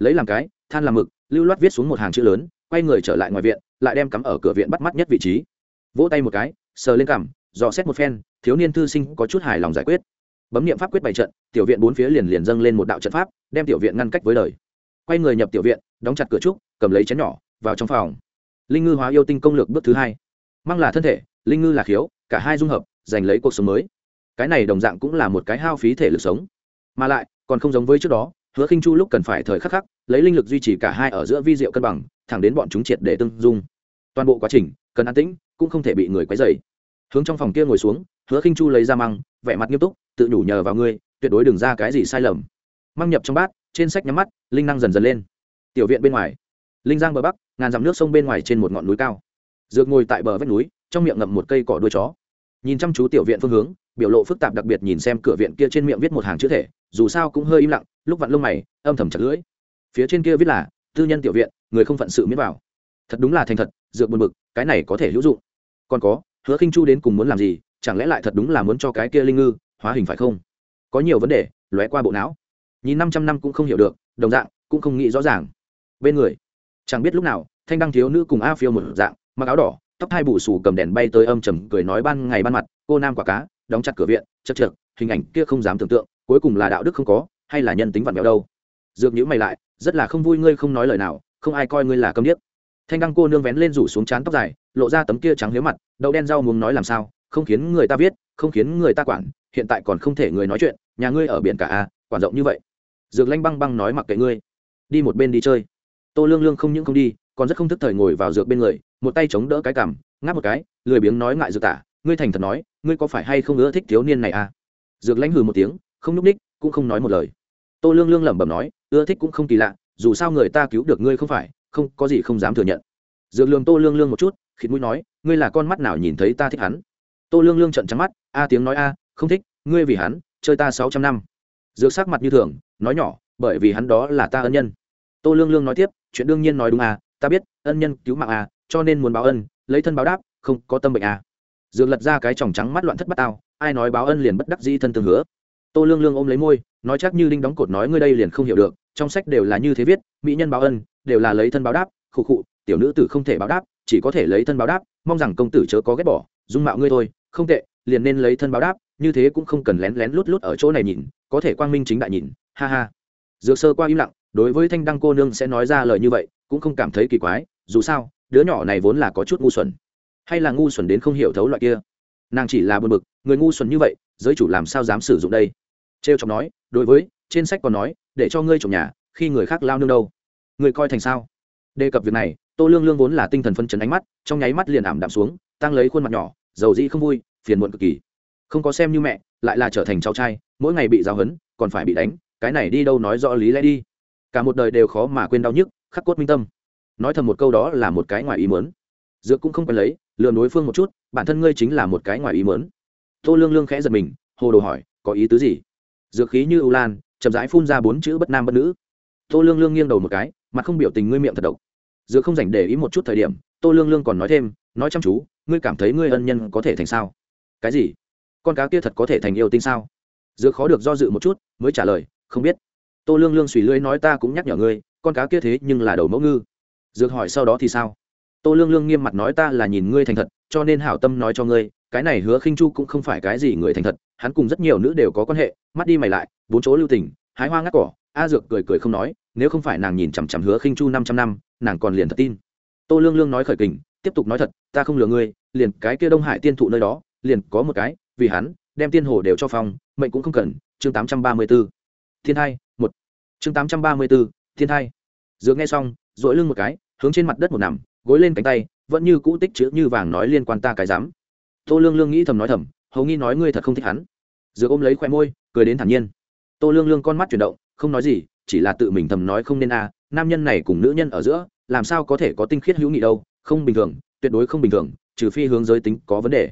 lấy làm cái, than làm mực, lưu loát viết xuống một hàng chữ lớn, quay người trở lại ngoài viện, lại đem cắm ở cửa viện bắt mắt nhất vị trí. Vỗ tay một cái, sờ lên cằm, dò xét một phen, thiếu niên thư sinh có chút hài lòng giải quyết. Bấm niệm pháp quyết bày trận, tiểu viện bốn phía liền liền dâng lên một đạo trận pháp, đem tiểu viện ngăn cách với đời. Quay người nhập tiểu viện, đóng chặt cửa trúc, cầm lấy chén nhỏ, vào trong phòng. Linh ngư hóa yêu tinh công lược bước thứ hai. Mang là thân thể, linh ngư là khiếu, cả hai dung hợp, giành lấy cuộc sống mới. Cái này đồng dạng cũng là một cái hao phí thể lực sống. Mà lại, còn không giống với trước đó hứa khinh chu lúc cần phải thời khắc khắc, lấy linh lực duy trì cả hai ở giữa vi diệu cân bằng, thẳng đến bọn chúng triệt để tương dung. Toàn bộ quá trình, cần an tĩnh, cũng không thể bị người quấy rầy. Hướng trong phòng kia ngồi xuống, hứa khinh chu lấy ra măng, vẻ mặt nghiêm túc, tự nhủ nhờ vào ngươi, tuyệt đối đừng ra cái gì sai lầm. Măng nhập trong bát, trên sách nhắm mắt, linh năng dần dần lên. Tiểu viện bên ngoài, linh giang bờ bắc, ngàn dặm nước sông bên ngoài trên một ngọn núi cao. Dược ngồi tại bờ vách núi, trong miệng ngậm một cây cỏ đuôi chó. Nhìn chăm chú tiểu viện phương hướng, biểu lộ phức tạp đặc biệt nhìn xem cửa viện kia trên miệng viết một hàng chữ thể, dù sao cũng hơi im lặng lúc vặn lông mày, âm thầm chặt lưỡi. Phía trên kia viết là, tư nhân tiểu viện, người không phận sự miết vào. Thật đúng là thành thật, dược buồn bực, cái này có thể hữu dụng. Còn có, hứa khinh chu đến cùng muốn làm gì, chẳng lẽ lại thật đúng là muốn cho cái kia linh ngư, hóa hình phải không? Có nhiều vấn đề, lóe qua bộ não. Nhìn năm trăm năm cũng không hiểu được, đồng dạng, cũng không nghĩ rõ ràng. Bên người, chẳng biết lúc nào, thanh đăng thiếu nữ cùng a phiêu một dạng, mặc áo đỏ, tóc hai bù xù cầm đèn bay tới âm trầm, cười nói ban ngày ban mặt, cô nam quả cá, đóng chặt cửa viện, chật chược, hình ảnh kia không dám tưởng tượng, cuối cùng là đạo đức không có hay là nhân tính vặn vẹo đâu? Dược nhữ mày lại, rất là không vui ngươi không nói lời nào, không ai coi ngươi là câm điếc. Thanh đăng cô nương vén lên rủ xuống chán tóc dài, lộ ra tấm kia trắng liếu mặt, đậu đen rau muốn nói làm sao, không khiến người ta viết, không khiến người ta quản, hiện tại còn không thể người nói chuyện, nhà ngươi ở biển cả a quản rộng như vậy. Dược lanh băng băng nói mặc kệ ngươi, đi một bên đi chơi. Tô lương lương không những không đi, còn rất không thức thời ngồi vào dược bên người, một tay chống đỡ cái cằm, ngáp một cái, lười biếng nói ngại dược tả, ngươi thành thật nói, ngươi có phải hay không ưa thích thiếu niên này à? Dược lãnh hừ một tiếng, không nhúc ních cũng không nói một lời tô lương lương lẩm bẩm nói, ưa thích cũng không kỳ lạ, dù sao người ta cứu được ngươi không phải, không, có gì không dám thừa nhận. Dược lương tô lương lương một chút, khịt mũi nói, ngươi là con mắt nào nhìn thấy ta thích hắn? Tô lương lương trận trắng mắt, a, tiếng nói a, không thích, ngươi vì hắn, chơi ta sáu trăm năm. Dược sắc mặt như thường, nói nhỏ, bởi vì hắn đó là ta ân nhân. Tô lương lương nói tiếp, chuyện đương nhiên nói đúng à ta biết, ân nhân cứu mạng à cho nên muốn báo ân, lấy thân báo đáp, không có tâm bệnh à dược lật ra cái tròng trắng mắt loạn thất bát tao, ai nói báo ân liền bất đắc dĩ thân tương hứa tô lương lương ôm lấy môi, nói chắc như đinh đóng cột nói ngươi đây liền không hiểu được, trong sách đều là như thế viết, mỹ nhân báo ân, đều là lấy thân báo đáp, khụ khụ, tiểu nữ tử không thể báo đáp, chỉ có thể lấy thân báo đáp, mong rằng công tử chớ có ghét bỏ, dung mạo ngươi thôi, không tệ, liền nên lấy thân báo đáp, như thế cũng không cần lén lén lút lút ở chỗ này nhìn, có thể quang minh chính đại nhìn, ha ha. Dược sơ qua im lặng, đối với thanh đăng cô nương sẽ nói ra lời như vậy, cũng không cảm thấy kỳ quái, dù sao, đứa nhỏ này vốn là có chút ngu xuẩn. Hay là ngu xuẩn đến không hiểu thấu loại kia. Nàng chỉ là buồn bực, người ngu xuẩn như vậy, giới chủ làm sao dám sử dụng đây? Trêu chọc nói, đối với, trên sách còn nói, để cho ngươi trồng nhà, khi người khác lao nương đâu. Người coi thành sao? Đề cập việc này, tô lương lương vốn là tinh thần phân chấn ánh mắt, trong nháy mắt liền ảm đạm xuống, tăng lấy khuôn mặt nhỏ, dầu dĩ không vui, phiền muộn cực kỳ. Không có xem như mẹ, lại là trở thành cháu trai, mỗi ngày bị giáo hấn còn phải bị đánh, cái này đi đâu nói rõ lý lẽ đi. Cả một đời đều khó mà quên đau nhức, khắc cốt minh tâm. Nói thầm một câu đó là một cái ngoài ý mớn dược cũng không cần lấy lừa đối phương một chút, bản thân ngươi chính là một cái ngoài ý mớn tô lương lương khẽ giật mình, hồ đồ hỏi, có ý tứ gì? Dược khí như ưu lan, chậm rãi phun ra bốn chữ bất nam bất nữ. Tô lương lương nghiêng đầu một cái, mặt không biểu tình ngươi miệng thật độc. Dược không dành để ý một chút thời điểm, tô lương lương còn nói thêm, nói chăm chú, ngươi cảm thấy ngươi ân nhân có thể thành sao? Cái gì? Con cá kia thật có thể thành yêu tinh sao? Dược khó được do dự một chút, mới trả lời, không biết. Tô lương lương suy lưới nói ta cũng nhắc nhở ngươi, con cá kia thế nhưng là đầu mẫu ngư. Dược hỏi sau đó thì sao? Tô lương lương nghiêm mặt nói ta là nhìn ngươi thành thật, cho nên hảo tâm nói cho ngươi cái này hứa khinh chu cũng không phải cái gì người thành thật, hắn cùng rất nhiều nữ đều có quan hệ, mắt đi mày lại, bốn chỗ lưu tình, hái hoa ngắt cỏ, a dược cười cười không nói, nếu không phải nàng nhìn chằm chằm hứa khinh chu năm trăm năm, nàng còn liền thật tin. Tô lương lương nói khởi kình, tiếp tục nói thật, ta không lừa ngươi, liền cái kia đông hải tiên thụ nơi đó, liền có một cái, vì hắn, đem tiên hồ đều cho phong, mệnh cũng không cần, chương tám trăm ba mươi b ố thiên hai một. Chương tám trăm ba mươi b ố thiên hai dược nghe xong dội lưng một cái, hướng trên mặt đất một nằm, gối lên cánh tay, vẫn như cũ tích chữ như vàng nói liên quan ta cái dám tô lương lương nghĩ thầm nói thầm, hầu nghi nói ngươi thật không thích hắn. Dược ôm lấy khoe môi, cười đến thản nhiên. Tô lương lương con mắt chuyển động, không nói gì, chỉ là tự mình thầm nói không nên a à, nam nhân này cùng nữ nhân ở giữa, làm sao có thể có tinh khiết hữu nghị đâu, không bình thường, tuyệt đối không bình thường, trừ phi hướng giới tính có vấn đề.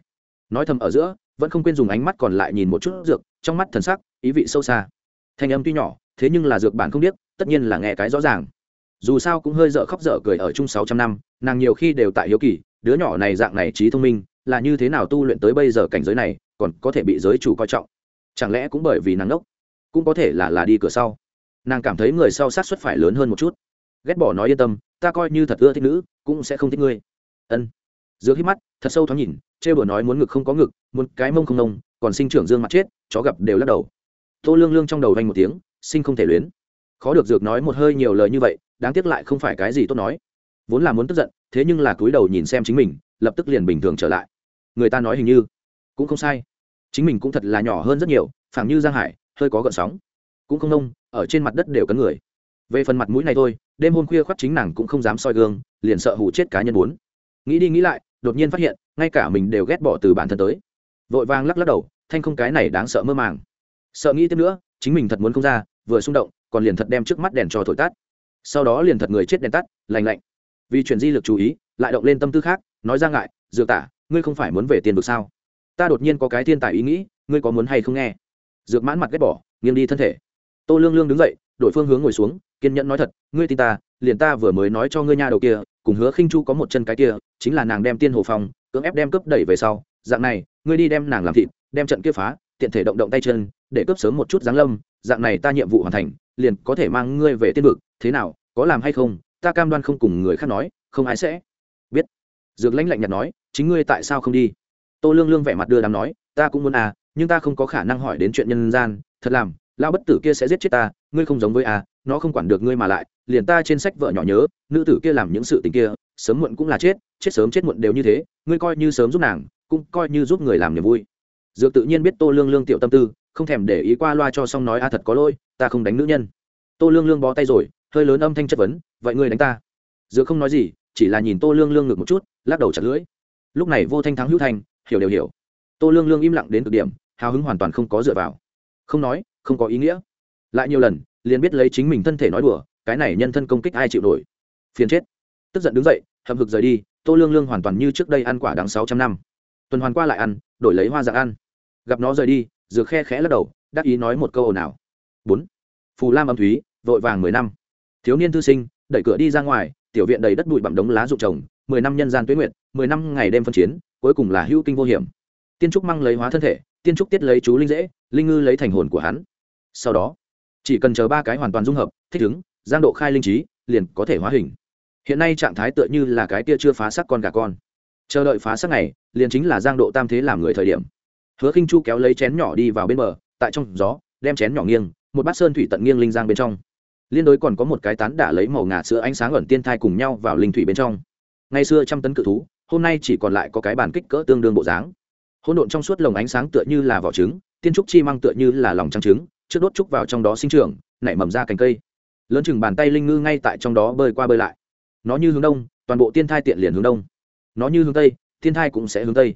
Nói thầm ở giữa, vẫn không quên dùng ánh mắt còn lại nhìn một chút dược, trong mắt thần sắc, ý vị sâu xa. Thanh âm tuy nhỏ, thế nhưng là dược bản không biết tất nhiên là nghe cái rõ ràng. Dù sao cũng hơi dở khóc dở cười ở chung sáu trăm năm, nàng nhiều khi đều tại hiếu kỳ, đứa nhỏ này dạng này trí thông minh là như thế nào tu luyện tới bây giờ cảnh giới này, còn có thể bị giới chủ coi trọng? Chẳng lẽ cũng bởi vì nàng ngốc? Cũng có thể là là đi cửa sau. Nàng cảm thấy người sau sát xuất phải lớn hơn một chút. Ghét bỏ nói yên tâm, ta coi như thật ưa thích nữ, cũng sẽ không thích ngươi. Ân. Giữa hít mắt, thật sâu thoáng nhìn, trêu bừa nói muốn ngực không có ngực, muốn cái mông không nông còn sinh trưởng dương mặt chết, chó gặp đều lắc đầu. Tô lương lương trong đầu vanh một tiếng, sinh không thể luyến. Khó được dược nói một hơi nhiều lời như vậy, đáng tiếc lại không phải cái gì tốt nói. Vốn là muốn tức giận, thế nhưng là cúi đầu nhìn xem chính mình, lập tức liền bình thường trở lại người ta nói hình như cũng không sai. Chính mình cũng thật là nhỏ hơn rất nhiều phảng như giang hải, hơi có gợn sóng. Cũng không nông ở trên mặt đất đều cấn người. Về phần mặt mũi này thôi, đêm hôm khuya khoắt chính nàng cũng không dám soi gương, liền sợ hụ chết cá nhân bốn nghĩ đi nghĩ lại, đột nhiên phát hiện, ngay cả mình đều ghét bỏ từ bản thân tới. Vội vàng lắc lắc đầu, thanh không cái này đáng sợ mơ màng. Sợ nghĩ tiếp nữa, chính mình thật muốn không ra, vừa xung động, còn liền thật đem trước mắt đèn cho thổi tắt. Sau đó liền thật người chết đèn tắt lành lạnh. Vì chuyển di lực chú ý, lại động lên tâm tư khác, nói ra ngại, dược tả ngươi không phải muốn về tiền vực sao? Ta đột nhiên có cái thiên tài ý nghĩ, ngươi có muốn hay không nghe? Dược mãn mặt ghét bỏ, nghiêng đi thân thể. Tô lương lương đứng dậy, đổi phương hướng ngồi xuống, kiên nhẫn nói thật, ngươi tin ta, liền ta vừa mới nói cho ngươi nha đầu kia, cùng hứa khinh chu có một chân cái kia, chính là nàng đem tiên hồ Phòng cưỡng ép đem cướp đẩy về sau, dạng này, ngươi đi đem nàng làm thịt, đem trận kia phá, tiện thể động động tay chân, để cướp sớm một chút giáng lâm, dạng này ta nhiệm vụ hoàn thành, liền có thể mang ngươi về tiên vực, thế nào, có làm hay không, ta cam đoan không cùng người khác nói, không ai sẽ dược lãnh lạnh nhạt nói, chính ngươi tại sao không đi? Tô lương lương vẻ mặt đưa đám nói, ta cũng muốn à nhưng ta không có khả năng hỏi đến chuyện nhân gian. Thật làm lao bất tử kia sẽ giết chết ta, ngươi không giống với à nó không quản được ngươi mà lại, liền ta trên sách vợ nhỏ nhớ, nữ tử kia làm những sự tình kia, sớm muộn cũng là chết chết sớm chết muộn đều như thế, ngươi coi như sớm giúp nàng, cũng coi như giúp người làm niềm vui. Dược tự nhiên biết tô lương lương tiểu tâm tư, không thèm để ý qua loa cho xong nói, a thật có lỗi, ta không đánh nữ nhân. Tô lương lương bó tay rồi, hơi lớn âm thanh chất vấn, vậy ngươi đánh ta? Dược không nói gì chỉ là nhìn tô lương lương ngực một chút, lắc đầu chặt lưỡi. Lúc này vô thanh thắng hữu thanh, hiểu đều hiểu. Tô lương lương im lặng đến cực điểm, hào hứng hoàn toàn không có dựa vào. Không nói, không có ý nghĩa. Lại nhiều lần, liền biết lấy chính mình thân thể nói đùa, cái này nhân thân công kích ai chịu nổi. Phiền chết. Tức giận đứng dậy, hậm hực rời đi, tô lương lương hoàn toàn như trước đây ăn quả đáng sáu trăm năm. Tuần hoàn qua lại ăn, đổi lấy hoa dạng ăn. Gặp nó rời đi, dược khe khẽ lắc đầu, đắc ý nói một câu ồn ào. Bốn. Phù lam âm thúy, vội vàng mười năm. Thiếu niên thư sinh, đẩy cửa đi ra ngoài tiểu viện đầy đất bụi bặm đống lá rụng trồng, mười năm nhân gian tuế nguyện mười năm ngày đêm phân chiến, cuối cùng là hữu kinh vô hiểm. Tiên trúc mang lấy hóa thân thể, tiên trúc tiết lấy chú linh dễ, linh ngư lấy thành hồn của hắn. Sau đó, chỉ cần chờ ba cái hoàn toàn dung hợp, thích ứng, giang độ khai linh trí, liền có thể hóa hình. Hiện nay trạng thái tựa như là cái kia chưa phá xác con gà con. Chờ đợi phá xác này, liền chính là giang độ tam thế làm người thời điểm. Hứa khinh chu kéo lấy chén nhỏ đi vào bên bờ, tại trong gió, đem chén nhỏ nghiêng, một bát sơn thủy tận nghiêng linh giang bên trong liên đối còn có một cái tán đả lấy màu ngà sữa ánh sáng ẩn tiên thai cùng nhau vào linh thủy bên trong. Ngày xưa trăm tấn cự thú, hôm nay chỉ còn lại có cái bản kích cỡ tương đương bộ dáng. Hỗn độn trong suốt lồng ánh sáng tựa như là vỏ trứng, tiên trúc chi mang tựa như là lòng trắng trứng, trước đốt trúc vào trong đó sinh trưởng, nảy mầm ra cành cây. Lớn chừng bàn tay linh ngư ngay tại trong đó bơi qua bơi lại. Nó như hướng đông, toàn bộ tiên thai tiện liền hướng đông. Nó như hướng tây, tiên thai cũng sẽ hướng tây.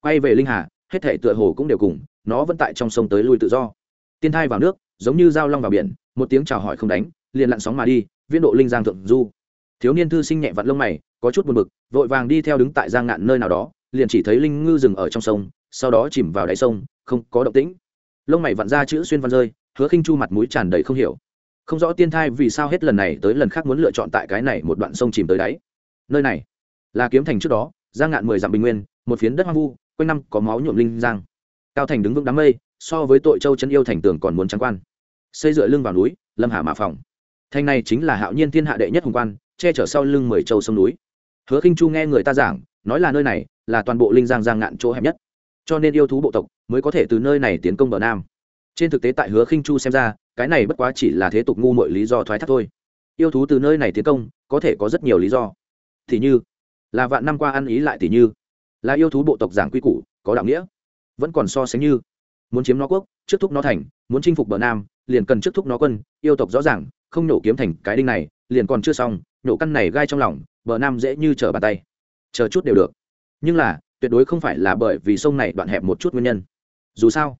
Quay về linh hà, hết thể tựa hồ cũng đều cùng, nó vẫn tại trong sông tới lui tự do. Tiên thai vào nước, giống như dao long vào biển một tiếng chào hỏi không đánh, liền lặn sóng mà đi, viên độ linh giang thượng du. Thiếu niên thư sinh nhẹ vặn lông mày, có chút buồn bực, vội vàng đi theo đứng tại giang ngạn nơi nào đó, liền chỉ thấy linh ngư dừng ở trong sông, sau đó chìm vào đáy sông, không có động tĩnh. Lông mày vặn ra chữ xuyên văn rơi, hứa khinh chu mặt mũi tràn đầy không hiểu. Không rõ tiên thai vì sao hết lần này tới lần khác muốn lựa chọn tại cái này một đoạn sông chìm tới đáy. Nơi này là kiếm thành trước đó, giang ngạn mười dặm bình nguyên, một phiến đất hoang vu, quanh năm có máu nhuộm linh giang. Cao thành đứng vững đám mây, so với tội châu chân yêu thành tường còn muốn trắng quan xây dựa lưng vào núi, lâm hà mà phòng. Thành này chính là hạo nhiên thiên hạ đệ nhất hùng quan, che chở sau lưng mười châu sông núi. Hứa khinh chu nghe người ta giảng, nói là nơi này là toàn bộ linh giang giang ngạn chỗ hẹp nhất. Cho nên yêu thú bộ tộc mới có thể từ nơi này tiến công bờ nam. Trên thực tế tại hứa khinh chu xem ra, cái này bất quá chỉ là thế tục ngu mọi lý do thoái thác thôi. Yêu thú từ nơi này tiến công, có thể có rất nhiều lý do. Thì như, là vạn năm qua ăn ý lại thì như. Là yêu thú bộ tộc giảng quy củ, có đạo nghĩa. Vẫn còn so sánh như, muốn chiếm nó quốc, trước thúc nó thành, muốn chinh phục bờ nam liền cần trước thúc nó quân, yêu tộc rõ ràng, không nổ kiếm thành cái đinh này, liền còn chưa xong nổ căn này gai trong lòng, bờ nam dễ như trở bàn tay. Chờ chút đều được. Nhưng là, tuyệt đối không phải là bởi vì sông này đoạn hẹp một chút nguyên nhân. Dù sao,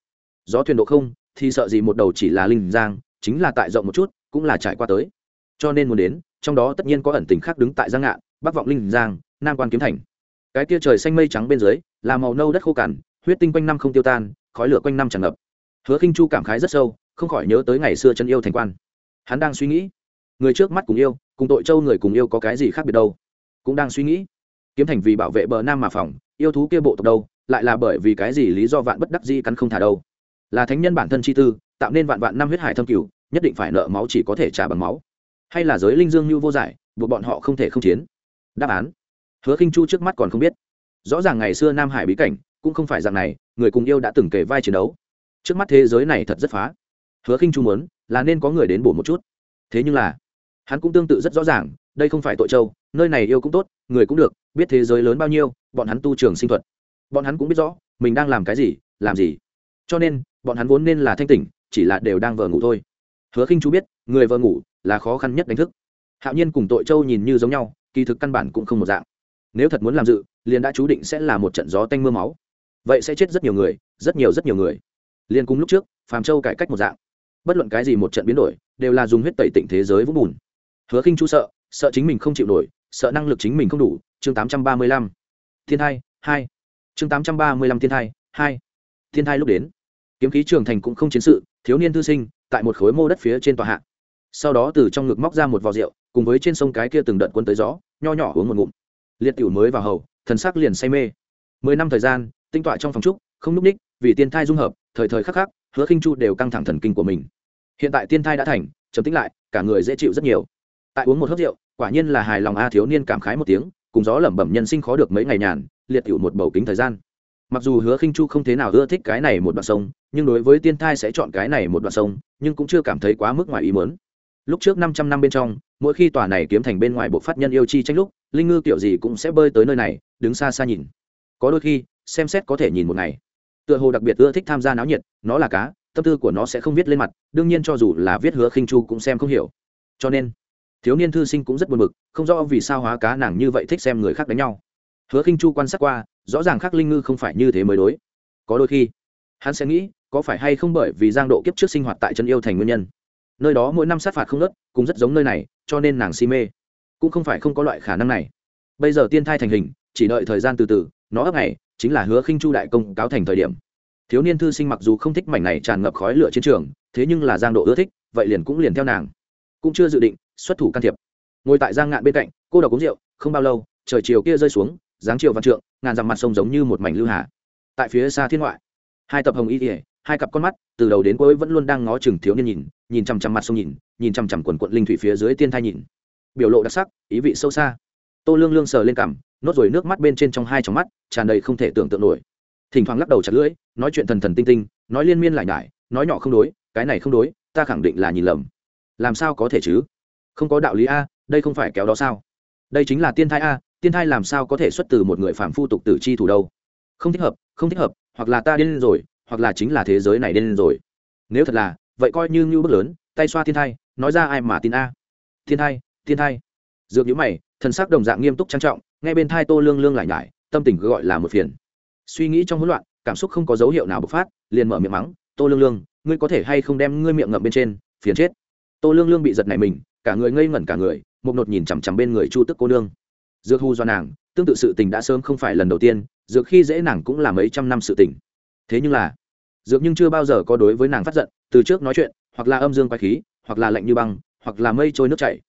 gió thuyền độ không, thì sợ gì một đầu chỉ là linh giang, chính là tại rộng một chút, cũng là trải qua tới. Cho nên muốn đến, trong đó tất nhiên có ẩn tình khác đứng tại giang ngạn bắc vọng linh giang, nam quan kiếm thành. Cái tia trời xanh mây trắng bên dưới, là màu nâu đất khô cằn, huyết tinh quanh năm không tiêu tan, khói lửa quanh năm tràn ngập. Hứa khinh chu cảm khái rất sâu không khỏi nhớ tới ngày xưa chân yêu thành quan. Hắn đang suy nghĩ, người trước mắt cùng yêu, cùng tội châu người cùng yêu có cái gì khác biệt đâu? Cũng đang suy nghĩ. Kiếm thành vì bảo vệ bờ nam mà phòng, yêu thú kia bộ tộc đâu? Lại là bởi vì cái gì lý do vạn bất đắc di cắn không thả đâu? Là thánh nhân bản thân chi tư, tạo nên vạn vạn năm huyết hải thâm cửu, nhất định phải nợ máu chỉ có thể trả bằng máu. Hay là giới linh dương như vô giải, buộc bọn họ không thể không chiến? Đáp án. Hứa khinh chu trước mắt còn không biết. Rõ ràng ngày xưa nam hải bí cảnh, cũng không phải dạng này, người cùng yêu đã từng kể vai chiến đấu. Trước mắt thế giới này thật rất phá hứa khinh chu muốn, là nên có người đến bổ một chút. Thế nhưng là, hắn cũng tương tự rất rõ ràng, đây không phải tội châu, nơi này yêu cũng tốt, người cũng được, biết thế giới lớn bao nhiêu, bọn hắn tu trường sinh thuật. Bọn hắn cũng biết rõ, mình đang làm cái gì, làm gì. Cho nên, bọn hắn vốn nên là thanh tỉnh, chỉ là đều đang vờ ngủ thôi. Hứa khinh chú biết, người vờ ngủ là khó khăn nhất đánh thức. Hạo nhiên cùng tội châu nhìn như giống nhau, kỳ thực căn bản cũng không một dạng. Nếu thật muốn làm dự, liền đã chú định sẽ là một trận gió tanh mưa máu. Vậy sẽ chết rất nhiều người, rất nhiều rất nhiều người. Liền cùng lúc trước, phàm châu cải cách một dạng bất luận cái gì một trận biến đổi, đều là dùng huyết tẩy tịnh thế giới vũng bùn. Hứa khinh chu sợ sợ chính mình không chịu nổi, sợ năng lực chính mình không đủ. Chương tám trăm ba mươi lăm. Thiên thai, hai. Chương tám trăm ba mươi lăm thiên thai, hai. Thiên thai lúc đến, kiếm khí trường thành cũng không chiến sự, thiếu niên thư sinh, tại một khối mô đất phía trên tòa hạ. Sau đó từ trong ngực móc ra một vò rượu, cùng với trên sông cái kia từng đợt quân tới gió, nho nhỏ uống một ngụm. Liệt tiểu mới vào hầu, thần sắc liền say mê. Mười năm thời gian, tinh tọa trong phòng trúc, không núp ních, vì tiên thai dung hợp thời thời khắc khắc, hứa khinh chu đều căng thẳng thần kinh của mình. Hiện tại tiên thai đã thành, trầm tĩnh lại, cả người dễ chịu rất nhiều. Tại uống một hớp rượu, quả nhiên là hài lòng a thiếu niên cảm khái một tiếng, cùng gió lẩm bẩm nhân sinh khó được mấy ngày nhàn, liệt tiểu một bầu kính thời gian. Mặc dù hứa khinh chu không thế nào ưa thích cái này một đoạn sông, nhưng đối với tiên thai sẽ chọn cái này một đoạn sông, nhưng cũng chưa cảm thấy quá mức ngoài ý muốn. Lúc trước 500 năm bên trong, mỗi khi tòa này kiếm thành bên ngoài bộ phát nhân yêu chi tranh lúc, linh ngư kiểu gì cũng sẽ bơi tới nơi này, đứng xa xa nhìn. Có đôi khi, xem xét có thể nhìn một ngày tựa hồ đặc biệt ưa thích tham gia náo nhiệt, nó là cá, tâm tư của nó sẽ không viết lên mặt, đương nhiên cho dù là viết hứa khinh chu cũng xem không hiểu. Cho nên, thiếu niên thư sinh cũng rất buồn bực, không rõ vì sao hóa cá nàng như vậy thích xem người khác đánh nhau. Hứa khinh chu quan sát qua, rõ ràng Khắc linh ngư không phải như thế mới đối. Có đôi khi, hắn sẽ nghĩ, có phải hay không bởi vì giang độ kiếp trước sinh hoạt tại chân yêu thành nguyên nhân. Nơi đó mỗi năm sát phạt không nớt cũng rất giống nơi này, cho nên nàng si mê. Cũng không phải không có loại khả năng này. Bây giờ tiên thai thành hình, chỉ đợi thời gian từ từ, nó ấp ngày chính là hứa khinh chu đại công cáo thành thời điểm. Thiếu niên thư sinh mặc dù không thích mảnh này tràn ngập khói lửa chiến trường, thế nhưng là giang độ ưa thích, vậy liền cũng liền theo nàng. Cũng chưa dự định xuất thủ can thiệp. Ngồi tại giang ngạn bên cạnh, cô đọc uống rượu, không bao lâu, trời chiều kia rơi xuống, dáng chiều văn trượng, ngàn dặm mặt sông giống như một mảnh lưu hà. Tại phía xa thiên ngoại, hai tập hồng y ỉa hai cặp con mắt, từ đầu đến cuối vẫn luôn đang ngó chừng thiếu niên nhìn nhìn chằm chằm mặt sông nhìn nhìn chằm chằm quần quận linh thủy phía dưới tiên thai nhìn. Biểu lộ đặc sắc, ý vị sâu xa tô lương lương sờ lên cằm nốt rồi nước mắt bên trên trong hai trong mắt, tràn đầy không thể tưởng tượng nổi. Thỉnh thoảng lắc đầu chặt lưỡi, nói chuyện thần thần tinh tinh, nói liên miên lại nhải, nói nhỏ không đối, cái này không đối, ta khẳng định là nhìn lầm. Làm sao có thể chứ? Không có đạo lý a, đây không phải kéo đó sao? Đây chính là tiên thai a, tiên thai làm sao có thể xuất từ một người phạm phu tục tử chi thủ đâu? Không thích hợp, không thích hợp, hoặc là ta điên rồi, hoặc là chính là thế giới này điên rồi. Nếu thật là, vậy coi như ngưu bước lớn, tay xoa thiên thai, nói ra ai mà tin a? Thiên thai thiên thai dược nhữ mày, thần sắc đồng dạng nghiêm túc trang trọng ngay bên thai tô lương lương lại nhải, tâm tình cứ gọi là một phiền. Suy nghĩ trong hỗn loạn, cảm xúc không có dấu hiệu nào bộc phát, liền mở miệng mắng, tô lương lương, ngươi có thể hay không đem ngươi miệng ngậm bên trên, phiền chết. Tô lương lương bị giật này mình, cả người ngây ngẩn cả người, một nột nhìn chằm chằm bên người chu tức cô nương. Dược hù do nàng, tương tự sự tình đã sớm không phải lần đầu tiên, dược khi dễ nàng cũng là mấy trăm năm sự tình. Thế nhưng là, dược nhưng chưa bao giờ có đối với nàng phát giận, từ trước nói chuyện, hoặc là âm dương quái khí, hoặc là lạnh như băng, hoặc là mây trôi nước chảy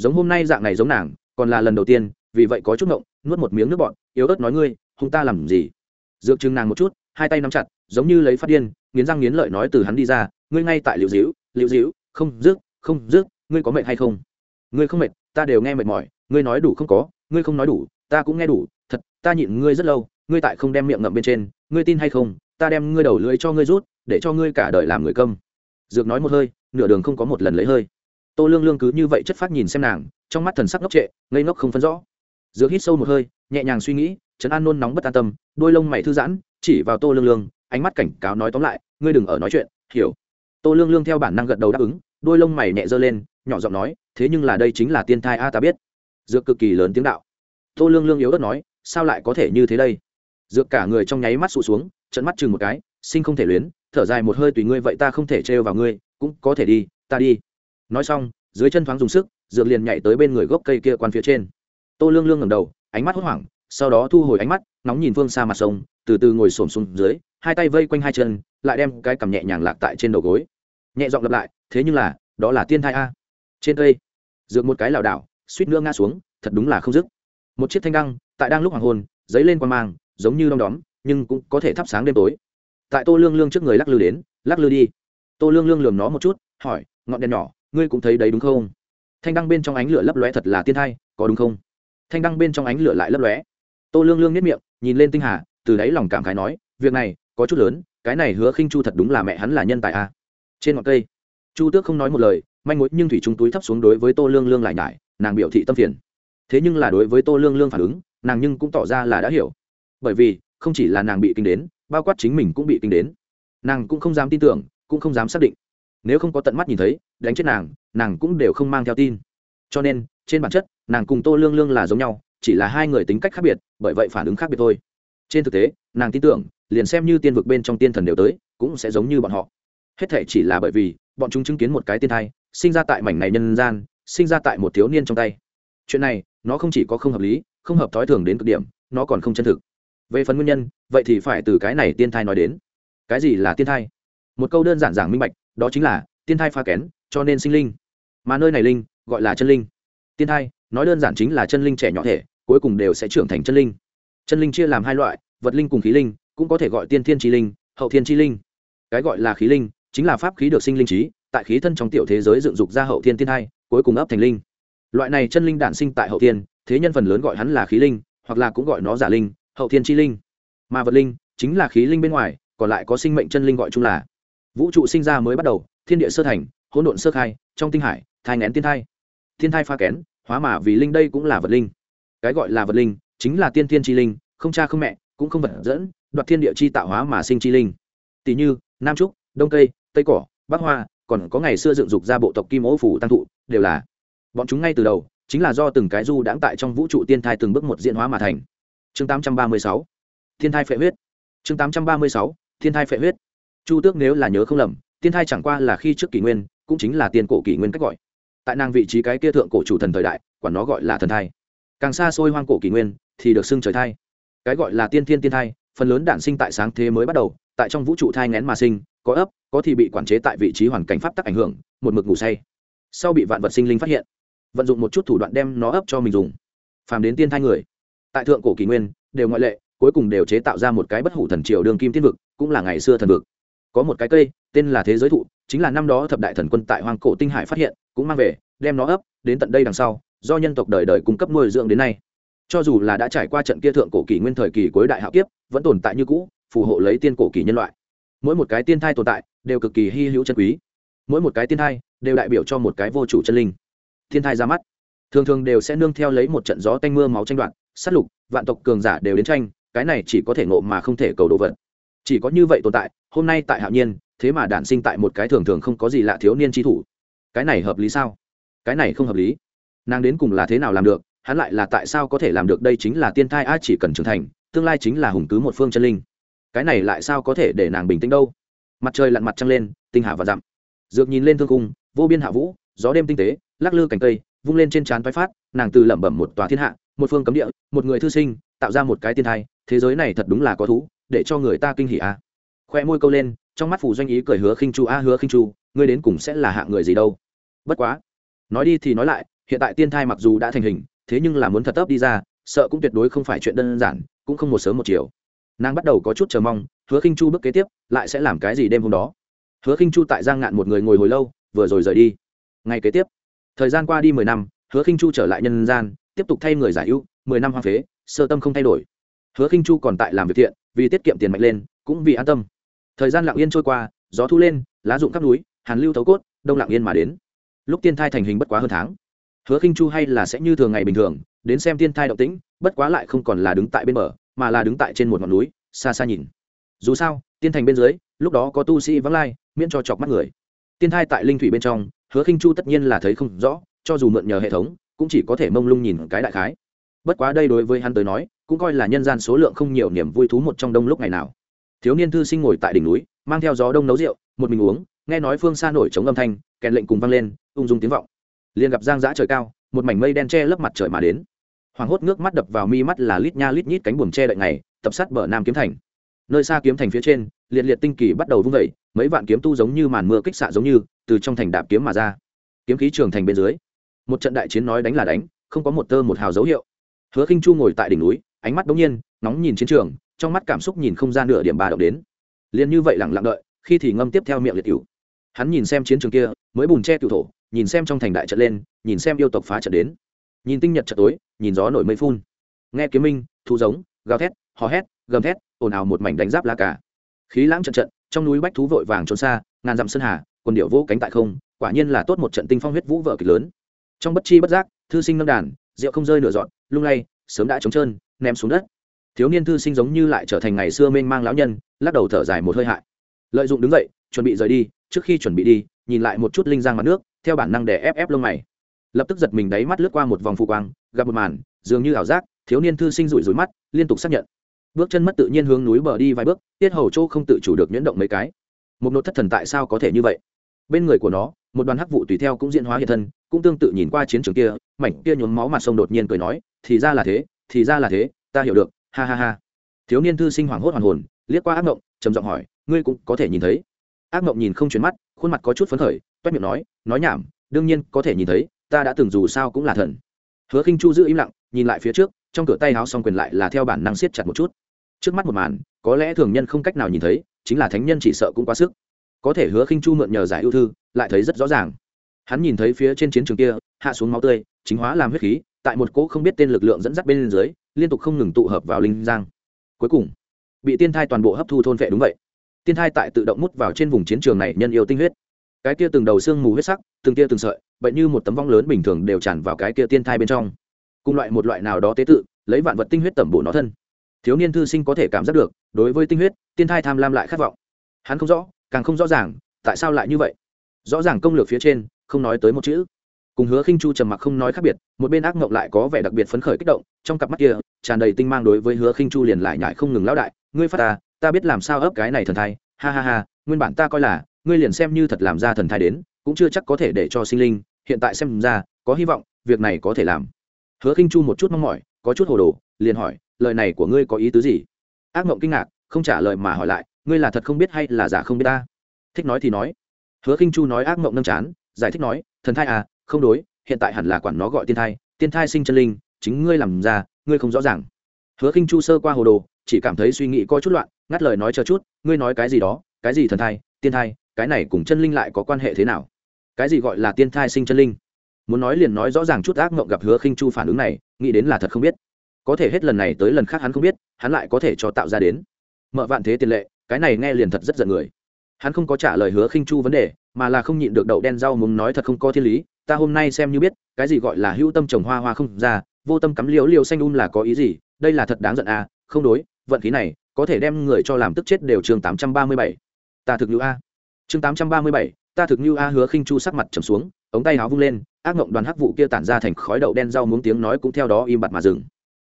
giống hôm nay dạng này giống nàng, còn là lần đầu tiên, vì vậy có chút ngộng, nuốt một miếng nước bọn yếu ớt nói ngươi, hung ta làm gì? Dược chừng nàng một chút, hai tay nắm chặt, giống như lấy phát điên, nghiến răng nghiến lợi nói từ hắn đi ra, ngươi ngay tại liệu dĩu liệu dĩu không rước không rước ngươi có mệt hay không? Ngươi không mệt, ta đều nghe mệt mỏi, ngươi nói đủ không có, ngươi không nói đủ, ta cũng nghe đủ, thật, ta nhịn ngươi rất lâu, ngươi tại không đem miệng ngậm bên trên, ngươi tin hay không, ta đem ngươi đầu lưới cho ngươi rút, để cho ngươi cả đời làm người câm. Dược nói một hơi, nửa đường không có một lần lấy hơi tô lương lương cứ như vậy chất phát nhìn xem nàng, trong mắt thần sắc ngốc trệ, ngây ngốc không phân rõ. Dược hít sâu một hơi, nhẹ nhàng suy nghĩ, trấn an nôn nóng bất an tâm, đôi lông mày thư giãn, chỉ vào tô lương lương, ánh mắt cảnh cáo nói tóm lại, ngươi đừng ở nói chuyện, hiểu? Tô lương lương theo bản năng gật đầu đáp ứng, đôi lông mày nhẹ giơ lên, nhỏ giọng nói, thế nhưng là đây chính là tiên thai a, ta biết. Dược cực kỳ lớn tiếng đạo. Tô lương lương yếu ớt nói, sao lại có thể như thế đây? Dược cả người trong nháy mắt sụt xuống trận mắt chừng một cái, sinh không thể luyến, thở dài một hơi tùy ngươi vậy ta không thể trêu vào ngươi, cũng có thể đi, ta đi nói xong, dưới chân thoáng dùng sức, dược liền nhảy tới bên người gốc cây kia quan phía trên. Tô lương lương ngẩng đầu, ánh mắt hốt hoảng, sau đó thu hồi ánh mắt nóng nhìn phương xa mặt sông, từ từ ngồi xổm xuống dưới, hai tay vây quanh hai chân, lại đem cái cằm nhẹ nhàng lạc tại trên đầu gối. Nhẹ giọng lặp lại, thế nhưng là, đó là tiên thai a. Trên cây, dược một cái lảo đảo, suýt nữa ngã xuống, thật đúng là không dứt. Một chiếc thanh đăng, tại đang lúc hoàng hôn, dấy lên quan mang, giống như đom đóm, nhưng cũng có thể thắp sáng đêm tối. Tại tô lương lương trước người lắc lư đến, lắc lư đi. Tô lương lương lườm nó một chút, hỏi, ngọn đèn nhỏ ngươi cũng thấy đấy đúng không? Thanh đăng bên trong ánh lửa lấp lóe thật là tiên thai, có đúng không? Thanh đăng bên trong ánh lửa lại lấp lóe. Tô lương lương nếp miệng, nhìn lên tinh hà, từ đáy lòng cảm khái nói, việc này, có chút lớn, cái này hứa khinh chu thật đúng là mẹ hắn là nhân tài a. Trên ngọn cây, chu tước không nói một lời, manh mối nhưng thủy trung túi thấp xuống đối với tô lương lương lại nhải, nàng biểu thị tâm phiền. Thế nhưng là đối với tô lương lương phản ứng, nàng nhưng cũng tỏ ra là đã hiểu. Bởi vì, không chỉ là nàng bị kinh đến, bao quát chính mình cũng bị kinh đến. Nàng cũng không dám tin tưởng, cũng không dám xác định nếu không có tận mắt nhìn thấy, đánh chết nàng nàng cũng đều không mang theo tin. Cho nên, trên bản chất, nàng cùng tô lương lương là giống nhau, chỉ là hai người tính cách khác biệt, bởi vậy phản ứng khác biệt thôi. Trên thực tế, nàng tin tưởng, liền xem như tiên vực bên trong tiên thần đều tới, cũng sẽ giống như bọn họ. Hết thể chỉ là bởi vì, bọn chúng chứng kiến một cái tiên thai, sinh ra tại mảnh này nhân gian, sinh ra tại một thiếu niên trong tay. Chuyện này, nó không chỉ có không hợp lý, không hợp thói thường đến cực điểm, nó còn không chân thực. Về phần nguyên nhân, vậy thì phải từ cái này tiên thai nói đến. Cái gì là tiên thai? Một câu đơn giản giảng minh bạch đó chính là tiên thai pha kén, cho nên sinh linh. Mà nơi này linh gọi là chân linh. Tiên thai, nói đơn giản chính là chân linh trẻ nhỏ thể, cuối cùng đều sẽ trưởng thành chân linh. Chân linh chia làm hai loại, vật linh cùng khí linh, cũng có thể gọi tiên thiên chi linh, hậu thiên chi linh. Cái gọi là khí linh chính là pháp khí được sinh linh trí, tại khí thân trong tiểu thế giới dựng dục ra hậu thiên tiên thai, cuối cùng ấp thành linh. Loại này chân linh đản sinh tại hậu thiên, thế nhân phần lớn gọi hắn là khí linh, hoặc là cũng gọi nó giả linh, hậu thiên chi linh. Mà vật linh chính là khí linh bên ngoài, còn lại có sinh mệnh chân linh gọi chung là vũ trụ sinh ra mới bắt đầu, thiên địa sơ thành, hỗn độn sơ khai, trong tinh hải, thai ngén tiên thai. Thiên thai pha kén, hóa mà vì linh đây cũng là vật linh. Cái gọi là vật linh chính là tiên thiên chi linh, không cha không mẹ, cũng không vật dẫn, đoạt thiên địa chi tạo hóa mà sinh chi linh. Tỷ như, nam trúc, đông tây tây cỏ, bắc hoa, còn có ngày xưa dựng dục ra bộ tộc kim ố phủ tăng thụ, đều là bọn chúng ngay từ đầu, chính là do từng cái du đãng tại trong vũ trụ tiên thai từng bước một diễn hóa mà thành. Chương 836 thiên thai phệ huyết. Chương 836 thiên thai phệ huyết chu tước nếu là nhớ không lầm, tiên thai chẳng qua là khi trước kỷ nguyên, cũng chính là tiền cổ kỷ nguyên cách gọi. Tại nàng vị trí cái kia thượng cổ chủ thần thời đại, quản nó gọi là thần thai. Càng xa xôi hoang cổ kỷ nguyên, thì được xưng trời thai. Cái gọi là tiên thiên tiên thai, phần lớn đản sinh tại sáng thế mới bắt đầu, tại trong vũ trụ thai ngén mà sinh, có ấp, có thì bị quản chế tại vị trí hoàn cảnh pháp tắc ảnh hưởng, một mực ngủ say. Sau bị vạn vật sinh linh phát hiện, vận dụng một chút thủ đoạn đem nó ấp cho mình dùng. Phàm đến tiên thai người. Tại thượng cổ kỷ nguyên, đều ngoại lệ, cuối cùng đều chế tạo ra một cái bất hủ thần triều đường kim tiên vực, cũng là ngày xưa thần vực có một cái cây, tên là thế giới thụ, chính là năm đó thập đại thần quân tại hoang cổ tinh hải phát hiện, cũng mang về, đem nó ấp, đến tận đây đằng sau, do nhân tộc đời đời cung cấp nuôi dưỡng đến nay. Cho dù là đã trải qua trận kia thượng cổ kỷ nguyên thời kỳ cuối đại hạo kiếp, vẫn tồn tại như cũ, phù hộ lấy tiên cổ kỷ nhân loại. Mỗi một cái tiên thai tồn tại, đều cực kỳ hy hữu chân quý. Mỗi một cái tiên thai, đều đại biểu cho một cái vô chủ chân linh. Thiên thai ra mắt. Thường thường đều sẽ nương theo lấy một trận gió tanh mưa máu tranh đoạt, sát lục, vạn tộc cường giả đều đến tranh, cái này chỉ có thể ngộ mà không thể cầu đồ vật chỉ có như vậy tồn tại, hôm nay tại hạo nhiên, thế mà đản sinh tại một cái thường thường không có gì lạ thiếu niên tri thủ. Cái này hợp lý sao? Cái này không hợp lý. Nàng đến cùng là thế nào làm được, hắn lại là tại sao có thể làm được đây chính là tiên thai a chỉ cần trưởng thành, tương lai chính là hùng cứ một phương chân linh. Cái này lại sao có thể để nàng bình tĩnh đâu? Mặt trời lặn mặt trăng lên, tinh hạ và dặm. Dược nhìn lên thương cung, vô biên hạ vũ, gió đêm tinh tế, lắc lư cành cây, vung lên trên trán toái phát, nàng từ lẩm bẩm một tòa thiên hạ, một phương cấm địa, một người thư sinh, tạo ra một cái tiên thai, thế giới này thật đúng là có thú để cho người ta kinh hỉ a khoe môi câu lên, trong mắt phủ doanh ý cười hứa khinh chu a hứa khinh chu, ngươi đến cùng sẽ là hạng người gì đâu. Bất quá, nói đi thì nói lại, hiện tại tiên thai mặc dù đã thành hình, thế nhưng là muốn thật tấp đi ra, sợ cũng tuyệt đối không phải chuyện đơn giản, cũng không một sớm một chiều. Nàng bắt đầu có chút chờ mong, hứa khinh chu bước kế tiếp, lại sẽ làm cái gì đêm hôm đó? Hứa khinh chu tại giang ngạn một người ngồi hồi lâu, vừa rồi rời đi. Ngày kế tiếp, thời gian qua đi mười năm, hứa khinh chu trở lại nhân gian, tiếp tục thay người giải ưu, mười năm hoa phế, sơ tâm không thay đổi hứa khinh chu còn tại làm việc thiện, vì tiết kiệm tiền mạnh lên, cũng vì an tâm. Thời gian lặng yên trôi qua, gió thu lên, lá rụng khắp núi, hàn lưu thấu cốt, đông lặng yên mà đến. Lúc tiên thai thành hình bất quá hơn tháng. Hứa khinh chu hay là sẽ như thường ngày bình thường, đến xem tiên thai động tĩnh, bất quá lại không còn là đứng tại bên bờ, mà là đứng tại trên một ngọn núi, xa xa nhìn. Dù sao, tiên thành bên dưới, lúc đó có tu sĩ vắng lai, miễn cho chọc mắt người. Tiên thai tại linh thủy bên trong, hứa khinh chu tất nhiên là thấy không rõ, cho dù mượn nhờ hệ thống, cũng chỉ có thể mông lung nhìn cái đại khái. Bất quá đây đối với hắn tới nói cũng coi là nhân gian số lượng không nhiều niềm vui thú một trong đông lúc ngày nào. Thiếu niên thư sinh ngồi tại đỉnh núi, mang theo gió đông nấu rượu, một mình uống, nghe nói phương xa nổi chống âm thanh, kèn lệnh cùng vang lên, ung dung tiếng vọng. Liền gặp giang giã trời cao, một mảnh mây đen che lấp mặt trời mà đến. Hoàng hốt nước mắt đập vào mi mắt là lít nha lít nhít cánh buồm che đợi ngày, tập sát bờ nam kiếm thành. Nơi xa kiếm thành phía trên, liệt liệt tinh kỳ bắt đầu vung vẩy mấy vạn kiếm tu giống như màn mưa kích xạ giống như, từ trong thành đạp kiếm mà ra. Kiếm khí trường thành bên dưới, một trận đại chiến nói đánh là đánh, không có một tơ một hào dấu hiệu. Hứa khinh chu ngồi tại đỉnh núi ánh mắt đống nhiên nóng nhìn chiến trường, trong mắt cảm xúc nhìn không ra nửa điểm ba động đến. Liền như vậy lặng lặng đợi, khi thì ngâm tiếp theo miệng liệt cửu. Hắn nhìn xem chiến trường kia, mới bùn che cựu thổ, nhìn xem trong thành đại trận lên, nhìn xem yêu tộc phá trận đến. Nhìn tinh nhật trận tối, nhìn gió nổi mây phun. Nghe kiếm minh, thu giống, gào thét, hò hét, gầm thét, ồn ào một mảnh đánh giáp la cả khí lãng trận trận, trong núi bách thú vội vàng trốn xa, ngàn dặm sơn hà, quần điệu vỗ cánh tại không, quả nhiên là tốt một trận tinh phong huyết vũ vợ kịch lớn. Trong bất chi bất giác, thư sinh nâng đàn, rượu không rơi nửa dọn lung lay, sớm đã trống trơn ném xuống đất. Thiếu niên thư sinh giống như lại trở thành ngày xưa mênh mang lão nhân, lắc đầu thở dài một hơi hại. Lợi dụng đứng dậy, chuẩn bị rời đi, trước khi chuẩn bị đi, nhìn lại một chút linh giang mặt nước, theo bản năng để ép ép lông mày. Lập tức giật mình đáy mắt lướt qua một vòng phụ quang, gặp một màn, dường như ảo giác, thiếu niên thư sinh rủi rủi mắt, liên tục xác nhận. Bước chân mất tự nhiên hướng núi bờ đi vài bước, tiết hầu châu không tự chủ được nhuyễn động mấy cái. Một nốt thất thần tại sao có thể như vậy? Bên người của nó, một đoàn hắc vụ tùy theo cũng diễn hóa hiện thân, cũng tương tự nhìn qua chiến trường kia, mảnh kia nhuốm máu mặt sông đột nhiên cười nói, thì ra là thế thì ra là thế, ta hiểu được, ha ha ha. Thiếu niên thư sinh hoảng hốt hoàn hồn, liếc qua ác mộng, trầm giọng hỏi, ngươi cũng có thể nhìn thấy. Ác mộng nhìn không chuyển mắt, khuôn mặt có chút phấn khởi, toét miệng nói nói nhảm, đương nhiên có thể nhìn thấy, ta đã từng dù sao cũng là thần. Hứa khinh chu giữ im lặng, nhìn lại phía trước, trong cửa tay háo xong quyền lại là theo bản năng siết chặt một chút. Trước mắt một màn, có lẽ thường nhân không cách nào nhìn thấy, chính là thánh nhân chỉ sợ cũng quá sức. Có thể hứa khinh chu mượn nhờ giải ưu thư, lại thấy rất rõ ràng. Hắn nhìn thấy phía trên chiến trường kia, hạ xuống máu tươi, chính hóa làm huyết khí tại một cỗ không biết tên lực lượng dẫn dắt bên dưới, liên tục không ngừng tụ hợp vào linh giang. Cuối cùng, bị tiên thai toàn bộ hấp thu thôn vệ đúng vậy. Tiên thai tại tự động mút vào trên vùng chiến trường này nhân yêu tinh huyết. Cái kia từng đầu xương mù huyết sắc, từng kia từng sợi, bệnh như một tấm vong lớn bình thường đều tràn vào cái kia tiên thai bên trong. Cùng loại một loại nào đó tế tự, lấy vạn vật tinh huyết tẩm bổ nó thân. Thiếu niên thư sinh có thể cảm giác được, đối với tinh huyết, tiên thai tham lam lại khát vọng. Hắn không rõ, càng không rõ ràng, tại sao lại như vậy. Rõ ràng công lược phía trên, không nói tới một chữ cùng hứa khinh chu trầm mặc không nói khác biệt, một bên ác mộng lại có vẻ đặc biệt phấn khởi kích động, trong cặp mắt kia, tràn đầy tinh mang đối với hứa khinh chu liền lại nhải không ngừng lão đại, ngươi phát ta ta biết làm sao ấp cái này thần thai, ha ha ha, nguyên bản ta coi là, ngươi liền xem như thật làm ra thần thai đến, cũng chưa chắc có thể để cho sinh linh, hiện tại xem ra, có hy vọng, việc này có thể làm. Hứa khinh chu một chút mong mỏi, có chút hồ đồ, liền hỏi, lời này của ngươi có ý tứ gì? Ác mộng kinh ngạc, không trả lời mà hỏi lại, ngươi là thật không biết hay là giả không biết ta? Thích nói thì nói. Hứa khinh chu nói ác mộng nâng chán, giải thích nói, thần thai à không đối, hiện tại hẳn là quản nó gọi tiên thai tiên thai sinh chân linh, chính ngươi làm ra, ngươi không rõ ràng. Hứa khinh chu sơ qua hồ đồ, chỉ cảm thấy suy nghĩ có chút loạn, ngắt lời nói chờ chút, ngươi nói cái gì đó, cái gì thần thai, tiên thai, cái này cùng chân linh lại có quan hệ thế nào? Cái gì gọi là tiên thai sinh chân linh? Muốn nói liền nói rõ ràng chút ác mộng gặp hứa khinh chu phản ứng này, nghĩ đến là thật không biết. Có thể hết lần này tới lần khác hắn không biết, hắn lại có thể cho tạo ra đến. Mợ vạn thế tiền lệ, cái này nghe liền thật rất giận người. Hắn không có trả lời hứa khinh chu vấn đề, mà là không nhịn được đậu đen rau muốn nói thật không có thiên lý ta hôm nay xem như biết, cái gì gọi là hữu tâm trồng hoa hoa không ra, vô tâm cắm liễu liễu xanh um là có ý gì, đây là thật đáng giận à không đối, vận khí này, có thể đem người cho làm tức chết đều chương tám trăm ba mươi bảy. Ta thực như a. Chương tám trăm ba mươi bảy, ta thực như a hứa khinh chu sắc mặt trầm xuống, ống tay áo vung lên, ác ngộng đoàn hắc vụ kia tản ra thành khói đậu đen rau muống tiếng nói cũng theo đó im bặt mà dừng.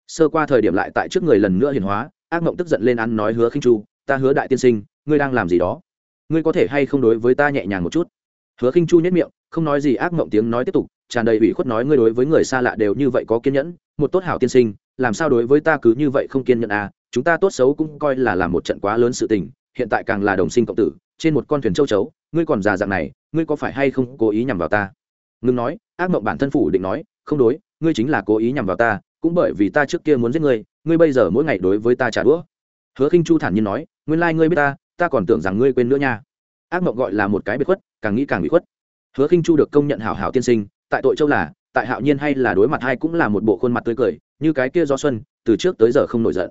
Sơ qua thời điểm lại tại trước người lần nữa hiền hóa, ác ngộng tức giận lên ăn nói hứa khinh chu, ta hứa đại tiên sinh, ngươi đang làm gì đó? Ngươi có thể hay không đối với ta nhẹ nhàng một chút? Hứa khinh chu nhất miệng, không nói gì, ác mộng tiếng nói tiếp tục, tràn đầy ủy khuất nói, ngươi đối với người xa lạ đều như vậy có kiên nhẫn, một tốt hảo tiên sinh, làm sao đối với ta cứ như vậy không kiên nhẫn à? Chúng ta tốt xấu cũng coi là làm một trận quá lớn sự tình, hiện tại càng là đồng sinh cộng tử, trên một con thuyền châu chấu, ngươi còn già dạng này, ngươi có phải hay không cố ý nhằm vào ta? Ngừng nói, ác mộng bản thân phủ định nói, không đối, ngươi chính là cố ý nhằm vào ta, cũng bởi vì ta trước kia muốn giết ngươi ngươi bây giờ mỗi ngày đối với ta trả đũa. Hứa khinh chu thản nhiên nói, nguyên lai ngươi biết ta ta còn tưởng rằng ngươi quên nữa nha ác mộng gọi là một cái biệt khuất, càng nghĩ càng bị khuất. Hứa khinh chu được công nhận hảo hảo tiên sinh, tại tội châu là, tại hạo nhiên hay là đối mặt hay cũng là một bộ khuôn mặt tươi cười, như cái kia do xuân, từ trước tới giờ không nổi giận.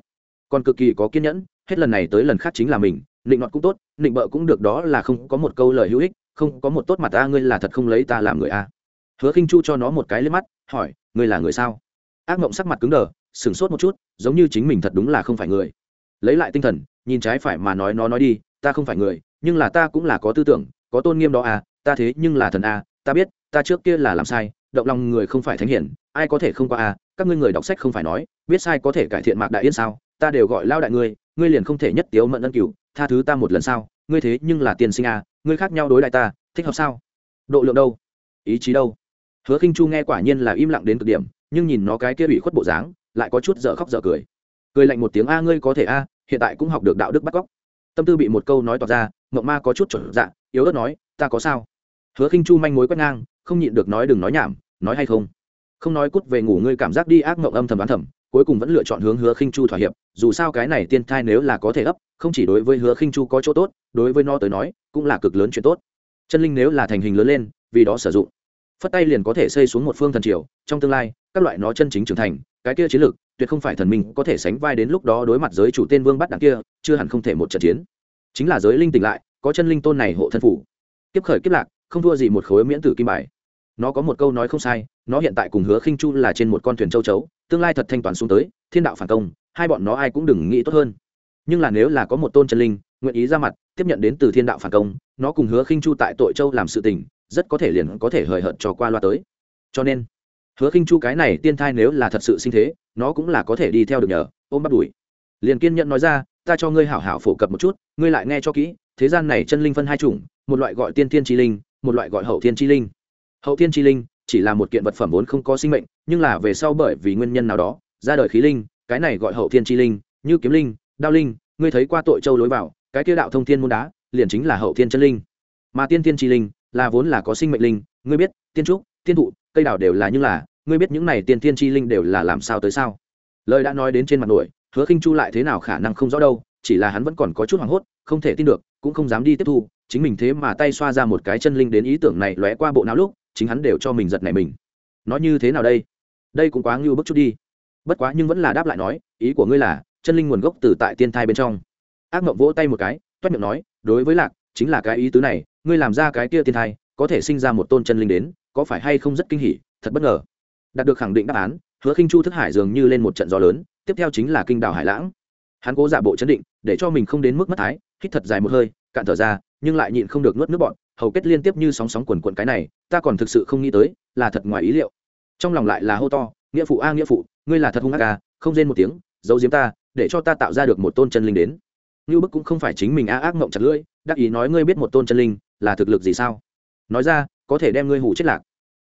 Còn cực kỳ có kiên nhẫn, hết lần này tới lần khác chính là mình định nọt cũng tốt định bợ cũng được đó là không có một câu lời hữu ích, không có một tốt mặt ta, ngươi là thật không lấy ta làm người a. Hứa khinh chu cho nó một cái lên mắt, hỏi, ngươi là người sao? Ác mộng sắc mặt cứng đờ, sửng sốt một chút, giống như chính mình thật đúng là không phải người. Lấy lại tinh thần, nhìn trái phải mà nói nó nói đi ta không phải người, nhưng là ta cũng là có tư tưởng, có tôn nghiêm đó à ta thế nhưng là thần à ta biết, ta trước kia là làm sai, động lòng người không phải thánh hiển, ai có thể không qua à các ngươi người đọc sách không phải nói, biết sai có thể cải thiện mạc đại yên sao, ta đều gọi lao đại ngươi ngươi liền không thể nhất tiếu mận ân cửu, tha thứ ta một lần sao, ngươi thế nhưng là tiền sinh à ngươi khác nhau đối đại ta, thích hợp sao? Độ lượng đâu? Ý chí đâu? Hứa khinh chu nghe quả nhiên là im lặng đến cực điểm, nhưng nhìn nó cái kia bị khuất bộ dáng, lại có chút dở khóc dở cười. Cười lạnh một tiếng, a, ngươi có thể a, hiện tại cũng học được đạo đức bắt cóc tâm tư bị một câu nói toạc ra mộng ma có chút chuẩn dạ yếu ớt nói, ta có sao? Hứa khinh chu manh mối quét ngang, không nhịn được nói, đừng nói nhảm, nói hay không? Không nói cút về ngủ, ngươi cảm giác đi ác mộng âm thầm đoán thầm, cuối cùng vẫn lựa chọn hướng hứa khinh chu thỏa hiệp, dù sao cái này tiên thai nếu là có thể ấp không chỉ đối với hứa khinh chu có chỗ tốt, đối với nó tới nói, cũng là cực lớn chuyện tốt. Chân linh nếu là thành hình lớn lên, vì đó sử dụng. Phất tay liền có thể xây xuống một phương thần triều, trong tương lai, các loại nó chân chính trưởng thành, cái kia chiến lược tuyệt không phải thần minh có thể sánh vai đến lúc đó đối mặt giới chủ tên vương bắt đằng kia, chưa hẳn không thể một trận chiến. Chính là giới linh tỉnh lại, có chân linh tôn này hộ thân phủ. Kiếp khởi kiếp lạc, không thua gì một khối miễn tử kim bài. Nó có một câu nói không sai, nó hiện tại cùng hứa khinh chu là trên một con thuyền châu chấu, tương lai thật thanh toàn xuống tới, thiên đạo phản công, hai bọn nó ai cũng đừng nghĩ tốt hơn. Nhưng là nếu là có một tôn chân linh, nguyện ý ra mặt, tiếp nhận đến từ thiên đạo phản công, nó cùng hứa khinh chu tại tội châu làm sự tình, rất có thể liền có thể hời hợt cho qua loa tới. Cho nên hứa khinh chu cái này tiên thai nếu là thật sự sinh thế, nó cũng là có thể đi theo được nhờ, ôm bắt đuổi liền kiên nhẫn nói ra, ta cho ngươi hảo hảo phổ cập một chút, ngươi lại nghe cho kỹ, thế gian này chân linh phân hai chủng, một loại gọi tiên thiên chi linh, một loại gọi hậu thiên chi linh. Hậu thiên chi linh chỉ là một kiện vật phẩm vốn không có sinh mệnh, nhưng là về sau bởi vì nguyên nhân nào đó, ra đời khí linh, cái này gọi hậu thiên chi linh, như kiếm linh, đao linh, ngươi thấy qua tội châu lối vào, cái kia đạo thông thiên môn đá, liền chính là hậu thiên chân linh. Mà tiên thiên chi linh là vốn là có sinh mệnh linh, ngươi biết, tiên trúc, tiên thụ cây đào đều là như là, ngươi biết những này tiên thiên chi linh đều là làm sao tới sao? Lời đã nói đến trên mặt nổi, hứa khinh chu lại thế nào khả năng không rõ đâu, chỉ là hắn vẫn còn có chút hoảng hốt, không thể tin được, cũng không dám đi tiếp thu, chính mình thế mà tay xoa ra một cái chân linh đến ý tưởng này lóe qua bộ não lúc, chính hắn đều cho mình giật này mình. Nói như thế nào đây? Đây cũng quá ngưu bức chút đi. Bất quá nhưng vẫn là đáp lại nói, ý của ngươi là, chân linh nguồn gốc từ tại tiên thai bên trong. Ác mộng vỗ tay một cái, toét miệng nói, đối với lạc, chính là cái ý tứ này, ngươi làm ra cái kia tiên thai, có thể sinh ra một tôn chân linh đến có phải hay không rất kinh hỉ, thật bất ngờ. Đạt được khẳng định đáp án, hứa khinh chu thức hải dường như lên một trận gió lớn, tiếp theo chính là kinh đảo hải lãng. Hắn cố giả bộ chấn định, để cho mình không đến mức mất thái, hít thật dài một hơi, cạn thở ra, nhưng lại nhịn không được nuốt nước bọn hầu kết liên tiếp như sóng sóng quần quần cái này, ta còn thực sự không nghĩ tới, là thật ngoài ý liệu. Trong lòng lại là hô to, nghĩa phụ a, nghĩa phụ, ngươi là thật hung ác à không rên một tiếng, giấu giếm ta, để cho ta tạo ra được một tôn chân linh đến. Như bức cũng không phải chính mình a, ác mộng chặt lưỡi, đắc ý nói, ngươi biết một tôn chân linh là thực lực gì sao? Nói ra có thể đem ngươi hủ chết lạc.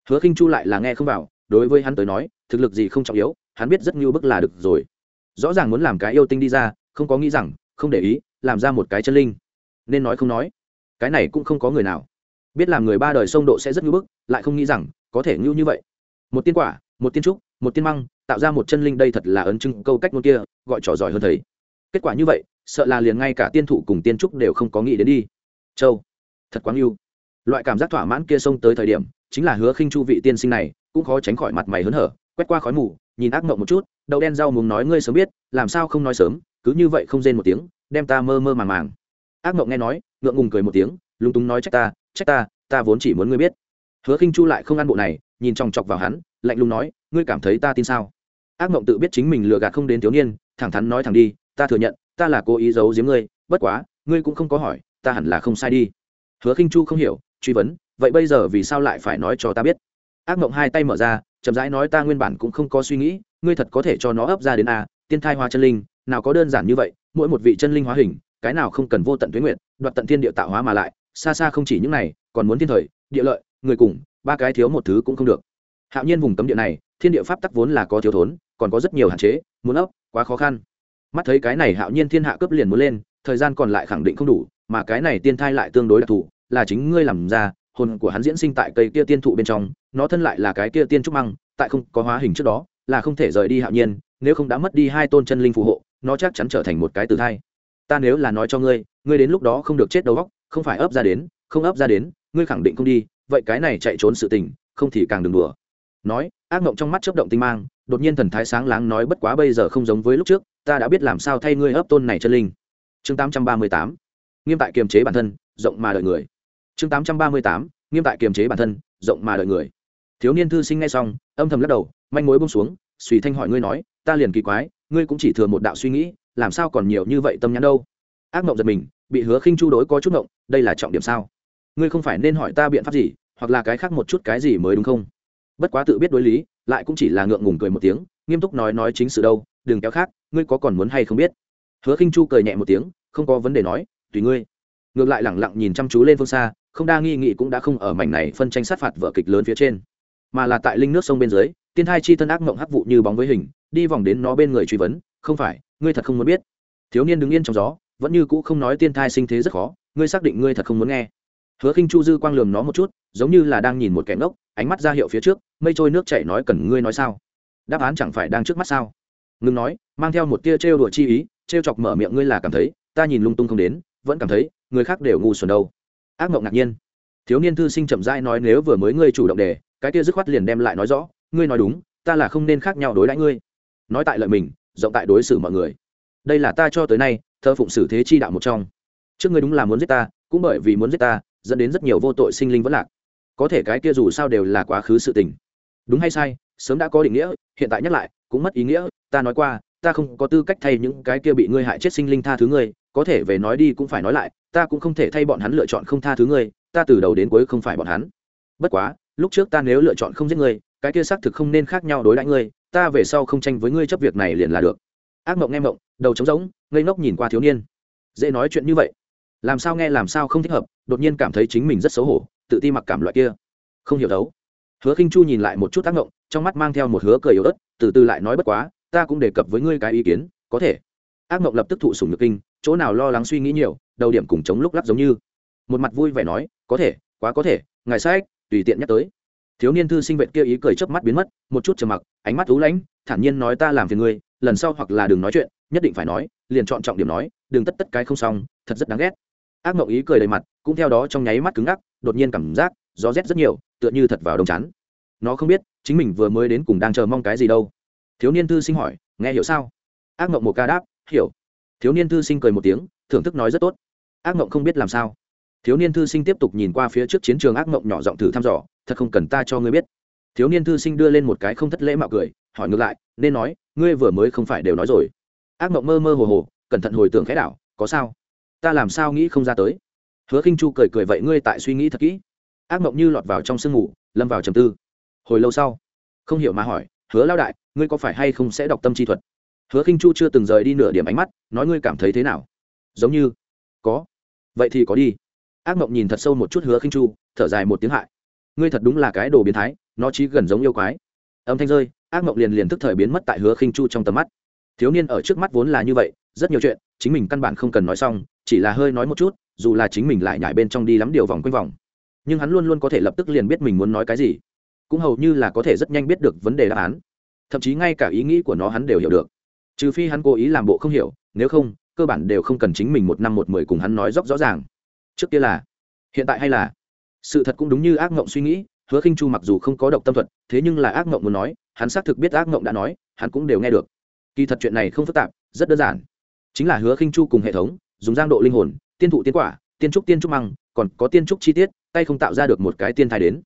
Hứa khinh chu lại là nghe không vào, đối với hắn tới nói, thực lực gì không trọng yếu, hắn biết rất như bức là được rồi. Rõ ràng muốn làm cái yêu tinh đi ra, không có nghĩ rằng, không để ý, làm ra một cái chân linh. Nên nói không nói, cái này cũng không có người nào. Biết làm người ba đời sông độ sẽ rất ngưu bức, lại không nghĩ rằng, có thể ngưu như vậy. Một tiên quả, một tiên trúc, một tiên măng, tạo ra một chân linh đây thật là ấn chứng câu cách ngôn kia, gọi trò giỏi hơn thấy kết quả như vậy, sợ là liền ngay cả tiên thụ cùng tiên trúc đều không có nghĩ đến đi. Châu, thật quá ngưu loại cảm giác thỏa mãn kia xông tới thời điểm, chính là hứa khinh chu vị tiên sinh này, cũng khó tránh khỏi mặt mày hớn hở, quét qua khói mù, nhìn ác mộng một chút, đậu đen rau muốn nói ngươi sớm biết, làm sao không nói sớm, cứ như vậy không rên một tiếng, đem ta mơ mơ màng màng. Ác mộng nghe nói, ngượng ngùng cười một tiếng, lúng túng nói trách ta trách ta ta vốn chỉ muốn ngươi biết. Hứa khinh chu lại không ăn bộ này, nhìn chòng chọc vào hắn, lạnh lùng nói, ngươi cảm thấy ta tin sao? Ác mộng tự biết chính mình lừa gạt không đến thiếu niên, thẳng thắn nói thẳng đi, ta thừa nhận, ta là cố ý giấu giếm ngươi, bất quá, ngươi cũng không có hỏi, ta hẳn là không sai đi. Hứa khinh chu không hiểu truy vấn, vậy bây giờ vì sao lại phải nói cho ta biết? Ác mộng hai tay mở ra, chậm rãi nói ta nguyên bản cũng không có suy nghĩ, ngươi thật có thể cho nó ấp ra đến a, tiên thai hoa chân linh, nào có đơn giản như vậy, mỗi một vị chân linh hóa hình, cái nào không cần vô tận tuyến nguyện đoạt tận thiên địa tạo hóa mà lại, xa xa không chỉ những này, còn muốn thiên thời, địa lợi, người cùng, ba cái thiếu một thứ cũng không được. Hạo nhiên vùng cấm địa này, thiên địa pháp tắc vốn là có thiếu thốn, còn có rất nhiều hạn chế, muốn ấp, quá khó khăn. Mắt thấy cái này hạo nhiên thiên hạ cấp liền muốn lên, thời gian còn lại khẳng định không đủ, mà cái này tiên thai lại tương đối đặc thù là chính ngươi làm ra, hồn của hắn diễn sinh tại cây kia tiên thụ bên trong, nó thân lại là cái kia tiên trúc măng, tại không có hóa hình trước đó, là không thể rời đi hạo nhiên, nếu không đã mất đi hai tôn chân linh phù hộ, nó chắc chắn trở thành một cái tử thai. Ta nếu là nói cho ngươi ngươi đến lúc đó không được chết đầu góc không phải ấp ra đến, không ấp ra đến, ngươi khẳng định không đi, vậy cái này chạy trốn sự tình, không thì càng đừng đùa. Nói, ác mộng trong mắt chớp động tinh mang, đột nhiên thần thái sáng láng nói bất quá bây giờ không giống với lúc trước, ta đã biết làm sao thay ngươi ấp tôn này chân linh. Chương tám trăm ba mươi tám. Nghiêm tại kiềm chế bản thân, rộng mà đợi người chương tám trăm ba mươi tám, nghiêm tại kiềm chế bản thân, rộng mà đợi người. Thiếu niên thư sinh ngay xong, âm thầm lắc đầu, manh mối bông xuống suy thanh hỏi ngươi nói, ta liền kỳ quái, ngươi cũng chỉ thừa một đạo suy nghĩ, làm sao còn nhiều như vậy tâm nhãn đâu? Ác mộng giật mình, bị hứa khinh chu đối có chút mộng đây là trọng điểm sao? Ngươi không phải nên hỏi ta biện pháp gì, hoặc là cái khác một chút cái gì mới đúng không? Bất quá tự biết đối lý, lại cũng chỉ là ngượng ngùng cười một tiếng, nghiêm túc nói nói chính sự đâu, đừng kéo khác, ngươi có còn muốn hay không biết? Hứa khinh chu cười nhẹ một tiếng, không có vấn đề nói, tùy ngươi. Ngược lại lẳng lặng nhìn chăm chú lên phương xa không đa nghi nghị cũng đã không ở mảnh này phân tranh sát phạt vở kịch lớn phía trên. Mà là tại linh nước sông bên dưới, tiên thai chi thân ác mộng hắc vụ như bóng với hình, đi vòng đến nó bên người truy vấn, không phải, ngươi thật không muốn biết. Thiếu niên đứng yên trong gió, vẫn như cũ không nói tiên thai sinh thế rất khó, ngươi xác định ngươi thật không muốn nghe. Hứa khinh chu dư quang lườm nó một chút, giống như là đang nhìn một kẻ ngốc, ánh mắt ra hiệu phía trước, mây trôi nước chảy nói cần ngươi nói sao? Đáp án chẳng phải đang trước mắt sao? Ngừng nói, mang theo một tia trêu đùa chi ý, trêu chọc mở miệng, ngươi là cảm thấy, ta nhìn lung tung không đến, vẫn cảm thấy, người khác đều ngu xuẩn đâu ác mộng ngạc nhiên. Thiếu niên thư sinh chậm rãi nói nếu vừa mới ngươi chủ động đề, cái kia dứt khoát liền đem lại nói rõ, ngươi nói đúng, ta là không nên khác nhau đối đãi ngươi. Nói tại lợi mình, rộng tại đối xử mọi người. Đây là ta cho tới nay, thơ phụng xử thế chi đạo một trong. Trước ngươi đúng là muốn giết ta, cũng bởi vì muốn giết ta, dẫn đến rất nhiều vô tội sinh linh vẫn lạc. Có thể cái kia dù sao đều là quá khứ sự tình. Đúng hay sai, sớm đã có định nghĩa, hiện tại nhắc lại, cũng mất ý nghĩa, ta nói qua ta không có tư cách thay những cái kia bị ngươi hại chết sinh linh tha thứ ngươi, có thể về nói đi cũng phải nói lại, ta cũng không thể thay bọn hắn lựa chọn không tha thứ ngươi, ta từ đầu đến cuối không phải bọn hắn. Bất quá, lúc trước ta nếu lựa chọn không giết ngươi, cái kia xác thực không nên khác nhau đối đãi ngươi, ta về sau không tranh với ngươi chấp việc này liền là được. Ác mộng nghe mộng, đầu trống rỗng, ngây ngốc nhìn qua thiếu niên. Dễ nói chuyện như vậy. Làm sao nghe làm sao không thích hợp, đột nhiên cảm thấy chính mình rất xấu hổ, tự ti mặc cảm loại kia. Không hiểu đấu. Hứa khinh chu nhìn lại một chút ác mộng, trong mắt mang theo một hứa cười yếu ớt, từ từ lại nói bất quá ta cũng đề cập với ngươi cái ý kiến, có thể. Ác mộng lập tức thụ sủng nhược kinh, chỗ nào lo lắng suy nghĩ nhiều, đầu điểm cùng chống lúc lắc giống như. Một mặt vui vẻ nói, có thể, quá có thể, ngài sách tùy tiện nhắc tới. Thiếu niên thư sinh vệ kia ý cười chớp mắt biến mất, một chút trầm mặc, ánh mắt ú lãnh, thản nhiên nói ta làm phiền ngươi, lần sau hoặc là đừng nói chuyện, nhất định phải nói, liền chọn trọng điểm nói, đừng tất tất cái không xong, thật rất đáng ghét. Ác mộng ý cười đầy mặt, cũng theo đó trong nháy mắt cứng ngắc, đột nhiên cảm giác, gió rét rất nhiều, tựa như thật vào đông chắn nó không biết, chính mình vừa mới đến cùng đang chờ mong cái gì đâu thiếu niên thư sinh hỏi, nghe hiểu sao? Ác mộng một ca đáp, hiểu. Thiếu niên thư sinh cười một tiếng, thưởng thức nói rất tốt. Ác mộng không biết làm sao. Thiếu niên thư sinh tiếp tục nhìn qua phía trước chiến trường ác mộng nhỏ giọng thử thăm dò, thật không cần ta cho ngươi biết. Thiếu niên thư sinh đưa lên một cái không thất lễ mạo cười, hỏi ngược lại, nên nói, ngươi vừa mới không phải đều nói rồi. Ác mộng mơ mơ hồ hồ, cẩn thận hồi tưởng khẽ đảo, có sao? Ta làm sao nghĩ không ra tới? Hứa khinh chu cười cười, vậy ngươi tại suy nghĩ thật kỹ. Ác mộng như lọt vào trong sương ngủ lâm vào trầm tư. Hồi lâu sau, không hiểu mà hỏi, hứa lao đại ngươi có phải hay không sẽ đọc tâm chi thuật? Hứa khinh chu chưa từng rời đi nửa điểm ánh mắt, nói ngươi cảm thấy thế nào? Giống như, có. Vậy thì có đi. Ác mộng nhìn thật sâu một chút hứa khinh chu, thở dài một tiếng hại. Ngươi thật đúng là cái đồ biến thái, nó chỉ gần giống yêu quái. Âm thanh rơi, ác mộng liền liền tức thời biến mất tại hứa khinh chu trong tầm mắt. Thiếu niên ở trước mắt vốn là như vậy, rất nhiều chuyện, chính mình căn bản không cần nói xong, chỉ là hơi nói một chút, dù là chính mình lại nhảy bên trong đi lắm điều vòng quanh vòng. Nhưng hắn luôn luôn có thể lập tức liền biết mình muốn nói cái gì. Cũng hầu như là có thể rất nhanh biết được vấn đề đáp án thậm chí ngay cả ý nghĩ của nó hắn đều hiểu được. Trừ phi hắn cố ý làm bộ không hiểu, nếu không, cơ bản đều không cần chính mình một năm một mười cùng hắn nói dốc rõ ràng. Trước kia là, hiện tại hay là, sự thật cũng đúng như ác mộng suy nghĩ, hứa khinh chu mặc dù không có độc tâm thuật, thế nhưng là ác mộng muốn nói, hắn xác thực biết ác mộng đã nói, hắn cũng đều nghe được. Kỳ thật chuyện này không phức tạp, rất đơn giản. Chính là hứa khinh chu cùng hệ thống, dùng giang độ linh hồn, tiên thụ tiên quả, tiên trúc tiên trúc măng, còn có tiên trúc chi tiết, tay không tạo ra được một cái tiên thai đến.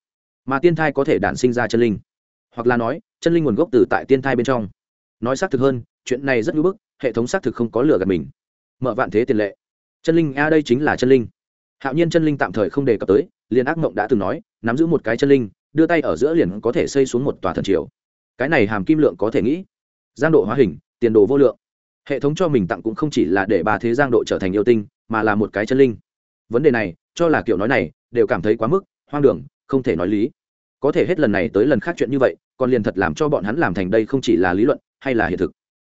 Mà tiên thai có thể đản sinh ra chân linh hoặc là nói, chân linh nguồn gốc từ tại tiên thai bên trong. Nói xác thực hơn, chuyện này rất ngưỡng bức, hệ thống xác thực không có lửa gạt mình. Mở vạn thế tiền lệ. Chân linh, a, đây chính là chân linh. Hạo nhiên chân linh tạm thời không đề cập tới, liền ác mộng đã từng nói, nắm giữ một cái chân linh, đưa tay ở giữa liền có thể xây xuống một tòa thần triều. Cái này hàm kim lượng có thể nghĩ. Giang độ hóa hình, tiền đồ vô lượng. Hệ thống cho mình tặng cũng không chỉ là để bà thế giang độ trở thành yêu tinh, mà là một cái chân linh. Vấn đề này, cho là kiểu nói này, đều cảm thấy quá mức, hoang đường, không thể nói lý có thể hết lần này tới lần khác chuyện như vậy, còn liền thật làm cho bọn hắn làm thành đây không chỉ là lý luận, hay là hiện thực.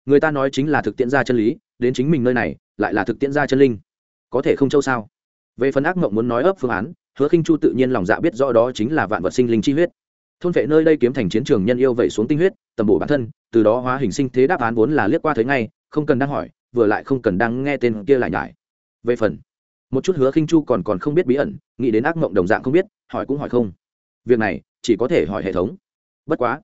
Người ta nói chính là thực tiễn ra chân lý, đến chính mình nơi này, lại là thực tiễn ra chân linh. Có thể không châu sao? Về phần ác mộng muốn nói ấp phương án, hứa khinh chu tự nhiên lòng dạ biết rõ đó chính là vạn vật sinh linh chi huyết. Thôn vệ nơi đây kiếm thành chiến trường nhân yêu vậy xuống tinh huyết, tầm bổ bản thân, từ đó hóa hình sinh thế đáp án vốn là liếc qua thấy ngay, không cần đang hỏi, vừa lại không cần đang nghe tên kia lại nhải. Về phần, một chút hứa khinh chu còn còn không biết bí ẩn, nghĩ đến ác mộng đồng dạng không biết, hỏi cũng hỏi không. Việc này chỉ có thể hỏi hệ thống. Bất quá,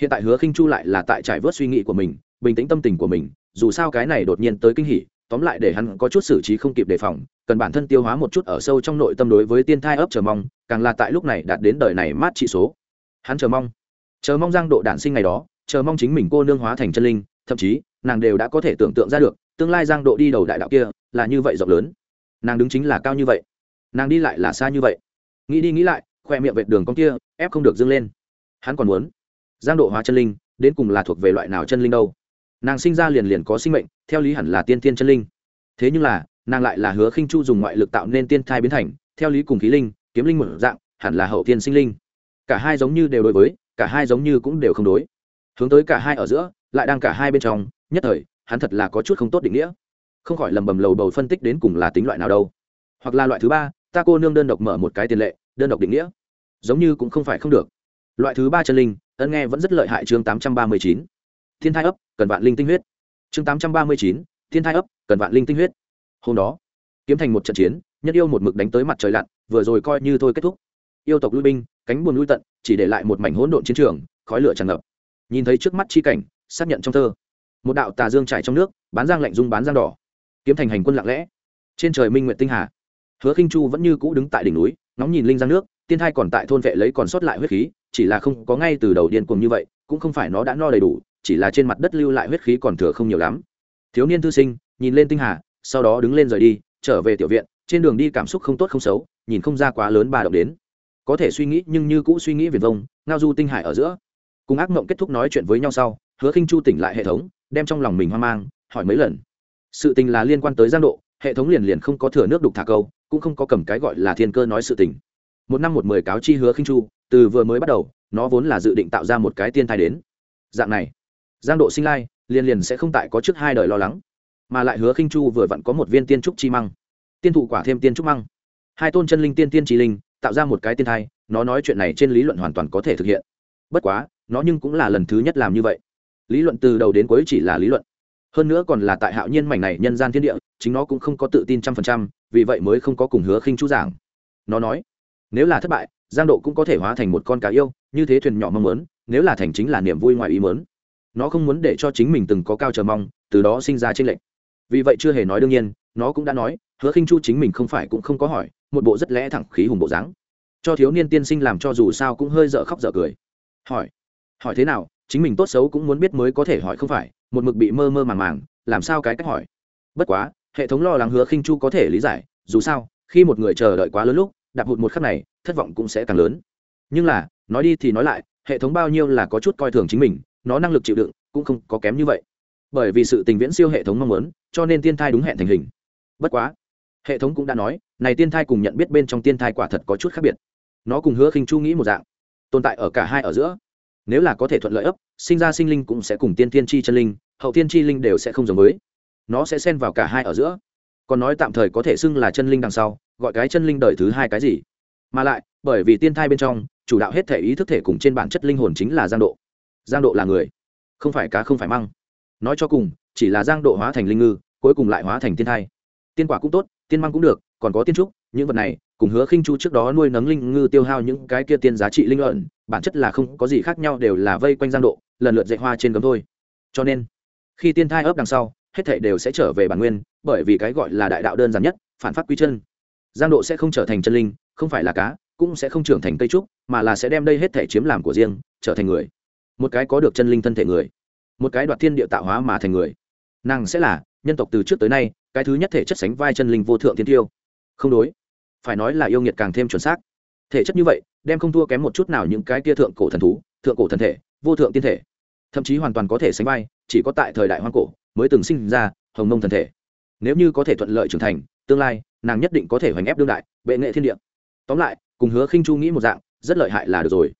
hiện tại hứa khinh chu lại là tại trải vớt suy nghĩ của mình, bình tĩnh tâm tình của mình, dù sao cái này đột nhiên tới kinh hỉ, tóm lại để hắn có chút xử trí không kịp đề phòng, cần bản thân tiêu hóa một chút ở sâu trong nội tâm đối với tiên thai ấp chờ mong, càng là tại lúc này đạt đến đời này mát trị số. Hắn chờ mong chờ mong giang độ đản sinh ngày đó, chờ mong chính mình cô nương hóa thành chân linh, thậm chí, nàng đều đã có thể tưởng tượng ra được, tương lai giang độ đi đầu đại đạo kia là như vậy rộng lớn. Nàng đứng chính là cao như vậy, nàng đi lại là xa như vậy. Nghĩ đi nghĩ lại khoe miệng vệt đường con kia, ép không được dâng lên. Hắn còn muốn giang độ hóa chân linh, đến cùng là thuộc về loại nào chân linh đâu? Nàng sinh ra liền liền có sinh mệnh, theo lý hẳn là tiên tiên chân linh. Thế nhưng là, nàng lại là hứa khinh chu dùng ngoại lực tạo nên tiên thai biến thành, theo lý cùng khí linh, kiếm linh một dạng, hẳn là hậu tiên sinh linh. Cả hai giống như đều đối với, cả hai giống như cũng đều không đối. Hướng tới cả hai ở giữa, lại đang cả hai bên trong, nhất thời, hắn thật là có chút không tốt định nghĩa. Không khỏi lầm bầm lầu bầu phân tích đến cùng là tính loại nào đâu. Hoặc là loại thứ ba, ta cô nương đơn độc mở một cái tiền lệ đơn độc định nghĩa. Giống như cũng không phải không được. Loại thứ ba chân linh ân nghe vẫn rất lợi hại chương tám trăm ba mươi chín. Thiên thai ấp, cần vạn linh tinh huyết. Chương tám trăm ba mươi chín, thiên thai ấp, cần vạn linh tinh huyết. Hôm đó, kiếm thành một trận chiến, nhất yêu một mực đánh tới mặt trời lặn, vừa rồi coi như thôi kết thúc. Yêu tộc lui binh, cánh buồn lui tận, chỉ để lại một mảnh hỗn độn chiến trường, khói lửa tràn ngập. Nhìn thấy trước mắt chi cảnh, xác nhận trong thơ. Một đạo tà dương trải trong nước, bán giang lạnh dung bán giang đỏ. Kiếm thành hành quân lặng lẽ. Trên trời minh nguyện tinh hà. Hứa khinh chu vẫn như cũ đứng tại đỉnh núi nóng nhìn linh giang nước, tiên thai còn tại thôn vệ lấy còn sót lại huyết khí, chỉ là không có ngay từ đầu điên cuồng như vậy, cũng không phải nó đã no đầy đủ, chỉ là trên mặt đất lưu lại huyết khí còn thừa không nhiều lắm. Thiếu niên thư sinh, nhìn lên tinh hà, sau đó đứng lên rời đi, trở về tiểu viện, trên đường đi cảm xúc không tốt không xấu, nhìn không ra quá lớn ba động đến. Có thể suy nghĩ, nhưng như cũ suy nghĩ viền vông, ngao du tinh hải ở giữa. Cùng ác mộng kết thúc nói chuyện với nhau sau, hứa khinh chu tỉnh lại hệ thống, đem trong lòng mình hoang mang, hỏi mấy lần. Sự tình là liên quan tới giang độ, hệ thống liền liền không có thừa nước đục thả câu cũng không có cầm cái gọi là thiên cơ nói sự tình. Một năm một mười cáo chi hứa khinh chu, từ vừa mới bắt đầu, nó vốn là dự định tạo ra một cái tiên thai đến. Dạng này, giang độ sinh lai liền liền sẽ không tại có trước hai đời lo lắng, mà lại hứa khinh chu vừa vặn có một viên tiên trúc chi măng. Tiên thụ quả thêm tiên trúc măng. Hai tôn chân linh tiên tiên trí linh tạo ra một cái tiên thai, nó nói chuyện này trên lý luận hoàn toàn có thể thực hiện. Bất quá, nó nhưng cũng là lần thứ nhất làm như vậy. Lý luận từ đầu đến cuối chỉ là lý luận hơn nữa còn là tại hạo nhiên mảnh này nhân gian thiên địa, chính nó cũng không có tự tin trăm phần trăm, vì vậy mới không có cùng hứa khinh chú giảng. Nó nói, nếu là thất bại, giang độ cũng có thể hóa thành một con cá yêu, như thế thuyền nhỏ mong muốn, nếu là thành chính là niềm vui ngoài ý muốn. Nó không muốn để cho chính mình từng có cao chờ mong, từ đó sinh ra tranh lệch. Vì vậy chưa hề nói đương nhiên, nó cũng đã nói, hứa khinh chu chính mình không phải cũng không có hỏi, một bộ rất lẽ thẳng khí hùng bộ dáng. Cho thiếu niên tiên sinh làm cho dù sao cũng hơi dở khóc dở cười. Hỏi hỏi thế nào, chính mình tốt xấu cũng muốn biết mới có thể hỏi không phải một mực bị mơ mơ màng màng, làm sao cái cách hỏi? Bất quá, hệ thống lo lắng hứa khinh chu có thể lý giải, dù sao, khi một người chờ đợi quá lớn lúc, đạp hụt một khắc này, thất vọng cũng sẽ càng lớn. Nhưng là, nói đi thì nói lại, hệ thống bao nhiêu là có chút coi thường chính mình, nó năng lực chịu đựng cũng không có kém như vậy. Bởi vì sự tình viễn siêu hệ thống mong muốn, cho nên tiên thai đúng hẹn thành hình. Bất quá, hệ thống cũng đã nói, này tiên thai cùng nhận biết bên trong tiên thai quả thật có chút khác biệt. Nó cùng hứa khinh chu nghĩ một dạng, tồn tại ở cả hai ở giữa nếu là có thể thuận lợi ấp, sinh ra sinh linh cũng sẽ cùng tiên tiên tri chân linh, hậu tiên tri linh đều sẽ không giống với. Nó sẽ xen vào cả hai ở giữa. Còn nói tạm thời có thể xưng là chân linh đằng sau, gọi cái chân linh đời thứ hai cái gì? Mà lại, bởi vì tiên thai bên trong, chủ đạo hết thể ý thức thể cùng trên bản chất linh hồn chính là giang độ. Giang độ là người, không phải cá không phải măng. Nói cho cùng, chỉ là giang độ hóa thành linh ngư, cuối cùng lại hóa thành tiên thai. Tiên quả cũng tốt, tiên măng cũng được, còn có tiên trúc, những vật này, cùng hứa khinh chu trước đó nuôi nấng linh ngư tiêu hao những cái kia tiên giá trị linh luận bản chất là không có gì khác nhau đều là vây quanh giang độ, lần lượt dạy hoa trên gấm thôi. Cho nên, khi tiên thai ấp đằng sau, hết thảy đều sẽ trở về bản nguyên, bởi vì cái gọi là đại đạo đơn giản nhất, phản phát quy chân. Giang độ sẽ không trở thành chân linh, không phải là cá, cũng sẽ không trưởng thành cây trúc, mà là sẽ đem đây hết thảy chiếm làm của riêng, trở thành người. Một cái có được chân linh thân thể người, một cái đoạt thiên địa tạo hóa mà thành người. Nàng sẽ là nhân tộc từ trước tới nay, cái thứ nhất thể chất sánh vai chân linh vô thượng thiên tiêu. Không đối. Phải nói là yêu nghiệt càng thêm chuẩn xác thể chất như vậy, đem không thua kém một chút nào những cái kia thượng cổ thần thú, thượng cổ thần thể, vô thượng tiên thể. Thậm chí hoàn toàn có thể sánh vai, chỉ có tại thời đại hoang cổ mới từng sinh ra hồng mông thần thể. Nếu như có thể thuận lợi trưởng thành, tương lai, nàng nhất định có thể hoành ép đương đại, bệ nghệ thiên địa. Tóm lại, cùng hứa khinh chu nghĩ một dạng, rất lợi hại là được rồi.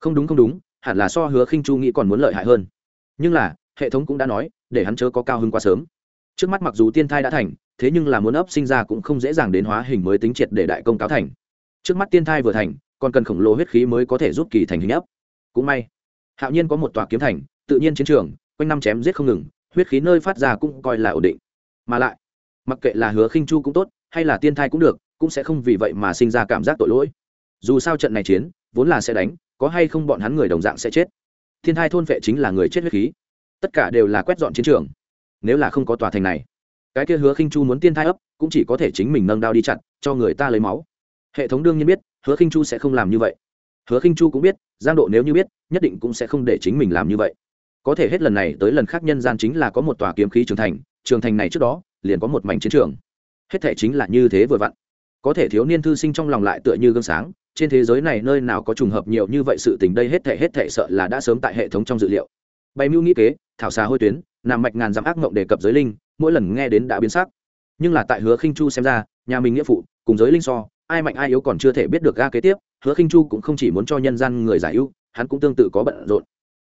Không đúng không đúng, hẳn là so hứa khinh chu nghĩ còn muốn lợi hại hơn. Nhưng là, hệ thống cũng đã nói, để hắn chớ có cao hơn quá sớm. Trước mắt mặc dù tiên thai đã thành, thế nhưng là muốn ấp sinh ra cũng không dễ dàng đến hóa hình mới tính triệt để đại công cáo thành trước mắt tiên thai vừa thành, còn cần khổng lồ huyết khí mới có thể giúp kỳ thành hình ấp cũng may, hạo nhiên có một tòa kiếm thành, tự nhiên chiến trường, quanh năm chém giết không ngừng, huyết khí nơi phát ra cũng coi là ổn định. Mà lại, mặc kệ là hứa khinh chu cũng tốt, hay là tiên thai cũng được, cũng sẽ không vì vậy mà sinh ra cảm giác tội lỗi. Dù sao trận này chiến, vốn là sẽ đánh, có hay không bọn hắn người đồng dạng sẽ chết. Thiên thai thôn vệ chính là người chết huyết khí. Tất cả đều là quét dọn chiến trường. Nếu là không có tòa thành này, cái kia hứa khinh chu muốn tiên thai ấp, cũng chỉ có thể chính mình nâng đao đi chặn cho người ta lấy máu hệ thống đương nhiên biết, hứa khinh chu sẽ không làm như vậy. Hứa khinh chu cũng biết, giang độ nếu như biết, nhất định cũng sẽ không để chính mình làm như vậy. Có thể hết lần này tới lần khác nhân gian chính là có một tòa kiếm khí trường thành trường thành này trước đó, liền có một mảnh chiến trường. Hết thể chính là như thế vừa vặn. Có thể thiếu niên thư sinh trong lòng lại tựa như gương sáng, trên thế giới này nơi nào có trùng hợp nhiều như vậy sự tình đây hết thể hết thể sợ là đã sớm tại hệ thống trong dự liệu. Bày mưu nghĩ kế, thảo xà hôi tuyến, nằm mạch ngàn dặm ác mộng đề cập giới linh, mỗi lần nghe đến đã biến sắc. Nhưng là tại hứa khinh chu xem ra, nhà mình nghĩa phụ, cùng giới linh so ai mạnh ai yếu còn chưa thể biết được ga kế tiếp, hứa khinh chu cũng không chỉ muốn cho nhân gian người giải ưu, hắn cũng tương tự có bận rộn.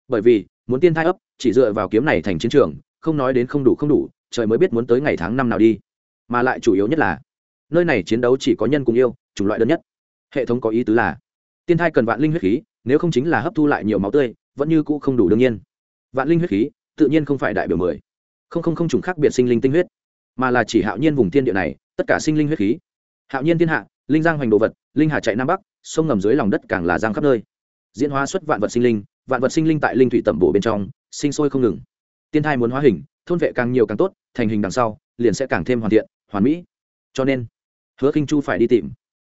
Bởi vì, muốn tiên thai ấp, chỉ dựa vào kiếm này thành chiến trường, không nói đến không đủ không đủ, trời mới biết muốn tới ngày tháng năm nào đi. Mà lại chủ yếu nhất là, nơi này chiến đấu chỉ có nhân cùng yêu, chủng loại đơn nhất. Hệ thống có ý tứ là, tiên thai cần vạn linh huyết khí, nếu không chính là hấp thu lại nhiều máu tươi, vẫn như cũ không đủ đương nhiên. Vạn linh huyết khí, tự nhiên không phải đại biểu mười. Không không không chủng khác biệt sinh linh tinh huyết, mà là chỉ hạo nhiên vùng thiên địa này, tất cả sinh linh huyết khí. Hạo nhiên thiên hạ linh giang hoành đồ vật, linh hà chạy nam bắc, sông ngầm dưới lòng đất càng là giang khắp nơi. Diễn hóa xuất vạn vật sinh linh, vạn vật sinh linh tại linh thủy tẩm bổ bên trong, sinh sôi không ngừng. Tiên thai muốn hóa hình, thôn vệ càng nhiều càng tốt, thành hình đằng sau, liền sẽ càng thêm hoàn thiện, hoàn mỹ. Cho nên, hứa khinh chu phải đi tìm.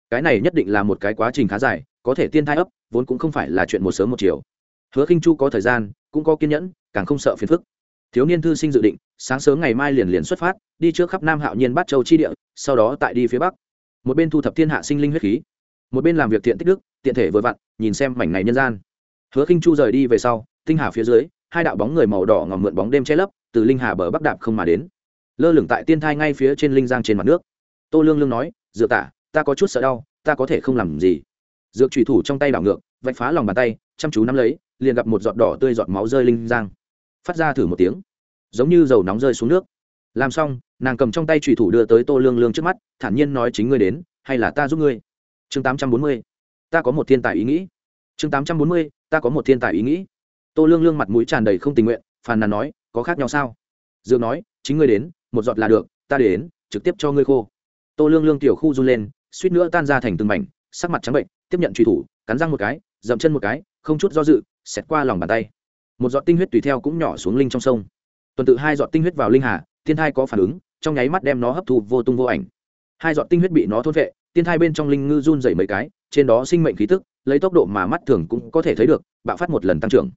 Cái này nhất định là một cái quá trình khá dài, có thể tiên thai ấp, vốn cũng không phải là chuyện một sớm một chiều. Hứa khinh chu có thời gian, cũng có kiên nhẫn, càng không sợ phiền phức. Thiếu niên thư sinh dự định, sáng sớm ngày mai liền liền xuất phát, đi trước khắp nam hạo nhiên bát châu chi địa, sau đó tại đi phía bắc một bên thu thập thiên hạ sinh linh huyết khí, một bên làm việc thiện tích đức, tiện thể vừa vặn, nhìn xem mảnh này nhân gian. Hứa khinh chu rời đi về sau, tinh hà phía dưới, hai đạo bóng người màu đỏ ngòm mượn bóng đêm che lấp, từ linh hà bờ bắc đạp không mà đến. Lơ lửng tại tiên thai ngay phía trên linh giang trên mặt nước. Tô lương lương nói, dựa tả, ta có chút sợ đau, ta có thể không làm gì. Dược trùy thủ trong tay đảo ngược, vạch phá lòng bàn tay, chăm chú nắm lấy, liền gặp một giọt đỏ tươi giọt máu rơi linh giang. Phát ra thử một tiếng, giống như dầu nóng rơi xuống nước làm xong, nàng cầm trong tay trùy thủ đưa tới tô lương lương trước mắt, thản nhiên nói chính ngươi đến, hay là ta giúp ngươi? Chương tám trăm bốn mươi, ta có một thiên tài ý nghĩ. Chương tám trăm bốn mươi, ta có một thiên tài ý nghĩ. Tô lương lương mặt mũi tràn đầy không tình nguyện, phàn nàn nói, có khác nhau sao? Dương nói, chính ngươi đến, một giọt là được, ta để đến, trực tiếp cho ngươi khô. Tô lương lương tiểu khu run lên, suýt nữa tan ra thành từng mảnh, sắc mặt trắng bệnh, tiếp nhận truy thủ, cắn răng một cái, dậm chân một cái, không chút do dự, xẹt qua lòng bàn tay. Một giọt tinh huyết tùy theo cũng nhỏ xuống linh trong sông. Tuần tự hai giọt tinh huyết vào linh hà thiên thai có phản ứng trong nháy mắt đem nó hấp thu vô tung vô ảnh. Hai giọt tinh huyết bị nó thôn vệ tiên thai bên trong linh ngư run dày mấy cái trên đó sinh mệnh khí tức lấy tốc độ mà mắt thường cũng có thể thấy được bạo phát một lần tăng trưởng.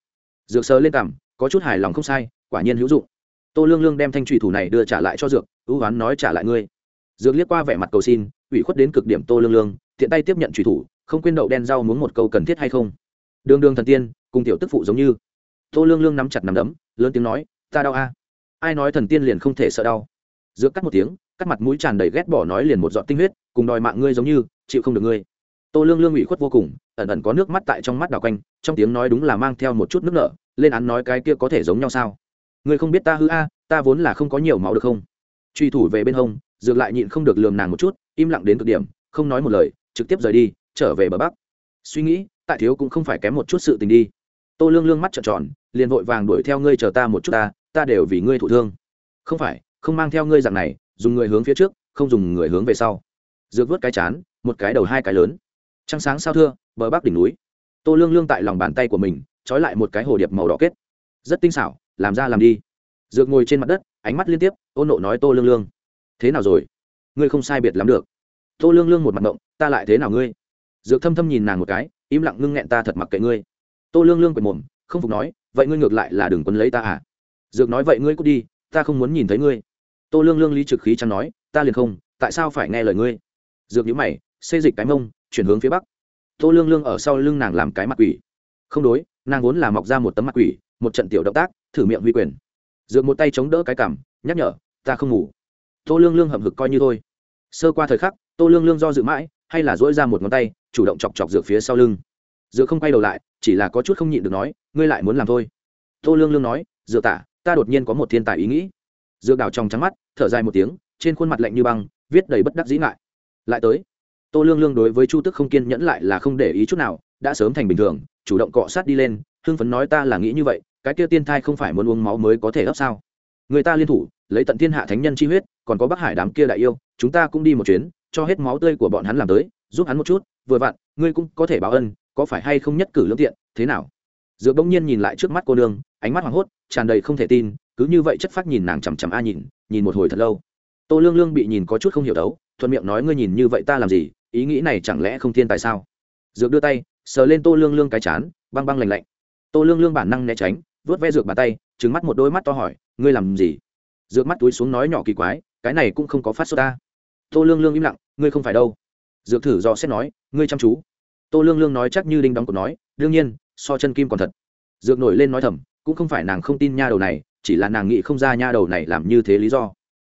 Dược sơ lên cảm, có chút hài lòng không sai quả nhiên hữu dụng. Tô lương lương đem thanh trùy thủ này đưa trả lại cho dược ưu hoán nói trả lại ngươi. Dược liếc qua vẻ mặt cầu xin ủy khuất đến cực điểm tô lương lương tiện tay tiếp nhận trùy thủ không quên đậu đen rau muốn một câu cần thiết hay không. Đường đường thần tiên cùng tiểu tức phụ giống như. Tô lương lương nắm chặt nắm đấm lớn tiếng nói ta đau a ai nói thần tiên liền không thể sợ đau? Dược cắt một tiếng, cắt mặt mũi tràn đầy ghét bỏ nói liền một giọt tinh huyết, cùng đòi mạng ngươi giống như, chịu không được ngươi. Tô lương lương ủy khuất vô cùng, ẩn ẩn có nước mắt tại trong mắt đào quanh, trong tiếng nói đúng là mang theo một chút nước nở, lên án nói cái kia có thể giống nhau sao? Ngươi không biết ta hư a, ta vốn là không có nhiều máu được không? Truy thủ về bên hông, dược lại nhịn không được lườm nàng một chút, im lặng đến cực điểm, không nói một lời, trực tiếp rời đi, trở về bờ bắc. Suy nghĩ, tại thiếu cũng không phải kém một chút sự tình đi. Tô lương lương mắt trợn tròn, liền vội vàng đuổi theo ngươi chờ ta một chút ta ta đều vì ngươi thụ thương. Không phải, không mang theo ngươi dạng này, dùng người hướng phía trước, không dùng người hướng về sau. Dược vớt cái chán, một cái đầu hai cái lớn. Trăng sáng sao thưa, bờ bắc đỉnh núi. Tô lương lương tại lòng bàn tay của mình, trói lại một cái hồ điệp màu đỏ kết. Rất tinh xảo, làm ra làm đi. Dược ngồi trên mặt đất, ánh mắt liên tiếp, ôn nộ nói tô lương lương. Thế nào rồi? Ngươi không sai biệt lắm được. Tô lương lương một mặt động ta lại thế nào ngươi? Dược thâm thâm nhìn nàng một cái, im lặng ngưng nghẹn ta thật mặc kệ ngươi. Tô lương lương quệt mồm, không phục nói, vậy ngươi ngược lại là đừng quấn lấy ta à? Dược nói vậy ngươi cút đi, ta không muốn nhìn thấy ngươi. Tô lương lương lý trực khí chẳng nói, ta liền không, tại sao phải nghe lời ngươi? Dược nhữ mày, xê dịch cái mông, chuyển hướng phía bắc. Tô lương lương ở sau lưng nàng làm cái mặt quỷ. Không đối, nàng vốn là mọc ra một tấm mặt quỷ, một trận tiểu động tác, thử miệng huy quyền. Dược một tay chống đỡ cái cảm nhắc nhở, ta không ngủ. Tô lương lương hậm hực coi như thôi. Sơ qua thời khắc, tô lương lương do dự mãi, hay là dỗi ra một ngón tay, chủ động chọc chọc dược phía sau lưng. Dược không quay đầu lại, chỉ là có chút không nhịn được nói, ngươi lại muốn làm thôi. Tô lương lương nói, dược tả ta đột nhiên có một thiên tài ý nghĩ. Dược đào trong trắng mắt, thở dài một tiếng, trên khuôn mặt lạnh như băng, viết đầy bất đắc dĩ ngại. Lại tới, tô lương lương đối với chu tức không kiên nhẫn lại là không để ý chút nào, đã sớm thành bình thường, chủ động cọ sát đi lên, hưng phấn nói ta là nghĩ như vậy, cái kia tiên thai không phải muốn uống máu mới có thể gấp sao? Người ta liên thủ, lấy tận thiên hạ thánh nhân chi huyết, còn có bắc hải đám kia đại yêu, chúng ta cũng đi một chuyến, cho hết máu tươi của bọn hắn làm tới, giúp hắn một chút, vừa vặn, ngươi cũng có thể báo ân, có phải hay không nhất cử lương tiện, thế nào? Dược bỗng nhiên nhìn lại trước mắt cô nương, ánh mắt hoảng hốt, tràn đầy không thể tin, cứ như vậy chất phát nhìn nàng chằm chằm a nhìn nhìn một hồi thật lâu. Tô lương lương bị nhìn có chút không hiểu đấu, thuận miệng nói ngươi nhìn như vậy ta làm gì, ý nghĩ này chẳng lẽ không thiên tài sao? Dược đưa tay, sờ lên tô lương lương cái chán, băng băng lạnh lạnh. Tô lương lương bản năng né tránh vớt ve dược bàn tay trứng mắt một đôi mắt to hỏi, ngươi làm gì? Dược mắt túi xuống nói nhỏ kỳ quái, cái này cũng không có phát sốt ta. Tô lương lương im lặng, ngươi không phải đâu. Dược thử do xét nói, ngươi chăm chú. Tô lương lương nói chắc như đinh đóng cột nói, đương nhiên so chân kim còn thật. Dược nổi lên nói thầm, cũng không phải nàng không tin nha đầu này, chỉ là nàng nghĩ không ra nha đầu này làm như thế lý do.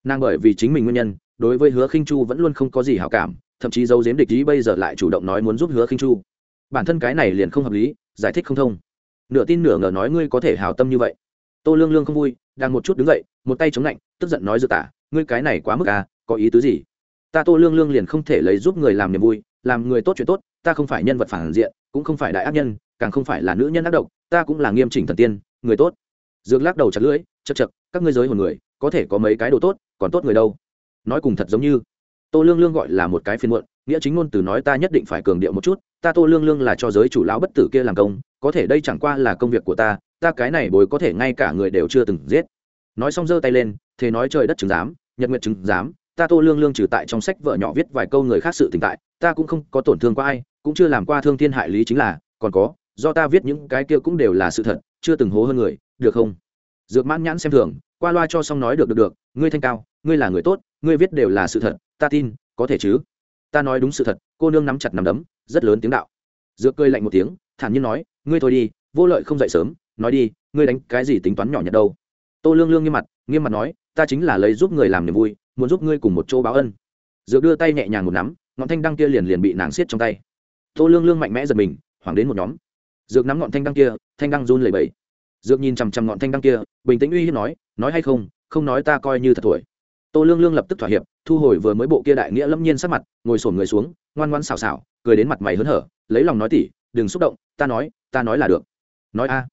Nàng bởi vì chính mình nguyên nhân, đối với hứa khinh chu vẫn luôn không có gì hảo cảm, thậm chí dấu giếm địch ý bây giờ lại chủ động nói muốn giúp hứa khinh chu. Bản thân cái này liền không hợp lý, giải thích không thông. Nửa tin nửa ngờ nói ngươi có thể hào tâm như vậy. Tô lương lương không vui, đang một chút đứng dậy, một tay chống lạnh, tức giận nói dự tả, ngươi cái này quá mức à có ý tứ gì? Ta tô lương lương liền không thể lấy giúp người làm niềm vui, làm người tốt chuyện tốt, ta không phải nhân vật phản diện, cũng không phải đại ác nhân càng không phải là nữ nhân ác độc, ta cũng là nghiêm chỉnh thần tiên, người tốt. Dược lắc đầu chặt lưỡi, chật chật, các ngươi giới hồn người, có thể có mấy cái đồ tốt, còn tốt người đâu. Nói cùng thật giống như, tô lương lương gọi là một cái phiên muộn, nghĩa chính ngôn từ nói ta nhất định phải cường điệu một chút, ta tô lương lương là cho giới chủ lão bất tử kia làm công, có thể đây chẳng qua là công việc của ta ta cái này bồi có thể ngay cả người đều chưa từng giết. Nói xong giơ tay lên thế nói trời đất chứng giám, nhật nguyện chứng giám, ta tô lương lương trừ tại trong sách vợ nhỏ viết vài câu người khác sự tình tại, ta cũng không có tổn thương qua ai, cũng chưa làm qua thương thiên hại lý chính là, còn có do ta viết những cái kia cũng đều là sự thật, chưa từng hố hơn người, được không? Dược mãn nhãn xem thường, qua loa cho xong nói được được được, ngươi thanh cao, ngươi là người tốt, ngươi viết đều là sự thật, ta tin, có thể chứ? Ta nói đúng sự thật, cô nương nắm chặt nắm đấm, rất lớn tiếng đạo. Dược cười lạnh một tiếng, thản nhiên nói, ngươi thôi đi, vô lợi không dậy sớm, nói đi, ngươi đánh cái gì tính toán nhỏ nhặt đâu? Tô lương lương nghiêm mặt nghiêm mặt nói, ta chính là lấy giúp người làm niềm vui, muốn giúp ngươi cùng một chỗ báo ân. Dược đưa tay nhẹ nhàng một nắm ngọn thanh đăng kia liền liền bị nàng siết trong tay. Tô lương lương mạnh mẽ giật mình, hoảng đến một nhóm dược nắm ngọn thanh đăng kia, thanh đăng run lẩy bẩy. Dược nhìn chằm chằm ngọn thanh đăng kia, bình tĩnh uy hiếp nói nói hay không? Không nói ta coi như thật tuổi tô lương lương lập tức thỏa hiệp, thu hồi vừa mới bộ kia đại nghĩa lâm nhiên sắc mặt, ngồi sổm người xuống, ngoan ngoan xào xào cười đến mặt mày hớn hở, lấy lòng nói tỉ, đừng xúc động, ta nói ta nói là được. Nói a?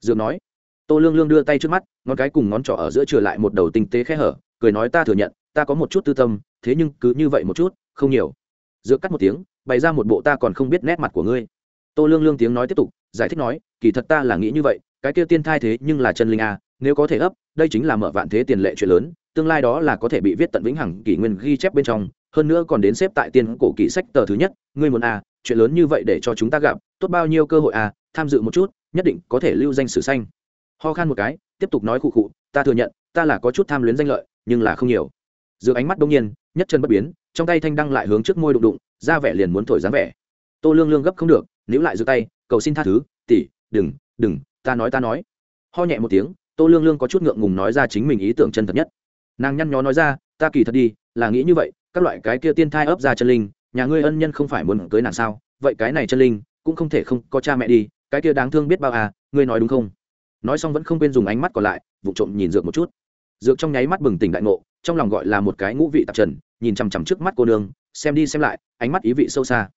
Dược nói. Tô lương lương đưa tay trước mắt, ngón cái cùng ngón trỏ ở giữa trở lại một đầu tinh tế khe hở, cười nói, ta thừa nhận, ta có một chút tư tâm, thế nhưng cứ như vậy một chút, không nhiều. Dược cắt một tiếng, bày ra một bộ ta còn không biết nét mặt của ngươi tô lương lương tiếng nói tiếp tục, giải thích nói, kỳ thật ta là nghĩ như vậy, cái kia tiên thai thế nhưng là chân linh a, nếu có thể ấp, đây chính là mở vạn thế tiền lệ chuyện lớn, tương lai đó là có thể bị viết tận vĩnh hằng kỷ nguyên ghi chép bên trong, hơn nữa còn đến xếp tại tiên cổ kỷ sách tờ thứ nhất, ngươi muốn a, chuyện lớn như vậy để cho chúng ta gặp, tốt bao nhiêu cơ hội a, tham dự một chút, nhất định có thể lưu danh sử xanh ho khan một cái, tiếp tục nói khụ khụ, ta thừa nhận, ta là có chút tham luyến danh lợi, nhưng là không nhiều. Giữa ánh mắt đông nhiên, nhất chân bất biến, trong tay thanh đăng lại hướng trước môi đụng đụng, ra vẻ liền muốn thổi dáng vẻ. Tô lương lương gấp không được níu lại giữ tay, cầu xin tha thứ, tỷ, đừng đừng, ta nói ta nói. Ho nhẹ một tiếng, tô lương lương có chút ngượng ngùng nói ra chính mình ý tưởng chân thật nhất. Nàng nhăn nhó nói ra, ta kỳ thật đi, là nghĩ như vậy, các loại cái kia tiên thai ấp ra chân linh, nhà ngươi ân nhân không phải muốn cưới nàng sao? Vậy cái này chân linh, cũng không thể không có cha mẹ đi, cái kia đáng thương biết bao à ngươi nói đúng không? Nói xong vẫn không quên dùng ánh mắt còn lại, vụ trộm nhìn dược một chút. Dược trong nháy mắt bừng tỉnh đại ngộ, trong lòng gọi là một cái ngũ vị tạp trần, nhìn chằm chằm trước mắt cô nương, xem đi xem lại, ánh mắt ý vị sâu xa.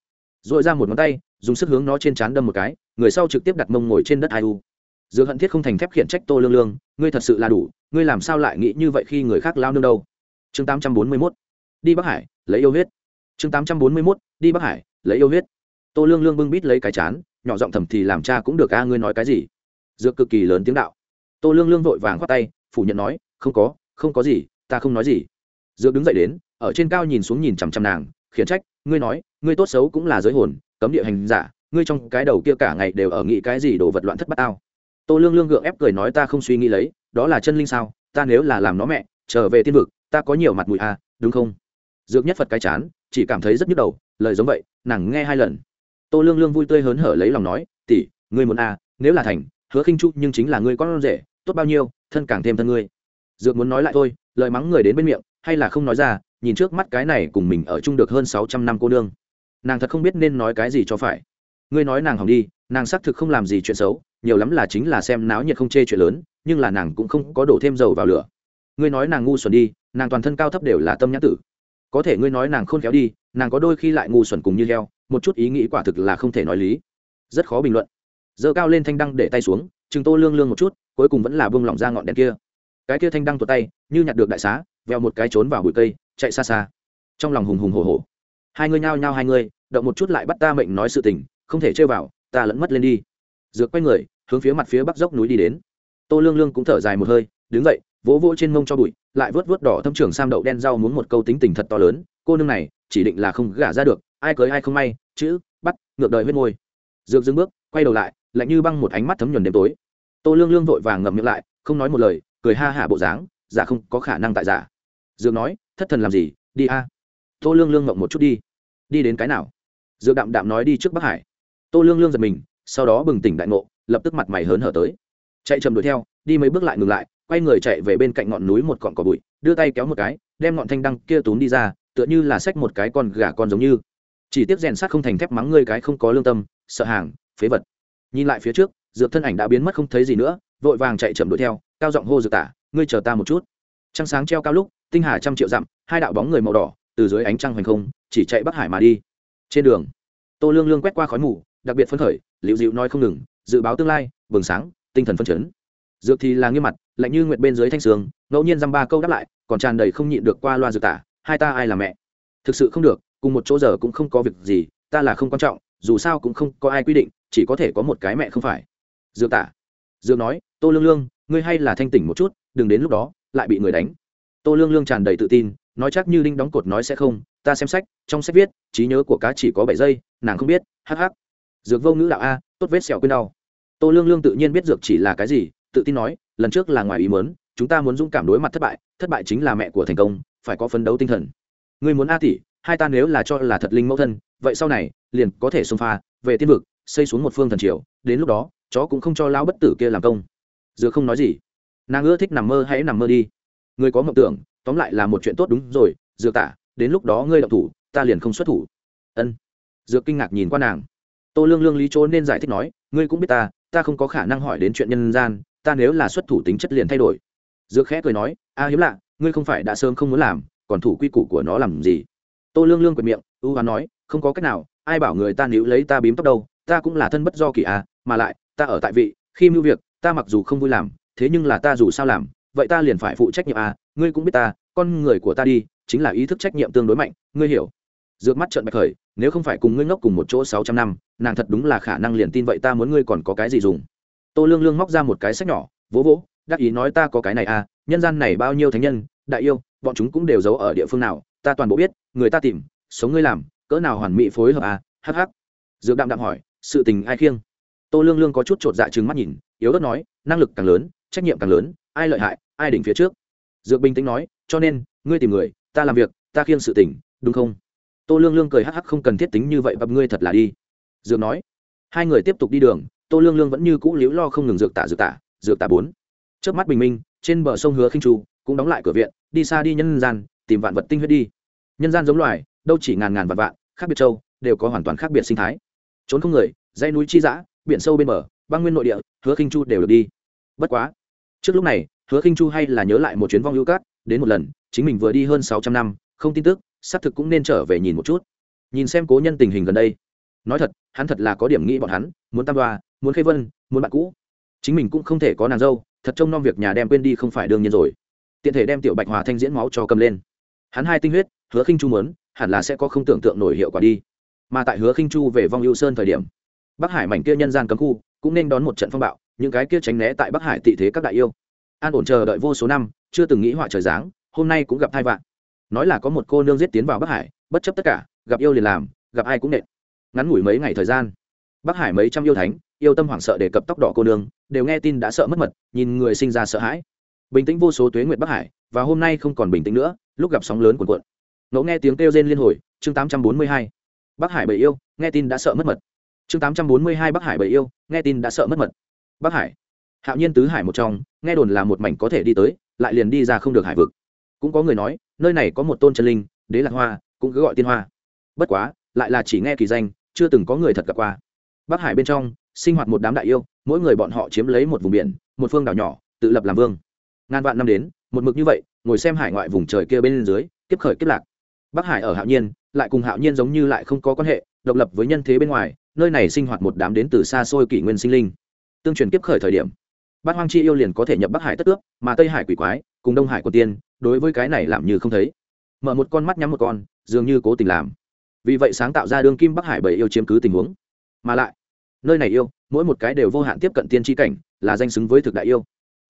Dội ra một ngón tay dùng sức hướng nó trên trán đâm một cái, người sau trực tiếp đặt mông ngồi trên đất ai u. Dược hận thiết không thành thép khiển trách tô lương lương, ngươi thật sự là đủ, ngươi làm sao lại nghĩ như vậy khi người khác lao nương đâu? Chương tám trăm bốn mươi 841 đi bắc hải, lấy yêu huyết. Chương tám trăm bốn mươi 841 đi bắc hải, lấy yêu huyết. Tô lương lương bưng bít lấy cái chán, nhỏ giọng thầm thì làm cha cũng được a, ngươi nói cái gì? Dược cực kỳ lớn tiếng đạo. Tô lương lương vội vàng khoát tay, phủ nhận nói, không có không có gì, ta không nói gì. Dược đứng dậy đến, ở trên cao nhìn xuống nhìn chằm chằm nàng, khiển trách ngươi nói, ngươi tốt xấu cũng là giới hồn, cấm địa hành giả, ngươi trong cái đầu kia cả ngày đều ở nghĩ cái gì đồ vật loạn thất bát tao. Tô lương lương gượng ép cười nói ta không suy nghĩ lấy, đó là chân linh sao, ta nếu là làm nó mẹ, trở về tiên vực, ta có nhiều mặt mũi à đúng không? Dược nhất phật cái chán, chỉ cảm thấy rất nhức đầu, lời giống vậy, nàng nghe hai lần. Tô lương lương vui tươi hớn hở lấy lòng nói, tỷ, ngươi muốn à nếu là thành, hứa khinh chu nhưng chính là ngươi con rể, tốt bao nhiêu, thân càng thêm thân ngươi. Dược muốn nói lại thôi, lời mắng người đến bên miệng, hay là không nói ra nhìn trước mắt cái này cùng mình ở chung được hơn sáu trăm năm cô nương. Nàng thật không biết nên nói cái gì cho phải. Ngươi nói nàng hỏng đi, nàng xác thực không làm gì chuyện xấu, nhiều lắm là chính là xem náo nhiệt không chê chuyện lớn, nhưng là nàng cũng không có đổ thêm dầu vào lửa. Ngươi nói nàng ngu xuẩn đi, nàng toàn thân cao thấp đều là tâm nhãn tử. Có thể ngươi nói nàng khôn khéo đi, nàng có đôi khi lại ngu xuẩn cùng như heo, một chút ý nghĩ quả thực là không thể nói lý. Rất khó bình luận. Giơ cao lên thanh đăng để tay xuống chừng tô lương lương một chút, cuối cùng vẫn là bông lỏng ra ngọn đèn kia. Cái kia thanh đăng tuột tay, như nhặt được đại xá, veo một cái trốn vào bụi cây chạy xa xa. Trong lòng hùng hùng hổ hổ. Hai ngươi nhao nhao hai ngươi động một chút lại bắt ta mệnh nói sự tình, không thể chơi vào, ta lẫn mất lên đi. Dược quay người, hướng phía mặt phía bắc dốc núi đi đến. Tô lương lương cũng thở dài một hơi, đứng dậy, vỗ vỗ trên mông cho bụi, lại vớt vớt đỏ thâm trưởng sam đậu đen rau muốn một câu tính tình thật to lớn, cô nương này, chỉ định là không gả ra được, ai cưới ai không may, chữ, bắt, ngược đời huyết môi. Dược dưng bước, quay đầu lại, lạnh như băng một ánh mắt thấm nhuần đêm tối. Tô lương lương vội vàng ngậm miệng lại, không nói một lời, cười ha hả bộ dáng giả không có khả năng tại giả dược nói thất thần làm gì? Đi a. Tô lương lương mộng một chút đi. Đi đến cái nào? Dược đạm đạm nói đi trước bắc hải. Tô lương lương giật mình, sau đó bừng tỉnh đại ngộ, lập tức mặt mày hớn hở tới. Chạy chầm đuổi theo, đi mấy bước lại ngừng lại, quay người chạy về bên cạnh ngọn núi một cọn cỏ bụi, đưa tay kéo một cái, đem ngọn thanh đăng kia túm đi ra, tựa như là xách một cái con gà con giống như. Chỉ tiếc rèn sát không thành thép mắng ngươi cái không có lương tâm, sợ hàng, phế vật. Nhìn lại phía trước, dược thân ảnh đã biến mất không thấy gì nữa, vội vàng chạy chậm đuổi theo, cao giọng hô dược tả, ngươi chờ ta một chút. Trăng sáng treo cao lúc tinh hà trăm triệu dặm, hai đạo bóng người màu đỏ từ dưới ánh trăng hoành không, chỉ chạy bắc hải mà đi. Trên đường, tô lương lương quét qua khói mù, đặc biệt phấn khởi liệu dịu nói không ngừng, dự báo tương lai, bừng sáng, tinh thần phân chấn. Dược thì là nghiêm mặt, lạnh như nguyệt bên dưới thanh sương, ngẫu nhiên dăm ba câu đáp lại, còn tràn đầy không nhịn được qua loa dược tả, hai ta ai là mẹ? Thực sự không được, cùng một chỗ giờ cũng không có việc gì, ta là không quan trọng, dù sao cũng không có ai quy định, chỉ có thể có một cái mẹ không phải. Dược tả. Dược nói, tô lương lương, ngươi hay là thanh tỉnh một chút, đừng đến lúc đó, lại bị người đánh tô lương lương tràn đầy tự tin, nói chắc như đinh đóng cột nói sẽ không, ta xem sách, trong sách viết, trí nhớ của cá chỉ có bảy giây, nàng không biết hh dược vô ngữ đạo a, tốt vết sẹo quên đau. Tô lương lương tự nhiên biết dược chỉ là cái gì, tự tin nói, lần trước là ngoài ý mớn chúng ta muốn dũng cảm đối mặt thất bại thất bại chính là mẹ của thành công, phải có phấn đấu tinh thần. Người muốn a tỷ, hai ta nếu là cho là thật linh mẫu thân, vậy sau này, liền có thể xông pha, về tiên vực, xây xuống một phương thần triều, đến lúc đó, chó cũng không cho lão bất tử kia làm công. Dược không nói gì. Nàng ưa thích nằm mơ hãy nằm mơ đi người có mộng tưởng, tóm lại là một chuyện tốt đúng rồi, dược tả, đến lúc đó ngươi động thủ, ta liền không xuất thủ. Ân. Dược kinh ngạc nhìn qua nàng. Tô lương lương lý chỗ nên giải thích nói, ngươi cũng biết ta ta không có khả năng hỏi đến chuyện nhân gian, ta nếu là xuất thủ tính chất liền thay đổi. Dược khẽ cười nói, a hiếm lạ, ngươi không phải đã sớm không muốn làm, còn thủ quy củ của nó làm gì? Tô lương lương quệt miệng, ưu hoán nói, không có cách nào, ai bảo người ta níu lấy ta bím tóc đâu, ta cũng là thân bất do kỳ à mà lại, ta ở tại vị, khi mưu việc, ta mặc dù không vui làm, thế nhưng là ta dù sao làm vậy ta liền phải phụ trách nhiệm à ngươi cũng biết ta, con người của ta đi, chính là ý thức trách nhiệm tương đối mạnh, ngươi hiểu. Dược mắt trợn bạch khởi, nếu không phải cùng ngươi ngốc cùng một chỗ sáu trăm năm, nàng thật đúng là khả năng liền tin vậy ta muốn ngươi còn có cái gì dùng. Tô lương lương móc ra một cái sách nhỏ, vỗ vỗ, đắc ý nói ta có cái này à nhân gian này bao nhiêu thánh nhân, đại yêu, bọn chúng cũng đều giấu ở địa phương nào, ta toàn bộ biết, người ta tìm, sống ngươi làm, cỡ nào hoàn mỹ phối hợp à hắc hắc. Dược đạm đạm hỏi, sự tình ai khiêng? Tô lương lương có chút chột dạ trừng mắt nhìn, yếu ớt nói, năng lực càng lớn, trách nhiệm càng lớn ai lợi hại, ai đỉnh phía trước. Dược bình tĩnh nói, cho nên, ngươi tìm người, ta làm việc, ta khiêng sự tình, đúng không? Tô lương lương cười hắc hắc không cần thiết tính như vậy, bập ngươi thật là đi. Dược nói, hai người tiếp tục đi đường, tô lương lương vẫn như cũ liễu lo không ngừng dược tả dược tả dược tả bốn. Trước mắt bình minh, trên bờ sông hứa khinh chu cũng đóng lại cửa viện, đi xa đi nhân gian, tìm vạn vật tinh huyết đi. Nhân gian giống loài, đâu chỉ ngàn ngàn vạn vạn, khác biệt châu, đều có hoàn toàn khác biệt sinh thái. Trốn không người dây núi chi dã, biển sâu bên bờ, băng nguyên nội địa, hứa khinh chu đều được đi. Bất quá trước lúc này, hứa khinh chu hay là nhớ lại một chuyến vong ưu cát, đến một lần, chính mình vừa đi hơn sáu trăm năm, không tin tức, xác thực cũng nên trở về nhìn một chút. Nhìn xem cố nhân tình hình gần đây. Nói thật, hắn thật là có điểm nghĩ bọn hắn, muốn tam đoa, muốn khê vân, muốn bạn cũ. Chính mình cũng không thể có nàng dâu, thật trông nom việc nhà đem quên đi không phải đương nhiên rồi. Tiện thể đem tiểu bạch hòa thanh diễn máu cho cầm lên. Hắn hai tinh huyết, hứa khinh chu muốn, hẳn là sẽ có không tưởng tượng nổi hiệu quả đi. Mà tại hứa khinh chu về vong ưu sơn thời điểm, bắc hải mảnh kia nhân gian cấm khu, cũng nên đón một trận phong bạo những cái kia tránh né tại bắc hải tị thế các đại yêu. An ổn chờ đợi vô số năm, chưa từng nghĩ họa trời giáng, hôm nay cũng gặp hai vạn nói là có một cô nương giết tiến vào bắc hải, bất chấp tất cả, gặp yêu liền làm, gặp ai cũng nện. Ngắn ngủi mấy ngày thời gian, bắc hải mấy trăm yêu thánh, yêu tâm hoảng sợ để cập tóc đỏ cô nương, đều nghe tin đã sợ mất mật, nhìn người sinh ra sợ hãi. Bình tĩnh vô số tuế nguyệt bắc hải, và hôm nay không còn bình tĩnh nữa, lúc gặp sóng lớn cuồn cuộn. Ngẫu nghe tiếng kêu rên liên hồi, chương tám trăm bốn mươi hai. Bắc hải bầy yêu, nghe tin đã sợ mất mật. Chương tám trăm bốn mươi hai bắc hải bầy yêu, nghe tin đã sợ mất mật bắc hải. Hạo nhiên tứ hải một trong, nghe đồn là một mảnh có thể đi tới, lại liền đi ra không được hải vực. Cũng có người nói, nơi này có một tôn chân linh, đế lạc hoa, cũng cứ gọi tiên hoa. Bất quá, lại là chỉ nghe kỳ danh, chưa từng có người thật gặp qua. Bắc hải bên trong, sinh hoạt một đám đại yêu, mỗi người bọn họ chiếm lấy một vùng biển, một phương đảo nhỏ, tự lập làm vương. Ngàn vạn năm đến, một mực như vậy, ngồi xem hải ngoại vùng trời kia bên dưới, kiếp khởi kiếp lạc. Bắc hải ở hạo nhiên, lại cùng hạo nhiên giống như lại không có quan hệ, độc lập với nhân thế bên ngoài, nơi này sinh hoạt một đám đến từ xa xôi kỷ nguyên sinh linh tương truyền kiếp khởi thời điểm, bát hoang chi yêu liền có thể nhập bắc hải tất ước mà tây hải quỷ quái cùng đông hải của tiên, đối với cái này làm như không thấy. Mở một con mắt nhắm một con, dường như cố tình làm. Vì vậy sáng tạo ra đương kim bắc hải bảy yêu chiếm cứ tình huống. Mà lại, nơi này yêu, mỗi một cái đều vô hạn tiếp cận tiên tri cảnh, là danh xứng với thực đại yêu.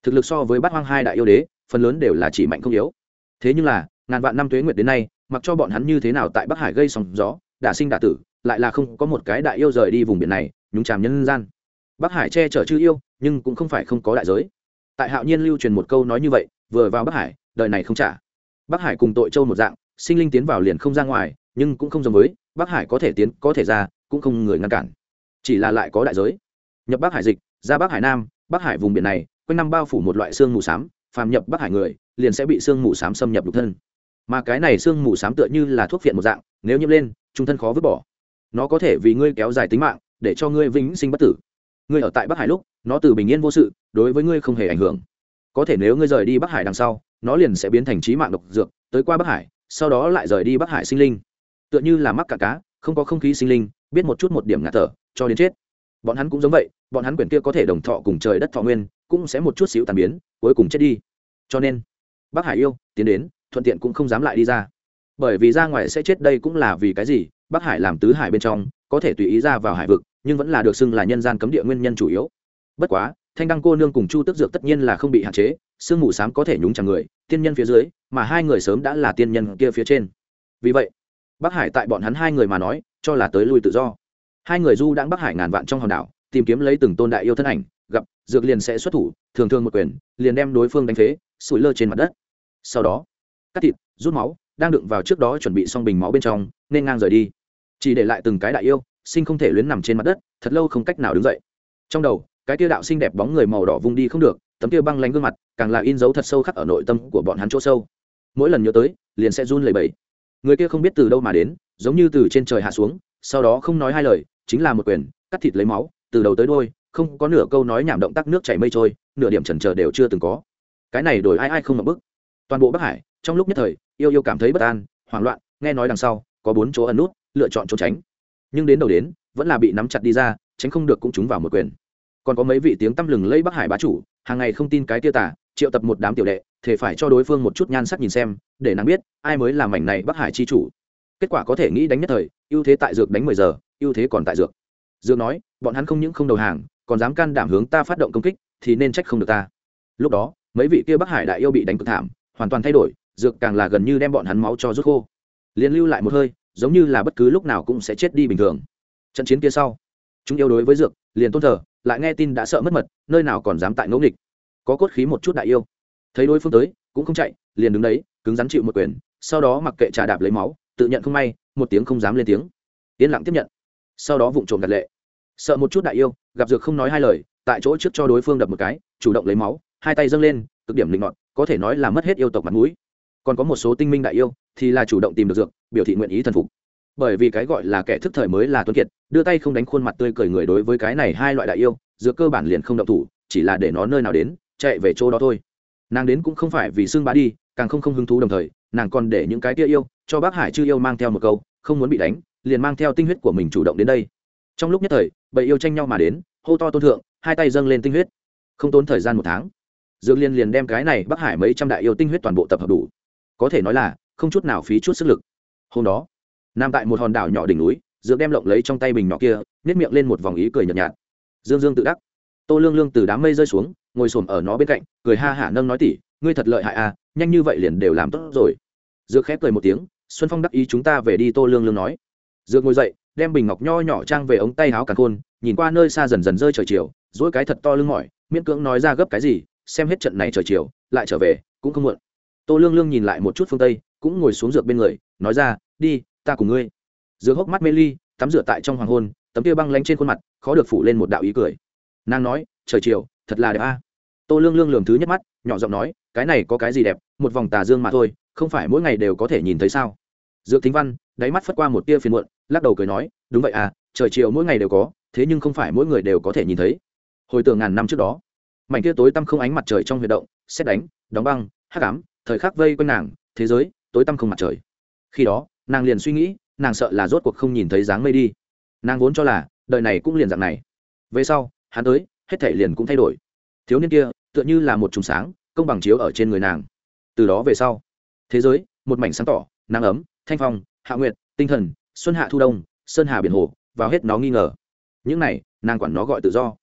Thực lực so với bát hoang hai đại yêu đế, phần lớn đều là chỉ mạnh không yếu. Thế nhưng là, ngàn vạn năm tuế nguyệt đến nay, mặc cho bọn hắn như thế nào tại bắc hải gây sóng gió, đả sinh đả tử, lại là không có một cái đại yêu rời đi vùng biển này, nhúng chàm nhân gian bắc hải che chở chư yêu, nhưng cũng không phải không có đại giới. Tại hạo nhiên lưu truyền một câu nói như vậy, vừa vào bắc hải, đời này không trả. Bắc hải cùng tội châu một dạng, sinh linh tiến vào liền không ra ngoài, nhưng cũng không giống với, bắc hải có thể tiến, có thể ra, cũng không người ngăn cản. Chỉ là lại có đại giới. Nhập bắc hải dịch, ra bắc hải nam, bắc hải vùng biển này, quanh năm bao phủ một loại xương mù s á m phàm nhập bắc hải người, liền sẽ bị xương mù s á m xâm nhập đục thân. Mà cái này xương mù s á m tựa như là thuốc phiện một dạng, nếu nhiễm lên, trung thân khó vứt bỏ. Nó có thể vì ngươi kéo dài tính mạng, để cho ngươi vĩnh sinh bất tử ngươi ở tại bắc hải lúc, nó từ bình yên vô sự, đối với ngươi không hề ảnh hưởng. Có thể nếu ngươi rời đi bắc hải đằng sau, nó liền sẽ biến thành trí mạng độc dược, tới qua bắc hải, sau đó lại rời đi bắc hải sinh linh. Tựa như là mắc cả cá, không có không khí sinh linh, biết một chút một điểm ngạt thở, cho đến chết. Bọn hắn cũng giống vậy, bọn hắn quyển kia có thể đồng thọ cùng trời đất thọ nguyên, cũng sẽ một chút xíu tàn biến, cuối cùng chết đi. Cho nên, bắc hải yêu, tiến đến, thuận tiện cũng không dám lại đi ra. Bởi vì ra ngoài sẽ chết đây cũng là vì cái gì? Bắc hải làm tứ hải bên trong, có thể tùy ý ra vào hải vực nhưng vẫn là được xưng là nhân gian cấm địa nguyên nhân chủ yếu. Bất quá, thanh đăng cô nương cùng chu tức dược tất nhiên là không bị hạn chế, sương mù s á m có thể nhúng chẳng người, tiên nhân phía dưới, mà hai người sớm đã là tiên nhân kia phía trên. Vì vậy, bắc hải tại bọn hắn hai người mà nói, cho là tới lui tự do. Hai người du đang bắc hải ngàn vạn trong hòn đảo, tìm kiếm lấy từng tôn đại yêu thân ảnh, gặp, dược liền sẽ xuất thủ, thường thường một quyền, liền đem đối phương đánh phế, sủi lơ trên mặt đất. Sau đó, cắt thịt, rút máu, đang đựng vào trước đó chuẩn bị xong bình máu bên trong, nên ngang rời đi. Chỉ để lại từng cái đại yêu sinh không thể luyến nằm trên mặt đất, thật lâu không cách nào đứng dậy. Trong đầu, cái tia đạo xinh đẹp bóng người màu đỏ vung đi không được, tấm tia băng lánh gương mặt càng là in dấu thật sâu khắc ở nội tâm của bọn hắn chỗ sâu. Mỗi lần nhớ tới, liền sẽ run lẩy bẩy. Người kia không biết từ đâu mà đến, giống như từ trên trời hạ xuống, sau đó không nói hai lời, chính là một quyền, cắt thịt lấy máu, từ đầu tới đôi không có nửa câu nói nhảm động tác nước chảy mây trôi, nửa điểm trần trờ đều chưa từng có. Cái này đổi ai ai không ngập bức. Toàn bộ bắc hải, trong lúc nhất thời, yêu yêu cảm thấy bất an, hoảng loạn, nghe nói đằng sau, có bốn chỗ ẩn nút, lựa chọn trốn tránh nhưng đến đầu đến, vẫn là bị nắm chặt đi ra, tránh không được cũng trúng vào một quyền. Còn có mấy vị tiếng tăm lừng lây bắc hải bá chủ, hàng ngày không tin cái tia tả triệu tập một đám tiểu đệ thể phải cho đối phương một chút nhan sắc nhìn xem, để nàng biết, ai mới là mảnh này bắc hải chi chủ. Kết quả có thể nghĩ đánh nhất thời, ưu thế tại dược đánh mười giờ, ưu thế còn tại dược. Dược nói, bọn hắn không những không đầu hàng, còn dám can đảm hướng ta phát động công kích, thì nên trách không được ta. Lúc đó, mấy vị kia bắc hải đại yêu bị đánh cực thảm, hoàn toàn thay đổi, dược càng là gần như đem bọn hắn máu cho rút khô. Liền lưu lại một hơi giống như là bất cứ lúc nào cũng sẽ chết đi bình thường. Trận chiến kia sau, chúng yêu đối với dược, liền tôn thờ, lại nghe tin đã sợ mất mật, nơi nào còn dám tại ngẫu nghịch. Có cốt khí một chút đại yêu. Thấy đối phương tới, cũng không chạy, liền đứng đấy, cứng rắn chịu một quyền, sau đó mặc kệ trà đạp lấy máu, tự nhận không may, một tiếng không dám lên tiếng. Yên lặng tiếp nhận. Sau đó vụng trộm đặt lệ. Sợ một chút đại yêu, gặp dược không nói hai lời, tại chỗ trước cho đối phương đập một cái, chủ động lấy máu, hai tay dâng lên, cực điểm linh mọn có thể nói là mất hết yêu tộc mặt mũi còn có một số tinh minh đại yêu thì là chủ động tìm được dược, biểu thị nguyện ý thần phục. Bởi vì cái gọi là kẻ thức thời mới là tuấn kiệt, đưa tay không đánh khuôn mặt tươi cười người đối với cái này hai loại đại yêu, dược cơ bản liền không động thủ, chỉ là để nó nơi nào đến, chạy về chỗ đó thôi. Nàng đến cũng không phải vì xương bá đi, càng không không hứng thú đồng thời, nàng còn để những cái kia yêu, cho bác hải chư yêu mang theo một câu, không muốn bị đánh, liền mang theo tinh huyết của mình chủ động đến đây. Trong lúc nhất thời, bầy yêu tranh nhau mà đến, hô to tôn thượng, hai tay dâng lên tinh huyết. Không tốn thời gian một tháng dương liên liền đem cái này bắc hải mấy trăm đại yêu tinh huyết toàn bộ tập hợp đủ có thể nói là không chút nào phí chút sức lực. Hôm đó, nằm tại một hòn đảo nhỏ đỉnh núi dược đem lộng lấy trong tay bình nhỏ kia nhét miệng lên một vòng ý cười nhợt nhạt. Dương dương tự đắc. Tô lương lương từ đám mây rơi xuống, ngồi xổm ở nó bên cạnh, cười ha hả nâng nói tỉ, ngươi thật lợi hại à nhanh như vậy liền đều làm tốt rồi. Dược khép cười một tiếng, xuân phong đắc ý chúng ta về đi, tô lương lương nói. Dược ngồi dậy, đem bình ngọc nho nhỏ trang về ống tay áo cả khôn, nhìn qua nơi xa dần dần rơi trời chiều dỗi cái thật to lưng mỏi, miễn cưỡng nói ra gấp cái gì, xem hết trận này trời chiều, lại trở về, cũng không muộn tô lương lương nhìn lại một chút phương tây, cũng ngồi xuống dược bên người, nói ra, đi, ta cùng ngươi. Dược hốc mắt mê ly, tắm rửa tại trong hoàng hôn, tấm kia băng lanh trên khuôn mặt, khó được phủ lên một đạo ý cười. Nàng nói, trời chiều, thật là đẹp a. Tô lương lương lường thứ nhất mắt, nhỏ giọng nói, cái này có cái gì đẹp, một vòng tà dương mà thôi, không phải mỗi ngày đều có thể nhìn thấy sao? Dược thính văn đáy mắt phất qua một tia phiền muộn, lắc đầu cười nói, đúng vậy à trời chiều mỗi ngày đều có, thế nhưng không phải mỗi người đều có thể nhìn thấy. Hồi tưởng ngàn năm trước đó, mảnh kia tối tăm không ánh mặt trời trong huyệt động, xét đánh, đóng băng, hắc ám thời khắc vây quanh nàng, thế giới, tối tăm không mặt trời. Khi đó, nàng liền suy nghĩ, nàng sợ là rốt cuộc không nhìn thấy dáng mây đi. Nàng vốn cho là, đời này cũng liền dạng này. Về sau, hắn tới, hết thể liền cũng thay đổi. Thiếu niên kia, tựa như là một trùng sáng, công bằng chiếu ở trên người nàng. Từ đó về sau, thế giới, một mảnh sáng tỏ, nắng ấm, thanh phong, hạ nguyệt, tinh thần, xuân hạ thu đông, sơn hà biển hồ, vào hết nó nghi ngờ. Những này, nàng quản nó gọi tự do.